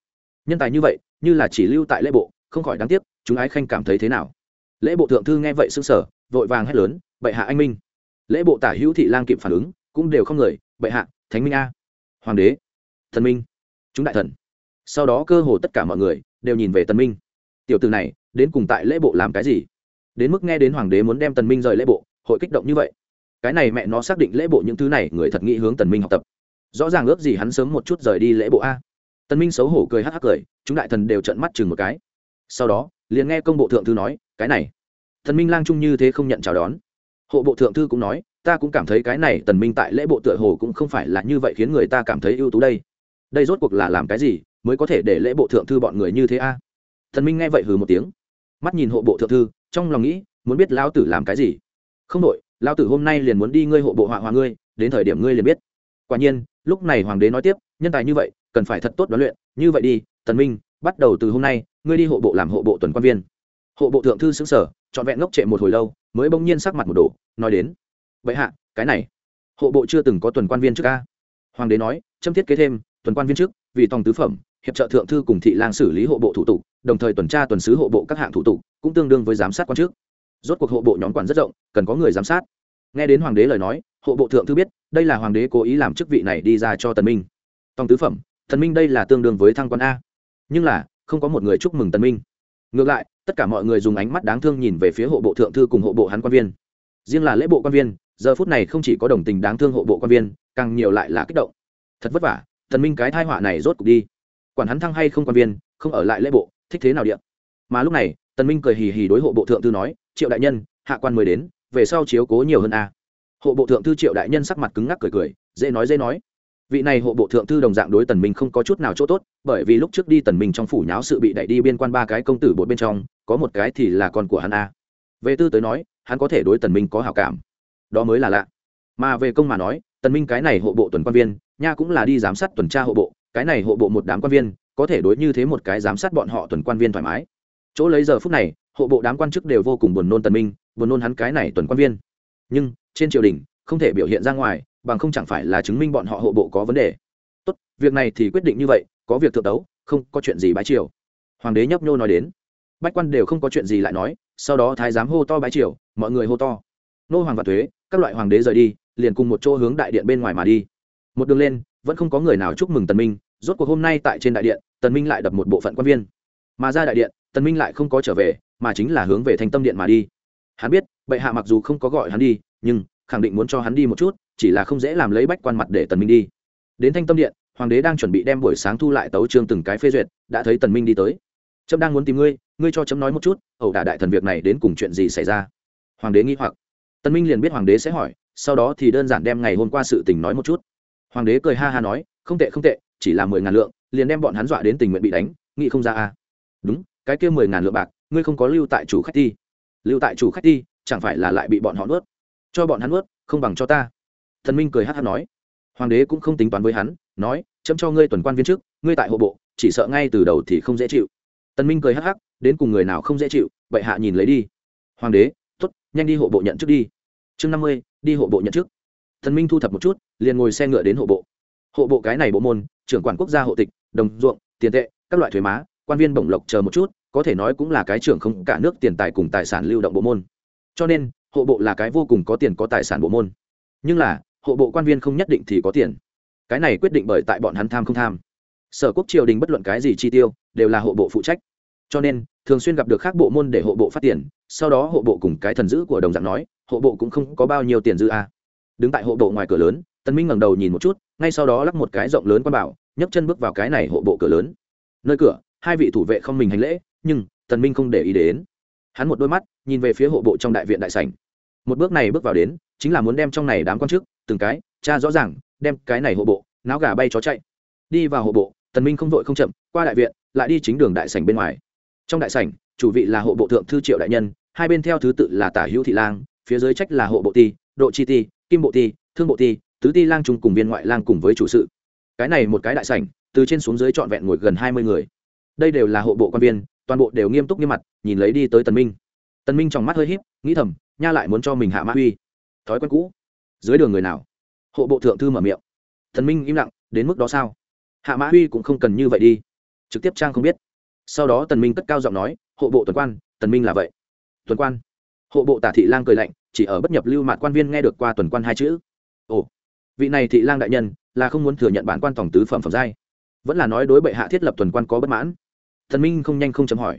Nhân tài như vậy, như là chỉ lưu tại lễ bộ, không khỏi đáng tiếc, chúng ái khanh cảm thấy thế nào? Lễ bộ thượng thư nghe vậy sững sờ, vội vàng hét lớn, bệ hạ anh minh. Lễ bộ tả hữu thị lang kịp phản ứng, cũng đều không người, bệ hạ, thánh minh a. Hoàng đế, thần minh, chúng đại thần. Sau đó cơ hồ tất cả mọi người đều nhìn về tần minh. Tiểu tử này, đến cùng tại lễ bộ làm cái gì? Đến mức nghe đến hoàng đế muốn đem tần minh rời lễ bộ, hội kích động như vậy cái này mẹ nó xác định lễ bộ những thứ này, người thật nghĩ hướng tần minh học tập. Rõ ràng ước gì hắn sớm một chút rời đi lễ bộ a. Tần minh xấu hổ cười hắc hắc cười, chúng đại thần đều trợn mắt chừng một cái. Sau đó, liền nghe công bộ thượng thư nói, cái này. Tần minh lang trung như thế không nhận chào đón. Hộ bộ thượng thư cũng nói, ta cũng cảm thấy cái này tần minh tại lễ bộ tựa hồ cũng không phải là như vậy khiến người ta cảm thấy ưu tú đây. Đây rốt cuộc là làm cái gì mới có thể để lễ bộ thượng thư bọn người như thế a? Thần minh nghe vậy hừ một tiếng. Mắt nhìn hộ bộ thượng thư, trong lòng nghĩ, muốn biết lão tử làm cái gì. Không đội lão tử hôm nay liền muốn đi ngươi hộ bộ họa hòa ngươi, đến thời điểm ngươi liền biết. Quả nhiên, lúc này hoàng đế nói tiếp, nhân tài như vậy, cần phải thật tốt đoán luyện. Như vậy đi, tần minh, bắt đầu từ hôm nay, ngươi đi hộ bộ làm hộ bộ tuần quan viên. Hộ bộ thượng thư xứng sở, trọn vẹn ngốc trệ một hồi lâu, mới bỗng nhiên sắc mặt một đồ nói đến. Vậy hạ, cái này, hộ bộ chưa từng có tuần quan viên trước ca. Hoàng đế nói, châm thiết kế thêm, tuần quan viên trước, vì tòng tứ phẩm, hiệp trợ thượng thư cùng thị lang xử lý hộ bộ thủ tục, đồng thời tuần tra tuần sứ hộ bộ các hạng thủ tục, cũng tương đương với giám sát quan trước rốt cuộc hộ bộ nhóm quản rất rộng, cần có người giám sát. Nghe đến hoàng đế lời nói, hộ bộ thượng thư biết, đây là hoàng đế cố ý làm chức vị này đi ra cho tần minh. Tòng tứ phẩm, tần minh đây là tương đương với thăng quan a. Nhưng là, không có một người chúc mừng tần minh. Ngược lại, tất cả mọi người dùng ánh mắt đáng thương nhìn về phía hộ bộ thượng thư cùng hộ bộ hắn quan viên. Riêng là lễ bộ quan viên, giờ phút này không chỉ có đồng tình đáng thương hộ bộ quan viên, càng nhiều lại là kích động. Thật vất vả, tần minh cái thai họa này rốt cục đi. Quản hắn thăng hay không quan viên, không ở lại lễ bộ, thích thế nào điện mà lúc này, tần minh cười hì hì đối hộ bộ thượng thư nói triệu đại nhân, hạ quan mới đến, về sau chiếu cố nhiều hơn a hộ bộ thượng thư triệu đại nhân sắc mặt cứng ngắc cười cười, dễ nói dễ nói. Vị này hộ bộ thượng thư đồng dạng đối tần minh không có chút nào chỗ tốt, bởi vì lúc trước đi tần minh trong phủ nháo sự bị đẩy đi biên quan ba cái công tử bột bên trong, có một cái thì là con của hắn a về tư tới nói, hắn có thể đối tần minh có hảo cảm. Đó mới là lạ. Mà về công mà nói, tần minh cái này hộ bộ tuần quan viên, nha cũng là đi giám sát tuần tra hộ bộ, cái này hộ bộ một đám quan viên, có thể đối như thế một cái giám sát bọn họ tuần quan viên thoải mái. Chỗ lấy giờ phút này hộ bộ đám quan chức đều vô cùng buồn nôn tần minh, buồn nôn hắn cái này tuần quan viên. Nhưng, trên triều đình, không thể biểu hiện ra ngoài, bằng không chẳng phải là chứng minh bọn họ hộ bộ có vấn đề. Tốt, việc này thì quyết định như vậy, có việc thượng đấu không có chuyện gì bái triều. Hoàng đế nhấp nhô nói đến. Bách quan đều không có chuyện gì lại nói, sau đó thái giám hô to bái triều, mọi người hô to. Nô hoàng và thuế, các loại hoàng đế rời đi, liền cùng một chỗ hướng đại điện bên ngoài mà đi. Một đường lên, vẫn không có người nào chúc mừng tần minh, rốt cuộc hôm nay tại trên đại điện, tần minh lại đập một bộ phận quan viên. Mà ra đại điện, tần minh lại không có trở về mà chính là hướng về thanh tâm điện mà đi. Hắn biết, bệ hạ mặc dù không có gọi hắn đi, nhưng khẳng định muốn cho hắn đi một chút, chỉ là không dễ làm lấy bách quan mặt để tần minh đi. Đến thanh tâm điện, hoàng đế đang chuẩn bị đem buổi sáng thu lại tấu chương từng cái phê duyệt, đã thấy tần minh đi tới. Trâm đang muốn tìm ngươi ngươi cho chấm nói một chút, ẩu đả đại thần việc này đến cùng chuyện gì xảy ra? Hoàng đế nghi hoặc. Tần minh liền biết hoàng đế sẽ hỏi, sau đó thì đơn giản đem ngày hôm qua sự tình nói một chút. Hoàng đế cười ha ha nói, không tệ không tệ, chỉ là mười ngàn lượng, liền đem bọn hắn dọa đến tình nguyện bị đánh, nghĩ không ra à. Đúng, cái kia mười ngàn lượng bạc ngươi không có lưu tại chủ khách ti. Lưu tại chủ khách ti, chẳng phải là lại bị bọn họ nuốt? Cho bọn hắn nuốt, không bằng cho ta. Thần minh cười hát hát nói. Hoàng đế cũng không tính toán với hắn, nói, chấm cho ngươi tuần quan viên trước ngươi tại hộ bộ, chỉ sợ ngay từ đầu thì không dễ chịu. Tần minh cười hắc hắc đến cùng người nào không dễ chịu, vậy hạ nhìn lấy đi. Hoàng đế t ố t nhanh đi hộ bộ nhận trước đi. Chương năm mươi, đi hộ bộ nhận trước thần minh thu thập một chút, liền ngồi xe ngựa đến hộ bộ. Hộ bộ cái này bộ môn, trưởng quản quốc gia hộ tịch, đồng ruộng, tiền tệ, các loại thuế má, quan viên bổng lộc chờ một chút có thể nói cũng là cái trưởng không, cả nước tiền tài cùng tài sản lưu động bộ môn. Cho nên, hộ bộ là cái vô cùng có tiền có tài sản bộ môn. Nhưng là, hộ bộ quan viên không nhất định thì có tiền. Cái này quyết định bởi tại bọn hắn tham không tham. Sở quốc triều đình bất luận cái gì chi tiêu, đều là hộ bộ phụ trách. Cho nên, thường xuyên gặp được các bộ môn để hộ bộ phát tiền, sau đó hộ bộ cùng cái thần dữ của đồng dạng nói, hộ bộ cũng không có bao nhiêu tiền dư a. Đứng tại hộ bộ ngoài cửa lớn, tân minh ngẩng đầu nhìn một chút, ngay sau đó lắp một cái rộng lớn quan bảo, nhấc chân bước vào cái này hộ bộ cửa lớn. Nơi cửa, hai vị thủ vệ không mình hành lễ nhưng tần minh không để ý đến. Hắn một đôi mắt nhìn về phía hộ bộ trong đại viện đại sảnh. Một bước này bước vào đến, chính là muốn đem trong này đám quan chức, từng cái cha rõ ràng, đem cái này hộ bộ, náo gà bay chó chạy. Đi vào hộ bộ, tần minh không vội không chậm, qua đại viện, lại đi chính đường đại sảnh bên ngoài. Trong đại sảnh, chủ vị là hộ bộ thượng thư triệu đại nhân, hai bên theo thứ tự là tả hữu thị lang, phía dưới trách là hộ bộ ti, độ chi ti, kim bộ ti, thương bộ ti, tứ ti lang trung cùng viên ngoại lang cùng với chủ sự. Cái này một cái đại sảnh, từ trên xuống dưới trọn vẹn ngồi gần hai mươi người. Đây đều là hộ bộ quan viên toàn bộ đều nghiêm túc nghiêm mặt, nhìn lấy đi tới tần minh. Tần minh trong mắt hơi híp, nghĩ thầm, nha lại muốn cho mình hạ mã uy. Thói quen cũ. Dưới đường người nào? Hộ bộ thượng thư mở miệng. Tần minh im lặng, đến mức đó sao? Hạ mã huy cũng không cần như vậy đi. Trực tiếp trang không biết. Sau đó tần minh cất cao giọng nói, hộ bộ tuần quan, tần minh là vậy. Tuần quan? Hộ bộ tả thị lang cười lạnh, chỉ ở bất nhập lưu mạn quan viên nghe được qua tuần quan hai chữ. Ồ, vị này thị lang đại nhân, là không muốn thừa nhận bản quan tổng tứ phẩm phẩm giai. Vẫn là nói đối bệ hạ thiết lập tuần quan có bất mãn thần minh không nhanh không chấm hỏi.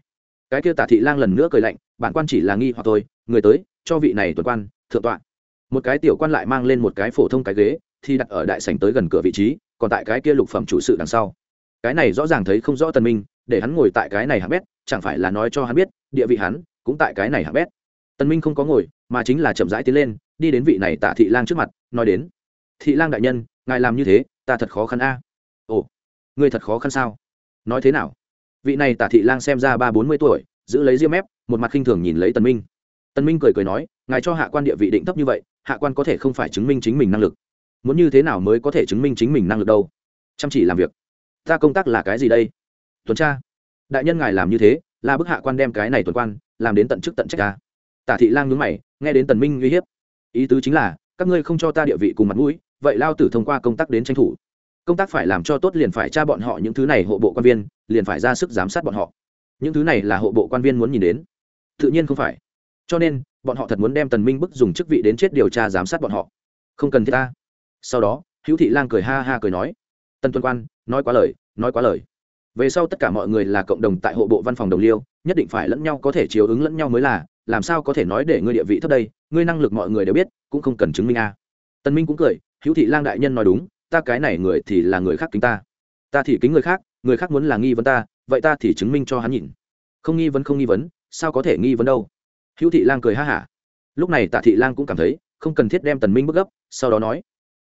Cái kia tả thị lang lần nữa cười lạnh, bản quan chỉ là nghi hoặc thôi, người tới, cho vị này tuần quan, thượng tọa. Một cái tiểu quan lại mang lên một cái phổ thông cái ghế, thì đặt ở đại sảnh tới gần cửa vị trí, còn tại cái kia lục phẩm chủ sự đằng sau. Cái này rõ ràng thấy không rõ tần minh, để hắn ngồi tại cái này hạng bét, chẳng phải là nói cho hắn biết, địa vị hắn, cũng tại cái này hạng bét. Tần minh không có ngồi, mà chính là chậm rãi tiến lên, đi đến vị này tạ thị lang trước mặt, nói đến, thị lang đại nhân, ngài làm như thế, ta thật khó khăn a. Ồ, ngươi thật khó khăn sao? Nói thế nào? Vị này tả thị lang xem ra ba bốn mươi tuổi, giữ lấy diêm mép, một mặt khinh thường nhìn lấy tần minh. Tần minh cười cười nói, ngài cho hạ quan địa vị định thấp như vậy, hạ quan có thể không phải chứng minh chính mình năng lực. Muốn như thế nào mới có thể chứng minh chính mình năng lực đâu? Chăm chỉ làm việc. Ta công tác là cái gì đây? Tuần tra. Đại nhân ngài làm như thế, là bức hạ quan đem cái này tuần quan, làm đến tận chức tận trách ta. Tả thị lang nhướng mày, nghe đến tần minh uy hiếp. Ý tứ chính là, các ngươi không cho ta địa vị cùng mặt mũi, vậy lao tử thông qua công tác đến tranh thủ công tác phải làm cho tốt liền phải tra bọn họ những thứ này hộ bộ quan viên, liền phải ra sức giám sát bọn họ. Những thứ này là hộ bộ quan viên muốn nhìn đến. Tự nhiên không phải. Cho nên, bọn họ thật muốn đem tần minh bức dùng chức vị đến chết điều tra giám sát bọn họ. Không cần thiết ta. Sau đó, hữu thị lang cười ha ha cười nói. Tần tuân quan, nói quá lời, nói quá lời. Về sau tất cả mọi người là cộng đồng tại hộ bộ văn phòng đồng liêu, nhất định phải lẫn nhau có thể chiếu ứng lẫn nhau mới là, làm sao có thể nói để ngươi địa vị thấp đây, ngươi năng lực mọi người đều biết, cũng không cần chứng minh a. Tần minh cũng cười, hữu thị lang đại nhân nói đúng ta cái này người thì là người khác kính ta. Ta thì kính người khác người khác muốn là nghi vấn ta, vậy ta thì chứng minh cho hắn nhìn. Không nghi vấn không nghi vấn, sao có thể nghi vấn đâu? Hữu thị lang cười ha hả. Lúc này tạ thị lang cũng cảm thấy, không cần thiết đem tần minh bức gấp, sau đó nói,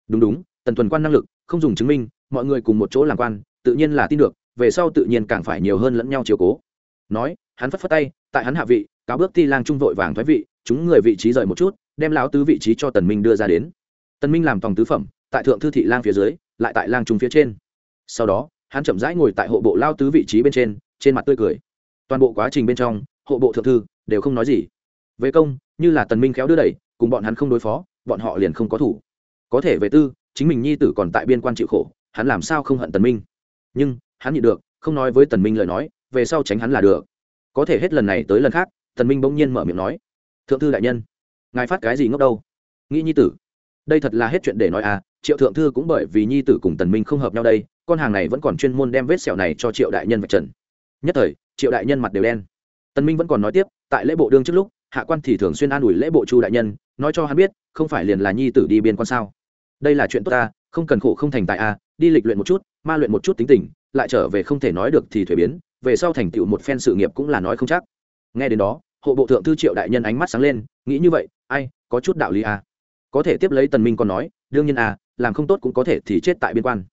đúng đúng, tần tuần quan năng lực, không dùng chứng minh, mọi người cùng một chỗ làm quan, tự nhiên là tin được, về sau tự nhiên càng phải nhiều hơn lẫn nhau chiều cố. Nói, hắn phất phất tay, tại hắn hạ vị, cáo bước ti lang trung vội vàng thoái vị, chúng người vị trí rời một chút, đem lão tứ vị trí cho tần minh đưa ra đến. Tần minh làm tòng tứ phẩm tại thượng thư thị lang phía dưới, lại tại lang trung phía trên. Sau đó, hắn chậm rãi ngồi tại hộ bộ lao tứ vị trí bên trên trên mặt tươi cười. Toàn bộ quá trình bên trong, hộ bộ thượng thư đều không nói gì. Về công, như là tần minh khéo đưa đẩy, cùng bọn hắn không đối phó, bọn họ liền không có thủ. Có thể về tư, chính mình nhi tử còn tại biên quan chịu khổ, hắn làm sao không hận tần minh? Nhưng, hắn nhịn được, không nói với tần minh lời nói, về sau tránh hắn là được. Có thể hết lần này tới lần khác, tần minh bỗng nhiên mở miệng nói, thượng thư đại nhân, ngài phát cái gì ngốc đâu? Nghĩ nhi tử, đây thật là hết chuyện để nói à triệu thượng thư cũng bởi vì nhi tử cùng tần minh không hợp nhau đây, con hàng này vẫn còn chuyên môn đem vết sẹo này cho triệu đại nhân vạch trần. Nhất thời, triệu đại nhân mặt đều đen. Tần minh vẫn còn nói tiếp, tại lễ bộ đương trước lúc, hạ quan thì thường xuyên an ủi lễ bộ chu đại nhân, nói cho hắn biết, không phải liền là nhi tử đi biên quan sao. Đây là chuyện tốt ta, không cần khổ không thành tại a, đi lịch luyện một chút, ma luyện một chút tính tình, lại trở về không thể nói được thì thuế biến, về sau thành tựu một phen sự nghiệp cũng là nói không chắc. Nghe đến đó, hộ bộ thượng thư triệu đại nhân ánh mắt sáng lên, nghĩ như vậy, ai, có chút đạo lý a. Có thể tiếp lấy tần minh còn nói, đương nhiên a làm không tốt cũng có thể thì chết tại biên quan.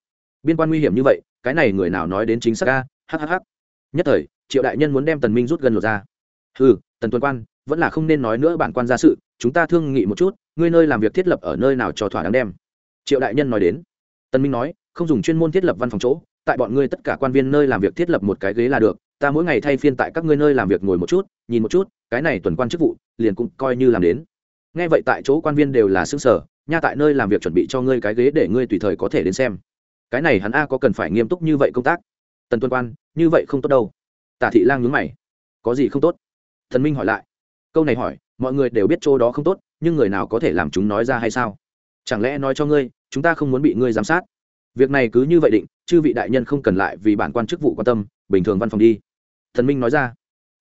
Biên quan nguy hiểm như vậy, cái này người nào nói đến chính xác a? Hhh nhất thời, triệu đại nhân muốn đem tần minh rút gần lột ra. Ừ tần tuần quan, vẫn là không nên nói nữa bản quan ra sự, chúng ta thương nghị một chút, ngươi nơi làm việc thiết lập ở nơi nào cho thỏa đáng đem. Triệu đại nhân nói đến. Tần minh nói, không dùng chuyên môn thiết lập văn phòng chỗ, tại bọn ngươi tất cả quan viên nơi làm việc thiết lập một cái ghế là được, ta mỗi ngày thay phiên tại các ngươi nơi làm việc ngồi một chút, nhìn một chút, cái này tuần quan chức vụ, liền cũng coi như làm đến. Nghe vậy tại chỗ quan viên đều là xương sở nha tại nơi làm việc chuẩn bị cho ngươi cái ghế để ngươi tùy thời có thể đến xem. Cái này hắn a có cần phải nghiêm túc như vậy công tác? Tần tuân quan, như vậy không tốt đâu. Tả thị lang nhướng mày. Có gì không tốt? Thần minh hỏi lại. Câu này hỏi, mọi người đều biết chỗ đó không tốt, nhưng người nào có thể làm chúng nói ra hay sao? Chẳng lẽ nói cho ngươi, chúng ta không muốn bị ngươi giám sát? Việc này cứ như vậy định, chư vị đại nhân không cần lại vì bản quan chức vụ quan tâm, bình thường văn phòng đi. Thần minh nói ra.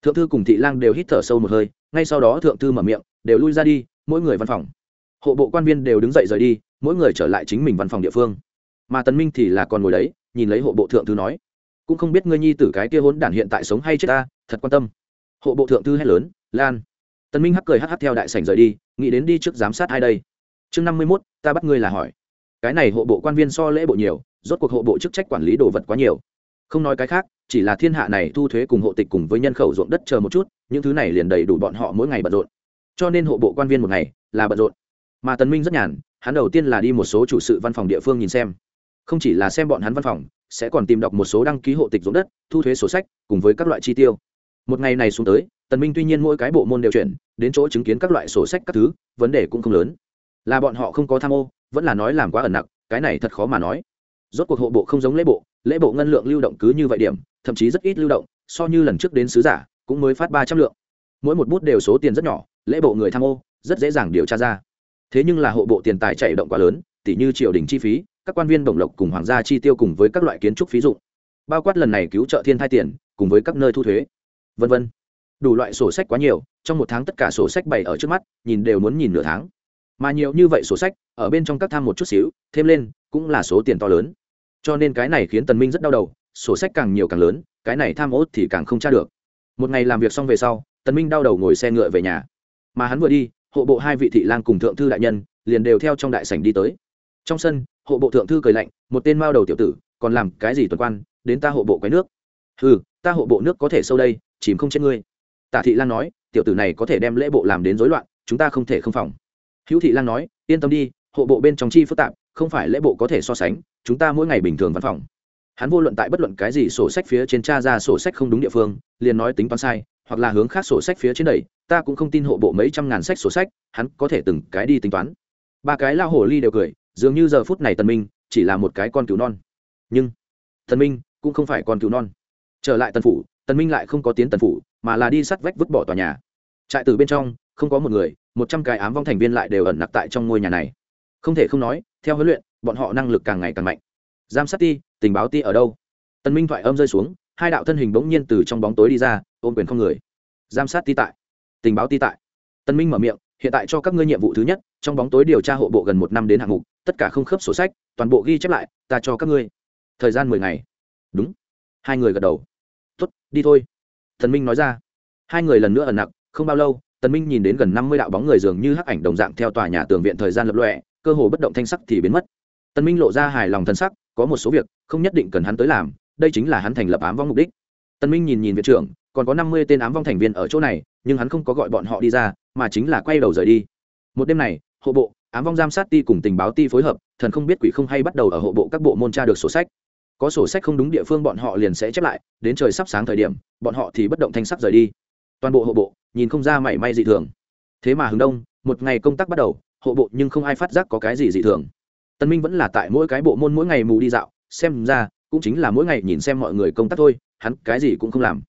Thượng thư cùng thị lang đều hít thở sâu một hơi, ngay sau đó thượng thư mở miệng, đều lui ra đi, mỗi người văn phòng hộ bộ quan viên đều đứng dậy rời đi mỗi người trở lại chính mình văn phòng địa phương. Mà tần minh thì là còn ngồi đấy nhìn lấy hộ bộ thượng thư nói cũng không biết ngươi nhi tử cái kia hỗn đản hiện tại sống hay chết ta thật quan tâm. Hộ bộ thượng thư hét lớn lan. Tần minh hắc cười hắc hắc theo đại sảnh rời đi nghĩ đến đi trước giám sát ai đây? Chương năm mươi 51, ta bắt ngươi là hỏi. Cái này hộ bộ quan viên so lễ bộ nhiều rốt cuộc hộ bộ chức trách quản lý đồ vật quá nhiều. Không nói cái khác chỉ là thiên hạ này thu thuế cùng hộ tịch cùng với nhân khẩu ruộng đất chờ một chút những thứ này liền đầy đủ bọn họ mỗi ngày bận rộn. Cho nên hộ bộ quan viên một ngày là bận rộn mà tần minh rất nhàn, hắn đầu tiên là đi một số chủ sự văn phòng địa phương nhìn xem. Không chỉ là xem bọn hắn văn phòng, sẽ còn tìm đọc một số đăng ký hộ tịch ruộng đất, thu thuế sổ sách, cùng với các loại chi tiêu. Một ngày này xuống tới, tần minh tuy nhiên mỗi cái bộ môn đều chuyển, đến chỗ chứng kiến các loại sổ sách các thứ, vấn đề cũng không lớn. Là bọn họ không có tham ô, vẫn là nói làm quá ẩn nặng cái này thật khó mà nói. Rốt cuộc hộ bộ không giống lễ bộ lễ bộ ngân lượng lưu động cứ như vậy điểm, thậm chí rất ít lưu động, so như lần trước đến sứ giả, cũng mới phát ba trăm lượng. Mỗi một bút đều số tiền rất nhỏ, lễ bộ người tham ô, rất dễ dàng điều tra ra thế nhưng là hộ bộ tiền tài chạy động quá lớn tỷ như triều đình chi phí, các quan viên đồng lộc cùng hoàng gia chi tiêu cùng với các loại kiến trúc phí dụng. Bao quát lần này cứu trợ thiên thai tiền, cùng với các nơi thu thuế. Vân vân. Đủ loại sổ sách quá nhiều, trong một tháng tất cả sổ sách bày ở trước mắt, nhìn đều muốn nhìn nửa tháng. Mà nhiều như vậy sổ sách, ở bên trong các tham một chút xíu, thêm lên, cũng là số tiền to lớn. Cho nên cái này khiến tần minh rất đau đầu, sổ sách càng nhiều càng lớn, cái này tham ốt thì càng không tra được. Một ngày làm việc xong về sau, tần minh đau đầu ngồi xe ngựa về nhà. Mà hắn vừa đi hộ bộ hai vị thị lang cùng thượng thư đại nhân liền đều theo trong đại sảnh đi tới. Trong sân, hộ bộ thượng thư cười lạnh, một tên mao đầu tiểu tử, còn làm cái gì tuần quan, đến ta hộ bộ quấy nước. Hừ, ta hộ bộ nước có thể sâu đây, chìm không chết ngươi. Tả thị lang nói, tiểu tử này có thể đem lễ bộ làm đến rối loạn, chúng ta không thể không phòng. Hữu thị lang nói, yên tâm đi, hộ bộ bên trong chi phức tạp, không phải lễ bộ có thể so sánh, chúng ta mỗi ngày bình thường văn phòng. Hắn vô luận tại bất luận cái gì sổ sách phía trên tra ra sổ sách không đúng địa phương, liền nói tính toán sai hoặc là hướng khác sổ sách phía trên đầy ta cũng không tin hộ bộ mấy trăm ngàn sách sổ sách, hắn có thể từng cái đi tính toán. Ba cái lao hồ ly đều cười, dường như giờ phút này tần minh chỉ là một cái con cứu non. Nhưng, tần minh cũng không phải con cứu non. Trở lại tần phủ, tần minh lại không có tiến tần phủ, mà là đi sắt vách vứt bỏ tòa nhà. Trại từ bên trong, không có một người, một trăm cái ám vong thành viên lại đều ẩn nặc tại trong ngôi nhà này. Không thể không nói, theo huấn luyện, bọn họ năng lực càng ngày càng mạnh. Giám sát ti, tình báo ti ở đâu? Tần minh thoại âm rơi xuống hai đạo thân hình bỗng nhiên từ trong bóng tối đi ra, ôm quyền không người. Giám sát ti tại. Tình báo ti tại. Tân minh mở miệng, hiện tại cho các ngươi nhiệm vụ thứ nhất, trong bóng tối điều tra hộ bộ gần một năm đến hạng mục, tất cả không khớp sổ sách, toàn bộ ghi chép lại, ta cho các ngươi. Thời gian mười ngày. Đúng. Hai người gật đầu. Tốt, đi thôi. Thần minh nói ra. Hai người lần nữa ẩn nặc, không bao lâu tần minh nhìn đến gần năm mươi đạo bóng người dường như hắc ảnh đồng dạng theo tòa nhà tường viện thời gian lập lọe cơ hồ bất động thanh sắc thì biến mất. Tần minh lộ ra hài lòng thân sắc, có một số việc không nhất định cần hắn tới làm đây chính là hắn thành lập ám vong mục đích. Tân minh nhìn nhìn viện trưởng, còn có năm mươi tên ám vong thành viên ở chỗ này, nhưng hắn không có gọi bọn họ đi ra, mà chính là quay đầu rời đi. Một đêm này, hộ bộ, ám vong giám sát ti cùng tình báo ti phối hợp, thần không biết quỷ không hay bắt đầu ở hộ bộ các bộ môn tra được sổ sách. Có sổ sách không đúng địa phương bọn họ liền sẽ chép lại, đến trời sắp sáng thời điểm, bọn họ thì bất động thanh sắc rời đi. Toàn bộ hộ bộ, nhìn không ra mảy may dị thường. Thế mà hướng đông, một ngày công tác bắt đầu, hộ bộ nhưng không ai phát giác có cái gì dị thường. Tân minh vẫn là tại mỗi cái bộ môn mỗi ngày mù đi dạo, xem ra cũng chính là mỗi ngày nhìn xem mọi người công tác thôi, hắn cái gì cũng không làm.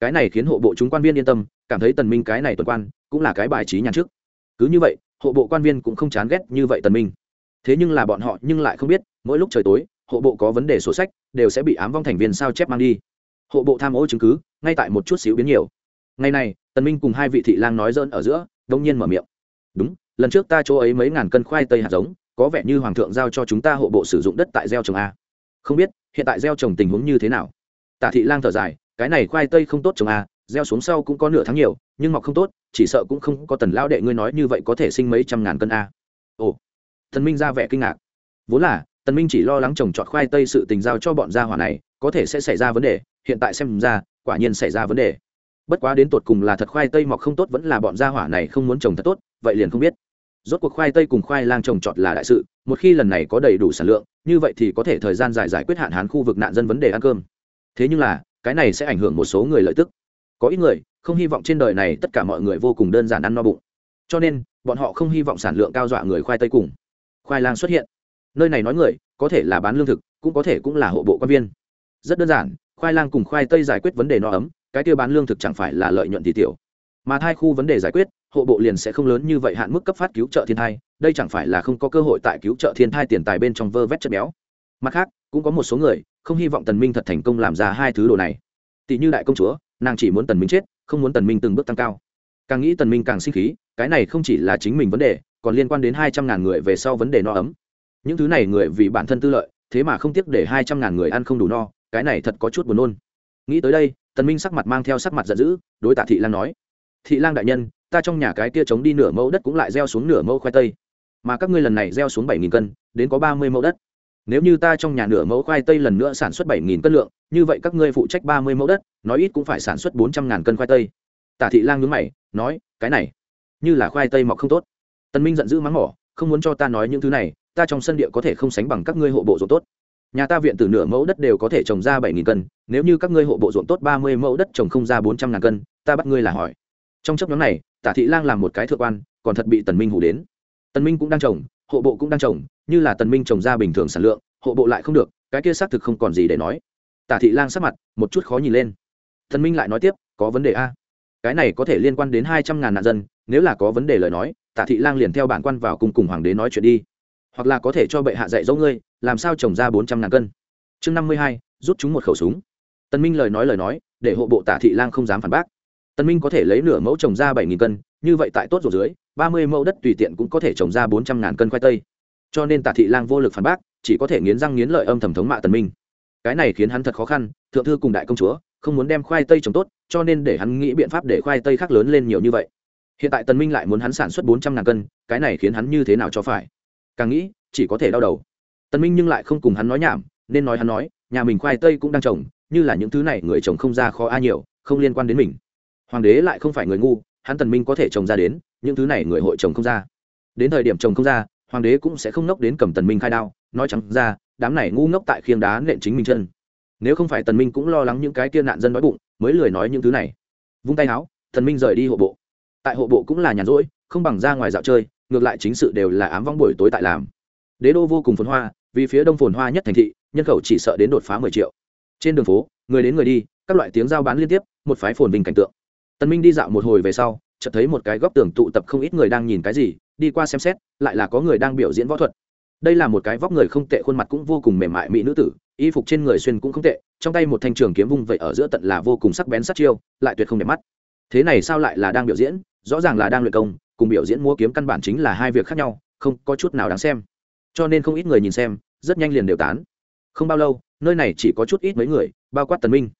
Cái này khiến hộ bộ chúng quan viên yên tâm, cảm thấy tần minh cái này tuần quan, cũng là cái bài trí nhàn trước. Cứ như vậy, hộ bộ quan viên cũng không chán ghét như vậy tần minh. Thế nhưng là bọn họ nhưng lại không biết, mỗi lúc trời tối, hộ bộ có vấn đề sổ sách, đều sẽ bị ám vong thành viên sao chép mang đi. Hộ bộ tham ô chứng cứ, ngay tại một chút xíu biến nhiều. Ngày này, tần minh cùng hai vị thị lang nói dỡn ở giữa đông nhiên mở miệng. Đúng, lần trước ta chỗ ấy mấy ngàn cân khoai tây hạt giống, có vẻ như hoàng thượng giao cho chúng ta hộ bộ sử dụng đất tại gieo trồng a. Không biết hiện tại gieo trồng tình huống như thế nào? Tả thị lang thở dài, cái này khoai tây không tốt trồng a gieo xuống sau cũng có nửa tháng nhiều, nhưng mọc không tốt, chỉ sợ cũng không có tần lão đệ ngươi nói như vậy có thể sinh mấy trăm ngàn cân a ồ, thần minh ra vẻ kinh ngạc. Vốn là tần minh chỉ lo lắng trồng trọt khoai tây sự tình giao cho bọn gia hỏa này, có thể sẽ xảy ra vấn đề, hiện tại xem ra, quả nhiên xảy ra vấn đề. Bất quá đến tột cùng là thật khoai tây mọc không tốt vẫn là bọn gia hỏa này không muốn trồng thật tốt, vậy liền không biết rốt cuộc khoai tây cùng khoai lang trồng trọt là đại sự, một khi lần này có đầy đủ sản lượng, như vậy thì có thể thời gian dài giải quyết hạn hán khu vực nạn dân vấn đề ăn cơm. Thế nhưng là, cái này sẽ ảnh hưởng một số người lợi tức. Có ít người, không hy vọng trên đời này tất cả mọi người vô cùng đơn giản ăn no bụng. Cho nên, bọn họ không hy vọng sản lượng cao dọa người khoai tây cùng. Khoai lang xuất hiện. Nơi này nói người, có thể là bán lương thực, cũng có thể cũng là hộ bộ quan viên. Rất đơn giản, khoai lang cùng khoai tây giải quyết vấn đề no ấm, cái tiêu bán lương thực chẳng phải là lợi nhuận thì tiểu mà thai khu vấn đề giải quyết, hộ bộ liền sẽ không lớn như vậy hạn mức cấp phát cứu trợ thiên thai, đây chẳng phải là không có cơ hội tại cứu trợ thiên thai tiền tài bên trong vơ vét chất béo. Mặt khác, cũng có một số người không hy vọng tần minh thật thành công làm ra hai thứ đồ này. Tỷ như đại công chúa, nàng chỉ muốn tần minh chết, không muốn tần minh từng bước tăng cao. Càng nghĩ tần minh càng sinh khí, cái này không chỉ là chính mình vấn đề, còn liên quan đến hai trăm ngàn người về sau vấn đề no ấm. Những thứ này người vì bản thân tư lợi, thế mà không tiếc để hai trăm ngàn người ăn không đủ no, cái này thật có chút buồn nôn. Nghĩ tới đây, tần minh sắc mặt mang theo sắc mặt giận dữ, đối tạ thị lan nói thị lang đại nhân, ta trong nhà cái kia chống đi nửa mẫu đất cũng lại gieo xuống nửa mẫu khoai tây. Mà các ngươi lần này gieo xuống bảy nghìn cân, đến có ba mươi mẫu đất. Nếu như ta trong nhà nửa mẫu khoai tây lần nữa sản xuất bảy nghìn cân lượng, như vậy các ngươi phụ trách ba mươi mẫu đất, nói ít cũng phải sản xuất bốn trăm ngàn cân khoai tây. Tả thị lang nhướng mày, nói, cái này, như là khoai tây mọc không tốt. Tân minh giận dữ mắng mỏ, không muốn cho ta nói những thứ này, ta trong sân địa có thể không sánh bằng các ngươi hộ bộ ruộng tốt. Nhà ta viện từ nửa mẫu đất đều có thể trồng ra bảy nghìn cân, nếu như các ngươi hộ bộ ruộng tốt ba mươi mẫu đất trồng không ra bốn trăm ngàn cân, ta bắt ngươi là hỏi trong chấp nhóm này, tả thị lang làm một cái thượng quan, còn thật bị tần minh hủ đến. Tần minh cũng đang trồng, hộ bộ cũng đang trồng, như là tần minh trồng ra bình thường sản lượng, hộ bộ lại không được, cái kia xác thực không còn gì để nói. Tả thị lang sắc mặt, một chút khó nhìn lên. Tần minh lại nói tiếp, có vấn đề a. Cái này có thể liên quan đến hai trăm ngàn nạn dân, nếu là có vấn đề lời nói, tả thị lang liền theo bản quan vào cùng cùng hoàng đế nói chuyện đi. Hoặc là có thể cho bệ hạ dạy dỗ ngươi, làm sao trồng ra bốn trăm ngàn cân. Chương năm mươi hai, rút chúng một khẩu súng. Tần minh lời nói lời nói, để hộ bộ tả thị lang không dám phản bác. Tân minh có thể lấy nửa mẫu trồng ra bảy nghìn cân, như vậy tại tốt rồi dưới, ba mươi mẫu đất tùy tiện cũng có thể trồng ra bốn trăm ngàn cân khoai tây. Cho nên Tạ thị lang vô lực phản bác, chỉ có thể nghiến răng nghiến lợi âm thầm thống mạ tần minh. Cái này khiến hắn thật khó khăn, thượng thư cùng đại công chúa, không muốn đem khoai tây trồng tốt, cho nên để hắn nghĩ biện pháp để khoai tây khác lớn lên nhiều như vậy. Hiện tại tần minh lại muốn hắn sản xuất bốn trăm ngàn cân, cái này khiến hắn như thế nào cho phải? Càng nghĩ, chỉ có thể đau đầu. Tần minh nhưng lại không cùng hắn nói nhảm, nên nói hắn nói, nhà mình khoai tây cũng đang trồng, như là những thứ này người trồng không ra khó a nhiều, không liên quan đến mình hoàng đế lại không phải người ngu, hắn tần minh có thể trồng ra đến, những thứ này người hội trồng không ra. Đến thời điểm trồng không ra, hoàng đế cũng sẽ không nốc đến cầm tần minh khai đao, nói chẳng ra, đám này ngu ngốc tại khiêng đá nện chính mình chân. Nếu không phải tần minh cũng lo lắng những cái kia nạn dân đói bụng, mới lười nói những thứ này. Vung tay áo tần minh rời đi hộ bộ. Tại hộ bộ cũng là nhàn rỗi, không bằng ra ngoài dạo chơi, ngược lại chính sự đều là ám vong buổi tối tại làm. Đế đô vô cùng phồn hoa, vì phía đông phồn hoa nhất thành thị, nhân khẩu chỉ sợ đến đột phá mười triệu. Trên đường phố, người đến người đi, các loại tiếng giao bán liên tiếp, một phái phồn vinh cảnh tượng tần minh đi dạo một hồi về sau, chợt thấy một cái góc tường tụ tập không ít người đang nhìn cái gì, đi qua xem xét, lại là có người đang biểu diễn võ thuật. Đây là một cái vóc người không tệ, khuôn mặt cũng vô cùng mềm mại mỹ nữ tử, y phục trên người xuyên cũng không tệ, trong tay một thanh trường kiếm vung vậy ở giữa tận là vô cùng sắc bén sắc chiêu, lại tuyệt không đẹp mắt. Thế này sao lại là đang biểu diễn? Rõ ràng là đang luyện công, cùng biểu diễn múa kiếm căn bản chính là hai việc khác nhau, không có chút nào đáng xem. Cho nên không ít người nhìn xem, rất nhanh liền đều tán. Không bao lâu, nơi này chỉ có chút ít mấy người, bao quát tần minh.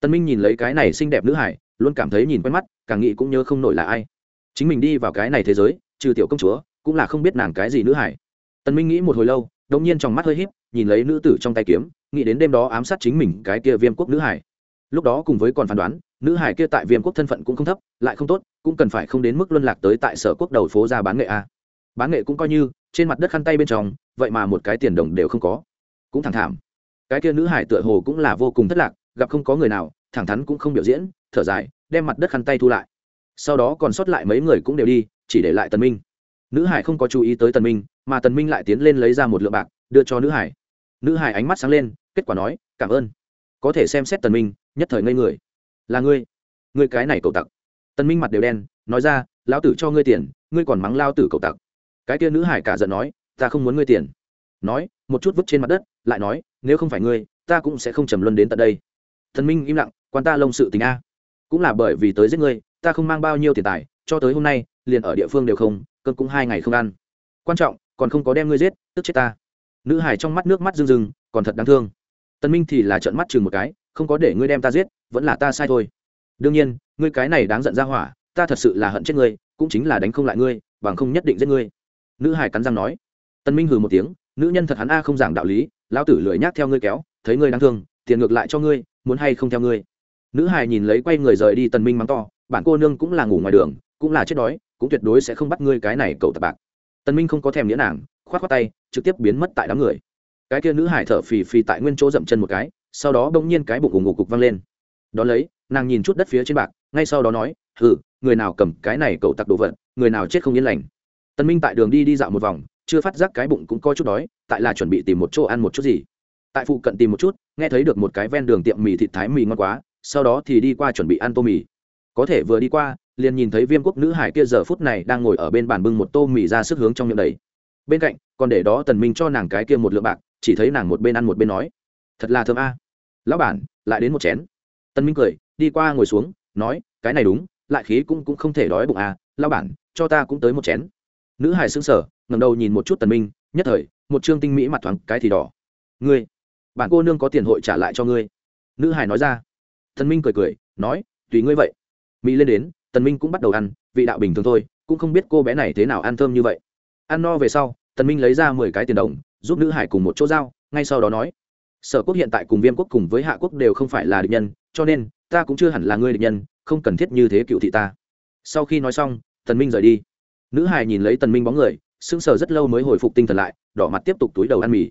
Tần minh nhìn lấy cái này xinh đẹp nữ hải luôn cảm thấy nhìn quen mắt, càng nghĩ cũng nhớ không nổi là ai. Chính mình đi vào cái này thế giới, trừ tiểu công chúa, cũng là không biết nàng cái gì nữ hải. Tần minh nghĩ một hồi lâu đống nhiên trong mắt hơi híp, nhìn lấy nữ tử trong tay kiếm, nghĩ đến đêm đó ám sát chính mình cái kia viêm quốc nữ hải. Lúc đó cùng với còn phán đoán, nữ hải kia tại viêm quốc thân phận cũng không thấp, lại không tốt, cũng cần phải không đến mức luân lạc tới tại sở quốc đầu phố ra bán nghệ a. Bán nghệ cũng coi như, trên mặt đất khăn tay bên trong, vậy mà một cái tiền đồng đều không có. Cũng thẳng thảm. Cái kia nữ hải tựa hồ cũng là vô cùng thất lạc, gặp không có người nào thẳng thắn cũng không biểu diễn, thở dài, đem mặt đất khăn tay thu lại. Sau đó còn sót lại mấy người cũng đều đi, chỉ để lại tần minh. Nữ hải không có chú ý tới tần minh, mà tần minh lại tiến lên lấy ra một lượng bạc, đưa cho nữ hải. Nữ hải ánh mắt sáng lên, kết quả nói, cảm ơn. Có thể xem xét tần minh, nhất thời ngây người. Là ngươi. Ngươi cái này cậu tặc. Tần minh mặt đều đen, nói ra, lão tử cho ngươi tiền, ngươi còn mắng lao tử cậu tặc. Cái kia nữ hải cả giận nói, ta không muốn ngươi tiền. Nói, một chút vứt trên mặt đất, lại nói, nếu không phải ngươi, ta cũng sẽ không trầm luân đến tận đây. Thần minh im lặng quan ta lông sự tình a. Cũng là bởi vì tới giết ngươi, ta không mang bao nhiêu tiền tài, cho tới hôm nay, liền ở địa phương đều không cơn cũng hai ngày không ăn. Quan trọng, còn không có đem ngươi giết, tức chết ta. Nữ hải trong mắt nước mắt rưng rưng, còn thật đáng thương. Tân minh thì là trợn mắt chừng một cái, không có để ngươi đem ta giết, vẫn là ta sai thôi. Đương nhiên, ngươi cái này đáng giận ra hỏa, ta thật sự là hận chết ngươi, cũng chính là đánh không lại ngươi, bằng không nhất định giết ngươi. Nữ hải cắn răng nói. Tân minh hừ một tiếng, nữ nhân thật hắn a không giảng đạo lý, lão tử lười nhác theo ngươi kéo, thấy ngươi đáng thương, tiền ngược lại cho ngươi, muốn hay không theo ngươi nữ hài nhìn lấy quay người rời đi tần minh mắng to, bản cô nương cũng là ngủ ngoài đường, cũng là chết đói, cũng tuyệt đối sẽ không bắt ngươi cái này cậu tạp bạc. Tần minh không có thèm nghĩa nàng, khoát khoát tay, trực tiếp biến mất tại đám người. Cái kia nữ hải thở phì phì tại nguyên chỗ dậm chân một cái, sau đó bỗng nhiên cái bụng ủng ngủ cục văng lên. Đó lấy, nàng nhìn chút đất phía trên bạc, ngay sau đó nói ừ người nào cầm cái này cậu tặc đồ vật, người nào chết không yên lành. Tần minh tại đường đi đi dạo một vòng, chưa phát giác cái bụng cũng coi chút đói, tại là chuẩn bị tìm một chỗ ăn một chút gì. Tại phụ cận tìm một chút, nghe thấy được một cái ven đường tiệm mì thịt thái mì ngon quá sau đó thì đi qua chuẩn bị ăn tô mì. Có thể vừa đi qua, liền nhìn thấy viêm quốc nữ hải kia giờ phút này đang ngồi ở bên bàn bưng một tô mì ra sức hướng trong miệng đầy. Bên cạnh, còn để đó tần minh cho nàng cái kia một lượng bạc, chỉ thấy nàng một bên ăn một bên nói, thật là thơm a. Lão bản, lại đến một chén. Tần minh cười, đi qua ngồi xuống, nói, cái này đúng, lại khí cũng cũng không thể đói bụng a, lão bản, cho ta cũng tới một chén. Nữ hải sững sờ, ngẩng đầu nhìn một chút tần minh, nhất thời, một trương tinh mỹ mặt thoáng cái thì đỏ. Ngươi bản cô nương có tiền hội trả lại cho ngươi. Nữ hải nói ra thần minh cười cười, nói, tùy ngươi vậy. Mỹ lên đến, tần minh cũng bắt đầu ăn, vị đạo bình thường thôi, cũng không biết cô bé này thế nào ăn thơm như vậy. Ăn no về sau, tần minh lấy ra mười cái tiền đồng, giúp nữ hải cùng một chỗ giao, ngay sau đó nói, sở quốc hiện tại cùng viêm quốc cùng với hạ quốc đều không phải là địch nhân, cho nên, ta cũng chưa hẳn là ngươi địch nhân, không cần thiết như thế cựu thị ta. Sau khi nói xong, tần minh rời đi. Nữ hải nhìn lấy tần minh bóng người, sững sờ rất lâu mới hồi phục tinh thần lại, đỏ mặt tiếp tục túi đầu ăn mì.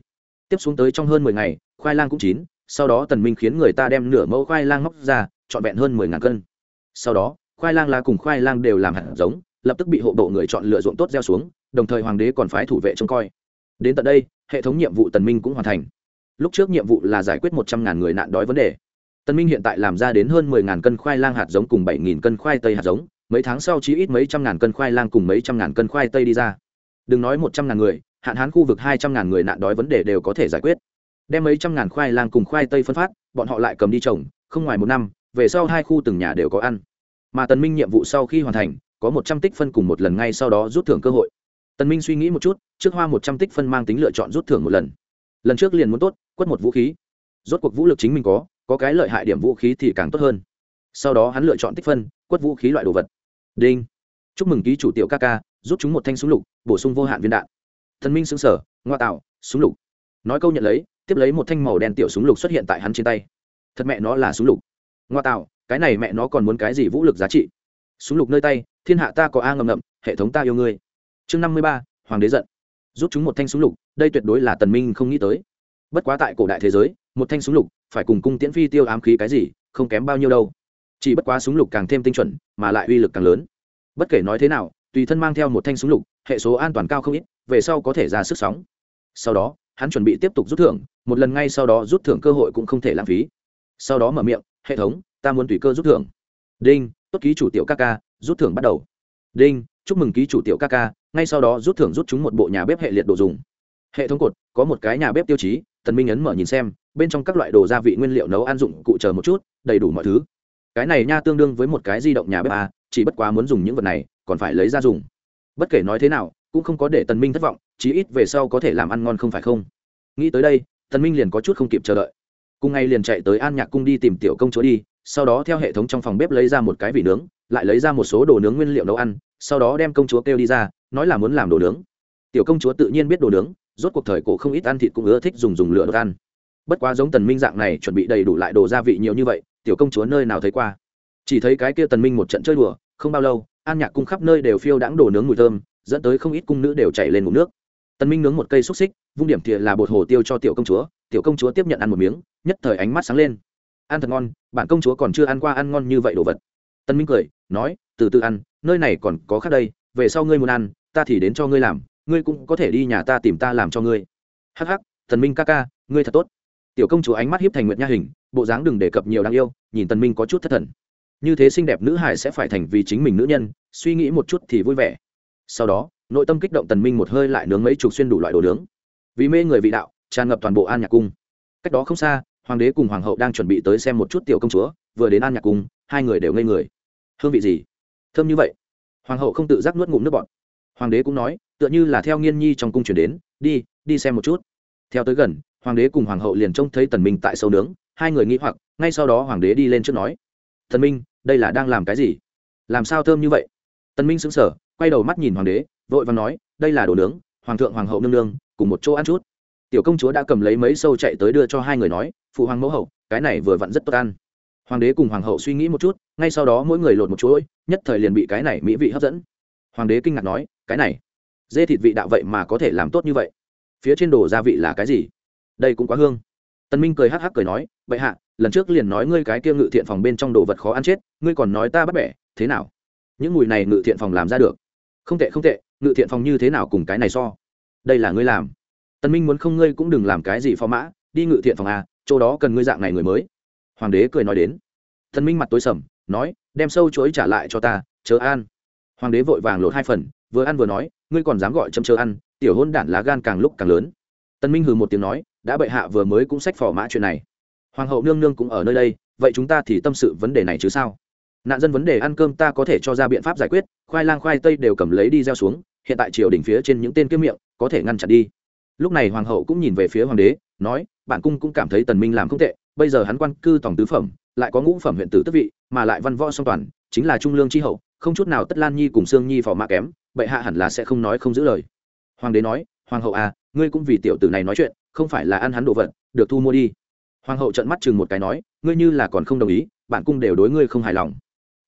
Tiếp xuống tới trong hơn mười ngày, khoai lang cũng chín sau đó tần minh khiến người ta đem nửa mẫu khoai lang móc ra, trọn vẹn hơn mười ngàn cân. Sau đó, khoai lang lá cùng khoai lang đều làm hạt giống, lập tức bị hộ bộ người chọn lựa ruộng tốt gieo xuống, đồng thời hoàng đế còn phái thủ vệ trông coi. Đến tận đây, hệ thống nhiệm vụ tần minh cũng hoàn thành. Lúc trước nhiệm vụ là giải quyết một trăm ngàn người nạn đói vấn đề. Tần minh hiện tại làm ra đến hơn mười ngàn cân khoai lang hạt giống cùng bảy nghìn cân khoai tây hạt giống, mấy tháng sau chỉ ít mấy trăm ngàn cân khoai lang cùng mấy trăm ngàn cân khoai tây đi ra. Đừng nói một trăm ngàn người, hạn hán khu vực hai trăm ngàn người nạn đói vấn đề đều có thể giải quyết đem mấy trăm ngàn khoai lang cùng khoai tây phân phát, bọn họ lại cầm đi trồng, không ngoài một năm, về sau hai khu từng nhà đều có ăn. Mà tần minh nhiệm vụ sau khi hoàn thành, có một trăm tích phân cùng một lần ngay sau đó rút thưởng cơ hội. Tần minh suy nghĩ một chút, trước hoa một trăm tích phân mang tính lựa chọn rút thưởng một lần. Lần trước liền muốn tốt, quất một vũ khí. Rốt cuộc vũ lực chính mình có có cái lợi hại điểm vũ khí thì càng tốt hơn. Sau đó hắn lựa chọn tích phân, quất vũ khí loại đồ vật. Đinh. Chúc mừng ký chủ tiểu ca ca, rút chúng một thanh súng lục, bổ sung vô hạn viên đạn. Thần minh xứng sở ngoa tạo, súng lục. Nói câu nhận lấy tiếp lấy một thanh màu đen tiểu súng lục xuất hiện tại hắn trên tay. Thật mẹ nó là súng lục. Ngoa tạo, cái này mẹ nó còn muốn cái gì vũ lực giá trị? Súng lục nơi tay, thiên hạ ta có a ngầm ngậm, hệ thống ta yêu ngươi. Chương năm mươi ba, hoàng đế giận. Rút chúng một thanh súng lục, đây tuyệt đối là tần minh không nghĩ tới. Bất quá tại cổ đại thế giới, một thanh súng lục, phải cùng cung tiễn phi tiêu ám khí cái gì, không kém bao nhiêu đâu. Chỉ bất quá súng lục càng thêm tinh chuẩn, mà lại uy lực càng lớn. Bất kể nói thế nào, tùy thân mang theo một thanh súng lục, hệ số an toàn cao không ít, về sau có thể ra sức sóng. Sau đó hắn chuẩn bị tiếp tục rút thưởng, một lần ngay sau đó rút thưởng cơ hội cũng không thể lãng phí. Sau đó mở miệng, hệ thống, ta muốn tùy cơ rút thưởng. Đinh, tốt ký chủ tiểu ca ca, rút thưởng bắt đầu. Đinh, chúc mừng ký chủ tiểu ca ca, ngay sau đó rút thưởng rút chúng một bộ nhà bếp hệ liệt đồ dùng. Hệ thống cột, có một cái nhà bếp tiêu chí, tần minh ấn mở nhìn xem, bên trong các loại đồ gia vị nguyên liệu nấu ăn dụng cụ chờ một chút, đầy đủ mọi thứ. Cái này nha tương đương với một cái di động nhà bếp à chỉ bất quá muốn dùng những vật này, còn phải lấy ra dùng. Bất kể nói thế nào cũng không có để tần minh thất vọng, chí ít về sau có thể làm ăn ngon không phải không. Nghĩ tới đây, tần minh liền có chút không kịp chờ đợi. Cùng ngày liền chạy tới an nhạc cung đi tìm tiểu công chúa đi, sau đó theo hệ thống trong phòng bếp lấy ra một cái vị nướng, lại lấy ra một số đồ nướng nguyên liệu nấu ăn, sau đó đem công chúa kêu đi ra, nói là muốn làm đồ nướng. Tiểu công chúa tự nhiên biết đồ nướng, rốt cuộc thời cổ không ít ăn thịt cũng ưa thích dùng dùng lửa đốt ăn. Bất quá giống tần minh dạng này chuẩn bị đầy đủ lại đồ gia vị nhiều như vậy, tiểu công chúa nơi nào thấy qua. Chỉ thấy cái kia tần minh một trận chơi đùa, không bao lâu, an nhạc cung khắp nơi đều phiêu đãng đồ nướng mùi thơm dẫn tới không ít cung nữ đều chảy lên ngụm nước. Tần minh nướng một cây xúc xích, vung điểm thìa là bột hồ tiêu cho tiểu công chúa, tiểu công chúa tiếp nhận ăn một miếng, nhất thời ánh mắt sáng lên. Ăn thật ngon, bản công chúa còn chưa ăn qua ăn ngon như vậy đồ vật. Tần minh cười, nói, từ từ ăn, nơi này còn có khác đây, về sau ngươi muốn ăn, ta thì đến cho ngươi làm, ngươi cũng có thể đi nhà ta tìm ta làm cho ngươi. Hắc hắc tần minh ca ca, ngươi thật tốt. Tiểu công chúa ánh mắt hiếp thành nguyệt nha hình, bộ dáng đừng đề cập nhiều đáng yêu, nhìn tần minh có chút thất thần. Như thế xinh đẹp nữ hải sẽ phải thành vì chính mình nữ nhân, suy nghĩ một chút thì vui vẻ sau đó, nội tâm kích động tần minh một hơi lại nướng mấy chục xuyên đủ loại đồ nướng. Vì mê người vị đạo, tràn ngập toàn bộ an nhạc cung. Cách đó không xa, hoàng đế cùng hoàng hậu đang chuẩn bị tới xem một chút tiểu công chúa, vừa đến an nhạc cung, hai người đều ngây người. Hương vị gì? Thơm như vậy. Hoàng hậu không tự giác nuốt ngụm nước bọt. Hoàng đế cũng nói, tựa như là theo nghiên nhi trong cung chuyển đến, đi đi xem một chút. Theo tới gần, hoàng đế cùng hoàng hậu liền trông thấy tần minh tại sâu nướng, hai người nghĩ hoặc, ngay sau đó hoàng đế đi lên trước nói, tần minh, đây là đang làm cái gì? Làm sao thơm như vậy? Tần minh sững sờ quay đầu mắt nhìn hoàng đế, vội vàng nói, đây là đồ nướng, hoàng thượng, hoàng hậu nương nương, cùng một chỗ ăn chút. Tiểu công chúa đã cầm lấy mấy sâu chạy tới đưa cho hai người nói, phụ hoàng mẫu hậu, cái này vừa vặn rất tốt ăn. Hoàng đế cùng hoàng hậu suy nghĩ một chút, ngay sau đó mỗi người lột một chuỗi, nhất thời liền bị cái này mỹ vị hấp dẫn. Hoàng đế kinh ngạc nói, cái này, dê thịt vị đạo vậy mà có thể làm tốt như vậy? Phía trên đồ gia vị là cái gì? Đây cũng quá hương. Tân minh cười hắc hắc cười nói vậy hạ, lần trước liền nói ngươi cái kia ngự thiện phòng bên trong đồ vật khó ăn chết, ngươi còn nói ta bắt bẻ, thế nào? Những mùi này ngự thiện phòng làm ra được không tệ không tệ, ngự thiện phòng như thế nào cùng cái này so? Đây là ngươi làm. Tân minh muốn không ngươi cũng đừng làm cái gì phó mã, đi ngự thiện phòng à chỗ đó cần ngươi dạng này người mới. Hoàng đế cười nói đến. Tân minh mặt tối sầm, nói, đem sâu chuối trả lại cho ta, chớ ăn. hoàng đế vội vàng lột hai phần, vừa ăn vừa nói, ngươi còn dám gọi chấm chớ ăn, tiểu hôn đản lá gan càng lúc càng lớn. Tân minh hừ một tiếng nói, đã bệ hạ vừa mới cũng sách phò mã chuyện này. Hoàng hậu nương nương cũng ở nơi đây, vậy chúng ta thì tâm sự vấn đề này chứ sao? Nạn dân vấn đề ăn cơm ta có thể cho ra biện pháp giải quyết, khoai lang khoai tây đều cầm lấy đi gieo xuống, hiện tại triều đình phía trên những tên kiếm miệng, có thể ngăn chặn đi. Lúc này hoàng hậu cũng nhìn về phía hoàng đế, nói, bản cung cũng cảm thấy tần minh làm không tệ, bây giờ hắn quan cư tổng tứ phẩm, lại có ngũ phẩm huyện tử tước vị, mà lại văn võ song toàn, chính là trung lương chi hậu, không chút nào tất lan nhi cùng sương nhi phò mã kém, bệ hạ hẳn là sẽ không nói không giữ lời. Hoàng đế nói, hoàng hậu à ngươi cũng vì tiểu tử này nói chuyện, không phải là ăn hắn đồ vật, được thu mua đi. Hoàng hậu trợn mắt chừng một cái nói, ngươi như là còn không đồng ý bạn cung đều đối ngươi không hài lòng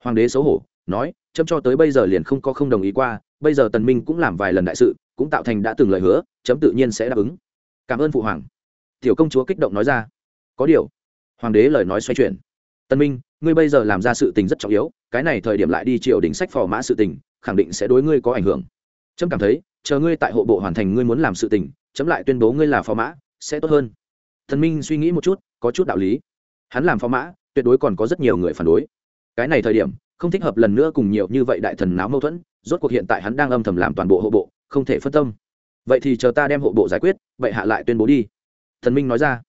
hoàng đế xấu hổ, nói, chấm cho tới bây giờ liền không có không đồng ý qua, bây giờ tần minh cũng làm vài lần đại sự, cũng tạo thành đã từng lời hứa, chấm tự nhiên sẽ đáp ứng. Cảm ơn phụ hoàng. Tiểu công chúa kích động nói ra. Có điều. Hoàng đế lời nói xoay chuyển. Tân minh, ngươi bây giờ làm ra sự tình rất trọng yếu, cái này thời điểm lại đi triều đình sách phò mã sự tình, khẳng định sẽ đối ngươi có ảnh hưởng. Trâm cảm thấy, chờ ngươi tại hộ bộ hoàn thành ngươi muốn làm sự tình, chấm lại tuyên bố ngươi là phò mã, sẽ tốt hơn. Thần minh suy nghĩ một chút, có chút đạo lý. Hắn làm phò mã, tuyệt đối còn có rất nhiều người phản đối cái này thời điểm, không thích hợp lần nữa cùng nhiều như vậy đại thần náo mâu thuẫn, rốt cuộc hiện tại hắn đang âm thầm làm toàn bộ hộ bộ, không thể phân tâm. Vậy thì chờ ta đem hộ bộ giải quyết, vậy hạ lại tuyên bố đi. Thần minh nói ra.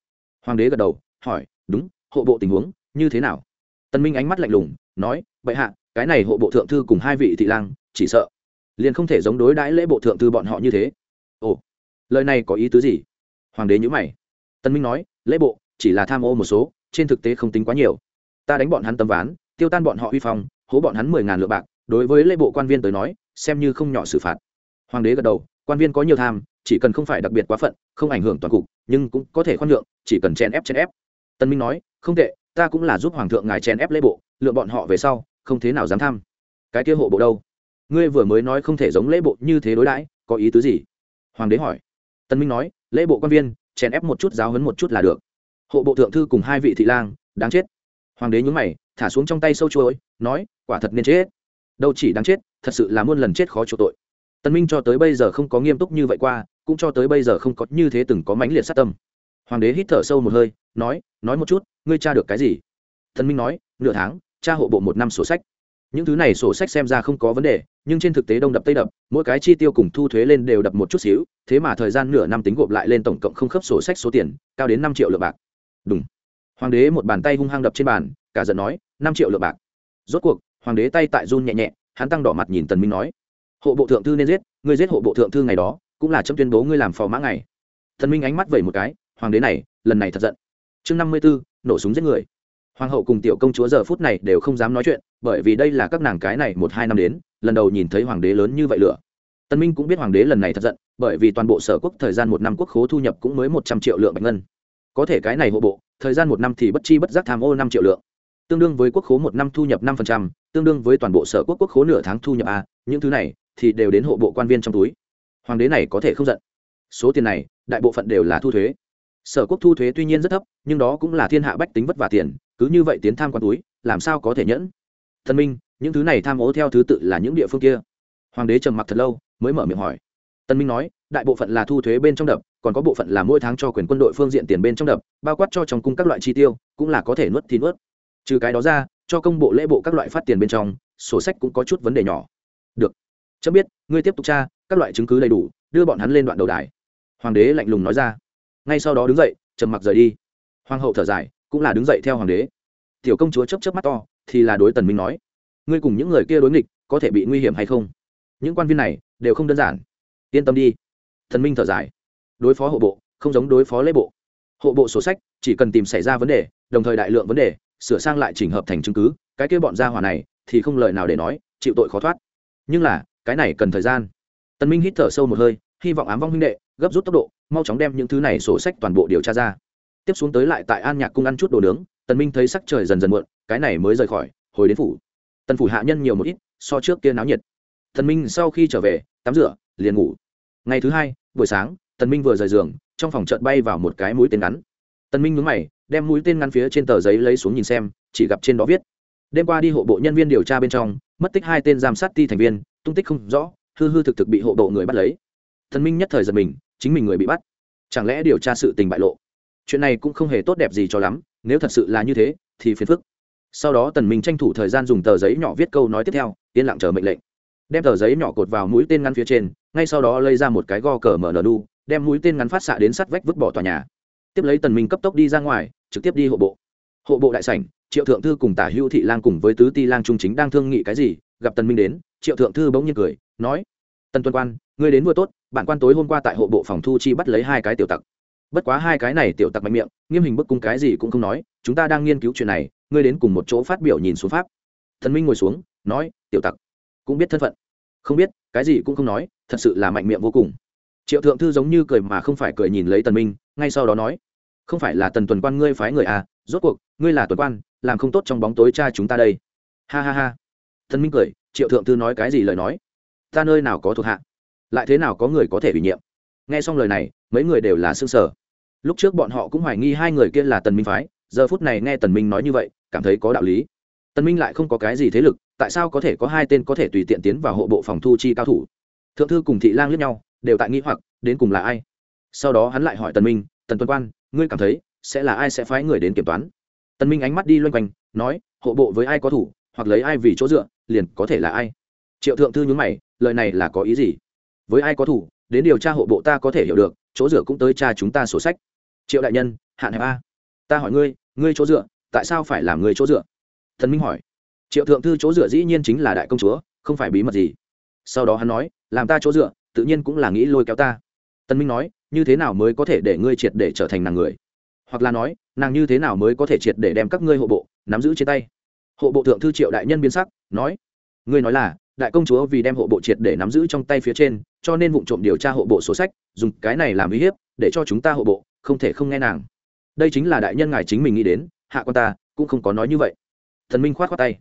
Hoàng đế gật đầu, hỏi, đúng, hộ bộ tình huống, như thế nào? Tân minh ánh mắt lạnh lùng, nói vậy hạ, cái này hộ bộ thượng thư cùng hai vị thị lang, chỉ sợ liền không thể giống đối đãi lễ bộ thượng thư bọn họ như thế. Ồ, lời này có ý tứ gì? Hoàng đế nhữ mày. Tân minh nói, lễ bộ chỉ là tham ô một số, trên thực tế không tính quá nhiều. Ta đánh bọn hắn tấm ván tiêu tan bọn họ uy phong, hố bọn hắn mười ngàn lượng bạc, đối với lễ bộ quan viên tới nói, xem như không nhỏ xử phạt. Hoàng đế gật đầu, quan viên có nhiều tham, chỉ cần không phải đặc biệt quá phận, không ảnh hưởng toàn cục, nhưng cũng có thể khoan lượng chỉ cần chèn ép chèn ép. Tân minh nói, không tệ, ta cũng là giúp hoàng thượng ngài chèn ép lễ bộ, lượng bọn họ về sau, không thế nào dám tham. Cái kia hộ bộ đâu? Ngươi vừa mới nói không thể giống lễ bộ như thế đối đãi, có ý tứ gì? Hoàng đế hỏi. Tân minh nói, lễ bộ quan viên, chèn ép một chút giáo hấn một chút là được. Hộ bộ thượng thư cùng hai vị thị lang, đáng chết. Hoàng đế nhún mày thả xuống trong tay sâu chuối nói, quả thật nên chết. Đâu chỉ đáng chết, thật sự là muôn lần chết khó chỗ tội. Tân minh cho tới bây giờ không có nghiêm túc như vậy qua, cũng cho tới bây giờ không có như thế từng có mãnh liệt sát tâm. Hoàng đế hít thở sâu một hơi, nói nói một chút, ngươi tra được cái gì? Tân minh nói, nửa tháng, tra hộ bộ một năm sổ sách. Những thứ này sổ sách xem ra không có vấn đề, nhưng trên thực tế đông đập tây đập, mỗi cái chi tiêu cùng thu thuế lên đều đập một chút xíu, thế mà thời gian nửa năm tính gộp lại lên tổng cộng không khớp sổ sách số tiền, cao đến năm triệu lượng bạc. Đúng hoàng đế một bàn tay hung hăng đập trên bàn cả giận nói năm triệu lượng bạc. Rốt cuộc hoàng đế tay tại run nhẹ nhẹ hắn tăng đỏ mặt nhìn tần minh nói hộ bộ thượng thư nên giết ngươi giết hộ bộ thượng thư ngày đó cũng là chấm tuyên bố ngươi làm phò mã ngày. Tần minh ánh mắt vẩy một cái hoàng đế này lần này thật giận. Chương năm mươi 54, nổ súng giết người. Hoàng hậu cùng tiểu công chúa giờ phút này đều không dám nói chuyện bởi vì đây là các nàng cái này một hai năm đến lần đầu nhìn thấy hoàng đế lớn như vậy lửa. Tân minh cũng biết hoàng đế lần này thật giận bởi vì toàn bộ sở quốc thời gian một năm quốc khố thu nhập cũng mới một trăm triệu lượng bạch ngân. Có thể cái này hộ bộ thời gian một năm thì bất chi bất giác tham ô năm triệu lượng tương đương với quốc khố một năm thu nhập năm phần trăm, tương đương với toàn bộ sở quốc quốc khố nửa tháng thu nhập a, những thứ này thì đều đến hộ bộ quan viên trong túi. Hoàng đế này có thể không giận. Số tiền này, đại bộ phận đều là thu thuế. Sở quốc thu thuế tuy nhiên rất thấp, nhưng đó cũng là thiên hạ bách tính vất vả tiền, cứ như vậy tiến tham quan túi, làm sao có thể nhẫn? Thần minh, những thứ này tham ô theo thứ tự là những địa phương kia. Hoàng đế trầm mặc thật lâu, mới mở miệng hỏi. Tân minh nói, đại bộ phận là thu thuế bên trong đập, còn có bộ phận là mỗi tháng cho quyền quân đội phương diện tiền bên trong đập, bao quát cho trong cung các loại chi tiêu, cũng là có thể nuốt thì nuốt trừ cái đó ra, cho công bộ lễ bộ các loại phát tiền bên trong, sổ sách cũng có chút vấn đề nhỏ. Được. Chấm biết, ngươi tiếp tục tra, các loại chứng cứ đầy đủ, đưa bọn hắn lên đoạn đầu đài. Hoàng đế lạnh lùng nói ra. Ngay sau đó đứng dậy, trầm mặc rời đi. Hoàng hậu thở dài, cũng là đứng dậy theo hoàng đế. Tiểu công chúa chấp chấp mắt to, thì là đối tần minh nói. Ngươi cùng những người kia đối nghịch, có thể bị nguy hiểm hay không? Những quan viên này, đều không đơn giản. Yên tâm đi. Thần minh thở dài. Đối phó hộ bộ, không giống đối phó lễ bộ. Hộ bộ sổ sách, chỉ cần tìm xảy ra vấn đề, đồng thời đại lượng vấn đề sửa sang lại chỉnh hợp thành chứng cứ, cái kia bọn gia hỏa này thì không lời nào để nói, chịu tội khó thoát. Nhưng là, cái này cần thời gian. Tần minh hít thở sâu một hơi, hy vọng ám vong huynh đệ gấp rút tốc độ, mau chóng đem những thứ này sổ sách toàn bộ điều tra ra. Tiếp xuống tới lại tại an nhạc cung ăn chút đồ nướng, tần minh thấy sắc trời dần dần muộn, cái này mới rời khỏi, hồi đến phủ. Tần phủ hạ nhân nhiều một ít, so trước kia náo nhiệt. Tần minh sau khi trở về, tắm rửa, liền ngủ. Ngày thứ hai, buổi sáng, tần minh vừa rời giường, trong phòng chợt bay vào một cái mũi tên ngắn. Tần minh nhướng mày đem mũi tên ngắn phía trên tờ giấy lấy xuống nhìn xem, chỉ gặp trên đó viết, đêm qua đi hộ bộ nhân viên điều tra bên trong, mất tích hai tên giám sát ti thành viên, tung tích không rõ, hư hư thực thực bị hộ bộ người bắt lấy. Thần minh nhất thời giật mình, chính mình người bị bắt. Chẳng lẽ điều tra sự tình bại lộ? Chuyện này cũng không hề tốt đẹp gì cho lắm, nếu thật sự là như thế, thì phiền phức. Sau đó tần minh tranh thủ thời gian dùng tờ giấy nhỏ viết câu nói tiếp theo, yên lặng chờ mệnh lệnh. Đem tờ giấy nhỏ cột vào mũi tên ngắn phía trên, ngay sau đó lấy ra một cái go cờ mở nở đu, đem mũi tên ngắn phát xạ đến sắt vách vứt bỏ tòa nhà tiếp lấy tần minh cấp tốc đi ra ngoài, trực tiếp đi hộ bộ. Hộ bộ đại sảnh, triệu thượng thư cùng tả hữu thị lang cùng với tứ ti lang trung chính đang thương nghị cái gì, gặp tần minh đến, triệu thượng thư bỗng nhiên cười, nói, tần tuân quan, ngươi đến vừa tốt, bản quan tối hôm qua tại hộ bộ phòng thu chi bắt lấy hai cái tiểu tặc. Bất quá hai cái này tiểu tặc mạnh miệng, nghiêm hình bức cung cái gì cũng không nói, chúng ta đang nghiên cứu chuyện này, ngươi đến cùng một chỗ phát biểu nhìn xuống pháp. Thần minh ngồi xuống, nói, tiểu tặc, cũng biết thân phận. Không biết, cái gì cũng không nói, thật sự là mạnh miệng vô cùng. Triệu thượng thư giống như cười mà không phải cười nhìn lấy tần minh ngay sau đó nói, không phải là tần tuần quan ngươi phái người à rốt cuộc, ngươi là tuần quan, làm không tốt trong bóng tối cha chúng ta đây. Ha ha ha. Thần minh cười, triệu thượng thư nói cái gì lời nói? Ta nơi nào có thuộc hạ, lại thế nào có người có thể ủy nhiệm? Nghe xong lời này, mấy người đều là xương sở lúc trước bọn họ cũng hoài nghi hai người kia là tần minh phái, giờ phút này nghe tần minh nói như vậy, cảm thấy có đạo lý. Tần minh lại không có cái gì thế lực, tại sao có thể có hai tên có thể tùy tiện tiến vào hộ bộ phòng thu chi cao thủ? Thượng thư cùng thị lang liếc nhau, đều tại nghĩ hoặc, đến cùng là ai? Sau đó hắn lại hỏi tần minh, tần tuân quan, ngươi cảm thấy sẽ là ai sẽ phái người đến kiểm toán? Tần minh ánh mắt đi loanh quanh, nói, hộ bộ với ai có thủ, hoặc lấy ai vì chỗ dựa, liền có thể là ai. Triệu thượng thư nhướng mày, lời này là có ý gì? Với ai có thủ, đến điều tra hộ bộ ta có thể hiểu được, chỗ dựa cũng tới cha chúng ta sổ sách. Triệu đại nhân, hạn hẹp a, ta hỏi ngươi ngươi chỗ dựa, tại sao phải làm người chỗ dựa? Thần minh hỏi. Triệu thượng thư chỗ dựa dĩ nhiên chính là đại công chúa, không phải bí mật gì. Sau đó hắn nói, làm ta chỗ dựa, tự nhiên cũng là nghĩ lôi kéo ta. Tân minh nói như thế nào mới có thể để ngươi triệt để trở thành nàng người? Hoặc là nói, nàng như thế nào mới có thể triệt để đem các ngươi hộ bộ, nắm giữ trên tay? Hộ bộ thượng thư triệu đại nhân biến sắc, nói, ngươi nói là, đại công chúa vì đem hộ bộ triệt để nắm giữ trong tay phía trên, cho nên vụ trộm điều tra hộ bộ sổ sách, dùng cái này làm uy hiếp, để cho chúng ta hộ bộ, không thể không nghe nàng. Đây chính là đại nhân ngài chính mình nghĩ đến, hạ quan ta cũng không có nói như vậy. Thần minh khoát khoát tay.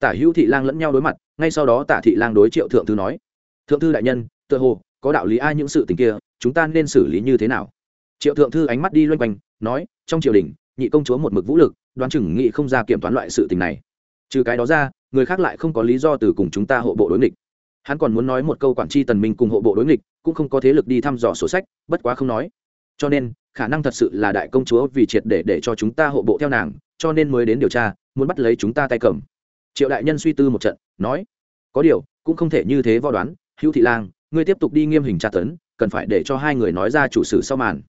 Tả hữu thị lang lẫn nhau đối mặt, ngay sau đó tả thị lang đối triệu thượng thư nói, thượng thư đại nhân, tựa hồ có đạo lý ai những sự tình kia chúng ta nên xử lý như thế nào? Triệu thượng thư ánh mắt đi loanh quanh, nói, trong triều đình, nhị công chúa một mực vũ lực, đoán chừng nghị không ra kiểm toán loại sự tình này. Trừ cái đó ra, người khác lại không có lý do từ cùng chúng ta hộ bộ đối nghịch. Hắn còn muốn nói một câu quản tri tần minh cùng hộ bộ đối nghịch, cũng không có thế lực đi thăm dò sổ sách, bất quá không nói. Cho nên, khả năng thật sự là đại công chúa vì triệt để để cho chúng ta hộ bộ theo nàng, cho nên mới đến điều tra, muốn bắt lấy chúng ta tay cầm. Triệu đại nhân suy tư một trận, nói, có điều, cũng không thể như thế vo đoán. Hữu thị lang, ngươi tiếp tục đi nghiêm hình tra tấn cần phải để cho hai người nói ra chủ sử sau màn.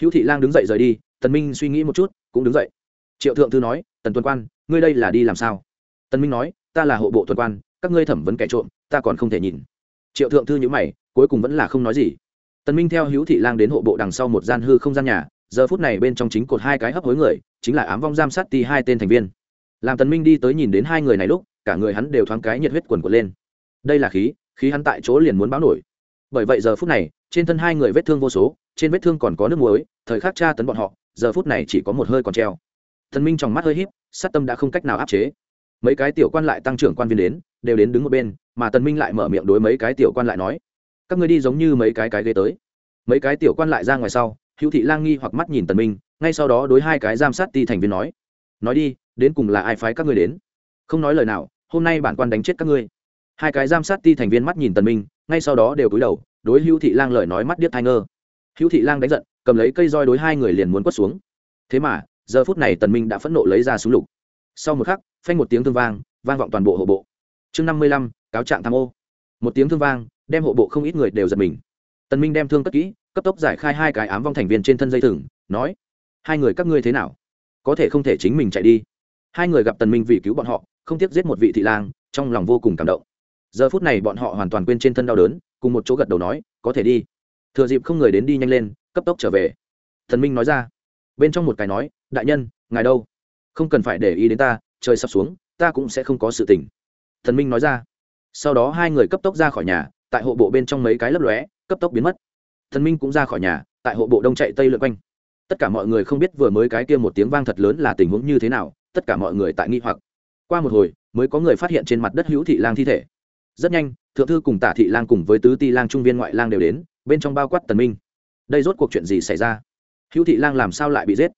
Hữu thị lang đứng dậy rời đi, tần minh suy nghĩ một chút, cũng đứng dậy. Triệu thượng thư nói, tần tuần quan, ngươi đây là đi làm sao? Tần minh nói, ta là hộ bộ tuần quan, các ngươi thẩm vấn kẻ trộm, ta còn không thể nhìn. Triệu thượng thư nhíu mày, cuối cùng vẫn là không nói gì. Tần minh theo hữu thị lang đến hộ bộ đằng sau một gian hư không gian nhà, giờ phút này bên trong chính cột hai cái hấp hối người, chính là ám vong giam sát ti hai tên thành viên. Làm tần minh đi tới nhìn đến hai người này lúc, cả người hắn đều thoáng cái nhiệt huyết quần quật lên. Đây là khí khí hắn tại chỗ liền muốn báo nổi. Bởi vậy giờ phút này trên thân hai người vết thương vô số, trên vết thương còn có nước muối, thời khắc tra tấn bọn họ, giờ phút này chỉ có một hơi còn treo. Thần minh trong mắt hơi híp, sát tâm đã không cách nào áp chế. Mấy cái tiểu quan lại tăng trưởng quan viên đến, đều đến đứng một bên, mà tần minh lại mở miệng đối mấy cái tiểu quan lại nói, các ngươi đi giống như mấy cái cái ghế tới. Mấy cái tiểu quan lại ra ngoài sau, hữu thị lang nghi hoặc mắt nhìn tần minh, ngay sau đó đối hai cái giam sát ti thành viên nói nói đi, đến cùng là ai phái các ngươi đến? Không nói lời nào, hôm nay bản quan đánh chết các ngươi. Hai cái giam sát ti thành viên mắt nhìn tần minh, ngay sau đó đều cúi đầu đối hữu thị lang lời nói mắt điếc thai ngơ. Hữu thị lang đánh giận, cầm lấy cây roi đối hai người liền muốn quất xuống. Thế mà, giờ phút này tần minh đã phẫn nộ lấy ra súng lục. Sau một khắc, phanh một tiếng thương vang vang vọng toàn bộ hộ bộ. Chương năm mươi lăm, cáo trạng tham ô. Một tiếng thương vang, đem hộ bộ không ít người đều giật mình. Tần minh đem thương cất kỹ, cấp tốc giải khai hai cái ám vong thành viên trên thân dây thừng, nói, hai người các ngươi thế nào? Có thể không thể chính mình chạy đi. Hai người gặp tần minh vì cứu bọn họ, không tiếc giết một vị thị lang, trong lòng vô cùng cảm động. Giờ phút này bọn họ hoàn toàn quên trên thân đau đớn cùng một chỗ gật đầu nói, có thể đi. Thừa dịp không người đến đi nhanh lên, cấp tốc trở về. Thần minh nói ra. Bên trong một cái nói, đại nhân, ngài đâu? Không cần phải để ý đến ta, trời sắp xuống, ta cũng sẽ không có sự tình. Thần minh nói ra. Sau đó hai người cấp tốc ra khỏi nhà, tại hộ bộ bên trong mấy cái lấp lóe, cấp tốc biến mất. Thần minh cũng ra khỏi nhà, tại hộ bộ đông chạy tây lượn quanh. Tất cả mọi người không biết vừa mới cái kia một tiếng vang thật lớn là tình huống như thế nào, tất cả mọi người tại nghi hoặc. Qua một hồi, mới có người phát hiện trên mặt đất hữu thị lang thi thể rất nhanh, thượng thư cùng tả thị lang cùng với tứ ti lang trung viên ngoại lang đều đến, bên trong bao quát tần minh. Đây rốt cuộc chuyện gì xảy ra? Hữu thị lang làm sao lại bị giết?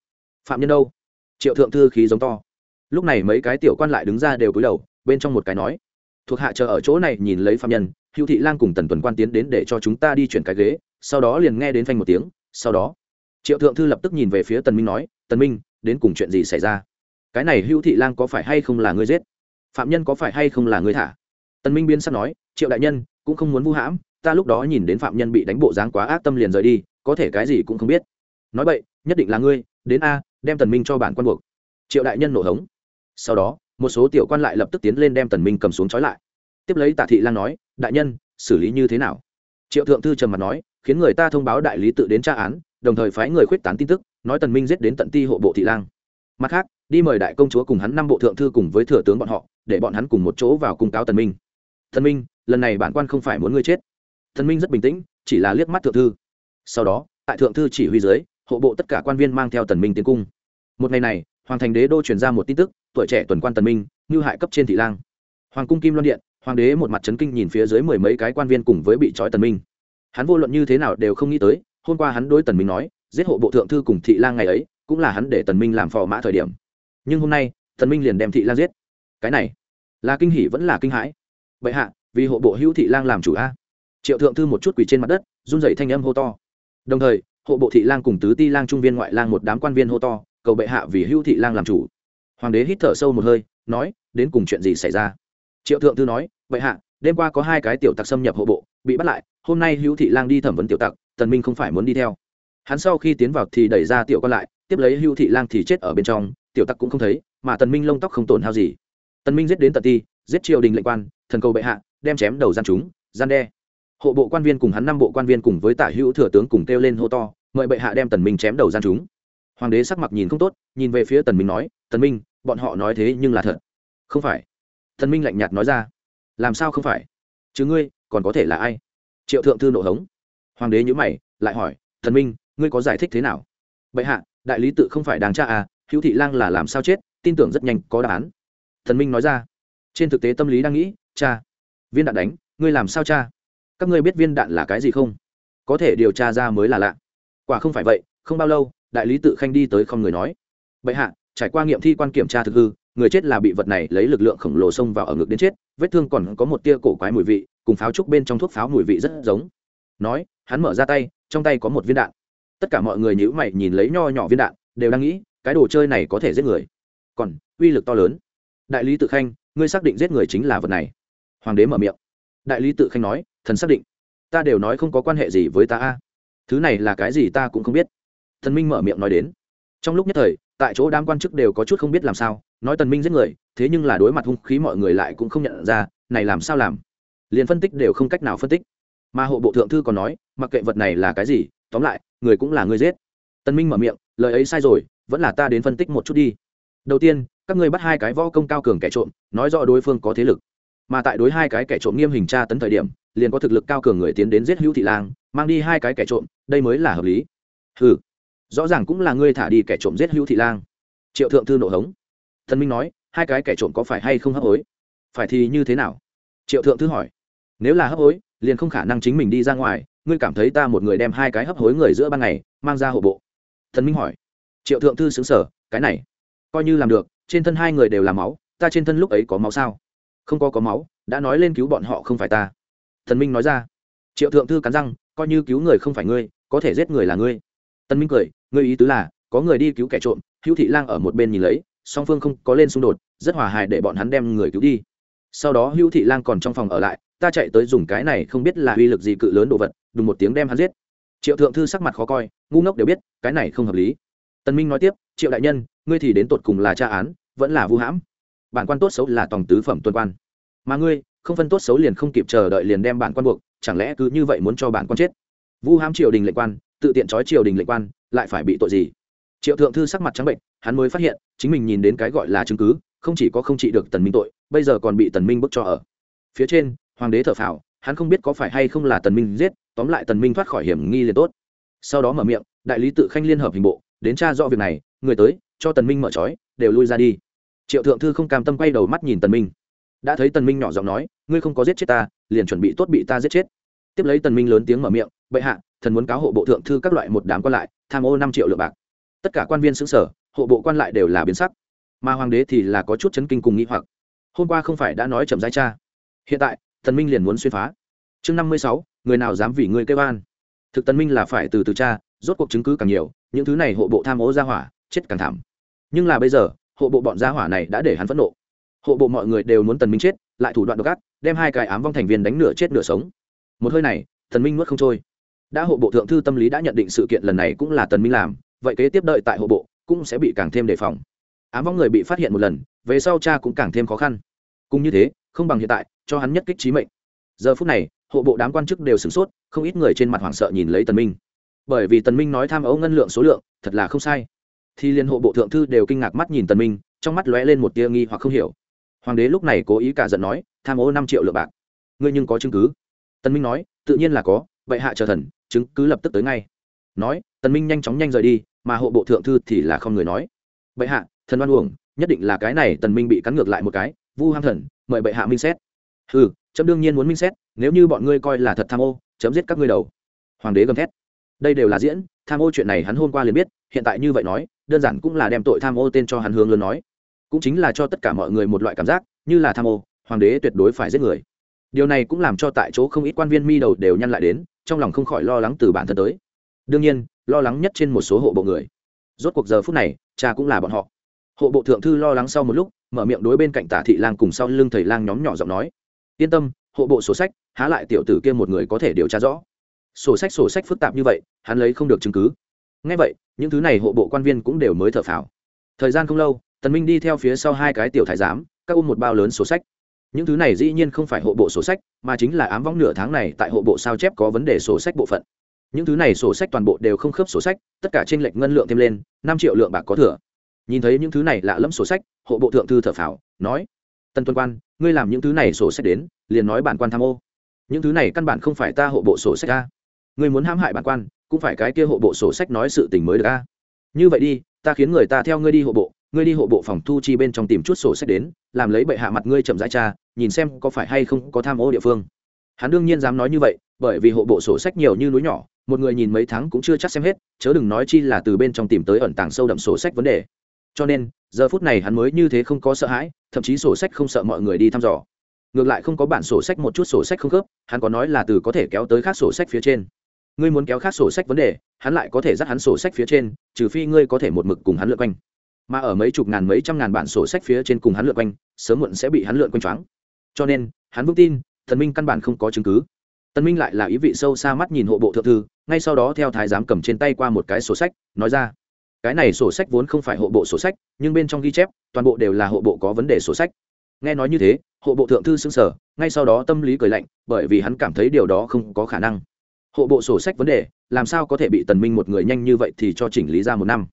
Phạm nhân đâu? Triệu thượng thư khí giống to. Lúc này mấy cái tiểu quan lại đứng ra đều cúi đầu, bên trong một cái nói, thuộc hạ chờ ở chỗ này nhìn lấy phạm nhân, hữu thị lang cùng tần tuần quan tiến đến để cho chúng ta đi chuyển cái ghế, sau đó liền nghe đến phanh một tiếng, sau đó triệu thượng thư lập tức nhìn về phía tần minh nói, tần minh, đến cùng chuyện gì xảy ra? Cái này hữu thị lang có phải hay không là ngươi giết? Phạm nhân có phải hay không là ngươi thả? Tần minh biến sắc nói, triệu đại nhân, cũng không muốn vu hãm, ta lúc đó nhìn đến phạm nhân bị đánh bộ dáng quá ác tâm liền rời đi, có thể cái gì cũng không biết. Nói vậy nhất định là ngươi, đến a, đem tần minh cho bản quan buộc. Triệu đại nhân nổ hống. Sau đó, một số tiểu quan lại lập tức tiến lên đem tần minh cầm xuống trói lại. Tiếp lấy tạ thị lang nói, đại nhân, xử lý như thế nào? Triệu thượng thư trầm mặt nói, khiến người ta thông báo đại lý tự đến tra án, đồng thời phái người khuyết tán tin tức, nói tần minh giết đến tận ti hộ bộ thị lang. Mặt khác, đi mời đại công chúa cùng hắn năm bộ thượng thư cùng với thừa tướng bọn họ, để bọn hắn cùng một chỗ vào cung cáo tần minh thần minh, lần này bản quan không phải muốn ngươi chết. Thần minh rất bình tĩnh, chỉ là liếc mắt thượng thư. Sau đó, tại thượng thư chỉ huy dưới, hộ bộ tất cả quan viên mang theo tần minh tiến cung. Một ngày này, hoàng thành đế đô truyền ra một tin tức, tuổi trẻ tuần quan tần minh, như hại cấp trên thị lang. Hoàng cung kim loan điện, hoàng đế một mặt chấn kinh nhìn phía dưới mười mấy cái quan viên cùng với bị trói tần minh. Hắn vô luận như thế nào đều không nghĩ tới, hôm qua hắn đối tần minh nói, giết hộ bộ thượng thư cùng thị lang ngày ấy, cũng là hắn để tần minh làm phò mã thời điểm. Nhưng hôm nay tần minh liền đem thị lang giết. Cái này, là kinh hỉ vẫn là kinh hãi bệ hạ, vì hộ bộ hữu thị lang làm chủ a. Triệu thượng thư một chút quỳ trên mặt đất, run rẩy thanh âm hô to. Đồng thời, hộ bộ thị lang cùng tứ ti lang trung viên ngoại lang một đám quan viên hô to, cầu bệ hạ vì hữu thị lang làm chủ. Hoàng đế hít thở sâu một hơi, nói, đến cùng chuyện gì xảy ra? Triệu thượng thư nói, bệ hạ, đêm qua có hai cái tiểu tặc xâm nhập hộ bộ, bị bắt lại, hôm nay hữu thị lang đi thẩm vấn tiểu tặc, tần minh không phải muốn đi theo. Hắn sau khi tiến vào thì đẩy ra tiểu con lại, tiếp lấy hữu thị lang thì chết ở bên trong, tiểu tặc cũng không thấy, mà tần minh lông tóc không tổn hao gì. Tần minh giết đến tận ti, giết triều đình lệnh quan thần cầu bệ hạ, đem chém đầu gian chúng, gian đe. Hộ bộ quan viên cùng hắn năm bộ quan viên cùng với tả hữu thừa tướng cùng kêu lên hô to, mời bệ hạ đem tần minh chém đầu gian chúng. Hoàng đế sắc mặt nhìn không tốt, nhìn về phía tần minh nói, tần minh, bọn họ nói thế nhưng là thật. Không phải. Tần minh lạnh nhạt nói ra. Làm sao không phải? Chứ ngươi, còn có thể là ai? Triệu thượng thư nộ hống. Hoàng đế nhíu mày, lại hỏi, tần minh, ngươi có giải thích thế nào? Bệ hạ, đại lý tự không phải đáng tra à hữu thị lang là làm sao chết, tin tưởng rất nhanh có đáp án. Tần minh nói ra. Trên thực tế tâm lý đang nghĩ cha, viên đạn đánh, ngươi làm sao cha? Các ngươi biết viên đạn là cái gì không? Có thể điều tra ra mới là lạ. Quả không phải vậy, không bao lâu, đại lý tự khanh đi tới không người nói. Bệ hạ, trải qua nghiệm thi quan kiểm tra thực hư, người chết là bị vật này lấy lực lượng khổng lồ xông vào ở ngực đến chết, vết thương còn có một tia cổ quái mùi vị, cùng pháo trúc bên trong thuốc pháo mùi vị rất giống. Nói, hắn mở ra tay, trong tay có một viên đạn. Tất cả mọi người nhữ mày nhìn lấy nho nhỏ viên đạn, đều đang nghĩ, cái đồ chơi này có thể giết người. Còn, uy lực to lớn. Đại lý tự khanh, ngươi xác định giết người chính là vật này hoàng đế mở miệng. Đại lý tự khanh nói, thần xác định, ta đều nói không có quan hệ gì với ta a. Thứ này là cái gì ta cũng không biết. Thần minh mở miệng nói đến. Trong lúc nhất thời, tại chỗ đám quan chức đều có chút không biết làm sao, nói tần minh giết người, thế nhưng là đối mặt hung khí mọi người lại cũng không nhận ra, này làm sao làm? Liền phân tích đều không cách nào phân tích. Mà hộ bộ thượng thư còn nói, mặc kệ vật này là cái gì, tóm lại, người cũng là người giết. Tần minh mở miệng, lời ấy sai rồi, vẫn là ta đến phân tích một chút đi. Đầu tiên, các ngươi bắt hai cái võ công cao cường kẻ trộm, nói rõ đối phương có thế lực mà tại đối hai cái kẻ trộm nghiêm hình tra tấn thời điểm, liền có thực lực cao cường người tiến đến giết hữu thị lang, mang đi hai cái kẻ trộm, đây mới là hợp lý. Ừ rõ ràng cũng là ngươi thả đi kẻ trộm giết hữu thị lang. Triệu thượng thư nộ hống. Thần minh nói, hai cái kẻ trộm có phải hay không hấp hối? Phải thì như thế nào? Triệu thượng thư hỏi. Nếu là hấp hối, liền không khả năng chính mình đi ra ngoài, ngươi cảm thấy ta một người đem hai cái hấp hối người giữa ban ngày, mang ra hộ bộ? Thần minh hỏi. Triệu thượng thư xứng sở cái này, coi như làm được, trên thân hai người đều là máu, ta trên thân lúc ấy có máu sao? Không có có máu, đã nói lên cứu bọn họ không phải ta. Thần minh nói ra. Triệu thượng thư cắn răng, coi như cứu người không phải ngươi, có thể giết người là ngươi. Tân minh cười, ngươi ý tứ là, có người đi cứu kẻ trộm, hữu thị lang ở một bên nhìn lấy, song phương không có lên xung đột, rất hòa hài để bọn hắn đem người cứu đi. Sau đó hữu thị lang còn trong phòng ở lại, ta chạy tới dùng cái này không biết là uy lực gì cự lớn đồ vật, đùng một tiếng đem hắn giết. Triệu thượng thư sắc mặt khó coi, ngu ngốc đều biết, cái này không hợp lý. Tân minh nói tiếp, triệu đại nhân, ngươi thì đến tột cùng là tra án, vẫn là vu hãm? Bản quan tốt xấu là tòng tứ phẩm tuân quan. Mà ngươi, không phân tốt xấu liền không kịp chờ đợi liền đem bản quan buộc, chẳng lẽ cứ như vậy muốn cho bản quan chết? Vu hám triều đình lệnh quan, tự tiện trói triều đình lệnh quan, lại phải bị tội gì? Triệu thượng thư sắc mặt trắng bệnh, hắn mới phát hiện, chính mình nhìn đến cái gọi là chứng cứ, không chỉ có không trị được tần minh tội, bây giờ còn bị tần minh bức cho ở. Phía trên, hoàng đế thở phào, hắn không biết có phải hay không là tần minh giết, tóm lại tần minh thoát khỏi hiểm nghi liền tốt. Sau đó mở miệng, đại lý tự khanh liên hợp hình bộ, đến tra rõ việc này, người tới, cho tần minh mở trói, đều lui ra đi triệu thượng thư không cam tâm quay đầu mắt nhìn tần minh. Đã thấy tần minh nhỏ giọng nói, ngươi không có giết chết ta, liền chuẩn bị tốt bị ta giết chết. Tiếp lấy tần minh lớn tiếng mở miệng, bệ hạ, thần muốn cáo hộ bộ thượng thư các loại một đám quan lại, tham ô năm triệu lượng bạc. Tất cả quan viên xứ sở, hộ bộ quan lại đều là biến sắc. Mà hoàng đế thì là có chút chấn kinh cùng nghĩ hoặc. Hôm qua không phải đã nói chậm rãi cha. Hiện tại thần minh liền muốn xuyên phá. Chương năm mươi sáu, người nào dám vì ngươi kêu an thực tần minh là phải từ từ cha rốt cuộc chứng cứ càng nhiều, những thứ này hộ bộ tham ô ra hỏa, chết càng thảm. Nhưng là bây giờ hộ bộ bọn gia hỏa này đã để hắn phẫn nộ. Hộ bộ mọi người đều muốn tần minh chết, lại thủ đoạn độc ác, đem hai cái ám vong thành viên đánh nửa chết nửa sống. Một hơi này, tần minh nuốt không trôi. Đã hộ bộ thượng thư tâm lý đã nhận định sự kiện lần này cũng là tần minh làm, vậy kế tiếp đợi tại hộ bộ cũng sẽ bị càng thêm đề phòng. Ám vong người bị phát hiện một lần, về sau cha cũng càng thêm khó khăn. Cũng như thế, không bằng hiện tại, cho hắn nhất kích trí mệnh. Giờ phút này, hộ bộ đám quan chức đều sửng sốt, không ít người trên mặt hoảng sợ nhìn lấy tần minh. Bởi vì tần minh nói tham ấu ngân lượng số lượng, thật là không sai thì liên hộ bộ thượng thư đều kinh ngạc mắt nhìn tần minh, trong mắt lóe lên một tia nghi hoặc không hiểu. Hoàng đế lúc này cố ý cả giận nói, tham ô năm triệu lượng bạc. Ngươi nhưng có chứng cứ? Tần minh nói, tự nhiên là có, vậy hạ chờ thần, chứng cứ lập tức tới ngay. Nói, tần minh nhanh chóng nhanh rời đi, mà hộ bộ thượng thư thì là không người nói. Bệ hạ, thần oan uổng, nhất định là cái này tần minh bị cắn ngược lại một cái, vu ham thần, mời bệ hạ minh xét. Ừ chấm đương nhiên muốn minh xét, nếu như bọn ngươi coi là thật tham ô, chấm giết các ngươi đầu. Hoàng đế gầm thét đây đều là diễn, tham ô chuyện này hắn hôm qua liền biết, hiện tại như vậy nói, đơn giản cũng là đem tội tham ô tên cho hắn hướng lớn nói. Cũng chính là cho tất cả mọi người một loại cảm giác, như là tham ô, hoàng đế tuyệt đối phải giết người. Điều này cũng làm cho tại chỗ không ít quan viên mi đầu đều nhăn lại đến, trong lòng không khỏi lo lắng từ bản thân tới. Đương nhiên, lo lắng nhất trên một số hộ bộ người. Rốt cuộc giờ phút này, cha cũng là bọn họ. Hộ bộ thượng thư lo lắng sau một lúc, mở miệng đối bên cạnh tả thị lang cùng sau lưng thầy lang nhóm nhỏ giọng nói. Yên tâm, hộ bộ sổ sách, há lại tiểu tử kia một người có thể điều tra rõ sổ sách sổ sách phức tạp như vậy, hắn lấy không được chứng cứ. Ngay vậy, những thứ này hộ bộ quan viên cũng đều mới thở phào. Thời gian không lâu, tần minh đi theo phía sau hai cái tiểu thái giám, các ôm một bao lớn sổ sách. Những thứ này dĩ nhiên không phải hộ bộ sổ sách, mà chính là ám võng nửa tháng này tại hộ bộ sao chép có vấn đề sổ sách bộ phận. Những thứ này sổ sách toàn bộ đều không khớp sổ sách, tất cả trên lệch ngân lượng thêm lên, năm triệu lượng bạc có thừa. Nhìn thấy những thứ này lạ lẫm sổ sách, hộ bộ thượng thư thở phào, nói tân tuân quan, ngươi làm những thứ này sổ sách đến, liền nói bản quan tham ô. Những thứ này căn bản không phải ta hộ bộ sổ sách ta ngươi muốn hãm hại bản quan, cũng phải cái kia hộ bộ sổ sách nói sự tình mới được a. Như vậy đi, ta khiến người ta theo ngươi đi hộ bộ, ngươi đi hộ bộ phòng thu chi bên trong tìm chút sổ sách đến, làm lấy bệ hạ mặt ngươi chậm rãi cha nhìn xem có phải hay không có tham ô địa phương. Hắn đương nhiên dám nói như vậy, bởi vì hộ bộ sổ sách nhiều như núi nhỏ, một người nhìn mấy tháng cũng chưa chắc xem hết, chớ đừng nói chi là từ bên trong tìm tới ẩn tàng sâu đậm sổ sách vấn đề. Cho nên, giờ phút này hắn mới như thế không có sợ hãi, thậm chí sổ sách không sợ mọi người đi thăm dò. Ngược lại không có bản sổ sách một chút sổ sách không khớp, hắn có nói là từ có thể kéo tới khác sổ sách phía trên ngươi muốn kéo khác sổ sách vấn đề, hắn lại có thể dắt hắn sổ sách phía trên, trừ phi ngươi có thể một mực cùng hắn lượn quanh. Mà ở mấy chục ngàn mấy trăm ngàn bản sổ sách phía trên cùng hắn lượn quanh, sớm muộn sẽ bị hắn lượn quanh choáng. Cho nên, hắn vững tin, thần minh căn bản không có chứng cứ. Tân minh lại là ý vị sâu xa mắt nhìn hộ bộ thượng thư, ngay sau đó theo thái giám cầm trên tay qua một cái sổ sách, nói ra, cái này sổ sách vốn không phải hộ bộ sổ sách, nhưng bên trong ghi chép, toàn bộ đều là hộ bộ có vấn đề sổ sách. Nghe nói như thế, hộ bộ thượng thư xưng sở ngay sau đó tâm lý cười lạnh, bởi vì hắn cảm thấy điều đó không có khả năng hộ bộ sổ sách vấn đề, làm sao có thể bị tần minh một người nhanh như vậy thì cho chỉnh lý ra một năm?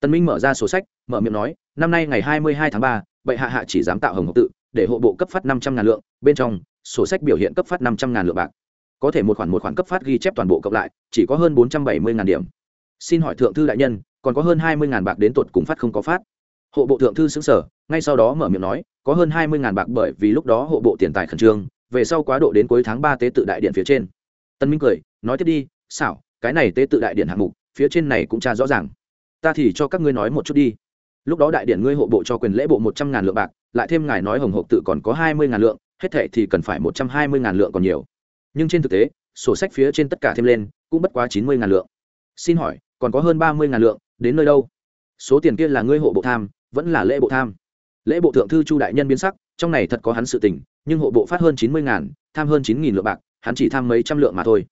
Tần minh mở ra sổ sách, mở miệng nói, năm nay ngày hai mươi hai tháng ba, bệ hạ hạ chỉ dám tạo hồng hộc tự, để hộ bộ cấp phát năm trăm ngàn lượng, bên trong, sổ sách biểu hiện cấp phát năm trăm ngàn lượng bạc. Có thể một khoản một khoản cấp phát ghi chép toàn bộ cộng lại, chỉ có hơn bốn trăm bảy mươi ngàn điểm. Xin hỏi thượng thư đại nhân, còn có hơn hai mươi ngàn bạc đến tột cùng phát không có phát? Hộ bộ thượng thư xứng sở ngay sau đó mở miệng nói, có hơn hai mươi ngàn bạc bởi vì lúc đó hộ bộ tiền tài khẩn trương, về sau quá độ đến cuối tháng ba tế tự đại điện phía trên. Tân minh cười nói tiếp đi, xảo, cái này tế tự đại điện hạng mục, phía trên này cũng tra rõ ràng. Ta thì cho các ngươi nói một chút đi. Lúc đó đại điện ngươi hộ bộ cho quyền lễ bộ một trăm ngàn lượng bạc, lại thêm ngài nói hồng hộp tự còn có hai mươi ngàn lượng, hết thệ thì cần phải một trăm hai mươi ngàn lượng còn nhiều. Nhưng trên thực tế, sổ sách phía trên tất cả thêm lên, cũng bất quá chín mươi ngàn lượng. Xin hỏi, còn có hơn ba mươi ngàn lượng, đến nơi đâu? Số tiền kia là ngươi hộ bộ tham, vẫn là lễ bộ tham? Lễ bộ thượng thư chu đại nhân biến sắc, trong này thật có hắn sự tình, nhưng hộ bộ phát hơn chín mươi ngàn, tham hơn chín nghìn lượng bạc, hắn chỉ tham mấy trăm lượng mà thôi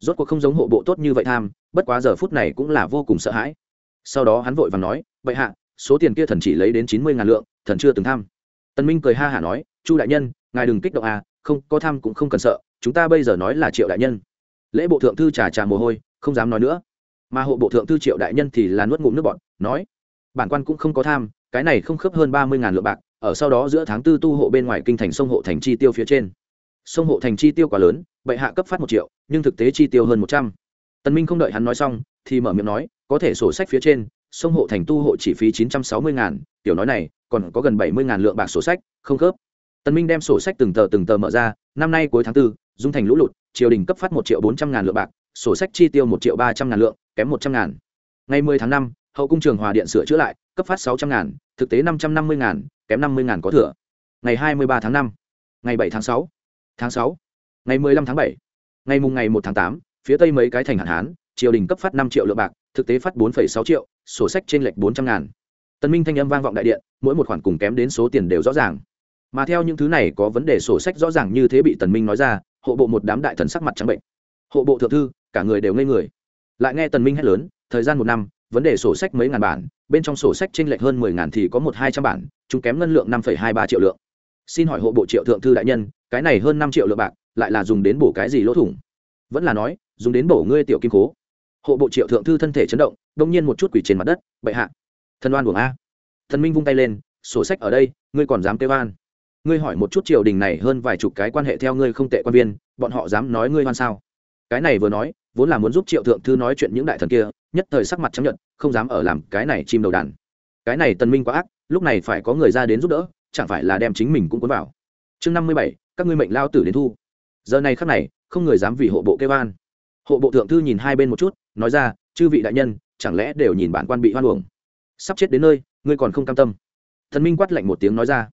rốt cuộc không giống hộ bộ tốt như vậy tham, bất quá giờ phút này cũng là vô cùng sợ hãi. Sau đó hắn vội và nói vậy hạ, số tiền kia thần chỉ lấy đến chín mươi ngàn lượng, thần chưa từng tham. Tân minh cười ha hả nói, chu đại nhân, ngài đừng kích động à không, có tham cũng không cần sợ, chúng ta bây giờ nói là triệu đại nhân. Lễ bộ thượng thư trà trà mồ hôi, không dám nói nữa. Mà hộ bộ thượng thư triệu đại nhân thì là nuốt ngụm nước bọt, nói, bản quan cũng không có tham, cái này không khớp hơn ba mươi ngàn lượng bạc, ở sau đó giữa tháng tư tu hộ bên ngoài kinh thành sông hộ thành chi tiêu phía trên sông hộ thành chi tiêu quá lớn, bệ hạ cấp phát một triệu, nhưng thực tế chi tiêu hơn một trăm. Tần minh không đợi hắn nói xong, thì mở miệng nói, có thể sổ sách phía trên, sông hộ thành tu hộ chỉ phí chín trăm sáu mươi ngàn, tiểu nói này, còn có gần bảy mươi ngàn lượng bạc sổ sách, không khớp. Tần minh đem sổ sách từng tờ từng tờ mở ra, năm nay cuối tháng tư, dung thành lũ lụt, triều đình cấp phát một triệu bốn trăm ngàn lượng bạc, sổ sách chi tiêu một triệu ba trăm ngàn lượng, kém một trăm ngàn. Ngày mười tháng năm, hậu cung trường hòa điện sửa chữa lại, cấp phát sáu trăm ngàn, thực tế năm trăm năm mươi ngàn, kém năm mươi ngàn có thừa. Ngày hai mươi ba tháng năm, ngày bảy tháng sáu tháng sáu, ngày mười lăm tháng bảy. Ngày mùng ngày một tháng tám, phía tây mấy cái thành hạn hán, triều đình cấp phát năm triệu lượng bạc, thực tế phát bốn sáu triệu, sổ sách trên lệch bốn trăm ngàn. Tân minh thanh âm vang vọng đại điện, mỗi một khoản cùng kém đến số tiền đều rõ ràng. Mà theo những thứ này có vấn đề sổ sách rõ ràng như thế bị tần minh nói ra, hộ bộ một đám đại thần sắc mặt trắng bệnh. Hộ bộ thượng thư, cả người đều ngây người. Lại nghe tần minh hét lớn, thời gian một năm, vấn đề sổ sách mấy ngàn bản, bên trong sổ sách trên lệch hơn mười ngàn thì có một hai trăm bản, chúng kém ngân lượng năm phẩy hai ba triệu lượng. Xin hỏi hộ bộ triệu thượng thư đại nhân cái này hơn năm triệu lượng bạc, lại là dùng đến bổ cái gì lỗ thủng? Vẫn là nói, dùng đến bổ ngươi tiểu kim cố hộ bộ triệu thượng thư thân thể chấn động, đông nhiên một chút quỷ trên mặt đất, bệ hạ, thần oan buồng a. Thần minh vung tay lên, sổ sách ở đây, ngươi còn dám kêu an ngươi hỏi một chút triều đình này hơn vài chục cái quan hệ theo ngươi không tệ quan viên, bọn họ dám nói ngươi oan sao? Cái này vừa nói, vốn là muốn giúp triệu thượng thư nói chuyện những đại thần kia, nhất thời sắc mặt chấp nhận không dám ở làm cái này chim đầu đàn. Cái này tần minh quá ác, lúc này phải có người ra đến giúp đỡ, chẳng phải là đem chính mình cũng cuốn vào chương năm mươi bảy, các ngươi mệnh lao tử đến thu. Giờ này khắc này, không người dám vì hộ bộ kêu an. Hộ bộ thượng thư nhìn hai bên một chút, nói ra, chư vị đại nhân, chẳng lẽ đều nhìn bản quan bị hoan uổng? Sắp chết đến nơi, ngươi còn không cam tâm. Thần minh quát lạnh một tiếng nói ra.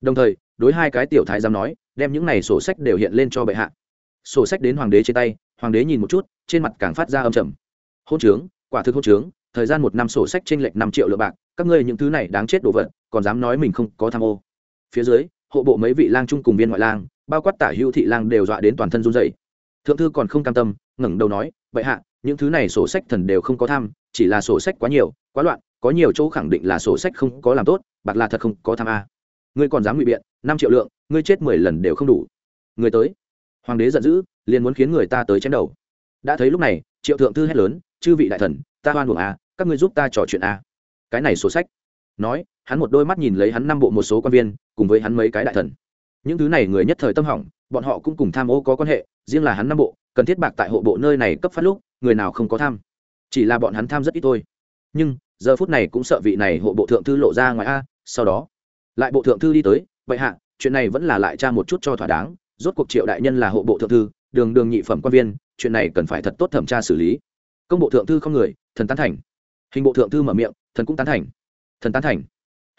Đồng thời, đối hai cái tiểu thái giám nói, đem những này sổ sách đều hiện lên cho bệ hạ. Sổ sách đến hoàng đế trên tay, hoàng đế nhìn một chút, trên mặt càng phát ra âm trầm. Hôn trướng, quả thực hôn trướng, thời gian một năm sổ sách trên lệch năm triệu lượng bạc, các ngươi những thứ này đáng chết đồ vật, còn dám nói mình không có tham ô. Phía dưới hộ bộ mấy vị lang trung cùng viên ngoại lang, bao quát tả hữu thị lang đều dọa đến toàn thân run dậy thượng thư còn không cam tâm, ngẩng đầu nói, bệ hạ, những thứ này sổ sách thần đều không có tham, chỉ là sổ sách quá nhiều, quá loạn, có nhiều chỗ khẳng định là sổ sách không có làm tốt, bạc là thật không có tham a. Ngươi còn dám ngụy biện, năm triệu lượng, ngươi chết mười lần đều không đủ. Người tới. Hoàng đế giận dữ, liền muốn khiến người ta tới chém đầu. Đã thấy lúc này, triệu thượng thư hét lớn, chư vị đại thần, ta hoan buồng a, các ngươi giúp ta trò chuyện a. Cái này sổ sách. Nói hắn một đôi mắt nhìn lấy hắn năm bộ một số quan viên, cùng với hắn mấy cái đại thần. Những thứ này người nhất thời tâm hỏng, bọn họ cũng cùng tham ô có quan hệ, riêng là hắn năm bộ, cần thiết bạc tại hộ bộ nơi này cấp phát lúc, người nào không có tham. Chỉ là bọn hắn tham rất ít thôi. Nhưng, giờ phút này cũng sợ vị này hộ bộ thượng thư lộ ra ngoài a, sau đó, lại bộ thượng thư đi tới, vậy hạ, chuyện này vẫn là lại tra một chút cho thỏa đáng, rốt cuộc triệu đại nhân là hộ bộ thượng thư, đường đường nhị phẩm quan viên, chuyện này cần phải thật tốt thẩm tra xử lý. Công bộ thượng thư không người, thần tán thành. Hình bộ thượng thư mở miệng, thần cũng tán thành. Thần tán thành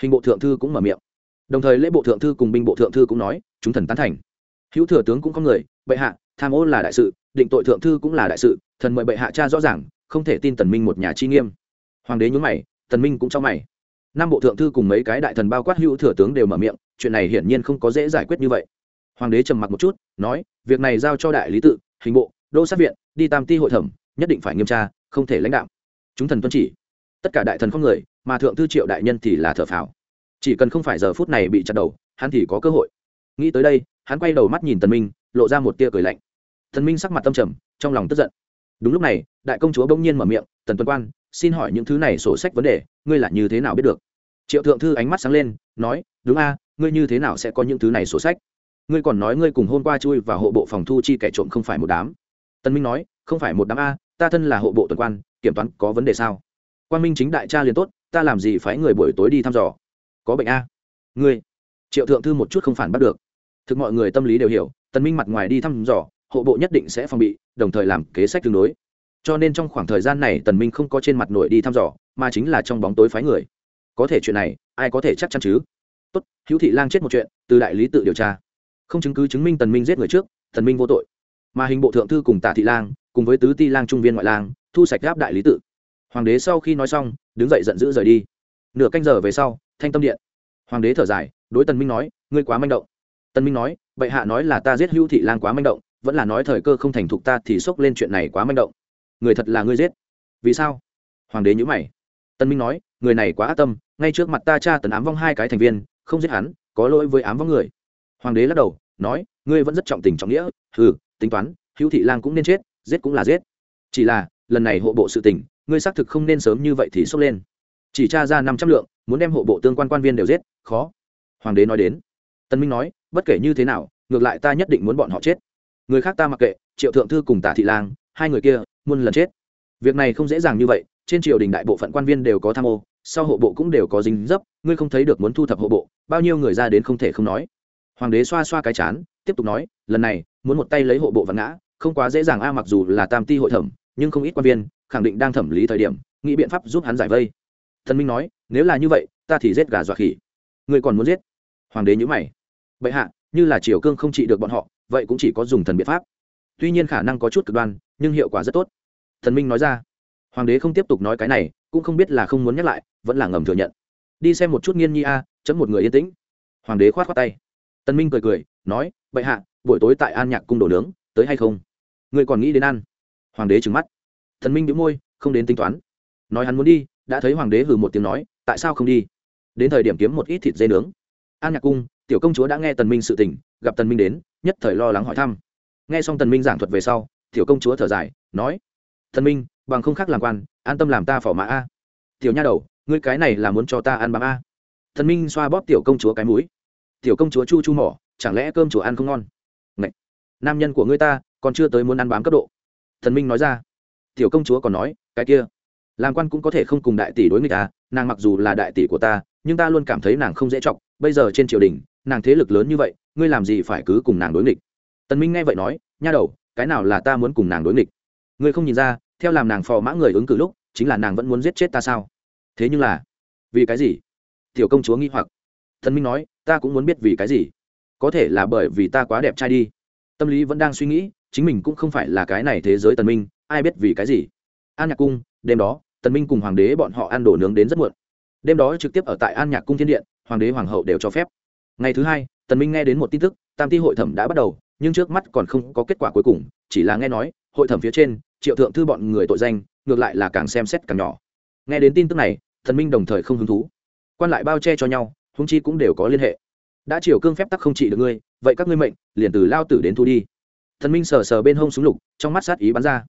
hình bộ thượng thư cũng mở miệng. Đồng thời lễ bộ thượng thư cùng binh bộ thượng thư cũng nói, chúng thần tán thành. Hữu thừa tướng cũng có người, bệ hạ, tham ô là đại sự, định tội thượng thư cũng là đại sự, thần mời bệ hạ cha rõ ràng, không thể tin tần minh một nhà chi nghiêm. Hoàng đế nhún mày, tần minh cũng cho mày. Năm bộ thượng thư cùng mấy cái đại thần bao quát hữu thừa tướng đều mở miệng, chuyện này hiển nhiên không có dễ giải quyết như vậy. Hoàng đế trầm mặc một chút, nói, việc này giao cho đại lý tự, hình bộ, đô sát viện, đi tam ti hội thẩm, nhất định phải nghiêm tra, không thể lãnh đạo. Chúng thần tuân chỉ tất cả đại thần không người, mà thượng thư triệu đại nhân thì là thở phào. Chỉ cần không phải giờ phút này bị chặt đầu, hắn thì có cơ hội. Nghĩ tới đây, hắn quay đầu mắt nhìn tần minh, lộ ra một tia cười lạnh. Tần minh sắc mặt tâm trầm, trong lòng tức giận. Đúng lúc này, đại công chúa bỗng nhiên mở miệng, tần tuân quan, xin hỏi những thứ này sổ sách vấn đề, ngươi là như thế nào biết được? Triệu thượng thư ánh mắt sáng lên, nói, đúng a, ngươi như thế nào sẽ có những thứ này sổ sách? Ngươi còn nói ngươi cùng hôm qua chui vào hộ bộ phòng thu chi kẻ trộm không phải một đám. Tân minh nói, không phải một đám a, ta thân là hộ bộ tuần quan, kiểm toán có vấn đề sao? Quan minh chính đại cha liền tốt, ta làm gì phải người buổi tối đi thăm dò? Có bệnh a. Ngươi, triệu thượng thư một chút không phản bắt được. Thực mọi người tâm lý đều hiểu, tần minh mặt ngoài đi thăm dò, hộ bộ nhất định sẽ phòng bị, đồng thời làm kế sách tương đối. Cho nên trong khoảng thời gian này tần minh không có trên mặt nổi đi thăm dò, mà chính là trong bóng tối phái người. Có thể chuyện này, ai có thể chắc chắn chứ? Tốt, hữu thị lang chết một chuyện, từ đại lý tự điều tra. Không chứng cứ chứng minh tần minh giết người trước, tần minh vô tội. Mà hình bộ thượng thư cùng tả thị lang, cùng với tứ ti lang trung viên ngoại lang, thu sạch gáp đại lý tự hoàng đế sau khi nói xong, đứng dậy giận dữ rời đi. Nửa canh giờ về sau, thanh tâm điện. Hoàng đế thở dài, đối tần minh nói, ngươi quá manh động. Tần minh nói, bệ hạ nói là ta giết Hưu thị lang quá manh động, vẫn là nói thời cơ không thành thục ta thì xốc lên chuyện này quá manh động. Người thật là ngươi giết. Vì sao? Hoàng đế nhíu mày. Tần minh nói, người này quá ác tâm, ngay trước mặt ta cha tần ám vong hai cái thành viên, không giết hắn, có lỗi với ám vong người. Hoàng đế lắc đầu, nói, ngươi vẫn rất trọng tình trọng nghĩa ừ tính toán, hữu thị lang cũng nên chết, giết cũng là giết. Chỉ là, lần này hộ bộ sự tình ngươi xác thực không nên sớm như vậy thì xốc lên. Chỉ tra ra năm trăm lượng, muốn đem hộ bộ tương quan quan viên đều giết, khó. Hoàng đế nói đến. Tân minh nói, bất kể như thế nào, ngược lại ta nhất định muốn bọn họ chết. Người khác ta mặc kệ, triệu thượng thư cùng tả thị lang, hai người kia, muôn lần chết. Việc này không dễ dàng như vậy, trên triều đình đại bộ phận quan viên đều có tham ô, sau hộ bộ cũng đều có dính dấp, ngươi không thấy được muốn thu thập hộ bộ, bao nhiêu người ra đến không thể không nói. Hoàng đế xoa xoa cái chán, tiếp tục nói, lần này, muốn một tay lấy hộ bộ và ngã, không quá dễ dàng a, mặc dù là tam ti hội thẩm, nhưng không ít quan viên khẳng định đang thẩm lý thời điểm, nghĩ biện pháp giúp hắn giải vây. Thần minh nói, nếu là như vậy, ta thì giết gà dọa khỉ. Ngươi còn muốn giết? Hoàng đế nhữ mày. Bệ hạ, như là triều cương không trị được bọn họ, vậy cũng chỉ có dùng thần biện pháp. Tuy nhiên khả năng có chút cực đoan, nhưng hiệu quả rất tốt. Thần minh nói ra. Hoàng đế không tiếp tục nói cái này, cũng không biết là không muốn nhắc lại, vẫn là ngầm thừa nhận. Đi xem một chút nghiên nhi a, chấm một người yên tĩnh. Hoàng đế khoát khoát tay. Tân minh cười cười, nói, bệ hạ, buổi tối tại an nhạc cung đồ nướng, tới hay không? Người còn nghĩ đến ăn? Hoàng đế trừng mắt thần minh đĩu môi, không đến tính toán. Nói hắn muốn đi, đã thấy hoàng đế hừ một tiếng nói, tại sao không đi? Đến thời điểm kiếm một ít thịt dê nướng. An nhạc cung, tiểu công chúa đã nghe tần minh sự tình, gặp tần minh đến, nhất thời lo lắng hỏi thăm. Nghe xong tần minh giảng thuật về sau, tiểu công chúa thở dài, nói, tần minh, bằng không khác làm quan, an tâm làm ta phỏ mã a. Tiểu nha đầu, ngươi cái này là muốn cho ta ăn bám a. Thần minh xoa bóp tiểu công chúa cái mũi. Tiểu công chúa chu chu mỏ, chẳng lẽ cơm chùa ăn không ngon? Ngậy! nam nhân của ngươi ta còn chưa tới muốn ăn bám cấp độ. Thần minh nói ra tiểu công chúa còn nói, cái kia, làm quan cũng có thể không cùng đại tỷ đối nghịch ta. nàng mặc dù là đại tỷ của ta, nhưng ta luôn cảm thấy nàng không dễ chọc, bây giờ trên triều đình, nàng thế lực lớn như vậy, ngươi làm gì phải cứ cùng nàng đối nghịch? Tần minh nghe vậy nói, nha đầu, cái nào là ta muốn cùng nàng đối nghịch? Ngươi không nhìn ra, theo làm nàng phò mã người ứng cử lúc, chính là nàng vẫn muốn giết chết ta sao? Thế nhưng là, vì cái gì? Tiểu công chúa nghi hoặc. Tần minh nói, ta cũng muốn biết vì cái gì? Có thể là bởi vì ta quá đẹp trai đi. Tâm lý vẫn đang suy nghĩ, chính mình cũng không phải là cái này thế giới tần minh ai biết vì cái gì. An nhạc cung, đêm đó, tần minh cùng hoàng đế bọn họ ăn đồ nướng đến rất muộn. Đêm đó trực tiếp ở tại an nhạc cung thiên điện, hoàng đế hoàng hậu đều cho phép. Ngày thứ hai, tần minh nghe đến một tin tức, tam ti hội thẩm đã bắt đầu, nhưng trước mắt còn không có kết quả cuối cùng, chỉ là nghe nói, hội thẩm phía trên, triệu thượng thư bọn người tội danh, ngược lại là càng xem xét càng nhỏ. Nghe đến tin tức này thần minh đồng thời không hứng thú. Quan lại bao che cho nhau húng chi cũng đều có liên hệ. Đã triều cương phép tắc không trị được ngươi, vậy các ngươi mệnh, liền từ lao tử đến thu đi. Thần minh sờ sờ bên hông súng lục, trong mắt sát ý bắn ra.